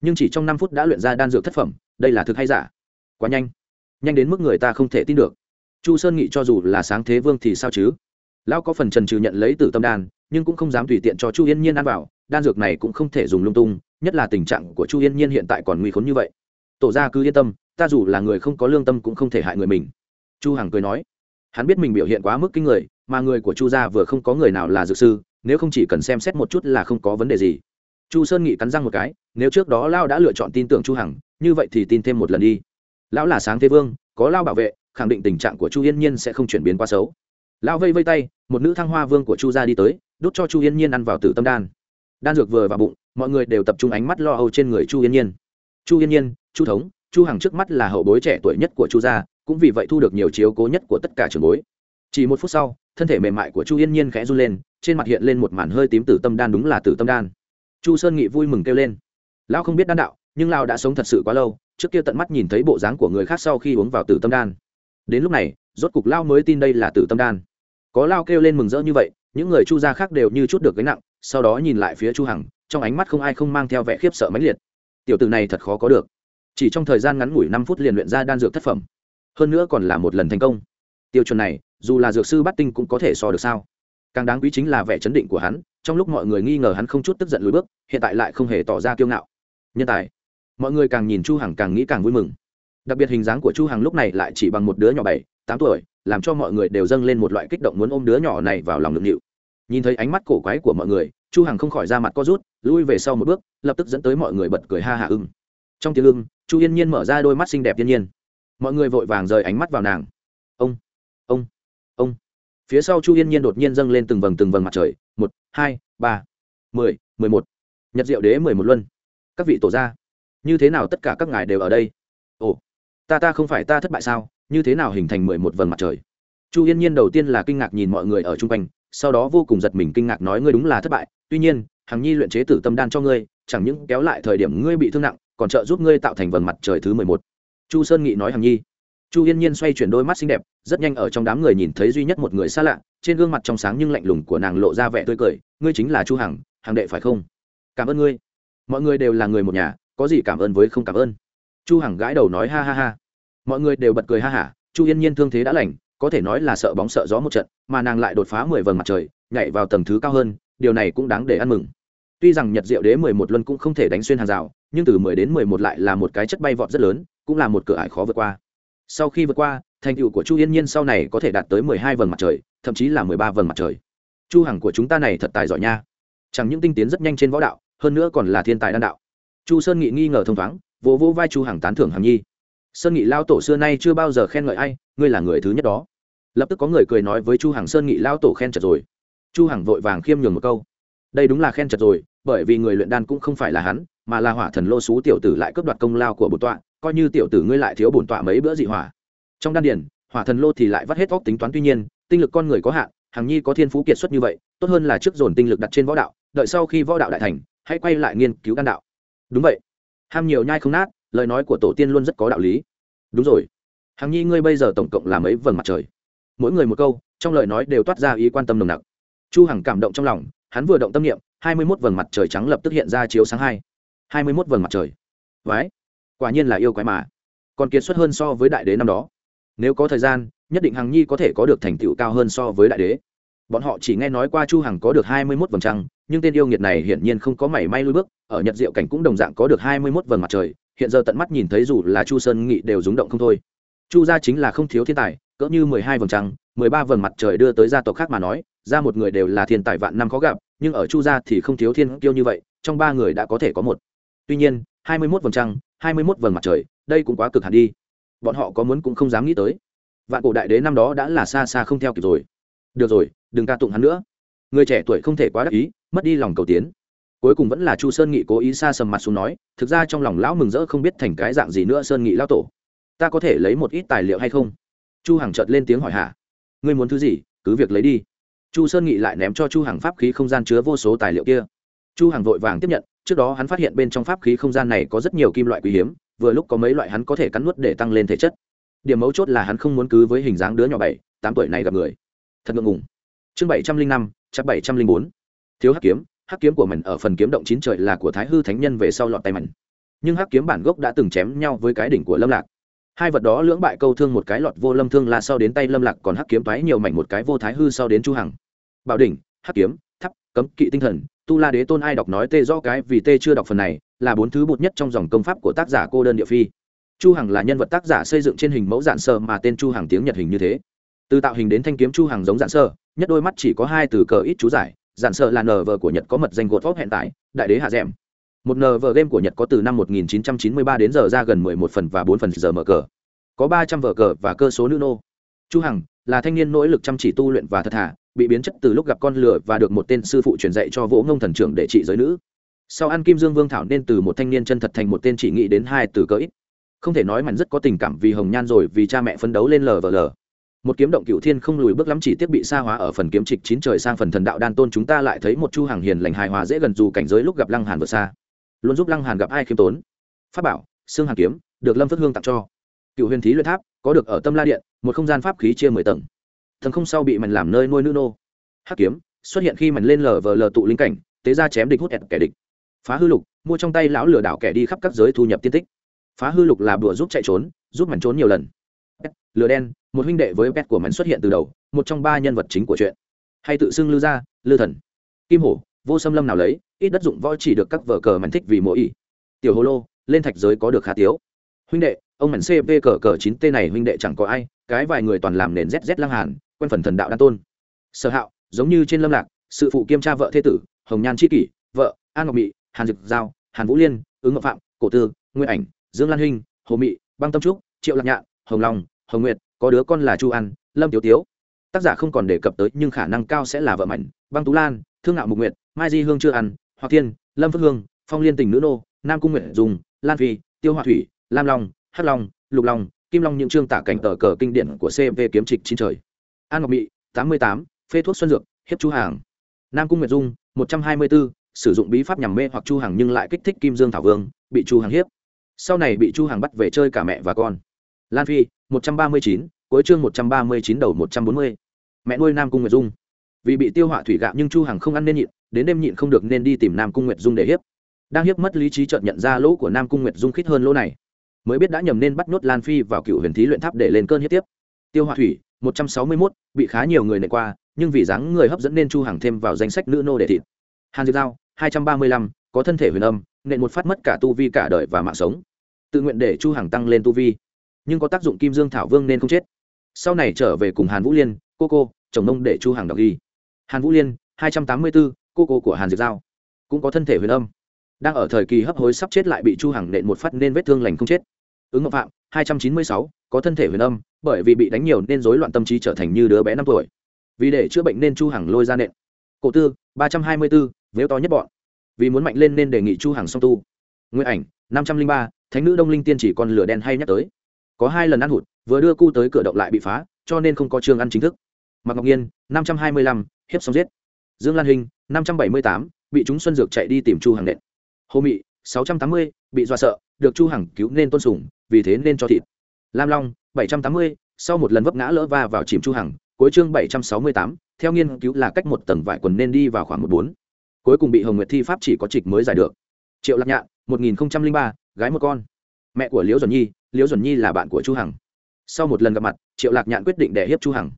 Nhưng chỉ trong năm phút đã luyện ra đan dược thất phẩm, đây là thực hay giả? Quá nhanh. Nhanh đến mức người ta không thể tin được. Chu sơn nghị cho dù là sáng thế vương thì sao chứ? Lão có phần trần trừ nhận lấy tử tâm đan, nhưng cũng không dám tùy tiện cho chu yên nhiên ăn vào, đan dược này cũng không thể dùng lung tung, nhất là tình trạng của chu yên nhiên hiện tại còn nguy khốn như vậy. Tổ ra cứ yên tâm, ta dù là người không có lương tâm cũng không thể hại người mình. Chu hằng cười nói hắn biết mình biểu hiện quá mức kinh người, mà người của chu gia vừa không có người nào là dược sư, nếu không chỉ cần xem xét một chút là không có vấn đề gì. Chu sơn nghị cắn răng một cái, nếu trước đó lao đã lựa chọn tin tưởng chu hằng, như vậy thì tin thêm một lần đi. Lão là sáng thế vương, có lao bảo vệ, khẳng định tình trạng của chu yên nhiên sẽ không chuyển biến quá xấu. Lão vây vây tay, một nữ thăng hoa vương của chu gia đi tới, đút cho chu yên nhiên ăn vào tử tâm đan. Đan dược vừa vào bụng, mọi người đều tập trung ánh mắt lo âu trên người chu yên nhiên. Chu yên nhiên, chu thống, chu hằng trước mắt là hậu bối trẻ tuổi nhất của chu gia cũng vì vậy thu được nhiều chiếu cố nhất của tất cả trường bối. Chỉ một phút sau, thân thể mềm mại của chu yên nhiên khẽ run lên, trên mặt hiện lên một màn hơi tím tử tâm đan đúng là tử tâm đan. Chu sơn nghị vui mừng kêu lên. Lão không biết đan đạo, nhưng lão đã sống thật sự quá lâu, trước kia tận mắt nhìn thấy bộ dáng của người khác sau khi uống vào tử tâm đan. Đến lúc này, rốt cục lão mới tin đây là tử tâm đan. Có lão kêu lên mừng rỡ như vậy, những người chu gia khác đều như chút được gánh nặng, sau đó nhìn lại phía chu hằng, trong ánh mắt không ai không mang theo vẻ khiếp sợ mãnh liệt. Tiểu tử này thật khó có được. Chỉ trong thời gian ngắn ngủi năm phút liền luyện ra đan dược thất phẩm hơn nữa còn là một lần thành công. Tiêu chuẩn này, dù là dược sư bắt tinh cũng có thể so được sao? Càng đáng quý chính là vẻ chấn định của hắn, trong lúc mọi người nghi ngờ hắn không chút tức giận lùi bước, hiện tại lại không hề tỏ ra kiêu ngạo. Nhân tài. Mọi người càng nhìn chu hằng càng nghĩ càng vui mừng. Đặc biệt hình dáng của chu hằng lúc này lại chỉ bằng một đứa nhỏ bảy, tám tuổi, làm cho mọi người đều dâng lên một loại kích động muốn ôm đứa nhỏ này vào lòng ngực nhịu nhìn thấy ánh mắt cổ quái của mọi người, chu hằng không khỏi ra mặt co rút, lui về sau một bước, lập tức dẫn tới mọi người bật cười ha hạ ưng. Trong tiếng ưng, chu yên nhiên mở ra đôi mắt xinh đẹp thiên nhiên mọi người vội vàng rời ánh mắt vào nàng. Ông ông ông. Phía sau chu yên nhiên đột nhiên dâng lên từng vầng từng vầng mặt trời. Một, hai, ba, mười mười một. Nhật diệu đế mười một luân. Các vị tổ gia, như thế nào tất cả các ngài đều ở đây? Ồ, ta ta không phải ta thất bại sao? Như thế nào hình thành mười một vầng mặt trời? Chu yên nhiên đầu tiên là kinh ngạc nhìn mọi người ở chung quanh, sau đó vô cùng giật mình kinh ngạc nói ngươi đúng là thất bại. Tuy nhiên, hằng nhi luyện chế tử tâm đan cho ngươi, chẳng những kéo lại thời điểm ngươi bị thương nặng, còn trợ giúp ngươi tạo thành vầng mặt trời thứ mười một chu sơn nghị nói hằng nhi. Chu yên nhiên xoay chuyển đôi mắt xinh đẹp, rất nhanh ở trong đám người nhìn thấy duy nhất một người xa lạ, trên gương mặt trong sáng nhưng lạnh lùng của nàng lộ ra vẻ tươi cười, ngươi chính là chu hằng Hằng đệ phải không? Cảm ơn ngươi. Mọi người đều là người một nhà, có gì cảm ơn với không cảm ơn? Chu hằng gãi đầu nói, ha ha ha. Mọi người đều bật cười ha hả chu yên nhiên thương thế đã lành, có thể nói là sợ bóng sợ gió một trận, mà nàng lại đột phá mười vầng mặt trời, nhảy vào tầng thứ cao hơn, điều này cũng đáng để ăn mừng. Tuy rằng nhật diệu đế mười một luân cũng không thể đánh xuyên hàng rào, nhưng từ mười đến mười một lại là một cái chất bay vọt rất lớn cũng là một cửa ải khó vượt qua. Sau khi vượt qua, thành tựu của chu yên nhiên sau này có thể đạt tới mười hai vầng mặt trời, thậm chí là mười ba vầng mặt trời. Chu hằng của chúng ta này thật tài giỏi nha. Chẳng những tinh tiến rất nhanh trên võ đạo, hơn nữa còn là thiên tài đan đạo. Chu sơn nghị nghi ngờ thông thoáng, vỗ vỗ vai chu hằng tán thưởng hằng nhi. Sơn nghị lao tổ xưa nay chưa bao giờ khen ngợi ai, ngươi là người thứ nhất đó. Lập tức có người cười nói với chu hằng sơn nghị lao tổ khen chật rồi. Chu hằng vội vàng khiêm nhường một câu. Đây đúng là khen chật rồi, bởi vì người luyện đan cũng không phải là hắn, mà là hỏa thần lô xú tiểu tử lại cướp đoạt công lao của bột tọa coi như tiểu tử ngươi lại thiếu bổn tọa mấy bữa dị hỏa. Trong đan điền, hỏa thần lô thì lại vắt hết óc tính toán tuy nhiên, tinh lực con người có hạn hàng nhi có thiên phú kiệt xuất như vậy, tốt hơn là trước dồn tinh lực đặt trên võ đạo, đợi sau khi võ đạo đại thành, hãy quay lại nghiên cứu đan đạo. Đúng vậy. Ham nhiều nhai không nát, lời nói của tổ tiên luôn rất có đạo lý. Đúng rồi. Hàng nhi ngươi bây giờ tổng cộng là mấy vầng mặt trời? Mỗi người một câu, trong lời nói đều toát ra ý quan tâm nồng nặc. Chu hằng cảm động trong lòng, hắn vừa động tâm niệm, hai mươi 21 vầng mặt trời trắng lập tức hiện ra chiếu sáng hai. Hai mươi 21 vầng mặt trời. Vái quả nhiên là yêu quái mà. Còn kiệt xuất hơn so với đại đế năm đó. Nếu có thời gian, nhất định hằng nhi có thể có được thành tựu cao hơn so với đại đế. Bọn họ chỉ nghe nói qua chu hằng có được hai mươi 21 vầng trăng, nhưng tên yêu nghiệt này hiển nhiên không có mảy may lui bước, ở nhật diệu cảnh cũng đồng dạng có được hai mươi 21 vầng mặt trời, hiện giờ tận mắt nhìn thấy dù là chu sơn nghị đều rúng động không thôi. Chu gia chính là không thiếu thiên tài, cỡ như mười hai vầng trăng, mười ba vầng mặt trời đưa tới gia tộc khác mà nói, ra một người đều là thiên tài vạn năm khó gặp, nhưng ở chu gia thì không thiếu thiên kiêu như vậy, trong ba người đã có thể có một. Tuy nhiên hai mươi mốt vầng trăng, hai mươi mốt vầng mặt trời, đây cũng quá cực hẳn đi. Bọn họ có muốn cũng không dám nghĩ tới. Vạn cổ đại đế năm đó đã là xa xa không theo kịp rồi. Được rồi, đừng ca tụng hắn nữa. Người trẻ tuổi không thể quá đắc ý, mất đi lòng cầu tiến. Cuối cùng vẫn là chu sơn nghị cố ý xa sầm mặt xuống nói, thực ra trong lòng lão mừng rỡ không biết thành cái dạng gì nữa sơn nghị lão tổ. Ta có thể lấy một ít tài liệu hay không? Chu hằng chợt lên tiếng hỏi hả? Ngươi muốn thứ gì, cứ việc lấy đi. Chu sơn nghị lại ném cho chu hằng pháp khí không gian chứa vô số tài liệu kia. Chu hằng vội vàng tiếp nhận trước đó hắn phát hiện bên trong pháp khí không gian này có rất nhiều kim loại quý hiếm, vừa lúc có mấy loại hắn có thể cắn nuốt để tăng lên thể chất. Điểm mấu chốt là hắn không muốn cứ với hình dáng đứa nhỏ bảy, tám tuổi này gặp người. Thật ngượng ngùng. Chương bảy trăm linh năm chắc bảy trăm linh bốn. Thiếu hắc kiếm hắc kiếm của mình ở phần kiếm động chín trời là của thái hư thánh nhân về sau lọt tay mình nhưng hắc kiếm bản gốc đã từng chém nhau với cái đỉnh của lâm lạc. Hai vật đó lưỡng bại câu thương một cái lọt vô lâm thương là sau đến tay lâm lạc, còn hắc kiếm toái nhiều mảnh một cái vô thái hư sau đến chu hằng. Bảo đỉnh, hắc kiếm thắp cấm, kỵ tinh thần tu la đế tôn ai đọc nói tê do cái vì tê chưa đọc phần này, là bốn thứ bột nhất trong dòng công pháp của tác giả cô đơn địa phi. Chu hằng là nhân vật tác giả xây dựng trên hình mẫu dạng sơ mà tên chu hằng tiếng nhật hình như thế. Từ tạo hình đến thanh kiếm chu hằng giống dạng sơ, nhất đôi mắt chỉ có hai từ cờ ít chú giải giản sơ là nờ vờ của nhật có mật danh gột vóc hiện tại, đại đế hạ dẻm. Một nờ vờ game của nhật có từ năm 1993 đến giờ ra gần 11 phần và 4 phần giờ mở cờ. Có 300 vở cờ và cơ số nữ nô chu hằng là thanh niên nỗ lực chăm chỉ tu luyện và thật thà bị biến chất từ lúc gặp con lửa và được một tên sư phụ truyền dạy cho vỗ ngông thần trưởng để trị giới nữ. Sau ăn kim dương vương thảo nên từ một thanh niên chân thật thành một tên chỉ nghĩ đến hai từ cỡ ít. Không thể nói mạnh rất có tình cảm vì hồng nhan rồi vì cha mẹ phấn đấu lên lờ vờ lờ. Một kiếm động cựu thiên không lùi bước lắm chỉ tiếp bị sa hóa ở phần kiếm trịch chín trời sang phần thần đạo đan tôn chúng ta lại thấy một chu hàng hiền lành hài hòa dễ gần dù cảnh giới lúc gặp lăng hàn vượt xa. Luôn giúp lăng hàn gặp ai khiêm tốn. Pháp bảo, xương hàn kiếm, được lâm phước hương tặng cho. Cựu huyền thí luyện tháp, có được ở tâm la điện, một không gian pháp khí chia mười tầng thần không sau bị mình làm nơi nuôi nữ nô. Hắc kiếm xuất hiện khi mình lên lờ vờ lờ tụ linh cảnh, tế ra chém địch hút ẹt kẻ địch. Phá hư lục, mua trong tay lão lừa đảo kẻ đi khắp các giới thu nhập tiên tích. Phá hư lục là bùa giúp chạy trốn, giúp mảnh trốn nhiều lần. Lừa đen, một huynh đệ với pet của mảnh xuất hiện từ đầu, một trong ba nhân vật chính của chuyện. Hay tự xưng lư gia, lư thần. Kim hổ, vô xâm lâm nào lấy, ít đất dụng võ chỉ được các vở cờ mảnh thích vì mỗi ý tiểu hồ lô, lên thạch giới có được khá tiếu. Huynh đệ, ông mảnh cp cờ cờ chín t này huynh đệ chẳng có ai, cái vài người toàn làm nền zz lăng hàn quen phần thần đạo đan tôn. Sở hạo, giống như trên lâm lạc, sự phụ kiêm tra vợ thế tử, hồng nhan c kỷ, vợ, an ngọc mỹ hàn dực giao, hàn vũ liên, ứng ngọc phạm, cổ tư, nguyên ảnh, dương lan huynh, hồ mị, băng tâm trúc, triệu lạc nhạn, hồng long, hồng nguyệt, có đứa con là chu an, lâm tiểu tiếu. Tác giả không còn đề cập tới, nhưng khả năng cao sẽ là vợ mạnh, băng tú lan, thương ngạo mục nguyệt, mai di hương chưa ăn hoặc thiên, lâm phước hương, phong liên tình nữ nô, nam cung nguyện dùng, lan phi, tiêu hoa thủy, lam long, hắc long, lục long, kim long những chương tả cảnh tờ cờ kinh điển của cv kiếm trịch chín trời an ngọc mỹ tám mươi tám, phê thuốc xuân dược, hiếp chu hàng. Nam cung nguyệt dung, một trăm hai mươi bốn sử dụng bí pháp nhằm mê hoặc chu hàng nhưng lại kích thích kim dương thảo vương, bị chu hàng hiếp. Sau này bị chu hàng bắt về chơi cả mẹ và con. Lan phi, một trăm ba mươi chín, cuối chương một trăm ba mươi chín đầu một trăm bốn mươi. Mẹ nuôi nam cung nguyệt dung. Vì bị tiêu họa thủy gạo nhưng chu hằng không ăn nên nhịn, đến đêm nhịn không được nên đi tìm nam cung nguyệt dung để hiếp. Đang hiếp mất lý trí chợt nhận ra lỗ của nam cung nguyệt dung khít hơn lỗ này. Mới biết đã nhầm nên bắt nhốt lan phi vào cựu huyền thí luyện tháp để lên cơn hiếp tiếp. Tiêu họa thủy một trăm sáu mươi 161, bị khá nhiều người nệ qua nhưng vì dáng người hấp dẫn nên chu hằng thêm vào danh sách nữ nô để thịt. Hàn diệp giao hai trăm ba mươi lăm có thân thể huyền âm nên một phát mất cả tu vi cả đời và mạng sống. Tự nguyện để chu hằng tăng lên tu vi. Nhưng có tác dụng kim dương thảo vương nên không chết. Sau này trở về cùng hàn vũ liên cô cô chồng nông để chu hằng đọc ghi. Hàn vũ liên hai trăm tám mươi bốn cô cô của hàn diệp giao. Cũng có thân thể huyền âm. Đang ở thời kỳ hấp hối sắp chết lại bị chu hằng nện một phát nên vết thương lành không chết. Ứng ngọc phạm hai trăm chín mươi sáu có thân thể huyền âm, bởi vì bị đánh nhiều nên rối loạn tâm trí trở thành như đứa bé năm tuổi. Vì để chữa bệnh nên chu hằng lôi ra nện. Cổ tư, ba trăm hai mươi bốn vếu to nhất bọn. Vì muốn mạnh lên nên đề nghị chu hằng song tu. Nguyên ảnh, năm trăm linh ba, thánh nữ đông linh tiên chỉ còn lửa đen hay nhắc tới. Có hai lần ăn hụt, vừa đưa cu tới cửa động lại bị phá, cho nên không có trường ăn chính thức. Mạc ngọc nhiên, năm trăm hai mươi lăm, hiếp xong giết. Dương lan hình, năm trăm bảy mươi tám, bị chúng xuân dược chạy đi tìm chu hằng nện. Hồ mị, sáu trăm tám mươi, bị dọa sợ, được chu hằng cứu nên tôn sùng, vì thế nên cho thịt lam long, bảy trăm tám mươi, sau một lần vấp ngã lỡ va vào chìm chu hằng, cuối chương bảy trăm sáu mươi tám, theo nghiên cứu là cách một tầng vải quần nên đi vào khoảng một bốn. Cuối cùng bị hồng nguyệt thi pháp chỉ có trịch mới giải được. Triệu lạc nhạn, một nghìn ba, gái một con. Mẹ của liễu duẩn nhi, liễu duẩn nhi là bạn của chu hằng. Sau một lần gặp mặt, triệu lạc nhạn quyết định để hiếp chu hằng.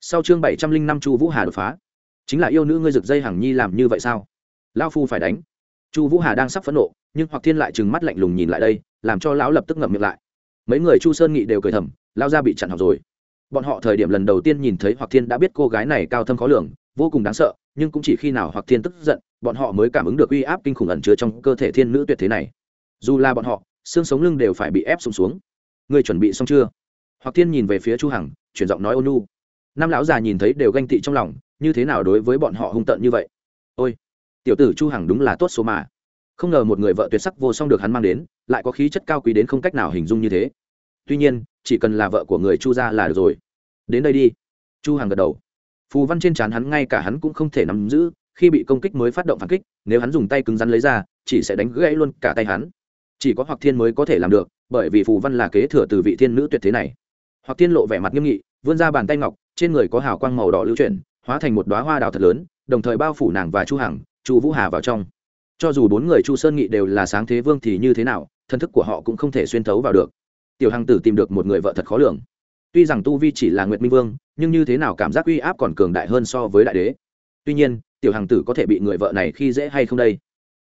Sau chương bảy trăm linh năm chu vũ hà đột phá. Chính là yêu nữ ngươi rực dây hằng nhi làm như vậy sao? Lão phu phải đánh. Chu vũ hà đang sắp phẫn nộ, nhưng hoặc thiên lại trừng mắt lạnh lùng nhìn lại đây, làm cho lão lập tức ngậm miệng lại mấy người chu sơn nghị đều cười thầm, lao ra bị chặn học rồi. Bọn họ thời điểm lần đầu tiên nhìn thấy hoặc thiên đã biết cô gái này cao thâm khó lường, vô cùng đáng sợ, nhưng cũng chỉ khi nào hoặc thiên tức giận, bọn họ mới cảm ứng được uy áp kinh khủng ẩn chứa trong cơ thể thiên nữ tuyệt thế này. Dù là bọn họ, xương sống lưng đều phải bị ép xuống xuống. Người chuẩn bị xong chưa? Hoặc thiên nhìn về phía chu hằng, chuyển giọng nói ôn nu năm lão già nhìn thấy đều ganh tị trong lòng, như thế nào đối với bọn họ hung tận như vậy? Ôi, tiểu tử chu hằng đúng là tốt số mà không ngờ một người vợ tuyệt sắc vô song được hắn mang đến, lại có khí chất cao quý đến không cách nào hình dung như thế. Tuy nhiên, chỉ cần là vợ của người chu gia là được rồi. Đến đây đi. Chu hằng gật đầu. Phù văn trên trán hắn ngay cả hắn cũng không thể nắm giữ, khi bị công kích mới phát động phản kích, nếu hắn dùng tay cứng rắn lấy ra, chỉ sẽ đánh gãy luôn cả tay hắn. Chỉ có hoặc thiên mới có thể làm được, bởi vì phù văn là kế thừa từ vị thiên nữ tuyệt thế này. Hoặc thiên lộ vẻ mặt nghiêm nghị, vươn ra bàn tay ngọc, trên người có hào quang màu đỏ lưu chuyển, hóa thành một đóa hoa đào thật lớn, đồng thời bao phủ nàng và chu hằng, chu vũ hà vào trong cho dù bốn người chu sơn nghị đều là sáng thế vương thì như thế nào, thân thức của họ cũng không thể xuyên thấu vào được. Tiểu hằng tử tìm được một người vợ thật khó lường. Tuy rằng tu vi chỉ là nguyệt minh vương, nhưng như thế nào cảm giác uy áp còn cường đại hơn so với đại đế. Tuy nhiên, tiểu hằng tử có thể bị người vợ này khi dễ hay không đây?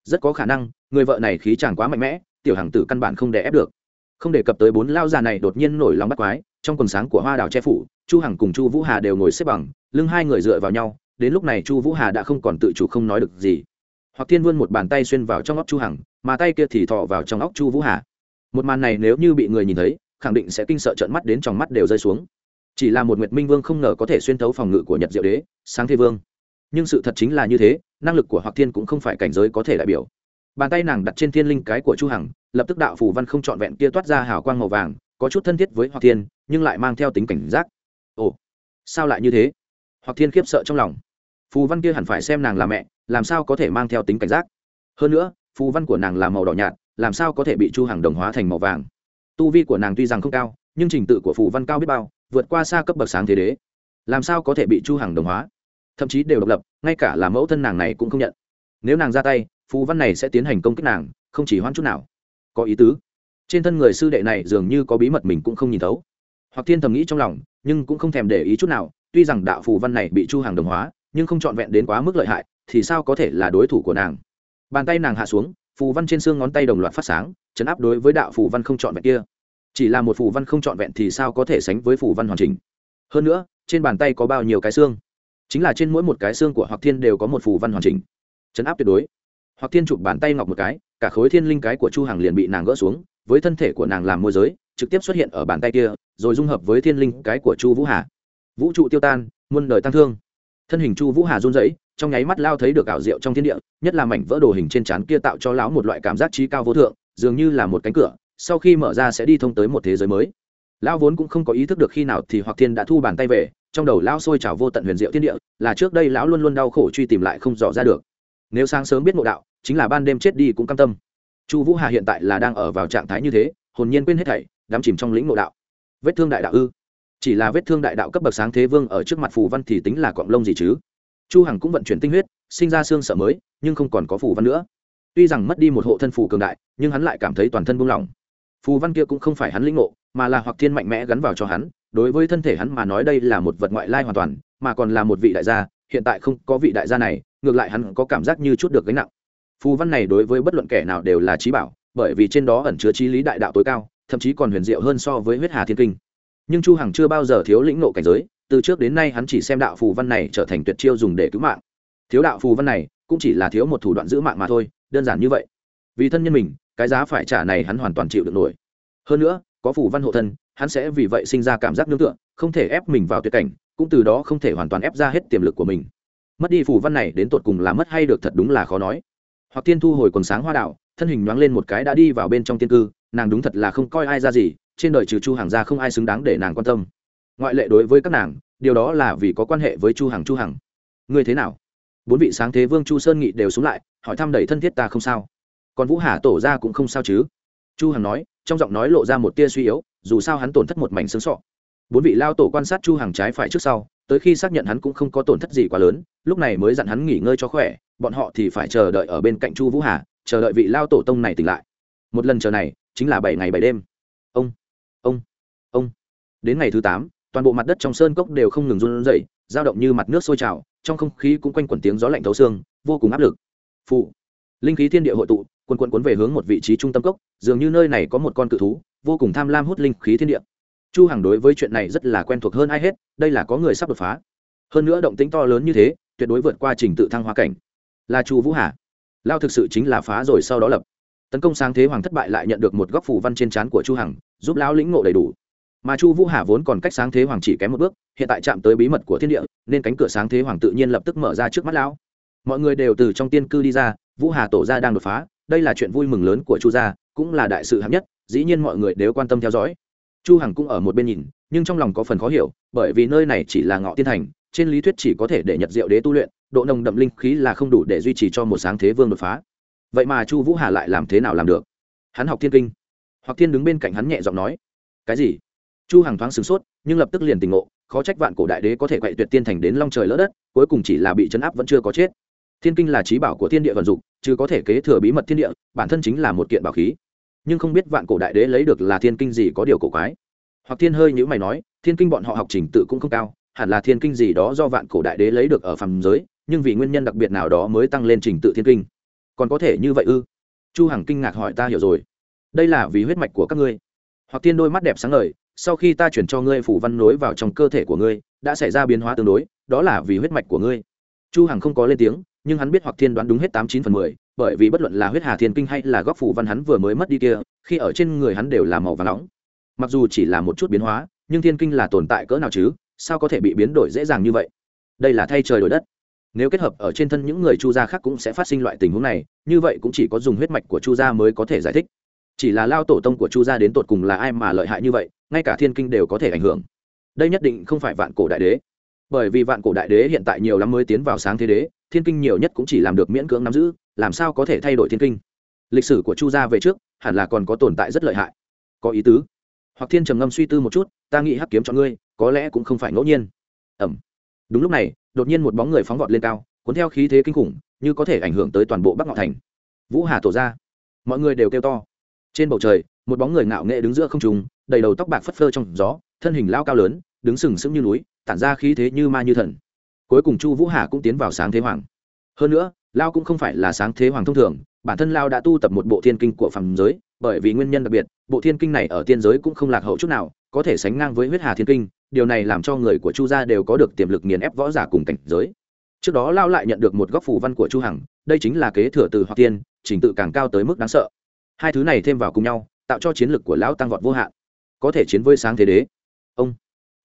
Rất có khả năng, người vợ này khí chàng quá mạnh mẽ, tiểu hằng tử căn bản không đè ép được. Không đề cập tới bốn lao già này đột nhiên nổi lòng bắt quái, trong quần sáng của hoa đào che phủ, chu hằng cùng chu vũ hà đều ngồi xếp bằng, lưng hai người dựa vào nhau, đến lúc này chu vũ hà đã không còn tự chủ không nói được gì hoặc thiên vươn một bàn tay xuyên vào trong óc chu hằng, mà tay kia thì thọ vào trong óc chu vũ hà. Một màn này nếu như bị người nhìn thấy, khẳng định sẽ kinh sợ trợn mắt đến trong mắt đều rơi xuống. Chỉ là một nguyệt minh vương không ngờ có thể xuyên thấu phòng ngự của nhật diệu đế, sáng thế vương. Nhưng sự thật chính là như thế, năng lực của hoặc thiên cũng không phải cảnh giới có thể đại biểu. Bàn tay nàng đặt trên thiên linh cái của chu hằng, lập tức đạo phù văn không trọn vẹn kia toát ra hào quang màu vàng, có chút thân thiết với hoặc thiên, nhưng lại mang theo tính cảnh giác. Ồ, sao lại như thế? Hoặc thiên khiếp sợ trong lòng. Phù văn kia hẳn phải xem nàng là mẹ làm sao có thể mang theo tính cảnh giác? Hơn nữa, phù văn của nàng là màu đỏ nhạt, làm sao có thể bị chu hàng đồng hóa thành màu vàng? Tu vi của nàng tuy rằng không cao, nhưng trình tự của phù văn cao biết bao, vượt qua xa cấp bậc sáng thế đế. Làm sao có thể bị chu hàng đồng hóa? Thậm chí đều độc lập, ngay cả là mẫu thân nàng này cũng không nhận. Nếu nàng ra tay, phù văn này sẽ tiến hành công kích nàng, không chỉ hoãn chút nào. Có ý tứ. Trên thân người sư đệ này dường như có bí mật mình cũng không nhìn thấu. Hoặc thiên thầm nghĩ trong lòng, nhưng cũng không thèm để ý chút nào, tuy rằng đạo phù văn này bị chu hàng đồng hóa, nhưng không trọn vẹn đến quá mức lợi hại thì sao có thể là đối thủ của nàng? Bàn tay nàng hạ xuống, phù văn trên xương ngón tay đồng loạt phát sáng, chấn áp đối với đạo phù văn không trọn vẹn kia. Chỉ là một phù văn không trọn vẹn thì sao có thể sánh với phù văn hoàn chỉnh? Hơn nữa, trên bàn tay có bao nhiêu cái xương? Chính là trên mỗi một cái xương của hoặc thiên đều có một phù văn hoàn chỉnh. Chấn áp tuyệt đối. Hoặc thiên chụp bàn tay ngọc một cái, cả khối thiên linh cái của chu hằng liền bị nàng gỡ xuống, với thân thể của nàng làm môi giới, trực tiếp xuất hiện ở bàn tay kia, rồi dung hợp với thiên linh cái của chu vũ hà. Vũ trụ tiêu tan, muôn đời tăng thương. Thân hình chu vũ hà run rẩy trong nháy mắt lao thấy được ảo diệu trong thiên địa, nhất là mảnh vỡ đồ hình trên trán kia tạo cho lão một loại cảm giác trí cao vô thượng, dường như là một cánh cửa, sau khi mở ra sẽ đi thông tới một thế giới mới. Lão vốn cũng không có ý thức được khi nào thì hoặc thiên đã thu bàn tay về, trong đầu lão sôi trào vô tận huyền diệu thiên địa, là trước đây lão luôn luôn đau khổ truy tìm lại không dò ra được. Nếu sáng sớm biết ngộ đạo, chính là ban đêm chết đi cũng cam tâm. Chu vũ hà hiện tại là đang ở vào trạng thái như thế, hồn nhiên quên hết thảy, đắm chìm trong lĩnh ngộ đạo. Vết thương đại đạo ư? Chỉ là vết thương đại đạo cấp bậc sáng thế vương ở trước mặt phù văn thì tính là cọng lông gì chứ? Chu hằng cũng vận chuyển tinh huyết, sinh ra xương sợ mới, nhưng không còn có phù văn nữa. Tuy rằng mất đi một hộ thân phù cường đại, nhưng hắn lại cảm thấy toàn thân buông lỏng. Phù văn kia cũng không phải hắn lĩnh ngộ, mà là hoặc thiên mạnh mẽ gắn vào cho hắn, đối với thân thể hắn mà nói đây là một vật ngoại lai hoàn toàn, mà còn là một vị đại gia, hiện tại không có vị đại gia này, ngược lại hắn có cảm giác như chút được gánh nặng. Phù văn này đối với bất luận kẻ nào đều là trí bảo, bởi vì trên đó ẩn chứa trí lý đại đạo tối cao, thậm chí còn huyền diệu hơn so với huyết hà thiên kinh. Nhưng chu hằng chưa bao giờ thiếu lĩnh nộ cảnh giới từ trước đến nay hắn chỉ xem đạo phù văn này trở thành tuyệt chiêu dùng để cứu mạng. Thiếu đạo phù văn này cũng chỉ là thiếu một thủ đoạn giữ mạng mà thôi, đơn giản như vậy. Vì thân nhân mình, cái giá phải trả này hắn hoàn toàn chịu được nổi. Hơn nữa, có phù văn hộ thân, hắn sẽ vì vậy sinh ra cảm giác nương tựa, không thể ép mình vào tuyệt cảnh, cũng từ đó không thể hoàn toàn ép ra hết tiềm lực của mình. Mất đi phù văn này đến tột cùng là mất hay được thật đúng là khó nói. Hoặc tiên thu hồi quần sáng hoa đạo thân hình nhoáng lên một cái đã đi vào bên trong tiên cư, nàng đúng thật là không coi ai ra gì, trên đời trừ chu hàng ra không ai xứng đáng để nàng quan tâm ngoại lệ đối với các nàng, điều đó là vì có quan hệ với chu hằng chu hằng. Ngươi thế nào? Bốn vị sáng thế vương chu sơn nghị đều xuống lại, hỏi thăm đầy thân thiết ta không sao. Còn vũ hà tổ ra cũng không sao chứ? Chu hằng nói, trong giọng nói lộ ra một tia suy yếu, dù sao hắn tổn thất một mảnh xương sọ. Bốn vị lao tổ quan sát chu hằng trái phải trước sau, tới khi xác nhận hắn cũng không có tổn thất gì quá lớn, lúc này mới dặn hắn nghỉ ngơi cho khỏe, bọn họ thì phải chờ đợi ở bên cạnh chu vũ hà, chờ đợi vị lao tổ tông này tỉnh lại. Một lần chờ này, chính là bảy ngày bảy đêm. Ông ông ông. Đến ngày thứ tám toàn bộ mặt đất trong sơn cốc đều không ngừng run rẩy, dao động như mặt nước sôi trào, trong không khí cũng quanh quẩn tiếng gió lạnh thấu xương, vô cùng áp lực. Phụ linh khí thiên địa hội tụ quần quần cuốn về hướng một vị trí trung tâm cốc, dường như nơi này có một con cự thú, vô cùng tham lam hút linh khí thiên địa. Chu hằng đối với chuyện này rất là quen thuộc hơn ai hết, đây là có người sắp đột phá. Hơn nữa động tĩnh to lớn như thế, tuyệt đối vượt qua trình tự thăng hoa cảnh. Là chu vũ hà. Lao thực sự chính là phá rồi sau đó lập. Tấn công sáng thế hoàng thất bại lại nhận được một góc phủ văn trên trán của chu hằng, giúp lão lĩnh ngộ đầy đủ mà chu vũ hà vốn còn cách sáng thế hoàng chỉ kém một bước hiện tại chạm tới bí mật của thiên địa nên cánh cửa sáng thế hoàng tự nhiên lập tức mở ra trước mắt lão mọi người đều từ trong tiên cư đi ra vũ hà tổ ra đang đột phá đây là chuyện vui mừng lớn của chu gia cũng là đại sự hạng nhất dĩ nhiên mọi người đều quan tâm theo dõi chu hằng cũng ở một bên nhìn nhưng trong lòng có phần khó hiểu bởi vì nơi này chỉ là ngọ tiên thành trên lý thuyết chỉ có thể để nhật diệu đế tu luyện độ nồng đậm linh khí là không đủ để duy trì cho một sáng thế vương đột phá vậy mà chu vũ hà lại làm thế nào làm được hắn học thiên kinh hoặc thiên đứng bên cạnh hắn nhẹ giọng nói cái gì chu hằng thoáng sửng sốt, nhưng lập tức liền tỉnh ngộ, khó trách vạn cổ đại đế có thể quậy tuyệt tiên thành đến long trời lỡ đất, cuối cùng chỉ là bị chấn áp vẫn chưa có chết. Thiên kinh là trí bảo của thiên địa vận dụng, chứ có thể kế thừa bí mật thiên địa, bản thân chính là một kiện bảo khí. Nhưng không biết vạn cổ đại đế lấy được là thiên kinh gì có điều cổ quái. Hoặc thiên hơi nhữ mày nói, thiên kinh bọn họ học trình tự cũng không cao, hẳn là thiên kinh gì đó do vạn cổ đại đế lấy được ở phàm giới, nhưng vì nguyên nhân đặc biệt nào đó mới tăng lên trình tự thiên kinh. Còn có thể như vậy ư? Chu hằng kinh ngạc hỏi ta hiểu rồi. Đây là vì huyết mạch của các ngươi. Hoặc thiên đôi mắt đẹp sáng ngời sau khi ta chuyển cho ngươi phủ văn nối vào trong cơ thể của ngươi, đã xảy ra biến hóa tương đối, đó là vì huyết mạch của ngươi. Chu hằng không có lên tiếng, nhưng hắn biết hoặc thiên đoán đúng hết tám chín phần mười, bởi vì bất luận là huyết hà thiên kinh hay là góc phủ văn hắn vừa mới mất đi kia, khi ở trên người hắn đều là màu vàng nóng. Mặc dù chỉ là một chút biến hóa, nhưng thiên kinh là tồn tại cỡ nào chứ, sao có thể bị biến đổi dễ dàng như vậy? Đây là thay trời đổi đất. Nếu kết hợp ở trên thân những người chu gia khác cũng sẽ phát sinh loại tình huống này, như vậy cũng chỉ có dùng huyết mạch của chu gia mới có thể giải thích chỉ là lao tổ tông của chu gia đến tột cùng là ai mà lợi hại như vậy, ngay cả thiên kinh đều có thể ảnh hưởng. Đây nhất định không phải vạn cổ đại đế. Bởi vì vạn cổ đại đế hiện tại nhiều lắm mới tiến vào sáng thế đế, thiên kinh nhiều nhất cũng chỉ làm được miễn cưỡng nắm giữ, làm sao có thể thay đổi thiên kinh? Lịch sử của chu gia về trước, hẳn là còn có tồn tại rất lợi hại. Có ý tứ. Hoặc thiên trầm ngâm suy tư một chút, ta nghĩ hắc kiếm cho ngươi, có lẽ cũng không phải ngẫu nhiên. Ẩm. Đúng lúc này, đột nhiên một bóng người phóng vọt lên cao, cuốn theo khí thế kinh khủng, như có thể ảnh hưởng tới toàn bộ bắc ngọ thành. Vũ hà tổ ra. Mọi người đều kêu to trên bầu trời, một bóng người ngạo nghệ đứng giữa không trùng đầy đầu tóc bạc phất phơ trong gió, thân hình lao cao lớn, đứng sừng sững như núi, tản ra khí thế như ma như thần. Cuối cùng chu vũ hà cũng tiến vào sáng thế hoàng. Hơn nữa, lao cũng không phải là sáng thế hoàng thông thường, bản thân lao đã tu tập một bộ thiên kinh của phàm giới, bởi vì nguyên nhân đặc biệt, bộ thiên kinh này ở tiên giới cũng không lạc hậu chút nào, có thể sánh ngang với huyết hà thiên kinh, điều này làm cho người của chu gia đều có được tiềm lực nghiền ép võ giả cùng cảnh giới. Trước đó lao lại nhận được một góc phù văn của chu hằng, đây chính là kế thừa từ hoặc tiên, trình tự càng cao tới mức đáng sợ hai thứ này thêm vào cùng nhau, tạo cho chiến lực của lão tăng vọt vô hạn. Có thể chiến với sáng thế đế. Ông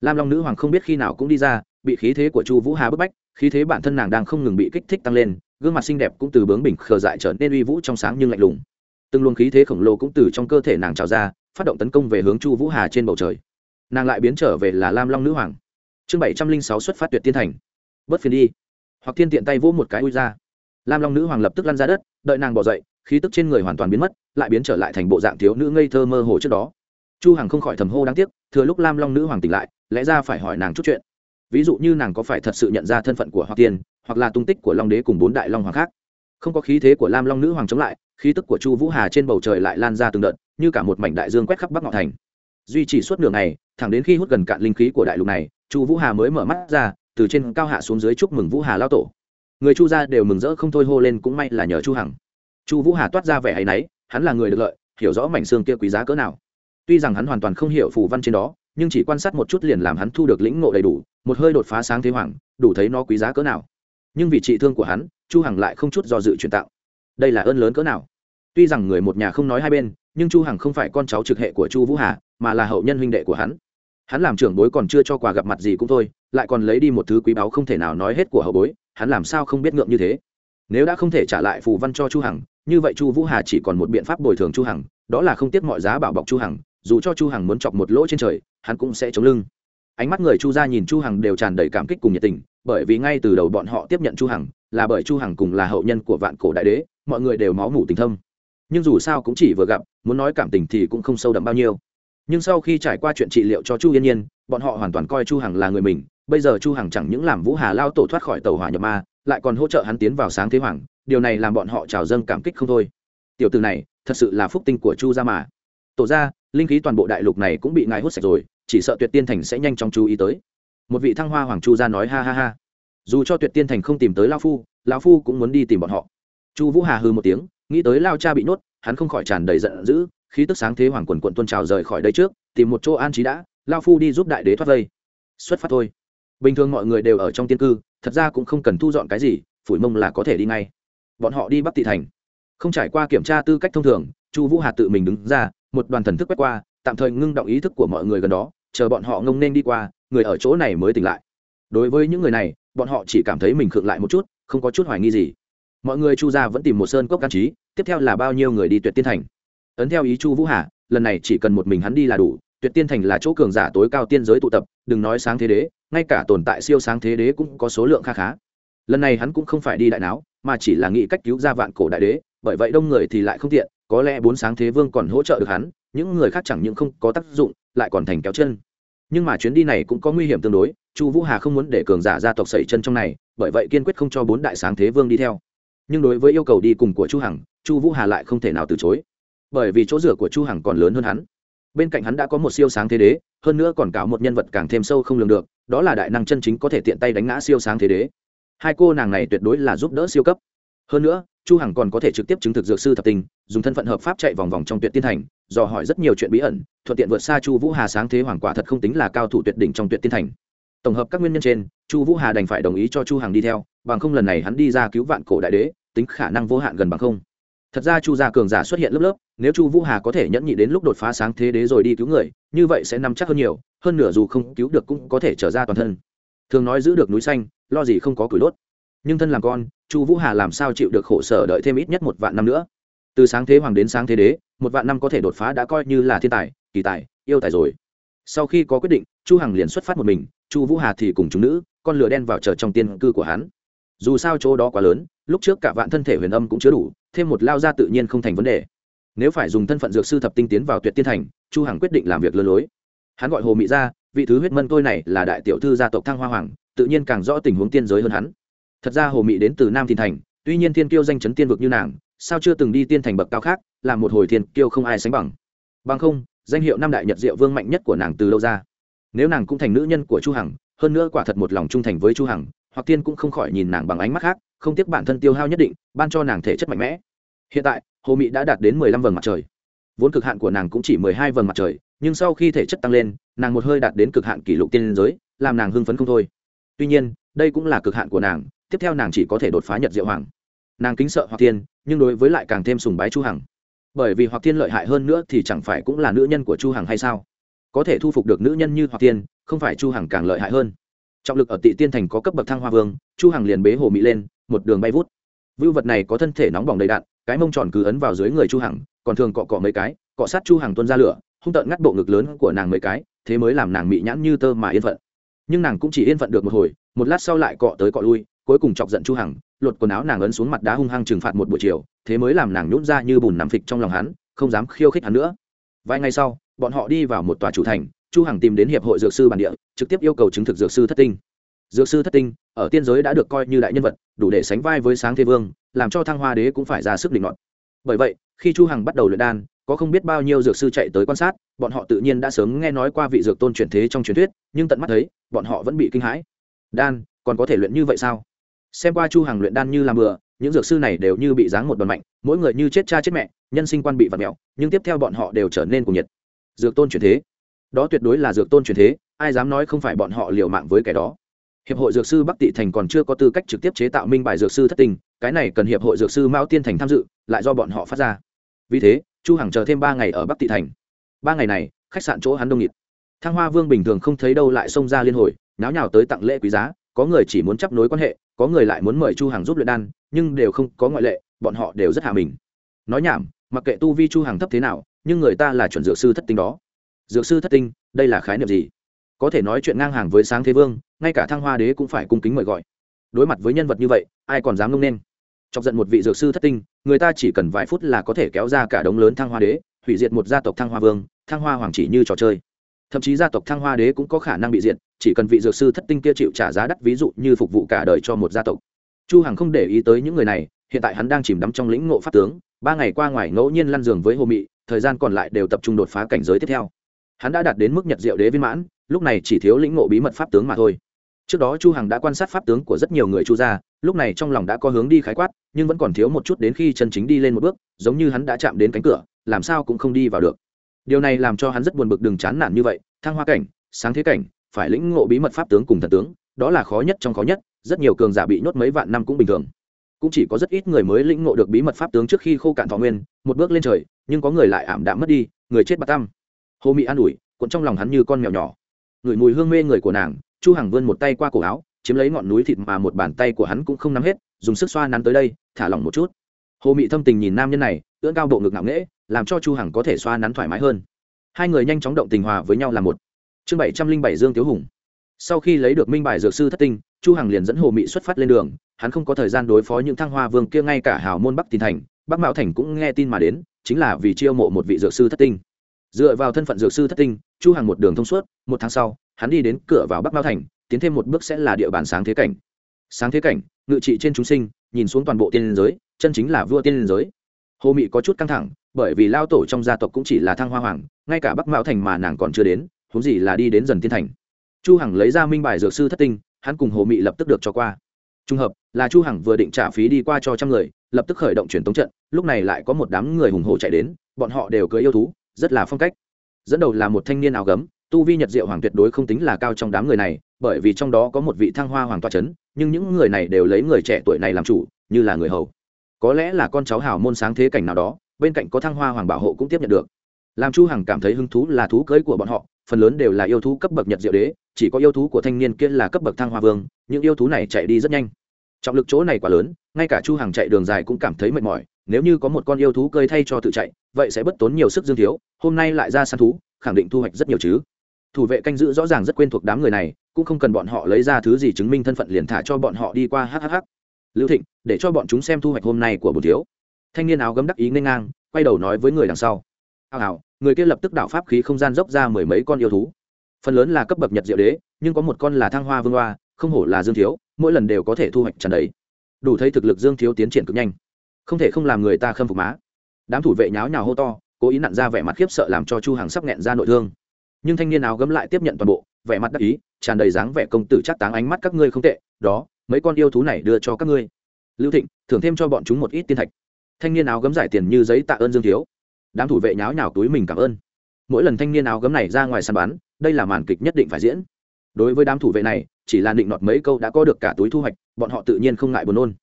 lam long nữ hoàng không biết khi nào cũng đi ra, bị khí thế của chu vũ hà bức bách, khí thế bản thân nàng đang không ngừng bị kích thích tăng lên, gương mặt xinh đẹp cũng từ bướng bỉnh khờ dại trở nên uy vũ trong sáng nhưng lạnh lùng. Từng luồng khí thế khổng lồ cũng từ trong cơ thể nàng trào ra, phát động tấn công về hướng chu vũ hà trên bầu trời. Nàng lại biến trở về là lam long nữ hoàng. Chương bảy trăm linh sáu xuất phát tuyệt tiên thành. Bớt phiền đi. Hoặc thiên tiện tay vỗ một cái ui ra. Lam long nữ hoàng lập tức lăn ra đất, đợi nàng bỏ dậy khí tức trên người hoàn toàn biến mất, lại biến trở lại thành bộ dạng thiếu nữ ngây thơ mơ hồ trước đó. Chu hằng không khỏi thầm hô đáng tiếc, thừa lúc lam long nữ hoàng tỉnh lại, lẽ ra phải hỏi nàng chút chuyện. Ví dụ như nàng có phải thật sự nhận ra thân phận của Hoa tiên, hoặc là tung tích của long đế cùng bốn đại long hoàng khác. Không có khí thế của lam long nữ hoàng chống lại, khí tức của chu vũ hà trên bầu trời lại lan ra từng đợt, như cả một mảnh đại dương quét khắp bắc ngọ thành. Duy trì suốt nửa ngày, thẳng đến khi hút gần cạn linh khí của đại lục này, chu vũ hà mới mở mắt ra, từ trên cao hạ xuống dưới chúc mừng vũ hà lao tổ. Người chu gia đều mừng rỡ không thôi hô lên, cũng may là nhờ chu hằng chu vũ hà toát ra vẻ hay náy, hắn là người được lợi, hiểu rõ mảnh xương kia quý giá cỡ nào. Tuy rằng hắn hoàn toàn không hiểu phù văn trên đó, nhưng chỉ quan sát một chút liền làm hắn thu được lĩnh ngộ đầy đủ, một hơi đột phá sáng thế hoàng, đủ thấy nó quý giá cỡ nào. Nhưng vì trị thương của hắn, chu hằng lại không chút do dự chuyển tạo. Đây là ơn lớn cỡ nào? Tuy rằng người một nhà không nói hai bên, nhưng chu hằng không phải con cháu trực hệ của chu vũ hà, mà là hậu nhân huynh đệ của hắn. Hắn làm trưởng bối còn chưa cho quà gặp mặt gì cũng thôi, lại còn lấy đi một thứ quý báu không thể nào nói hết của hậu bối, hắn làm sao không biết ngượng như thế? Nếu đã không thể trả lại phù văn cho chu hằng như vậy chu vũ hà chỉ còn một biện pháp bồi thường chu hằng, đó là không tiếc mọi giá bảo bọc chu hằng, dù cho chu hằng muốn chọc một lỗ trên trời, hắn cũng sẽ chống lưng. Ánh mắt người chu gia nhìn chu hằng đều tràn đầy cảm kích cùng nhiệt tình, bởi vì ngay từ đầu bọn họ tiếp nhận chu hằng, là bởi chu hằng cùng là hậu nhân của vạn cổ đại đế, mọi người đều máu mủ tình thâm. Nhưng dù sao cũng chỉ vừa gặp, muốn nói cảm tình thì cũng không sâu đậm bao nhiêu. Nhưng sau khi trải qua chuyện trị liệu cho chu yên nhiên, bọn họ hoàn toàn coi chu hằng là người mình, bây giờ chu hằng chẳng những làm vũ hà lao tổ thoát khỏi tàu hỏa nhập ma, lại còn hỗ trợ hắn tiến vào sáng thế hoàng điều này làm bọn họ trào dâng cảm kích không thôi. Tiểu từ này, thật sự là phúc tinh của chu gia mà. Tổ ra linh khí toàn bộ đại lục này cũng bị ngài hút sạch rồi, chỉ sợ tuyệt tiên thành sẽ nhanh chóng chú ý tới. Một vị thăng hoa hoàng chu gia nói ha ha ha. Dù cho tuyệt tiên thành không tìm tới lao phu lao phu cũng muốn đi tìm bọn họ. Chu vũ hà hư một tiếng, nghĩ tới lao cha bị nhốt, hắn không khỏi tràn đầy giận dữ khi tức sáng thế hoàng quần quận tuân trào rời khỏi đây trước, tìm một chỗ an trí đã, lao phu đi giúp đại đế thoát vây. Xuất phát thôi. Bình thường mọi người đều ở trong tiên cư, thật ra cũng không cần thu dọn cái gì, phủi mông là có thể đi ngay bọn họ đi bắc tị thành. Không trải qua kiểm tra tư cách thông thường, chu vũ hà tự mình đứng ra, một đoàn thần thức quét qua, tạm thời ngưng động ý thức của mọi người gần đó, chờ bọn họ ngông nên đi qua, người ở chỗ này mới tỉnh lại. Đối với những người này, bọn họ chỉ cảm thấy mình khựng lại một chút, không có chút hoài nghi gì. Mọi người chu ra vẫn tìm một sơn cốc can trí, tiếp theo là bao nhiêu người đi tuyệt tiên thành. Ấn theo ý chu vũ hà, lần này chỉ cần một mình hắn đi là đủ, tuyệt tiên thành là chỗ cường giả tối cao tiên giới tụ tập, đừng nói sáng thế đế, ngay cả tồn tại siêu sáng thế đế cũng có số lượng kha khá. Lần này hắn cũng không phải đi đại não mà chỉ là nghĩ cách cứu ra vạn cổ đại đế, bởi vậy đông người thì lại không tiện, có lẽ bốn sáng thế vương còn hỗ trợ được hắn, những người khác chẳng những không có tác dụng, lại còn thành kéo chân. Nhưng mà chuyến đi này cũng có nguy hiểm tương đối, chu vũ hà không muốn để cường giả gia tộc sẩy chân trong này, bởi vậy kiên quyết không cho bốn đại sáng thế vương đi theo. Nhưng đối với yêu cầu đi cùng của chu hằng, chu vũ hà lại không thể nào từ chối. Bởi vì chỗ rửa của chu hằng còn lớn hơn hắn. Bên cạnh hắn đã có một siêu sáng thế đế, hơn nữa còn cả một nhân vật càng thêm sâu không lường được, đó là đại năng chân chính có thể tiện tay đánh ngã siêu sáng thế đế hai cô nàng này tuyệt đối là giúp đỡ siêu cấp. Hơn nữa, chu hằng còn có thể trực tiếp chứng thực dược sư thập tình dùng thân phận hợp pháp chạy vòng vòng trong tuyệt tiên thành, dò hỏi rất nhiều chuyện bí ẩn, thuận tiện vượt xa chu vũ hà sáng thế hoàng quả thật không tính là cao thủ tuyệt đỉnh trong tuyệt tiên thành. Tổng hợp các nguyên nhân trên, chu vũ hà đành phải đồng ý cho chu hằng đi theo, bằng không lần này hắn đi ra cứu vạn cổ đại đế, tính khả năng vô hạn gần bằng không. Thật ra chu gia cường giả xuất hiện lớp lớp, nếu chu vũ hà có thể nhẫn nhị đến lúc đột phá sáng thế đế rồi đi cứu người, như vậy sẽ nắm chắc hơn nhiều, hơn nửa dù không cứu được cũng có thể trở ra toàn thân thường nói giữ được núi xanh, lo gì không có củi đốt. Nhưng thân làm con, chu vũ hà làm sao chịu được khổ sở đợi thêm ít nhất một vạn năm nữa? Từ sáng thế hoàng đến sáng thế đế, một vạn năm có thể đột phá đã coi như là thiên tài, kỳ tài, yêu tài rồi. Sau khi có quyết định, chu hằng liền xuất phát một mình, chu vũ hà thì cùng chúng nữ, con lửa đen vào chờ trong tiên cư của hắn. Dù sao chỗ đó quá lớn, lúc trước cả vạn thân thể huyền âm cũng chứa đủ, thêm một lao ra tự nhiên không thành vấn đề. Nếu phải dùng thân phận dược sư thập tinh tiến vào tuyệt tiên thành, chu hằng quyết định làm việc lơ lối. Hắn gọi hồ mỹ ra vị thứ huyết mân tôi này là đại tiểu thư gia tộc thăng hoa hoàng, tự nhiên càng rõ tình huống tiên giới hơn hắn. Thật ra hồ Mị đến từ nam Thìn thành, tuy nhiên thiên kiêu danh chấn tiên vực như nàng, sao chưa từng đi tiên thành bậc cao khác, là một hồi thiên kiêu không ai sánh bằng. Bằng không, danh hiệu năm đại nhật diệu vương mạnh nhất của nàng từ lâu ra? Nếu nàng cũng thành nữ nhân của chu hằng, hơn nữa quả thật một lòng trung thành với chu hằng hoặc tiên cũng không khỏi nhìn nàng bằng ánh mắt khác, không tiếc bản thân tiêu hao nhất định, ban cho nàng thể chất mạnh mẽ. Hiện tại, hồ mị đã đạt đến mười lăm vầng mặt trời. Vốn cực hạn của nàng cũng chỉ mười hai vầng mặt trời nhưng sau khi thể chất tăng lên nàng một hơi đạt đến cực hạn kỷ lục tiên giới làm nàng hưng phấn không thôi. Tuy nhiên đây cũng là cực hạn của nàng tiếp theo nàng chỉ có thể đột phá nhật diệu hoàng. Nàng kính sợ hoặc Thiên, nhưng đối với lại càng thêm sùng bái chu hằng. Bởi vì hoặc Thiên lợi hại hơn nữa thì chẳng phải cũng là nữ nhân của chu hằng hay sao? Có thể thu phục được nữ nhân như hoặc Thiên, không phải chu hằng càng lợi hại hơn. Trọng lực ở tị tiên thành có cấp bậc thăng hoa vương chu hằng liền bế hồ mỹ lên một đường bay vút. Vưu vật này có thân thể nóng bỏng đầy đạn cái mông tròn cứ ấn vào dưới người chu hằng còn thường cọ cọ mấy cái cọ sát chu hằng tuôn ra lửa hung tợn ngắt bộ ngực lớn của nàng mấy cái, thế mới làm nàng mị nhãn như tơ mà yên phận. Nhưng nàng cũng chỉ yên phận được một hồi, một lát sau lại cọ tới cọ lui, cuối cùng chọc giận chu hằng, lột quần áo nàng ấn xuống mặt đá hung hăng trừng phạt một buổi chiều, thế mới làm nàng nhún ra như bùn nằm phịch trong lòng hắn, không dám khiêu khích hắn nữa. Vài ngày sau, bọn họ đi vào một tòa chủ thành, chu hằng tìm đến hiệp hội dược sư bản địa, trực tiếp yêu cầu chứng thực dược sư thất tinh. Dược sư thất tinh, ở tiên giới đã được coi như đại nhân vật, đủ để sánh vai với sáng thế vương, làm cho thăng hoa đế cũng phải ra sức định luận bởi vậy, khi chu hằng bắt đầu luyện đan có không biết bao nhiêu dược sư chạy tới quan sát, bọn họ tự nhiên đã sớm nghe nói qua vị dược tôn truyền thế trong truyền thuyết, nhưng tận mắt thấy, bọn họ vẫn bị kinh hãi. Đan, còn có thể luyện như vậy sao? Xem qua chu hằng luyện đan như làm bừa, những dược sư này đều như bị giáng một đòn mạnh, mỗi người như chết cha chết mẹ, nhân sinh quan bị vặn mẹo nhưng tiếp theo bọn họ đều trở nên cùng nhiệt. Dược tôn truyền thế. Đó tuyệt đối là dược tôn truyền thế, ai dám nói không phải bọn họ liều mạng với kẻ đó. Hiệp hội dược sư bắc tị thành còn chưa có tư cách trực tiếp chế tạo minh bài dược sư thất tình, cái này cần hiệp hội dược sư mao tiên thành tham dự, lại do bọn họ phát ra. Vì thế chu hằng chờ thêm ba ngày ở bắc tị thành. Ba ngày này, khách sạn chỗ hắn đông nghịt. Thăng hoa vương bình thường không thấy đâu lại xông ra liên hồi náo nhào tới tặng lễ quý giá, có người chỉ muốn chấp nối quan hệ, có người lại muốn mời chu hằng giúp luyện đan, nhưng đều không có ngoại lệ, bọn họ đều rất hạ mình. Nói nhảm, mặc kệ tu vi chu hằng thấp thế nào, nhưng người ta là chuẩn dược sư thất tinh đó. Dược sư thất tinh, đây là khái niệm gì? Có thể nói chuyện ngang hàng với sáng thế vương, ngay cả thăng hoa đế cũng phải cung kính mời gọi. Đối mặt với nhân vật như vậy, ai còn dám ngông nên chọc giận một vị dược sư thất tinh, người ta chỉ cần vài phút là có thể kéo ra cả đống lớn thăng hoa đế, hủy diệt một gia tộc thăng hoa vương, thăng hoa hoàng chỉ như trò chơi. Thậm chí gia tộc thăng hoa đế cũng có khả năng bị diệt, chỉ cần vị dược sư thất tinh kia chịu trả giá đắt, ví dụ như phục vụ cả đời cho một gia tộc. Chu hằng không để ý tới những người này, hiện tại hắn đang chìm đắm trong lĩnh ngộ pháp tướng, ba ngày qua ngoài ngẫu nhiên lăn giường với hồ mị, thời gian còn lại đều tập trung đột phá cảnh giới tiếp theo. Hắn đã đạt đến mức nhật diệu đế viên mãn, lúc này chỉ thiếu lĩnh ngộ bí mật pháp tướng mà thôi. Trước đó chu hằng đã quan sát pháp tướng của rất nhiều người chu gia, lúc này trong lòng đã có hướng đi khái quát nhưng vẫn còn thiếu một chút đến khi chân chính đi lên một bước, giống như hắn đã chạm đến cánh cửa, làm sao cũng không đi vào được. Điều này làm cho hắn rất buồn bực đừng chán nản như vậy, thăng hoa cảnh, sáng thế cảnh, phải lĩnh ngộ bí mật pháp tướng cùng thần tướng, đó là khó nhất trong khó nhất, rất nhiều cường giả bị nhốt mấy vạn năm cũng bình thường. Cũng chỉ có rất ít người mới lĩnh ngộ được bí mật pháp tướng trước khi khô cạn thọ nguyên, một bước lên trời, nhưng có người lại ảm đạm mất đi, người chết bạc tăm. Hồ mị an ủi, cuộn trong lòng hắn như con mèo nhỏ. Người mùi hương mê người của nàng, chu hằng vươn một tay qua cổ áo, chiếm lấy ngọn núi thịt mà một bàn tay của hắn cũng không nắm hết, dùng sức xoa nắn tới đây thả lỏng một chút. Hồ mị thâm tình nhìn nam nhân này, ưỡn cao bộ ngực ngạo nghễ, làm cho chu hằng có thể xoa nắn thoải mái hơn. Hai người nhanh chóng động tình hòa với nhau là một. Chương bảy trăm linh bảy dương tiếu hùng. Sau khi lấy được minh bài dược sư thất tinh, chu hằng liền dẫn hồ mị xuất phát lên đường, hắn không có thời gian đối phó những thăng hoa vương kia, ngay cả hào môn bắc tín thành, bắc mạo thành cũng nghe tin mà đến, chính là vì chiêu mộ một vị dược sư thất tinh. Dựa vào thân phận dược sư thất tinh, chu hằng một đường thông suốt, một tháng sau, hắn đi đến cửa vào bắc mao thành, tiến thêm một bước sẽ là địa bàn sáng thế cảnh. Sáng thế cảnh, ngự trị trên chúng sinh nhìn xuống toàn bộ tiên giới, chân chính là vua tiên giới. Hồ mị có chút căng thẳng, bởi vì lao tổ trong gia tộc cũng chỉ là thăng hoa hoàng, ngay cả bắc mạo thành mà nàng còn chưa đến, huống gì là đi đến dần tiên thành. Chu hằng lấy ra minh bài dược sư thất tinh, hắn cùng hồ mị lập tức được cho qua. Trùng hợp, là chu hằng vừa định trả phí đi qua cho trăm người, lập tức khởi động truyền tống trận, lúc này lại có một đám người hùng hổ chạy đến, bọn họ đều cưỡi yêu thú, rất là phong cách. Dẫn đầu là một thanh niên áo gấm, tu vi nhật diệu hoàng tuyệt đối không tính là cao trong đám người này bởi vì trong đó có một vị thăng hoa hoàng toa trấn nhưng những người này đều lấy người trẻ tuổi này làm chủ, như là người hầu. Có lẽ là con cháu hào môn sáng thế cảnh nào đó, bên cạnh có thăng hoa hoàng bảo hộ cũng tiếp nhận được. Làm chu hằng cảm thấy hứng thú là thú cưới của bọn họ, phần lớn đều là yêu thú cấp bậc nhật diệu đế, chỉ có yêu thú của thanh niên kia là cấp bậc thăng hoa vương, những yêu thú này chạy đi rất nhanh. Trọng lực chỗ này quá lớn, ngay cả chu hằng chạy đường dài cũng cảm thấy mệt mỏi, nếu như có một con yêu thú cơi thay cho tự chạy, vậy sẽ bất tốn nhiều sức dương thiếu, hôm nay lại ra săn thú, khẳng định thu hoạch rất nhiều chứ thủ vệ canh giữ rõ ràng rất quen thuộc đám người này, cũng không cần bọn họ lấy ra thứ gì chứng minh thân phận liền thả cho bọn họ đi qua hhh lưu thịnh, để cho bọn chúng xem thu hoạch hôm nay của bồn thiếu. Thanh niên áo gấm đắc ý n ngang, quay đầu nói với người đằng sau. Hào hào, người kia lập tức đạo pháp khí không gian dốc ra mười mấy con yêu thú. Phần lớn là cấp bậc nhật diệu đế, nhưng có một con là thăng hoa vương hoa, không hổ là dương thiếu, mỗi lần đều có thể thu hoạch trần đấy. Đủ thấy thực lực dương thiếu tiến triển cực nhanh. Không thể không làm người ta khâm phục má. Đám thủ vệ nháo nhào hô to, cố ý nặn ra vẻ mặt khiếp sợ làm cho chu hàng sắp nghẹn ra nội thương nhưng thanh niên áo gấm lại tiếp nhận toàn bộ, vẻ mặt đắc ý, tràn đầy dáng vẻ công tử chắc táng ánh mắt các ngươi không tệ, đó, mấy con yêu thú này đưa cho các ngươi. Lưu thịnh, thưởng thêm cho bọn chúng một ít tiên thạch. Thanh niên áo gấm giải tiền như giấy tạ ơn dương thiếu. Đám thủ vệ nháo nhào túi mình cảm ơn. Mỗi lần thanh niên áo gấm này ra ngoài săn bắn, đây là màn kịch nhất định phải diễn. Đối với đám thủ vệ này, chỉ là định nọt mấy câu đã có được cả túi thu hoạch, bọn họ tự nhiên không ngại buồn nôn.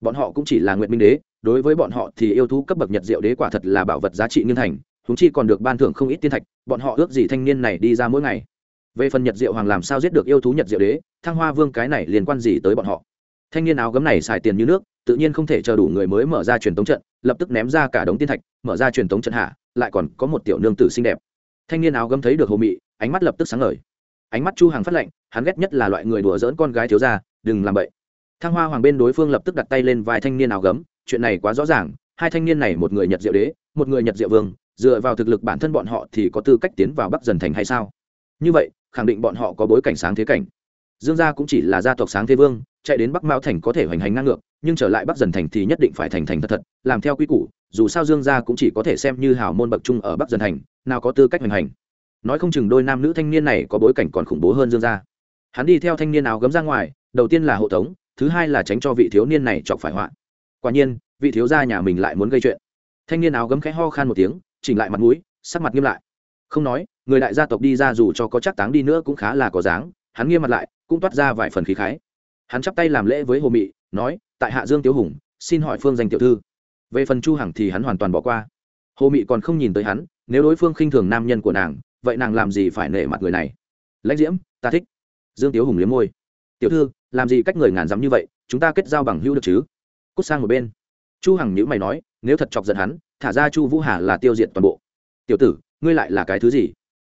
Bọn họ cũng chỉ là nguyện minh đế, đối với bọn họ thì yêu thú cấp bậc nhật diệu đế quả thật là bảo vật giá trị nghiên thành húng chi còn được ban thưởng không ít tiên thạch, bọn họ ước gì thanh niên này đi ra mỗi ngày. Về phần nhật diệu hoàng làm sao giết được yêu thú nhật diệu đế, thăng hoa vương cái này liên quan gì tới bọn họ? Thanh niên áo gấm này xài tiền như nước, tự nhiên không thể chờ đủ người mới mở ra truyền tống trận, lập tức ném ra cả đống tiên thạch, mở ra truyền tống trận hạ, lại còn có một tiểu nương tử xinh đẹp. Thanh niên áo gấm thấy được hồ mị, ánh mắt lập tức sáng ngời. Ánh mắt chu hàng phát lệnh hắn ghét nhất là loại người đùa dỡn con gái thiếu ra đừng làm vậy thăng hoa hoàng bên đối phương lập tức đặt tay lên vai thanh niên áo gấm, chuyện này quá rõ ràng, hai thanh niên này một người nhật diệu đế, một người nhật diệu vương dựa vào thực lực bản thân bọn họ thì có tư cách tiến vào bắc dần thành hay sao? Như vậy, khẳng định bọn họ có bối cảnh sáng thế cảnh. Dương gia cũng chỉ là gia tộc sáng thế vương, chạy đến bắc mao thành có thể hoành hành ngang ngược, nhưng trở lại bắc dần thành thì nhất định phải thành thành thật thật, làm theo quy củ, dù sao dương gia cũng chỉ có thể xem như hào môn bậc trung ở bắc dần thành, nào có tư cách hoành hành. Nói không chừng đôi nam nữ thanh niên này có bối cảnh còn khủng bố hơn dương gia. Hắn đi theo thanh niên nào gấm ra ngoài, đầu tiên là hộ tống, thứ hai là tránh cho vị thiếu niên này chọc phải họa. Quả nhiên, vị thiếu gia nhà mình lại muốn gây chuyện. Thanh niên áo gấm khẽ ho khan một tiếng chỉnh lại mặt mũi, sắc mặt nghiêm lại. Không nói, người đại gia tộc đi ra dù cho có chắc táng đi nữa cũng khá là có dáng, hắn nghiêm mặt lại, cũng toát ra vài phần khí khái. Hắn chắp tay làm lễ với hồ mị, nói, tại hạ dương tiêu hùng, xin hỏi phương danh tiểu thư. Về phần chu hằng thì hắn hoàn toàn bỏ qua. Hồ mị còn không nhìn tới hắn, nếu đối phương khinh thường nam nhân của nàng, vậy nàng làm gì phải nể mặt người này? Lãnh diễm, ta thích. Dương tiếu hùng liếm môi. Tiểu thư, làm gì cách người ngàn dám như vậy, chúng ta kết giao bằng hữu được chứ? Cút sang một bên. Chu hằng nhữ mày nói, nếu thật chọc giận hắn thả ra chu vũ hà là tiêu diệt toàn bộ. Tiểu tử, ngươi lại là cái thứ gì?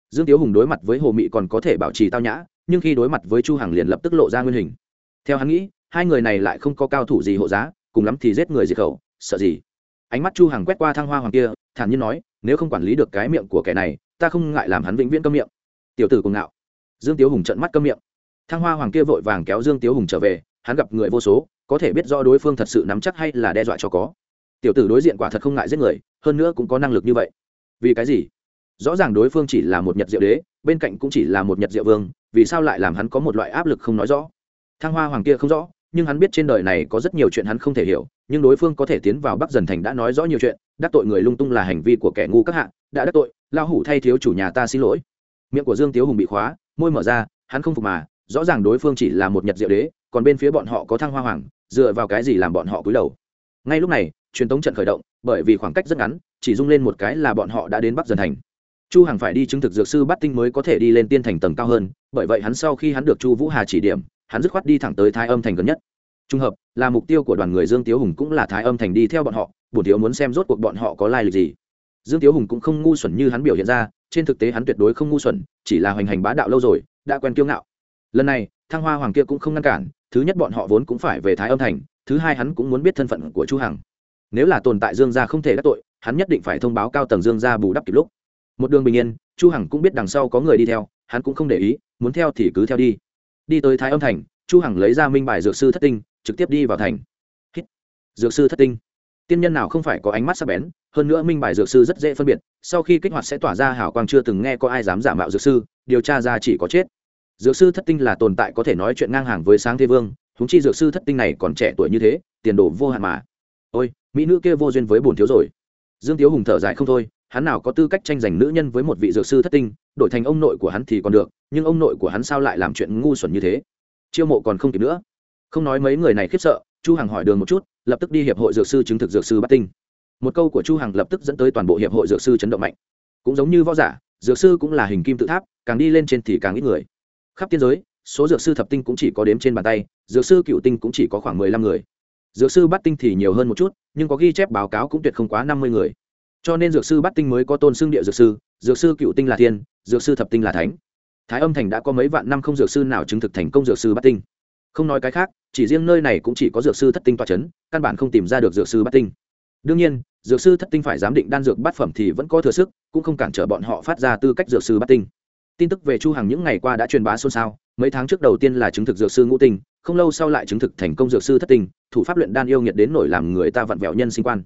Dương tiếu hùng đối mặt với hồ mị còn có thể bảo trì tao nhã, nhưng khi đối mặt với chu hằng liền lập tức lộ ra nguyên hình. Theo hắn nghĩ, hai người này lại không có cao thủ gì hộ giá, cùng lắm thì giết người diệt khẩu, sợ gì? Ánh mắt chu hằng quét qua thăng hoa hoàng kia, thản nhiên nói, nếu không quản lý được cái miệng của kẻ này, ta không ngại làm hắn vĩnh viễn câm miệng. Tiểu tử cùng ngạo. Dương tiếu hùng trợn mắt câm miệng. Thăng hoa hoàng kia vội vàng kéo dương tiếu hùng trở về, hắn gặp người vô số, có thể biết rõ đối phương thật sự nắm chắc hay là đe dọa cho có tiểu tử đối diện quả thật không ngại giết người, hơn nữa cũng có năng lực như vậy. Vì cái gì? Rõ ràng đối phương chỉ là một nhật diệu đế, bên cạnh cũng chỉ là một nhật diệu vương, vì sao lại làm hắn có một loại áp lực không nói rõ? Thăng hoa hoàng kia không rõ, nhưng hắn biết trên đời này có rất nhiều chuyện hắn không thể hiểu, nhưng đối phương có thể tiến vào bắc dần thành đã nói rõ nhiều chuyện, đắc tội người lung tung là hành vi của kẻ ngu các hạ, đã đắc tội, lao hủ thay thiếu chủ nhà ta xin lỗi. Miệng của dương tiếu hùng bị khóa, môi mở ra, hắn không phục mà, rõ ràng đối phương chỉ là một nhật diệu đế, còn bên phía bọn họ có thăng hoa hoàng, dựa vào cái gì làm bọn họ cúi đầu? Ngay lúc này truyền tống trận khởi động, bởi vì khoảng cách rất ngắn, chỉ rung lên một cái là bọn họ đã đến bắc dần thành. Chu hằng phải đi chứng thực dược sư bắt tinh mới có thể đi lên tiên thành tầng cao hơn, bởi vậy hắn sau khi hắn được chu vũ hà chỉ điểm, hắn dứt khoát đi thẳng tới thái âm thành gần nhất. Trung hợp, là mục tiêu của đoàn người dương tiếu hùng cũng là thái âm thành đi theo bọn họ bổn thiếu muốn xem rốt cuộc bọn họ có lai lịch gì. Dương tiếu hùng cũng không ngu xuẩn như hắn biểu hiện ra, trên thực tế hắn tuyệt đối không ngu xuẩn, chỉ là hoành hành bá đạo lâu rồi, đã quen kiêu ngạo. Lần này, thăng hoa hoàng kia cũng không ngăn cản, thứ nhất bọn họ vốn cũng phải về thái âm thành, thứ hai hắn cũng muốn biết thân phận của chu hằng nếu là tồn tại dương gia không thể đắc tội, hắn nhất định phải thông báo cao tầng dương gia bù đắp kịp lúc. Một đường bình yên, chu hằng cũng biết đằng sau có người đi theo, hắn cũng không để ý, muốn theo thì cứ theo đi. Đi tới thái âm thành, chu hằng lấy ra minh bài dược sư thất tinh, trực tiếp đi vào thành. Hít. dược sư thất tinh. Tiên nhân nào không phải có ánh mắt sắc bén, hơn nữa minh bài dược sư rất dễ phân biệt, sau khi kích hoạt sẽ tỏa ra hào quang chưa từng nghe có ai dám giả mạo dược sư, điều tra ra chỉ có chết. Dược sư thất tinh là tồn tại có thể nói chuyện ngang hàng với sáng thế vương húng chi dược sư thất tinh này còn trẻ tuổi như thế, tiền đồ vô hạn mà ôi, mỹ nữ kia vô duyên với bổn thiếu rồi. Dương tiếu hùng thở dài không thôi, hắn nào có tư cách tranh giành nữ nhân với một vị dược sư thất tinh, đổi thành ông nội của hắn thì còn được, nhưng ông nội của hắn sao lại làm chuyện ngu xuẩn như thế? Chiêu mộ còn không kịp nữa. Không nói mấy người này khiếp sợ, chu hằng hỏi đường một chút, lập tức đi hiệp hội dược sư chứng thực dược sư bắt tinh. Một câu của chu hằng lập tức dẫn tới toàn bộ hiệp hội dược sư chấn động mạnh. Cũng giống như võ giả, dược sư cũng là hình kim tự tháp, càng đi lên trên thì càng ít người. Khắp tiên giới, số dược sư thập tinh cũng chỉ có đếm trên bàn tay, dược sư cựu tinh cũng chỉ có khoảng mười lăm người dược sư bắt tinh thì nhiều hơn một chút, nhưng có ghi chép báo cáo cũng tuyệt không quá năm mươi người. Cho nên dược sư bắt tinh mới có tôn xưng địa dược sư dược sư cựu tinh là thiên, dược sư thập tinh là thánh. Thái âm thành đã có mấy vạn năm không dược sư nào chứng thực thành công dược sư bắt tinh. Không nói cái khác, chỉ riêng nơi này cũng chỉ có dược sư thất tinh toa c h ấ n căn bản không tìm ra được dược sư bắt tinh. Đương nhiên, dược sư thất tinh phải giám định đan dược bát phẩm thì vẫn có thừa sức, cũng không cản trở bọn họ phát ra tư cách dược sư bắt tinh tin tức về chu hằng những ngày qua đã truyền bá xôn xao, mấy tháng trước đầu tiên là chứng thực dược sư ngũ tinh, không lâu sau lại chứng thực thành công dược sư thất tinh, thủ pháp luyện đan yêu nghiệt đến nổi làm người ta vặn vẹo nhân sinh quan.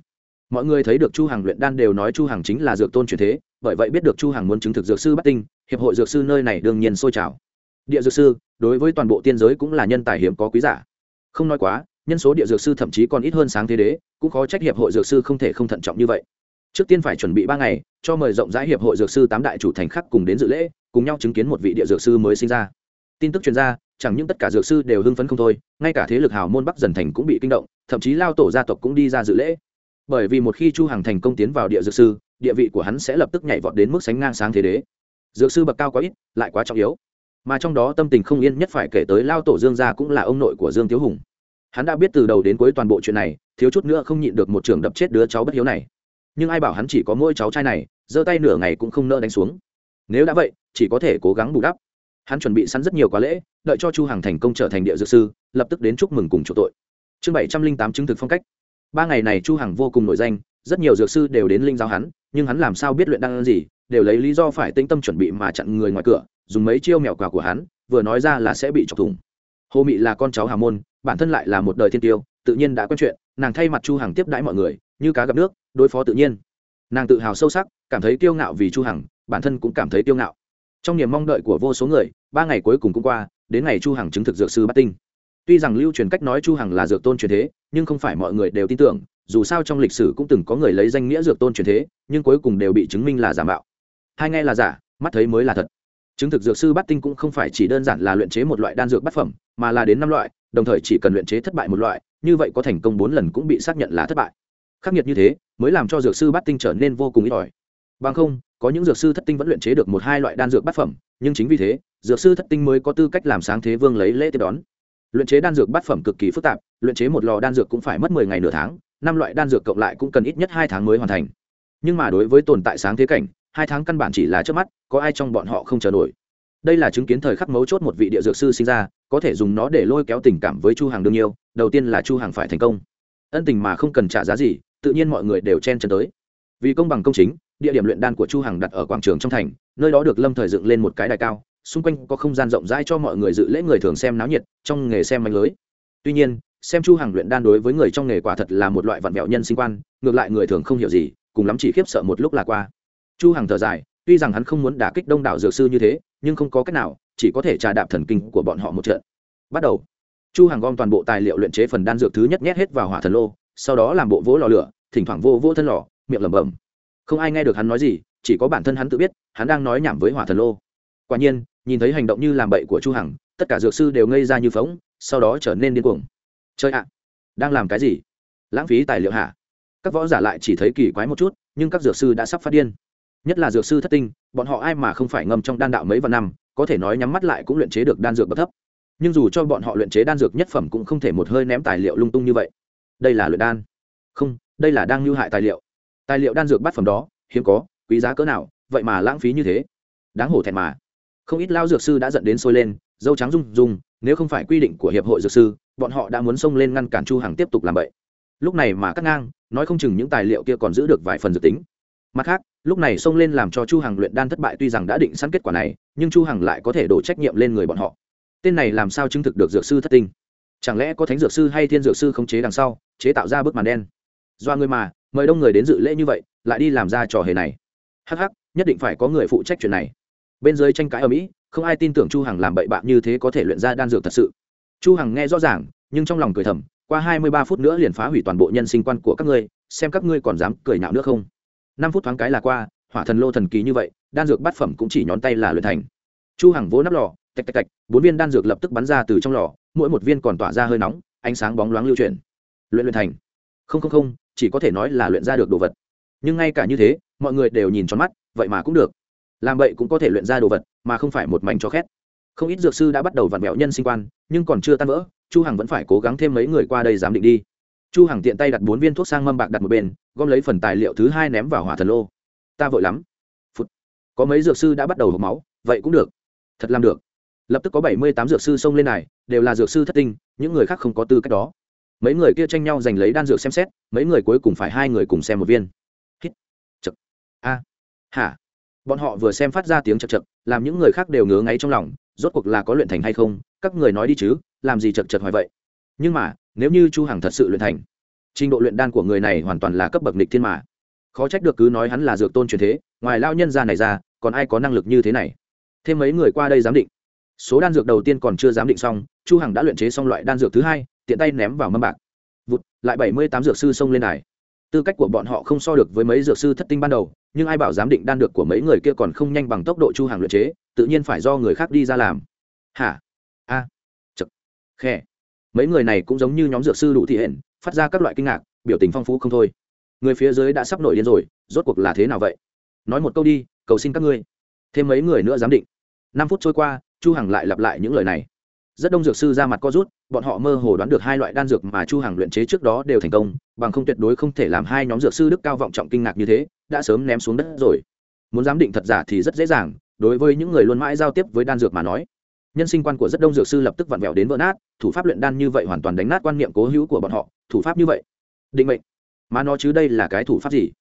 Mọi người thấy được chu hằng luyện đan đều nói chu hằng chính là dược tôn truyền thế, bởi vậy biết được chu hằng muốn chứng thực dược sư bắt tinh, hiệp hội dược sư nơi này đương nhiên sôi trào. Địa dược sư, đối với toàn bộ tiên giới cũng là nhân tài hiếm có quý giả. Không nói quá, nhân số địa dược sư thậm chí còn ít hơn sáng thế đế, cũng khó trách hiệp hội dược sư không thể không thận trọng như vậy. Trước tiên phải chuẩn bị ba ngày, cho mời rộng rãi hiệp hội dược sư tám đại chủ thành khác cùng đến dự lễ cùng nhau chứng kiến một vị địa dược sư mới sinh ra. Tin tức truyền ra, chẳng những tất cả dược sư đều hưng phấn không thôi, ngay cả thế lực hào môn bắc dần thành cũng bị kinh động, thậm chí lao tổ gia tộc cũng đi ra dự lễ. Bởi vì một khi chu hằng thành công tiến vào địa dược sư, địa vị của hắn sẽ lập tức nhảy vọt đến mức sánh ngang sáng thế đế. Dược sư bậc cao quá ít, lại quá trọng yếu. Mà trong đó tâm tình không yên nhất phải kể tới lao tổ dương gia cũng là ông nội của dương thiếu hùng. Hắn đã biết từ đầu đến cuối toàn bộ chuyện này, thiếu chút nữa không nhịn được một trường đập chết đứa cháu bất hiếu này. Nhưng ai bảo hắn chỉ có mỗi cháu trai này, giơ tay nửa ngày cũng không nỡ đánh xuống nếu đã vậy, chỉ có thể cố gắng bù đắp. Hắn chuẩn bị sẵn rất nhiều quá lễ, đợi cho chu hằng thành công trở thành địa dược sư, lập tức đến chúc mừng cùng chủ tội. Chương bảy trăm linh tám chứng thực phong cách. Ba ngày này chu hằng vô cùng nổi danh, rất nhiều dược sư đều đến linh giáo hắn, nhưng hắn làm sao biết luyện đan gì, đều lấy lý do phải tĩnh tâm chuẩn bị mà chặn người ngoài cửa, dùng mấy chiêu mèo quà của hắn, vừa nói ra là sẽ bị chọc thủng. Hồ mị là con cháu hà môn, bản thân lại là một đời thiên tiêu, tự nhiên đã quen chuyện, nàng thay mặt chu hằng tiếp đãi mọi người, như cá gặp nước, đối phó tự nhiên. Nàng tự hào sâu sắc, cảm thấy kiêu ngạo vì chu hằng bản thân cũng cảm thấy tiêu ngạo. Trong niềm mong đợi của vô số người, ba ngày cuối cùng cũng qua, đến ngày chu hằng chứng thực dược sư bát tinh. Tuy rằng lưu truyền cách nói chu hằng là dược tôn truyền thế, nhưng không phải mọi người đều tin tưởng, dù sao trong lịch sử cũng từng có người lấy danh nghĩa dược tôn truyền thế, nhưng cuối cùng đều bị chứng minh là giả mạo. Hai nghe là giả, mắt thấy mới là thật. Chứng thực dược sư bát tinh cũng không phải chỉ đơn giản là luyện chế một loại đan dược bát phẩm, mà là đến năm loại, đồng thời chỉ cần luyện chế thất bại một loại, như vậy có thành công bốn lần cũng bị xác nhận là thất bại. Khắc nghiệt như thế, mới làm cho dược sư bát tinh trở nên vô cùng ít ỏi bằng không, có những dược sư thất tinh vẫn luyện chế được một hai loại đan dược bát phẩm, nhưng chính vì thế, dược sư thất tinh mới có tư cách làm sáng thế vương lấy lễ tiếp đón. Luyện chế đan dược bát phẩm cực kỳ phức tạp, luyện chế một lò đan dược cũng phải mất mười ngày nửa tháng, năm loại đan dược cộng lại cũng cần ít nhất hai tháng mới hoàn thành. Nhưng mà đối với tồn tại sáng thế cảnh, hai tháng căn bản chỉ là trước mắt, có ai trong bọn họ không chờ nổi. Đây là chứng kiến thời khắc mấu chốt một vị địa dược sư sinh ra, có thể dùng nó để lôi kéo tình cảm với chu hàng đương nhiêu đầu tiên là chu hàng phải thành công. Ân tình mà không cần trả giá gì, tự nhiên mọi người đều chen chân tới. Vì công bằng công chính địa điểm luyện đan của chu hằng đặt ở quảng trường trong thành, nơi đó được lâm thời dựng lên một cái đài cao, xung quanh có không gian rộng rãi cho mọi người dự lễ người thường xem náo nhiệt, trong nghề xem manh lưới. Tuy nhiên, xem chu hằng luyện đan đối với người trong nghề quả thật là một loại vặn vẹo nhân sinh quan, ngược lại người thường không hiểu gì, cùng lắm chỉ khiếp sợ một lúc là qua. Chu hằng thở dài, tuy rằng hắn không muốn đả kích đông đảo dược sư như thế, nhưng không có cách nào, chỉ có thể trà đạp thần kinh của bọn họ một trận. Bắt đầu. Chu hằng gom toàn bộ tài liệu luyện chế phần đan dược thứ nhất nhét hết vào hỏa thần lô, sau đó làm bộ vỗ lò lửa, thỉnh thoảng vô vô thân lò, miệng lẩm bẩm không ai nghe được hắn nói gì, chỉ có bản thân hắn tự biết, hắn đang nói nhảm với hỏa thần lô. Quả nhiên, nhìn thấy hành động như làm bậy của chu hằng, tất cả dược sư đều ngây ra như phóng, sau đó trở nên điên cuồng. Chơi ạ, đang làm cái gì? Lãng phí tài liệu hả? Các võ giả lại chỉ thấy kỳ quái một chút, nhưng các dược sư đã sắp phát điên. Nhất là dược sư thất tinh, bọn họ ai mà không phải ngâm trong đan đạo mấy vạn năm, có thể nói nhắm mắt lại cũng luyện chế được đan dược bậc thấp. Nhưng dù cho bọn họ luyện chế đan dược nhất phẩm cũng không thể một hơi ném tài liệu lung tung như vậy. Đây là luyện đan. Không, đây là đang lưu hại tài liệu tài liệu đan dược bát phẩm đó, hiếm có, quý giá cỡ nào, vậy mà lãng phí như thế. Đáng hổ thẹn mà. Không ít lao dược sư đã dẫn đến sôi lên, dâu trắng rung rung, nếu không phải quy định của hiệp hội dược sư, bọn họ đã muốn xông lên ngăn cản chu hằng tiếp tục làm vậy lúc này mà cắt ngang, nói không chừng những tài liệu kia còn giữ được vài phần dự tính. Mặt khác, lúc này xông lên làm cho chu hằng luyện đan thất bại tuy rằng đã định sẵn kết quả này, nhưng chu hằng lại có thể đổ trách nhiệm lên người bọn họ. Tên này làm sao chứng thực được dược sư thất tinh? Chẳng lẽ có thánh dược sư hay thiên dược sư không chế đằng sau, chế tạo ra bức màn đen? Do người mà mời đông người đến dự lễ như vậy, lại đi làm ra trò hề này. Hắc hắc, nhất định phải có người phụ trách chuyện này. Bên dưới tranh cãi ở mỹ, không ai tin tưởng chu hằng làm bậy bạ như thế có thể luyện ra đan dược thật sự. Chu hằng nghe rõ ràng, nhưng trong lòng cười thầm, qua 23 phút nữa liền phá hủy toàn bộ nhân sinh quan của các ngươi, xem các ngươi còn dám cười nhạo nữa không? Năm phút thoáng cái là qua, hỏa thần lô thần kỳ như vậy, đan dược bát phẩm cũng chỉ nhón tay là luyện thành. Chu hằng vỗ nắp lò, tạch tạch tạch, bốn viên đan dược lập tức bắn ra từ trong lò, mỗi một viên còn tỏa ra hơi nóng, ánh sáng bóng loáng lưu chuyển. Luyện luyện thành không không không, chỉ có thể nói là luyện ra được đồ vật. Nhưng ngay cả như thế, mọi người đều nhìn tròn mắt, vậy mà cũng được. Làm vậy cũng có thể luyện ra đồ vật, mà không phải một mảnh cho khét. Không ít dược sư đã bắt đầu vặn vẹo nhân sinh quan, nhưng còn chưa tan vỡ, chu hằng vẫn phải cố gắng thêm mấy người qua đây giám định đi. Chu hằng tiện tay đặt bốn viên thuốc sang mâm bạc đặt một bên, gom lấy phần tài liệu thứ hai ném vào hỏa thần lô. Ta vội lắm. Phụt. có mấy dược sư đã bắt đầu hộc máu, vậy cũng được. Thật làm được. Lập tức có bảy mươi tám dược sư xông lên này, đều là dược sư thất tinh, những người khác không có tư cách đó mấy người kia tranh nhau giành lấy đan dược xem xét, mấy người cuối cùng phải hai người cùng xem một viên. Hít chật a, hả? Bọn họ vừa xem phát ra tiếng chật chật làm những người khác đều ngứa ngáy trong lòng, rốt cuộc là có luyện thành hay không, các người nói đi chứ, làm gì chật chật hoài vậy? Nhưng mà, nếu như chu hằng thật sự luyện thành, trình độ luyện đan của người này hoàn toàn là cấp bậc nịch thiên mà. Khó trách được cứ nói hắn là dược tôn truyền thế, ngoài lao nhân gia này ra, còn ai có năng lực như thế này? Thêm mấy người qua đây giám định. Số đan dược đầu tiên còn chưa giám định xong, chu hằng đã luyện chế xong loại đan dược thứ hai tiện tay ném vào mâm bạc. Vụt, lại bảy mươi tám dược sư xông lên này. Tư cách của bọn họ không so được với mấy dược sư thất tinh ban đầu, nhưng ai bảo giám định đan được của mấy người kia còn không nhanh bằng tốc độ chu hàng luyện chế, tự nhiên phải do người khác đi ra làm. Hả? A. À. khe. Mấy người này cũng giống như nhóm dược sư đủ thị hển phát ra các loại kinh ngạc, biểu tình phong phú không thôi. Người phía dưới đã sắp nổi điên rồi, rốt cuộc là thế nào vậy? Nói một câu đi, cầu xin các ngươi. Thêm mấy người nữa giám định. Năm phút trôi qua, chu hằng lại lặp lại những lời này rất đông dược sư ra mặt co rút, bọn họ mơ hồ đoán được hai loại đan dược mà chu hằng luyện chế trước đó đều thành công, bằng không tuyệt đối không thể làm hai nhóm dược sư đức cao vọng trọng kinh ngạc như thế, đã sớm ném xuống đất rồi. Muốn giám định thật giả thì rất dễ dàng, đối với những người luôn mãi giao tiếp với đan dược mà nói. Nhân sinh quan của rất đông dược sư lập tức vặn vẹo đến vỡ nát, thủ pháp luyện đan như vậy hoàn toàn đánh nát quan niệm cố hữu của bọn họ, thủ pháp như vậy. Định mệnh. Mà nó chứ đây là cái thủ pháp gì?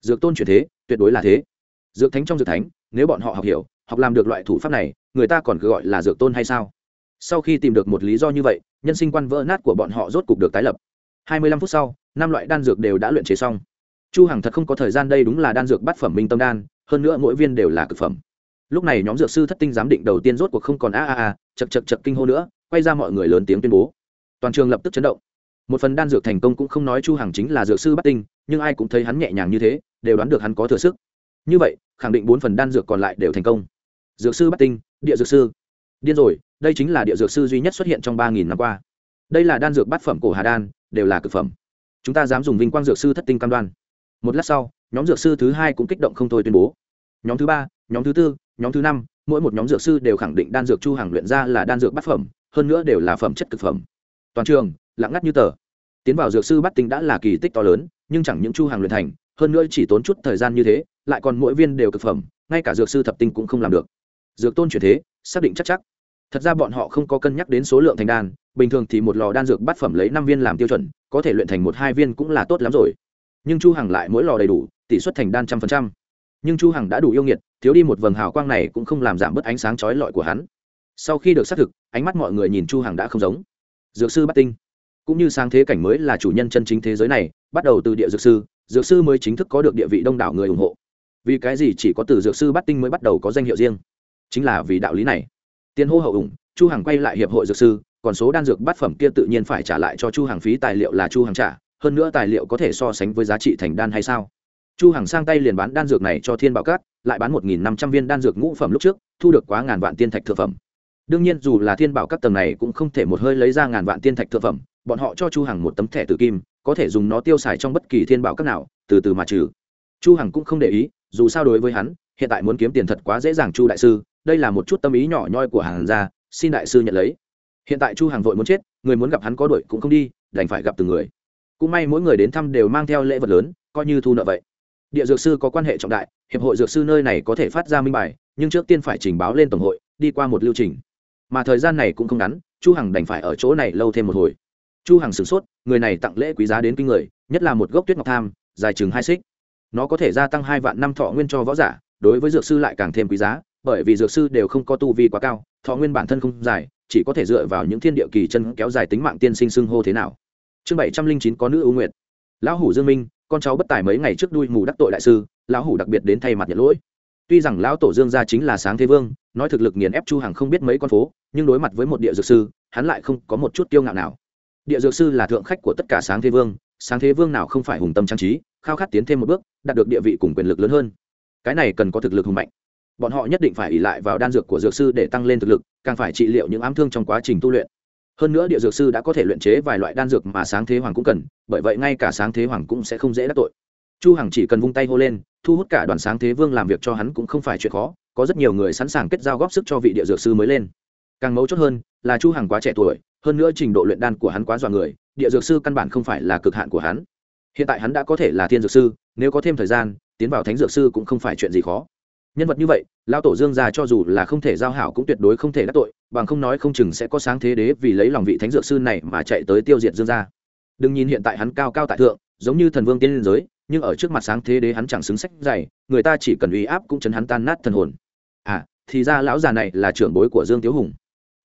Dược tôn chuyển thế, tuyệt đối là thế. Dược thánh trong dược thánh, nếu bọn họ học hiểu, học làm được loại thủ pháp này, người ta còn cứ gọi là dược tôn hay sao? Sau khi tìm được một lý do như vậy, nhân sinh quan vỡ nát của bọn họ rốt cục được tái lập. Hai mươi lăm phút sau, năm loại đan dược đều đã luyện chế xong. Chu hằng thật không có thời gian đây đúng là đan dược bát phẩm minh tâm đan, hơn nữa mỗi viên đều là cực phẩm. Lúc này nhóm dược sư thất tinh giám định đầu tiên rốt cuộc không còn a a a chật chật chật kinh hô nữa, quay ra mọi người lớn tiếng tuyên bố. Toàn trường lập tức chấn động. Một phần đan dược thành công cũng không nói chu hằng chính là dược sư bát tinh, nhưng ai cũng thấy hắn nhẹ nhàng như thế, đều đoán được hắn có thừa sức. Như vậy, khẳng định bốn phần đan dược còn lại đều thành công. Dược sư bát tinh, địa dược sư. Điên rồi đây chính là địa dược sư duy nhất xuất hiện trong ba nghìn năm qua. Đây là đan dược bát phẩm cổ hà đan, đều là cực phẩm. Chúng ta dám dùng vinh quang dược sư thất tinh cam đoan. Một lát sau, nhóm dược sư thứ hai cũng kích động không thôi tuyên bố. Nhóm thứ ba, nhóm thứ tư, nhóm thứ năm, mỗi một nhóm dược sư đều khẳng định đan dược chu hàng luyện ra là đan dược bát phẩm, hơn nữa đều là phẩm chất cực phẩm. Toàn trường, lặng ngắt như tờ. Tiến vào dược sư bắt tinh đã là kỳ tích to lớn, nhưng chẳng những chu hàng luyện thành, hơn nữa chỉ tốn chút thời gian như thế, lại còn mỗi viên đều cực phẩm, ngay cả dược sư thập tinh cũng không làm được. Dược tôn chuyển thế, xác định chắc chắc thật ra bọn họ không có cân nhắc đến số lượng thành đan, bình thường thì một lò đan dược bát phẩm lấy năm viên làm tiêu chuẩn, có thể luyện thành một hai viên cũng là tốt lắm rồi. Nhưng chu hằng lại mỗi lò đầy đủ, tỷ suất thành đan trăm phần trăm. Nhưng chu hằng đã đủ yêu nghiệt, thiếu đi một vầng hào quang này cũng không làm giảm bớt ánh sáng chói lọi của hắn. Sau khi được xác thực, ánh mắt mọi người nhìn chu hằng đã không giống. Dược sư bát tinh. Cũng như sáng thế cảnh mới là chủ nhân chân chính thế giới này, bắt đầu từ địa dược sư dược sư mới chính thức có được địa vị đông đảo người ủng hộ. Vì cái gì chỉ có từ dược sư bát tinh mới bắt đầu có danh hiệu riêng? Chính là vì đạo lý này tiền hô hậu ủng, chu hằng quay lại hiệp hội dược sư, còn số đan dược bát phẩm kia tự nhiên phải trả lại cho chu hằng phí tài liệu là chu hằng trả, hơn nữa tài liệu có thể so sánh với giá trị thành đan hay sao? Chu hằng sang tay liền bán đan dược này cho thiên bảo cát lại bán một nghìn năm trăm viên đan dược ngũ phẩm lúc trước, thu được quá ngàn vạn tiên thạch thượng phẩm. Đương nhiên dù là thiên bảo các tầng này cũng không thể một hơi lấy ra ngàn vạn tiên thạch thượng phẩm, bọn họ cho chu hằng một tấm thẻ tử kim, có thể dùng nó tiêu xài trong bất kỳ thiên bảo các nào, từ từ mà trừ. Chu hằng cũng không để ý, dù sao đối với hắn, hiện tại muốn kiếm tiền thật quá dễ dàng chu đại sư đây là một chút tâm ý nhỏ nhoi của hàng gia, xin đại sư nhận lấy. Hiện tại chu hàng vội muốn chết, người muốn gặp hắn có đội cũng không đi, đành phải gặp từng người. Cũng may mỗi người đến thăm đều mang theo lễ vật lớn, coi như thu nợ vậy. Địa dược sư có quan hệ trọng đại, hiệp hội dược sư nơi này có thể phát ra minh bài, nhưng trước tiên phải trình báo lên tổng hội, đi qua một lưu trình. Mà thời gian này cũng không ngắn, chu hằng đành phải ở chỗ này lâu thêm một hồi. Chu hằng sửng sốt, người này tặng lễ quý giá đến kinh người, nhất là một gốc tuyết ngọc tham, dài chừng hai xích. Nó có thể gia tăng hai vạn năm thọ nguyên cho võ giả, đối với dược sư lại càng thêm quý giá bởi vì dược sư đều không có tu vi quá cao, thọ nguyên bản thân không dài, chỉ có thể dựa vào những thiên địa kỳ chân kéo dài tính mạng tiên sinh xưng hô thế nào. Chương bảy trăm linh chín có nữ ưu nguyệt. Lão hủ dương minh, con cháu bất tài mấy ngày trước đuôi mù đắc tội đại sư, lão hủ đặc biệt đến thay mặt nhận lỗi. Tuy rằng lão tổ dương gia chính là sáng thế vương, nói thực lực nghiền ép chu hằng không biết mấy con phố, nhưng đối mặt với một địa dược sư, hắn lại không có một chút kiêu ngạo nào. Địa dược sư là thượng khách của tất cả sáng thế vương, sáng thế vương nào không phải hùng tâm trang trí, khao khát tiến thêm một bước, đạt được địa vị cùng quyền lực lớn hơn. Cái này cần có thực lực hùng mạnh bọn họ nhất định phải ỉ lại vào đan dược của dược sư để tăng lên thực lực, càng phải trị liệu những ám thương trong quá trình tu luyện. Hơn nữa địa dược sư đã có thể luyện chế vài loại đan dược mà sáng thế hoàng cũng cần, bởi vậy ngay cả sáng thế hoàng cũng sẽ không dễ đắc tội. Chu hằng chỉ cần vung tay hô lên, thu hút cả đoàn sáng thế vương làm việc cho hắn cũng không phải chuyện khó, có rất nhiều người sẵn sàng kết giao góp sức cho vị địa dược sư mới lên. Càng mấu chốt hơn, là chu hằng quá trẻ tuổi, hơn nữa trình độ luyện đan của hắn quá dọa người, địa dược sư căn bản không phải là cực hạn của hắn. Hiện tại hắn đã có thể là thiên dược sư, nếu có thêm thời gian, tiến vào thánh dược sư cũng không phải chuyện gì khó nhân vật như vậy, lão tổ dương gia cho dù là không thể giao hảo cũng tuyệt đối không thể đắc tội, bằng không nói không chừng sẽ có sáng thế đế vì lấy lòng vị thánh dược sư này mà chạy tới tiêu diệt dương gia. Đừng nhìn hiện tại hắn cao cao tại thượng, giống như thần vương tiên liên giới, nhưng ở trước mặt sáng thế đế hắn chẳng xứng sách dày người ta chỉ cần uy áp cũng chấn hắn tan nát thần hồn. À thì ra lão già này là trưởng bối của dương tiếu hùng.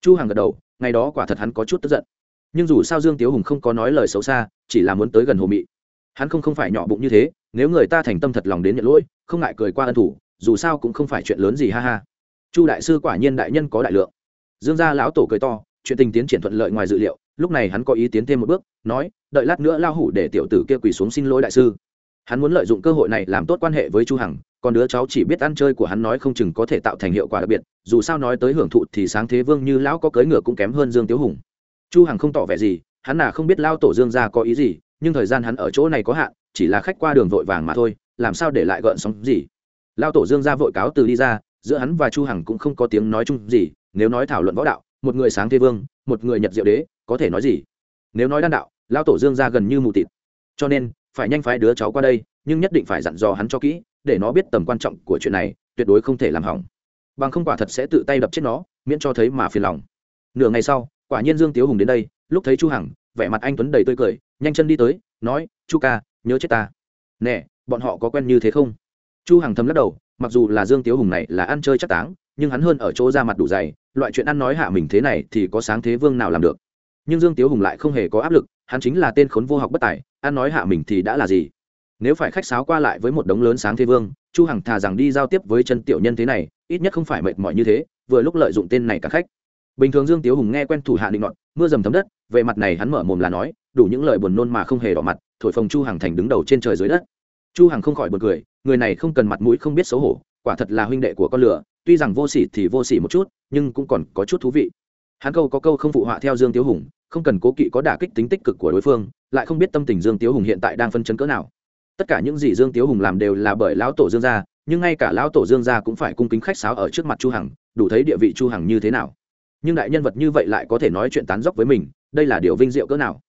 Chu hằng gật đầu, ngày đó quả thật hắn có chút tức giận. Nhưng dù sao dương tiếu hùng không có nói lời xấu xa, chỉ là muốn tới gần hồ mị. Hắn không không phải nhỏ bụng như thế, nếu người ta thành tâm thật lòng đến nhận lỗi, không ngại cười qua ân thủ dù sao cũng không phải chuyện lớn gì, ha ha. Chu đại sư quả nhiên đại nhân có đại lượng. Dương gia lão tổ cười to, chuyện tình tiến triển thuận lợi ngoài dự liệu, lúc này hắn có ý tiến thêm một bước, nói, đợi lát nữa lao hủ để tiểu tử kia quỳ xuống xin lỗi đại sư. Hắn muốn lợi dụng cơ hội này làm tốt quan hệ với chu hằng, còn đứa cháu chỉ biết ăn chơi của hắn nói không chừng có thể tạo thành hiệu quả đặc biệt, dù sao nói tới hưởng thụ thì sáng thế vương như lão có cưỡi ngựa cũng kém hơn dương tiếu hùng. Chu hằng không tỏ vẻ gì, hắn là không biết lao tổ dương gia có ý gì, nhưng thời gian hắn ở chỗ này có hạn, chỉ là khách qua đường vội vàng mà thôi, làm sao để lại gợn sóng gì lao tổ dương gia vội cáo từ đi ra, giữa hắn và chu hằng cũng không có tiếng nói chung gì, nếu nói thảo luận võ đạo, một người sáng thế vương, một người nhật diệu đế, có thể nói gì? Nếu nói đan đạo lao tổ dương gia gần như mù tịt. Cho nên, phải nhanh phái đứa cháu qua đây, nhưng nhất định phải dặn dò hắn cho kỹ, để nó biết tầm quan trọng của chuyện này, tuyệt đối không thể làm hỏng. Bằng không quả thật sẽ tự tay đập chết nó, miễn cho thấy mà phiền lòng. Nửa ngày sau, quả nhiên dương tiếu hùng đến đây, lúc thấy chu hằng, vẻ mặt anh tuấn đầy tươi cười, nhanh chân đi tới, nói, chu ca, nhớ chết ta. Nè, bọn họ có quen như thế không? Chu hằng thầm lắc đầu, mặc dù là dương tiếu hùng này là ăn chơi chắc táng, nhưng hắn hơn ở chỗ ra mặt đủ dày, loại chuyện ăn nói hạ mình thế này thì có sáng thế vương nào làm được. Nhưng dương tiếu hùng lại không hề có áp lực, hắn chính là tên khốn vô học bất tài, ăn nói hạ mình thì đã là gì? Nếu phải khách sáo qua lại với một đống lớn sáng thế vương, chu hằng thà rằng đi giao tiếp với chân tiểu nhân thế này, ít nhất không phải mệt mỏi như thế, vừa lúc lợi dụng tên này cả khách. Bình thường dương tiếu hùng nghe quen thủ hạ định nọt, mưa dầm thấm đất, về mặt này hắn mở mồm là nói, đủ những lời buồn nôn mà không hề đỏ mặt, thổi phồng chu hằng thành đứng đầu trên trời dưới đất chu hằng không khỏi buồn cười, người này không cần mặt mũi không biết xấu hổ, quả thật là huynh đệ của con lửa, tuy rằng vô sỉ thì vô sỉ một chút, nhưng cũng còn có chút thú vị. Hắn câu có câu không phụ họa theo dương tiếu hùng, không cần cố kỵ có đả kích tính tích cực của đối phương, lại không biết tâm tình dương tiếu hùng hiện tại đang phân chấn cỡ nào. Tất cả những gì dương tiếu hùng làm đều là bởi lão tổ dương gia, nhưng ngay cả lão tổ dương gia cũng phải cung kính khách sáo ở trước mặt chu hằng, đủ thấy địa vị chu hằng như thế nào. Nhưng đại nhân vật như vậy lại có thể nói chuyện tán dóc với mình, đây là điều vinh diệu cỡ nào.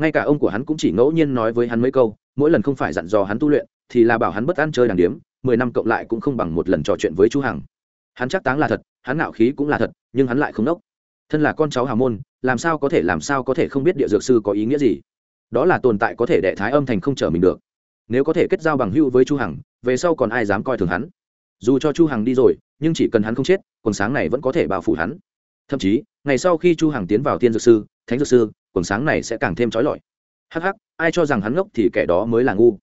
Ngay cả ông của hắn cũng chỉ ngẫu nhiên nói với hắn mấy câu, mỗi lần không phải dặn dò hắn tu luyện thì là bảo hắn bất ăn chơi đàng điếm, mười năm cộng lại cũng không bằng một lần trò chuyện với chu hằng. Hắn chắc táng là thật, hắn ngạo khí cũng là thật, nhưng hắn lại không nốc thân là con cháu hào môn, làm sao có thể làm sao có thể không biết địa dược sư có ý nghĩa gì? Đó là tồn tại có thể đệ thái âm thành không trở mình được. Nếu có thể kết giao bằng hữu với chu hằng, về sau còn ai dám coi thường hắn? Dù cho chu hằng đi rồi, nhưng chỉ cần hắn không chết, quần sáng này vẫn có thể bao phủ hắn. Thậm chí, ngày sau khi chu hằng tiến vào tiên dược sư, thánh dược sư, quần sáng này sẽ càng thêm trói lọi. Hắc hắc, ai cho rằng hắn ngốc thì kẻ đó mới là ngu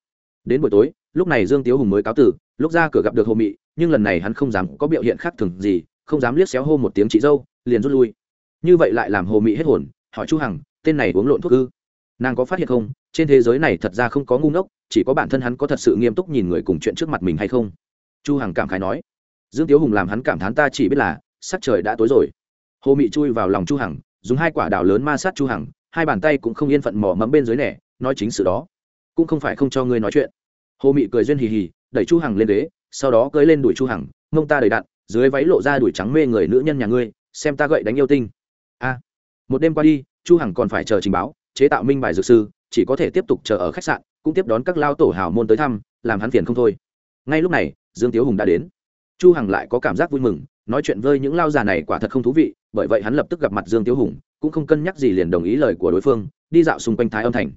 đến buổi tối, lúc này dương tiếu hùng mới cáo tử lúc ra cửa gặp được hồ mị, nhưng lần này hắn không dám có biểu hiện khác thường gì, không dám liếc xéo hô một tiếng chị dâu, liền rút lui. Như vậy lại làm hồ mị hết hồn, hỏi chu hằng, tên này uống lộn thuốc ư? Nàng có phát hiện không? Trên thế giới này thật ra không có ngu ngốc, chỉ có bản thân hắn có thật sự nghiêm túc nhìn người cùng chuyện trước mặt mình hay không? Chu hằng cảm khái nói. Dương tiếu hùng làm hắn cảm thán ta chỉ biết là, sắc trời đã tối rồi. Hồ mị chui vào lòng chu hằng, dùng hai quả đào lớn ma sát chu hằng, hai bàn tay cũng không yên phận mò mẫm bên dưới nẻ, nói chính sự đó cũng không phải không cho ngươi nói chuyện. Hồ mị cười duyên hì hì, đẩy chu hằng lên ghế, sau đó cưới lên đuổi chu hằng, mông ta đầy đạn dưới váy lộ ra đuổi trắng mê người nữ nhân nhà ngươi, xem ta gậy đánh yêu tinh. A. Một đêm qua đi, chu hằng còn phải chờ trình báo, chế tạo minh bài dược sư, chỉ có thể tiếp tục chờ ở khách sạn, cũng tiếp đón các lao tổ hào môn tới thăm, làm hắn phiền không thôi. Ngay lúc này, dương tiếu hùng đã đến. Chu hằng lại có cảm giác vui mừng, nói chuyện với những lao già này quả thật không thú vị, bởi vậy hắn lập tức gặp mặt dương tiếu hùng, cũng không cân nhắc gì liền đồng ý lời của đối phương, đi dạo xung quanh thái âm thành.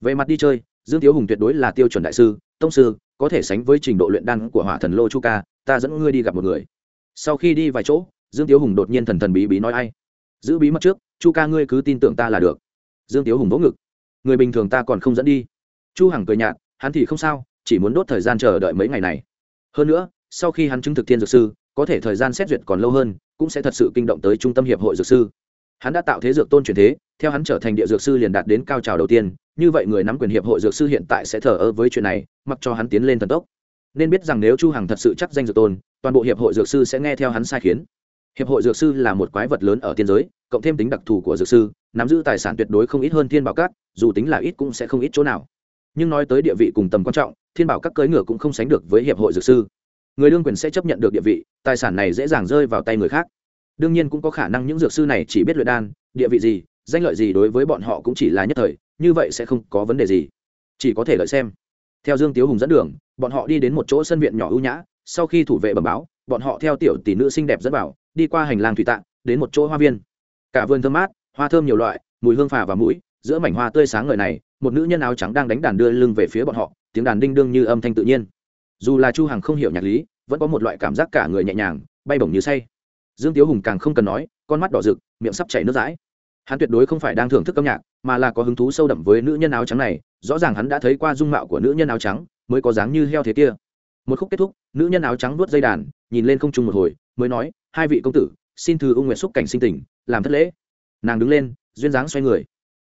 Về mặt đi chơi dương tiếu hùng tuyệt đối là tiêu chuẩn đại sư, tông sư, có thể sánh với trình độ luyện đan của hỏa thần lô chu ca, ta dẫn ngươi đi gặp một người. Sau khi đi vài chỗ, dương tiếu hùng đột nhiên thần thần bí bí nói ai? Giữ bí mật trước, chu ca ngươi cứ tin tưởng ta là được. Dương tiếu hùng vỗ ngực. Người bình thường ta còn không dẫn đi. Chu hằng cười nhạt, hắn thì không sao, chỉ muốn đốt thời gian chờ đợi mấy ngày này. Hơn nữa, sau khi hắn chứng thực thiên dược sư, có thể thời gian xét duyệt còn lâu hơn, cũng sẽ thật sự kinh động tới trung tâm hiệp hội dược sư. Hắn đã tạo thế dược tôn truyền thế theo hắn trở thành địa dược sư liền đạt đến cao trào đầu tiên, như vậy người nắm quyền hiệp hội dược sư hiện tại sẽ thờ ơ với chuyện này, mặc cho hắn tiến lên thần tốc. Nên biết rằng nếu chu hằng thật sự chắc danh dược tôn, toàn bộ hiệp hội dược sư sẽ nghe theo hắn sai khiến. Hiệp hội dược sư là một quái vật lớn ở tiên giới, cộng thêm tính đặc thù của dược sư, nắm giữ tài sản tuyệt đối không ít hơn thiên bảo cát dù tính là ít cũng sẽ không ít chỗ nào. Nhưng nói tới địa vị cùng tầm quan trọng, thiên bảo các cưỡi ngựa cũng không sánh được với hiệp hội dược sư. Người đương quyền sẽ chấp nhận được địa vị, tài sản này dễ dàng rơi vào tay người khác. Đương nhiên cũng có khả năng những dược sư này chỉ biết luyện đan, địa vị gì danh lợi gì đối với bọn họ cũng chỉ là nhất thời, như vậy sẽ không có vấn đề gì. Chỉ có thể lợi xem. Theo dương tiếu hùng dẫn đường, bọn họ đi đến một chỗ sân viện nhỏ ưu nhã, sau khi thủ vệ bẩm báo, bọn họ theo tiểu tỷ nữ xinh đẹp dẫn bảo đi qua hành lang thủy tạng, đến một chỗ hoa viên. Cả vườn thơm mát, hoa thơm nhiều loại, mùi hương phà và mũi, giữa mảnh hoa tươi sáng ngời này, một nữ nhân áo trắng đang đánh đàn đưa lưng về phía bọn họ, tiếng đàn đinh đương như âm thanh tự nhiên. Dù là chu hằng không hiểu nhạc lý, vẫn có một loại cảm giác cả người nhẹ nhàng, bay bổng như say. Dương tiếu hùng càng không cần nói, con mắt đỏ rực, miệng sắp chảy nước dãi hắn tuyệt đối không phải đang thưởng thức âm nhạc, mà là có hứng thú sâu đậm với nữ nhân áo trắng này, rõ ràng hắn đã thấy qua dung mạo của nữ nhân áo trắng, mới có dáng như heo thế kia. Một khúc kết thúc, nữ nhân áo trắng nuốt dây đàn, nhìn lên không trung một hồi, mới nói, hai vị công tử, xin thư ung nguyện xúc cảnh sinh tình, làm thất lễ. Nàng đứng lên, duyên dáng xoay người.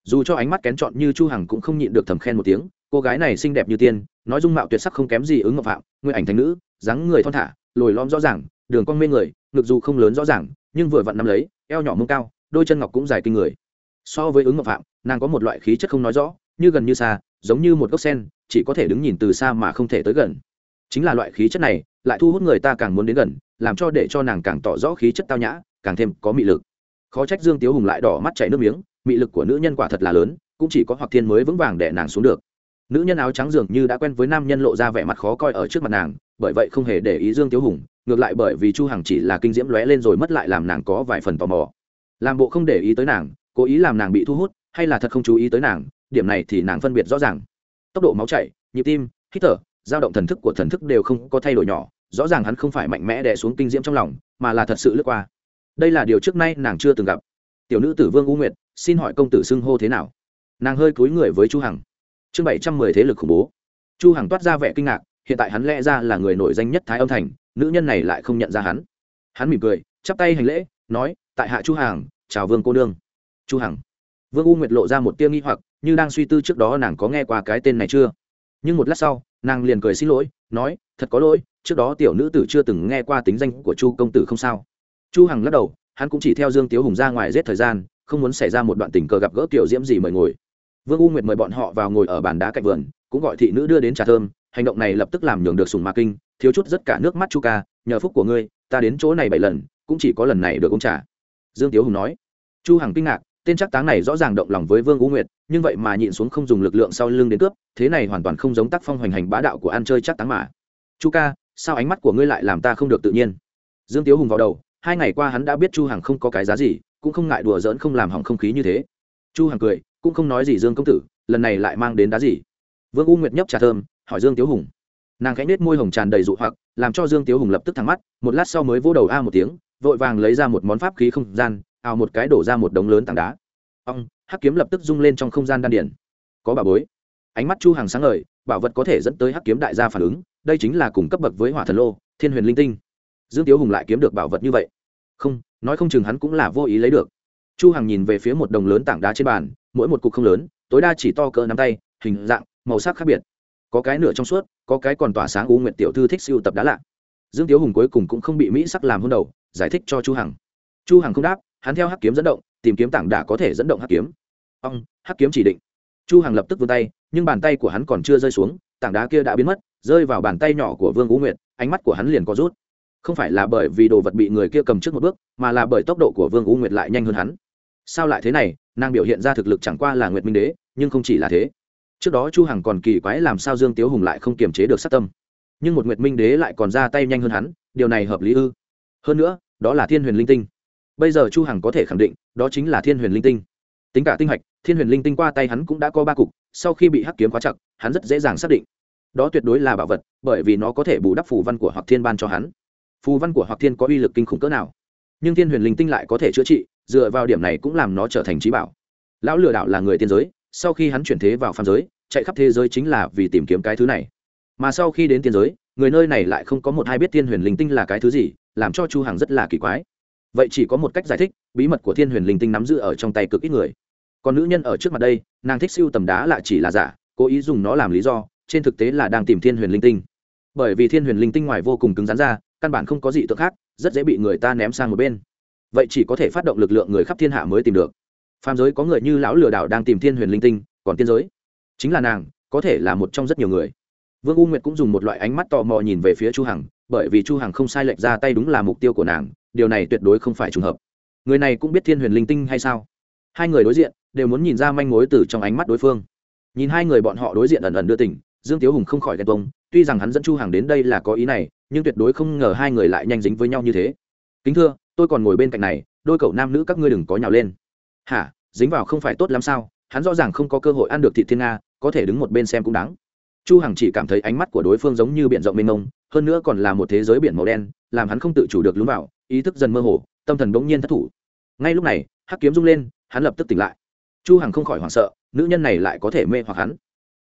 Dù cho ánh mắt kén chọn như chu hằng cũng không nhịn được thầm khen một tiếng, cô gái này xinh đẹp như tiên, nói dung mạo tuyệt sắc không kém gì ứng ngọc phạm nguyên ảnh thành nữ, dáng người thon thả, lồi lõm rõ ràng, đường cong mê người, ngực dù không lớn rõ ràng, nhưng vừa vặn nắm lấy, eo nhỏ mông cao đôi chân ngọc cũng dài kinh người. So với ứng ngọc phạm, nàng có một loại khí chất không nói rõ, như gần như xa, giống như một gốc sen, chỉ có thể đứng nhìn từ xa mà không thể tới gần. Chính là loại khí chất này, lại thu hút người ta càng muốn đến gần, làm cho để cho nàng càng tỏ rõ khí chất tao nhã, càng thêm có mị lực. Khó trách dương tiếu hùng lại đỏ mắt chảy nước miếng, mị lực của nữ nhân quả thật là lớn, cũng chỉ có hoặc thiên mới vững vàng để nàng xuống được. Nữ nhân áo trắng dường như đã quen với nam nhân lộ ra vẻ mặt khó coi ở trước mặt nàng, bởi vậy không hề để ý dương tiếu hùng, ngược lại bởi vì chu hằng chỉ là kinh diễm lóe lên rồi mất lại làm nàng có vài phần tò mò làm bộ không để ý tới nàng, cố ý làm nàng bị thu hút, hay là thật không chú ý tới nàng, điểm này thì nàng phân biệt rõ ràng. Tốc độ máu chảy, nhịp tim, hít thở, dao động thần thức của thần thức đều không có thay đổi nhỏ, rõ ràng hắn không phải mạnh mẽ đè xuống kinh diễm trong lòng, mà là thật sự lướt qua. Đây là điều trước nay nàng chưa từng gặp. Tiểu nữ tử vương u nguyệt, xin hỏi công tử xưng hô thế nào? Nàng hơi cúi người với chu hằng. Chương bảy trăm mười thế lực khủng bố. Chu hằng toát ra vẻ kinh ngạc, hiện tại hắn lẽ ra là người nổi danh nhất thái âm thành, nữ nhân này lại không nhận ra hắn. Hắn mỉm cười, chắp tay hành lễ, nói tại hạ chu hằng chào vương cô nương. Chu hằng vương u nguyệt lộ ra một tia nghi hoặc, như đang suy tư trước đó nàng có nghe qua cái tên này chưa? Nhưng một lát sau, nàng liền cười xin lỗi, nói, thật có lỗi, trước đó tiểu nữ tử chưa từng nghe qua tính danh của chu công tử không sao. Chu hằng lắc đầu, hắn cũng chỉ theo dương tiếu hùng ra ngoài giết thời gian, không muốn xảy ra một đoạn tình cờ gặp gỡ tiểu diễm gì mời ngồi. Vương u nguyệt mời bọn họ vào ngồi ở bàn đá cạnh vườn, cũng gọi thị nữ đưa đến trà thơm, hành động này lập tức làm nhường được sùng ma kinh, thiếu chút rất cả nước mắt chu ca, nhờ phúc của ngươi, ta đến chỗ này bảy lần, cũng chỉ có lần này được uống trà dương tiếu hùng nói. Chu hằng kinh ngạc, tên chắc táng này rõ ràng động lòng với vương u nguyệt, nhưng vậy mà nhịn xuống không dùng lực lượng sau lưng đến cướp, thế này hoàn toàn không giống tác phong hoành hành bá đạo của ăn chơi chắc táng mà. Chu ca, sao ánh mắt của ngươi lại làm ta không được tự nhiên? Dương tiếu hùng vào đầu, hai ngày qua hắn đã biết chu hằng không có cái giá gì, cũng không ngại đùa giỡn không làm hỏng không khí như thế. Chu hằng cười, cũng không nói gì dương công tử, lần này lại mang đến đá gì? Vương u nguyệt nhấp trà thơm, hỏi dương tiếu hùng. Nàng khẽ nết môi hồng tràn đầy dụ hoặc, làm cho dương tiếu hùng lập tức thắng mắt, một lát sau mới vỗ đầu a một tiếng vội vàng lấy ra một món pháp khí không gian, ào một cái đổ ra một đống lớn tảng đá. Ông hắc kiếm lập tức rung lên trong không gian đan điển có bà bối. Ánh mắt chu hàng sáng ngời, bảo vật có thể dẫn tới hắc kiếm đại gia phản ứng, đây chính là cùng cấp bậc với hỏa thần lô, thiên huyền linh tinh. Dương tiếu hùng lại kiếm được bảo vật như vậy. Không, nói không chừng hắn cũng là vô ý lấy được. Chu hằng nhìn về phía một đồng lớn tảng đá trên bàn, mỗi một cục không lớn, tối đa chỉ to cỡ nắm tay, hình dạng, màu sắc khác biệt. Có cái nửa trong suốt, có cái còn tỏa sáng u nguyệt tiểu thư thích siêu tập đá lạ. Dương tiếu hùng cuối cùng cũng không bị mỹ sắc làm hôn đầu giải thích cho chu hằng. Chu hằng không đáp, hắn theo hắc kiếm dẫn động, tìm kiếm tảng đá có thể dẫn động hắc kiếm. Ông, hắc kiếm chỉ định. Chu hằng lập tức vươn tay, nhưng bàn tay của hắn còn chưa rơi xuống, tảng đá kia đã biến mất, rơi vào bàn tay nhỏ của vương u nguyệt, ánh mắt của hắn liền có rút. Không phải là bởi vì đồ vật bị người kia cầm trước một bước, mà là bởi tốc độ của vương u nguyệt lại nhanh hơn hắn. Sao lại thế này, nàng biểu hiện ra thực lực chẳng qua là nguyệt minh đế, nhưng không chỉ là thế. Trước đó chu hằng còn kỳ quái làm sao dương tiếu hùng lại không kiềm chế được sát tâm. Nhưng một nguyệt minh đế lại còn ra tay nhanh hơn hắn, điều này hợp lý ư? Hơn nữa đó là thiên huyền linh tinh. Bây giờ chu hằng có thể khẳng định, đó chính là thiên huyền linh tinh. Tính cả tinh hạch, thiên huyền linh tinh qua tay hắn cũng đã có ba cục, sau khi bị hắc kiếm khóa chặt, hắn rất dễ dàng xác định. Đó tuyệt đối là bảo vật, bởi vì nó có thể bù đắp phù văn của hoặc thiên ban cho hắn. Phù văn của hoặc thiên có uy lực kinh khủng cỡ nào. Nhưng thiên huyền linh tinh lại có thể chữa trị, dựa vào điểm này cũng làm nó trở thành trí bảo. Lão lừa đảo là người tiên giới, sau khi hắn chuyển thế vào phàm giới, chạy khắp thế giới chính là vì tìm kiếm cái thứ này. Mà sau khi đến tiên giới, người nơi này lại không có một ai biết thiên huyền linh tinh là cái thứ gì làm cho chu hằng rất là kỳ quái. Vậy chỉ có một cách giải thích, bí mật của thiên huyền linh tinh nắm giữ ở trong tay cực ít người. Còn nữ nhân ở trước mặt đây, nàng thích siêu tầm đá lại chỉ là giả, cố ý dùng nó làm lý do, trên thực tế là đang tìm thiên huyền linh tinh. Bởi vì thiên huyền linh tinh ngoài vô cùng cứng rắn ra, căn bản không có gì tượng khác, rất dễ bị người ta ném sang một bên. Vậy chỉ có thể phát động lực lượng người khắp thiên hạ mới tìm được. Phàm giới có người như lão lừa đảo đang tìm thiên huyền linh tinh, còn tiên giới. Chính là nàng, có thể là một trong rất nhiều người. Vương u nguyệt cũng dùng một loại ánh mắt tò mò nhìn về phía chu hằng bởi vì chu hằng không sai lệch ra tay đúng là mục tiêu của nàng, điều này tuyệt đối không phải trùng hợp. Người này cũng biết thiên huyền linh tinh hay sao? Hai người đối diện, đều muốn nhìn ra manh mối từ trong ánh mắt đối phương. Nhìn hai người bọn họ đối diện ẩn ẩn đưa tình, dương tiếu hùng không khỏi ghen tuông, tuy rằng hắn dẫn chu hằng đến đây là có ý này, nhưng tuyệt đối không ngờ hai người lại nhanh dính với nhau như thế. Kính thưa, tôi còn ngồi bên cạnh này, đôi cậu nam nữ các ngươi đừng có nhào lên. Hả, dính vào không phải tốt lắm sao? Hắn rõ ràng không có cơ hội ăn được thị thiên nga, có thể đứng một bên xem cũng đáng. Chu hằng chỉ cảm thấy ánh mắt của đối phương giống như biển rộng mênh mông hơn nữa còn là một thế giới biển màu đen, làm hắn không tự chủ được lún vào, ý thức dần mơ hồ, tâm thần bỗng nhiên thất thủ. Ngay lúc này, hắc kiếm rung lên, hắn lập tức tỉnh lại. Chu hằng không khỏi hoảng sợ, nữ nhân này lại có thể mê hoặc hắn.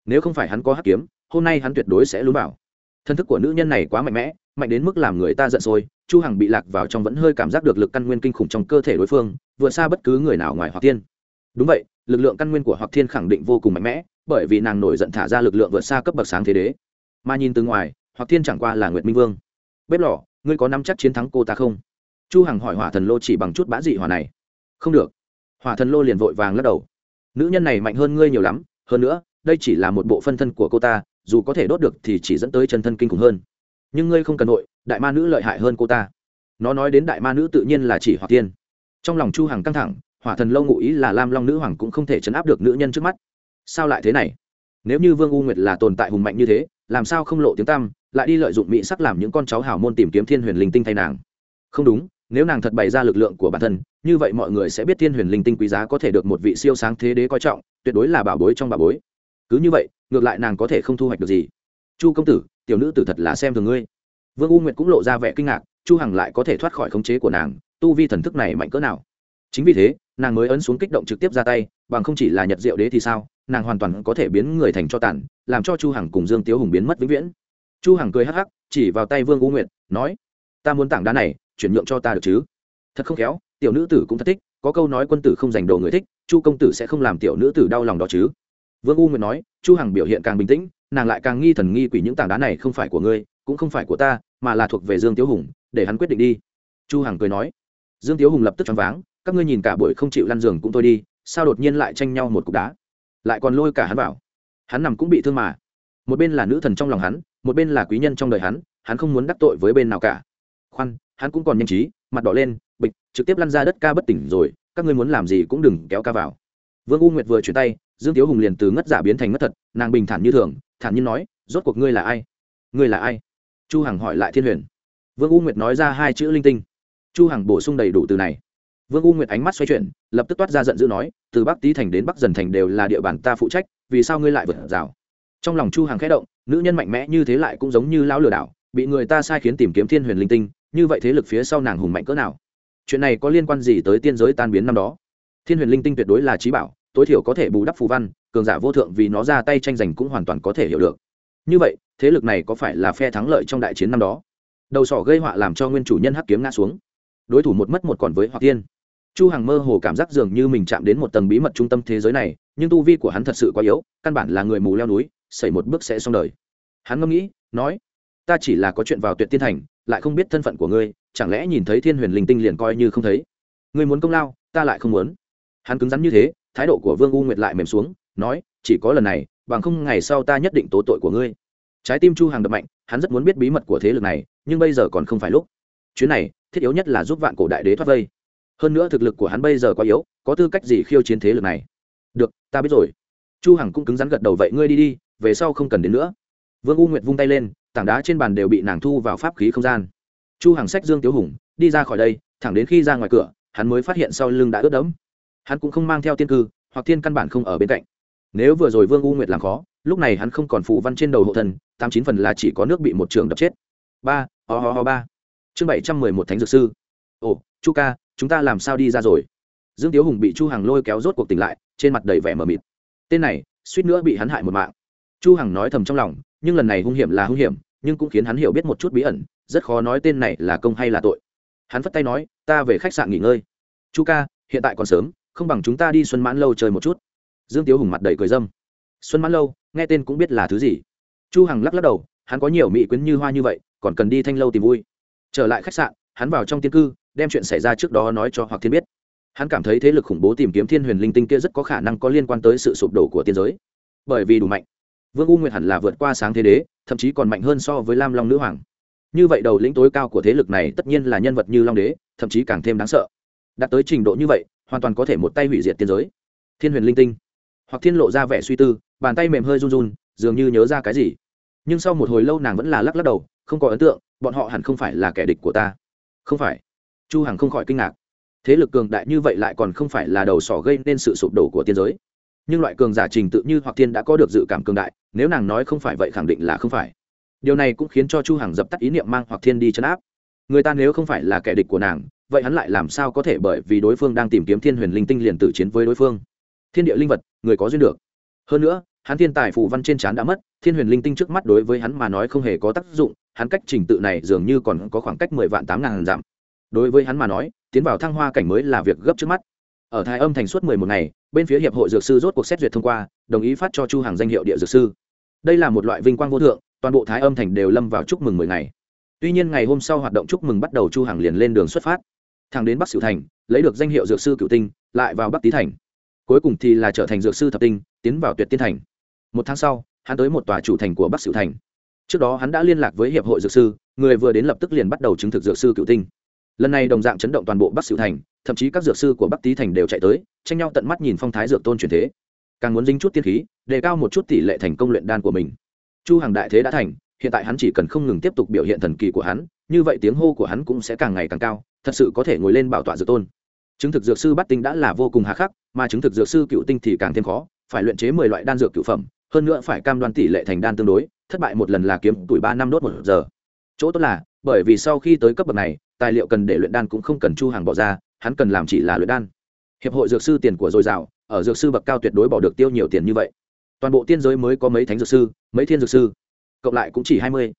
Nếu không phải hắn có hắc kiếm, hôm nay hắn tuyệt đối sẽ lún vào. Thân thức của nữ nhân này quá mạnh mẽ, mạnh đến mức làm người ta giận sôi, chu hằng bị lạc vào trong vẫn hơi cảm giác được lực căn nguyên kinh khủng trong cơ thể đối phương, vượt xa bất cứ người nào ngoài hoặc thiên. Đúng vậy, lực lượng căn nguyên của hoặc thiên khẳng định vô cùng mạnh mẽ, bởi vì nàng nổi giận thả ra lực lượng vượt xa cấp bậc sáng thế đế. Mà nhìn từ ngoài hoặc thiên chẳng qua là nguyệt minh vương bếp lò ngươi có nắm chắc chiến thắng cô ta không chu hằng hỏi hỏa thần lô chỉ bằng chút bã dị hỏa này không được hỏa thần lô liền vội vàng lắc đầu nữ nhân này mạnh hơn ngươi nhiều lắm hơn nữa đây chỉ là một bộ phân thân của cô ta dù có thể đốt được thì chỉ dẫn tới chân thân kinh khủng hơn nhưng ngươi không cần nội đại ma nữ lợi hại hơn cô ta nó nói đến đại ma nữ tự nhiên là chỉ hỏa tiên trong lòng chu hằng căng thẳng hỏa thần lâu ngụ ý là lam long nữ hoàng cũng không thể chấn áp được nữ nhân trước mắt sao lại thế này nếu như vương u nguyệt là tồn tại hùng mạnh như thế làm sao không lộ tiếng tăm lại đi lợi dụng mỹ sắc làm những con cháu hảo môn tìm kiếm thiên huyền linh tinh thay nàng. Không đúng, nếu nàng thật bày ra lực lượng của bản thân, như vậy mọi người sẽ biết thiên huyền linh tinh quý giá có thể được một vị siêu sáng thế đế coi trọng, tuyệt đối là bảo bối trong bảo bối. Cứ như vậy, ngược lại nàng có thể không thu hoạch được gì. Chu công tử, tiểu nữ tử thật là xem thường ngươi. Vương u nguyệt cũng lộ ra vẻ kinh ngạc, chu hằng lại có thể thoát khỏi khống chế của nàng, tu vi thần thức này mạnh cỡ nào. Chính vì thế, nàng mới ấn xuống kích động trực tiếp ra tay, bằng không chỉ là nhật diệu đế thì sao, nàng hoàn toàn có thể biến người thành cho tàn, làm cho chu hằng cùng dương tiếu hùng biến mất vĩnh viễn chu hằng cười hắc hắc, chỉ vào tay vương u nguyệt, nói, ta muốn tảng đá này, chuyển nhượng cho ta được chứ? Thật không khéo, tiểu nữ tử cũng thật thích, có câu nói quân tử không giành đồ người thích, chu công tử sẽ không làm tiểu nữ tử đau lòng đó chứ. Vương u nguyệt nói, chu hằng biểu hiện càng bình tĩnh, nàng lại càng nghi thần nghi quỷ những tảng đá này không phải của ngươi, cũng không phải của ta, mà là thuộc về dương tiếu hùng, để hắn quyết định đi. Chu hằng cười nói, dương tiếu hùng lập tức choáng váng, các ngươi nhìn cả buổi không chịu lăn giường cũng thôi đi, sao đột nhiên lại tranh nhau một cục đá? Lại còn lôi cả hắn vào. Hắn nằm cũng bị thương mà. Một bên là nữ thần trong lòng hắn một bên là quý nhân trong đời hắn hắn không muốn đắc tội với bên nào cả. Khoan, hắn cũng còn nhanh trí, mặt đỏ lên, bịch, trực tiếp lăn ra đất ca bất tỉnh rồi, các ngươi muốn làm gì cũng đừng kéo ca vào. Vương u nguyệt vừa chuyển tay, dương tiếu hùng liền từ ngất giả biến thành ngất thật, nàng bình thản như thường, thản nhiên nói, rốt cuộc ngươi là ai? Ngươi là ai? Chu hằng hỏi lại thiên huyền. Vương u nguyệt nói ra hai chữ linh tinh. Chu hằng bổ sung đầy đủ từ này. Vương u nguyệt ánh mắt xoay chuyển, lập tức toát ra giận dữ nói, từ bắc tý thành đến bắc dần thành đều là địa bàn ta phụ trách, vì sao ngươi lại vượt rào? Trong lòng chu hằng khẽ động, nữ nhân mạnh mẽ như thế lại cũng giống như lão lừa đảo, bị người ta sai khiến tìm kiếm thiên huyền linh tinh, như vậy thế lực phía sau nàng hùng mạnh cỡ nào? Chuyện này có liên quan gì tới tiên giới tan biến năm đó? Thiên huyền linh tinh tuyệt đối là trí bảo, tối thiểu có thể bù đắp phù văn, cường giả vô thượng vì nó ra tay tranh giành cũng hoàn toàn có thể hiểu được. Như vậy, thế lực này có phải là phe thắng lợi trong đại chiến năm đó? Đầu sỏ gây họa làm cho nguyên chủ nhân hắc kiếm ngã xuống. Đối thủ một mất một còn với hoặc tiên chu hằng mơ hồ cảm giác dường như mình chạm đến một tầng bí mật trung tâm thế giới này, nhưng tu vi của hắn thật sự quá yếu, căn bản là người mù leo núi xảy một bước sẽ xong đời. Hắn ngẫm nghĩ, nói, ta chỉ là có chuyện vào tuyệt tiên thành, lại không biết thân phận của ngươi, chẳng lẽ nhìn thấy thiên huyền linh tinh liền coi như không thấy? Ngươi muốn công lao, ta lại không muốn. Hắn cứng rắn như thế, thái độ của vương u nguyệt lại mềm xuống, nói, chỉ có lần này, bằng không ngày sau ta nhất định tố tội của ngươi. Trái tim chu hàng đập mạnh, hắn rất muốn biết bí mật của thế lực này, nhưng bây giờ còn không phải lúc. Chuyến này, thiết yếu nhất là giúp vạn cổ đại đế thoát vây. Hơn nữa thực lực của hắn bây giờ quá yếu, có tư cách gì khiêu chiến thế lực này? Được, ta biết rồi chu hằng cũng cứng rắn gật đầu vậy ngươi đi đi về sau không cần đến nữa. Vương u nguyệt vung tay lên tảng đá trên bàn đều bị nàng thu vào pháp khí không gian. Chu hằng sách dương tiếu hùng đi ra khỏi đây thẳng đến khi ra ngoài cửa hắn mới phát hiện sau lưng đã ướt đẫm. Hắn cũng không mang theo tiên cư hoặc thiên căn bản không ở bên cạnh. Nếu vừa rồi vương u nguyệt làm khó lúc này hắn không còn phụ văn trên đầu hộ thần, tám chín phần là chỉ có nước bị một trường đập chết. Ba ho ho ho ba. Chương bảy trăm mười một thánh dược sư. Ồ chu ca chúng ta làm sao đi ra rồi? Dương tiếu hùng bị chu hằng lôi kéo rốt cuộc tỉnh lại trên mặt đầy vẻ mờ mịt tên này, suýt nữa bị hắn hại một mạng. Chu hằng nói thầm trong lòng, nhưng lần này hung hiểm là hung hiểm, nhưng cũng khiến hắn hiểu biết một chút bí ẩn, rất khó nói tên này là công hay là tội. Hắn phất tay nói, ta về khách sạn nghỉ ngơi. Chu ca, hiện tại còn sớm, không bằng chúng ta đi xuân mãn lâu chơi một chút. Dương tiếu hùng mặt đầy cười dâm. Xuân mãn lâu, nghe tên cũng biết là thứ gì? Chu hằng lắc lắc đầu, hắn có nhiều mỹ quyến như hoa như vậy, còn cần đi thanh lâu tìm vui. Trở lại khách sạn, hắn vào trong tiên cư, đem chuyện xảy ra trước đó nói cho hoặc thiên biết hắn cảm thấy thế lực khủng bố tìm kiếm thiên huyền linh tinh kia rất có khả năng có liên quan tới sự sụp đổ của tiên giới. Bởi vì đủ mạnh. Vương u nguyệt hẳn là vượt qua sáng thế đế, thậm chí còn mạnh hơn so với lam long nữ hoàng. Như vậy đầu lĩnh tối cao của thế lực này tất nhiên là nhân vật như long đế, thậm chí càng thêm đáng sợ. Đạt tới trình độ như vậy, hoàn toàn có thể một tay hủy diệt tiên giới. Thiên huyền linh tinh. Hoặc thiên lộ ra vẻ suy tư, bàn tay mềm hơi run run, dường như nhớ ra cái gì. Nhưng sau một hồi lâu nàng vẫn là lắc lắc đầu, không có ấn tượng, bọn họ hẳn không phải là kẻ địch của ta. Không phải. Chu hằng không khỏi kinh ngạc thế lực cường đại như vậy lại còn không phải là đầu sỏ gây nên sự sụp đổ của tiên giới. Nhưng loại cường giả trình tự như hoặc thiên đã có được dự cảm cường đại, nếu nàng nói không phải vậy khẳng định là không phải. Điều này cũng khiến cho chu hằng dập tắt ý niệm mang hoặc thiên đi chấn áp. Người ta nếu không phải là kẻ địch của nàng, vậy hắn lại làm sao có thể bởi vì đối phương đang tìm kiếm thiên huyền linh tinh liền tự chiến với đối phương? Thiên địa linh vật, người có duyên được. Hơn nữa, hắn thiên tài phụ văn trên trán đã mất, thiên huyền linh tinh trước mắt đối với hắn mà nói không hề có tác dụng, hắn cách trình tự này dường như còn có khoảng cách mười vạn tám ngàn dặm. Đối với hắn mà nói tiến vào thăng hoa cảnh mới là việc gấp trước mắt. Ở thái âm thành suốt mười một ngày, bên phía hiệp hội dược sư rốt cuộc xét duyệt thông qua, đồng ý phát cho chu hàng danh hiệu địa dược sư. Đây là một loại vinh quang vô thượng, toàn bộ thái âm thành đều lâm vào chúc mừng mười ngày. Tuy nhiên ngày hôm sau hoạt động chúc mừng bắt đầu chu hàng liền lên đường xuất phát. Thẳng đến bắc sửu thành, lấy được danh hiệu dược sư cựu tinh, lại vào bắc tý thành. Cuối cùng thì là trở thành dược sư thập tinh, tiến vào tuyệt tiên thành. Một tháng sau, hắn tới một tòa chủ thành của bắc sửu thành. Trước đó hắn đã liên lạc với hiệp hội dược sư, người vừa đến lập tức liền bắt đầu chứng thực dược sư cựu tinh lần này đồng dạng chấn động toàn bộ bắc sửu thành, thậm chí các dược sư của bắc tý thành đều chạy tới, tranh nhau tận mắt nhìn phong thái dược tôn truyền thế. Càng muốn dính chút tiên khí, đề cao một chút tỷ lệ thành công luyện đan của mình. Chu hàng đại thế đã thành, hiện tại hắn chỉ cần không ngừng tiếp tục biểu hiện thần kỳ của hắn, như vậy tiếng hô của hắn cũng sẽ càng ngày càng cao, thật sự có thể ngồi lên bảo tọa dược tôn. Chứng thực dược sư bắt tinh đã là vô cùng hà khắc, mà chứng thực dược sư cựu tinh thì càng thêm khó, phải luyện chế mười loại đan dược cựu phẩm, hơn nữa phải cam đoan tỷ lệ thành đan tương đối, thất bại một lần là kiếm tuổi ba năm đốt một giờ. Chỗ tốt là, bởi vì sau khi tới cấp bậc này tài liệu cần để luyện đan cũng không cần chu hàng bỏ ra, hắn cần làm chỉ là luyện đan. Hiệp hội dược sư tiền của dồi dào, ở dược sư bậc cao tuyệt đối bỏ được tiêu nhiều tiền như vậy. Toàn bộ tiên giới mới có mấy thánh dược sư, mấy thiên dược sư, cộng lại cũng chỉ hai mươi.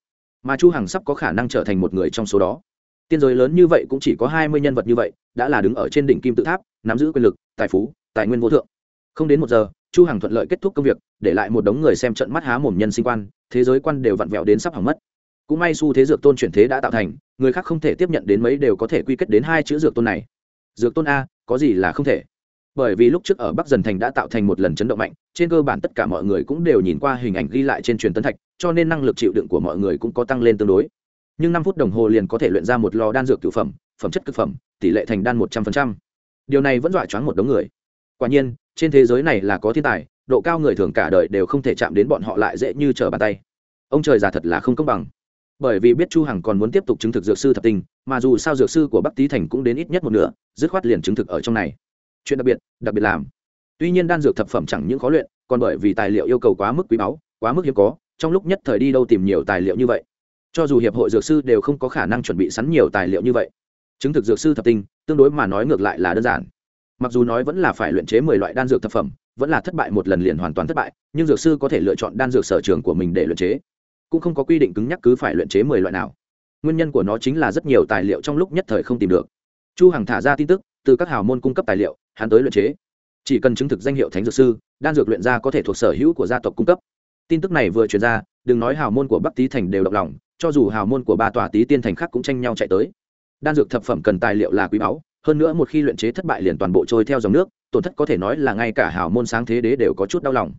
Mà chu hằng sắp có khả năng trở thành một người trong số đó. Tiên giới lớn như vậy cũng chỉ có hai mươi nhân vật như vậy, đã là đứng ở trên đỉnh kim tự tháp, nắm giữ quyền lực, tài phú, tài nguyên vô thượng. Không đến một giờ, chu hằng thuận lợi kết thúc công việc, để lại một đống người xem trận mắt há mồm nhân sinh quan, thế giới quan đều vặn vẹo đến sắp hỏng mất cũng may xu thế dược tôn chuyển thế đã tạo thành, người khác không thể tiếp nhận đến mấy đều có thể quy kết đến hai chữ dược tôn này. Dược tôn a, có gì là không thể? Bởi vì lúc trước ở bắc dần thành đã tạo thành một lần chấn động mạnh, trên cơ bản tất cả mọi người cũng đều nhìn qua hình ảnh ghi lại trên truyền tân thạch, cho nên năng lực chịu đựng của mọi người cũng có tăng lên tương đối. Nhưng năm phút đồng hồ liền có thể luyện ra một lò đan dược cửu phẩm phẩm chất cực phẩm, tỷ lệ thành đan một trăm phần trăm. điều này vẫn dọa choáng một đống người. Quả nhiên, trên thế giới này là có thiên tài, độ cao người thường cả đời đều không thể chạm đến bọn họ lại dễ như trở bàn tay. Ông trời già thật là không công bằng bởi vì biết chu hằng còn muốn tiếp tục chứng thực dược sư thập tinh, mà dù sao dược sư của bắc tý thành cũng đến ít nhất một nửa, dứt khoát liền chứng thực ở trong này. Chuyện đặc biệt đặc biệt làm. Tuy nhiên đan dược thập phẩm chẳng những khó luyện, còn bởi vì tài liệu yêu cầu quá mức quý báu, quá mức hiếm có, trong lúc nhất thời đi đâu tìm nhiều tài liệu như vậy. Cho dù hiệp hội dược sư đều không có khả năng chuẩn bị sẵn nhiều tài liệu như vậy. Chứng thực dược sư thập tinh, tương đối mà nói ngược lại là đơn giản. Mặc dù nói vẫn là phải luyện chế mười loại đan dược thập phẩm, vẫn là thất bại một lần liền hoàn toàn thất bại, nhưng dược sư có thể lựa chọn đan dược sở trường của mình để luyện chế cũng không có quy định cứng nhắc cứ phải luyện chế mười loại nào. Nguyên nhân của nó chính là rất nhiều tài liệu trong lúc nhất thời không tìm được. Chu hằng thả ra tin tức, từ các hào môn cung cấp tài liệu, hắn tới luyện chế. Chỉ cần chứng thực danh hiệu thánh dược sư, đan dược luyện ra có thể thuộc sở hữu của gia tộc cung cấp. Tin tức này vừa truyền ra, đừng nói hào môn của bắc tý thành đều động lòng, cho dù hào môn của ba tòa tý tiên thành khác cũng tranh nhau chạy tới. Đan dược thập phẩm cần tài liệu là quý báu, hơn nữa một khi luyện chế thất bại liền toàn bộ trôi theo dòng nước, tổn thất có thể nói là ngay cả hào môn sáng thế đế đều có chút đau lòng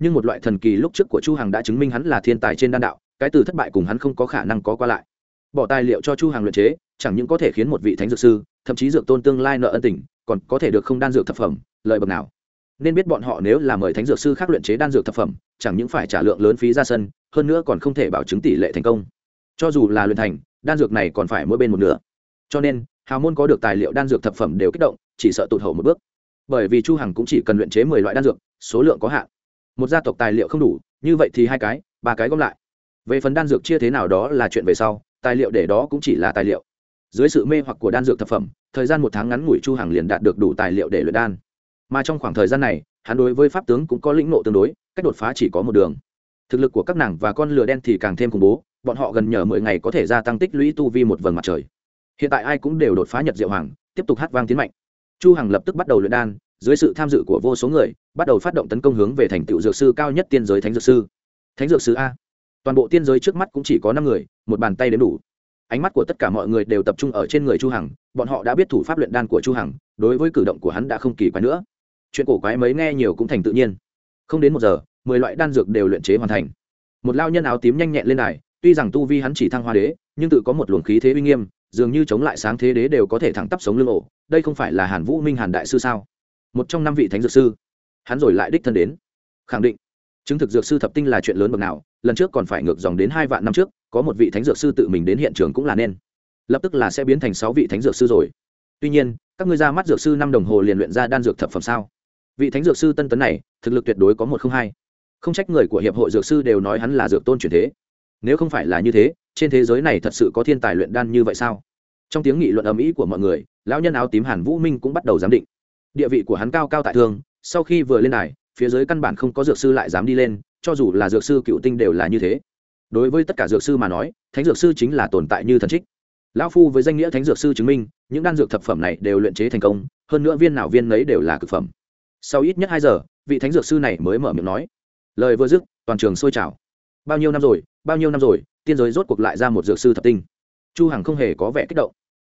nhưng một loại thần kỳ lúc trước của chu hằng đã chứng minh hắn là thiên tài trên đan đạo, cái từ thất bại cùng hắn không có khả năng có qua lại. Bỏ tài liệu cho chu hằng luyện chế, chẳng những có thể khiến một vị thánh dược sư, thậm chí dược tôn tương lai nợ ân tình, còn có thể được không đan dược thập phẩm, lợi bậc nào. Nên biết bọn họ nếu là mời thánh dược sư khác luyện chế đan dược thập phẩm, chẳng những phải trả lượng lớn phí ra sân, hơn nữa còn không thể bảo chứng tỷ lệ thành công. Cho dù là luyện thành, đan dược này còn phải mỗi bên một nửa. Cho nên, hào môn có được tài liệu đan dược thập phẩm đều kích động, chỉ sợ tụt hậu một bước. Bởi vì chu hằng cũng chỉ cần luyện chế mười loại đan dược, số lượng có hạn một gia tộc tài liệu không đủ, như vậy thì hai cái, ba cái gom lại. Về phần đan dược chia thế nào đó là chuyện về sau, tài liệu để đó cũng chỉ là tài liệu. Dưới sự mê hoặc của đan dược thập phẩm, thời gian một tháng ngắn ngủi chu hằng liền đạt được đủ tài liệu để luyện đan. Mà trong khoảng thời gian này, hắn đối với pháp tướng cũng có lĩnh nộ tương đối, cách đột phá chỉ có một đường. Thực lực của các nàng và con lửa đen thì càng thêm khủng bố, bọn họ gần nhờ mười ngày có thể gia tăng tích lũy tu vi một vầng mặt trời. Hiện tại ai cũng đều đột phá nhật diệu hoàng, tiếp tục hát vang tiến mạnh. Chu hằng lập tức bắt đầu luyện đan dưới sự tham dự của vô số người, bắt đầu phát động tấn công hướng về thành tựu dược sư cao nhất tiên giới thánh dược sư. Thánh dược sư a. Toàn bộ tiên giới trước mắt cũng chỉ có năm người, một bàn tay đến đủ. Ánh mắt của tất cả mọi người đều tập trung ở trên người chu hằng, bọn họ đã biết thủ pháp luyện đan của chu hằng, đối với cử động của hắn đã không kỳ quái nữa. Chuyện cổ quái mấy nghe nhiều cũng thành tự nhiên. Không đến một giờ, mười loại đan dược đều luyện chế hoàn thành. Một lao nhân áo tím nhanh nhẹn lên đài, tuy rằng tu vi hắn chỉ thăng hoa đế, nhưng tự có một luồng khí thế uy nghiêm, dường như chống lại sáng thế đế đều có thể thẳng tắp sống lưng ổ. Đây không phải là hàn vũ minh hàn đại sư sao? Một trong năm vị thánh dược sư. Hắn rồi lại đích thân đến. Khẳng định. Chứng thực dược sư thập tinh là chuyện lớn bậc nào, lần trước còn phải ngược dòng đến hai vạn năm trước, có một vị thánh dược sư tự mình đến hiện trường cũng là nên. Lập tức là sẽ biến thành sáu vị thánh dược sư rồi. Tuy nhiên, các ngươi ra mắt dược sư năm đồng hồ liền luyện ra đan dược thập phẩm sao? Vị thánh dược sư tân tấn này, thực lực tuyệt đối có một không hai. Không trách người của hiệp hội dược sư đều nói hắn là dược tôn truyền thế. Nếu không phải là như thế, trên thế giới này thật sự có thiên tài luyện đan như vậy sao? Trong tiếng nghị luận ầm ĩ của mọi người, lão nhân áo tím hàn vũ minh cũng bắt đầu giám định địa vị của hắn cao cao tại thương, sau khi vừa lên đài, phía dưới căn bản không có dược sư lại dám đi lên, cho dù là dược sư cựu tinh đều là như thế. Đối với tất cả dược sư mà nói, thánh dược sư chính là tồn tại như thần trích. Lão phu với danh nghĩa thánh dược sư chứng minh, những đan dược thập phẩm này đều luyện chế thành công, hơn nữa viên nào viên nấy đều là cực phẩm. Sau ít nhất hai giờ, vị thánh dược sư này mới mở miệng nói, lời vừa dứt, toàn trường sôi trào. Bao nhiêu năm rồi, bao nhiêu năm rồi, tiên giới rốt cuộc lại ra một dược sư thập tinh. Chu hằng không hề có vẻ kích động.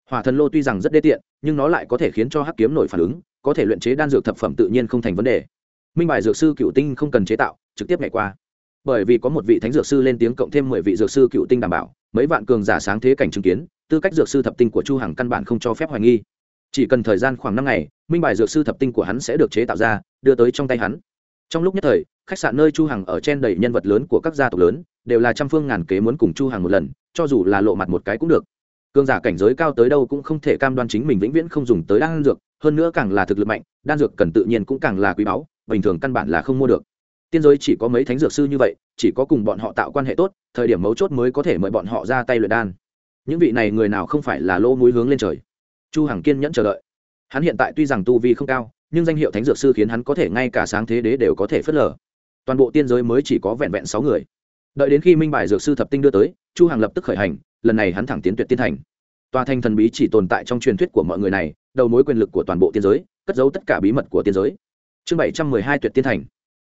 Hỏa thần lô tuy rằng rất đê tiện, nhưng nó lại có thể khiến cho hắc kiếm nổi phản ứng có thể luyện chế đan dược thập phẩm tự nhiên không thành vấn đề. Minh bài dược sư cựu tinh không cần chế tạo, trực tiếp ngày qua. Bởi vì có một vị thánh dược sư lên tiếng cộng thêm mười vị dược sư cựu tinh đảm bảo, mấy vạn cường giả sáng thế cảnh chứng kiến, tư cách dược sư thập tinh của chu hằng căn bản không cho phép hoài nghi. Chỉ cần thời gian khoảng năm ngày, minh bài dược sư thập tinh của hắn sẽ được chế tạo ra, đưa tới trong tay hắn. Trong lúc nhất thời, khách sạn nơi chu hằng ở trên đầy nhân vật lớn của các gia tộc lớn, đều là trăm phương ngàn kế muốn cùng chu hằng một lần, cho dù là lộ mặt một cái cũng được. Cương giả cảnh giới cao tới đâu cũng không thể cam đoan chính mình vĩnh viễn không dùng tới đan dược hơn nữa càng là thực lực mạnh, đan dược cần tự nhiên cũng càng là quý báu, bình thường căn bản là không mua được. Tiên giới chỉ có mấy thánh dược sư như vậy, chỉ có cùng bọn họ tạo quan hệ tốt, thời điểm mấu chốt mới có thể mời bọn họ ra tay luyện đan. Những vị này người nào không phải là lô mũi hướng lên trời. Chu hằng kiên nhẫn chờ đợi. Hắn hiện tại tuy rằng tu vi không cao, nhưng danh hiệu thánh dược sư khiến hắn có thể ngay cả sáng thế đế đều có thể phớt lờ. Toàn bộ tiên giới mới chỉ có vẹn vẹn sáu người. Đợi đến khi minh bài dược sư thập tinh đưa tới, chu hằng lập tức khởi hành, lần này hắn thẳng tiến tuyệt tiên thành. Tòa thành thần bí chỉ tồn tại trong truyền thuyết của mọi người này đầu mối quyền lực của toàn bộ tiên giới, cất giấu tất cả bí mật của tiên giới. Chương bảy trăm mười hai tuyệt tiên thành.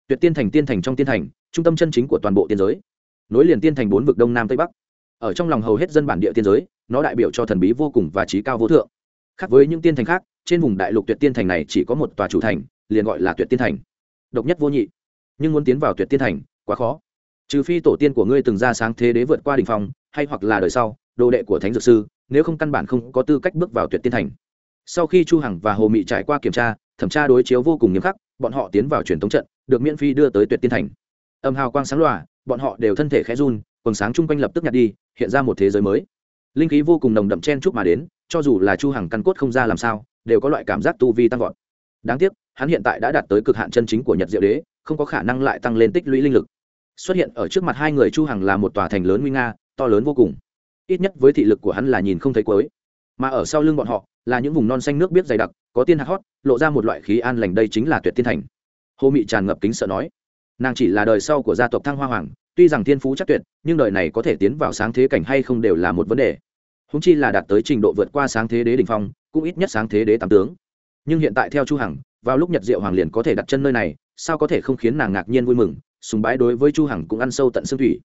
Tuyệt tiên thành tiên thành trong tiên thành, trung tâm chân chính của toàn bộ tiên giới. Nối liền tiên thành bốn vực đông nam tây bắc. Ở trong lòng hầu hết dân bản địa tiên giới, nó đại biểu cho thần bí vô cùng và trí cao vô thượng. Khác với những tiên thành khác, trên vùng đại lục tuyệt tiên thành này chỉ có một tòa chủ thành, liền gọi là tuyệt tiên thành. Độc nhất vô nhị. Nhưng muốn tiến vào tuyệt tiên thành, quá khó. Trừ phi tổ tiên của ngươi từng ra sáng thế đế vượt qua đình phong, hay hoặc là đời sau, đồ đệ của thánh dược sư, nếu không căn bản không có tư cách bước vào tuyệt tiên thành sau khi chu hằng và hồ mị trải qua kiểm tra, thẩm tra đối chiếu vô cùng nghiêm khắc, bọn họ tiến vào truyền thống trận, được miễn phí đưa tới tuyệt tiên thành. Âm hào quang sáng lòa, bọn họ đều thân thể khẽ run, quần sáng chung quanh lập tức nhạt đi, hiện ra một thế giới mới. Linh khí vô cùng nồng đậm chen chúc mà đến, cho dù là chu hằng căn cốt không ra làm sao, đều có loại cảm giác tu vi tăng vọt. Đáng tiếc, hắn hiện tại đã đạt tới cực hạn chân chính của nhật diệu đế, không có khả năng lại tăng lên tích lũy linh lực. Xuất hiện ở trước mặt hai người chu hằng là một tòa thành lớn nguy nga, to lớn vô cùng. Ít nhất với thị lực của hắn là nhìn không thấy cuối. Mà ở sau lưng bọn họ là những vùng non xanh nước biết dày đặc, có tiên hạt hót, lộ ra một loại khí an lành đây chính là tuyệt tiên thành. Hồ mị tràn ngập kính sợ nói, nàng chỉ là đời sau của gia tộc thăng hoa hoàng, tuy rằng thiên phú chắc tuyệt, nhưng đời này có thể tiến vào sáng thế cảnh hay không đều là một vấn đề. Húng chi là đạt tới trình độ vượt qua sáng thế đế đình phong, cũng ít nhất sáng thế đế tám tướng. Nhưng hiện tại theo chu hằng, vào lúc nhật diệu hoàng liền có thể đặt chân nơi này, sao có thể không khiến nàng ngạc nhiên vui mừng, sùng bái đối với chu hằng cũng ăn sâu tận xương thủy.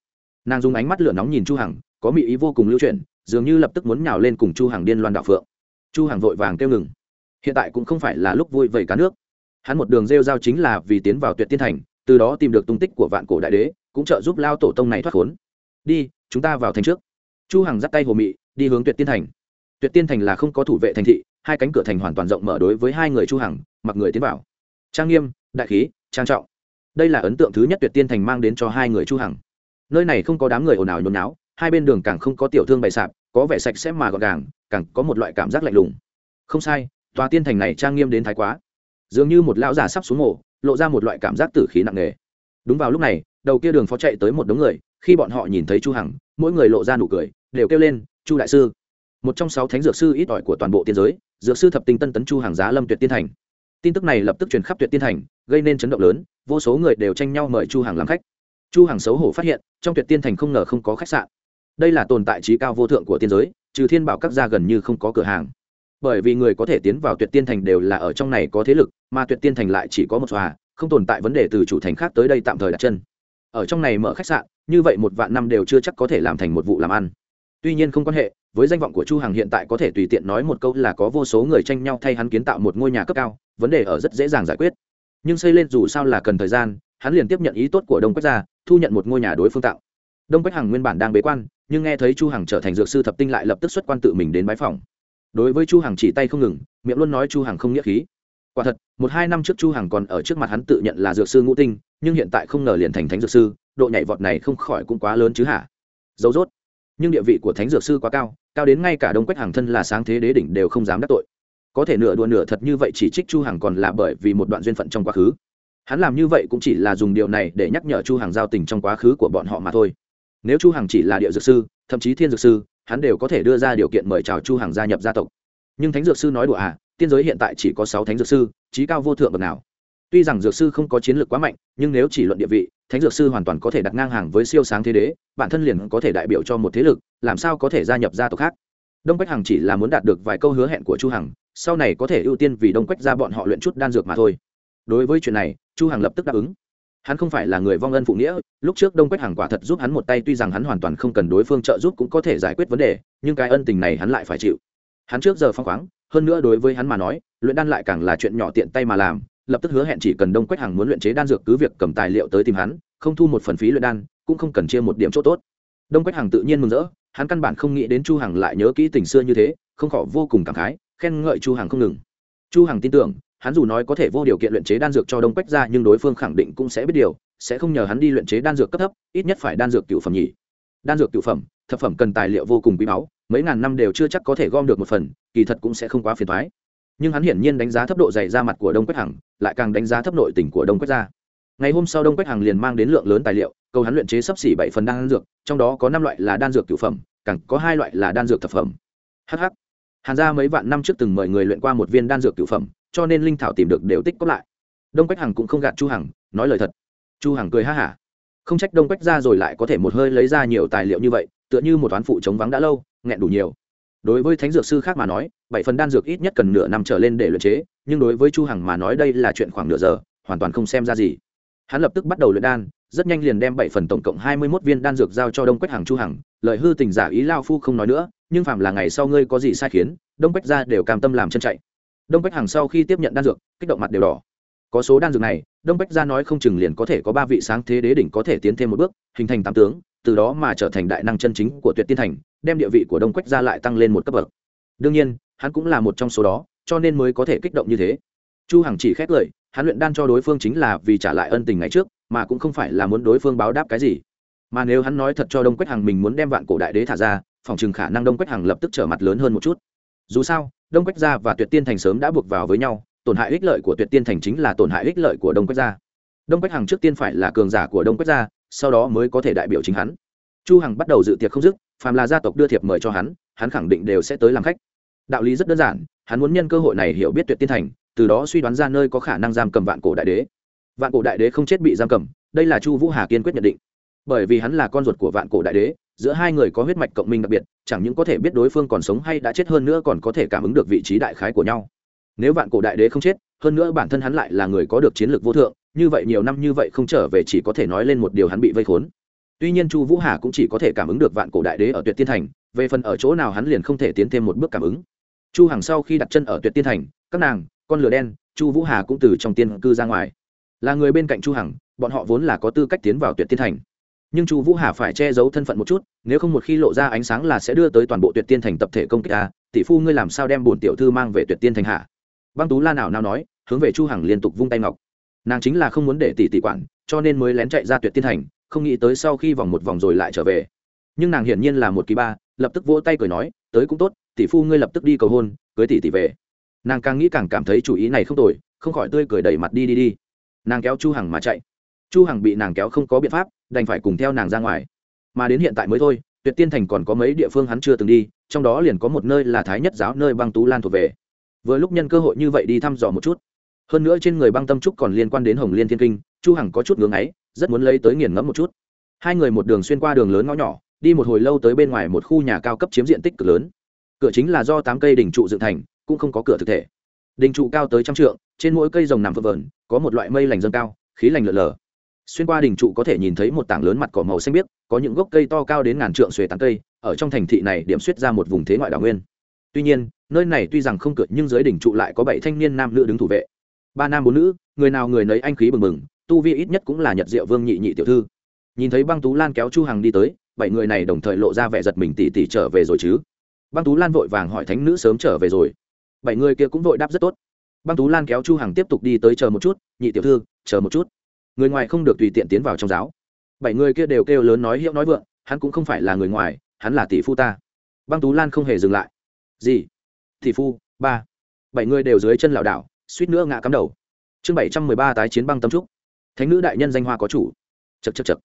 Nàng dùng ánh mắt lửa nóng nhìn chu hằng, có mị ý vô cùng lưu chuyển, dường như lập tức muốn nhào lên cùng chu hằng điên loan đạo phượng chu hằng vội vàng kêu ngừng. Hiện tại cũng không phải là lúc vui vầy cá nước. Hắn một đường rêu giao chính là vì tiến vào tuyệt tiên thành, từ đó tìm được tung tích của vạn cổ đại đế, cũng trợ giúp lao tổ tông này thoát khốn. Đi, chúng ta vào thành trước. Chu hằng dắt tay hồ mị, đi hướng tuyệt tiên thành. Tuyệt tiên thành là không có thủ vệ thành thị, hai cánh cửa thành hoàn toàn rộng mở đối với hai người chu hằng, mặc người tiến vào. Trang nghiêm, đại khí, trang trọng. Đây là ấn tượng thứ nhất tuyệt tiên thành mang đến cho hai người chu hằng. Nơi này không có đám người ồn ào nhốn náo hai bên đường càng không có tiểu thương bày sạp có vẻ sạch sẽ mà gọn gàng, càng có một loại cảm giác lạnh lùng. Không sai, tòa tiên thành này trang nghiêm đến thái quá. Dường như một lão già sắp xuống mổ lộ ra một loại cảm giác tử khí nặng nề. Đúng vào lúc này, đầu kia đường phó chạy tới một đống người, khi bọn họ nhìn thấy chu hằng, mỗi người lộ ra nụ cười, đều kêu lên, chu đại sư. Một trong sáu thánh dược sư ít ỏi của toàn bộ tiên giới, dược sư thập tinh tân tấn chu hàng giá lâm tuyệt tiên thành. Tin tức này lập tức truyền khắp tuyệt tiên thành, gây nên chấn động lớn, vô số người đều tranh nhau mời chu hàng làm khách. Chu hàng xấu hổ phát hiện, trong tuyệt tiên thành không ngờ không có khách sạn đây là tồn tại trí cao vô thượng của tiên giới trừ thiên bảo các gia gần như không có cửa hàng. Bởi vì người có thể tiến vào tuyệt tiên thành đều là ở trong này có thế lực mà tuyệt tiên thành lại chỉ có một tòa, không tồn tại vấn đề từ chủ thành khác tới đây tạm thời đặt chân. Ở trong này mở khách sạn như vậy một vạn năm đều chưa chắc có thể làm thành một vụ làm ăn. Tuy nhiên không quan hệ với danh vọng của chu hằng hiện tại có thể tùy tiện nói một câu là có vô số người tranh nhau thay hắn kiến tạo một ngôi nhà cấp cao vấn đề ở rất dễ dàng giải quyết. Nhưng xây lên dù sao là cần thời gian hắn liền tiếp nhận ý tốt của đông quách gia thu nhận một ngôi nhà đối phương tạo. Đông quách hằng nguyên bản đang bế quan nhưng nghe thấy chu hằng trở thành dược sư thập tinh lại lập tức xuất quan tự mình đến bái phòng đối với chu hằng chỉ tay không ngừng, miệng luôn nói chu hằng không nghĩa khí. Quả thật, một hai năm trước chu hằng còn ở trước mặt hắn tự nhận là dược sư ngũ tinh, nhưng hiện tại không ngờ liền thành thánh dược sư, độ nhảy vọt này không khỏi cũng quá lớn chứ hả? Dấu rốt nhưng địa vị của thánh dược sư quá cao cao đến ngay cả đông quách hàng thân là sáng thế đế đỉnh đều không dám đắc tội. Có thể nửa đùa nửa thật như vậy chỉ trích chu hằng còn là bởi vì một đoạn duyên phận trong quá khứ. Hắn làm như vậy cũng chỉ là dùng điều này để nhắc nhở chu hằng giao tình trong quá khứ của bọn họ mà thôi nếu chu hằng chỉ là địa dược sư, thậm chí thiên dược sư, hắn đều có thể đưa ra điều kiện mời chào chu hằng gia nhập gia tộc. Nhưng thánh dược sư nói đùa à tiên giới hiện tại chỉ có sáu thánh dược sư trí cao vô thượng bậc nào. Tuy rằng dược sư không có chiến lược quá mạnh, nhưng nếu chỉ luận địa vị, thánh dược sư hoàn toàn có thể đặt ngang hàng với siêu sáng thế đế, bản thân liền có thể đại biểu cho một thế lực, làm sao có thể gia nhập gia tộc khác? Đông quách hằng chỉ là muốn đạt được vài câu hứa hẹn của chu hằng, sau này có thể ưu tiên vì đông quách ra bọn họ luyện chút đan dược mà thôi. Đối với chuyện này, chu hằng lập tức đáp ứng hắn không phải là người vong ân phụ nghĩa, lúc trước đông quách hằng quả thật giúp hắn một tay, tuy rằng hắn hoàn toàn không cần đối phương trợ giúp cũng có thể giải quyết vấn đề, nhưng cái ân tình này hắn lại phải chịu. Hắn trước giờ phong khoáng, hơn nữa đối với hắn mà nói, luyện đan lại càng là chuyện nhỏ tiện tay mà làm, lập tức hứa hẹn chỉ cần đông quách hằng muốn luyện chế đan dược cứ việc cầm tài liệu tới tìm hắn, không thu một phần phí luyện đan, cũng không cần chia một điểm chỗ tốt. Đông quách hằng tự nhiên mừng rỡ, hắn căn bản không nghĩ đến chu hằng lại nhớ kỹ tình xưa như thế, không khỏi vô cùng cảm khái, khen ngợi chu hằng không ngừng. Chu hằng tin tưởng hắn dù nói có thể vô điều kiện luyện chế đan dược cho đông quách ra, nhưng đối phương khẳng định cũng sẽ biết điều, sẽ không nhờ hắn đi luyện chế đan dược cấp thấp, ít nhất phải đan dược cựu phẩm nhỉ. Đan dược cựu phẩm, thập phẩm cần tài liệu vô cùng quý báu, mấy ngàn năm đều chưa chắc có thể gom được một phần, kỳ thật cũng sẽ không quá phiền thoái nhưng hắn hiển nhiên đánh giá thấp độ dày ra mặt của đông quách hằng, lại càng đánh giá thấp nội tình của đông quách gia. Ngày hôm sau đông quách hằng liền mang đến lượng lớn tài liệu, cầu hắn luyện chế sấp xỉ bảy phần đan dược, trong đó có năm loại là đan dược cựu phẩm, càng có hai loại là đan dược thập phẩm. Hh hàn gia mấy vạn năm trước từng mời người luyện qua một viên đan dược cựu phẩm cho nên linh thảo tìm được đều tích cóp lại. Đông quách hằng cũng không gạt chu hằng, nói lời thật. Chu hằng cười ha hả. Không trách đông quách ra rồi lại có thể một hơi lấy ra nhiều tài liệu như vậy, tựa như một toán phụ chống vắng đã lâu, nghẹn đủ nhiều. Đối với thánh dược sư khác mà nói, bảy phần đan dược ít nhất cần nửa năm trở lên để luyện chế, nhưng đối với chu hằng mà nói đây là chuyện khoảng nửa giờ, hoàn toàn không xem ra gì. Hắn lập tức bắt đầu luyện đan, rất nhanh liền đem bảy phần tổng cộng hai mươi 21 viên đan dược giao cho đông quách hàng chu hằng, lời hư tình giả ý lao phu không nói nữa, nhưng phạm là ngày sau ngươi có gì sai khiến, đông quách ra đều cam tâm làm chân chạy đông Bách hàng sau khi tiếp nhận đan dược, kích động mặt đều đỏ. Có số đan dược này, đông Bách ra nói không chừng liền có thể có ba vị sáng thế đế đỉnh có thể tiến thêm một bước, hình thành tám tướng, từ đó mà trở thành đại năng chân chính của tuyệt tiên thành, đem địa vị của đông quách gia lại tăng lên một cấp bậc. Đương nhiên, hắn cũng là một trong số đó, cho nên mới có thể kích động như thế. Chu hằng chỉ khét lời, hắn luyện đan cho đối phương chính là vì trả lại ân tình ngày trước, mà cũng không phải là muốn đối phương báo đáp cái gì. Mà nếu hắn nói thật cho đông quách hằng mình muốn đem vạn cổ đại đế thả ra, phòng chừng khả năng đông quách hằng lập tức trở mặt lớn hơn một chút. Dù sao đông quách gia và tuyệt tiên thành sớm đã buộc vào với nhau, tổn hại ích lợi của tuyệt tiên thành chính là tổn hại ích lợi của đông quách gia. Đông quách hằng trước tiên phải là cường giả của đông quách gia, sau đó mới có thể đại biểu chính hắn. Chu hằng bắt đầu dự tiệc không dứt, phàm là gia tộc đưa thiệp mời cho hắn hắn khẳng định đều sẽ tới làm khách. Đạo lý rất đơn giản, hắn muốn nhân cơ hội này hiểu biết tuyệt tiên thành, từ đó suy đoán ra nơi có khả năng giam cầm vạn cổ đại đế. Vạn cổ đại đế không chết bị giam cầm, đây là chu vũ hà kiên quyết nhận định. Bởi vì hắn là con ruột của vạn cổ đại đế giữa hai người có huyết mạch cộng minh đặc biệt, chẳng những có thể biết đối phương còn sống hay đã chết hơn nữa còn có thể cảm ứng được vị trí đại khái của nhau. Nếu vạn cổ đại đế không chết, hơn nữa bản thân hắn lại là người có được chiến lược vô thượng, như vậy nhiều năm như vậy không trở về chỉ có thể nói lên một điều hắn bị vây khốn. Tuy nhiên chu vũ hà cũng chỉ có thể cảm ứng được vạn cổ đại đế ở tuyệt tiên thành, về phần ở chỗ nào hắn liền không thể tiến thêm một bước cảm ứng. Chu hằng sau khi đặt chân ở tuyệt tiên thành, các nàng, con lửa đen, chu vũ hà cũng từ trong tiên cư ra ngoài. Là người bên cạnh chu hằng, bọn họ vốn là có tư cách tiến vào tuyệt tiên thành nhưng chu vũ hà phải che giấu thân phận một chút, nếu không một khi lộ ra ánh sáng là sẽ đưa tới toàn bộ tuyệt tiên thành tập thể công kích a. Tỷ phu ngươi làm sao đem bổn tiểu thư mang về tuyệt tiên thành hạ băng tú la nào nào nói, hướng về chu hằng liên tục vung tay ngọc. Nàng chính là không muốn để tỷ tỷ quản, cho nên mới lén chạy ra tuyệt tiên thành, không nghĩ tới sau khi vòng một vòng rồi lại trở về. Nhưng nàng hiển nhiên là một kỳ ba, lập tức vỗ tay cười nói, tới cũng tốt, tỷ phu ngươi lập tức đi cầu hôn, cưới tỷ tỷ về. Nàng càng nghĩ càng cảm thấy chủ ý này không tồi, không khỏi tươi cười đẩy mặt đi đi đi. Nàng kéo chu hằng mà chạy chu hằng bị nàng kéo không có biện pháp, đành phải cùng theo nàng ra ngoài. Mà đến hiện tại mới thôi, tuyệt tiên thành còn có mấy địa phương hắn chưa từng đi, trong đó liền có một nơi là thái nhất giáo nơi băng tú lan thuộc về. Vừa lúc nhân cơ hội như vậy đi thăm dò một chút. Hơn nữa trên người băng tâm trúc còn liên quan đến hồng liên thiên kinh, chu hằng có chút ngưỡng ấy, rất muốn lấy tới nghiền ngẫm một chút. Hai người một đường xuyên qua đường lớn ngõ nhỏ, đi một hồi lâu tới bên ngoài một khu nhà cao cấp chiếm diện tích cực lớn. Cửa chính là do tám cây đỉnh trụ dựng thành, cũng không có cửa thực thể. Đỉnh trụ cao tới trăm trượng, trên mỗi cây rồng nằm vợn vờn, có một loại mây lành dâng cao, khí lành lợn lờ xuyên qua đình trụ có thể nhìn thấy một tảng lớn mặt cỏ màu xanh biếc, có những gốc cây to cao đến ngàn trượng xuề tán cây, ở trong thành thị này điểm xuyết ra một vùng thế ngoại đảo nguyên. Tuy nhiên, nơi này tuy rằng không cửa nhưng dưới đỉnh trụ lại có bảy thanh niên nam nữ đứng thủ vệ. Ba nam bốn nữ, người nào người nấy anh khí bừng bừng, tu vi ít nhất cũng là nhật diệu vương nhị nhị tiểu thư. Nhìn thấy băng tú lan kéo chu hằng đi tới, bảy người này đồng thời lộ ra vẻ giật mình tỉ tỉ trở về rồi chứ. Băng tú lan vội vàng hỏi thánh nữ sớm trở về rồi. Bảy người kia cũng vội đáp rất tốt. Băng tú lan kéo chu hằng tiếp tục đi tới chờ một chút, nhị tiểu thư, chờ một chút người ngoài không được tùy tiện tiến vào trong giáo. Bảy người kia đều kêu lớn nói hiệu nói vượng, hắn cũng không phải là người ngoài, hắn là tỷ phu ta. Băng tú lan không hề dừng lại. Gì? Tỷ phu, ba. Bảy người đều dưới chân lảo đảo, suýt nữa ngã cắm đầu. Chương bảy trăm mười ba tái chiến băng tâm trúc. Thánh nữ đại nhân danh hoa có chủ. Chật chật chật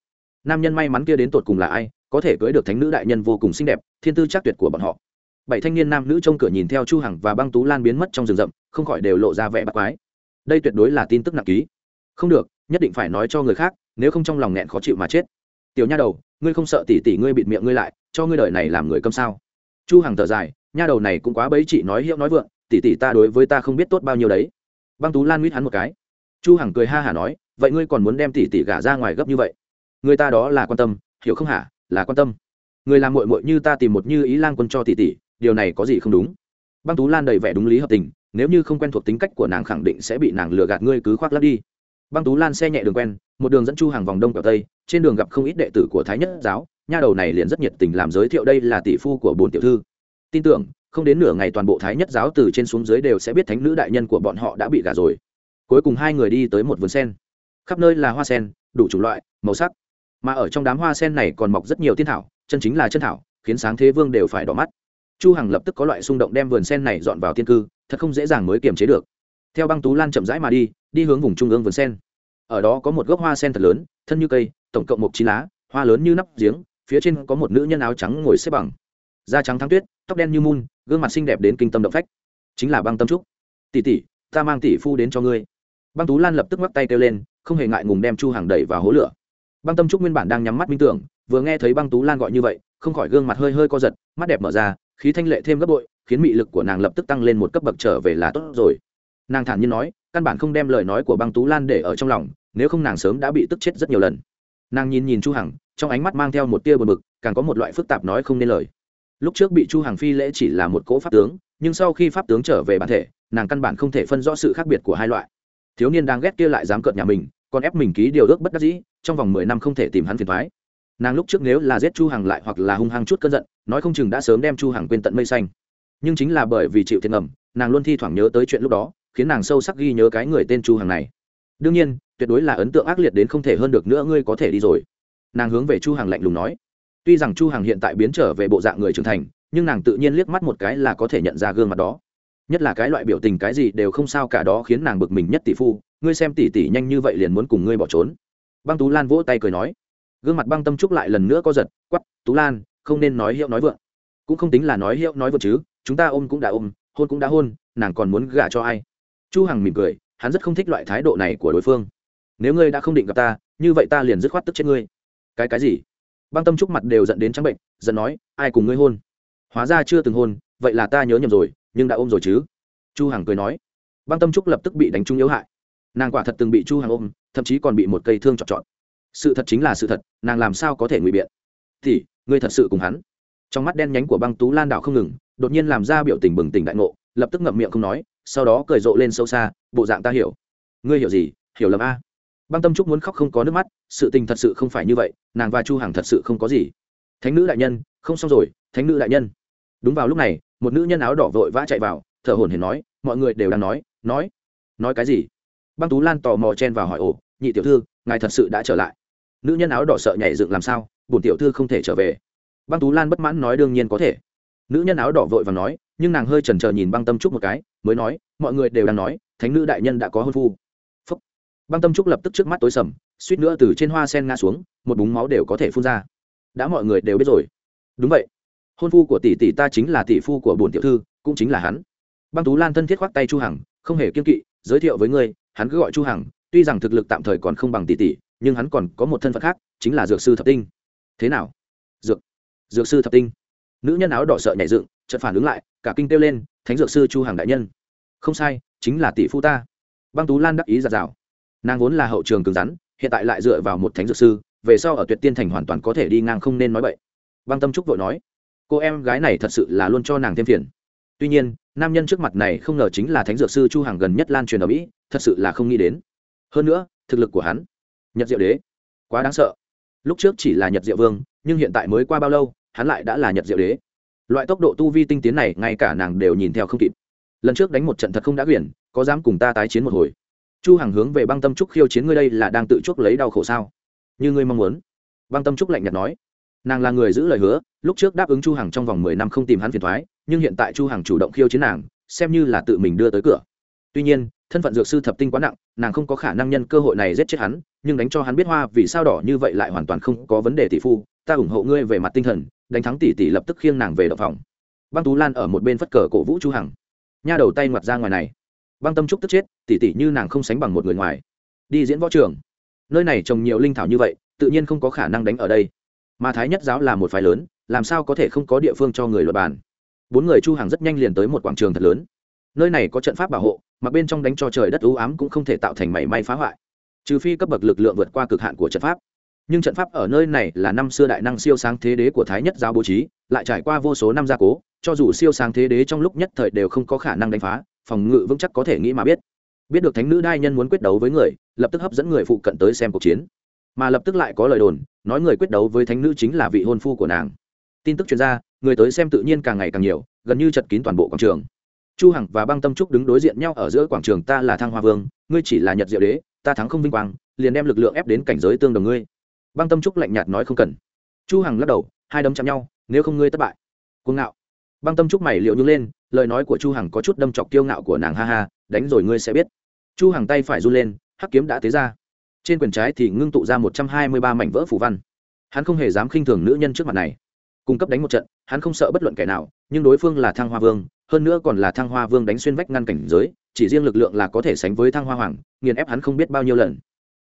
nam nhân may mắn kia đến tột cùng là ai, có thể cưới được thánh nữ đại nhân vô cùng xinh đẹp, thiên tư chắc tuyệt của bọn họ. Bảy thanh niên nam nữ trông cửa nhìn theo chu hằng và băng tú lan biến mất trong rừng rậm, không khỏi đều lộ ra vẻ bắt quái. Đây tuyệt đối là tin tức nặng ký không được, nhất định phải nói cho người khác, nếu không trong lòng nghẹn khó chịu mà chết. Tiểu nha đầu, ngươi không sợ tỷ tỷ ngươi bịt miệng ngươi lại, cho ngươi đời này làm người câm sao? Chu hằng thở dài, nha đầu này cũng quá bấy chị nói hiệu nói vượng, tỷ tỷ ta đối với ta không biết tốt bao nhiêu đấy. Băng tú lan mít hắn một cái. Chu hằng cười ha hả nói, vậy ngươi còn muốn đem tỷ tỷ gả ra ngoài gấp như vậy? Người ta đó là quan tâm, hiểu không hả? Là quan tâm. Người làm muội muội như ta tìm một như ý lang quân cho tỷ tỷ, điều này có gì không đúng? Băng tú lan đầy vẻ đúng lý hợp tình, nếu như không quen thuộc tính cách của nàng khẳng định sẽ bị nàng lừa gạt ngươi cứ khoác lắp đi băng tú lan xe nhẹ đường quen, một đường dẫn chu hàng vòng đông kẹo tây, trên đường gặp không ít đệ tử của thái nhất giáo, nha đầu này liền rất nhiệt tình làm giới thiệu đây là tỷ phu của bốn tiểu thư. Tin tưởng, không đến nửa ngày toàn bộ thái nhất giáo từ trên xuống dưới đều sẽ biết thánh nữ đại nhân của bọn họ đã bị gả rồi. Cuối cùng hai người đi tới một vườn sen. Khắp nơi là hoa sen, đủ chủng loại, màu sắc. Mà ở trong đám hoa sen này còn mọc rất nhiều tiên thảo, chân chính là chân thảo, khiến sáng thế vương đều phải đỏ mắt. Chu hằng lập tức có loại xung động đem vườn sen này dọn vào tiên cư, thật không dễ dàng mới kiềm chế được theo băng tú lan chậm rãi mà đi đi hướng vùng trung ương vườn sen. Ở đó có một gốc hoa sen thật lớn, thân như cây, tổng cộng một chín lá, hoa lớn như nắp giếng, phía trên có một nữ nhân áo trắng ngồi xếp bằng. Da trắng thắng tuyết, tóc đen như mun, gương mặt xinh đẹp đến kinh tâm động phách. Chính là băng tâm trúc. Tỷ tỷ, ta mang tỷ phu đến cho ngươi. Băng tú lan lập tức ngoắc tay kêu lên, không hề ngại ngùng đem chu hàng đẩy vào hố lửa. Băng tâm trúc nguyên bản đang nhắm mắt minh tưởng, vừa nghe thấy băng tú lan gọi như vậy, không khỏi gương mặt hơi hơi co giật, mắt đẹp mở ra, khí thanh lệ thêm gấp bội, khiến mị lực của nàng lập tức tăng lên một cấp bậc trở về là tốt rồi nàng thản nhiên nói, căn bản không đem lời nói của băng tú lan để ở trong lòng, nếu không nàng sớm đã bị tức chết rất nhiều lần. Nàng nhìn nhìn chu hằng, trong ánh mắt mang theo một tia buồn bực, càng có một loại phức tạp nói không nên lời. Lúc trước bị chu hằng phi lễ chỉ là một cỗ pháp tướng, nhưng sau khi pháp tướng trở về bản thể, nàng căn bản không thể phân rõ sự khác biệt của hai loại. Thiếu niên đang ghét kia lại dám cợt nhà mình, còn ép mình ký điều ước bất đắc dĩ, trong vòng mười năm không thể tìm hắn phiền thoái nàng lúc trước nếu là giết chu hằng lại hoặc là hung hăng chút cơn giận, nói không chừng đã sớm đem chu hằng quên tận mây xanh. Nhưng chính là bởi vì chịu thiệt ngầm, nàng luôn thi thoảng nhớ tới chuyện lúc đó khiến nàng sâu sắc ghi nhớ cái người tên chu hằng này. Đương nhiên, tuyệt đối là ấn tượng ác liệt đến không thể hơn được nữa, ngươi có thể đi rồi. Nàng hướng về chu hằng lạnh lùng nói. Tuy rằng chu hằng hiện tại biến trở về bộ dạng người trưởng thành, nhưng nàng tự nhiên liếc mắt một cái là có thể nhận ra gương mặt đó. Nhất là cái loại biểu tình cái gì đều không sao cả đó khiến nàng bực mình nhất tỷ phu, ngươi xem tỷ tỷ nhanh như vậy liền muốn cùng ngươi bỏ trốn. Băng tú lan vỗ tay cười nói. Gương mặt băng tâm trúc lại lần nữa có giật quắp tú lan, không nên nói hiệu nói vượng. Cũng không tính là nói hiệu nói vượng chứ, chúng ta ôm cũng đã ôm, hôn cũng đã hôn, nàng còn muốn gả cho ai? Chu hằng mỉm cười, hắn rất không thích loại thái độ này của đối phương. Nếu ngươi đã không định gặp ta, như vậy ta liền dứt khoát tức chết ngươi. Cái cái gì? Băng tâm trúc mặt đều dẫn đến trắng bệnh, giận nói, ai cùng ngươi hôn? Hóa ra chưa từng hôn, vậy là ta nhớ nhầm rồi, nhưng đã ôm rồi chứ? Chu hằng cười nói. Băng tâm trúc lập tức bị đánh trúng yếu hại. Nàng quả thật từng bị chu hằng ôm, thậm chí còn bị một cây thương chọn chọn. sự thật chính là sự thật, nàng làm sao có thể ngụy biện? Thì ngươi thật sự cùng hắn? Trong mắt đen nhánh của băng tú lan đảo không ngừng, đột nhiên làm ra biểu tình bừng tỉnh đại ngộ, lập tức ngậm miệng không nói sau đó cười rộ lên sâu xa bộ dạng ta hiểu. Ngươi hiểu gì? Hiểu lầm a. Băng tâm trúc muốn khóc không có nước mắt sự tình thật sự không phải như vậy nàng và chu hằng thật sự không có gì. Thánh nữ đại nhân không xong rồi thánh nữ đại nhân. Đúng vào lúc này một nữ nhân áo đỏ vội vã chạy vào thở hổn hển nói mọi người đều đang nói nói nói cái gì? Băng tú lan tò mò chen vào hỏi ổ, nhị tiểu thư ngài thật sự đã trở lại? Nữ nhân áo đỏ sợ nhảy dựng làm sao bổn tiểu thư không thể trở về. Băng tú lan bất mãn nói đương nhiên có thể. Nữ nhân áo đỏ vội và nói nhưng nàng hơi chần chờ nhìn băng tâm trúc một cái, mới nói, mọi người đều đang nói, thánh nữ đại nhân đã có hôn phu. Phúc. băng tâm trúc lập tức trước mắt tối sầm, suýt nữa từ trên hoa sen ngã xuống, một búng máu đều có thể phun ra. Đã mọi người đều biết rồi. Đúng vậy. Hôn phu của tỷ tỷ ta chính là tỷ phu của bổn tiểu thư, cũng chính là hắn. Băng tú lan thân thiết khoác tay chu hằng, không hề kiên kỵ, giới thiệu với ngươi, hắn cứ gọi chu hằng, tuy rằng thực lực tạm thời còn không bằng tỷ tỷ, nhưng hắn còn có một thân phận khác, chính là dược sư thập tinh. Thế nào? Dược. Dược sư thập tinh. Nữ nhân áo đỏ sợ nhảy dựng chợt phản ứng lại, cả kinh kêu lên, thánh dược sư chu hàng đại nhân. Không sai, chính là tỷ phu ta. Băng tú lan đắc ý giạt rào nàng vốn là hậu trường cứng rắn, hiện tại lại dựa vào một thánh dược sư, về sau ở tuyệt tiên thành hoàn toàn có thể đi ngang không nên nói vậy băng tâm trúc vội nói, cô em gái này thật sự là luôn cho nàng thêm phiền. Tuy nhiên, nam nhân trước mặt này không ngờ chính là thánh dược sư chu hàng gần nhất lan truyền ở mỹ, thật sự là không nghĩ đến. Hơn nữa, thực lực của hắn, nhật diệu đế, quá đáng sợ. Lúc trước chỉ là nhật diệu vương, nhưng hiện tại mới qua bao lâu, hắn lại đã là nhật diệu đế loại tốc độ tu vi tinh tiến này, ngay cả nàng đều nhìn theo không kịp. Lần trước đánh một trận thật không đã quyển có dám cùng ta tái chiến một hồi? Chu hằng hướng về băng tâm trúc khiêu chiến ngươi đây là đang tự chuốc lấy đau khổ sao? Như ngươi mong muốn. Băng tâm trúc lạnh nhạt nói. Nàng là người giữ lời hứa, lúc trước đáp ứng chu hằng trong vòng mười năm không tìm hắn phiền thoái, nhưng hiện tại chu hằng chủ động khiêu chiến nàng, xem như là tự mình đưa tới cửa. Tuy nhiên thân phận dược sư thập tinh quá nặng, nàng không có khả năng nhân cơ hội này giết chết hắn, nhưng đánh cho hắn biết hoa vì sao đỏ như vậy lại hoàn toàn không có vấn đề tỷ phu, ta ủng hộ ngươi về mặt tinh thần, đánh thắng tỷ tỷ lập tức khiêng nàng về đập phòng. Băng tú lan ở một bên phất cờ cổ vũ chu hằng. Nha đầu tay ngoặt ra ngoài này. Băng tâm trúc tức chết, tỷ tỷ như nàng không sánh bằng một người ngoài. Đi diễn võ trường. Nơi này trồng nhiều linh thảo như vậy, tự nhiên không có khả năng đánh ở đây. Mà thái nhất giáo là một phái lớn, làm sao có thể không có địa phương cho người luật bàn? Bốn người chu hàng rất nhanh liền tới một quảng trường thật lớn. Nơi này có trận pháp bảo hộ mà bên trong đánh cho trời đất ưu ám cũng không thể tạo thành mảy may phá hoại. Trừ phi cấp bậc lực lượng vượt qua cực hạn của trận pháp. Nhưng trận pháp ở nơi này là năm xưa đại năng siêu sáng thế đế của thái nhất giáo bố trí, lại trải qua vô số năm gia cố, cho dù siêu sáng thế đế trong lúc nhất thời đều không có khả năng đánh phá, phòng ngự vững chắc có thể nghĩ mà biết. Biết được thánh nữ đai nhân muốn quyết đấu với người, lập tức hấp dẫn người phụ cận tới xem cuộc chiến. Mà lập tức lại có lời đồn, nói người quyết đấu với thánh nữ chính là vị hôn phu của nàng. Tin tức chuyên gia người tới xem tự nhiên càng ngày càng nhiều, gần như chật kín toàn bộ quảng trường chu hằng và băng tâm trúc đứng đối diện nhau ở giữa quảng trường ta là thăng hoa vương, ngươi chỉ là nhật diệu đế, ta thắng không vinh quang, liền đem lực lượng ép đến cảnh giới tương đồng ngươi. Băng tâm trúc lạnh nhạt nói không cần. Chu hằng lắc đầu, hai đấm chạm nhau, nếu không ngươi thất bại. Cuồng ngạo. Băng tâm trúc mày liệu như lên, lời nói của chu hằng có chút đâm chọc kiêu ngạo của nàng, ha ha, đánh rồi ngươi sẽ biết. Chu hằng tay phải run lên, hắc kiếm đã tế ra. Trên quyền trái thì ngưng tụ ra một trăm hai mươi ba mảnh vỡ phủ văn. Hắn không hề dám khinh thường nữ nhân trước mặt này. Cung cấp đánh một trận, hắn không sợ bất luận kẻ nào, nhưng đối phương là thăng hoa vương hơn nữa còn là thăng hoa vương đánh xuyên vách ngăn cảnh giới, chỉ riêng lực lượng là có thể sánh với thăng hoa hoàng, nghiền ép hắn không biết bao nhiêu lần.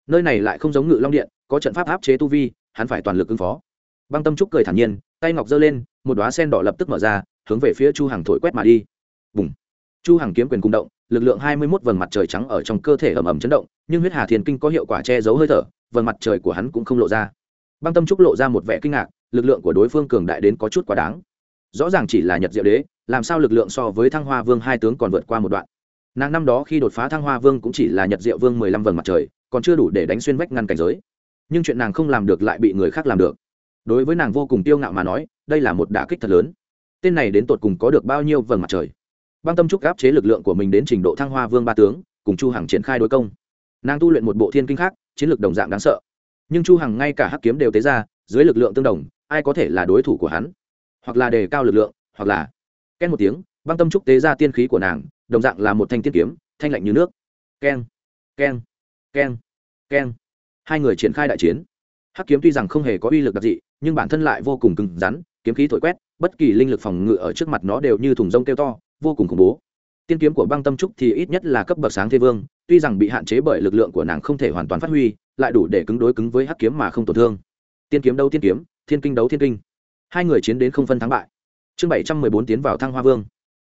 Nơi này lại không giống ngự long điện, có trận pháp áp chế tu vi, hắn phải toàn lực ứng phó. Băng tâm trúc cười thản nhiên, tay ngọc giơ lên, một đoá sen đỏ lập tức mở ra, hướng về phía chu hàng thổi quét mà đi. Bùng! Chu hàng kiếm quyền cung động, lực lượng hai mươi mốt vầng mặt trời trắng ở trong cơ thể ẩm ẩm chấn động, nhưng huyết hà thiền kinh có hiệu quả che giấu hơi thở, vầng mặt trời của hắn cũng không lộ ra. Băng tâm trúc lộ ra một vẻ kinh ngạc, lực lượng của đối phương cường đại đến có chút quá đáng. Rõ ràng chỉ là nhật diệu đế làm sao lực lượng so với thăng hoa vương hai tướng còn vượt qua một đoạn. Nàng năm đó khi đột phá thăng hoa vương cũng chỉ là nhật diệu vương mười lăm vầng mặt trời, còn chưa đủ để đánh xuyên vách ngăn cảnh giới. Nhưng chuyện nàng không làm được lại bị người khác làm được. Đối với nàng vô cùng tiêu ngạo mà nói, đây là một đả kích thật lớn. Tên này đến tột cùng có được bao nhiêu vầng mặt trời? Băng tâm trúc áp chế lực lượng của mình đến trình độ thăng hoa vương ba tướng, cùng chu hằng triển khai đối công. Nàng tu luyện một bộ thiên kinh khác, chiến lược đồng dạng đáng sợ. Nhưng chu hằng ngay cả hắc kiếm đều tế ra, dưới lực lượng tương đồng, ai có thể là đối thủ của hắn? Hoặc là đề cao lực lượng, hoặc là ken một tiếng, băng tâm trúc tế ra tiên khí của nàng, đồng dạng là một thanh tiên kiếm, thanh lạnh như nước. Keng keng keng keng hai người triển khai đại chiến. Hắc kiếm tuy rằng không hề có uy lực đặc dị, nhưng bản thân lại vô cùng cứng rắn, kiếm khí thổi quét, bất kỳ linh lực phòng ngự ở trước mặt nó đều như thùng rông kêu to, vô cùng khủng bố. Tiên kiếm của băng tâm trúc thì ít nhất là cấp bậc sáng thế vương, tuy rằng bị hạn chế bởi lực lượng của nàng không thể hoàn toàn phát huy, lại đủ để cứng đối cứng với hắc kiếm mà không tổn thương. Tiên kiếm đấu tiên kiếm, thiên kinh đấu thiên kinh. Hai người chiến đến không phân thắng bại chương bảy trăm mười bốn tiến vào thăng hoa vương.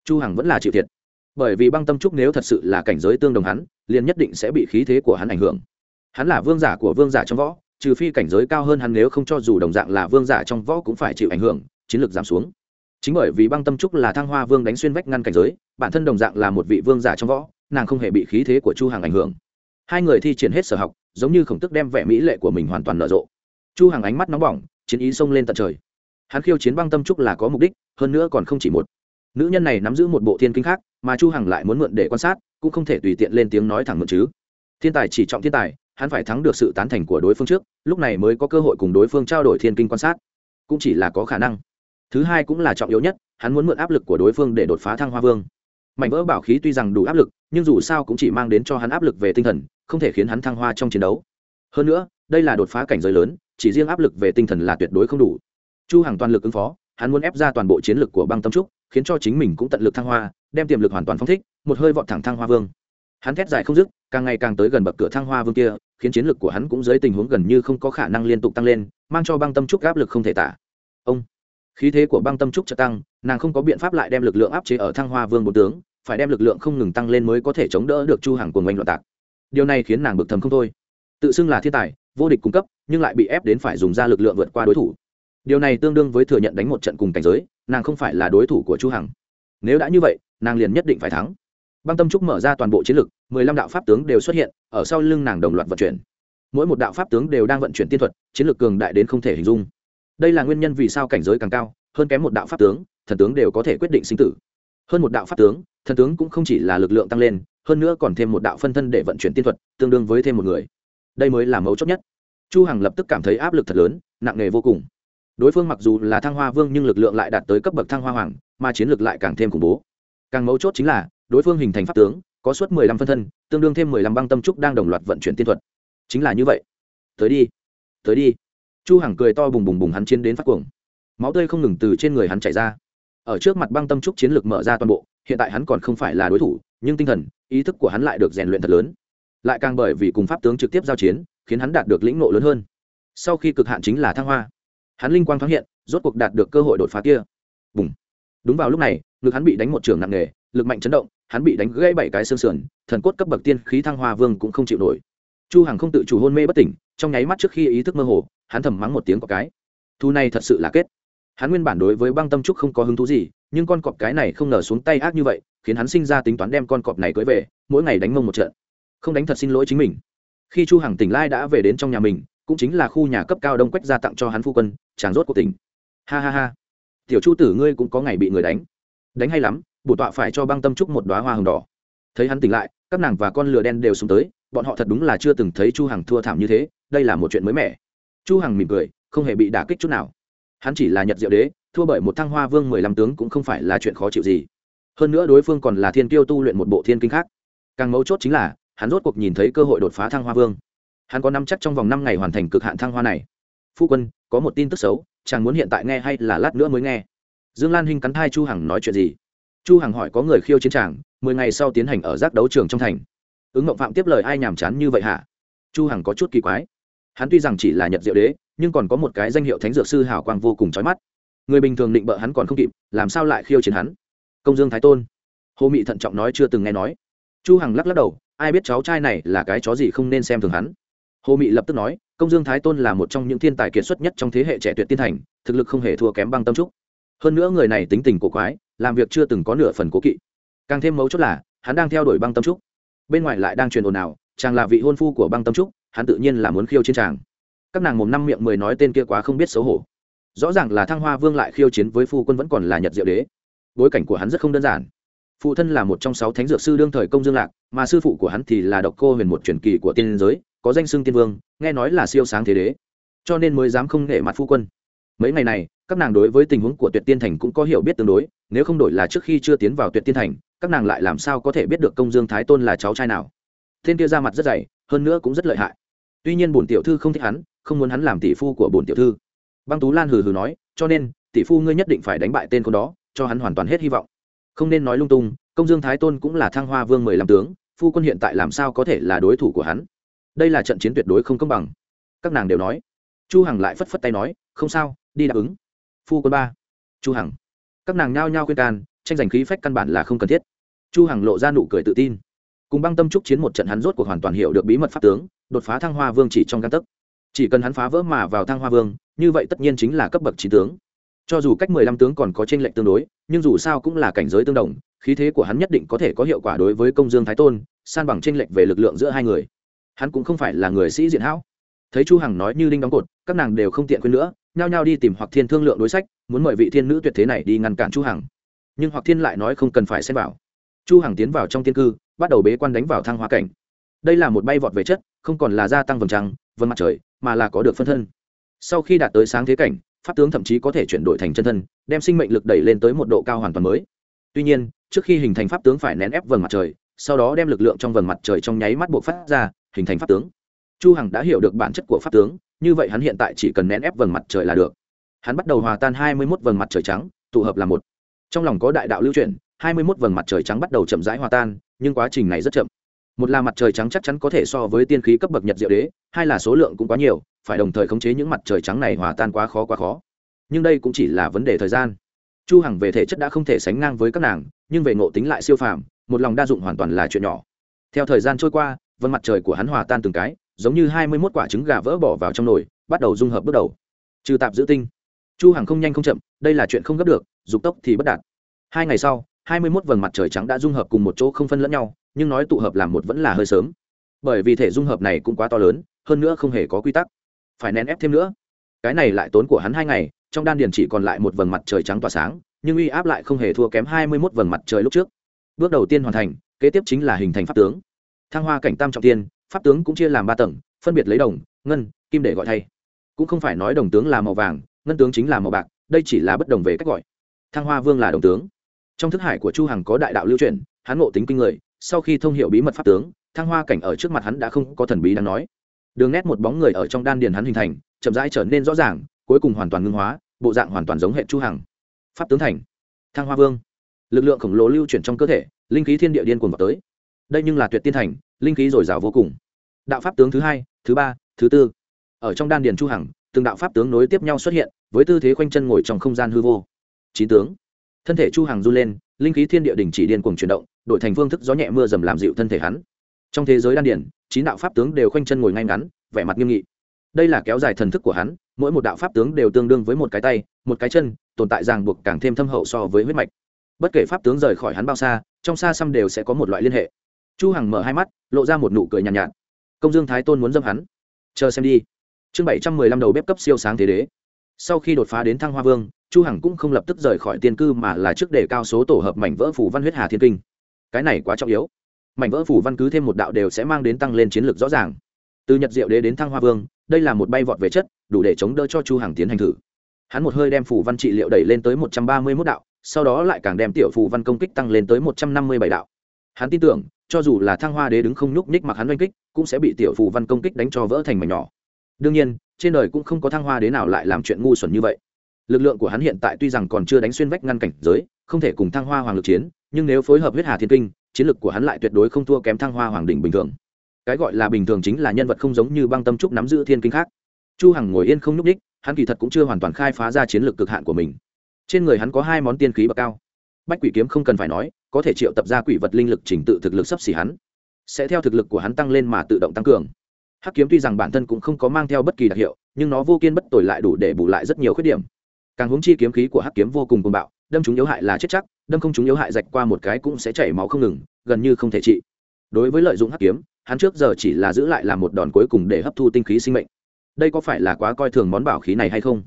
Chu hằng vẫn là chịu thiệt. Bởi vì băng tâm trúc nếu thật sự là cảnh giới tương đồng hắn, liền nhất định sẽ bị khí thế của hắn ảnh hưởng. Hắn là vương giả của vương giả trong võ, trừ phi cảnh giới cao hơn hắn nếu không cho dù đồng dạng là vương giả trong võ cũng phải chịu ảnh hưởng, chiến lược giảm xuống. Chính bởi vì băng tâm trúc là thăng hoa vương đánh xuyên vách ngăn cảnh giới, bản thân đồng dạng là một vị vương giả trong võ, nàng không hề bị khí thế của chu Hằng ảnh hưởng. Hai người thi triển hết sở học, giống như khổng tức đem vẻ mỹ lệ của mình hoàn toàn nở rộ. Chu Hằng ánh mắt nóng bỏng, chiến ý xông lên tận trời hắn khiêu chiến băng tâm trúc là có mục đích, hơn nữa còn không chỉ một. Nữ nhân này nắm giữ một bộ thiên kinh khác, mà chu hằng lại muốn mượn để quan sát, cũng không thể tùy tiện lên tiếng nói thẳng mượn chứ. Thiên tài chỉ trọng thiên tài, hắn phải thắng được sự tán thành của đối phương trước, lúc này mới có cơ hội cùng đối phương trao đổi thiên kinh quan sát. Cũng chỉ là có khả năng. Thứ hai cũng là trọng yếu nhất, hắn muốn mượn áp lực của đối phương để đột phá thăng hoa vương. Mảnh vỡ bảo khí tuy rằng đủ áp lực, nhưng dù sao cũng chỉ mang đến cho hắn áp lực về tinh thần, không thể khiến hắn thăng hoa trong chiến đấu. Hơn nữa, đây là đột phá cảnh giới lớn, chỉ riêng áp lực về tinh thần là tuyệt đối không đủ chu Hằng toàn lực ứng phó, hắn muốn ép ra toàn bộ chiến lực của băng tâm trúc, khiến cho chính mình cũng tận lực thăng hoa, đem tiềm lực hoàn toàn phóng thích, một hơi vọt thẳng thăng hoa vương. Hắn thét dài không dứt, càng ngày càng tới gần bậc cửa thăng hoa vương kia, khiến chiến lực của hắn cũng dưới tình huống gần như không có khả năng liên tục tăng lên, mang cho băng tâm trúc áp lực không thể tả. Ông, khí thế của băng tâm trúc chợt tăng, nàng không có biện pháp lại đem lực lượng áp chế ở thăng hoa vương bốn tướng, phải đem lực lượng không ngừng tăng lên mới có thể chống đỡ được chu hàng của ngoanh loạn tạc. Điều này khiến nàng bực thầm không thôi. Tự xưng là thiên tài, vô địch cung cấp, nhưng lại bị ép đến phải dùng ra lực lượng vượt qua đối thủ điều này tương đương với thừa nhận đánh một trận cùng cảnh giới, nàng không phải là đối thủ của chu hằng. Nếu đã như vậy, nàng liền nhất định phải thắng. Băng tâm trúc mở ra toàn bộ chiến lực mười lăm đạo pháp tướng đều xuất hiện, ở sau lưng nàng đồng loạt vận chuyển. Mỗi một đạo pháp tướng đều đang vận chuyển tiên thuật, chiến lược cường đại đến không thể hình dung. Đây là nguyên nhân vì sao cảnh giới càng cao, hơn kém một đạo pháp tướng, thần tướng đều có thể quyết định sinh tử. Hơn một đạo pháp tướng, thần tướng cũng không chỉ là lực lượng tăng lên, hơn nữa còn thêm một đạo phân thân để vận chuyển tiên thuật, tương đương với thêm một người. Đây mới là mấu chốt nhất. Chu hằng lập tức cảm thấy áp lực thật lớn, nặng nề vô cùng đối phương mặc dù là thăng hoa vương nhưng lực lượng lại đạt tới cấp bậc thăng hoa hoàng, mà chiến lược lại càng thêm khủng bố. Càng mấu chốt chính là, đối phương hình thành pháp tướng, có suốt mười lăm phân thân, tương đương thêm mười lăm băng tâm trúc đang đồng loạt vận chuyển tiên thuật. Chính là như vậy. Tới đi tới đi. Chu hằng cười to bùng bùng bùng hắn chiến đến phát cuồng. Máu tươi không ngừng từ trên người hắn chảy ra. Ở trước mặt băng tâm trúc chiến lược mở ra toàn bộ, hiện tại hắn còn không phải là đối thủ, nhưng tinh thần, ý thức của hắn lại được rèn luyện thật lớn. Lại càng bởi vì cùng pháp tướng trực tiếp giao chiến, khiến hắn đạt được lĩnh nộ lớn hơn. Sau khi cực hạn chính là thăng hoa hắn linh quang thoáng hiện, rốt cuộc đạt được cơ hội đột phá kia. Bùng. Đúng vào lúc này, ngực hắn bị đánh một trường nặng nề, lực mạnh chấn động, hắn bị đánh gãy bảy cái xương sườn, thần cốt cấp bậc tiên khí thăng hoa vương cũng không chịu nổi. Chu hằng không tự chủ hôn mê bất tỉnh, trong nháy mắt trước khi ý thức mơ hồ, hắn thầm mắng một tiếng có cái. Thu này thật sự là kết. Hắn nguyên bản đối với băng tâm trúc không có hứng thú gì, nhưng con cọp cái này không ngờ xuống tay ác như vậy, khiến hắn sinh ra tính toán đem con cọp này cưới về, mỗi ngày đánh mông một trận. Không đánh thật xin lỗi chính mình. Khi chu hằng tỉnh lai đã về đến trong nhà mình cũng chính là khu nhà cấp cao đông quách ra tặng cho hắn phu quân, chàng rốt của tỉnh. Ha ha ha. Tiểu chu tử ngươi cũng có ngày bị người đánh. Đánh hay lắm, bổ tọa phải cho băng tâm trúc một đoá hoa hồng đỏ. Thấy hắn tỉnh lại, các nàng và con lừa đen đều xuống tới, bọn họ thật đúng là chưa từng thấy chu hằng thua thảm như thế, đây là một chuyện mới mẻ. Chu hằng mỉm cười, không hề bị đả kích chút nào. Hắn chỉ là nhật diệu đế, thua bởi một thăng hoa vương mười lăm tướng cũng không phải là chuyện khó chịu gì. Hơn nữa đối phương còn là thiên kiêu tu luyện một bộ thiên kinh khác. Càng mấu chốt chính là, hắn rốt cuộc nhìn thấy cơ hội đột phá thăng hoa vương hắn có năm chắc trong vòng năm ngày hoàn thành cực hạn thăng hoa này. Phu quân, có một tin tức xấu, chàng muốn hiện tại nghe hay là lát nữa mới nghe? Dương lan hinh cắn thai chu hằng nói chuyện gì? Chu hằng hỏi có người khiêu chiến chàng. mười ngày sau tiến hành ở giác đấu trường trong thành. Ứng ngộng phạm tiếp lời ai nhàm chán như vậy hả? Chu hằng có chút kỳ quái. Hắn tuy rằng chỉ là nhật diệu đế, nhưng còn có một cái danh hiệu thánh dược sư hảo quang vô cùng chói mắt. Người bình thường định bợ hắn còn không kịp, làm sao lại khiêu chiến hắn? Công dương thái tôn. Hồ mị thận trọng nói chưa từng nghe nói. Chu hằng lắc lắc đầu, ai biết cháu trai này là cái chó gì không nên xem thường hắn hồ mị lập tức nói, công dương thái tôn là một trong những thiên tài kiệt xuất nhất trong thế hệ trẻ tuyệt tiên thành, thực lực không hề thua kém băng tâm trúc. Hơn nữa người này tính tình cổ quái, làm việc chưa từng có nửa phần cố kỵ. Càng thêm mấu chốt là, hắn đang theo đuổi băng tâm trúc. Bên ngoài lại đang truyền ồn ào, chàng là vị hôn phu của băng tâm trúc, hắn tự nhiên là muốn khiêu chiến chàng. Các nàng mồm năm miệng mười nói tên kia quá không biết xấu hổ. Rõ ràng là thăng hoa vương lại khiêu chiến với phu quân vẫn còn là nhật diệu đế. Bối cảnh của hắn rất không đơn giản. Phụ thân là một trong sáu thánh dược sư đương thời công dương lạc, mà sư phụ của hắn thì là độc cô huyền một truyền kỳ của tiên giới có danh xưng tiên vương, nghe nói là siêu sáng thế đế, cho nên mới dám không nể mặt phu quân. Mấy ngày này, các nàng đối với tình huống của tuyệt tiên thành cũng có hiểu biết tương đối, nếu không đổi là trước khi chưa tiến vào tuyệt tiên thành, các nàng lại làm sao có thể biết được công dương thái tôn là cháu trai nào. Thiên kia ra mặt rất dày, hơn nữa cũng rất lợi hại. Tuy nhiên bổn tiểu thư không thích hắn, không muốn hắn làm tỷ phu của bổn tiểu thư. Băng tú lan hừ hừ nói, cho nên, tỷ phu ngươi nhất định phải đánh bại tên con đó, cho hắn hoàn toàn hết hy vọng. Không nên nói lung tung, công dương thái tôn cũng là thăng hoa vương mười lăm tướng, phu quân hiện tại làm sao có thể là đối thủ của hắn? Đây là trận chiến tuyệt đối không công bằng. Các nàng đều nói. Chu hằng lại phất phất tay nói không sao đi đáp ứng. Phu quân ba. Chu hằng. Các nàng nhao nhao khuyên can tranh giành khí phách căn bản là không cần thiết. Chu hằng lộ ra nụ cười tự tin. Cùng băng tâm trúc chiến một trận hắn rốt cuộc hoàn toàn hiểu được bí mật pháp tướng đột phá thăng hoa vương chỉ trong căn tức, chỉ cần hắn phá vỡ mà vào thăng hoa vương như vậy tất nhiên chính là cấp bậc trí tướng. Cho dù cách mười lăm tướng còn có tranh lệch tương đối nhưng dù sao cũng là cảnh giới tương đồng khí thế của hắn nhất định có thể có hiệu quả đối với công dương thái tôn san bằng tranh lệch về lực lượng giữa hai người hắn cũng không phải là người sĩ diện hão. Thấy chu hằng nói như đinh đóng cột, các nàng đều không tiện quên nữa, nhao nhao đi tìm hoặc thiên thương lượng đối sách, muốn mời vị thiên nữ tuyệt thế này đi ngăn cản chu hằng. Nhưng hoặc thiên lại nói không cần phải xem vào. Chu hằng tiến vào trong tiên cư, bắt đầu bế quan đánh vào thăng hoa cảnh. Đây là một bay vọt về chất, không còn là gia tăng vầng trăng, vầng mặt trời, mà là có được phân thân. Sau khi đạt tới sáng thế cảnh, pháp tướng thậm chí có thể chuyển đổi thành chân thân, đem sinh mệnh lực đẩy lên tới một độ cao hoàn toàn mới. Tuy nhiên, trước khi hình thành pháp tướng phải nén ép vầng mặt trời sau đó đem lực lượng trong vầng mặt trời trong nháy mắt buộc phát ra hình thành pháp tướng. Chu hằng đã hiểu được bản chất của pháp tướng như vậy hắn hiện tại chỉ cần nén ép vầng mặt trời là được. Hắn bắt đầu hòa tan 21 vầng mặt trời trắng tụ hợp là một. Trong lòng có đại đạo lưu truyền, 21 vầng mặt trời trắng bắt đầu chậm rãi hòa tan nhưng quá trình này rất chậm. Một là mặt trời trắng chắc chắn có thể so với tiên khí cấp bậc nhật diệu đế hai là số lượng cũng quá nhiều phải đồng thời khống chế những mặt trời trắng này hòa tan quá khó quá khó. Nhưng đây cũng chỉ là vấn đề thời gian. Chu hằng về thể chất đã không thể sánh ngang với các nàng nhưng về ngộ tính lại siêu phàm một lòng đa dụng hoàn toàn là chuyện nhỏ. Theo thời gian trôi qua, vân mặt trời của hắn hòa tan từng cái, giống như hai mươi 21 quả trứng gà vỡ bỏ vào trong nồi, bắt đầu dung hợp bước đầu. Trừ tạp giữ tinh, chu hằng không nhanh không chậm, đây là chuyện không gấp được, dục tốc thì bất đạt. Hai ngày sau, hai mươi 21 vầng mặt trời trắng đã dung hợp cùng một chỗ không phân lẫn nhau, nhưng nói tụ hợp làm một vẫn là hơi sớm. Bởi vì thể dung hợp này cũng quá to lớn, hơn nữa không hề có quy tắc. Phải nén ép thêm nữa. Cái này lại tốn của hắn hai ngày, trong đan điền chỉ còn lại một vầng mặt trời trắng tỏa sáng, nhưng uy áp lại không hề thua kém hai mươi mốt vầng mặt trời lúc trước bước đầu tiên hoàn thành, kế tiếp chính là hình thành pháp tướng. Thăng hoa cảnh tam trọng tiên, pháp tướng cũng chia làm ba tầng, phân biệt lấy đồng, ngân, kim để gọi thay. Cũng không phải nói đồng tướng là màu vàng, ngân tướng chính là màu bạc, đây chỉ là bất đồng về cách gọi. Thăng hoa vương là đồng tướng. Trong thức hải của chu hằng có đại đạo lưu truyền, hắn ngộ tính kinh người, sau khi thông hiểu bí mật pháp tướng, thăng hoa cảnh ở trước mặt hắn đã không có thần bí đang nói. Đường nét một bóng người ở trong đan điền hắn hình thành, chậm rãi trở nên rõ ràng, cuối cùng hoàn toàn ngưng hóa, bộ dạng hoàn toàn giống hệ chu hằng. Pháp tướng thành. Thăng hoa vương lực lượng khổng lồ lưu chuyển trong cơ thể, linh khí thiên địa điên cuồng vào tới. Đây nhưng là tuyệt tiên thành, linh khí dồi dào vô cùng. Đạo pháp tướng thứ hai, thứ ba, thứ tư. Ở trong đan điền chu hằng, từng đạo pháp tướng nối tiếp nhau xuất hiện, với tư thế khoanh chân ngồi trong không gian hư vô. Chín tướng. Thân thể chu hằng du lên, linh khí thiên địa đình chỉ điên cuồng chuyển động, đổi thành phương thức gió nhẹ mưa dầm làm dịu thân thể hắn. Trong thế giới đan điển chín đạo pháp tướng đều khoanh chân ngồi ngay ngắn, vẻ mặt nghiêm nghị. Đây là kéo dài thần thức của hắn, mỗi một đạo pháp tướng đều tương đương với một cái tay, một cái chân, tồn tại ràng buộc càng thêm thâm hậu so với huyết mạch bất kể pháp tướng rời khỏi hắn bao xa trong xa xăm đều sẽ có một loại liên hệ. Chu hằng mở hai mắt lộ ra một nụ cười nhàn nhạt, nhạt. Công dương thái tôn muốn dâm hắn. Chờ xem đi. Chương bảy trăm mười lăm đầu bếp cấp siêu sáng thế đế. Sau khi đột phá đến thăng hoa vương chu hằng cũng không lập tức rời khỏi tiên cư mà là trước đề cao số tổ hợp mảnh vỡ phủ văn huyết hà thiên kinh. Cái này quá trọng yếu. Mảnh vỡ phủ văn cứ thêm một đạo đều sẽ mang đến tăng lên chiến lược rõ ràng. Từ nhật diệu đế đến thăng hoa vương đây là một bay vọt về chất đủ để chống đỡ cho chu hằng tiến hành thử. Hắn một hơi đem phủ văn trị liệu đẩy lên tới một trăm ba mươi 131 đạo sau đó lại càng đem tiểu phù văn công kích tăng lên tới một trăm năm mươi bảy đạo. Hắn tin tưởng, cho dù là thăng hoa đế đứng không nhúc nhích mặc hắn oanh kích, cũng sẽ bị tiểu phù văn công kích đánh cho vỡ thành mảnh nhỏ. Đương nhiên, trên đời cũng không có thăng hoa đế nào lại làm chuyện ngu xuẩn như vậy. Lực lượng của hắn hiện tại tuy rằng còn chưa đánh xuyên vách ngăn cảnh giới, không thể cùng thăng hoa hoàng lực chiến, nhưng nếu phối hợp huyết hà thiên kinh, chiến lực của hắn lại tuyệt đối không thua kém thăng hoa hoàng đỉnh bình thường. Cái gọi là bình thường chính là nhân vật không giống như băng tâm trúc nắm giữ thiên kinh khác. Chu hằng ngồi yên không nhúc đích hắn kỳ thật cũng chưa hoàn toàn khai phá ra chiến lược cực hạn của mình trên người hắn có hai món tiên khí bậc cao. Bách quỷ kiếm không cần phải nói, có thể triệu tập ra quỷ vật linh lực trình tự thực lực sấp xỉ hắn. Sẽ theo thực lực của hắn tăng lên mà tự động tăng cường. Hắc kiếm tuy rằng bản thân cũng không có mang theo bất kỳ đặc hiệu, nhưng nó vô kiên bất tồi lại đủ để bù lại rất nhiều khuyết điểm. Càng hướng chi kiếm khí của hắc kiếm vô cùng cuồng bạo, đâm chúng yếu hại là chết chắc, đâm không chúng yếu hại rạch qua một cái cũng sẽ chảy máu không ngừng, gần như không thể trị. Đối với lợi dụng hắc kiếm, hắn trước giờ chỉ là giữ lại làm một đòn cuối cùng để hấp thu tinh khí sinh mệnh. Đây có phải là quá coi thường món bảo khí này hay không?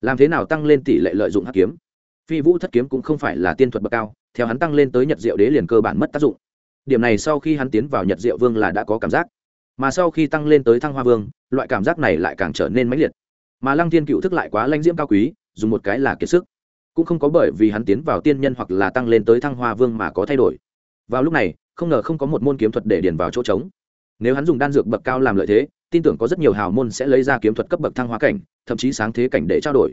Làm thế nào tăng lên tỷ lệ lợi dụng hắc kiếm? Phi vũ thất kiếm cũng không phải là tiên thuật bậc cao, theo hắn tăng lên tới nhật diệu đế liền cơ bản mất tác dụng. Điểm này sau khi hắn tiến vào nhật diệu vương là đã có cảm giác. Mà sau khi tăng lên tới thăng hoa vương, loại cảm giác này lại càng trở nên mãnh liệt. Mà lăng thiên cựu thức lại quá lanh diễm cao quý, dùng một cái là kiệt sức. Cũng không có bởi vì hắn tiến vào tiên nhân hoặc là tăng lên tới thăng hoa vương mà có thay đổi. Vào lúc này, không ngờ không có một môn kiếm thuật để điền vào chỗ trống. Nếu hắn dùng đan dược bậc cao làm lợi thế, tin tưởng có rất nhiều hào môn sẽ lấy ra kiếm thuật cấp bậc thăng hoa cảnh, thậm chí sáng thế cảnh để trao đổi.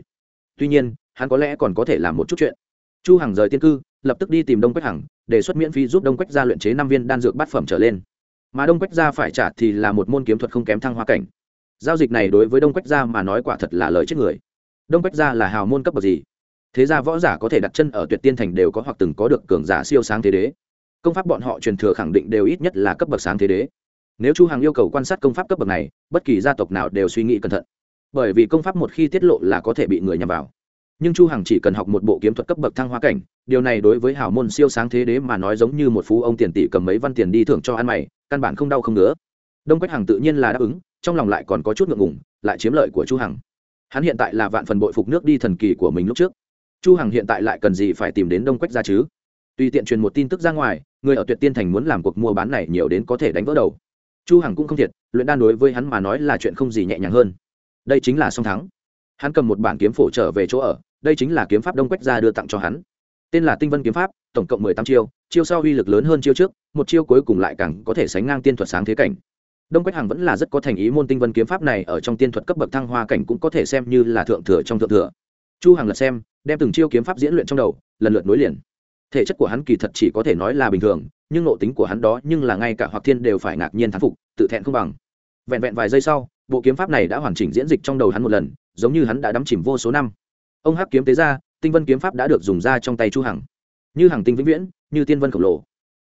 Tuy nhiên hắn có lẽ còn có thể làm một chút chuyện. Chu hằng rời tiên cư, lập tức đi tìm đông quách hằng, đề xuất miễn phí giúp đông quách gia luyện chế năm viên đan dược bát phẩm trở lên. Mà đông quách gia phải trả thì là một môn kiếm thuật không kém thăng hoa cảnh. Giao dịch này đối với đông quách gia mà nói quả thật là lời chết người. Đông quách gia là hào môn cấp bậc gì? Thế gia võ giả có thể đặt chân ở tuyệt tiên thành đều có hoặc từng có được cường giả siêu sáng thế đế. Công pháp bọn họ truyền thừa khẳng định đều ít nhất là cấp bậc sáng thế đế. Nếu chu hằng yêu cầu quan sát công pháp cấp bậc này, bất kỳ gia tộc nào đều suy nghĩ cẩn thận. Bởi vì công pháp một khi tiết lộ là có thể bị người nhầm vào nhưng chu hằng chỉ cần học một bộ kiếm thuật cấp bậc thăng hoa cảnh, điều này đối với Hảo môn siêu sáng thế đế mà nói giống như một phú ông tiền tỷ cầm mấy văn tiền đi thưởng cho ăn mày, căn bản không đau không nữa. đông quách hằng tự nhiên là đáp ứng, trong lòng lại còn có chút ngượng ngùng, lại chiếm lợi của chu hằng. Hắn hiện tại là vạn phần bội phục nước đi thần kỳ của mình lúc trước. Chu hằng hiện tại lại cần gì phải tìm đến đông quách ra chứ? Tùy tiện truyền một tin tức ra ngoài, người ở tuyệt tiên thành muốn làm cuộc mua bán này nhiều đến có thể đánh vỡ đầu. Chu hằng cũng không thiệt, luyện đan đối với hắn mà nói là chuyện không gì nhẹ nhàng hơn. Đây chính là song thắng hắn cầm một bản kiếm phổ trở về chỗ ở, đây chính là kiếm pháp đông quách gia đưa tặng cho hắn. Tên là tinh vân kiếm pháp, tổng cộng mười tám chiêu chiêu sau uy lực lớn hơn chiêu trước, một chiêu cuối cùng lại càng có thể sánh ngang tiên thuật sáng thế cảnh. Đông quách hằng vẫn là rất có thành ý môn tinh vân kiếm pháp này ở trong tiên thuật cấp bậc thăng hoa cảnh cũng có thể xem như là thượng thừa trong thượng thừa. Chu hằng lật xem, đem từng chiêu kiếm pháp diễn luyện trong đầu, lần lượt nối liền. Thể chất của hắn kỳ thật chỉ có thể nói là bình thường, nhưng nội tính của hắn đó nhưng là ngay cả hoặc thiên đều phải ngạc nhiên thán phục, tự thẹn không bằng. Vẹn vẹn vài giây sau bộ kiếm pháp này đã hoàn chỉnh diễn dịch trong đầu hắn một lần giống như hắn đã đắm chìm vô số năm. Ông hắc kiếm tế ra tinh vân kiếm pháp đã được dùng ra trong tay chu hằng. Như hàng tinh vĩnh viễn như tiên vân khổng lồ.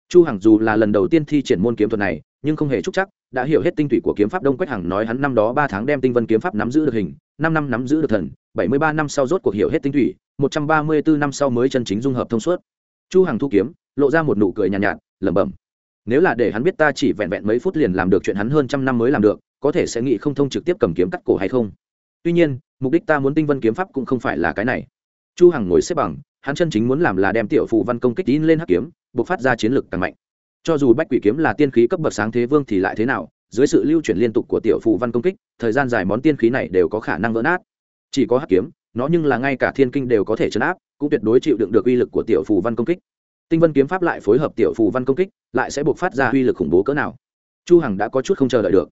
Chu hằng dù là lần đầu tiên thi triển môn kiếm thuật này nhưng không hề trúc chắc đã hiểu hết tinh thủy của kiếm pháp đông quách hằng nói hắn năm đó ba tháng đem tinh vân kiếm pháp nắm giữ được hình năm năm nắm giữ được thần bảy mươi ba năm sau rốt cuộc hiểu hết tinh thủy một trăm ba mươi bốn năm sau mới chân chính dung hợp thông suốt. Chu hằng thu kiếm lộ ra một nụ cười nhàn nhạt, nhạt lẩm bẩm. Nếu là để hắn biết ta chỉ vẹn vẹn mấy phút liền làm được chuyện hắn hơn trăm năm mới làm được có thể sẽ nghĩ không thông trực tiếp cầm kiếm cắt cổ hay không. Tuy nhiên, mục đích ta muốn tinh vân kiếm pháp cũng không phải là cái này. Chu hằng ngồi xếp bằng, hắn chân chính muốn làm là đem tiểu phụ văn công kích tin lên hắc kiếm buộc phát ra chiến lực càng mạnh. Cho dù bách quỷ kiếm là tiên khí cấp bậc sáng thế vương thì lại thế nào, dưới sự lưu chuyển liên tục của tiểu phụ văn công kích, thời gian dài món tiên khí này đều có khả năng vỡ nát. Chỉ có hắc kiếm, nó nhưng là ngay cả thiên kinh đều có thể chấn áp, cũng tuyệt đối chịu đựng được uy lực của tiểu phù văn công kích. Tinh vân kiếm pháp lại phối hợp tiểu phù văn công kích, lại sẽ buộc phát ra uy lực khủng bố cỡ nào? Chu hằng đã có chút không chờ đợi được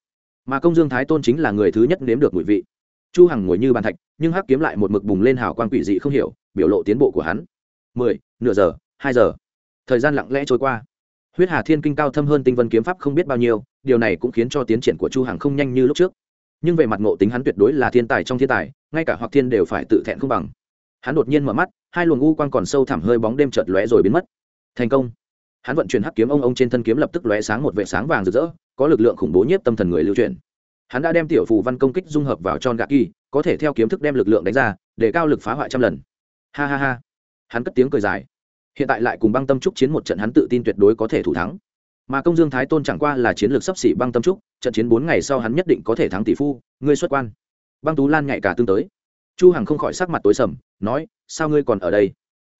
mà công dương thái tôn chính là người thứ nhất nếm được mùi vị. Chu hằng ngồi như bàn thạch, nhưng hắc kiếm lại một mực bùng lên hào quang quỷ dị không hiểu, biểu lộ tiến bộ của hắn. Mười, nửa giờ, hai giờ. Thời gian lặng lẽ trôi qua. Huyết hà thiên kinh cao thâm hơn tinh vân kiếm pháp không biết bao nhiêu, điều này cũng khiến cho tiến triển của chu hằng không nhanh như lúc trước. Nhưng về mặt ngộ tính hắn tuyệt đối là thiên tài trong thiên tài, ngay cả hoặc thiên đều phải tự thẹn không bằng. Hắn đột nhiên mở mắt, hai luồng u quang còn sâu thẳm hơi bóng đêm chợt lóe rồi biến mất. Thành công. Hắn vận chuyển hắc kiếm ông ông trên thân kiếm lập tức lóe sáng một vệ sáng vàng rực rỡ có lực lượng khủng bố nhất tâm thần người lưu truyền. Hắn đã đem tiểu phù văn công kích dung hợp vào tròn gạ kỳ, có thể theo kiếm thức đem lực lượng đánh ra, để cao lực phá hoại trăm lần. Ha ha ha. Hắn cất tiếng cười dài. Hiện tại lại cùng băng tâm trúc chiến một trận hắn tự tin tuyệt đối có thể thủ thắng. Mà công dương thái tôn chẳng qua là chiến lược sắp xỉ băng tâm trúc, trận chiến bốn ngày sau hắn nhất định có thể thắng tỷ phu, ngươi xuất quan. Băng tú lan nhạy cả tương tới. Chu hằng không khỏi sắc mặt tối sầm, nói, sao ngươi còn ở đây?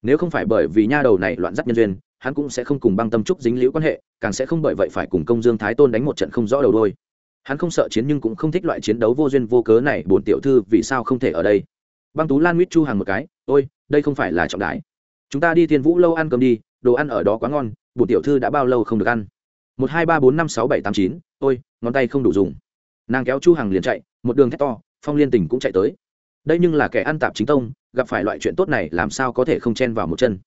Nếu không phải bởi vì nha đầu này loạn dắt nhân duyên, hắn cũng sẽ không cùng băng tâm trúc dính liễu quan hệ càng sẽ không bởi vậy phải cùng công dương thái tôn đánh một trận không rõ đầu đôi hắn không sợ chiến nhưng cũng không thích loại chiến đấu vô duyên vô cớ này, bổn tiểu thư vì sao không thể ở đây? Băng tú lan mít chu hàng một cái, ôi, đây không phải là trọng đại chúng ta đi thiên vũ lâu ăn cơm đi, đồ ăn ở đó quá ngon, bổn tiểu thư đã bao lâu không được ăn? Một hai ba bốn năm sáu bảy tám chín, ôi, ngón tay không đủ dùng. Nàng kéo chu hàng liền chạy, một đường thét to, phong liên tình cũng chạy tới. Đây nhưng là kẻ ăn tạp chính tông, gặp phải loại chuyện tốt này làm sao có thể không chen vào một chân?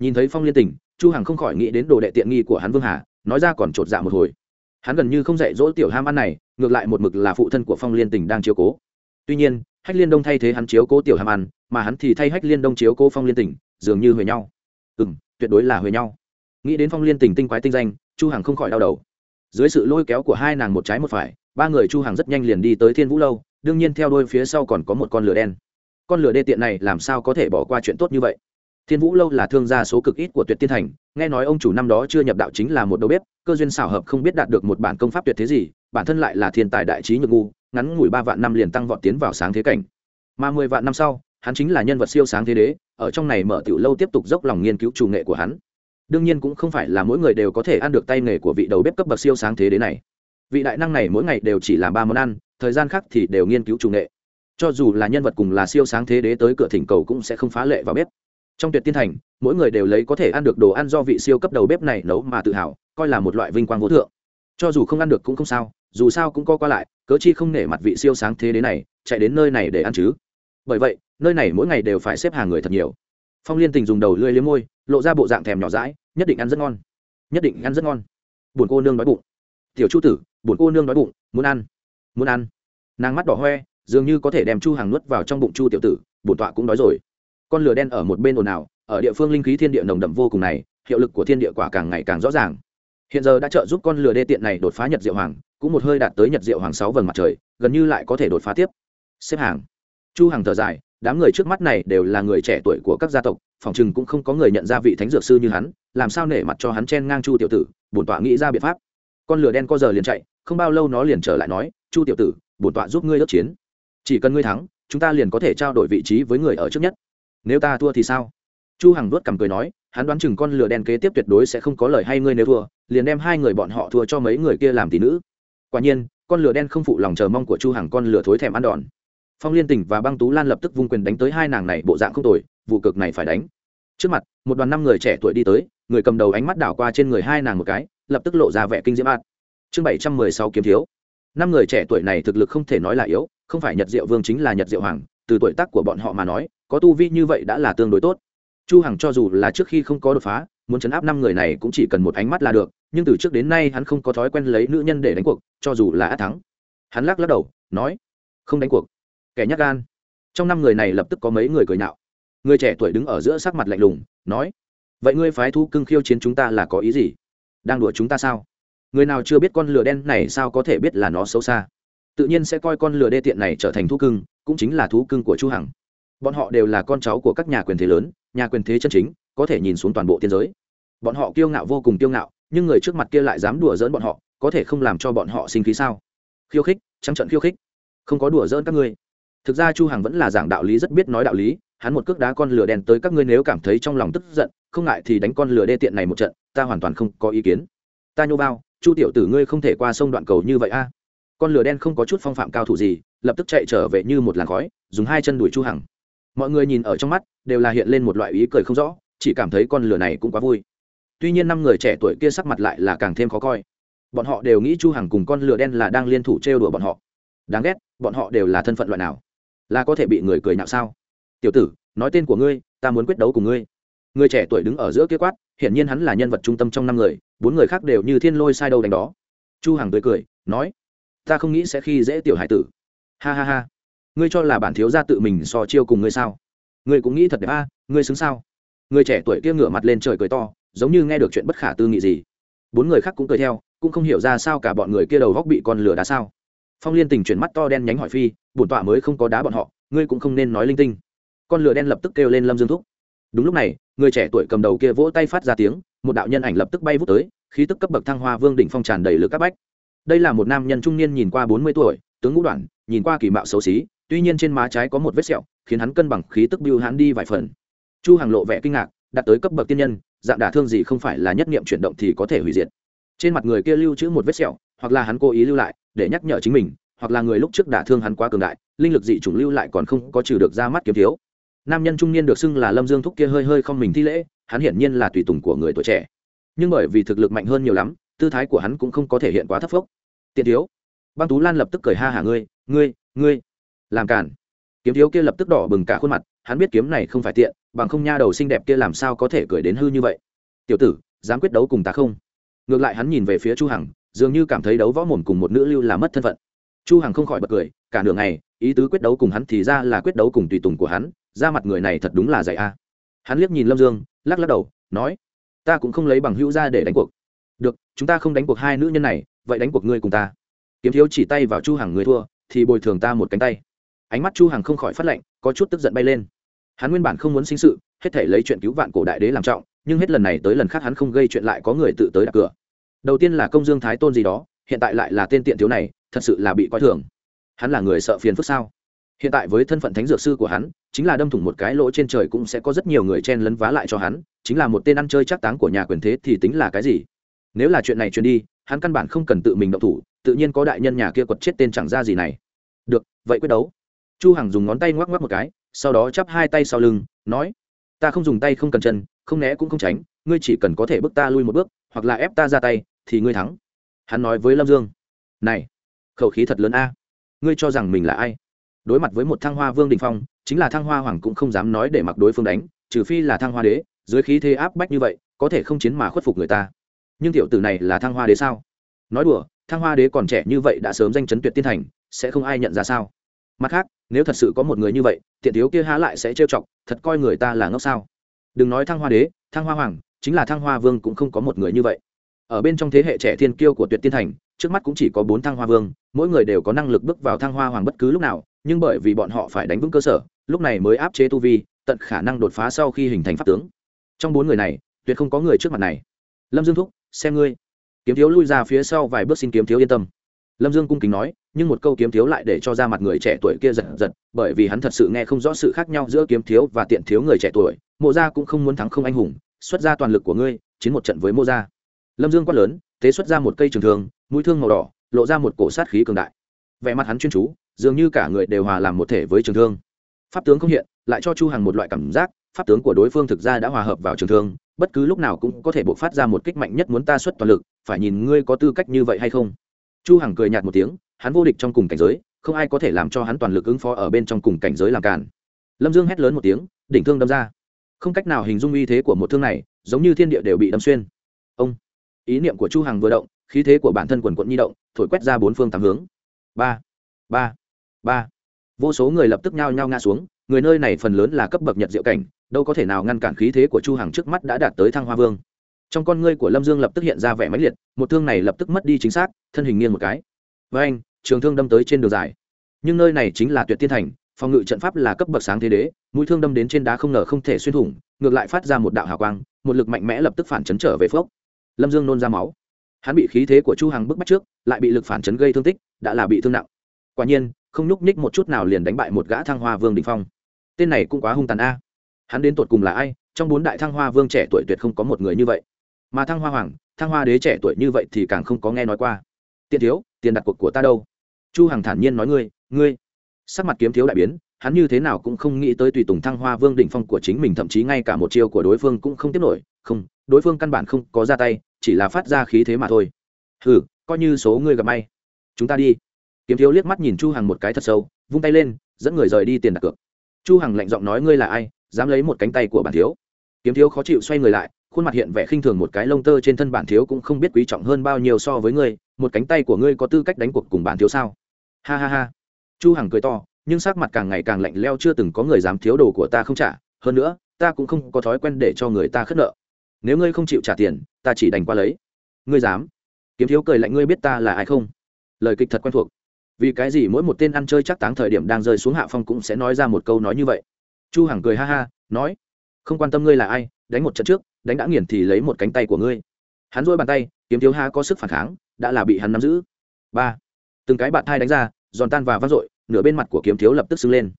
Nhìn thấy phong liên tình, chu hằng không khỏi nghĩ đến đồ đệ tiện nghi của hắn vương hà nói ra còn chột dạ một hồi. Hắn gần như không dạy dỗ tiểu ham ăn này, ngược lại một mực là phụ thân của phong liên tình đang chiếu cố. Tuy nhiên, hách liên đông thay thế hắn chiếu cố tiểu ham ăn, mà hắn thì thay hách liên đông chiếu cố phong liên tình, dường như huề nhau. Ừ m tuyệt đối là huề nhau. Nghĩ đến phong liên tình tinh quái tinh danh, chu hằng không khỏi đau đầu. Dưới sự lôi kéo của hai nàng một trái một phải, ba người chu hằng rất nhanh liền đi tới thiên vũ lâu, đương nhiên theo đôi phía sau còn có một con lửa đen. Con lửa đê tiện này làm sao có thể bỏ qua chuyện tốt như vậy? Thiên vũ lâu là thương gia số cực ít của tuyệt tiên thành, nghe nói ông chủ năm đó chưa nhập đạo chính là một đầu bếp, cơ duyên xảo hợp không biết đạt được một bản công pháp tuyệt thế gì, bản thân lại là thiên tài đại trí nhược ngu, ngắn ngủi ba vạn năm liền tăng vọt tiến vào sáng thế cảnh. Mà mười vạn năm sau, hắn chính là nhân vật siêu sáng thế đế, ở trong này mở tiểu lâu tiếp tục dốc lòng nghiên cứu chủ nghệ của hắn. Đương nhiên cũng không phải là mỗi người đều có thể ăn được tay nghề của vị đầu bếp cấp bậc siêu sáng thế đế này. Vị đại năng này mỗi ngày đều chỉ làm ba món ăn, thời gian khác thì đều nghiên cứu chủ nghệ. Cho dù là nhân vật cùng là siêu sáng thế đế tới cửa thỉnh cầu cũng sẽ không phá lệ vào bếp trong tuyệt tiên thành, mỗi người đều lấy có thể ăn được đồ ăn do vị siêu cấp đầu bếp này nấu mà tự hào, coi là một loại vinh quang vô thượng. Cho dù không ăn được cũng không sao, dù sao cũng co qua lại, cớ chi không nể mặt vị siêu sáng thế đế này, chạy đến nơi này để ăn chứ? Bởi vậy, nơi này mỗi ngày đều phải xếp hàng người thật nhiều. Phong liên tình dùng đầu lưỡi liếm môi, lộ ra bộ dạng thèm nhỏ rãi nhất định ăn rất ngon. Nhất định ăn rất ngon. Buồn cô nương đói bụng. Tiểu chu tử, buồn cô nương đói bụng, muốn ăn. Muốn ăn. Nàng mắt đỏ hoe, dường như có thể đem chu hàng nuốt vào trong bụng chu tiểu tử, bổn tọa cũng đói rồi con lửa đen ở một bên ồn ào, ở địa phương linh khí thiên địa nồng đậm vô cùng này, hiệu lực của thiên địa quả càng ngày càng rõ ràng. Hiện giờ đã trợ giúp con lửa đê tiện này đột phá nhật diệu hoàng, cũng một hơi đạt tới nhật diệu hoàng sáu vầng mặt trời, gần như lại có thể đột phá tiếp. Xếp hàng. Chu hàng thở dài, đám người trước mắt này đều là người trẻ tuổi của các gia tộc, phòng chừng cũng không có người nhận ra vị thánh dược sư như hắn, làm sao nể mặt cho hắn chen ngang chu tiểu tử, bổn tọa nghĩ ra biện pháp. Con lửa đen có giờ liền chạy, không bao lâu nó liền trở lại nói, chu tiểu tử, bổn tọa giúp ngươi đốc chiến. Chỉ cần ngươi thắng, chúng ta liền có thể trao đổi vị trí với người ở trước nhất nếu ta thua thì sao? Chu hằng nuốt cằm cười nói, hắn đoán chừng con lửa đen kế tiếp tuyệt đối sẽ không có lời hay ngươi nếu thua, liền đem hai người bọn họ thua cho mấy người kia làm tỷ nữ. Quả nhiên, con lửa đen không phụ lòng chờ mong của chu hằng con lửa thối thèm ăn đòn. Phong liên tỉnh và băng tú lan lập tức vung quyền đánh tới hai nàng này, bộ dạng không tồi, vụ cực này phải đánh. Trước mặt, một đoàn năm người trẻ tuổi đi tới, người cầm đầu ánh mắt đảo qua trên người hai nàng một cái, lập tức lộ ra vẻ kinh diễm ạt chương bảy trăm mười sáu kiếm thiếu. Năm người trẻ tuổi này thực lực không thể nói là yếu, không phải nhật diệu vương chính là nhật diệu hoàng, từ tuổi tác của bọn họ mà nói có tu vi như vậy đã là tương đối tốt. Chu hằng cho dù là trước khi không có đột phá, muốn chấn áp năm người này cũng chỉ cần một ánh mắt là được, nhưng từ trước đến nay hắn không có thói quen lấy nữ nhân để đánh cuộc, cho dù là át thắng. Hắn lắc lắc đầu, nói, không đánh cuộc. Kẻ nhắc gan. Trong năm người này lập tức có mấy người cười nhạo. Người trẻ tuổi đứng ở giữa sắc mặt lạnh lùng, nói, vậy ngươi phái thu cưng khiêu chiến chúng ta là có ý gì? Đang đùa chúng ta sao? Người nào chưa biết con lửa đen này sao có thể biết là nó xấu xa? Tự nhiên sẽ coi con lửa đê tiện này trở thành thú cưng, cũng chính là thú cưng của chu hằng bọn họ đều là con cháu của các nhà quyền thế lớn, nhà quyền thế chân chính, có thể nhìn xuống toàn bộ tiên giới. Bọn họ kiêu ngạo vô cùng kiêu ngạo, nhưng người trước mặt kia lại dám đùa dỡn bọn họ, có thể không làm cho bọn họ sinh khí sao? Khiêu khích, trắng trận khiêu khích. Không có đùa dỡn các ngươi. Thực ra chu hằng vẫn là giảng đạo lý rất biết nói đạo lý, hắn một cước đá con lửa đen tới các ngươi nếu cảm thấy trong lòng tức giận, không ngại thì đánh con lửa đê tiện này một trận, ta hoàn toàn không có ý kiến. Ta nhô bao, chu tiểu tử ngươi không thể qua sông đoạn cầu như vậy a. Con lửa đen không có chút phong phạm cao thủ gì, lập tức chạy trở về như một làn khói, dùng hai chân đuổi chu hằng mọi người nhìn ở trong mắt, đều là hiện lên một loại ý cười không rõ, chỉ cảm thấy con lửa này cũng quá vui. Tuy nhiên năm người trẻ tuổi kia sắc mặt lại là càng thêm khó coi. Bọn họ đều nghĩ chu hằng cùng con lửa đen là đang liên thủ trêu đùa bọn họ. Đáng ghét, bọn họ đều là thân phận loại nào? Là có thể bị người cười nhạo sao? Tiểu tử, nói tên của ngươi, ta muốn quyết đấu cùng ngươi. Người trẻ tuổi đứng ở giữa kia quát, hiển nhiên hắn là nhân vật trung tâm trong năm người, bốn người khác đều như thiên lôi sai đâu đánh đó. Chu hằng tươi cười, nói, ta không nghĩ sẽ khi dễ tiểu hải tử. Ha ha ha ngươi cho là bản thiếu gia tự mình so chiêu cùng ngươi sao? Ngươi cũng nghĩ thật đẹp a, ngươi xứng sao? Người trẻ tuổi kia ngửa mặt lên trời cười to, giống như nghe được chuyện bất khả tư nghị gì. Bốn người khác cũng cười theo, cũng không hiểu ra sao cả bọn người kia đầu góc bị con lửa đá sao. Phong liên tình chuyển mắt to đen nhánh hỏi phi, bổn tọa mới không có đá bọn họ, ngươi cũng không nên nói linh tinh. Con lửa đen lập tức kêu lên lâm dương thúc. Đúng lúc này, người trẻ tuổi cầm đầu kia vỗ tay phát ra tiếng, một đạo nhân ảnh lập tức bay vút tới, khí tức cấp bậc thăng hoa vương đỉnh phong tràn đầy lực các bách. Đây là một nam nhân trung niên nhìn qua bốn mươi tuổi tướng ngũ đoạn nhìn qua kỳ mạo xấu xí, tuy nhiên trên má trái có một vết sẹo, khiến hắn cân bằng khí tức bưu hắn đi vài phần. Chu hàng lộ vẻ kinh ngạc đạt tới cấp bậc tiên nhân, dạng đả thương gì không phải là nhất niệm chuyển động thì có thể hủy diệt. Trên mặt người kia lưu trữ một vết sẹo, hoặc là hắn cố ý lưu lại, để nhắc nhở chính mình, hoặc là người lúc trước đả thương hắn quá cường đại, linh lực dị chủng lưu lại còn không có trừ được ra mắt kiếm thiếu. Nam nhân trung niên được xưng là lâm dương thúc kia hơi hơi không mình thi lễ, hắn hiển nhiên là tùy tùng của người tuổi trẻ. Nhưng bởi vì thực lực mạnh hơn nhiều lắm, tư thái của hắn cũng không có thể hiện quá thấp phốc. Tiện thiếu băng tú lan lập tức cười ha hả ngươi ngươi ngươi, làm cản kiếm thiếu kia lập tức đỏ bừng cả khuôn mặt, hắn biết kiếm này không phải tiện, bằng không nha đầu xinh đẹp kia làm sao có thể cười đến hư như vậy. Tiểu tử, dám quyết đấu cùng ta không? Ngược lại hắn nhìn về phía chu hằng, dường như cảm thấy đấu võ mồm cùng một nữ lưu là mất thân phận. Chu hằng không khỏi bật cười, cả nửa ngày, ý tứ quyết đấu cùng hắn thì ra là quyết đấu cùng tùy tùng của hắn, ra mặt người này thật đúng là dạy a. Hắn liếc nhìn lâm dương, lắc lắc đầu, nói, ta cũng không lấy bằng hữu ra để đánh cuộc. Được, chúng ta không đánh cuộc hai nữ nhân này, vậy đánh cuộc ngươi cùng ta kiếm thiếu chỉ tay vào chu hằng người thua, thì bồi thường ta một cánh tay. Ánh mắt chu hằng không khỏi phát lệnh có chút tức giận bay lên. Hắn nguyên bản không muốn sinh sự, hết thể lấy chuyện cứu vạn cổ đại đế làm trọng, nhưng hết lần này tới lần khác hắn không gây chuyện lại có người tự tới đặt cửa. Đầu tiên là công dương thái tôn gì đó, hiện tại lại là tên tiện thiếu này, thật sự là bị coi thường. Hắn là người sợ phiền phức sao? Hiện tại với thân phận thánh dược sư của hắn, chính là đâm thủng một cái lỗ trên trời cũng sẽ có rất nhiều người chen lấn vá lại cho hắn, chính là một tên ăn chơi chắc táng của nhà quyền thế thì tính là cái gì? Nếu là chuyện này truyền đi, hắn căn bản không cần tự mình động thủ, tự nhiên có đại nhân nhà kia quật chết tên chẳng ra gì này. Được, vậy quyết đấu. Chu hằng dùng ngón tay ngoắc ngoắc một cái, sau đó chắp hai tay sau lưng, nói, ta không dùng tay không cần chân, không né cũng không tránh, ngươi chỉ cần có thể bước ta lui một bước, hoặc là ép ta ra tay, thì ngươi thắng. Hắn nói với lâm dương, này, khẩu khí thật lớn a. Ngươi cho rằng mình là ai? Đối mặt với một thăng hoa vương đình phong, chính là thăng hoa hoàng cũng không dám nói để mặc đối phương đánh, trừ phi là thăng hoa đế, dưới khí thế áp bách như vậy, có thể không chiến mà khuất phục người ta nhưng tiểu tử này là thăng hoa đế sao? Nói đùa, thăng hoa đế còn trẻ như vậy đã sớm danh chấn tuyệt tiên thành, sẽ không ai nhận ra sao? Mặt khác, nếu thật sự có một người như vậy tiện thiếu kia há lại sẽ trêu chọc, thật coi người ta là ngốc sao? Đừng nói thăng hoa đế, thăng hoa hoàng, chính là thăng hoa vương cũng không có một người như vậy. Ở bên trong thế hệ trẻ thiên kiêu của tuyệt tiên thành, trước mắt cũng chỉ có bốn thăng hoa vương, mỗi người đều có năng lực bước vào thăng hoa hoàng bất cứ lúc nào, nhưng bởi vì bọn họ phải đánh vững cơ sở, lúc này mới áp chế tu vi, tận khả năng đột phá sau khi hình thành pháp tướng. Trong bốn người này, tuyệt không có người trước mặt này. Lâm dương thúc xem ngươi. Kiếm thiếu lui ra phía sau vài bước xin kiếm thiếu yên tâm. Lâm dương cung kính nói, nhưng một câu kiếm thiếu lại để cho ra mặt người trẻ tuổi kia giật giật, bởi vì hắn thật sự nghe không rõ sự khác nhau giữa kiếm thiếu và tiện thiếu người trẻ tuổi, mộ gia cũng không muốn thắng không anh hùng, xuất ra toàn lực của ngươi, chiến một trận với mộ gia. Lâm dương quát lớn, thế xuất ra một cây trường thương, mũi thương màu đỏ, lộ ra một cổ sát khí cường đại. Vẻ mặt hắn chuyên chú, dường như cả người đều hòa làm một thể với trường thương. Pháp tướng không hiện, lại cho chu hằng một loại cảm giác pháp tướng của đối phương thực ra đã hòa hợp vào trường thương, bất cứ lúc nào cũng có thể bộc phát ra một kích mạnh nhất muốn ta xuất toàn lực, phải nhìn ngươi có tư cách như vậy hay không. Chu hằng cười nhạt một tiếng, hắn vô địch trong cùng cảnh giới, không ai có thể làm cho hắn toàn lực ứng phó ở bên trong cùng cảnh giới làm cản lâm dương hét lớn một tiếng, đỉnh thương đâm ra. Không cách nào hình dung uy thế của một thương này, giống như thiên địa đều bị đâm xuyên. Ông. Ý niệm của chu hằng vừa động, khí thế của bản thân quần quận nhi động, thổi quét ra bốn phương tám hướng. Ba. Ba. Ba. Vô số người lập tức nhao nhao ngã xuống, người nơi này phần lớn là cấp bậc nhật diệu cảnh đâu có thể nào ngăn cản khí thế của chu hằng trước mắt đã đạt tới thăng hoa vương. Trong con ngươi của lâm dương lập tức hiện ra vẻ mãnh liệt, một thương này lập tức mất đi chính xác, thân hình nghiêng một cái. Với anh, trường thương đâm tới trên đường dài. Nhưng nơi này chính là tuyệt tiên thành, phòng ngự trận pháp là cấp bậc sáng thế đế, mũi thương đâm đến trên đá không ngờ không thể xuyên thủng, ngược lại phát ra một đạo hào quang, một lực mạnh mẽ lập tức phản chấn trở về phốc. Lâm dương nôn ra máu. Hắn bị khí thế của chu hằng bức bách trước, lại bị lực phản chấn gây thương tích, đã là bị thương nặng. Quả nhiên, không nhúc nhích một chút nào liền đánh bại một gã thăng hoa vương đình phong. Tên này cũng quá hung tàn a hắn đến tột cùng là ai? Trong bốn đại thăng hoa vương trẻ tuổi tuyệt không có một người như vậy. Mà thăng hoa hoàng thăng hoa đế trẻ tuổi như vậy thì càng không có nghe nói qua. Tiền thiếu tiền đặt cuộc của ta đâu? Chu hằng thản nhiên nói ngươi ngươi. Sắc mặt kiếm thiếu đại biến hắn như thế nào cũng không nghĩ tới tùy tùng thăng hoa vương đỉnh phong của chính mình thậm chí ngay cả một chiêu của đối phương cũng không tiếp nổi. Không đối phương căn bản không có ra tay chỉ là phát ra khí thế mà thôi. Hừ, coi như số ngươi gặp may. Chúng ta đi. Kiếm thiếu liếc mắt nhìn chu hằng một cái thật sâu vung tay lên dẫn người rời đi tiền đặt cược. Chu hằng lạnh giọng nói ngươi là ai? Dám lấy một cánh tay của bản thiếu. Kiếm thiếu khó chịu xoay người lại, khuôn mặt hiện vẻ khinh thường một cái lông tơ trên thân bản thiếu cũng không biết quý trọng hơn bao nhiêu so với ngươi, một cánh tay của ngươi có tư cách đánh cuộc cùng bản thiếu sao? Ha ha ha. Chu hằng cười to, nhưng sắc mặt càng ngày càng lạnh leo chưa từng có người dám thiếu đồ của ta không trả, hơn nữa, ta cũng không có thói quen để cho người ta khất nợ. Nếu ngươi không chịu trả tiền, ta chỉ đành qua lấy. Ngươi dám? Kiếm thiếu cười lạnh, ngươi biết ta là ai không? Lời kịch thật quen thuộc. Vì cái gì mỗi một tên ăn chơi chắc táng thời điểm đang rơi xuống hạ phong cũng sẽ nói ra một câu nói như vậy? Chu hằng cười ha ha, nói, không quan tâm ngươi là ai, đánh một trận trước, đánh đã nghiền thì lấy một cánh tay của ngươi. Hắn duỗi bàn tay, kiếm thiếu ha có sức phản kháng, đã là bị hắn nắm giữ. Ba. Từng cái bạn thai đánh ra, giòn tan và vang dội, nửa bên mặt của kiếm thiếu lập tức sưng lên.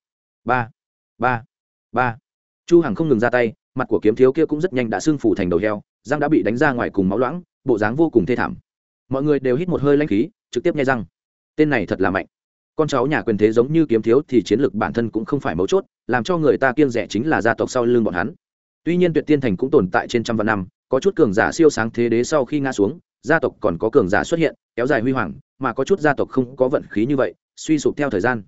Ba. Ba. Ba. Chu hằng không ngừng ra tay, mặt của kiếm thiếu kia cũng rất nhanh đã sưng phủ thành đầu heo, răng đã bị đánh ra ngoài cùng máu loãng, bộ dáng vô cùng thê thảm. Mọi người đều hít một hơi lanh khí, trực tiếp nghe răng. Tên này thật là mạnh con cháu nhà quyền thế giống như kiếm thiếu thì chiến lược bản thân cũng không phải mấu chốt, làm cho người ta kiêng rẻ chính là gia tộc sau lưng bọn hắn. Tuy nhiên tuyệt tiên thành cũng tồn tại trên trăm vạn năm, có chút cường giả siêu sáng thế đế sau khi ngã xuống, gia tộc còn có cường giả xuất hiện, kéo dài huy hoàng, mà có chút gia tộc không có vận khí như vậy, suy sụp theo thời gian.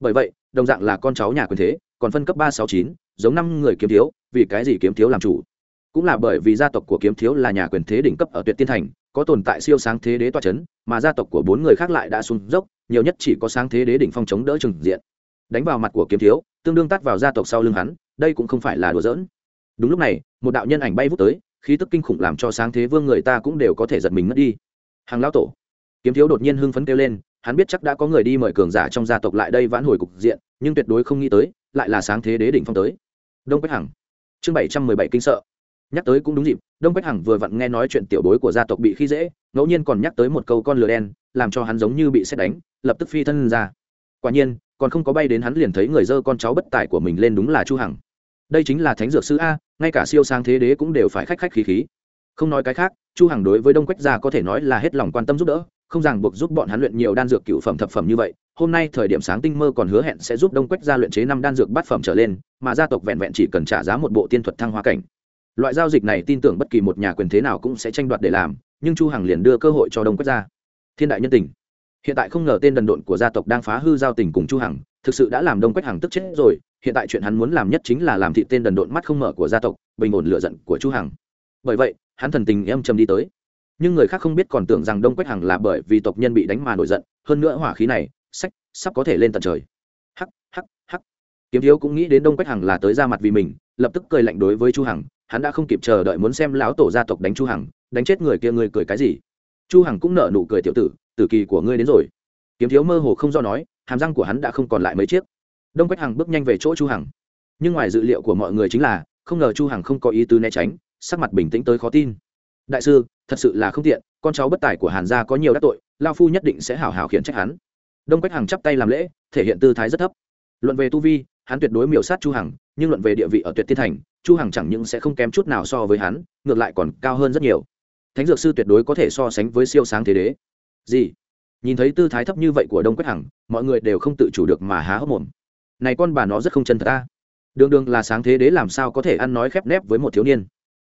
Bởi vậy, đồng dạng là con cháu nhà quyền thế, còn phân cấp ba, sáu, chín, giống năm người kiếm thiếu, vì cái gì kiếm thiếu làm chủ? Cũng là bởi vì gia tộc của kiếm thiếu là nhà quyền thế đỉnh cấp ở tuyệt tiên thành có tồn tại siêu sáng thế đế toa c h ấ n, mà gia tộc của bốn người khác lại đã xuống dốc, nhiều nhất chỉ có sáng thế đế đỉnh phong chống đỡ trừng diện. Đánh vào mặt của kiếm thiếu, tương đương tắt vào gia tộc sau lưng hắn, đây cũng không phải là đùa giỡn. Đúng lúc này, một đạo nhân ảnh bay vút tới, khí tức kinh khủng làm cho sáng thế vương người ta cũng đều có thể giật mình mất đi. Hàng lão tổ. Kiếm thiếu đột nhiên hưng phấn kêu lên, hắn biết chắc đã có người đi mời cường giả trong gia tộc lại đây vãn hồi cục diện, nhưng tuyệt đối không nghĩ tới, lại là sáng thế đế đỉnh phong tới. Đông bách hằng. Chương bảy trăm mười bảy kinh sợ nhắc tới cũng đúng dịp, đông Quách hằng vừa vặn nghe nói chuyện tiểu bối của gia tộc bị khi dễ, ngẫu nhiên còn nhắc tới một câu con lừa đen, làm cho hắn giống như bị xét đánh, lập tức phi thân ra. Quả nhiên, còn không có bay đến hắn liền thấy người dơ con cháu bất tài của mình lên đúng là chu hằng. Đây chính là thánh dược sư a, ngay cả siêu sang thế đế cũng đều phải khách khách khí khí. Không nói cái khác, chu hằng đối với đông quách gia có thể nói là hết lòng quan tâm giúp đỡ, không ràng buộc giúp bọn hắn luyện nhiều đan dược cựu phẩm thập phẩm như vậy, hôm nay thời điểm sáng tinh mơ còn hứa hẹn sẽ giúp đông quách gia luyện chế năm đan dược bát phẩm trở lên, mà gia tộc vẹn vẹn chỉ cần trả giá một bộ tiên thuật thăng hoa cảnh loại giao dịch này tin tưởng bất kỳ một nhà quyền thế nào cũng sẽ tranh đoạt để làm, nhưng chu hằng liền đưa cơ hội cho đông quách ra. thiên đại nhân tình. Hiện tại không ngờ tên đần độn của gia tộc đang phá hư giao tình cùng chu hằng, thực sự đã làm đông quách hằng tức chết rồi, hiện tại chuyện hắn muốn làm nhất chính là làm thị tên đần độn mắt không mở của gia tộc, bình ổn lửa giận của chu hằng. Bởi vậy, hắn thần tình em trầm đi tới. Nhưng người khác không biết còn tưởng rằng đông quách hằng là bởi vì tộc nhân bị đánh mà nổi giận, hơn nữa hỏa khí này, sách, sắp có thể lên tận trời. Hắc hắc hắc. Kiếm thiếu cũng nghĩ đến đông quách hằng là tới ra mặt vì mình, lập tức cười lạnh đối với chu hằng hắn đã không kịp chờ đợi muốn xem lão tổ gia tộc đánh chu hằng, đánh chết người kia người cười cái gì? Chu hằng cũng nở nụ cười tiểu tử tử kỳ của ngươi đến rồi. Kiếm thiếu mơ hồ không do nói, hàm răng của hắn đã không còn lại mấy chiếc. Đông quách hằng bước nhanh về chỗ chu hằng. Nhưng ngoài dự liệu của mọi người chính là, không ngờ chu hằng không có ý tứ né tránh, sắc mặt bình tĩnh tới khó tin. Đại sư, thật sự là không tiện, con cháu bất tài của hàn gia có nhiều đắc tội lao phu nhất định sẽ hảo hảo khiển trách hắn. Đông quách hằng chắp tay làm lễ, thể hiện tư thái rất thấp. Luận về tu vi, hắn tuyệt đối miểu sát chu hằng, nhưng luận về địa vị ở tuyệt thiên thành chu hằng chẳng những sẽ không kém chút nào so với hắn, ngược lại còn cao hơn rất nhiều. Thánh dược sư tuyệt đối có thể so sánh với siêu sáng thế đế. Gì? Nhìn thấy tư thái thấp như vậy của đông quách hằng, mọi người đều không tự chủ được mà há hốc mồm. Này con bà nó rất không chân thật ta. Đường đường là sáng thế đế làm sao có thể ăn nói khép nép với một thiếu niên?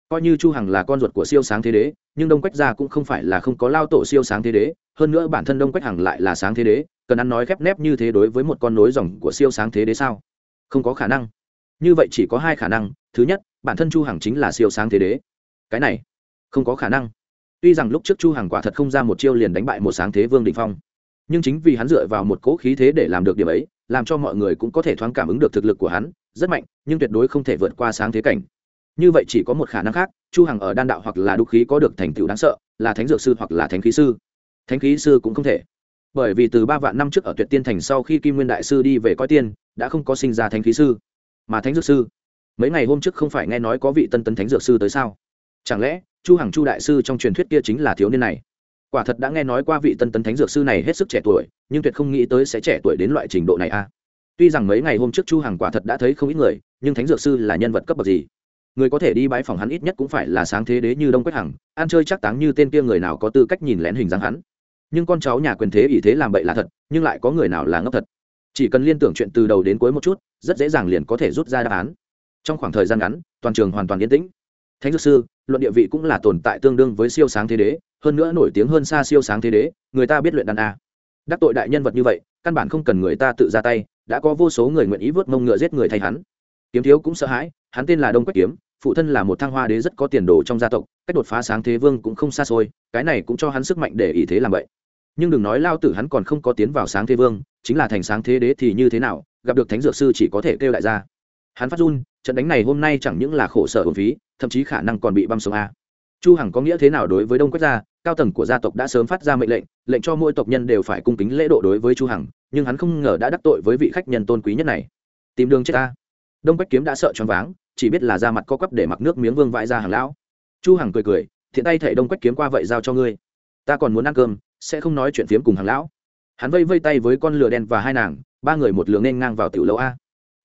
Coi như chu hằng là con ruột của siêu sáng thế đế, nhưng đông quách gia cũng không phải là không có lao tổ siêu sáng thế đế, hơn nữa bản thân đông quách hằng lại là sáng thế đế, cần ăn nói khép nép như thế đối với một con nối dòng của siêu sáng thế đế sao? Không có khả năng như vậy chỉ có hai khả năng, thứ nhất, bản thân chu hằng chính là siêu sáng thế đế. Cái này, không có khả năng. Tuy rằng lúc trước chu hằng quả thật không ra một chiêu liền đánh bại một sáng thế vương đình phong, nhưng chính vì hắn dựa vào một cỗ khí thế để làm được điểm ấy, làm cho mọi người cũng có thể thoáng cảm ứng được thực lực của hắn, rất mạnh, nhưng tuyệt đối không thể vượt qua sáng thế cảnh. Như vậy chỉ có một khả năng khác, chu hằng ở đan đạo hoặc là đúc khí có được thành tựu đáng sợ, là thánh dược sư hoặc là thánh khí sư. Thánh khí sư cũng không thể. Bởi vì từ ba vạn năm trước ở tuyệt tiên thành sau khi kim nguyên đại sư đi về coi tiên, đã không có sinh ra thánh khí sư mà thánh dược sư. Mấy ngày hôm trước không phải nghe nói có vị tân tấn thánh dược sư tới sao? Chẳng lẽ, chu hằng chu đại sư trong truyền thuyết kia chính là thiếu niên này? Quả thật đã nghe nói qua vị tân tấn thánh dược sư này hết sức trẻ tuổi, nhưng tuyệt không nghĩ tới sẽ trẻ tuổi đến loại trình độ này a tuy rằng mấy ngày hôm trước chu hằng quả thật đã thấy không ít người, nhưng thánh dược sư là nhân vật cấp bậc gì? Người có thể đi bãi phòng hắn ít nhất cũng phải là sáng thế đế như đông quách hằng, ăn chơi chắc táng như tên kia người nào có tư cách nhìn lén hình dáng hắn. Nhưng con cháu nhà quyền thế ý thế làm bậy là thật, nhưng lại có người nào là ngốc thật? Chỉ cần liên tưởng chuyện từ đầu đến cuối một chút, rất dễ dàng liền có thể rút ra đáp án. Trong khoảng thời gian ngắn, toàn trường hoàn toàn yên tĩnh. Thánh dược sư, luận địa vị cũng là tồn tại tương đương với siêu sáng thế đế, hơn nữa nổi tiếng hơn xa siêu sáng thế đế, người ta biết luyện đàn a. Đắc tội đại nhân vật như vậy, căn bản không cần người ta tự ra tay, đã có vô số người nguyện ý vớt mông ngựa giết người thay hắn. Kiếm thiếu cũng sợ hãi, hắn tên là đông quách kiếm, phụ thân là một thăng hoa đế rất có tiền đồ trong gia tộc, cách đột phá sáng thế vương cũng không xa xôi, cái này cũng cho hắn sức mạnh để ý thế làm vậy nhưng đừng nói lao tử hắn còn không có tiến vào sáng thế vương, chính là thành sáng thế đế thì như thế nào, gặp được thánh dược sư chỉ có thể kêu đại gia. Hắn phát run, trận đánh này hôm nay chẳng những là khổ sở hồn phí, thậm chí khả năng còn bị băm sống a. Chu hằng có nghĩa thế nào đối với đông quách gia, cao tầng của gia tộc đã sớm phát ra mệnh lệnh lệnh cho mỗi tộc nhân đều phải cung kính lễ độ đối với chu hằng, nhưng hắn không ngờ đã đắc tội với vị khách nhân tôn quý nhất này. Tìm đường chết ta. Đông quách kiếm đã sợ choáng váng, chỉ biết là ra mặt co quắp để mặc nước miếng vương vãi ra hàng lão. Chu hằng cười cười, thiện tay thảy đông quách kiếm qua vậy giao cho ngươi. Ta còn muốn ăn cơm sẽ không nói chuyện phiếm cùng hàng lão. Hắn vây vây tay với con lừa đen và hai nàng, ba người một lường nên ngang vào tiểu lâu a.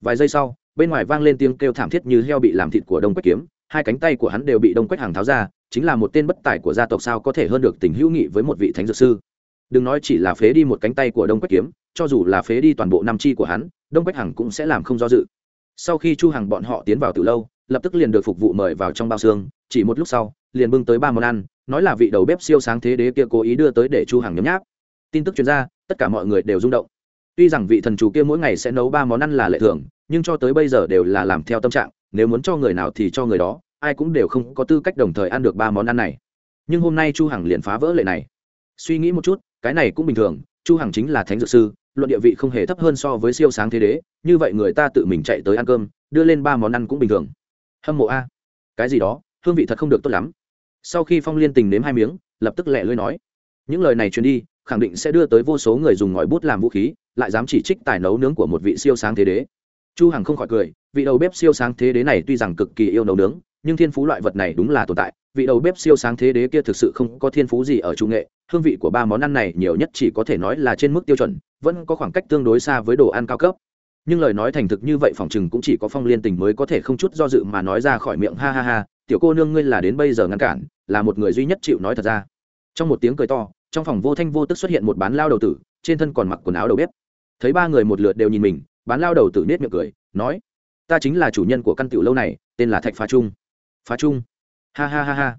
Vài giây sau, bên ngoài vang lên tiếng kêu thảm thiết như heo bị làm thịt của đông quách kiếm, hai cánh tay của hắn đều bị đông quách hàng tháo ra, chính là một tên bất tài của gia tộc sao có thể hơn được tình hữu nghị với một vị thánh dược sư. Đừng nói chỉ là phế đi một cánh tay của đông quách kiếm, cho dù là phế đi toàn bộ năm chi của hắn, đông quách hằng cũng sẽ làm không do dự. Sau khi chu hằng bọn họ tiến vào từ lâu, lập tức liền được phục vụ mời vào trong bao xương, chỉ một lúc sau, liền bưng tới ba món ăn nói là vị đầu bếp siêu sáng thế đế kia cố ý đưa tới để chu hằng nhấm nháp. Tin tức chuyên ra, tất cả mọi người đều rung động. Tuy rằng vị thần chủ kia mỗi ngày sẽ nấu ba món ăn là lệ thường, nhưng cho tới bây giờ đều là làm theo tâm trạng, nếu muốn cho người nào thì cho người đó, ai cũng đều không có tư cách đồng thời ăn được ba món ăn này. Nhưng hôm nay chu hằng liền phá vỡ lệ này. Suy nghĩ một chút, cái này cũng bình thường, chu hằng chính là thánh dược sư, luận địa vị không hề thấp hơn so với siêu sáng thế đế, như vậy người ta tự mình chạy tới ăn cơm, đưa lên ba món ăn cũng bình thường. Hâm mộ a. Cái gì đó, hương vị thật không được tốt lắm sau khi phong liên tình nếm hai miếng, lập tức lẹ lưỡi nói, những lời này truyền đi, khẳng định sẽ đưa tới vô số người dùng ngòi bút làm vũ khí, lại dám chỉ trích tài nấu nướng của một vị siêu sáng thế đế. Chu hằng không khỏi cười, vị đầu bếp siêu sáng thế đế này tuy rằng cực kỳ yêu nấu nướng, nhưng thiên phú loại vật này đúng là tồn tại. Vị đầu bếp siêu sáng thế đế kia thực sự không có thiên phú gì ở trung nghệ, hương vị của ba món ăn này nhiều nhất chỉ có thể nói là trên mức tiêu chuẩn, vẫn có khoảng cách tương đối xa với đồ ăn cao cấp. Nhưng lời nói thành thực như vậy phòng chừng cũng chỉ có phong liên tình mới có thể không chút do dự mà nói ra khỏi miệng, ha ha ha tiểu cô nương ngươi là đến bây giờ ngăn cản, là một người duy nhất chịu nói thật ra. Trong một tiếng cười to, trong phòng vô thanh vô tức xuất hiện một bán lao đầu tử, trên thân còn mặc quần áo đầu bếp. Thấy ba người một lượt đều nhìn mình, bán lao đầu tử nết miệng cười, nói, ta chính là chủ nhân của căn tiểu lâu này, tên là thạch phá trung. Phá trung? Ha ha ha ha.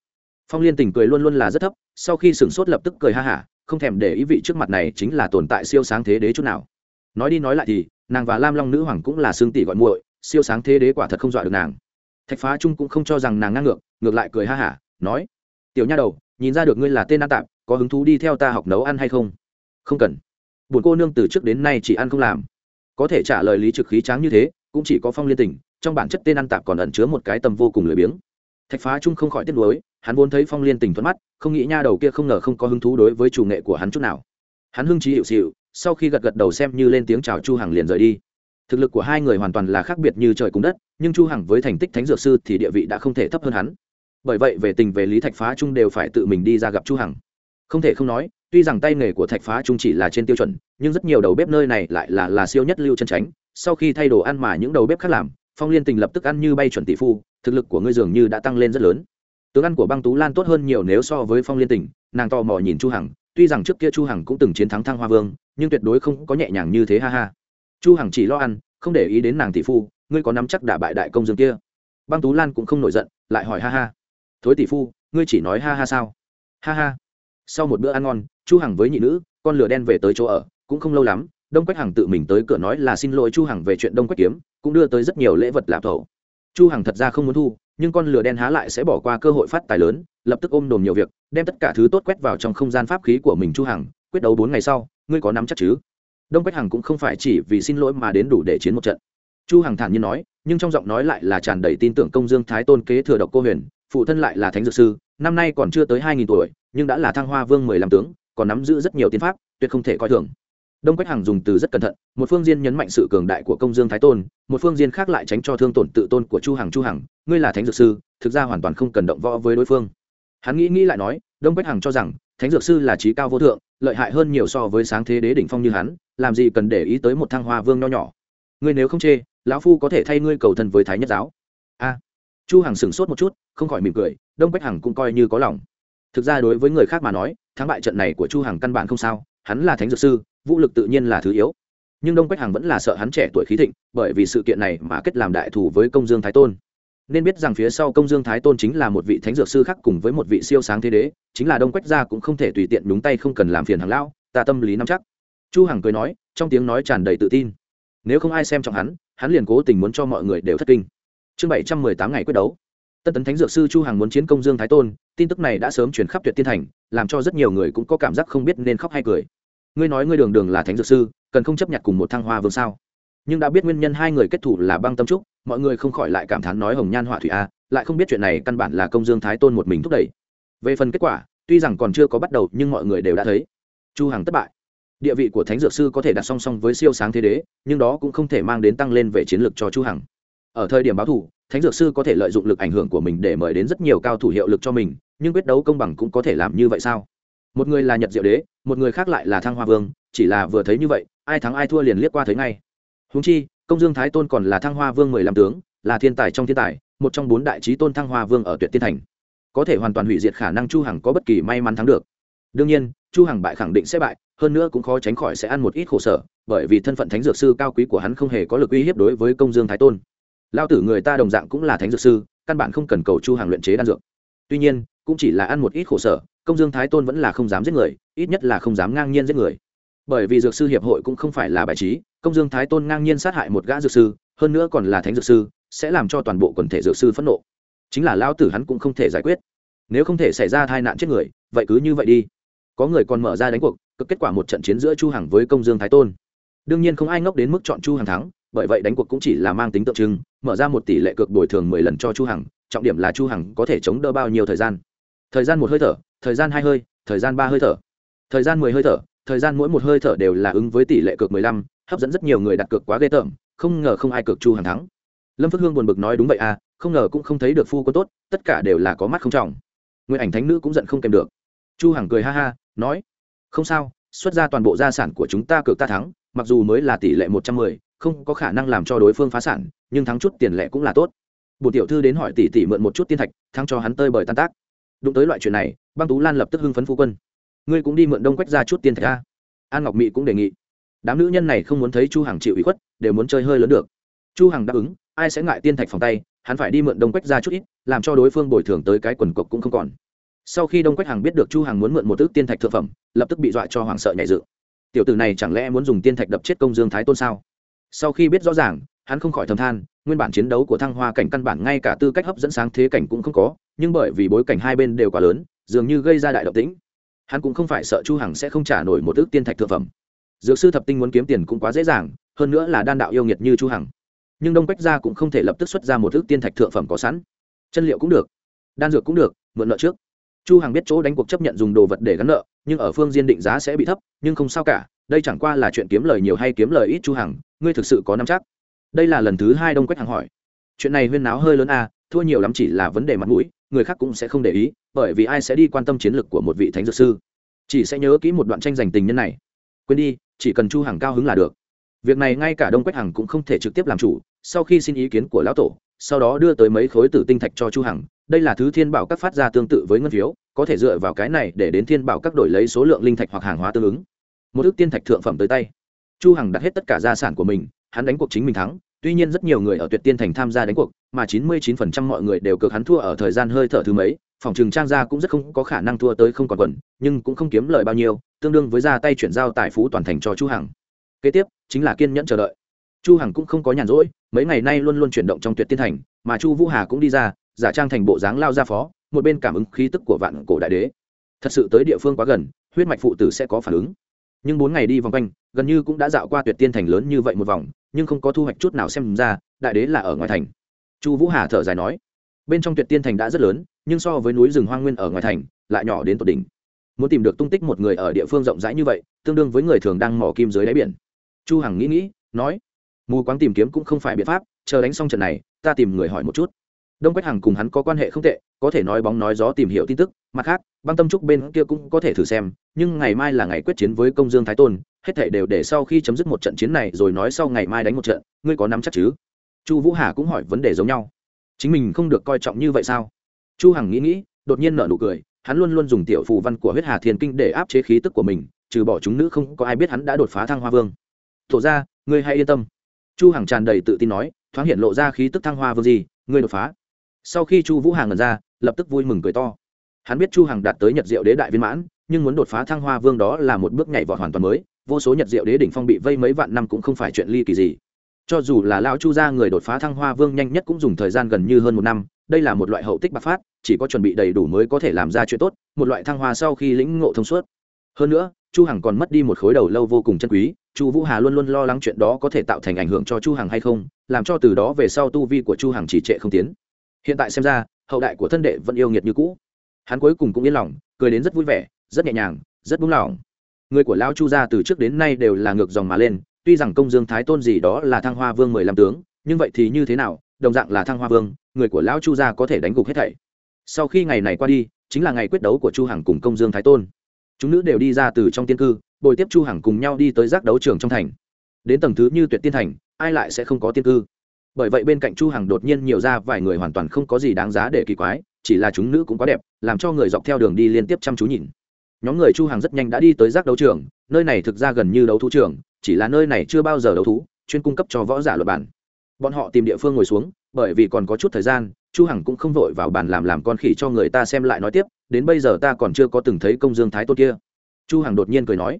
Phong liên tình cười luôn luôn là rất thấp, sau khi sửng sốt lập tức cười ha hả, không thèm để ý vị trước mặt này chính là tồn tại siêu sáng thế đế chút nào. Nói đi nói lại thì, nàng và lam long nữ hoàng cũng là xương tỷ gọi muội, siêu sáng thế đế quả thật không dọa được nàng thạch phá trung cũng không cho rằng nàng ngang ngược ngược lại cười ha hả, nói, tiểu nha đầu, nhìn ra được ngươi là tên an tạm có hứng thú đi theo ta học nấu ăn hay không? Không cần. Buồn cô nương từ trước đến nay chỉ ăn không làm. Có thể trả lời lý trực khí tráng như thế, cũng chỉ có phong liên tình, trong bản chất tên ăn tạp còn ẩn chứa một cái tầm vô cùng lười biếng. Thạch phá trung không khỏi tiếc nuối, hắn vốn thấy phong liên tình thuận mắt, không nghĩ nha đầu kia không ngờ không có hứng thú đối với chủ nghệ của hắn chút nào. Hắn hưng trí hiệu xịu, sau khi gật gật đầu xem như lên tiếng chào chu hằng liền rời đi thực lực của hai người hoàn toàn là khác biệt như trời cùng đất, nhưng chu hằng với thành tích thánh dược sư thì địa vị đã không thể thấp hơn hắn. Bởi vậy về tình về lý thạch phá trung đều phải tự mình đi ra gặp chu hằng. Không thể không nói, tuy rằng tay nghề của thạch phá trung chỉ là trên tiêu chuẩn, nhưng rất nhiều đầu bếp nơi này lại là là siêu nhất lưu chân tránh. Sau khi thay đồ ăn mà những đầu bếp khác làm, phong liên tình lập tức ăn như bay chuẩn tỷ phu, thực lực của ngươi dường như đã tăng lên rất lớn. Tướng ăn của băng tú lan tốt hơn nhiều nếu so với phong liên tình, nàng tò mò nhìn chu hằng, tuy rằng trước kia chu hằng cũng từng chiến thắng thăng hoa vương, nhưng tuyệt đối không có nhẹ nhàng như thế ha ha chu hằng chỉ lo ăn, không để ý đến nàng tỷ phu, ngươi có nắm chắc đả bại đại công dương kia? Băng tú lan cũng không nổi giận, lại hỏi ha ha. Thối tỷ phu, ngươi chỉ nói ha ha sao? Ha ha. Sau một bữa ăn ngon, chu hằng với nhị nữ, con lửa đen về tới chỗ ở, cũng không lâu lắm, đông quách hằng tự mình tới cửa nói là xin lỗi chu hằng về chuyện đông quách kiếm, cũng đưa tới rất nhiều lễ vật lạp thầu. Chu hằng thật ra không muốn thu, nhưng con lửa đen há lại sẽ bỏ qua cơ hội phát tài lớn, lập tức ôm đồm nhiều việc, đem tất cả thứ tốt quét vào trong không gian pháp khí của mình chu hằng, quyết đấu bốn ngày sau, ngươi có nắm chắc chứ? Đông quách hằng cũng không phải chỉ vì xin lỗi mà đến đủ để chiến một trận. Chu hằng thản nhiên nói, nhưng trong giọng nói lại là tràn đầy tin tưởng công dương thái tôn kế thừa độc cô huyền, phụ thân lại là thánh dược sư, năm nay còn chưa tới hai nghìn tuổi, nhưng đã là thăng hoa vương mười lăm tướng, còn nắm giữ rất nhiều tiên pháp, tuyệt không thể coi thường. Đông quách hằng dùng từ rất cẩn thận, một phương diên nhấn mạnh sự cường đại của công dương thái tôn, một phương diên khác lại tránh cho thương tổn tự tôn của chu hằng. Chu hằng, ngươi là thánh dược sư, thực ra hoàn toàn không cần động võ với đối phương. Hắn nghĩ nghĩ lại nói, đông quách hằng cho rằng thánh dược sư là trí cao vô thượng, lợi hại hơn nhiều so với sáng thế đế đỉnh phong như hắn, làm gì cần để ý tới một thăng hoa vương nho nhỏ. Ngươi nếu không chê, lão phu có thể thay ngươi cầu thân với thái nhất giáo. A. Chu hằng sửng sốt một chút, không khỏi mỉm cười, đông bách hằng cũng coi như có lòng. Thực ra đối với người khác mà nói, thắng bại trận này của chu hằng căn bản không sao, hắn là thánh dược sư, vũ lực tự nhiên là thứ yếu. Nhưng đông quách hằng vẫn là sợ hắn trẻ tuổi khí thịnh, bởi vì sự kiện này mà kết làm đại thủ với công dương thái tôn nên biết rằng phía sau công dương thái tôn chính là một vị thánh dược sư khác cùng với một vị siêu sáng thế đế, chính là đông quách gia cũng không thể tùy tiện đúng tay không cần làm phiền hàng lão, ta tâm lý nắm chắc. Chu hằng cười nói, trong tiếng nói tràn đầy tự tin. Nếu không ai xem trọng hắn hắn liền cố tình muốn cho mọi người đều thất kinh. Chương bảy trăm mười tám ngày quyết đấu. Tân tấn thánh dược sư chu hằng muốn chiến công dương thái tôn, tin tức này đã sớm truyền khắp tuyệt tiên thành, làm cho rất nhiều người cũng có cảm giác không biết nên khóc hay cười. Ngươi nói ngươi đường đường là thánh dược sư, cần không chấp nhận cùng một thăng hoa vương sao? Nhưng đã biết nguyên nhân hai người kết thủ là băng tâm trúc mọi người không khỏi lại cảm thán nói hồng nhan họa thủy a, lại không biết chuyện này căn bản là công dương thái tôn một mình thúc đẩy. Về phần kết quả, tuy rằng còn chưa có bắt đầu, nhưng mọi người đều đã thấy. Chu hằng thất bại. Địa vị của thánh dược sư có thể đặt song song với siêu sáng thế đế, nhưng đó cũng không thể mang đến tăng lên về chiến lược cho chu hằng. Ở thời điểm báo thủ, thánh dược sư có thể lợi dụng lực ảnh hưởng của mình để mời đến rất nhiều cao thủ hiệu lực cho mình, nhưng quyết đấu công bằng cũng có thể làm như vậy sao? Một người là nhật diệu đế, một người khác lại là thăng hoa vương, chỉ là vừa thấy như vậy, ai thắng ai thua liền liếc qua thấy ngay. Húng chi công dương thái tôn còn là thăng hoa vương mười lăm tướng, là thiên tài trong thiên tài, một trong bốn đại trí tôn thăng hoa vương ở tuyệt tiên thành. Có thể hoàn toàn hủy diệt khả năng chu hằng có bất kỳ may mắn thắng được. Đương nhiên, chu hằng bại khẳng định sẽ bại, hơn nữa cũng khó tránh khỏi sẽ ăn một ít khổ sở, bởi vì thân phận thánh dược sư cao quý của hắn không hề có lực uy hiếp đối với công dương thái tôn. Lao tử người ta đồng dạng cũng là thánh dược sư, căn bản không cần cầu chu hàng luyện chế đan dược. Tuy nhiên, cũng chỉ là ăn một ít khổ sở, công dương thái tôn vẫn là không dám giết người, ít nhất là không dám ngang nhiên giết người. Bởi vì dược sư hiệp hội cũng không phải là bài trí công dương thái tôn ngang nhiên sát hại một gã dược sư, hơn nữa còn là thánh dược sư, sẽ làm cho toàn bộ quần thể dược sư phẫn nộ. Chính là lao tử hắn cũng không thể giải quyết. Nếu không thể xảy ra tai nạn chết người, vậy cứ như vậy đi. Có người còn mở ra đánh cuộc, cực kết quả một trận chiến giữa chu hằng với công dương thái tôn. Đương nhiên không ai ngốc đến mức chọn chu hằng thắng, bởi vậy đánh cuộc cũng chỉ là mang tính tượng trưng, mở ra một tỷ lệ cược bồi thường mười lần cho chu hằng, trọng điểm là chu hằng có thể chống đỡ bao nhiêu thời gian. Thời gian một hơi thở, thời gian hai hơi, thời gian ba hơi thở. Thời gian mười hơi thở, thời gian mỗi một hơi thở đều là ứng với tỷ lệ cược mười lăm hấp dẫn rất nhiều người đặt cược quá ghê tởm, không ngờ không ai cược chu hằng thắng. Lâm phước hương buồn bực nói, đúng vậy à không ngờ cũng không thấy được phu quân tốt, tất cả đều là có mắt không trọng. Nguyên ảnh thánh nữ cũng giận không kèm được. Chu hằng cười ha ha, nói, không sao, xuất ra toàn bộ gia sản của chúng ta cược ta thắng, mặc dù mới là tỷ lệ một trăm mười, không có khả năng làm cho đối phương phá sản, nhưng thắng chút tiền lệ cũng là tốt. Bùn tiểu thư đến hỏi tỷ tỷ mượn một chút tiên thạch, thắng cho hắn tơi bời tan tác. Đụng tới loại chuyện này, băng tú lan lập tức hưng phấn phu quân. Ngươi cũng đi mượn đông quách ra chút tiên thạch ra an ngọc mỹ cũng đề nghị đám nữ nhân này không muốn thấy chu hằng chịu ủy khuất, đều muốn chơi hơi lớn được. Chu hằng đáp ứng, ai sẽ ngại tiên thạch phòng tay, hắn phải đi mượn đông quách ra chút ít, làm cho đối phương bồi thường tới cái quần cộc cũng không còn. Sau khi đông quách hằng biết được chu hằng muốn mượn một ước tiên thạch thượng phẩm, lập tức bị dọa cho hoàng sợ nhảy dự. tiểu tử này chẳng lẽ muốn dùng tiên thạch đập chết công dương thái tôn sao? Sau khi biết rõ ràng, hắn không khỏi thầm than, nguyên bản chiến đấu của thăng hoa cảnh căn bản ngay cả tư cách hấp dẫn sáng thế cảnh cũng không có, nhưng bởi vì bối cảnh hai bên đều quá lớn, dường như gây ra đại động tĩnh. Hắn cũng không phải sợ chu hằng sẽ không trả nổi một ước tiên thạch thượng phẩm dược sư thập tinh muốn kiếm tiền cũng quá dễ dàng, hơn nữa là đan đạo yêu nghiệt như chu hằng. Nhưng đông quách gia cũng không thể lập tức xuất ra một ước tiên thạch thượng phẩm có sẵn. Chân liệu cũng được, đan dược cũng được, mượn nợ trước. Chu hằng biết chỗ đánh cuộc chấp nhận dùng đồ vật để gắn nợ, nhưng ở phương diên định giá sẽ bị thấp, nhưng không sao cả, đây chẳng qua là chuyện kiếm lời nhiều hay kiếm lời ít chu hằng, ngươi thực sự có nắm chắc. Đây là lần thứ hai đông quách hằng hỏi. Chuyện này huyên náo hơi lớn à thua nhiều lắm chỉ là vấn đề mặt mũi, người khác cũng sẽ không để ý, bởi vì ai sẽ đi quan tâm chiến lược của một vị thánh dược sư. Chỉ sẽ nhớ kỹ một đoạn tranh giành tình nhân này. Quên đi chỉ cần chu hằng cao hứng là được. Việc này ngay cả đông quách hằng cũng không thể trực tiếp làm chủ, sau khi xin ý kiến của lão tổ, sau đó đưa tới mấy khối tử tinh thạch cho chu hằng, đây là thứ thiên bảo các phát ra tương tự với ngân phiếu, có thể dựa vào cái này để đến thiên bảo các đổi lấy số lượng linh thạch hoặc hàng hóa tương ứng. Một ước tiên thạch thượng phẩm tới tay. Chu hằng đặt hết tất cả gia sản của mình, hắn đánh cuộc chính mình thắng, tuy nhiên rất nhiều người ở tuyệt tiên thành tham gia đánh cuộc, mà 99% mọi người đều cược hắn thua ở thời gian hơi thở thứ mấy, phòng trường trang gia cũng rất không có khả năng thua tới không còn quần, nhưng cũng không kiếm lời bao nhiêu tương đương với ra tay chuyển giao tài phú toàn thành cho chu hằng. Kế tiếp, chính là kiên nhẫn chờ đợi. Chu hằng cũng không có nhàn rỗi, mấy ngày nay luôn luôn chuyển động trong tuyệt tiên thành, mà chu vũ hà cũng đi ra, giả trang thành bộ dáng lao ra phó, một bên cảm ứng khí tức của vạn cổ đại đế. Thật sự tới địa phương quá gần, huyết mạch phụ tử sẽ có phản ứng. Nhưng bốn ngày đi vòng quanh, gần như cũng đã dạo qua tuyệt tiên thành lớn như vậy một vòng, nhưng không có thu hoạch chút nào xem ra, đại đế là ở ngoài thành. Chu vũ hà thở dài nói, bên trong tuyệt tiên thành đã rất lớn, nhưng so với núi rừng hoang nguyên ở ngoài thành, lại nhỏ đến tột đỉnh muốn tìm được tung tích một người ở địa phương rộng rãi như vậy, tương đương với người thường đang mò kim dưới đáy biển. Chu hằng nghĩ nghĩ, nói, mù quáng tìm kiếm cũng không phải biện pháp, chờ đánh xong trận này, ta tìm người hỏi một chút. Đông quách hằng cùng hắn có quan hệ không tệ, có thể nói bóng nói gió tìm hiểu tin tức, mặt khác, băng tâm trúc bên kia cũng có thể thử xem, nhưng ngày mai là ngày quyết chiến với công dương thái tôn, hết thể đều để sau khi chấm dứt một trận chiến này rồi nói sau ngày mai đánh một trận, ngươi có nắm chắc chứ? Chu vũ hà cũng hỏi vấn đề giống nhau. Chính mình không được coi trọng như vậy sao? Chu hằng nghĩ nghĩ, đột nhiên nở nụ cười hắn luôn luôn dùng tiểu phù văn của huyết hà thiền kinh để áp chế khí tức của mình, trừ bỏ chúng nữ không có ai biết hắn đã đột phá thăng hoa vương. Thổ ra ngươi hãy yên tâm. Chu hằng tràn đầy tự tin nói, thoáng hiện lộ ra khí tức thăng hoa vương gì, ngươi đột phá. Sau khi chu vũ hàng ngần ra, lập tức vui mừng cười to. Hắn biết chu hằng đạt tới nhật diệu đế đại viên mãn, nhưng muốn đột phá thăng hoa vương đó là một bước nhảy vọt hoàn toàn mới, vô số nhật diệu đế đỉnh phong bị vây mấy vạn năm cũng không phải chuyện ly kỳ gì. Cho dù là lão chu gia người đột phá thăng hoa vương nhanh nhất cũng dùng thời gian gần như hơn một năm đây là một loại hậu tích bạc phát, chỉ có chuẩn bị đầy đủ mới có thể làm ra chuyện tốt, một loại thăng hoa sau khi lĩnh ngộ thông suốt. Hơn nữa, chu hằng còn mất đi một khối đầu lâu vô cùng chân quý, chu vũ hà luôn luôn lo lắng chuyện đó có thể tạo thành ảnh hưởng cho chu hằng hay không, làm cho từ đó về sau tu vi của chu hằng chỉ trệ không tiến. Hiện tại xem ra, hậu đại của thân đệ vẫn yêu nghiệt như cũ. Hắn cuối cùng cũng yên lòng, cười đến rất vui vẻ, rất nhẹ nhàng, rất buông lỏng. Người của lão chu gia từ trước đến nay đều là ngược dòng mà lên, tuy rằng công dương thái tôn gì đó là thăng hoa vương mười lăm tướng, nhưng vậy thì như thế nào đồng dạng là thăng hoa vương, người của lão chu gia có thể đánh gục hết thảy. Sau khi ngày này qua đi, chính là ngày quyết đấu của chu hằng cùng công dương thái tôn. Chúng nữ đều đi ra từ trong tiên cư, bồi tiếp chu hằng cùng nhau đi tới giác đấu trường trong thành. Đến tầng thứ như tuyệt tiên thành, ai lại sẽ không có tiên cư? Bởi vậy bên cạnh chu hằng đột nhiên nhiều ra vài người hoàn toàn không có gì đáng giá để kỳ quái, chỉ là chúng nữ cũng quá đẹp, làm cho người dọc theo đường đi liên tiếp chăm chú nhìn. Nhóm người chu hằng rất nhanh đã đi tới giác đấu trường, nơi này thực ra gần như đấu thú trường, chỉ là nơi này chưa bao giờ đấu thú, chuyên cung cấp cho võ giả luật bản bọn họ tìm địa phương ngồi xuống, bởi vì còn có chút thời gian, chu hằng cũng không vội vào bàn làm làm con khỉ cho người ta xem lại nói tiếp, đến bây giờ ta còn chưa có từng thấy công dương thái tôn kia. Chu hằng đột nhiên cười nói,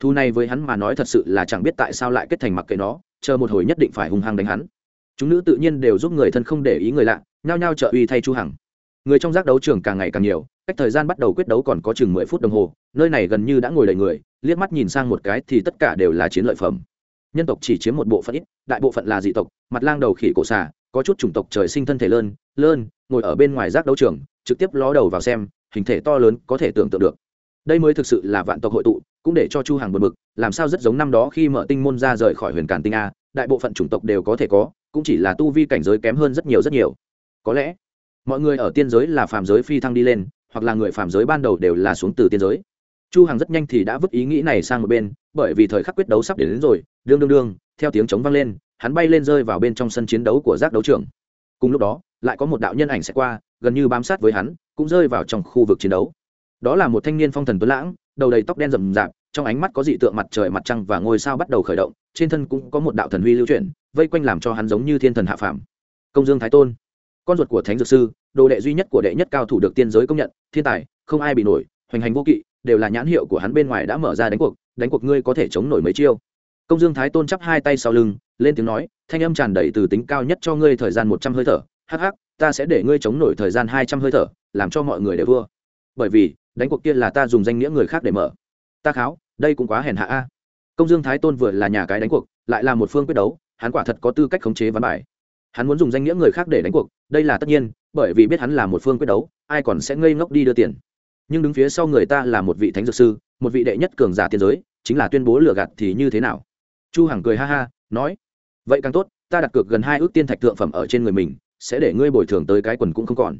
thu này với hắn mà nói thật sự là chẳng biết tại sao lại kết thành mặc kệ nó, chờ một hồi nhất định phải hung hăng đánh hắn. Chúng nữ tự nhiên đều giúp người thân không để ý người lạ, nhao nhao trợ uy thay chu hằng. Người trong giác đấu trường càng ngày càng nhiều, cách thời gian bắt đầu quyết đấu còn có chừng mười phút đồng hồ, nơi này gần như đã ngồi đầy người, liếc mắt nhìn sang một cái thì tất cả đều là chiến lợi phẩm nhân tộc chỉ chiếm một bộ phận ít, đại bộ phận là dị tộc, mặt lang đầu khỉ cổ xà, có chút chủng tộc trời sinh thân thể lơn lơn, ngồi ở bên ngoài giác đấu trường, trực tiếp ló đầu vào xem, hình thể to lớn có thể tưởng tượng được. Đây mới thực sự là vạn tộc hội tụ, cũng để cho chu hàng buồn bực, làm sao rất giống năm đó khi mở tinh môn ra rời khỏi huyền càn tinh a, đại bộ phận chủng tộc đều có thể có, cũng chỉ là tu vi cảnh giới kém hơn rất nhiều rất nhiều. Có lẽ, mọi người ở tiên giới là phàm giới phi thăng đi lên, hoặc là người phàm giới ban đầu đều là xuống từ tiên giới chu hằng rất nhanh thì đã vứt ý nghĩ này sang một bên bởi vì thời khắc quyết đấu sắp đến, đến rồi đương đương đương theo tiếng chống vang lên hắn bay lên rơi vào bên trong sân chiến đấu của giác đấu trường cùng lúc đó lại có một đạo nhân ảnh sẽ qua gần như bám sát với hắn cũng rơi vào trong khu vực chiến đấu. Đó là một thanh niên phong thần tuấn lãng đầu đầy tóc đen rậm rạp trong ánh mắt có dị tượng mặt trời mặt trăng và ngôi sao bắt đầu khởi động trên thân cũng có một đạo thần huy lưu chuyển vây quanh làm cho hắn giống như thiên thần hạ phàm. Công dương thái tôn con ruột của thánh dược sư đồ đệ duy nhất của đệ nhất cao thủ được tiên giới công nhận thiên tài không ai bị nổi hoành hành vô kỵ đều là nhãn hiệu của hắn bên ngoài đã mở ra đánh cuộc đánh cuộc ngươi có thể chống nổi mấy chiêu. Công dương thái tôn chắp hai tay sau lưng, lên tiếng nói, thanh âm tràn đầy từ tính cao nhất cho ngươi thời gian một trăm hơi thở. Hắc hắc, ta sẽ để ngươi chống nổi thời gian hai trăm hơi thở, làm cho mọi người đều vua bởi vì, đánh cuộc kia là ta dùng danh nghĩa người khác để mở. Ta kháo, đây cũng quá hèn hạ a. Công dương thái tôn vừa là nhà cái đánh cuộc, lại là một phương quyết đấu, hắn quả thật có tư cách khống chế ván bài. Hắn muốn dùng danh nghĩa người khác để đánh cuộc, đây là tất nhiên, bởi vì biết hắn là một phương quyết đấu, ai còn sẽ ngây ngốc đi đưa tiền nhưng đứng phía sau người ta là một vị thánh dược sư, một vị đệ nhất cường giả tiên giới, chính là tuyên bố lừa gạt thì như thế nào? Chu hằng cười ha ha, nói, vậy càng tốt, ta đặt cược gần hai ước tiên thạch thượng phẩm ở trên người mình, sẽ để ngươi bồi thường tới cái quần cũng không còn.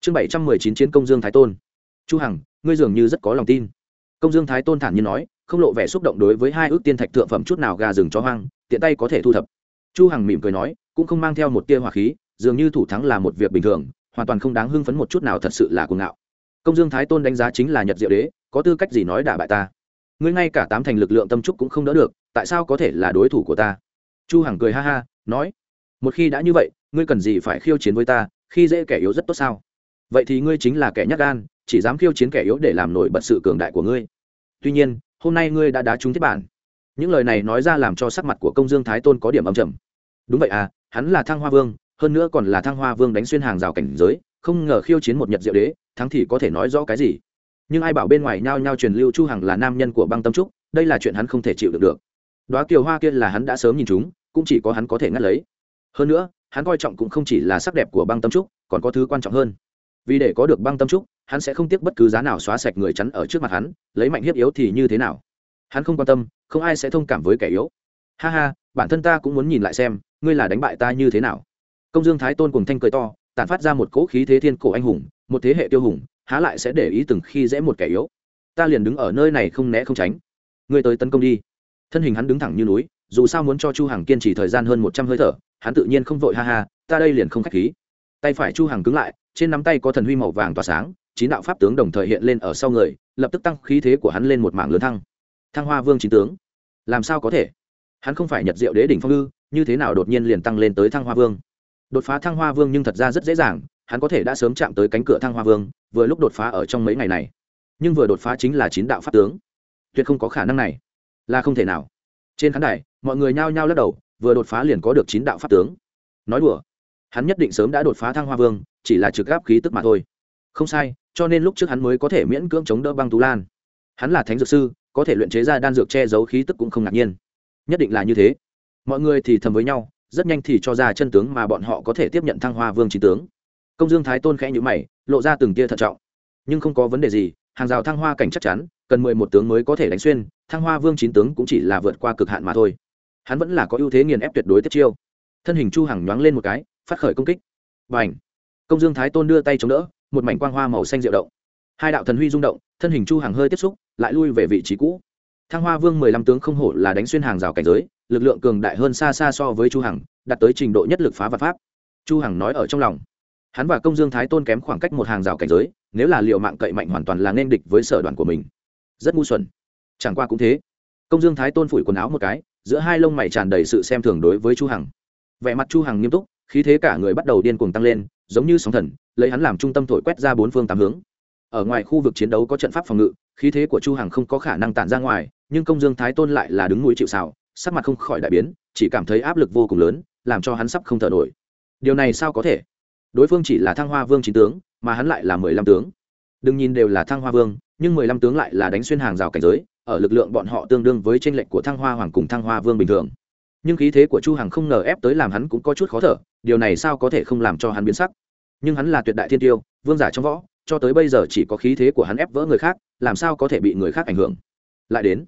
Chương bảy trăm mười chín chiến công dương thái tôn. Chu hằng, ngươi dường như rất có lòng tin. Công dương thái tôn thản nhiên nói, không lộ vẻ xúc động đối với hai ước tiên thạch thượng phẩm chút nào gà rừng cho hoang, tiện tay có thể thu thập. Chu hằng mỉm cười nói, cũng không mang theo một tia hỏa khí, dường như thủ thắng là một việc bình thường, hoàn toàn không đáng hưng phấn một chút nào thật sự là cuồng ngạo công dương thái tôn đánh giá chính là nhật diệu đế, có tư cách gì nói đả bại ta? Ngươi ngay cả tám thành lực lượng tâm trúc cũng không đỡ được, tại sao có thể là đối thủ của ta? Chu hằng cười ha ha, nói, một khi đã như vậy, ngươi cần gì phải khiêu chiến với ta, khi dễ kẻ yếu rất tốt sao? Vậy thì ngươi chính là kẻ nhát gan, chỉ dám khiêu chiến kẻ yếu để làm nổi bật sự cường đại của ngươi. Tuy nhiên, hôm nay ngươi đã đá trúng thiết bản. Những lời này nói ra làm cho sắc mặt của công dương thái tôn có điểm âm trầm. Đúng vậy à hắn là thăng hoa vương, hơn nữa còn là thăng hoa vương đánh xuyên hàng rào cảnh giới, không ngờ khiêu chiến một nhật diệu đế thắng thì có thể nói rõ cái gì. Nhưng ai bảo bên ngoài nhao nhao truyền lưu chu hằng là nam nhân của băng tâm trúc, đây là chuyện hắn không thể chịu được được. Đoá kiều hoa kia là hắn đã sớm nhìn chúng, cũng chỉ có hắn có thể ngắt lấy. Hơn nữa, hắn coi trọng cũng không chỉ là sắc đẹp của băng tâm trúc, còn có thứ quan trọng hơn. Vì để có được băng tâm trúc, hắn sẽ không tiếc bất cứ giá nào xóa sạch người chắn ở trước mặt hắn, lấy mạnh hiếp yếu thì như thế nào? Hắn không quan tâm, không ai sẽ thông cảm với kẻ yếu. Ha ha, bản thân ta cũng muốn nhìn lại xem, ngươi là đánh bại ta như thế nào? Công dương thái tôn cùng thanh cười to, tản phát ra một cỗ khí thế thiên cổ anh hùng một thế hệ tiêu hùng, há lại sẽ để ý từng khi dễ một kẻ yếu. Ta liền đứng ở nơi này không né không tránh. Ngươi tới tấn công đi. Thân hình hắn đứng thẳng như núi, dù sao muốn cho chu hằng kiên trì thời gian hơn một trăm hơi thở, hắn tự nhiên không vội, ha ha, ta đây liền không khách khí. Tay phải chu hằng cứng lại, trên nắm tay có thần huy màu vàng tỏa sáng, chín đạo pháp tướng đồng thời hiện lên ở sau người, lập tức tăng khí thế của hắn lên một mảng lớn thăng. Thăng hoa vương chín tướng. Làm sao có thể? Hắn không phải nhật diệu đế đỉnh phong ư, như thế nào đột nhiên liền tăng lên tới thăng hoa vương? Đột phá thăng hoa vương nhưng thật ra rất dễ dàng hắn có thể đã sớm chạm tới cánh cửa thăng hoa vương, vừa lúc đột phá ở trong mấy ngày này. Nhưng vừa đột phá chính là chín đạo pháp tướng. Tuyệt không có khả năng này. Là không thể nào. Trên khán đài, mọi người nhao nhao lắc đầu, vừa đột phá liền có được chín đạo pháp tướng. Nói đùa. Hắn nhất định sớm đã đột phá thăng hoa vương, chỉ là trực gáp khí tức mà thôi. Không sai, cho nên lúc trước hắn mới có thể miễn cưỡng chống đỡ băng tú lan. Hắn là thánh dược sư, có thể luyện chế ra đan dược che giấu khí tức cũng không ngạc nhiên. Nhất định là như thế. Mọi người thì thầm với nhau, rất nhanh thì cho ra chân tướng mà bọn họ có thể tiếp nhận thăng hoa vương trí tướng công dương thái tôn khẽ nhữ mày, lộ ra từng tia thận trọng. Nhưng không có vấn đề gì, hàng rào thăng hoa cảnh chắc chắn, cần mười một tướng mới có thể đánh xuyên, thăng hoa vương chín tướng cũng chỉ là vượt qua cực hạn mà thôi. Hắn vẫn là có ưu thế nghiền ép tuyệt đối tiếp chiêu. Thân hình chu hằng nhoáng lên một cái, phát khởi công kích. Và ảnh công dương thái tôn đưa tay chống đỡ, một mảnh quang hoa màu xanh diệu động. Hai đạo thần huy rung động, thân hình chu hằng hơi tiếp xúc, lại lui về vị trí cũ. Thăng hoa vương mười lăm tướng không hổ là đánh xuyên hàng rào cảnh giới, lực lượng cường đại hơn xa xa so với chu hằng, đạt tới trình độ nhất lực phá vật pháp. Chu hằng nói ở trong lòng hắn và công dương thái tôn kém khoảng cách một hàng rào cảnh giới, nếu là liệu mạng cậy mạnh hoàn toàn là nên địch với sở đoàn của mình. Rất ngu xuẩn. Chẳng qua cũng thế. Công dương thái tôn phủi quần áo một cái, giữa hai lông mày tràn đầy sự xem thường đối với chu hằng. Vẻ mặt chu hằng nghiêm túc, khí thế cả người bắt đầu điên cuồng tăng lên, giống như sóng thần, lấy hắn làm trung tâm thổi quét ra bốn phương tám hướng. Ở ngoài khu vực chiến đấu có trận pháp phòng ngự, khí thế của chu hằng không có khả năng tản ra ngoài, nhưng công dương thái tôn lại là đứng núi chịu sào, sắc mặt không khỏi đại biến, chỉ cảm thấy áp lực vô cùng lớn, làm cho hắn sắp không thở nổi. Điều này sao có thể? Đối phương chỉ là thăng hoa vương chín tướng mà hắn lại là mười lăm tướng. Đừng nhìn đều là thăng hoa vương nhưng mười lăm tướng lại là đánh xuyên hàng rào cảnh giới ở lực lượng bọn họ tương đương với tranh lệch của thăng hoa hoàng cùng thăng hoa vương bình thường. Nhưng khí thế của chu hằng không ngờ ép tới làm hắn cũng có chút khó thở điều này sao có thể không làm cho hắn biến sắc? Nhưng hắn là tuyệt đại thiên tiêu vương giả trong võ cho tới bây giờ chỉ có khí thế của hắn ép vỡ người khác làm sao có thể bị người khác ảnh hưởng? Lại đến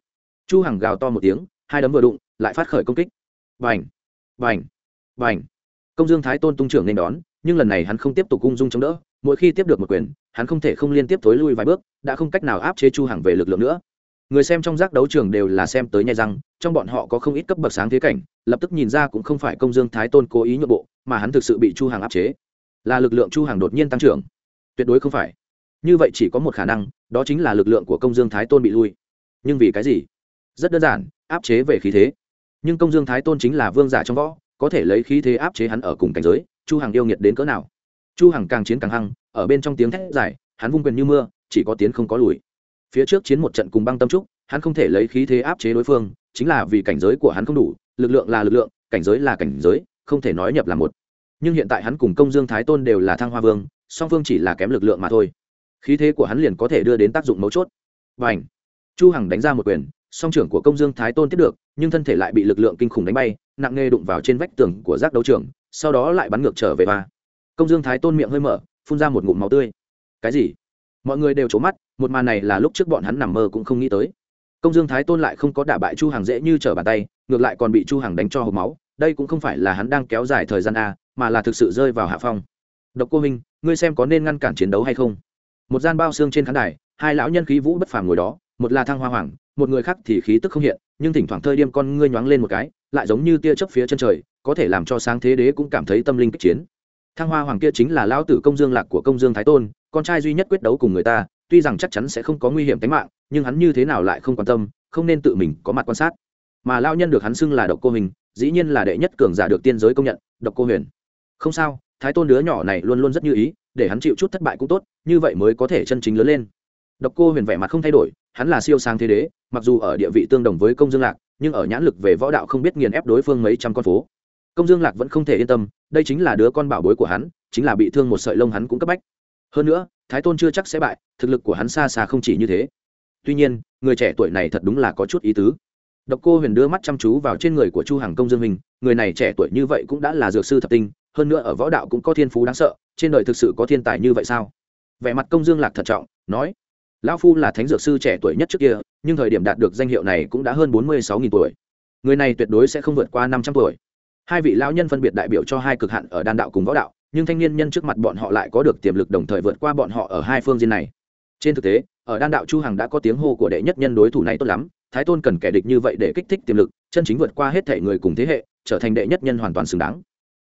chu hằng gào to một tiếng hai đấm vừa đụng lại phát khởi công kích. Bành, bành, bành. công dương thái tôn tung trưởng nên đón nhưng lần này hắn không tiếp tục ung dung chống đỡ, mỗi khi tiếp được một quyền, hắn không thể không liên tiếp thối lui vài bước, đã không cách nào áp chế chu hằng về lực lượng nữa. Người xem trong giác đấu trường đều là xem tới nhai răng, trong bọn họ có không ít cấp bậc sáng thế cảnh, lập tức nhìn ra cũng không phải công dương thái tôn cố ý nhượng bộ, mà hắn thực sự bị chu hằng áp chế. Là lực lượng chu hằng đột nhiên tăng trưởng. Tuyệt đối không phải. Như vậy chỉ có một khả năng, đó chính là lực lượng của công dương thái tôn bị lui. Nhưng vì cái gì? Rất đơn giản, áp chế về khí thế. Nhưng công dương thái tôn chính là vương giả trong võ, có thể lấy khí thế áp chế hắn ở cùng cảnh giới chu hằng yêu nghiệt đến cỡ nào? Chu hằng càng chiến càng hăng, ở bên trong tiếng thét dài, hắn vung quyền như mưa, chỉ có tiến không có lùi. Phía trước chiến một trận cùng băng tâm trúc, hắn không thể lấy khí thế áp chế đối phương, chính là vì cảnh giới của hắn không đủ, lực lượng là lực lượng, cảnh giới là cảnh giới, không thể nói nhập là một. Nhưng hiện tại hắn cùng công dương thái tôn đều là thăng hoa vương, song phương chỉ là kém lực lượng mà thôi. Khí thế của hắn liền có thể đưa đến tác dụng mấu chốt. Và ảnh chu hằng đánh ra một quyền, song trưởng của công dương thái tôn tiếp được, nhưng thân thể lại bị lực lượng kinh khủng đánh bay, nặng nề đụng vào trên vách tường của giác đấu trường sau đó lại bắn ngược trở về và công dương thái tôn miệng hơi mở, phun ra một ngụm máu tươi. Cái gì? Mọi người đều trố mắt, một màn này là lúc trước bọn hắn nằm mơ cũng không nghĩ tới. Công dương thái tôn lại không có đả bại chu hàng dễ như trở bàn tay, ngược lại còn bị chu hàng đánh cho hộp máu. Đây cũng không phải là hắn đang kéo dài thời gian a, mà là thực sự rơi vào hạ phong. Độc cô minh ngươi xem có nên ngăn cản chiến đấu hay không? Một gian bao xương trên khán đài, hai lão nhân khí vũ bất phàm ngồi đó, một là thăng hoa hoàng, một người khác thì khí tức không hiện, nhưng thỉnh thoảng thơi điêm con ngươi nhoáng lên một cái, lại giống như tia chớp phía chân trời có thể làm cho sáng thế đế cũng cảm thấy tâm linh kích chiến. Thăng hoa hoàng kia chính là lão tử công dương lạc của công dương thái tôn, con trai duy nhất quyết đấu cùng người ta, tuy rằng chắc chắn sẽ không có nguy hiểm tính mạng, nhưng hắn như thế nào lại không quan tâm, không nên tự mình có mặt quan sát. Mà lao nhân được hắn xưng là độc cô hình, dĩ nhiên là đệ nhất cường giả được tiên giới công nhận, độc cô huyền. Không sao, thái tôn đứa nhỏ này luôn luôn rất như ý, để hắn chịu chút thất bại cũng tốt, như vậy mới có thể chân chính lớn lên. Độc cô huyền vẻ mặt không thay đổi, hắn là siêu sang thế đế, mặc dù ở địa vị tương đồng với công dương lạc, nhưng ở nhãn lực về võ đạo không biết nghiền ép đối phương mấy trăm con phố công dương lạc vẫn không thể yên tâm, đây chính là đứa con bảo bối của hắn, chính là bị thương một sợi lông hắn cũng cấp bách. Hơn nữa, thái tôn chưa chắc sẽ bại, thực lực của hắn xa xa không chỉ như thế. Tuy nhiên, người trẻ tuổi này thật đúng là có chút ý tứ. Độc cô huyền đưa mắt chăm chú vào trên người của chu hằng công dương hình người này trẻ tuổi như vậy cũng đã là dược sư thập tinh, hơn nữa ở võ đạo cũng có thiên phú đáng sợ, trên đời thực sự có thiên tài như vậy sao? Vẻ mặt công dương lạc thận trọng, nói, lão phu là thánh dược sư trẻ tuổi nhất trước kia, nhưng thời điểm đạt được danh hiệu này cũng đã hơn bốn mươi sáu nghìn tuổi. Người này tuyệt đối sẽ không vượt qua năm trăm tuổi hai vị lão nhân phân biệt đại biểu cho hai cực hạn ở đan đạo cùng võ đạo, nhưng thanh niên nhân trước mặt bọn họ lại có được tiềm lực đồng thời vượt qua bọn họ ở hai phương diện này. Trên thực tế, ở đan đạo chu hằng đã có tiếng hô của đệ nhất nhân đối thủ này tốt lắm, thái tôn cần kẻ địch như vậy để kích thích tiềm lực, chân chính vượt qua hết thể người cùng thế hệ, trở thành đệ nhất nhân hoàn toàn xứng đáng.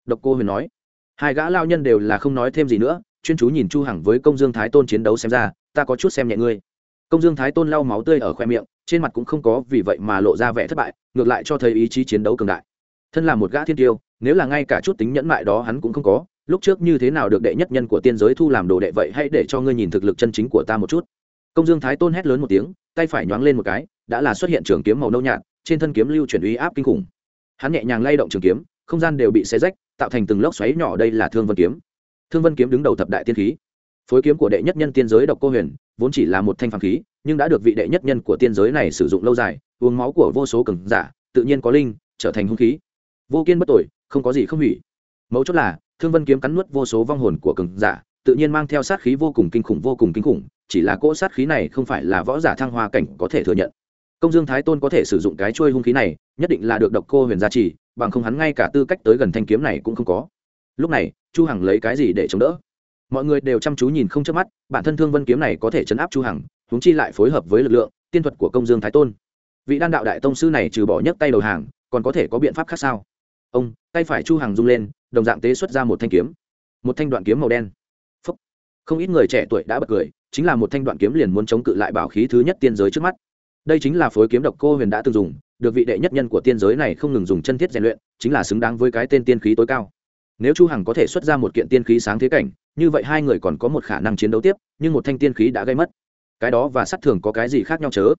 Độc cô huyền nói, hai gã lao nhân đều là không nói thêm gì nữa, chuyên chú nhìn chu hằng với công dương thái tôn chiến đấu xem ra, ta có chút xem nhẹ ngươi. Công dương thái tôn lau máu tươi ở khoe miệng, trên mặt cũng không có vì vậy mà lộ ra vẻ thất bại, ngược lại cho thấy ý chí chiến đấu cường đại thân là một gã thiên tiêu, nếu là ngay cả chút tính nhẫn mại đó hắn cũng không có, lúc trước như thế nào được đệ nhất nhân của tiên giới thu làm đồ đệ vậy hãy để cho ngươi nhìn thực lực chân chính của ta một chút. Công dương thái tôn hét lớn một tiếng, tay phải nhoáng lên một cái, đã là xuất hiện trường kiếm màu nâu nhạt, trên thân kiếm lưu chuyển uy áp kinh khủng. Hắn nhẹ nhàng lay động trường kiếm, không gian đều bị xé rách, tạo thành từng lốc xoáy nhỏ đây là thương vân kiếm. Thương vân kiếm đứng đầu thập đại tiên khí. Phối kiếm của đệ nhất nhân tiên giới độc cô huyền, vốn chỉ là một thanh phàm khí, nhưng đã được vị đệ nhất nhân của tiên giới này sử dụng lâu dài, uống máu của vô số cường giả, tự nhiên có linh, trở thành hung khí vô kiên bất tội, không có gì không hủy. Mấu chốt là, thương vân kiếm cắn nuốt vô số vong hồn của cường giả, tự nhiên mang theo sát khí vô cùng kinh khủng vô cùng kinh khủng, chỉ là cỗ sát khí này không phải là võ giả thăng hoa cảnh có thể thừa nhận. Công dương thái tôn có thể sử dụng cái chuôi hung khí này, nhất định là được độc cô huyền gia trì, bằng không hắn ngay cả tư cách tới gần thanh kiếm này cũng không có. Lúc này, chu hằng lấy cái gì để chống đỡ? Mọi người đều chăm chú nhìn không chớp mắt, bản thân thương vân kiếm này có thể chấn áp chu hằng chúng chi lại phối hợp với lực lượng, tiên thuật của công dương thái tôn. Vị đan đạo đại tông sư này trừ bỏ nhấc tay đầu hàng, còn có thể có biện pháp khác sao? Ông, tay phải chu hằng rung lên, đồng dạng tế xuất ra một thanh kiếm. Một thanh đoạn kiếm màu đen. Phúc. không ít người trẻ tuổi đã bật cười, chính là một thanh đoạn kiếm liền muốn chống cự lại bảo khí thứ nhất tiên giới trước mắt. Đây chính là phối kiếm độc cô huyền đã từng dùng, được vị đệ nhất nhân của tiên giới này không ngừng dùng chân thiết rèn luyện, chính là xứng đáng với cái tên tiên khí tối cao. Nếu chu hằng có thể xuất ra một kiện tiên khí sáng thế cảnh, như vậy hai người còn có một khả năng chiến đấu tiếp, nhưng một thanh tiên khí đã gây mất. Cái đó và sát thường có cái gì khác nhau chớ?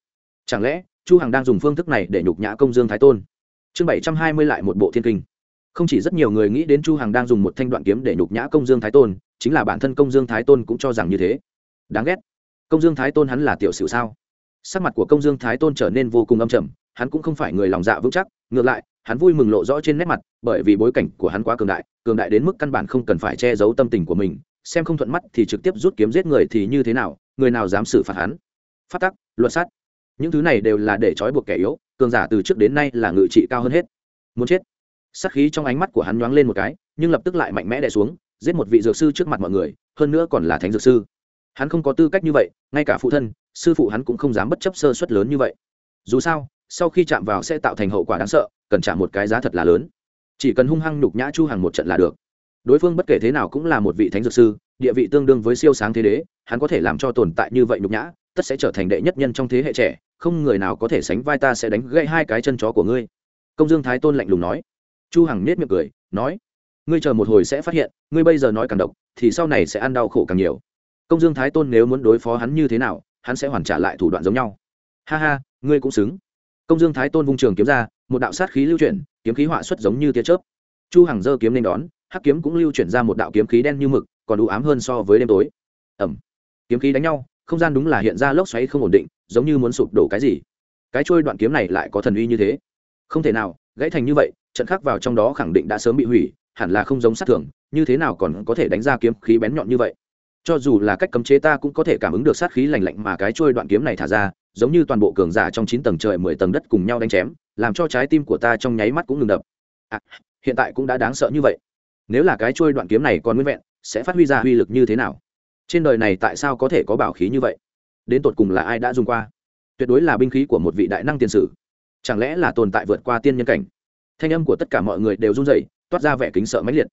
Chẳng lẽ chu hằng đang dùng phương thức này để nhục nhã công dương thái tôn? Chương 720 lại một bộ thiên kinh. Không chỉ rất nhiều người nghĩ đến chu hằng đang dùng một thanh đoạn kiếm để nhục nhã công dương thái tôn, chính là bản thân công dương thái tôn cũng cho rằng như thế. Đáng ghét. Công dương thái tôn hắn là tiểu sử sao? Sắc mặt của công dương thái tôn trở nên vô cùng âm trầm, hắn cũng không phải người lòng dạ vững chắc, ngược lại, hắn vui mừng lộ rõ trên nét mặt, bởi vì bối cảnh của hắn quá cường đại cường đại đến mức căn bản không cần phải che giấu tâm tình của mình, xem không thuận mắt thì trực tiếp rút kiếm giết người thì như thế nào, người nào dám xử phạt hắn? Phát tắc, luật sát. Những thứ này đều là để trói buộc kẻ yếu cường giả từ trước đến nay là ngự trị cao hơn hết. Muốn chết. Sắc khí trong ánh mắt của hắn nhoáng lên một cái, nhưng lập tức lại mạnh mẽ đè xuống, giết một vị dược sư trước mặt mọi người, hơn nữa còn là thánh dược sư. Hắn không có tư cách như vậy, ngay cả phụ thân, sư phụ hắn cũng không dám bất chấp sơ suất lớn như vậy. Dù sao, sau khi chạm vào sẽ tạo thành hậu quả đáng sợ, cần trả một cái giá thật là lớn. Chỉ cần hung hăng nhục nhã chu hàng một trận là được. Đối phương bất kể thế nào cũng là một vị thánh dược sư, địa vị tương đương với siêu sáng thế đế, hắn có thể làm cho tồn tại như vậy nhục nhã, tất sẽ trở thành đệ nhất nhân trong thế hệ trẻ không người nào có thể sánh vai ta sẽ đánh gãy hai cái chân chó của ngươi. Công dương thái tôn lạnh lùng nói. Chu hằng nết miệng cười, nói, ngươi chờ một hồi sẽ phát hiện, ngươi bây giờ nói càng độc, thì sau này sẽ ăn đau khổ càng nhiều. Công dương thái tôn nếu muốn đối phó hắn như thế nào, hắn sẽ hoàn trả lại thủ đoạn giống nhau. Ha ha, ngươi cũng xứng. Công dương thái tôn vung trường kiếm ra, một đạo sát khí lưu chuyển, kiếm khí họa xuất giống như tia chớp. Chu hằng giơ kiếm lên đón, hắc kiếm cũng lưu chuyển ra một đạo kiếm khí đen như mực, còn đủ ám hơn so với đêm tối. Ẩm kiếm khí đánh nhau, không gian đúng là hiện ra lốc xoáy không ổn định giống như muốn sụp đổ cái gì. Cái trôi đoạn kiếm này lại có thần uy như thế. Không thể nào gãy thành như vậy trận khắc vào trong đó khẳng định đã sớm bị hủy hẳn là không giống sát thường như thế nào còn có thể đánh ra kiếm khí bén nhọn như vậy? Cho dù là cách cấm chế ta cũng có thể cảm ứng được sát khí lành lạnh mà cái trôi đoạn kiếm này thả ra giống như toàn bộ cường giả trong chín tầng trời mười tầng đất cùng nhau đánh chém làm cho trái tim của ta trong nháy mắt cũng ngừng đập. À, hiện tại cũng đã đáng sợ như vậy. Nếu là cái trôi đoạn kiếm này còn nguyên vẹn sẽ phát huy ra uy lực như thế nào? Trên đời này tại sao có thể có bảo khí như vậy? Đến tột cùng là ai đã dùng qua. Tuyệt đối là binh khí của một vị đại năng tiền sử. Chẳng lẽ là tồn tại vượt qua tiên nhân cảnh? Thanh âm của tất cả mọi người đều run rẩy, toát ra vẻ kính sợ mãnh liệt.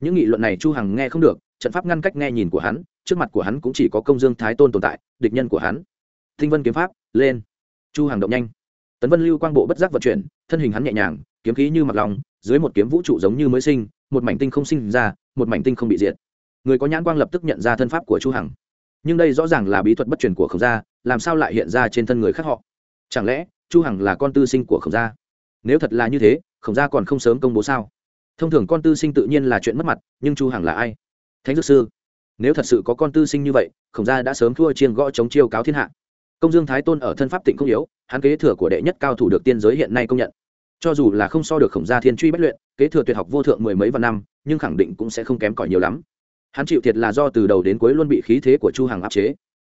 Những nghị luận này chu hằng nghe không được, trận pháp ngăn cách nghe nhìn của hắn, trước mặt của hắn cũng chỉ có công dương thái tôn tồn tại, địch nhân của hắn. Thinh vân kiếm pháp, lên. Chu hằng động nhanh. Tấn vân lưu quang bộ bất giác vận chuyển, thân hình hắn nhẹ nhàng, kiếm khí như mặt lòng, dưới một kiếm vũ trụ giống như mới sinh, một mảnh tinh không sinh ra, một mảnh tinh không bị diệt. Người có nhãn quang lập tức nhận ra thân pháp của chu hằng nhưng đây rõ ràng là bí thuật bất truyền của khổng gia, làm sao lại hiện ra trên thân người khác họ? Chẳng lẽ chu hằng là con tư sinh của khổng gia? Nếu thật là như thế, khổng gia còn không sớm công bố sao? Thông thường con tư sinh tự nhiên là chuyện mất mặt, nhưng chu hằng là ai? Thánh dược sư. Nếu thật sự có con tư sinh như vậy, khổng gia đã sớm thua chiêng gõ chống chiêu cáo thiên hạ. Công dương thái tôn ở thân pháp tịnh không yếu, hắn kế thừa của đệ nhất cao thủ được tiên giới hiện nay công nhận. Cho dù là không so được khổng gia thiên truy bách luyện, kế thừa tuyệt học vô thượng mười mấy vạn năm, nhưng khẳng định cũng sẽ không kém cỏi nhiều lắm hắn chịu thiệt là do từ đầu đến cuối luôn bị khí thế của chu hằng áp chế.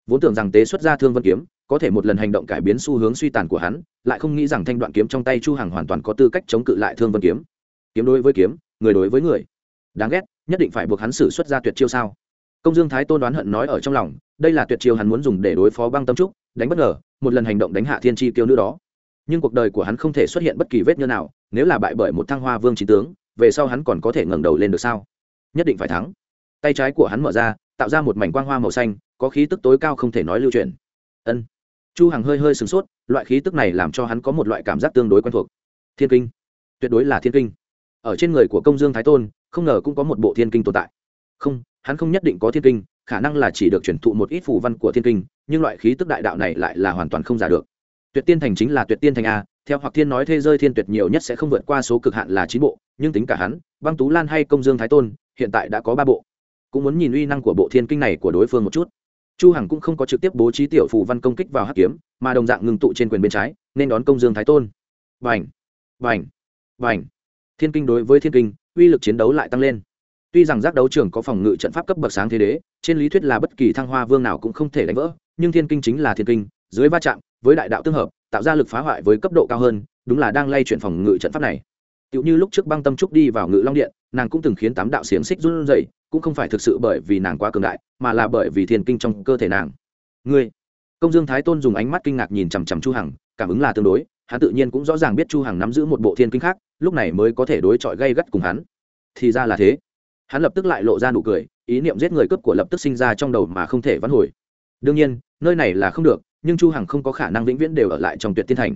Vốn tưởng rằng tế xuất ra thương vân kiếm, có thể một lần hành động cải biến xu hướng suy tàn của hắn, lại không nghĩ rằng thanh đoạn kiếm trong tay chu hằng hoàn toàn có tư cách chống cự lại thương vân kiếm. Kiếm đối với kiếm, người đối với người. Đáng ghét, nhất định phải buộc hắn xử xuất ra tuyệt chiêu sao? Công dương thái tôn đoán hận nói ở trong lòng, đây là tuyệt chiêu hắn muốn dùng để đối phó băng tâm trúc, đánh bất ngờ, một lần hành động đánh hạ thiên chi tiêu nữ đó. Nhưng cuộc đời của hắn không thể xuất hiện bất kỳ vết nhơ nào, nếu là bại bởi một thăng hoa vương trí tướng, về sau hắn còn có thể ngẩng đầu lên được sao? Nhất định phải thắng tay trái của hắn mở ra, tạo ra một mảnh quang hoa màu xanh, có khí tức tối cao không thể nói lưu truyền. Ân. Chu hằng hơi hơi sửng sốt, loại khí tức này làm cho hắn có một loại cảm giác tương đối quen thuộc. Thiên kinh. Tuyệt đối là thiên kinh. Ở trên người của công dương thái tôn, không ngờ cũng có một bộ thiên kinh tồn tại. Không, hắn không nhất định có thiên kinh, khả năng là chỉ được truyền thụ một ít phù văn của thiên kinh, nhưng loại khí tức đại đạo này lại là hoàn toàn không giả được. Tuyệt tiên thành chính là tuyệt tiên thành a, theo hoặc thiên nói thế rơi thiên tuyệt nhiều nhất sẽ không vượt qua số cực hạn là chín bộ, nhưng tính cả hắn, băng tú lan hay công dương thái tôn, hiện tại đã có ba bộ cũng muốn nhìn uy năng của bộ thiên kinh này của đối phương một chút. Chu hằng cũng không có trực tiếp bố trí tiểu phù văn công kích vào hắc kiếm, mà đồng dạng ngừng tụ trên quyền bên trái, nên đón công dương thái tôn. Vành vành vành thiên kinh đối với thiên kinh, uy lực chiến đấu lại tăng lên. Tuy rằng giác đấu trường có phòng ngự trận pháp cấp bậc sáng thế đế, trên lý thuyết là bất kỳ thăng hoa vương nào cũng không thể đánh vỡ, nhưng thiên kinh chính là thiên kinh, dưới va chạm, với đại đạo tương hợp, tạo ra lực phá hoại với cấp độ cao hơn, đúng là đang lay chuyển phòng ngự trận pháp này. Tựu như lúc trước băng tâm trúc đi vào ngự long điện, nàng cũng từng khiến tám đạo xiềng xích run rẩy cũng không phải thực sự bởi vì nàng quá cường đại, mà là bởi vì thiên kinh trong cơ thể nàng. Ngươi, công dương thái tôn dùng ánh mắt kinh ngạc nhìn chằm chằm chu hằng, cảm ứng là tương đối, hắn tự nhiên cũng rõ ràng biết chu hằng nắm giữ một bộ thiên kinh khác, lúc này mới có thể đối chọi gây gắt cùng hắn. Thì ra là thế. Hắn lập tức lại lộ ra nụ cười, ý niệm giết người cướp của lập tức sinh ra trong đầu mà không thể vãn hồi. Đương nhiên, nơi này là không được, nhưng chu hằng không có khả năng vĩnh viễn đều ở lại trong tuyệt tiên thành.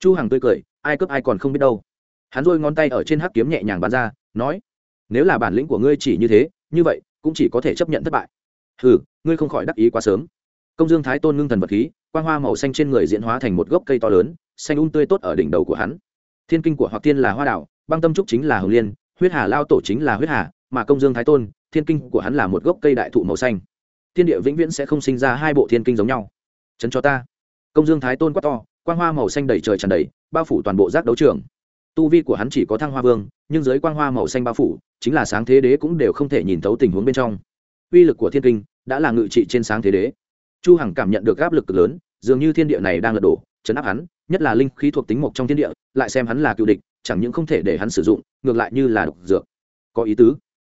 Chu hằng tươi cười, ai cướp ai còn không biết đâu. Hắn rôi ngón tay ở trên hắc kiếm nhẹ nhàng bắn ra, nói, nếu là bản lĩnh của ngươi chỉ như thế như vậy, cũng chỉ có thể chấp nhận thất bại. Hừ, ngươi không khỏi đắc ý quá sớm. Công dương thái tôn ngưng thần vật khí, quang hoa màu xanh trên người diễn hóa thành một gốc cây to lớn, xanh un tươi tốt ở đỉnh đầu của hắn. Thiên kinh của hoặc tiên là hoa đảo, băng tâm trúc chính là hồng liên, huyết hà lao tổ chính là huyết hà, mà công dương thái tôn, thiên kinh của hắn là một gốc cây đại thụ màu xanh. Thiên địa vĩnh viễn sẽ không sinh ra hai bộ thiên kinh giống nhau. Chấn cho ta. Công dương thái tôn quát to, quang hoa màu xanh đầy trời tràn đầy, bao phủ toàn bộ giác đấu trường. Tu vi của hắn chỉ có thăng hoa vương, nhưng dưới quang hoa màu xanh bao phủ chính là sáng thế đế cũng đều không thể nhìn thấu tình huống bên trong. Uy lực của thiên kinh đã là ngự trị trên sáng thế đế. Chu hằng cảm nhận được áp lực cực lớn, dường như thiên địa này đang lật đổ, chấn áp hắn, nhất là linh khí thuộc tính mộc trong thiên địa, lại xem hắn là cựu địch, chẳng những không thể để hắn sử dụng, ngược lại như là độc dược. Có ý tứ.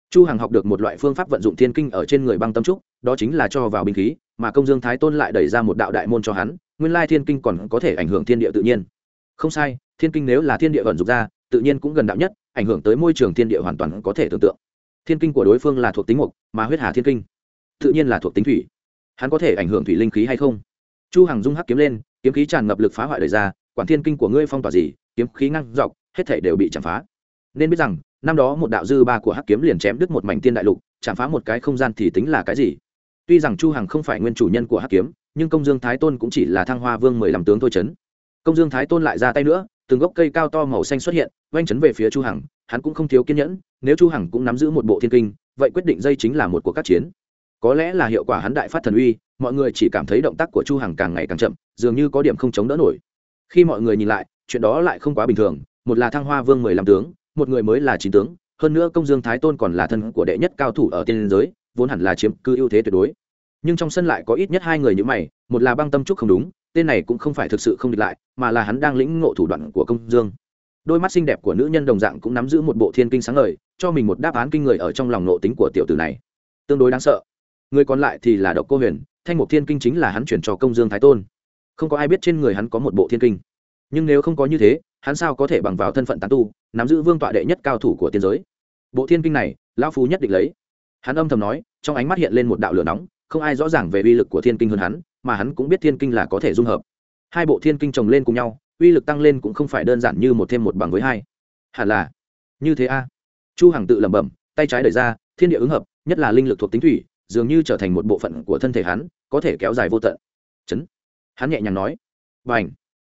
Chu hằng học được một loại phương pháp vận dụng thiên kinh ở trên người băng tâm trúc, đó chính là cho vào binh khí, mà công dương thái tôn lại đẩy ra một đạo đại môn cho hắn, nguyên lai thiên kinh còn có thể ảnh hưởng thiên địa tự nhiên. Không sai, thiên kinh nếu là thiên địa vận dụng ra, tự nhiên cũng gần đạo nhất ảnh hưởng tới môi trường thiên địa hoàn toàn có thể tưởng tượng. Thiên kinh của đối phương là thuộc tính mục, mà huyết hà thiên kinh tự nhiên là thuộc tính thủy. Hắn có thể ảnh hưởng thủy linh khí hay không? Chu hằng dung hắc kiếm lên, kiếm khí tràn ngập lực phá hoại đời ra, quản thiên kinh của ngươi phong tỏa gì, kiếm khí ngăn dọc, hết thể đều bị chạm phá. Nên biết rằng, năm đó một đạo dư ba của hắc kiếm liền chém đứt một mảnh tiên đại lục, chạm phá một cái không gian thì tính là cái gì? Tuy rằng chu hằng không phải nguyên chủ nhân của hắc kiếm, nhưng công dương thái tôn cũng chỉ là thăng hoa vương mười lăm tướng thôi chấn. Công dương thái tôn lại ra tay nữa từng gốc cây cao to màu xanh xuất hiện oanh chấn về phía chu hằng, hắn cũng không thiếu kiên nhẫn, nếu chu hằng cũng nắm giữ một bộ thiên kinh, vậy quyết định dây chính là một cuộc các chiến. Có lẽ là hiệu quả hắn đại phát thần uy, mọi người chỉ cảm thấy động tác của chu hằng càng ngày càng chậm, dường như có điểm không chống đỡ nổi. Khi mọi người nhìn lại, chuyện đó lại không quá bình thường, một là thăng hoa vương mười lăm tướng, một người mới là chín tướng, hơn nữa công dương thái tôn còn là thân của đệ nhất cao thủ ở tiên giới, vốn hẳn là chiếm cứ ưu thế tuyệt đối. Nhưng trong sân lại có ít nhất hai người như mày, một là băng tâm trúc không đúng tên này cũng không phải thực sự không địch lại, mà là hắn đang lĩnh ngộ thủ đoạn của công dương. Đôi mắt xinh đẹp của nữ nhân đồng dạng cũng nắm giữ một bộ thiên kinh sáng ngời, cho mình một đáp án kinh người ở trong lòng nộ tính của tiểu tử này. Tương đối đáng sợ. Người còn lại thì là độc cô huyền, thanh mục thiên kinh chính là hắn chuyển cho công dương thái tôn. Không có ai biết trên người hắn có một bộ thiên kinh. Nhưng nếu không có như thế, hắn sao có thể bằng vào thân phận tán tu, nắm giữ vương tọa đệ nhất cao thủ của tiên giới? Bộ thiên kinh này, lão phú nhất định lấy. Hắn âm thầm nói, trong ánh mắt hiện lên một đạo lửa nóng, không ai rõ ràng về uy lực của thiên kinh hơn hắn mà hắn cũng biết thiên kinh là có thể dung hợp. Hai bộ thiên kinh chồng lên cùng nhau, uy lực tăng lên cũng không phải đơn giản như một thêm một bằng với hai. Hẳn là, như thế a. Chu hằng tự lẩm bẩm, tay trái đẩy ra, thiên địa ứng hợp, nhất là linh lực thuộc tính thủy, dường như trở thành một bộ phận của thân thể hắn, có thể kéo dài vô tận. Chấn. Hắn nhẹ nhàng nói. Và ảnh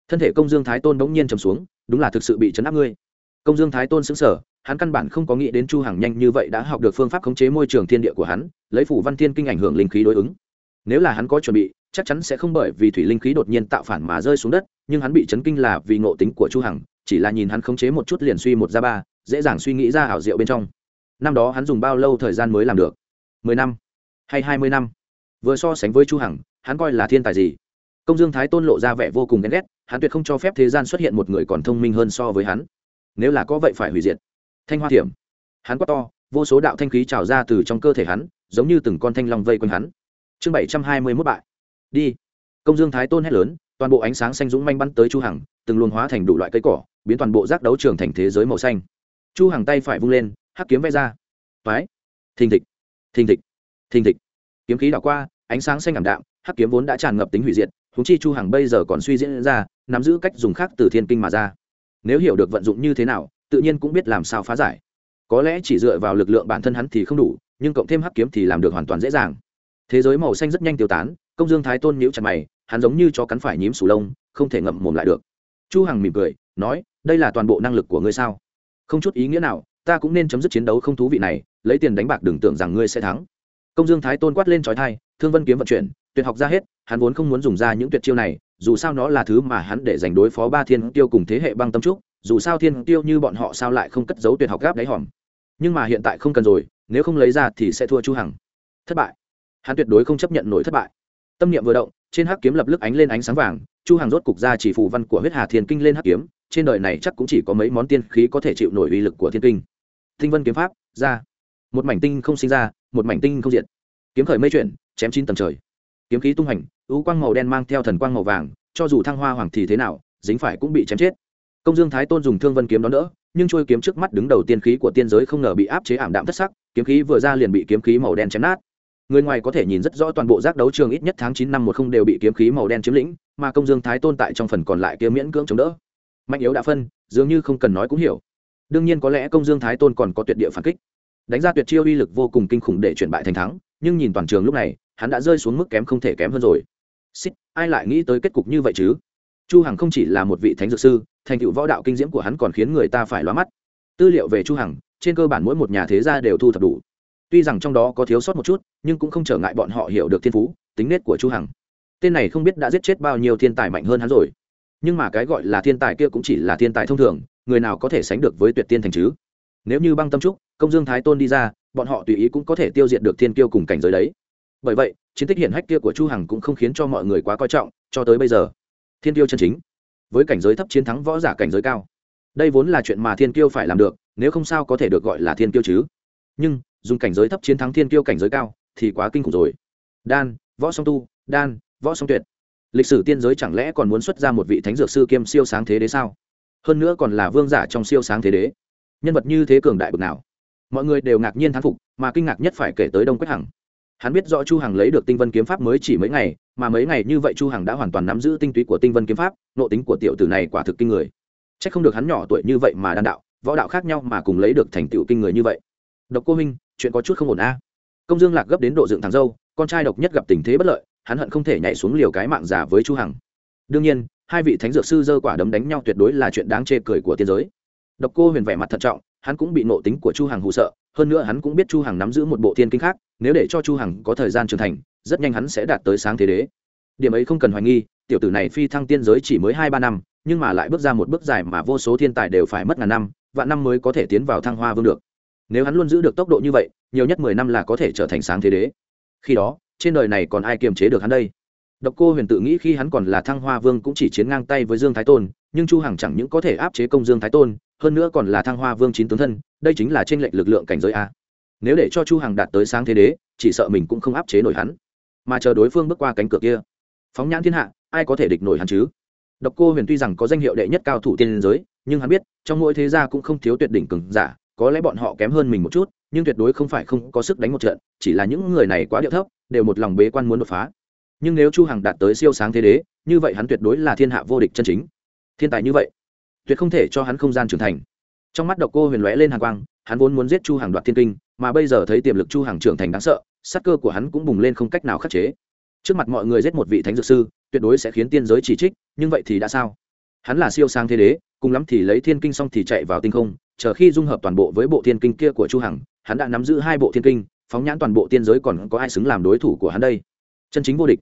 thân thể công dương thái tôn bỗng nhiên trầm xuống, đúng là thực sự bị chấn áp ngươi. Công dương thái tôn xứng sở hắn căn bản không có nghĩ đến chu hằng nhanh như vậy đã học được phương pháp khống chế môi trường thiên địa của hắn, lấy phủ văn thiên kinh ảnh hưởng linh khí đối ứng nếu là hắn có chuẩn bị, chắc chắn sẽ không bởi vì thủy linh khí đột nhiên tạo phản mà rơi xuống đất, nhưng hắn bị chấn kinh là vì ngộ tính của chu hằng, chỉ là nhìn hắn khống chế một chút liền suy một ra ba, dễ dàng suy nghĩ ra ảo diệu bên trong. Năm đó hắn dùng bao lâu thời gian mới làm được? Mười năm hay hai mươi năm? Vừa so sánh với chu hằng, hắn coi là thiên tài gì? Công dương thái tôn lộ ra vẻ vô cùng ghen ghét, hắn tuyệt không cho phép thế gian xuất hiện một người còn thông minh hơn so với hắn. Nếu là có vậy phải hủy diệt. Thanh hoa thiểm. Hắn quát to, vô số đạo thanh khí trào ra từ trong cơ thể hắn, giống như từng con thanh long vây quanh hắn chương bảy trăm hai mươi mốt bại. Đi. Công dương thái tôn hét lớn, toàn bộ ánh sáng xanh dũng manh bắn tới chu hằng, từng luồng hóa thành đủ loại cây cỏ, biến toàn bộ giác đấu trường thành thế giới màu xanh. Chu hằng tay phải vung lên, hắc kiếm vẽ ra. Toái. Thình thịch. Thình thịch. Thình thịch. Kiếm khí đảo qua, ánh sáng xanh ảm đạm, hắc kiếm vốn đã tràn ngập tính hủy diệt thúng chi chu hằng bây giờ còn suy diễn ra, nắm giữ cách dùng khác từ thiên kinh mà ra. Nếu hiểu được vận dụng như thế nào, tự nhiên cũng biết làm sao phá giải. Có lẽ chỉ dựa vào lực lượng bản thân hắn thì không đủ, nhưng cộng thêm hắc kiếm thì làm được hoàn toàn dễ dàng thế giới màu xanh rất nhanh tiêu tán, công dương thái tôn nhíu chặt mày, hắn giống như cho cắn phải nhím sủ lông, không thể ngậm mồm lại được. Chu hằng mỉm cười, nói, đây là toàn bộ năng lực của ngươi sao? Không chút ý nghĩa nào, ta cũng nên chấm dứt chiến đấu không thú vị này, lấy tiền đánh bạc đừng tưởng rằng ngươi sẽ thắng. Công dương thái tôn quát lên trói thai, thương vân kiếm vận chuyển, tuyệt học ra hết, hắn vốn không muốn dùng ra những tuyệt chiêu này, dù sao nó là thứ mà hắn để giành đối phó ba thiên tiêu cùng thế hệ băng tâm trúc, dù sao thiên tiêu như bọn họ sao lại không cất giấu tuyệt học gáp đáy hòm. Nhưng mà hiện tại không cần rồi, nếu không lấy ra thì sẽ thua chu hằng. Thất bại hắn tuyệt đối không chấp nhận nổi thất bại. Tâm niệm vừa động, trên hắc kiếm lập lức ánh lên ánh sáng vàng, chu hàng rốt cục ra chỉ phù văn của huyết hà thiên kinh lên hắc kiếm, trên đời này chắc cũng chỉ có mấy món tiên khí có thể chịu nổi uy lực của thiên kinh. Tinh vân kiếm pháp, ra. Một mảnh tinh không sinh ra, một mảnh tinh không diệt. Kiếm khởi mây chuyển, chém chín tầng trời. Kiếm khí tung hành ưu quang màu đen mang theo thần quang màu vàng, cho dù thăng hoa hoàng thì thế nào, dính phải cũng bị chém chết. Công dương thái tôn dùng thương vân kiếm đón đỡ, nhưng trôi kiếm trước mắt đứng đầu tiên khí của tiên giới không ngờ bị áp chế ảm đạm thất sắc, kiếm khí vừa ra liền bị kiếm khí màu đen chém nát người ngoài có thể nhìn rất rõ toàn bộ giác đấu trường ít nhất tháng chín năm một không đều bị kiếm khí màu đen chiếm lĩnh, mà công dương thái tôn tại trong phần còn lại kia miễn cưỡng chống đỡ. Mạnh yếu đã phân, dường như không cần nói cũng hiểu. Đương nhiên có lẽ công dương thái tôn còn có tuyệt địa phản kích. Đánh ra tuyệt chiêu uy lực vô cùng kinh khủng để chuyển bại thành thắng, nhưng nhìn toàn trường lúc này, hắn đã rơi xuống mức kém không thể kém hơn rồi. Xích, ai lại nghĩ tới kết cục như vậy chứ? Chu hằng không chỉ là một vị thánh dược sư, thành tựu võ đạo kinh diễm của hắn còn khiến người ta phải loa mắt. Tư liệu về chu hằng, trên cơ bản mỗi một nhà thế gia đều thu thập đủ tuy rằng trong đó có thiếu sót một chút, nhưng cũng không trở ngại bọn họ hiểu được thiên phú, tính nết của chu hằng. Tên này không biết đã giết chết bao nhiêu thiên tài mạnh hơn hắn rồi. Nhưng mà cái gọi là thiên tài kia cũng chỉ là thiên tài thông thường, người nào có thể sánh được với tuyệt tiên thành chứ? Nếu như băng tâm trúc, công dương thái tôn đi ra, bọn họ tùy ý cũng có thể tiêu diệt được thiên kiêu cùng cảnh giới đấy. Bởi vậy, chiến tích hiển hách kia của chu hằng cũng không khiến cho mọi người quá coi trọng, cho tới bây giờ. Thiên kiêu chân chính, với cảnh giới thấp chiến thắng võ giả cảnh giới cao. Đây vốn là chuyện mà thiên kiêu phải làm được, nếu không sao có thể được gọi là thiên kiêu chứ? Nhưng dùng cảnh giới thấp chiến thắng thiên kiêu cảnh giới cao, thì quá kinh khủng rồi. Đan, võ song tu, đan, võ song tuyệt. Lịch sử tiên giới chẳng lẽ còn muốn xuất ra một vị thánh dược sư kiêm siêu sáng thế đế sao? Hơn nữa còn là vương giả trong siêu sáng thế đế. Nhân vật như thế cường đại bực nào? Mọi người đều ngạc nhiên thán phục, mà kinh ngạc nhất phải kể tới đông quách hằng. Hắn biết rõ chu hằng lấy được tinh vân kiếm pháp mới chỉ mấy ngày, mà mấy ngày như vậy chu hằng đã hoàn toàn nắm giữ tinh túy của tinh vân kiếm pháp nộ tính của tiểu tử này quả thực kinh người. Chắc không được hắn nhỏ tuổi như vậy mà đan đạo, võ đạo khác nhau mà cùng lấy được thành tựu kinh người như vậy độc cô minh chuyện có chút không ổn a. Công dương lạc gấp đến độ dựng thằng dâu, con trai độc nhất gặp tình thế bất lợi, hắn hận không thể nhảy xuống liều cái mạng giả với chu hằng. Đương nhiên, hai vị thánh dược sư dơ quả đấm đánh nhau tuyệt đối là chuyện đáng chê cười của tiên giới. Độc cô huyền vẻ mặt thận trọng, hắn cũng bị nộ tính của chu hằng hù sợ, hơn nữa hắn cũng biết chu hằng nắm giữ một bộ thiên kinh khác, nếu để cho chu hằng có thời gian trưởng thành, rất nhanh hắn sẽ đạt tới sáng thế đế. Điểm ấy không cần hoài nghi, tiểu tử này phi thăng tiên giới chỉ mới hai ba năm, nhưng mà lại bước ra một bước dài mà vô số thiên tài đều phải mất ngàn năm, vạn năm mới có thể tiến vào thăng hoa vương được nếu hắn luôn giữ được tốc độ như vậy, nhiều nhất mười năm là có thể trở thành sáng thế đế. Khi đó, trên đời này còn ai kiềm chế được hắn đây? Độc cô huyền tự nghĩ khi hắn còn là thăng hoa vương cũng chỉ chiến ngang tay với dương thái tôn, nhưng chu hằng chẳng những có thể áp chế công dương thái tôn, hơn nữa còn là thăng hoa vương chín tướng thân, đây chính là trên lệnh lực lượng cảnh giới a. Nếu để cho chu hằng đạt tới sáng thế đế, chỉ sợ mình cũng không áp chế nổi hắn. Mà chờ đối phương bước qua cánh cửa kia, phóng nhãn thiên hạ, ai có thể địch nổi hắn chứ? Độc cô huyền tuy rằng có danh hiệu đệ nhất cao thủ tiên giới, nhưng hắn biết, trong mỗi thế gia cũng không thiếu tuyệt đỉnh cường giả có lẽ bọn họ kém hơn mình một chút, nhưng tuyệt đối không phải không có sức đánh một trận, chỉ là những người này quá điệu thấp, đều một lòng bế quan muốn đột phá. Nhưng nếu chu hằng đạt tới siêu sáng thế đế, như vậy hắn tuyệt đối là thiên hạ vô địch chân chính. Thiên tài như vậy, tuyệt không thể cho hắn không gian trưởng thành. Trong mắt độc cô huyền lóe lên hàng quang, hắn vốn muốn giết chu Hằng đoạt thiên kinh, mà bây giờ thấy tiềm lực chu Hằng trưởng thành đáng sợ sát cơ của hắn cũng bùng lên không cách nào khắc chế. Trước mặt mọi người giết một vị thánh dược sư, tuyệt đối sẽ khiến tiên giới chỉ trích, nhưng vậy thì đã sao? Hắn là siêu sang thế đế cùng lắm thì lấy thiên kinh xong thì chạy vào tinh không, chờ khi dung hợp toàn bộ với bộ thiên kinh kia của chu hằng, hắn đã nắm giữ hai bộ thiên kinh, phóng nhãn toàn bộ tiên giới còn có ai xứng làm đối thủ của hắn đây? Chân chính vô địch.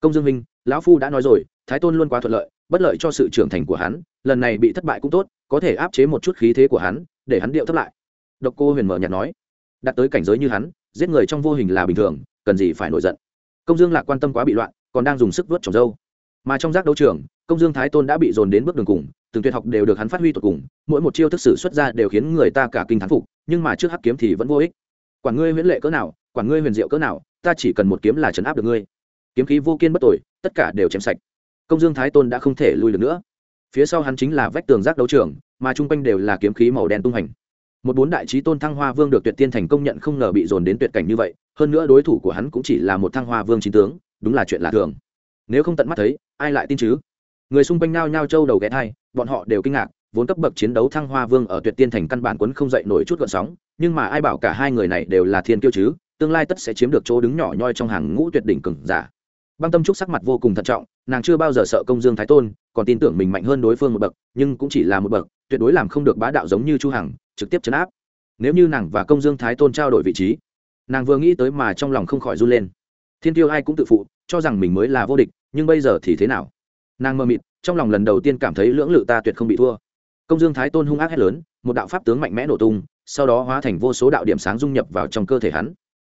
Công dương minh, lão phu đã nói rồi, thái tôn luôn quá thuận lợi, bất lợi cho sự trưởng thành của hắn, lần này bị thất bại cũng tốt, có thể áp chế một chút khí thế của hắn, để hắn điệu thấp lại. Độc cô huyền mở nhạt nói, đặt tới cảnh giới như hắn, giết người trong vô hình là bình thường, cần gì phải nổi giận. Công dương lạc quan tâm quá bị loạn, còn đang dùng sức vớt trồng dâu. Mà trong giác đấu trường, công dương thái tôn đã bị dồn đến bước đường cùng từng tuyệt học đều được hắn phát huy tột cùng, mỗi một chiêu thức sử xuất ra đều khiến người ta cả kinh thán phục, nhưng mà trước hắc kiếm thì vẫn vô ích. Quản ngươi huyễn lệ cỡ nào quản ngươi huyền diệu cỡ nào, ta chỉ cần một kiếm là chấn áp được ngươi. Kiếm khí vô kiên bất tội tất cả đều chém sạch. Công dương thái tôn đã không thể lui được nữa. Phía sau hắn chính là vách tường giác đấu trường, mà chung quanh đều là kiếm khí màu đen tung hành. Một bốn đại trí tôn thăng hoa vương được tuyệt tiên thành công nhận không ngờ bị dồn đến tuyệt cảnh như vậy, hơn nữa đối thủ của hắn cũng chỉ là một thăng hoa vương chính tướng, đúng là chuyện lạ thường. Nếu không tận mắt thấy, ai lại tin chứ? Người xung quanh nao nhao châu đầu ghé thai, bọn họ đều kinh ngạc, vốn cấp bậc chiến đấu thăng hoa vương ở tuyệt tiên thành căn bản quấn không dậy nổi chút gợn sóng, nhưng mà ai bảo cả hai người này đều là thiên kiêu chứ, tương lai tất sẽ chiếm được chỗ đứng nhỏ nhoi trong hàng ngũ tuyệt đỉnh cừng giả. Băng tâm trúc sắc mặt vô cùng thận trọng, nàng chưa bao giờ sợ công dương thái tôn, còn tin tưởng mình mạnh hơn đối phương một bậc, nhưng cũng chỉ là một bậc, tuyệt đối làm không được bá đạo giống như chu hằng, trực tiếp chấn áp. Nếu như nàng và công dương thái tôn trao đổi vị trí, nàng vừa nghĩ tới mà trong lòng không khỏi run lên. Thiên tiêu ai cũng tự phụ, cho rằng mình mới là vô địch, nhưng bây giờ thì thế nào? Nàng mơ mịt, trong lòng lần đầu tiên cảm thấy lưỡng lự ta tuyệt không bị thua. Công dương thái tôn hung ác hét lớn, một đạo pháp tướng mạnh mẽ nổ tung, sau đó hóa thành vô số đạo điểm sáng dung nhập vào trong cơ thể hắn.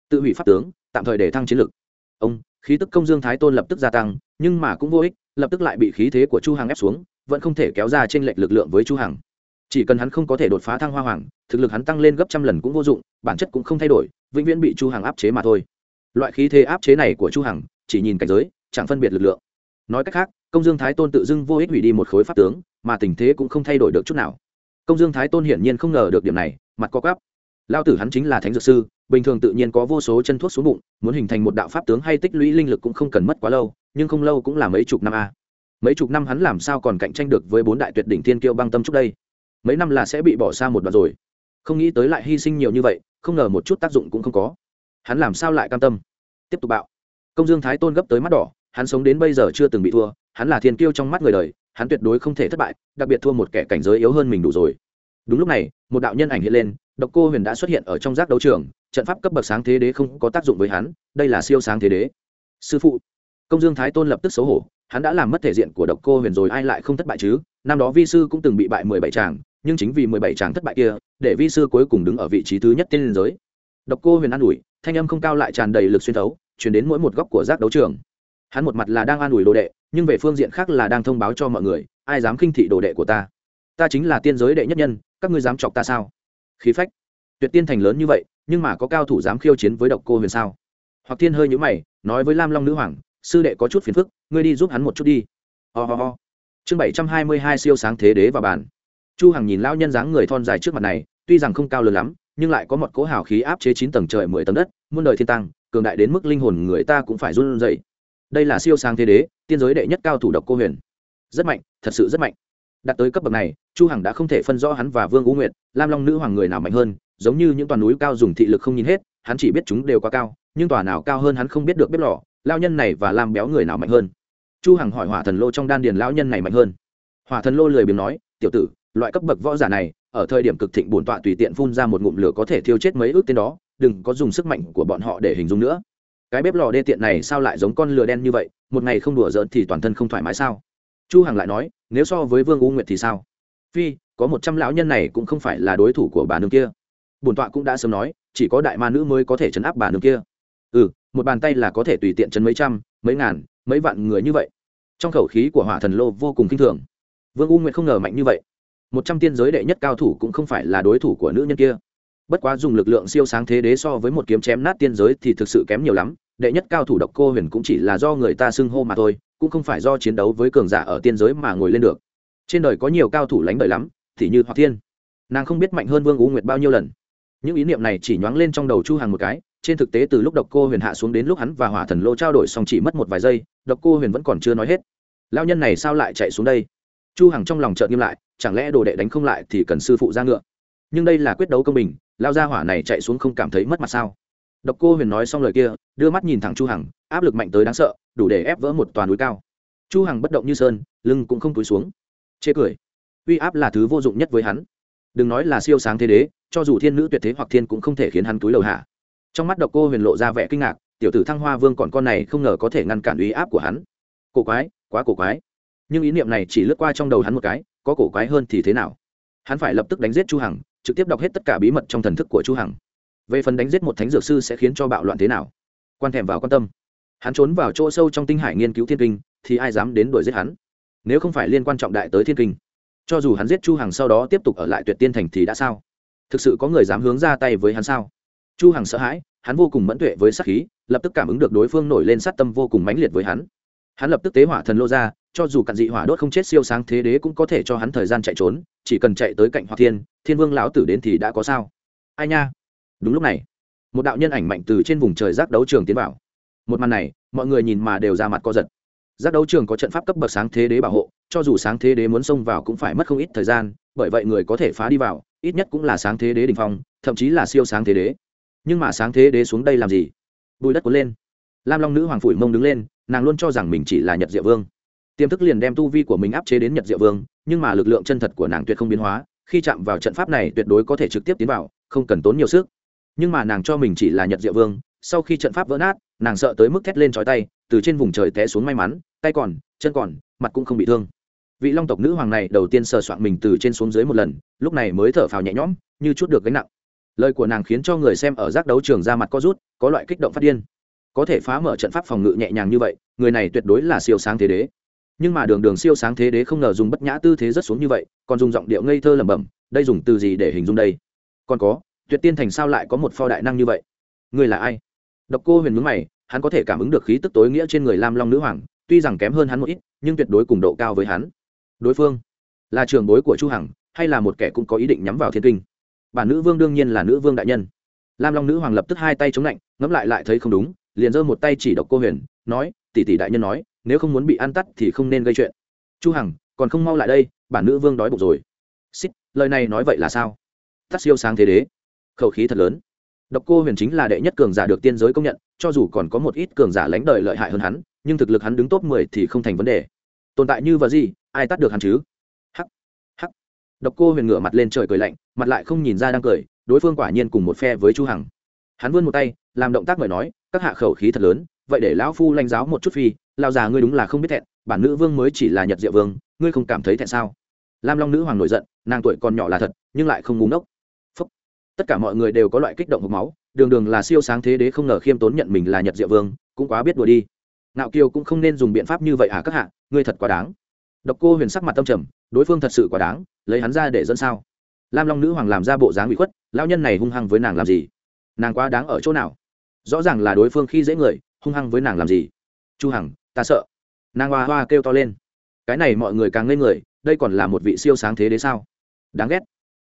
Tự hủy pháp tướng, tạm thời để thăng chiến lực. Ông, khí tức công dương thái tôn lập tức gia tăng, nhưng mà cũng vô ích, lập tức lại bị khí thế của chu hằng ép xuống, vẫn không thể kéo ra trên lệch lực lượng với chu hằng. Chỉ cần hắn không có thể đột phá thăng hoa hoàng, thực lực hắn tăng lên gấp trăm lần cũng vô dụng, bản chất cũng không thay đổi, vĩnh viễn bị chu hằng áp chế mà thôi. Loại khí thế áp chế này của chu hằng, chỉ nhìn cảnh giới, chẳng phân biệt lực lượng. Nói cách khác công dương thái tôn tự dưng vô ích hủy đi một khối pháp tướng, mà tình thế cũng không thay đổi được chút nào. Công dương thái tôn hiển nhiên không ngờ được điểm này, mặt co gắp. lao tử hắn chính là thánh dược sư, bình thường tự nhiên có vô số chân thuốc xuống bụng, muốn hình thành một đạo pháp tướng hay tích lũy linh lực cũng không cần mất quá lâu, nhưng không lâu cũng là mấy chục năm a mấy chục năm hắn làm sao còn cạnh tranh được với bốn đại tuyệt đỉnh thiên kiêu băng tâm trước đây? Mấy năm là sẽ bị bỏ xa một đoạn rồi. Không nghĩ tới lại hy sinh nhiều như vậy, không ngờ một chút tác dụng cũng không có. Hắn làm sao lại cam tâm? Tiếp tục bạo. Công dương thái tôn gấp tới mắt đỏ, hắn sống đến bây giờ chưa từng bị thua hắn là thiên kiêu trong mắt người đời, hắn tuyệt đối không thể thất bại, đặc biệt thua một kẻ cảnh giới yếu hơn mình đủ rồi. Đúng lúc này, một đạo nhân ảnh hiện lên, độc cô huyền đã xuất hiện ở trong giác đấu trường, trận pháp cấp bậc sáng thế đế không có tác dụng với hắn, đây là siêu sáng thế đế. Sư phụ, công dương thái tôn lập tức xấu hổ, hắn đã làm mất thể diện của độc cô huyền rồi, ai lại không thất bại chứ? Năm đó vi sư cũng từng bị bại mười bảy tràng nhưng chính vì mười bảy tràng thất bại kia, để vi sư cuối cùng đứng ở vị trí thứ nhất tiên liên giới. Độc cô huyền an ủi, thanh âm không cao lại tràn đầy lực xuyên thấu chuyển đến mỗi một góc của giác đấu trường. Hắn một mặt là đang an ủi đồ đệ nhưng về phương diện khác là đang thông báo cho mọi người, ai dám khinh thị đồ đệ của ta? Ta chính là tiên giới đệ nhất nhân, các ngươi dám chọc ta sao? Khí phách. Tuyệt tiên thành lớn như vậy, nhưng mà có cao thủ dám khiêu chiến với độc cô huyền sao? Hoặc thiên hơi nhữ mày, nói với lam long nữ hoàng, sư đệ có chút phiền phức, ngươi đi giúp hắn một chút đi. Ho、oh、ho、oh. ho. Chương bảy trăm hai mươi hai siêu sáng thế đế và bàn. Chu hằng nhìn lão nhân dáng người thon dài trước mặt này, tuy rằng không cao lớn lắm, nhưng lại có một cỗ hào khí áp chế chín tầng trời mười tầng đất, muôn đời thiên tăng, cường đại đến mức linh hồn người ta cũng phải run rẩy đây là siêu sáng thế đế, tiên giới đệ nhất cao thủ độc cô huyền. Rất mạnh, thật sự rất mạnh. Đạt tới cấp bậc này, chu hằng đã không thể phân rõ hắn và vương u nguyệt, lam long nữ hoàng người nào mạnh hơn, giống như những toàn núi cao dùng thị lực không nhìn hết, hắn chỉ biết chúng đều quá cao, nhưng tòa nào cao hơn hắn không biết được biết lò lao nhân này và lam béo người nào mạnh hơn. Chu hằng hỏi hỏa thần lô trong đan điền lão nhân này mạnh hơn. Hỏa thần lô lười biếng nói, tiểu tử, loại cấp bậc võ giả này, ở thời điểm cực thịnh bổn tọa tùy tiện phun ra một ngụm lửa có thể thiêu chết mấy ước tên đó, đừng có dùng sức mạnh của bọn họ để hình dung nữa cái bếp lò đê tiện này sao lại giống con lửa đen như vậy, một ngày không đùa giỡn thì toàn thân không thoải mái sao? Chu hằng lại nói, nếu so với vương u nguyệt thì sao? Phi, có một trăm lão nhân này cũng không phải là đối thủ của bà nương kia. Bổn tọa cũng đã sớm nói, chỉ có đại ma nữ mới có thể chấn áp bà nương kia. Ừ một bàn tay là có thể tùy tiện chấn mấy trăm, mấy ngàn, mấy vạn người như vậy. Trong khẩu khí của hỏa thần lô vô cùng kinh thường. Vương u nguyệt không ngờ mạnh như vậy. Một trăm tiên giới đệ nhất cao thủ cũng không phải là đối thủ của nữ nhân kia bất quá dùng lực lượng siêu sáng thế đế so với một kiếm chém nát tiên giới thì thực sự kém nhiều lắm, đệ nhất cao thủ độc cô huyền cũng chỉ là do người ta xưng hô mà thôi, cũng không phải do chiến đấu với cường giả ở tiên giới mà ngồi lên được. Trên đời có nhiều cao thủ lánh đời lắm, thì như hoặc thiên, nàng không biết mạnh hơn vương u nguyệt bao nhiêu lần. Những ý niệm này chỉ nhoáng lên trong đầu chu hàng một cái, trên thực tế từ lúc độc cô huyền hạ xuống đến lúc hắn và hỏa thần lô trao đổi xong chỉ mất một vài giây, độc cô huyền vẫn còn chưa nói hết. Lao nhân này sao lại chạy xuống đây? Chu hằng trong lòng chợt nghiêm lại, chẳng lẽ đồ đệ đánh không lại thì cần sư phụ ra ngựa? Nhưng đây là quyết đấu công bình, lao ra hỏa này chạy xuống không cảm thấy mất mặt sao? Độc cô huyền nói xong lời kia, đưa mắt nhìn thẳng chu hằng, áp lực mạnh tới đáng sợ, đủ để ép vỡ một toàn núi cao. Chu hằng bất động như sơn, lưng cũng không túi xuống. Chê cười. Uy áp là thứ vô dụng nhất với hắn. Đừng nói là siêu sáng thế đế, cho dù thiên nữ tuyệt thế hoặc thiên cũng không thể khiến hắn túi lầu hạ. Trong mắt độc cô huyền lộ ra vẻ kinh ngạc, tiểu tử thăng hoa vương còn con này không ngờ có thể ngăn cản uy áp của hắn. Cổ quái, quá cổ quái. Nhưng ý niệm này chỉ lướt qua trong đầu hắn một cái, có cổ quái hơn thì thế nào? Hắn phải lập tức đánh giết chu hằng trực tiếp đọc hết tất cả bí mật trong thần thức của chu hằng. Về phần đánh giết một thánh dược sư sẽ khiến cho bạo loạn thế nào? Quan thèm vào quan tâm. Hắn trốn vào chỗ sâu trong tinh hải nghiên cứu thiên kinh, thì ai dám đến đuổi giết hắn? Nếu không phải liên quan trọng đại tới thiên kinh, cho dù hắn giết chu hằng sau đó tiếp tục ở lại tuyệt tiên thành thì đã sao? Thực sự có người dám hướng ra tay với hắn sao? Chu hằng sợ hãi, hắn vô cùng mẫn tuệ với sát khí, lập tức cảm ứng được đối phương nổi lên sát tâm vô cùng mãnh liệt với hắn hắn lập tức tế hỏa thần lô ra, cho dù cặn dị hỏa đốt không chết siêu sáng thế đế cũng có thể cho hắn thời gian chạy trốn, chỉ cần chạy tới cạnh hoặc thiên thiên vương lão tử đến thì đã có sao. Ai nha? Đúng lúc này, một đạo nhân ảnh mạnh từ trên vùng trời giác đấu trường tiến vào. Một màn này, mọi người nhìn mà đều ra mặt co giật. Giác đấu trường có trận pháp cấp bậc sáng thế đế bảo hộ, cho dù sáng thế đế muốn xông vào cũng phải mất không ít thời gian, bởi vậy người có thể phá đi vào, ít nhất cũng là sáng thế đế đình phong, thậm chí là siêu sáng thế đế. Nhưng mà sáng thế đế xuống đây làm gì? Bùi đất cuốn lên lam long nữ hoàng phủi mông đứng lên, nàng luôn cho rằng mình chỉ là nhật diệu vương. Tiềm thức liền đem tu vi của mình áp chế đến nhật diệu vương, nhưng mà lực lượng chân thật của nàng tuyệt không biến hóa, khi chạm vào trận pháp này tuyệt đối có thể trực tiếp tiến vào, không cần tốn nhiều sức. Nhưng mà nàng cho mình chỉ là nhật diệu vương, sau khi trận pháp vỡ nát, nàng sợ tới mức thét lên trói tay, từ trên vùng trời té xuống may mắn, tay còn, chân còn, mặt cũng không bị thương. Vị long tộc nữ hoàng này đầu tiên sờ soạn mình từ trên xuống dưới một lần, lúc này mới thở phào nhẹ nhõm, như chút được gánh nặng. Lời của nàng khiến cho người xem ở giác đấu trường ra mặt có rút, có loại kích động phát điên có thể phá mở trận pháp phòng ngự nhẹ nhàng như vậy, người này tuyệt đối là siêu sáng thế đế. Nhưng mà đường đường siêu sáng thế đế không ngờ dùng bất nhã tư thế rất xuống như vậy, còn dùng giọng điệu ngây thơ lẩm bẩm, đây dùng từ gì để hình dung đây? Còn có, tuyệt tiên thành sao lại có một pho đại năng như vậy? Người là ai? Độc cô huyền mướn mày, hắn có thể cảm ứng được khí tức tối nghĩa trên người lam long nữ hoàng, tuy rằng kém hơn hắn một ít, nhưng tuyệt đối cùng độ cao với hắn. Đối phương là trường bối của chu hằng, hay là một kẻ cũng có ý định nhắm vào thiên kinh? Bản nữ vương đương nhiên là nữ vương đại nhân. Lam long nữ hoàng lập tức hai tay chống lạnh, ngẫm lại lại thấy không đúng liền giơ một tay chỉ độc cô huyền, nói, tỷ tỷ đại nhân nói, nếu không muốn bị ăn tắt thì không nên gây chuyện. Chu hằng, còn không mau lại đây, bản nữ vương đói bụng rồi. Xích, lời này nói vậy là sao? Tắt siêu sáng thế đế. Khẩu khí thật lớn. Độc cô huyền chính là đệ nhất cường giả được tiên giới công nhận, cho dù còn có một ít cường giả lãnh đời lợi hại hơn hắn, nhưng thực lực hắn đứng top 10 thì không thành vấn đề. Tồn tại như vợ gì, ai tắt được hắn chứ? Hắc hắc. Độc cô huyền ngửa mặt lên trời cười lạnh, mặt lại không nhìn ra đang cười, đối phương quả nhiên cùng một phe với chu hằng. Hắn vươn một tay, làm động tác mời nói các hạ khẩu khí thật lớn, vậy để lão phu lãnh giáo một chút phi lao già ngươi đúng là không biết thẹn, bản nữ vương mới chỉ là nhật diệu vương, ngươi không cảm thấy thẹn sao? Lam long nữ hoàng nổi giận, nàng tuổi còn nhỏ là thật, nhưng lại không ngúng ốc Phúc. tất cả mọi người đều có loại kích động hộp máu, đường đường là siêu sáng thế đế không ngờ khiêm tốn nhận mình là nhật diệu vương, cũng quá biết đùa đi. Nạo kiều cũng không nên dùng biện pháp như vậy à các hạ, ngươi thật quá đáng. Độc cô huyền sắc mặt tâm trầm, đối phương thật sự quá đáng, lấy hắn ra để dẫn sao? Lam long nữ hoàng làm ra bộ dáng bị khuất lao nhân này hung hăng với nàng làm gì? Nàng quá đáng ở chỗ nào? Rõ ràng là đối phương khi dễ người, hung hăng với nàng làm gì? Chu hằng, ta sợ. Nàng hoa hoa kêu to lên. Cái này mọi người càng ngây người, đây còn là một vị siêu sáng thế đế sao? Đáng ghét.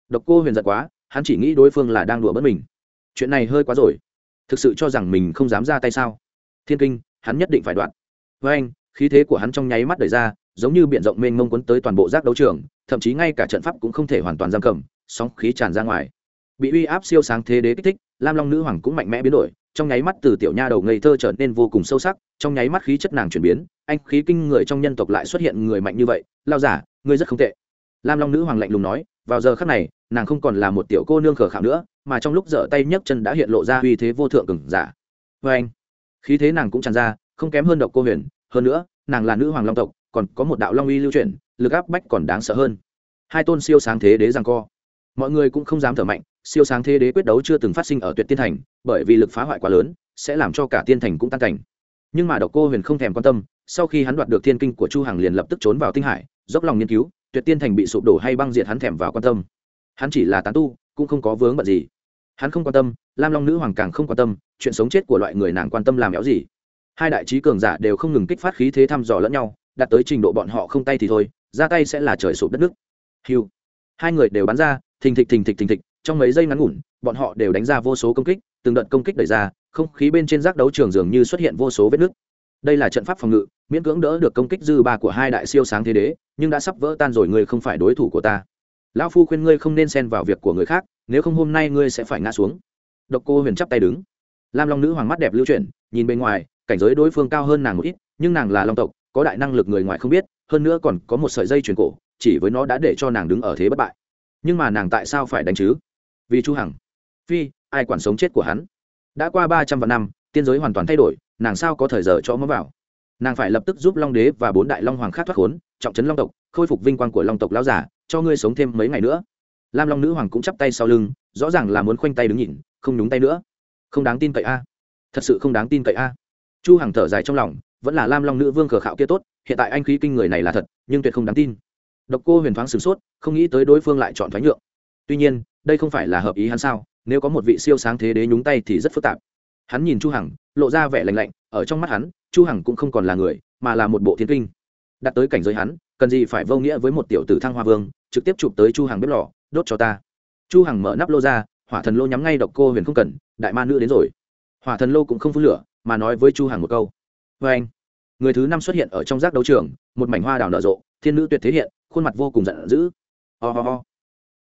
Độc cô huyền giận quá, hắn chỉ nghĩ đối phương là đang đùa bất mình. Chuyện này hơi quá rồi. Thực sự cho rằng mình không dám ra tay sao? Thiên kinh, hắn nhất định phải đoạn với anh, khí thế của hắn trong nháy mắt đẩy ra, giống như biển rộng mênh mông quấn tới toàn bộ giác đấu trường, thậm chí ngay cả trận pháp cũng không thể hoàn toàn giam cầm, sóng khí tràn ra ngoài. Bị uy áp siêu sáng thế đế kích thích, lam long nữ hoàng cũng mạnh mẽ biến đổi trong nháy mắt từ tiểu nha đầu ngây thơ trở nên vô cùng sâu sắc, trong nháy mắt khí chất nàng chuyển biến, anh khí kinh người trong nhân tộc lại xuất hiện người mạnh như vậy, lao giả, ngươi rất không tệ. Lam long nữ hoàng lạnh lùng nói, vào giờ khắc này, nàng không còn là một tiểu cô nương khờ khạo nữa, mà trong lúc dở tay nhấc chân đã hiện lộ ra uy thế vô thượng cừng giả. Vê anh, khí thế nàng cũng tràn ra, không kém hơn độc cô huyền, hơn nữa, nàng là nữ hoàng long tộc, còn có một đạo long uy lưu chuyển, lực áp bách còn đáng sợ hơn. Hai tôn siêu sáng thế đế giằng co. Mọi người cũng không dám thở mạnh, siêu sáng thế đế quyết đấu chưa từng phát sinh ở tuyệt tiên thành bởi vì lực phá hoại quá lớn, sẽ làm cho cả tiên thành cũng tan cảnh. Nhưng mà độc cô huyền không thèm quan tâm, sau khi hắn đoạt được thiên kinh của chu hằng liền lập tức trốn vào tinh hải, dốc lòng nghiên cứu, tuyệt tiên thành bị sụp đổ hay băng diệt hắn thèm vào quan tâm. Hắn chỉ là tán tu, cũng không có vướng bận gì. Hắn không quan tâm, lam long nữ hoàng càng không quan tâm, chuyện sống chết của loại người nàng quan tâm làm éo gì. Hai đại trí cường giả đều không ngừng kích phát khí thế thăm dò lẫn nhau, đạt tới trình độ bọn họ không tay thì thôi, ra tay sẽ là trời sụp đất nước. Hiu hai người đều bắn ra, thình thịch thình thịch thình thịch, trong mấy giây ngắn ngủn, bọn họ đều đánh ra vô số công kích từng đợt công kích đẩy ra, không khí bên trên giác đấu trường dường như xuất hiện vô số vết nứt. Đây là trận pháp phòng ngự, miễn cưỡng đỡ được công kích dư ba của hai đại siêu sáng thế đế, nhưng đã sắp vỡ tan rồi, ngươi không phải đối thủ của ta. Lão phu khuyên ngươi không nên xen vào việc của người khác, nếu không hôm nay ngươi sẽ phải ngã xuống. Độc cô huyền chắp tay đứng. Lam long nữ hoàng mắt đẹp lưu chuyển, nhìn bên ngoài, cảnh giới đối phương cao hơn nàng một ít, nhưng nàng là long tộc, có đại năng lực người ngoài không biết, hơn nữa còn có một sợi dây chuyền cổ, chỉ với nó đã để cho nàng đứng ở thế bất bại. Nhưng mà nàng tại sao phải đánh chứ? Vì chu hằng. Phi ai quản sống chết của hắn. Đã qua ba trăm vạn năm, tiên giới hoàn toàn thay đổi, nàng sao có thời giờ cho mớ vào? Nàng phải lập tức giúp long đế và bốn đại long hoàng khác thoát khốn, trọng trấn long tộc, khôi phục vinh quang của long tộc lão giả cho ngươi sống thêm mấy ngày nữa. Lam long nữ hoàng cũng chắp tay sau lưng, rõ ràng là muốn khoanh tay đứng nhìn, không nhúng tay nữa. Không đáng tin cậy a. Thật sự không đáng tin cậy a. Chu hằng thở dài trong lòng, vẫn là lam long nữ vương cờ khạo kia tốt, hiện tại anh khí kinh người này là thật, nhưng tuyệt không đáng tin. Độc cô huyền thoáng sửng sốt, không nghĩ tới đối phương lại chọn thoái nhượng tuy nhiên, đây không phải là hợp ý hắn sao? Nếu có một vị siêu sáng thế đế nhúng tay thì rất phức tạp. Hắn nhìn chu hằng, lộ ra vẻ lạnh lạnh, ở trong mắt hắn, chu hằng cũng không còn là người, mà là một bộ thiên kinh. Đặt tới cảnh giới hắn, cần gì phải vô nghĩa với một tiểu tử thăng hoa vương, trực tiếp chụp tới chu hằng bếp lò, đốt cho ta. Chu hằng mở nắp lô ra, hỏa thần lô nhắm ngay độc cô huyền không cần, đại ma nữ đến rồi. Hỏa thần lô cũng không phun lửa, mà nói với chu hằng một câu. Với anh, người thứ năm xuất hiện ở trong giác đấu trường, một mảnh hoa đào nở rộ, thiên nữ tuyệt thế hiện, khuôn mặt vô cùng giận dữ. Ho、oh ho ho.